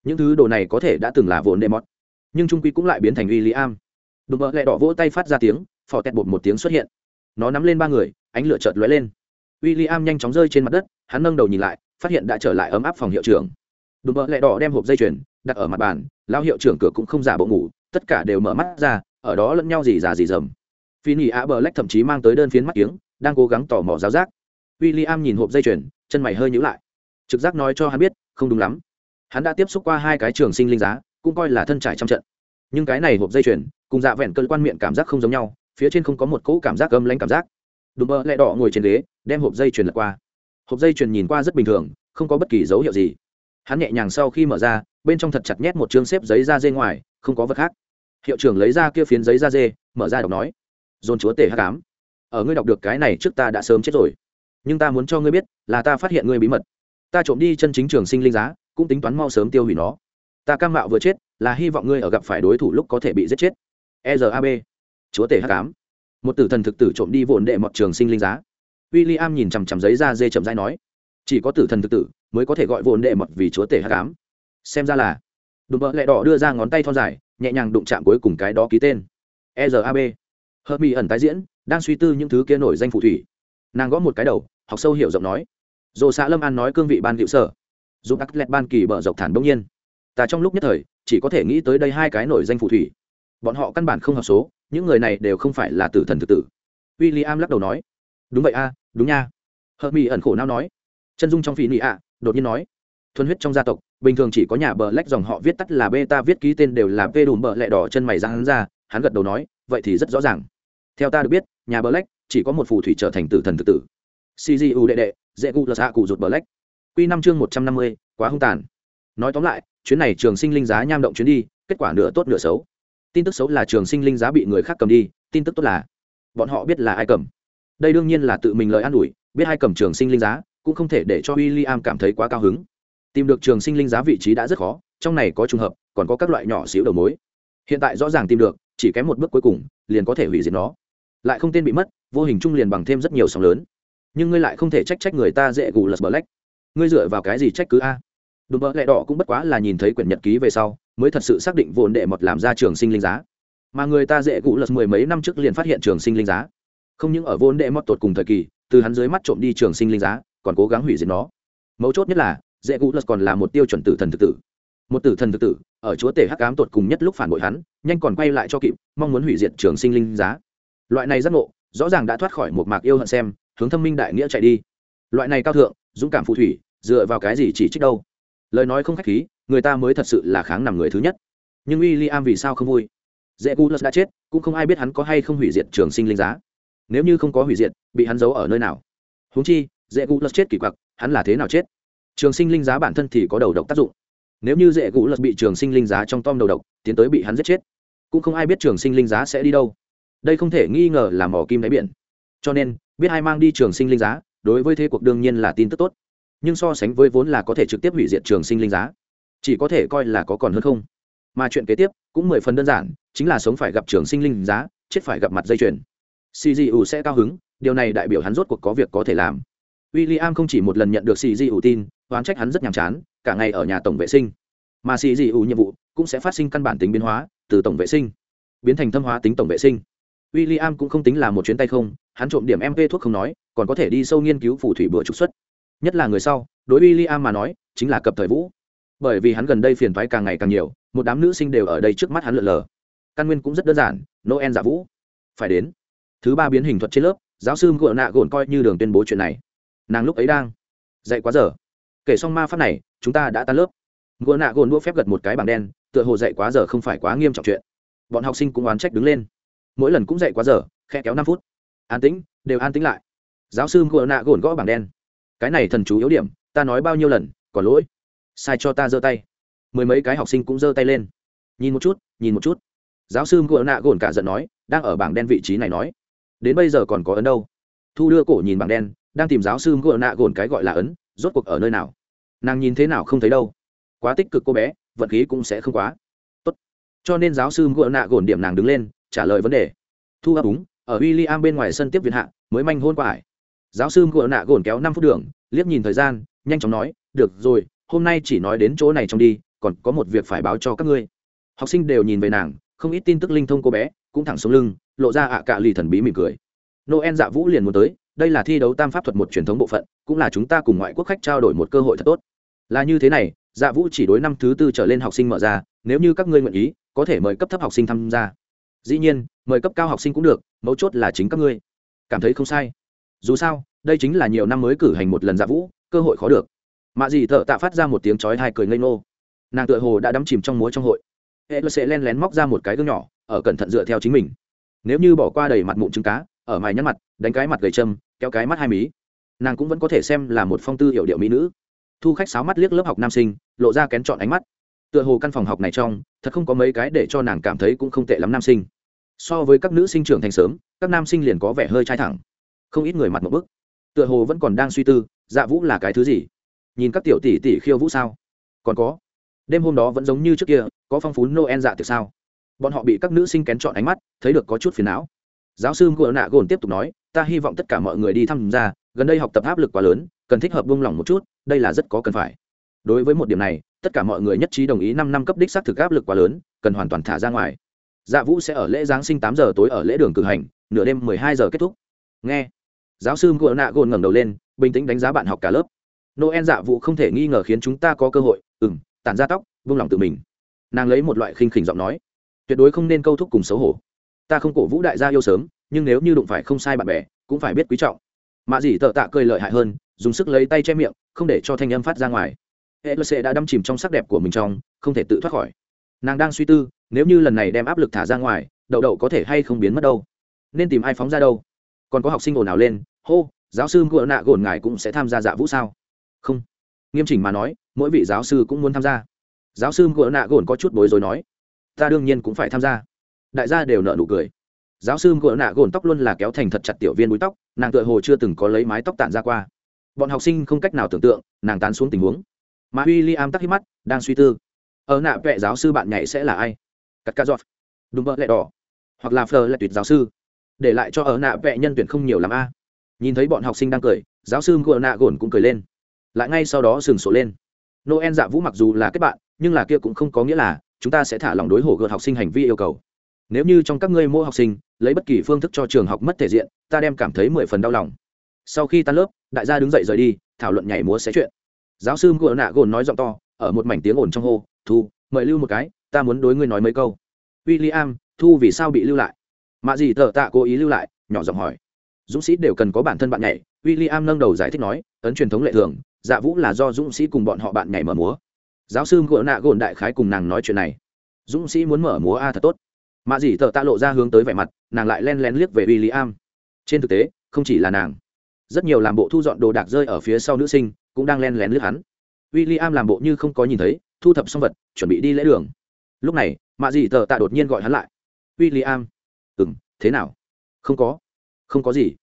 Những thứ đồ này có thể đã từng là vốn đệ mọt nhưng trung quy cũng lại biến thành uy lý am đùm bỡ lẹ đỏ vỗ tay phát ra tiếng, phò tẹt bột một tiếng xuất hiện nó nắm lên ba người, ánh lửa chợt lóe lên. W i l l i am nhanh chóng rơi trên mặt đất, hắn nâng đầu nhìn lại, phát hiện đã trở lại ấm áp phòng hiệu trưởng. Đùm bợ lẹ đỏ đem hộp dây chuyền đặt ở mặt bàn lao hiệu trưởng cửa cũng không giả bộ ngủ, tất cả đều mở mắt ra, ở đó lẫn nhau gì già gì dầm phi nhì ạ bờ lách thậm chí mang tới đơn phiến mắt kiếng, đang cố gắng tỏ mò giáo giác. W i l l i am nhìn hộp dây chuyền, chân mày hơi nhữ lại. Trực giác nói cho hắn biết, không đúng lắm. Hắn đã tiếp xúc qua hai cái trường sinh linh giá, cũng coi là thân trải trăm trận. Nhưng cái này hộp dây chuyền, cùng dạ vẹn cơn quan miệng cảm giác không giống nhau phía trên không có một cỗ cảm giác gâm lanh cảm giác. Đùm bơ lẹ đỏ ngồi trên ghế, đem hộp dây chuyền lật qua. Hộp dây chuyền nhìn qua rất bình thường, không có bất kỳ dấu hiệu gì. Hắn nhẹ nhàng sau khi mở ra, bên trong thật chặt nhét một chương xếp giấy da dê ngoài, không có vật khác. Hiệu trưởng lấy ra kia phiến giấy da dê, mở ra đọc nói, dồn chúa tể hát cám, ở ngươi đọc được cái này trước ta đã sớm chết rồi. Nhưng ta muốn cho ngươi biết là ta phát hiện ngươi bí mật. Ta trộm đi chân chính trường sinh linh giá, cũng tính toán mau sớm tiêu hủy nó. Ta cam mạo vừa chết, là hy vọng ngươi ở gặp phải đối thủ lúc có thể bị giết chết. E r a b chúa tể hắc ám. Một tử thần thực tử trộm đi vồn đệ mọt trường sinh linh giá. W i l l i am nhìn chằm chằm giấy ra dê chậm dai nói, chỉ có tử thần thực tử mới có thể gọi vồn đệ mọt vì chúa tể hắc ám. Xem ra là, đùm bợ lẹ đỏ đưa ra ngón tay thon dài, nhẹ nhàng đụng chạm cuối cùng cái đó ký tên. E r a b. Hợp mỹ ẩn tái diễn, đang suy tư những thứ kia nổi danh phù thủy. Nàng gõ một cái đầu, học sâu hiểu rộng nói, dồ xã lâm an nói cương vị ban hiệu sở giúp tắc lẹt ban kỳ bờ dọc thản bỗng nhiên. Ta trong lúc nhất thời, chỉ có thể nghĩ tới đây hai cái nổi danh phù thủy. Bọn họ căn bản không hợp số những người này đều không phải là tử thần thực tử. W i l l i am lắc đầu nói, đúng vậy a, đúng nha. Hợp mỹ ẩn khổ não nói, chân dung trong phi nị ạ, đột nhiên nói, thuần huyết trong gia tộc, bình thường chỉ có nhà bờ lách dòng họ viết tắt là beta viết ký tên đều là bê đùm bờ lẹ đỏ chân mày ra hắn ra, hắn gật đầu nói, vậy thì rất rõ ràng. Theo ta được biết, nhà bờ lách chỉ có một phù thủy trở thành tử thần thực tử. Cgu đệ đệ, dễ gu lật hạ cụ rụt bờ lách. Q năm chương một trăm năm mươi, quá hung tàn. Nói tóm lại, chuyến này trường sinh linh giá nham động chuyến đi, kết quả nửa tốt nửa xấu tin tức xấu là trường sinh linh giá bị người khác cầm đi, tin tức tốt là bọn họ biết là ai cầm. Đây đương nhiên là tự mình lời an ủi, biết ai cầm trường sinh linh giá, cũng không thể để cho w i l l i am cảm thấy quá cao hứng. Tìm được trường sinh linh giá vị trí đã rất khó, trong này có trùng hợp, còn có các loại nhỏ xíu đầu mối. Hiện tại rõ ràng tìm được, chỉ kém một bước cuối cùng, liền có thể hủy diệt nó. Lại không tên bị mất, vô hình chung liền bằng thêm rất nhiều sóng lớn. Nhưng ngươi lại không thể trách trách người ta dễ gù lật bờ lách. Ngươi dựa vào cái gì trách cứ a? Đùm bợ lẹ đỏ cũng bất quá là nhìn thấy quyển nhật ký về sau, mới thật sự xác định vốn đệ mọt làm ra trường sinh linh giá. Mà người ta dễ cụ lật mười mấy năm trước liền phát hiện trường sinh linh giá. Không những ở vốn đệ mọt tột cùng thời kỳ, từ hắn dưới mắt trộm đi trường sinh linh giá, còn cố gắng hủy diệt nó. Mấu chốt nhất là, dễ cụ lật còn là một tiêu chuẩn tử thần thực tử. Một tử thần thực tử, ở chúa tể hắc ám tột cùng nhất lúc phản bội hắn, nhanh còn quay lại cho kịp, mong muốn hủy diệt trường sinh linh giá. Loại này giác ngộ, rõ ràng đã thoát khỏi một mạc yêu hận xem, hướng thâm minh đại nghĩa chạy đi. Loại này cao thượng, dũng cảm phù thủy, dựa vào cái gì chỉ trích đâu? Lời nói không khách khí, người ta mới thật sự là kháng nằm người thứ nhất. Nhưng w i l l i am vì sao không vui? Dễ gu đã chết, cũng không ai biết hắn có hay không hủy diệt trường sinh linh giá. Nếu như không có hủy diệt, bị hắn giấu ở nơi nào? Húng chi, dễ gu chết kỳ quặc, hắn là thế nào chết? Trường sinh linh giá bản thân thì có đầu độc tác dụng. Nếu như dễ gu bị trường sinh linh giá trong tom đầu độc, tiến tới bị hắn giết chết, cũng không ai biết trường sinh linh giá sẽ đi đâu. Đây không thể nghi ngờ là mỏ kim đáy biển. Cho nên, biết ai mang đi trường sinh linh giá, đối với thế cuộc đương nhiên là tin tức tốt nhưng so sánh với vốn là có thể trực tiếp hủy diệt trường sinh linh giá, chỉ có thể coi là có còn hơn không. Mà chuyện kế tiếp cũng mười phần đơn giản, chính là sống phải gặp trường sinh linh giá, chết phải gặp mặt dây chuyền. Cgu sẽ cao hứng, điều này đại biểu hắn rốt cuộc có việc có thể làm. W i l l i am không chỉ một lần nhận được cgu tin, oán trách hắn rất nhàm chán, cả ngày ở nhà tổng vệ sinh. Mà cgu nhiệm vụ cũng sẽ phát sinh căn bản tính biến hóa, từ tổng vệ sinh biến thành thâm hóa tính tổng vệ sinh. W i l l i am cũng không tính là một chuyến tay không, hắn trộm điểm mp thuốc không nói, còn có thể đi sâu nghiên cứu phù thủy bữa trục xuất nhất là người sau, đối w i l l i am mà nói, chính là cập thời vũ. Bởi vì hắn gần đây phiền thoái càng ngày càng nhiều, một đám nữ sinh đều ở đây trước mắt hắn lượn lờ. Căn nguyên cũng rất đơn giản, noel giả vũ. Phải đến. Thứ ba biến hình thuật trên lớp, giáo sư ngựa nạ gồn coi như đường tuyên bố chuyện này. Nàng lúc ấy đang dạy quá giờ. Kể xong ma pháp này, chúng ta đã tan lớp. Ngựa nạ gồn đua phép gật một cái bảng đen, tựa hồ dạy quá giờ không phải quá nghiêm trọng chuyện. Bọn học sinh cũng oán trách đứng lên. Mỗi lần cũng dạy quá giờ khe kéo năm phút. An tĩnh, đều an tĩnh lại. Giáo sư ngựa nạ gồn gõ bảng đen cái này thần chú yếu điểm ta nói bao nhiêu lần còn lỗi. Sai cho ta giơ tay. Mười mấy cái học sinh cũng giơ tay lên. Nhìn một chút nhìn một chút. Giáo sư ngựa nạ gồn cả giận nói đang ở bảng đen vị trí này nói. Đến bây giờ còn có ấn đâu? Thu đưa cổ nhìn bảng đen đang tìm giáo sư ngựa nạ gồn cái gọi là ấn rốt cuộc ở nơi nào? Nàng nhìn thế nào không thấy đâu. Quá tích cực cô bé vận khí cũng sẽ không quá. Tốt. Cho nên giáo sư ngựa nạ gồn điểm nàng đứng lên trả lời vấn đề. Thu ấp đúng, ở w i l l i am bên ngoài sân tiếp viện hạ mới manh hôn quải giáo sư ngựa nạ gồn kéo năm phút đường, liếc nhìn thời gian, nhanh chóng nói, được rồi, hôm nay chỉ nói đến chỗ này trong đi, còn có một việc phải báo cho các ngươi. Học sinh đều nhìn về nàng, không ít tin tức linh thông cô bé, cũng thẳng xuống lưng, lộ ra ạ cạ lì thần bí mỉm cười. Noel dạ vũ liền muốn tới, đây là thi đấu tam pháp thuật một truyền thống bộ phận, cũng là chúng ta cùng ngoại quốc khách trao đổi một cơ hội thật tốt. Là như thế này dạ vũ chỉ đối năm thứ tư trở lên học sinh mở ra, nếu như các ngươi nguyện ý, có thể mời cấp thấp học sinh tham gia. Dĩ nhiên, mời cấp cao học sinh cũng được, mấu chốt là chính các ngươi. Cảm thấy không sai dù sao, đây chính là nhiều năm mới cử hành một lần dạ vũ, cơ hội khó được. Mạ dì thợ tạ phát ra một tiếng chói hai cười ngây ngô. Nàng tựa hồ đã đắm chìm trong múa trong hội. Hệ lơ sẽ len lén móc ra một cái gương nhỏ, ở cẩn thận dựa theo chính mình. Nếu như bỏ qua đầy mặt mụn trứng cá, ở mài nhăn mặt, đánh cái mặt gầy châm, kéo cái mắt hai mí, nàng cũng vẫn có thể xem là một phong tư hiệu điệu mỹ nữ. Thu khách sáo mắt liếc lớp học nam sinh, lộ ra kén chọn ánh mắt. Tựa hồ căn phòng học này trong, thật không có mấy cái để cho nàng cảm thấy cũng không tệ lắm nam sinh. So với các nữ sinh trưởng thành sớm, các nam sinh liền có vẻ hơi trai thẳng không ít người mặt một bức. Tựa hồ vẫn còn đang suy tư dạ vũ là cái thứ gì? Nhìn các tiểu tỷ tỷ khiêu vũ sao? Còn có. Đêm hôm đó vẫn giống như trước kia, có phong phú noel dạ tiệc sao? Bọn họ bị các nữ sinh kén chọn ánh mắt, thấy được có chút phiền não. Giáo sư ngựa nạ gồn tiếp tục nói, ta hy vọng tất cả mọi người đi tham gia gần đây học tập áp lực quá lớn, cần thích hợp buông lỏng một chút, đây là rất có cần phải. Đối với một điểm này, tất cả mọi người nhất trí đồng ý năm năm cấp đích xác thực áp lực quá lớn, cần hoàn toàn thả ra ngoài. Dạ vũ sẽ ở lễ giáng sinh tám giờ tối ở lễ đường cử hành, nửa đêm mười hai giờ kết thúc. Nghe giáo sư ngựa nạ gồn ngẩng đầu lên, bình tĩnh đánh giá bạn học cả lớp. Noel dạ vũ không thể nghi ngờ khiến chúng ta có cơ hội ừ m tản ra tóc, vung lòng tự mình. Nàng lấy một loại khinh khỉnh giọng nói, tuyệt đối không nên câu thúc cùng xấu hổ. Ta không cổ vũ đại gia yêu sớm, nhưng nếu như đụng phải không sai bạn bè, cũng phải biết quý trọng. Mạ dì tợ tạ cười lợi hại hơn, dùng sức lấy tay che miệng, không để cho thanh âm phát ra ngoài. Hệ lơ đã đâm chìm trong sắc đẹp của mình trong, không thể tự thoát khỏi. Nàng đang suy tư, nếu như lần này đem áp lực thả ra ngoài, đậu đậu có thể hay không biến mất đâu? Nên tìm ai phóng ra đâu? Còn có học sinh ồn ào lên, hô, giáo sư ngựa nạ gồn ngài cũng sẽ tham gia dạ vũ sao? Không. Nghiêm chỉnh mà nói, mỗi vị giáo sư cũng muốn tham gia. Giáo sư ngựa nạ gồn có chút bối rối nói, ta đương nhiên cũng phải tham gia. Đại gia đều nợ nụ cười. Giáo sư ngựa nạ gồn tóc luôn là kéo thành thật chặt tiểu viên búi tóc, nàng tựa hồ chưa từng có lấy mái tóc tản ra qua. Bọn học sinh không cách nào tưởng tượng, nàng tán xuống tình huống. Mà w i l l i am tắc hít mắt, đang suy tư. Ở nạ vệ giáo sư bạn nhảy sẽ là ai? Cắt cá giọt. Đúng vợ lẹ đỏ. Hoặc là phờ là tuyệt giáo sư để lại cho ở nạ vệ nhân tuyển không nhiều l a. Nhìn thấy bọn học sinh đang cười, giáo sư ngựa nạ gồn cũng cười lên. Lại ngay sau đó sừng sổ lên. Noel dạ vũ mặc dù là kết bạn, nhưng là kia cũng không có nghĩa là chúng ta sẽ thả lòng đối hổ gợt học sinh hành vi yêu cầu. Nếu như trong các ngươi mỗi học sinh lấy bất kỳ phương thức cho trường học mất thể diện, ta đem cảm thấy mười phần đau lòng. Sau khi tan lớp, đại gia đứng dậy rời đi, thảo luận nhảy múa xé chuyện. Giáo sư ngựa nạ gồn nói giọng to, ở một mảnh tiếng ồn trong hô, thu, mời lưu một cái, ta muốn đối ngươi nói mấy câu. W i l l i am thu vì sao bị lưu lại? Mạ gì thợ tạ cố ý lưu lại, nhỏ giọng hỏi. Dũng sĩ đều cần có bản thân bạn nhảy w i l l i am nâng đầu giải thích nói, ấn truyền thống lệ thường dạ vũ là do dũng sĩ cùng bọn họ bạn nhảy mở múa. Giáo sư ngựa nạ gồn đại khái cùng nàng nói chuyện này. Dũng sĩ muốn mở múa a thật tốt. Mạ dì thợ tạ lộ ra hướng tới vẻ mặt, nàng lại len lén liếc về w i l l i am trên thực tế, không chỉ là nàng. Rất nhiều làm bộ thu dọn đồ đạc rơi ở phía sau nữ sinh, cũng đang len lén liếc hắn. W i l l i am làm bộ như không có nhìn thấy, thu thập xong vật, chuẩn bị đi lễ đường. Lúc này, mạ dì thợ tạ đột nhiên gọi hắn lại. W i l l i am ừ m thế nào? Không có. Không có gì.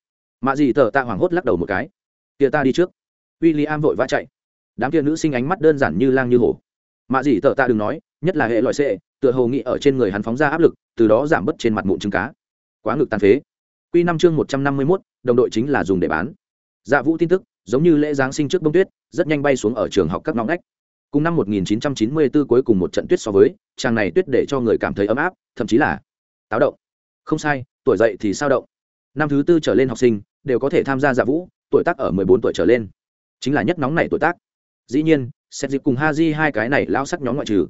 Mạ dì tờ tạ hoảng hốt lắc đầu một cái. Kia ta đi trước. W i l l i am vội vã chạy. Đám kia nữ sinh ánh mắt đơn giản như lang như hổ. Mạ dì tờ tạ đừng nói, nhất là hệ loại xệ tựa hồ nghĩ ở trên người hắn phóng ra áp lực, từ đó giảm bớt trên mặt mụn trứng cá. Quá ngực tàn phế. Q năm chương một trăm năm mươi mốt, đồng đội chính là dùng để bán. Dạ vũ tin tức, giống như lễ giáng sinh trước bông tuyết, rất nhanh bay xuống ở trường học các ngõ ngách. Cùng năm 1994 cuối cùng một trận tuyết so với trang này tuyết để cho người cảm thấy ấm áp, thậm chí là táo động không sai, tuổi dậy thì sao động? Năm thứ tư trở lên học sinh đều có thể tham gia dạ vũ, tuổi tác ở 14 tuổi trở lên. Chính là nhất nóng này tuổi tác. Dĩ nhiên xét dịp cùng ha di hai cái này lao sắc nhóm ngoại trừ.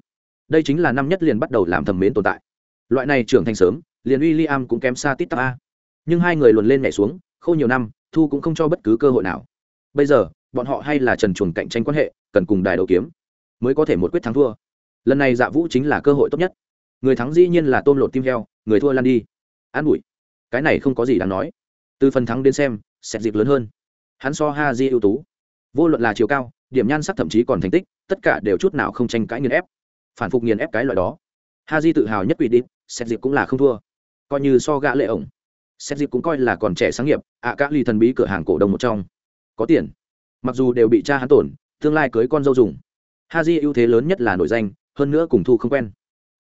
Đây chính là năm nhất liền bắt đầu làm thầm mến tồn tại. Loại này trưởng thành sớm, liền w i l l i am cũng kém xa tít tắc a. Nhưng hai người luồn lên nhảy xuống không nhiều năm, thu cũng không cho bất cứ cơ hội nào. Bây giờ, bọn họ hay là trần chuồng cạnh tranh quan hệ, cần cùng đài đầu kiếm, mới có thể một quyết thắng thua. Lần này dạ vũ chính là cơ hội tốt nhất. Người thắng dĩ nhiên là tôm lột tim heo, người thua lan đi an ủi. Cái này không có gì đáng nói. Từ phần thắng đến xem xét dịp lớn hơn. Hắn so ha di ưu tú. Vô luận là chiều cao điểm nhan sắc thậm chí còn thành tích tất cả đều chút nào không tranh cãi nghiền ép. Phản phục nghiền ép cái loại đó. Ha di tự hào nhất quỷ đi xét dịp cũng là không thua. Coi như so gã lệ ổng. Xét dịp cũng coi là còn trẻ sáng nghiệp ạ à, các ly thần bí cửa hàng cổ đông một trong. Có tiền. Mặc dù đều bị cha hắn tổn tương lai cưới con dâu dùng. Ha di ưu thế lớn nhất là nổi danh hơn nữa cùng thu không quen.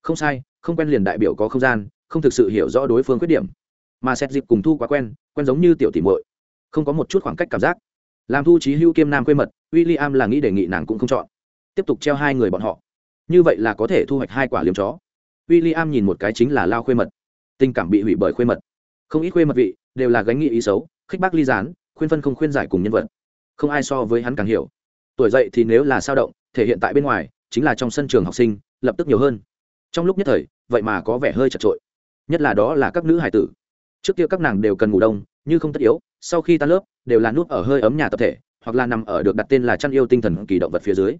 Không sai không quen liền đại biểu có không gian không thực sự hiểu rõ đối phương khuyết điểm. Mà xét dịp cùng thu quá quen quen giống như tiểu tỉ muội. Không có một chút khoảng cách cảm giác. Làm thu trí hưu kiêm nam quê mật w i l l i am là nghĩ đề nghị nàng cũng không chọn. Tiếp tục treo hai người bọn họ. Như vậy là có thể thu hoạch hai quả liếm chó. W i l l i am nhìn một cái chính là lao khuê mật. Tình cảm bị hủy bởi khuê mật. Không ít khuê mật vị đều là gánh nghị ý xấu, khích bác ly gián, khuyên phân không khuyên giải cùng nhân vật. Không ai so với hắn càng hiểu. Tuổi dậy thì nếu là sao động, thể hiện tại bên ngoài, chính là trong sân trường học sinh, lập tức nhiều hơn. Trong lúc nhất thời, vậy mà có vẻ hơi chật trội nhất là đó là các nữ hải tử. Trước kia các nàng đều cần ngủ đông, như không tất yếu, sau khi tan lớp, đều là nút ở hơi ấm nhà tập thể, hoặc là nằm ở được đặt tên là chăn yêu tinh thần kỳ động vật phía dưới.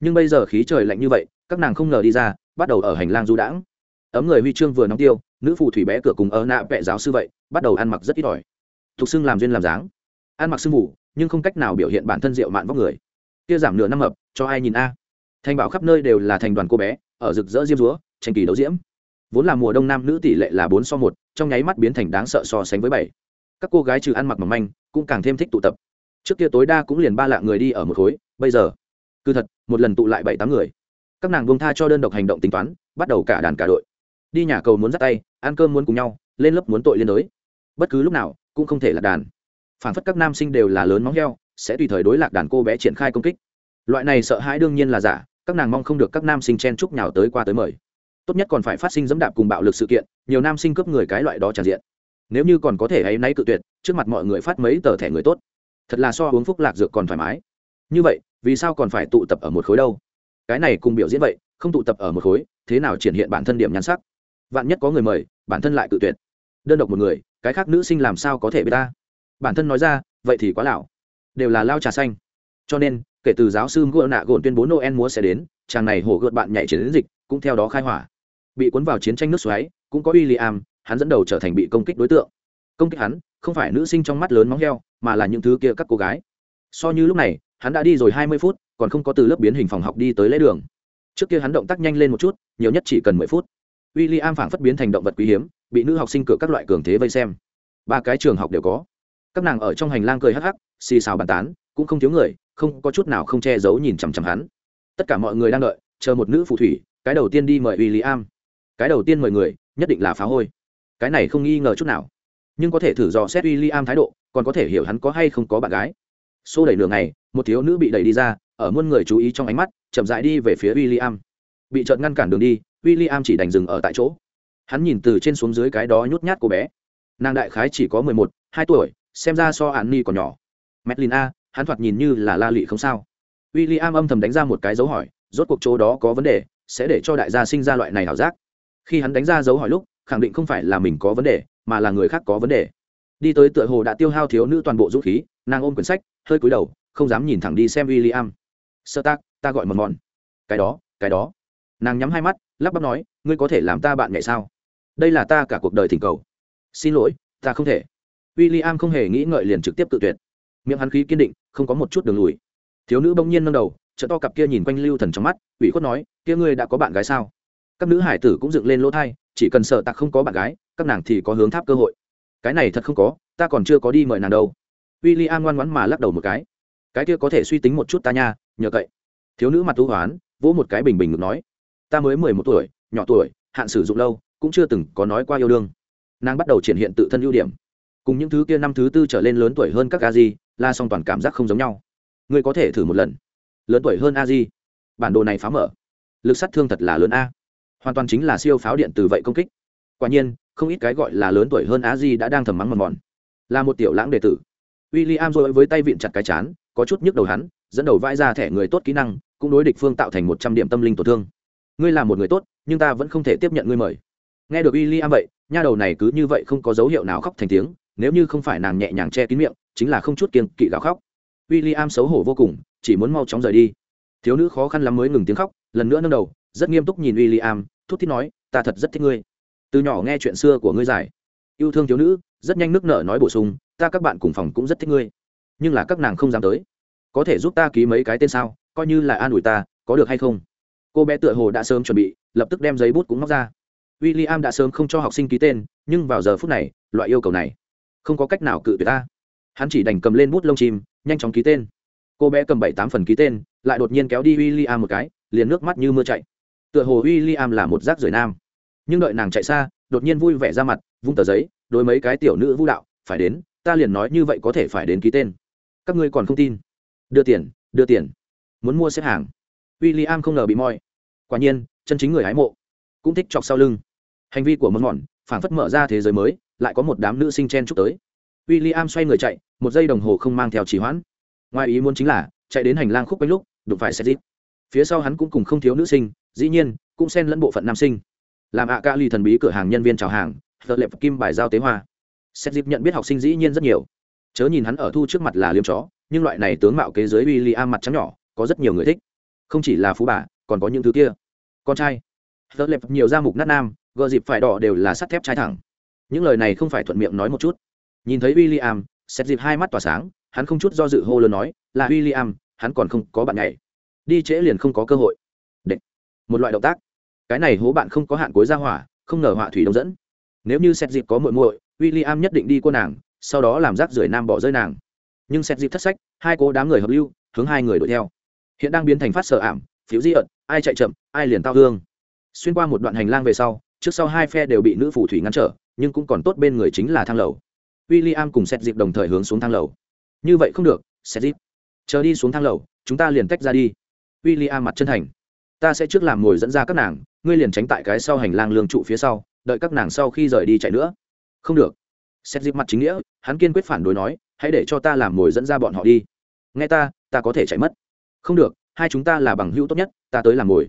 Nhưng bây giờ khí trời lạnh như vậy, các nàng không ngờ đi ra, bắt đầu ở hành lang du đãng. Ấm người huy chương vừa nóng tiêu, nữ phù thủy bé cửa cùng ở nạ vẹ giáo sư vậy, bắt đầu ăn mặc rất ít ỏi. Thục xưng làm duyên làm dáng. Ăn mặc sưng mù, nhưng không cách nào biểu hiện bản thân rượu mạn vóc người. Kia giảm nửa năm ập, cho ai nhìn a? Thành bảo khắp nơi đều là thành đoàn cô bé, ở rực rỡ diêm rúa tranh kỳ đấu diễm vốn là mùa đông nam nữ tỷ lệ là bốn so một, trong nháy mắt biến thành đáng sợ so sánh với bảy. Các cô gái trừ ăn mặc mỏng manh, cũng càng thêm thích tụ tập. Trước kia tối đa cũng liền ba lạ người đi ở một khối, bây giờ, cứ thật, một lần tụ lại bảy tám người. Các nàng bông tha cho đơn độc hành động tính toán, bắt đầu cả đàn cả đội. Đi nhà cầu muốn dắt tay, ăn cơm muốn cùng nhau, lên lớp muốn tội liên đối bất cứ lúc nào, cũng không thể là đàn. Phản phất các nam sinh đều là lớn móng heo, sẽ tùy thời đối lạc đàn cô bé triển khai công kích. Loại này sợ hãi đương nhiên là giả, các nàng mong không được các nam sinh chen chúc nhào tới qua tới mời tốt nhất còn phải phát sinh dẫm đạp cùng bạo lực sự kiện, nhiều nam sinh cướp người cái loại đó tràn diện. Nếu như còn có thể hay nay cự tuyệt, trước mặt mọi người phát mấy tờ thẻ người tốt, thật là so uống phúc lạc dược còn thoải mái. Như vậy, vì sao còn phải tụ tập ở một khối đâu? Cái này cùng biểu diễn vậy, không tụ tập ở một khối, thế nào triển hiện bản thân điểm nhan sắc? Vạn nhất có người mời, bản thân lại cự tuyệt. Đơn độc một người, cái khác nữ sinh làm sao có thể b ta? Bản thân nói ra, vậy thì quá lão. Đều là lao trà xanh. Cho nên, kể từ giáo sư ngựa nạ gồn tuyên bố noel múa sẽ đến, chàng này hổ gợt bạn nhảy chiến dịch, cũng theo đó khai hỏa bị cuốn vào chiến tranh nước xoáy, cũng có w i l l i am hắn dẫn đầu trở thành bị công kích đối tượng. Công kích hắn, không phải nữ sinh trong mắt lớn móng heo, mà là những thứ kia các cô gái. So như lúc này, hắn đã đi rồi hai mươi phút, còn không có từ lớp biến hình phòng học đi tới lễ đường. Trước kia hắn động tác nhanh lên một chút, nhiều nhất chỉ cần mười phút. W i l l i am phảng phất biến thành động vật quý hiếm, bị nữ học sinh cửa các loại cường thế vây xem. Ba cái trường học đều có. Các nàng ở trong hành lang cười hắc hắc, xì xào bàn tán, cũng không thiếu người, không có chút nào không che giấu nhìn chằm chằm hắn. Tất cả mọi người đang đợi, chờ một nữ phù thủy, cái đầu tiên đi mời w i l l i am cái đầu tiên mời người, nhất định là phá hôi. Cái này không nghi ngờ chút nào. Nhưng có thể thử dò xét w i l l i am thái độ, còn có thể hiểu hắn có hay không có bạn gái. Xô đẩy nửa ngày, một thiếu nữ bị đẩy đi ra, ở muôn người chú ý trong ánh mắt, chậm dại đi về phía w i l l i am bị trợn ngăn cản đường đi w i l l i am chỉ đành dừng ở tại chỗ. Hắn nhìn từ trên xuống dưới cái đó nhút nhát cô bé. Nàng đại khái chỉ có mười một, hai tuổi, xem ra so hạn ni còn nhỏ. Medlin a, hắn thoạt nhìn như là la lị không sao. W i l l i am âm thầm đánh ra một cái dấu hỏi, rốt cuộc chỗ đó có vấn đề, sẽ để cho đại gia sinh ra loại này ảo giác khi hắn đánh ra dấu hỏi lúc, khẳng định không phải là mình có vấn đề, mà là người khác có vấn đề. Đi tới tựa hồ đã tiêu hao thiếu nữ toàn bộ dũng khí, nàng ôm quyển sách, hơi cúi đầu, không dám nhìn thẳng đi xem w i l l i am sơ tác ta gọi mòn mòn cái đó cái đó. Nàng nhắm hai mắt, lắp bắp nói, ngươi có thể làm ta bạn nhảy sao? Đây là ta cả cuộc đời thỉnh cầu. Xin lỗi, ta không thể. W i l l i am không hề nghĩ ngợi liền trực tiếp tự tuyệt. Miệng hắn khí kiên định, không có một chút đường lùi. Thiếu nữ bỗng nhiên nâng đầu chợ to cặp kia nhìn quanh lưu thần trong mắt, ủy khuất nói, kia ngươi đã có bạn gái sao? Các nữ hải tử cũng dựng lên lỗ thai, chỉ cần sợ tặc không có bạn gái, các nàng thì có hướng tháp cơ hội. Cái này thật không có, ta còn chưa có đi mời nàng đâu. W i l l i am ngoan ngoắn mà lắc đầu một cái. Cái kia có thể suy tính một chút ta nha, nhờ cậy. Thiếu nữ mặt thú hoán, vỗ một cái bình bình ngực nói, ta mới mười một tuổi, nhỏ tuổi, hạn sử dụng lâu, cũng chưa từng có nói qua yêu đương. Nàng bắt đầu triển hiện tự thân ưu điểm. Cùng những thứ kia năm thứ tư trở lên lớn tuổi hơn các a di la song toàn cảm giác không giống nhau. Ngươi có thể thử một lần. Lớn tuổi hơn a di. Bản đồ này phá mở. Lực sát thương thật là lớn a hoàn toàn chính là siêu pháo điện từ vậy công kích. Quả nhiên, không ít cái gọi là lớn tuổi hơn Á di đã đang thầm mắng mòn mòn. Là một tiểu lãng đệ tử. W i l l i am rồi với tay vịn chặt cái chán, có chút nhức đầu hắn, dẫn đầu vãi ra thẻ người tốt kỹ năng, cũng đối địch phương tạo thành một trăm điểm tâm linh tổn thương. Ngươi là một người tốt, nhưng ta vẫn không thể tiếp nhận ngươi mời. Nghe được w i l l i am vậy, nha đầu này cứ như vậy không có dấu hiệu nào khóc thành tiếng, nếu như không phải nàng nhẹ nhàng che kín miệng, chính là không chút kiên kỵ gào khóc. W i l l i am xấu hổ vô cùng, chỉ muốn mau chóng rời đi. Thiếu nữ khó khăn lắm mới ngừng tiếng khóc, lần nữa nâng đầu, rất nghiêm túc nhìn w i l l i am thút thít nói, ta thật rất thích ngươi. Từ nhỏ nghe chuyện xưa của ngươi giải. Yêu thương thiếu nữ, rất nhanh nước nở nói bổ sung, ta các bạn cùng phòng cũng rất thích ngươi. Nhưng là các nàng không dám tới. Có thể giúp ta ký mấy cái tên sao? Coi như là an ủi ta, có được hay không? Cô bé tựa hồ đã sớm chuẩn bị, lập tức đem giấy bút cũng móc ra. W i l l i am đã sớm không cho học sinh ký tên, nhưng vào giờ phút này, loại yêu cầu này không có cách nào cự tuyệt ta. Hắn chỉ đành cầm lên bút lông chim, nhanh chóng ký tên. Cô bé cầm bảy tám phần ký tên, lại đột nhiên kéo đi w i l l i am một cái, liền nước mắt như mưa chạy tựa hồ w i l l i am là một rác rưởi nam. Nhưng đợi nàng chạy xa, đột nhiên vui vẻ ra mặt, vung tờ giấy, đối mấy cái tiểu nữ vũ đạo, phải đến, ta liền nói như vậy có thể phải đến ký tên. Các ngươi còn không tin? Đưa tiền đưa tiền. Muốn mua xếp hàng. W i l l i am không ngờ bị moi. Quả nhiên, chân chính người hái mộ. Cũng thích chọc sau lưng. Hành vi của món mòn phảng phất mở ra thế giới mới, lại có một đám nữ sinh chen chúc tới. W i l l i am xoay người chạy, một giây đồng hồ không mang theo trì hoãn. Ngoài ý muốn chính là, chạy đến hành lang khúc quanh lúc, đụng phải xe jeep phía sau hắn cũng cùng không thiếu nữ sinh dĩ nhiên, cũng xen lẫn bộ phận nam sinh. Làm ạ ca ly thần bí cửa hàng nhân viên chào hàng thợ lệp kim bài giao tế hoa. Xét dịp nhận biết học sinh dĩ nhiên rất nhiều. Chớ nhìn hắn ở thu trước mặt là liêm chó, nhưng loại này tướng mạo kế giới w i l l i am mặt trắng nhỏ, có rất nhiều người thích. Không chỉ là phú bà, còn có những thứ kia. Con trai. Thợ lệp nhiều da mục nát nam gợ dịp phải đỏ đều là sắt thép trai thẳng. Những lời này không phải thuận miệng nói một chút. Nhìn thấy w i l l i am xét dịp hai mắt tỏa sáng, hắn không chút do dự hô lớn nói, là w i l l i am hắn còn không có bạn nhảy. Đi trễ liền không có cơ hội một loại động tác. Cái này hố bạn không có hạn cuối ra hỏa, không ngờ họa thủy đông dẫn. Nếu như xét dịp có muội muội w i l l i am nhất định đi cô nàng, sau đó làm rác rưởi nam bỏ rơi nàng. Nhưng xét dịp thất sách, hai cô đám người hợp lưu, hướng hai người đuổi theo. Hiện đang biến thành phát sợ ảm, phiếu di ợt ai chạy chậm, ai liền tao hương xuyên qua một đoạn hành lang về sau, trước sau hai phe đều bị nữ phù thủy ngăn trở, nhưng cũng còn tốt bên người chính là thang lầu. W i l l i am cùng xét dịp đồng thời hướng xuống thang lầu. Như vậy không được xét dịp chờ đi xuống thang lầu, chúng ta liền tách ra đi. W i l l i am mặt chân thành ta sẽ trước làm ngồi dẫn ra các nàng, ngươi liền tránh tại cái sau hành lang lương trụ phía sau, đợi các nàng sau khi rời đi chạy nữa. Không được. Xét dịp mặt chính nghĩa, hắn kiên quyết phản đối nói, hãy để cho ta làm ngồi dẫn ra bọn họ đi. Nghe ta ta có thể chạy mất. Không được, hai chúng ta là bằng hữu tốt nhất, ta tới làm ngồi.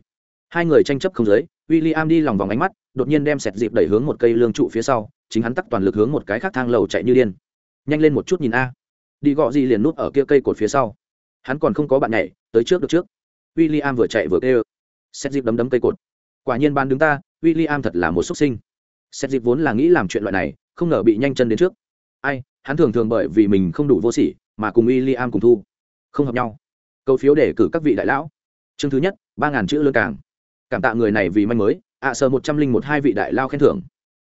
Hai người tranh chấp không giới w i l l i am đi lòng vòng ánh mắt, đột nhiên đem sẹt dịp đẩy hướng một cây lương trụ phía sau, chính hắn tắt toàn lực hướng một cái khác thang lầu chạy như điên. Nhanh lên một chút nhìn a. Đi gọ gì liền nút ở kia cây cột phía sau. Hắn còn không có bạn nhảy, tới trước được trước. W i l l i am vừa chạy vừa kêu xét dịp đấm đấm cây cột. Quả nhiên ban đứng ta w i l l i am thật là một xuất sinh. Xét dịp vốn là nghĩ làm chuyện loại này không ngờ bị nhanh chân đến trước. Ai hắn thường thường bởi vì mình không đủ vô sỉ mà cùng w i l l i am cùng thu. Không hợp nhau. Câu phiếu để cử các vị đại lão. Chương thứ nhất ba ngàn chữ lương càng cảm tạ người này vì manh mới ạ à, sờ một trăm linh một hai vị đại lao khen thưởng.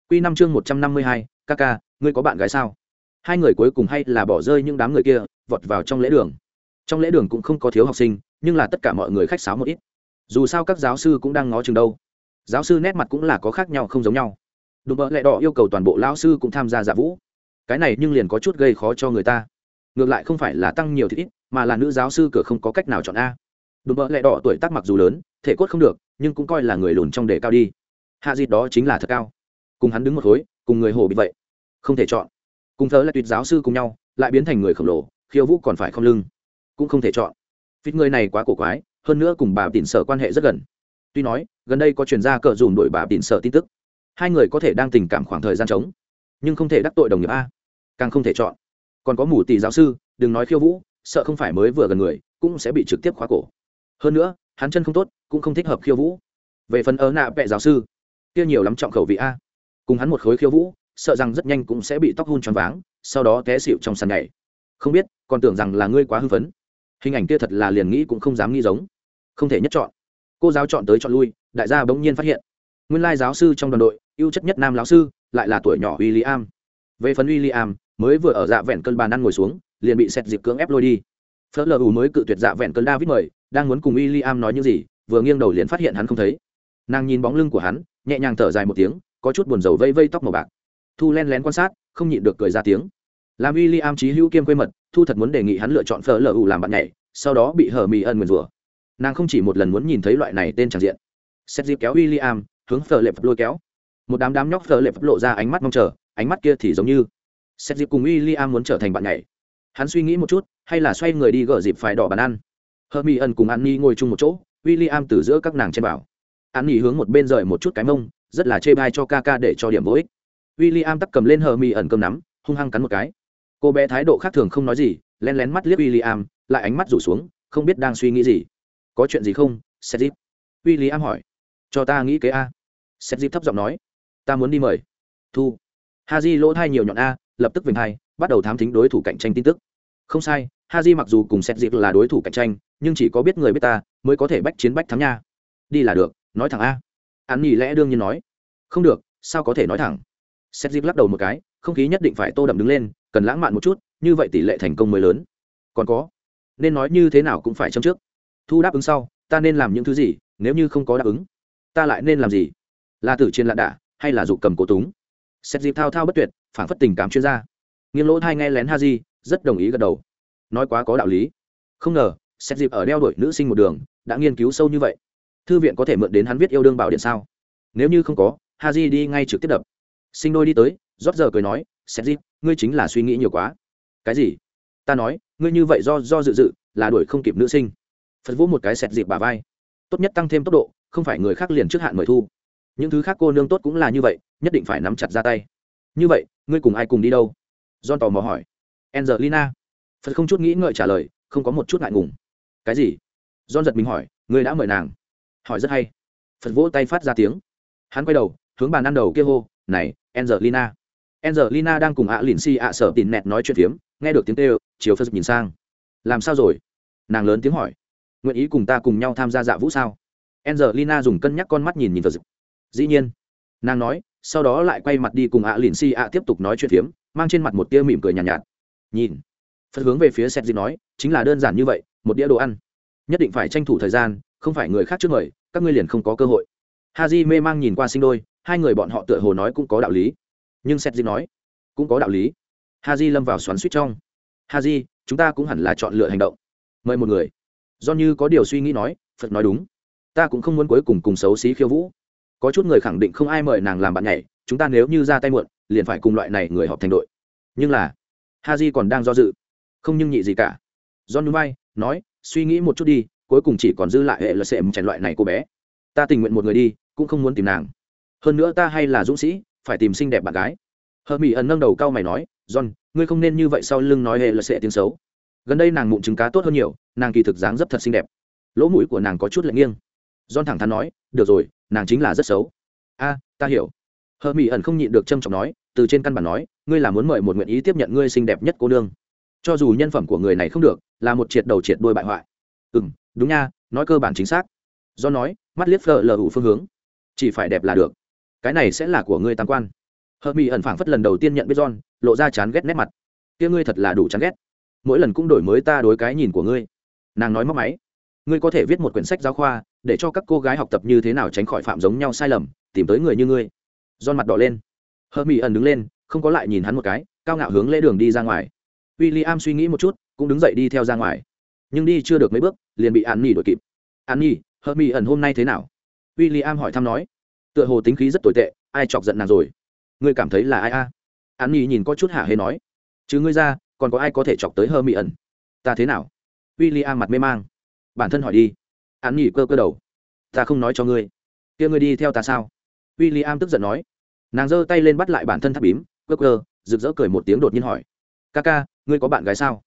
Q năm chương một trăm năm mươi hai ca ca ngươi có bạn gái sao? Hai người cuối cùng hay là bỏ rơi những đám người kia vọt vào trong lễ đường. Trong lễ đường cũng không có thiếu học sinh nhưng là tất cả mọi người khách sáo một ít dù sao các giáo sư cũng đang ngó chừng đâu. Giáo sư nét mặt cũng là có khác nhau không giống nhau. Đùm bợ lẹ đỏ yêu cầu toàn bộ lão sư cũng tham gia giả vũ. Cái này nhưng liền có chút gây khó cho người ta. Ngược lại không phải là tăng nhiều thì ít, mà là nữ giáo sư cửa không có cách nào chọn a. Đùm bợ lẹ đỏ tuổi tác mặc dù lớn, thể cốt không được, nhưng cũng coi là người lùn trong đề cao đi. Hạ dịt đó chính là thật cao. Cùng hắn đứng một khối, cùng người hồ bị vậy. Không thể chọn. Cùng thớ là tuyệt giáo sư cùng nhau, lại biến thành người khổng lồ, khiêu vũ còn phải không lưng. Cũng không thể chọn. Vịt người này quá cổ quái hơn nữa cùng bà tịn sở quan hệ rất gần. Tuy nói, gần đây có chuyển ra cờ dùm đội bà tịn sở tin tức. Hai người có thể đang tình cảm khoảng thời gian trống, nhưng không thể đắc tội đồng nghiệp a. Càng không thể chọn. Còn có mù tỷ giáo sư, đừng nói khiêu vũ, sợ không phải mới vừa gần người, cũng sẽ bị trực tiếp khóa cổ. Hơn nữa, hắn chân không tốt, cũng không thích hợp khiêu vũ. Về phần ớ nạ vẹ giáo sư, kia nhiều lắm trọng khẩu vị a. Cùng hắn một khối khiêu vũ, sợ rằng rất nhanh cũng sẽ bị tóc hun tròn váng, sau đó té xịu trong sàn nhảy. Không biết, còn tưởng rằng là ngươi quá hư phấn. Hình ảnh kia thật là liền nghĩ cũng không dám nghĩ giống không thể nhất chọn. Cô giáo chọn tới chọn lui, đại gia bỗng nhiên phát hiện. Nguyên lai giáo sư trong đoàn đội, ưu chất nhất nam lão sư, lại là tuổi nhỏ w i l l i am về phần w i l l i am mới vừa ở dạ vẹn cơn bàn ăn ngồi xuống, liền bị xét dịp cưỡng ép lôi đi. Phớt lờ ù mới cự tuyệt dạ vẹn cơn david mời, đang muốn cùng w i l l i am nói những gì, vừa nghiêng đầu liền phát hiện hắn không thấy. Nàng nhìn bóng lưng của hắn, nhẹ nhàng thở dài một tiếng, có chút buồn rầu vây vây tóc màu bạc. Thu len lén quan sát, không nhịn được cười ra tiếng. Làm w i l l i am trí hữu kiêm quê mật, thu thật muốn đề nghị hắn lựa chọn phở lờ ù làm bạn nhảy, sau đó bị hở mì ân nguyền rủa nàng không chỉ một lần muốn nhìn thấy loại này tên tràn diện. Xét dịp kéo w i l l i am hướng phở lệ phật lôi kéo. Một đám đám nhóc phở lệ phật lộ ra ánh mắt mong chờ, ánh mắt kia thì giống như xét dịp cùng w i l l i am muốn trở thành bạn nhảy. Hắn suy nghĩ một chút, hay là xoay người đi gỡ dịp phải đỏ bàn ăn. Hơ mi ẩn cùng an ni ngồi chung một chỗ w i l l i am từ giữa các nàng trên bảo. An ni hướng một bên rời một chút cái mông, rất là chê bai cho ca ca để cho điểm vô ích. W i l l i am tắt cầm lên hờ mi ẩn cơm nắm, hung hăng cắn một cái. Cô bé thái độ khác thường không nói gì len lén mắt liếc w i l l i am lại ánh mắt rủ xuống, không biết đang suy nghĩ gì có chuyện gì không? Seth dip w i l l i am hỏi. Cho ta nghĩ kế a. Seth dip thấp giọng nói. Ta muốn đi mời. Thu. Ha di lỗ thai nhiều nhọn a, lập tức vịnh hai, bắt đầu thám thính đối thủ cạnh tranh tin tức. Không sai ha di mặc dù cùng seth dip là đối thủ cạnh tranh, nhưng chỉ có biết người biết ta, mới có thể bách chiến bách thắng nha. Đi là được, nói thẳng a. Hắn nghỉ lẽ đương nhiên nói. Không được, sao có thể nói thẳng? Seth dip lắc đầu một cái, không khí nhất định phải tô đậm đứng lên, cần lãng mạn một chút, như vậy tỷ lệ thành công mới lớn. Còn có, nên nói như thế nào cũng phải châm trước thu đáp ứng sau ta nên làm những thứ gì nếu như không có đáp ứng ta lại nên làm gì? Là tử chiến lạ đả, hay là dụ cầm cổ túng? Xét dịp thao thao bất tuyệt phản phất tình cảm chuyên gia. Nghiêng lỗ thai nghe lén ha di rất đồng ý gật đầu. Nói quá có đạo lý. Không ngờ xét dịp ở đeo đuổi nữ sinh một đường đã nghiên cứu sâu như vậy. Thư viện có thể mượn đến hắn viết yêu đương bảo điện sao? Nếu như không có ha di đi ngay trực tiếp đập. Sinh đôi đi tới rót giờ cười nói xét dịp ngươi chính là suy nghĩ nhiều quá. Cái gì? Ta nói ngươi như vậy do do dự dự là đuổi không kịp nữ sinh phật vũ một cái sẹt dịp bà vai. Tốt nhất tăng thêm tốc độ, không phải người khác liền trước hạn mời thu. Những thứ khác cô nương tốt cũng là như vậy, nhất định phải nắm chặt ra tay. Như vậy, ngươi cùng ai cùng đi đâu? John tò mò hỏi. Angelina. Phật không chút nghĩ ngợi trả lời, không có một chút ngại ngùng. Cái gì? John giật mình hỏi, ngươi đã mời nàng. Hỏi rất hay. Phật vỗ tay phát ra tiếng. Hắn quay đầu, hướng bàn ăn đầu kia hô, này, angelina. Angelina đang cùng ạ lìn si ạ sở tìm nẹt nói chuyện phiếm, nghe được tiếng kêu, chiều phật nhìn sang. Làm sao rồi? Nàng lớn tiếng hỏi nguyện ý cùng ta cùng nhau tham gia dạ vũ sao? Angelina dùng cân nhắc con mắt nhìn nhìn phật dĩ nhiên. Nàng nói sau đó lại quay mặt đi cùng ạ lìn si ạ tiếp tục nói chuyện phiếm mang trên mặt một tia mỉm cười nhàn nhạt, nhạt. Nhìn. Phật hướng về phía sét dịp nói chính là đơn giản như vậy một đĩa đồ ăn. Nhất định phải tranh thủ thời gian không phải người khác trước mời các ngươi liền không có cơ hội. Ha j mê mang nhìn qua sinh đôi hai người bọn họ tựa hồ nói cũng có đạo lý. Nhưng sét dịp nói cũng có đạo lý. Ha j lâm vào xoắn suýt trong. Ha j chúng ta cũng hẳn là chọn lựa hành động. Mời một người do như có điều suy nghĩ nói, phật nói đúng. Ta cũng không muốn cuối cùng cùng xấu xí khiêu vũ. Có chút người khẳng định không ai mời nàng làm bạn nhảy, chúng ta nếu như ra tay muộn, liền phải cùng loại này người họp thành đội. Nhưng là ha di còn đang do dự. Không nhưng nhị gì cả. John núi bay nói, suy nghĩ một chút đi, cuối cùng chỉ còn dư lại hệ là sẽ chèn loại này cô bé. Ta tình nguyện một người đi, cũng không muốn tìm nàng. Hơn nữa ta hay là dũng sĩ, phải tìm xinh đẹp bạn gái. Hờ mỹ ẩn nâng đầu cao mày nói, john, ngươi không nên như vậy sau lưng nói hệ là sẽ tiếng xấu gần đây nàng mụn trứng cá tốt hơn nhiều, nàng kỳ thực dáng dấp thật xinh đẹp. Lỗ mũi của nàng có chút lạnh nghiêng. Don thẳng thắn nói, được rồi, nàng chính là rất xấu. A, ta hiểu. Hờ mỹ ẩn không nhịn được trâm trọng nói, từ trên căn bản nói, ngươi là muốn mời một nguyện ý tiếp nhận ngươi xinh đẹp nhất cô nương. Cho dù nhân phẩm của người này không được, là một triệt đầu triệt đôi bại hoại. Ừ m đúng nha, nói cơ bản chính xác. Do nói, mắt liếc phờ lờ hủ phương hướng. Chỉ phải đẹp là được. Cái này sẽ là của ngươi tam quan. Hờ mỹ ẩn phảng phất lần đầu tiên nhận biết john, lộ ra chán ghét nét mặt. Kia ngươi thật là đủ chán ghét mỗi lần cũng đổi mới ta đối cái nhìn của ngươi. Nàng nói móc máy. Ngươi có thể viết một quyển sách giáo khoa, để cho các cô gái học tập như thế nào tránh khỏi phạm giống nhau sai lầm, tìm tới người như ngươi. Don mặt đỏ lên. Hơ mỹ ẩn đứng lên, không có lại nhìn hắn một cái, cao ngạo hướng lễ đường đi ra ngoài. W i l l i am suy nghĩ một chút, cũng đứng dậy đi theo ra ngoài. Nhưng đi chưa được mấy bước, liền bị an nhi đuổi kịp. An nhi hơ mỹ ẩn hôm nay thế nào? W i l l i am hỏi thăm nói. Tựa hồ tính khí rất tồi tệ, ai chọc giận nàng rồi? Ngươi cảm thấy là ai a? An nhi nhìn có chút hả hê nói. Chứ ngươi ra còn có ai có thể chọc tới hơ mỹ ẩn? Ta thế nào? W i l l i am mặt mê mang. Bản thân hỏi đi. Hắn nghỉ cơ cơ đầu. Ta không nói cho ngươi. Kia ngươi đi theo ta sao? W i l l i am tức giận nói. Nàng giơ tay lên bắt lại bản thân tháp bím. Cơ cơ, rực rỡ cười một tiếng đột nhiên hỏi. Ca ca ngươi có bạn gái sao?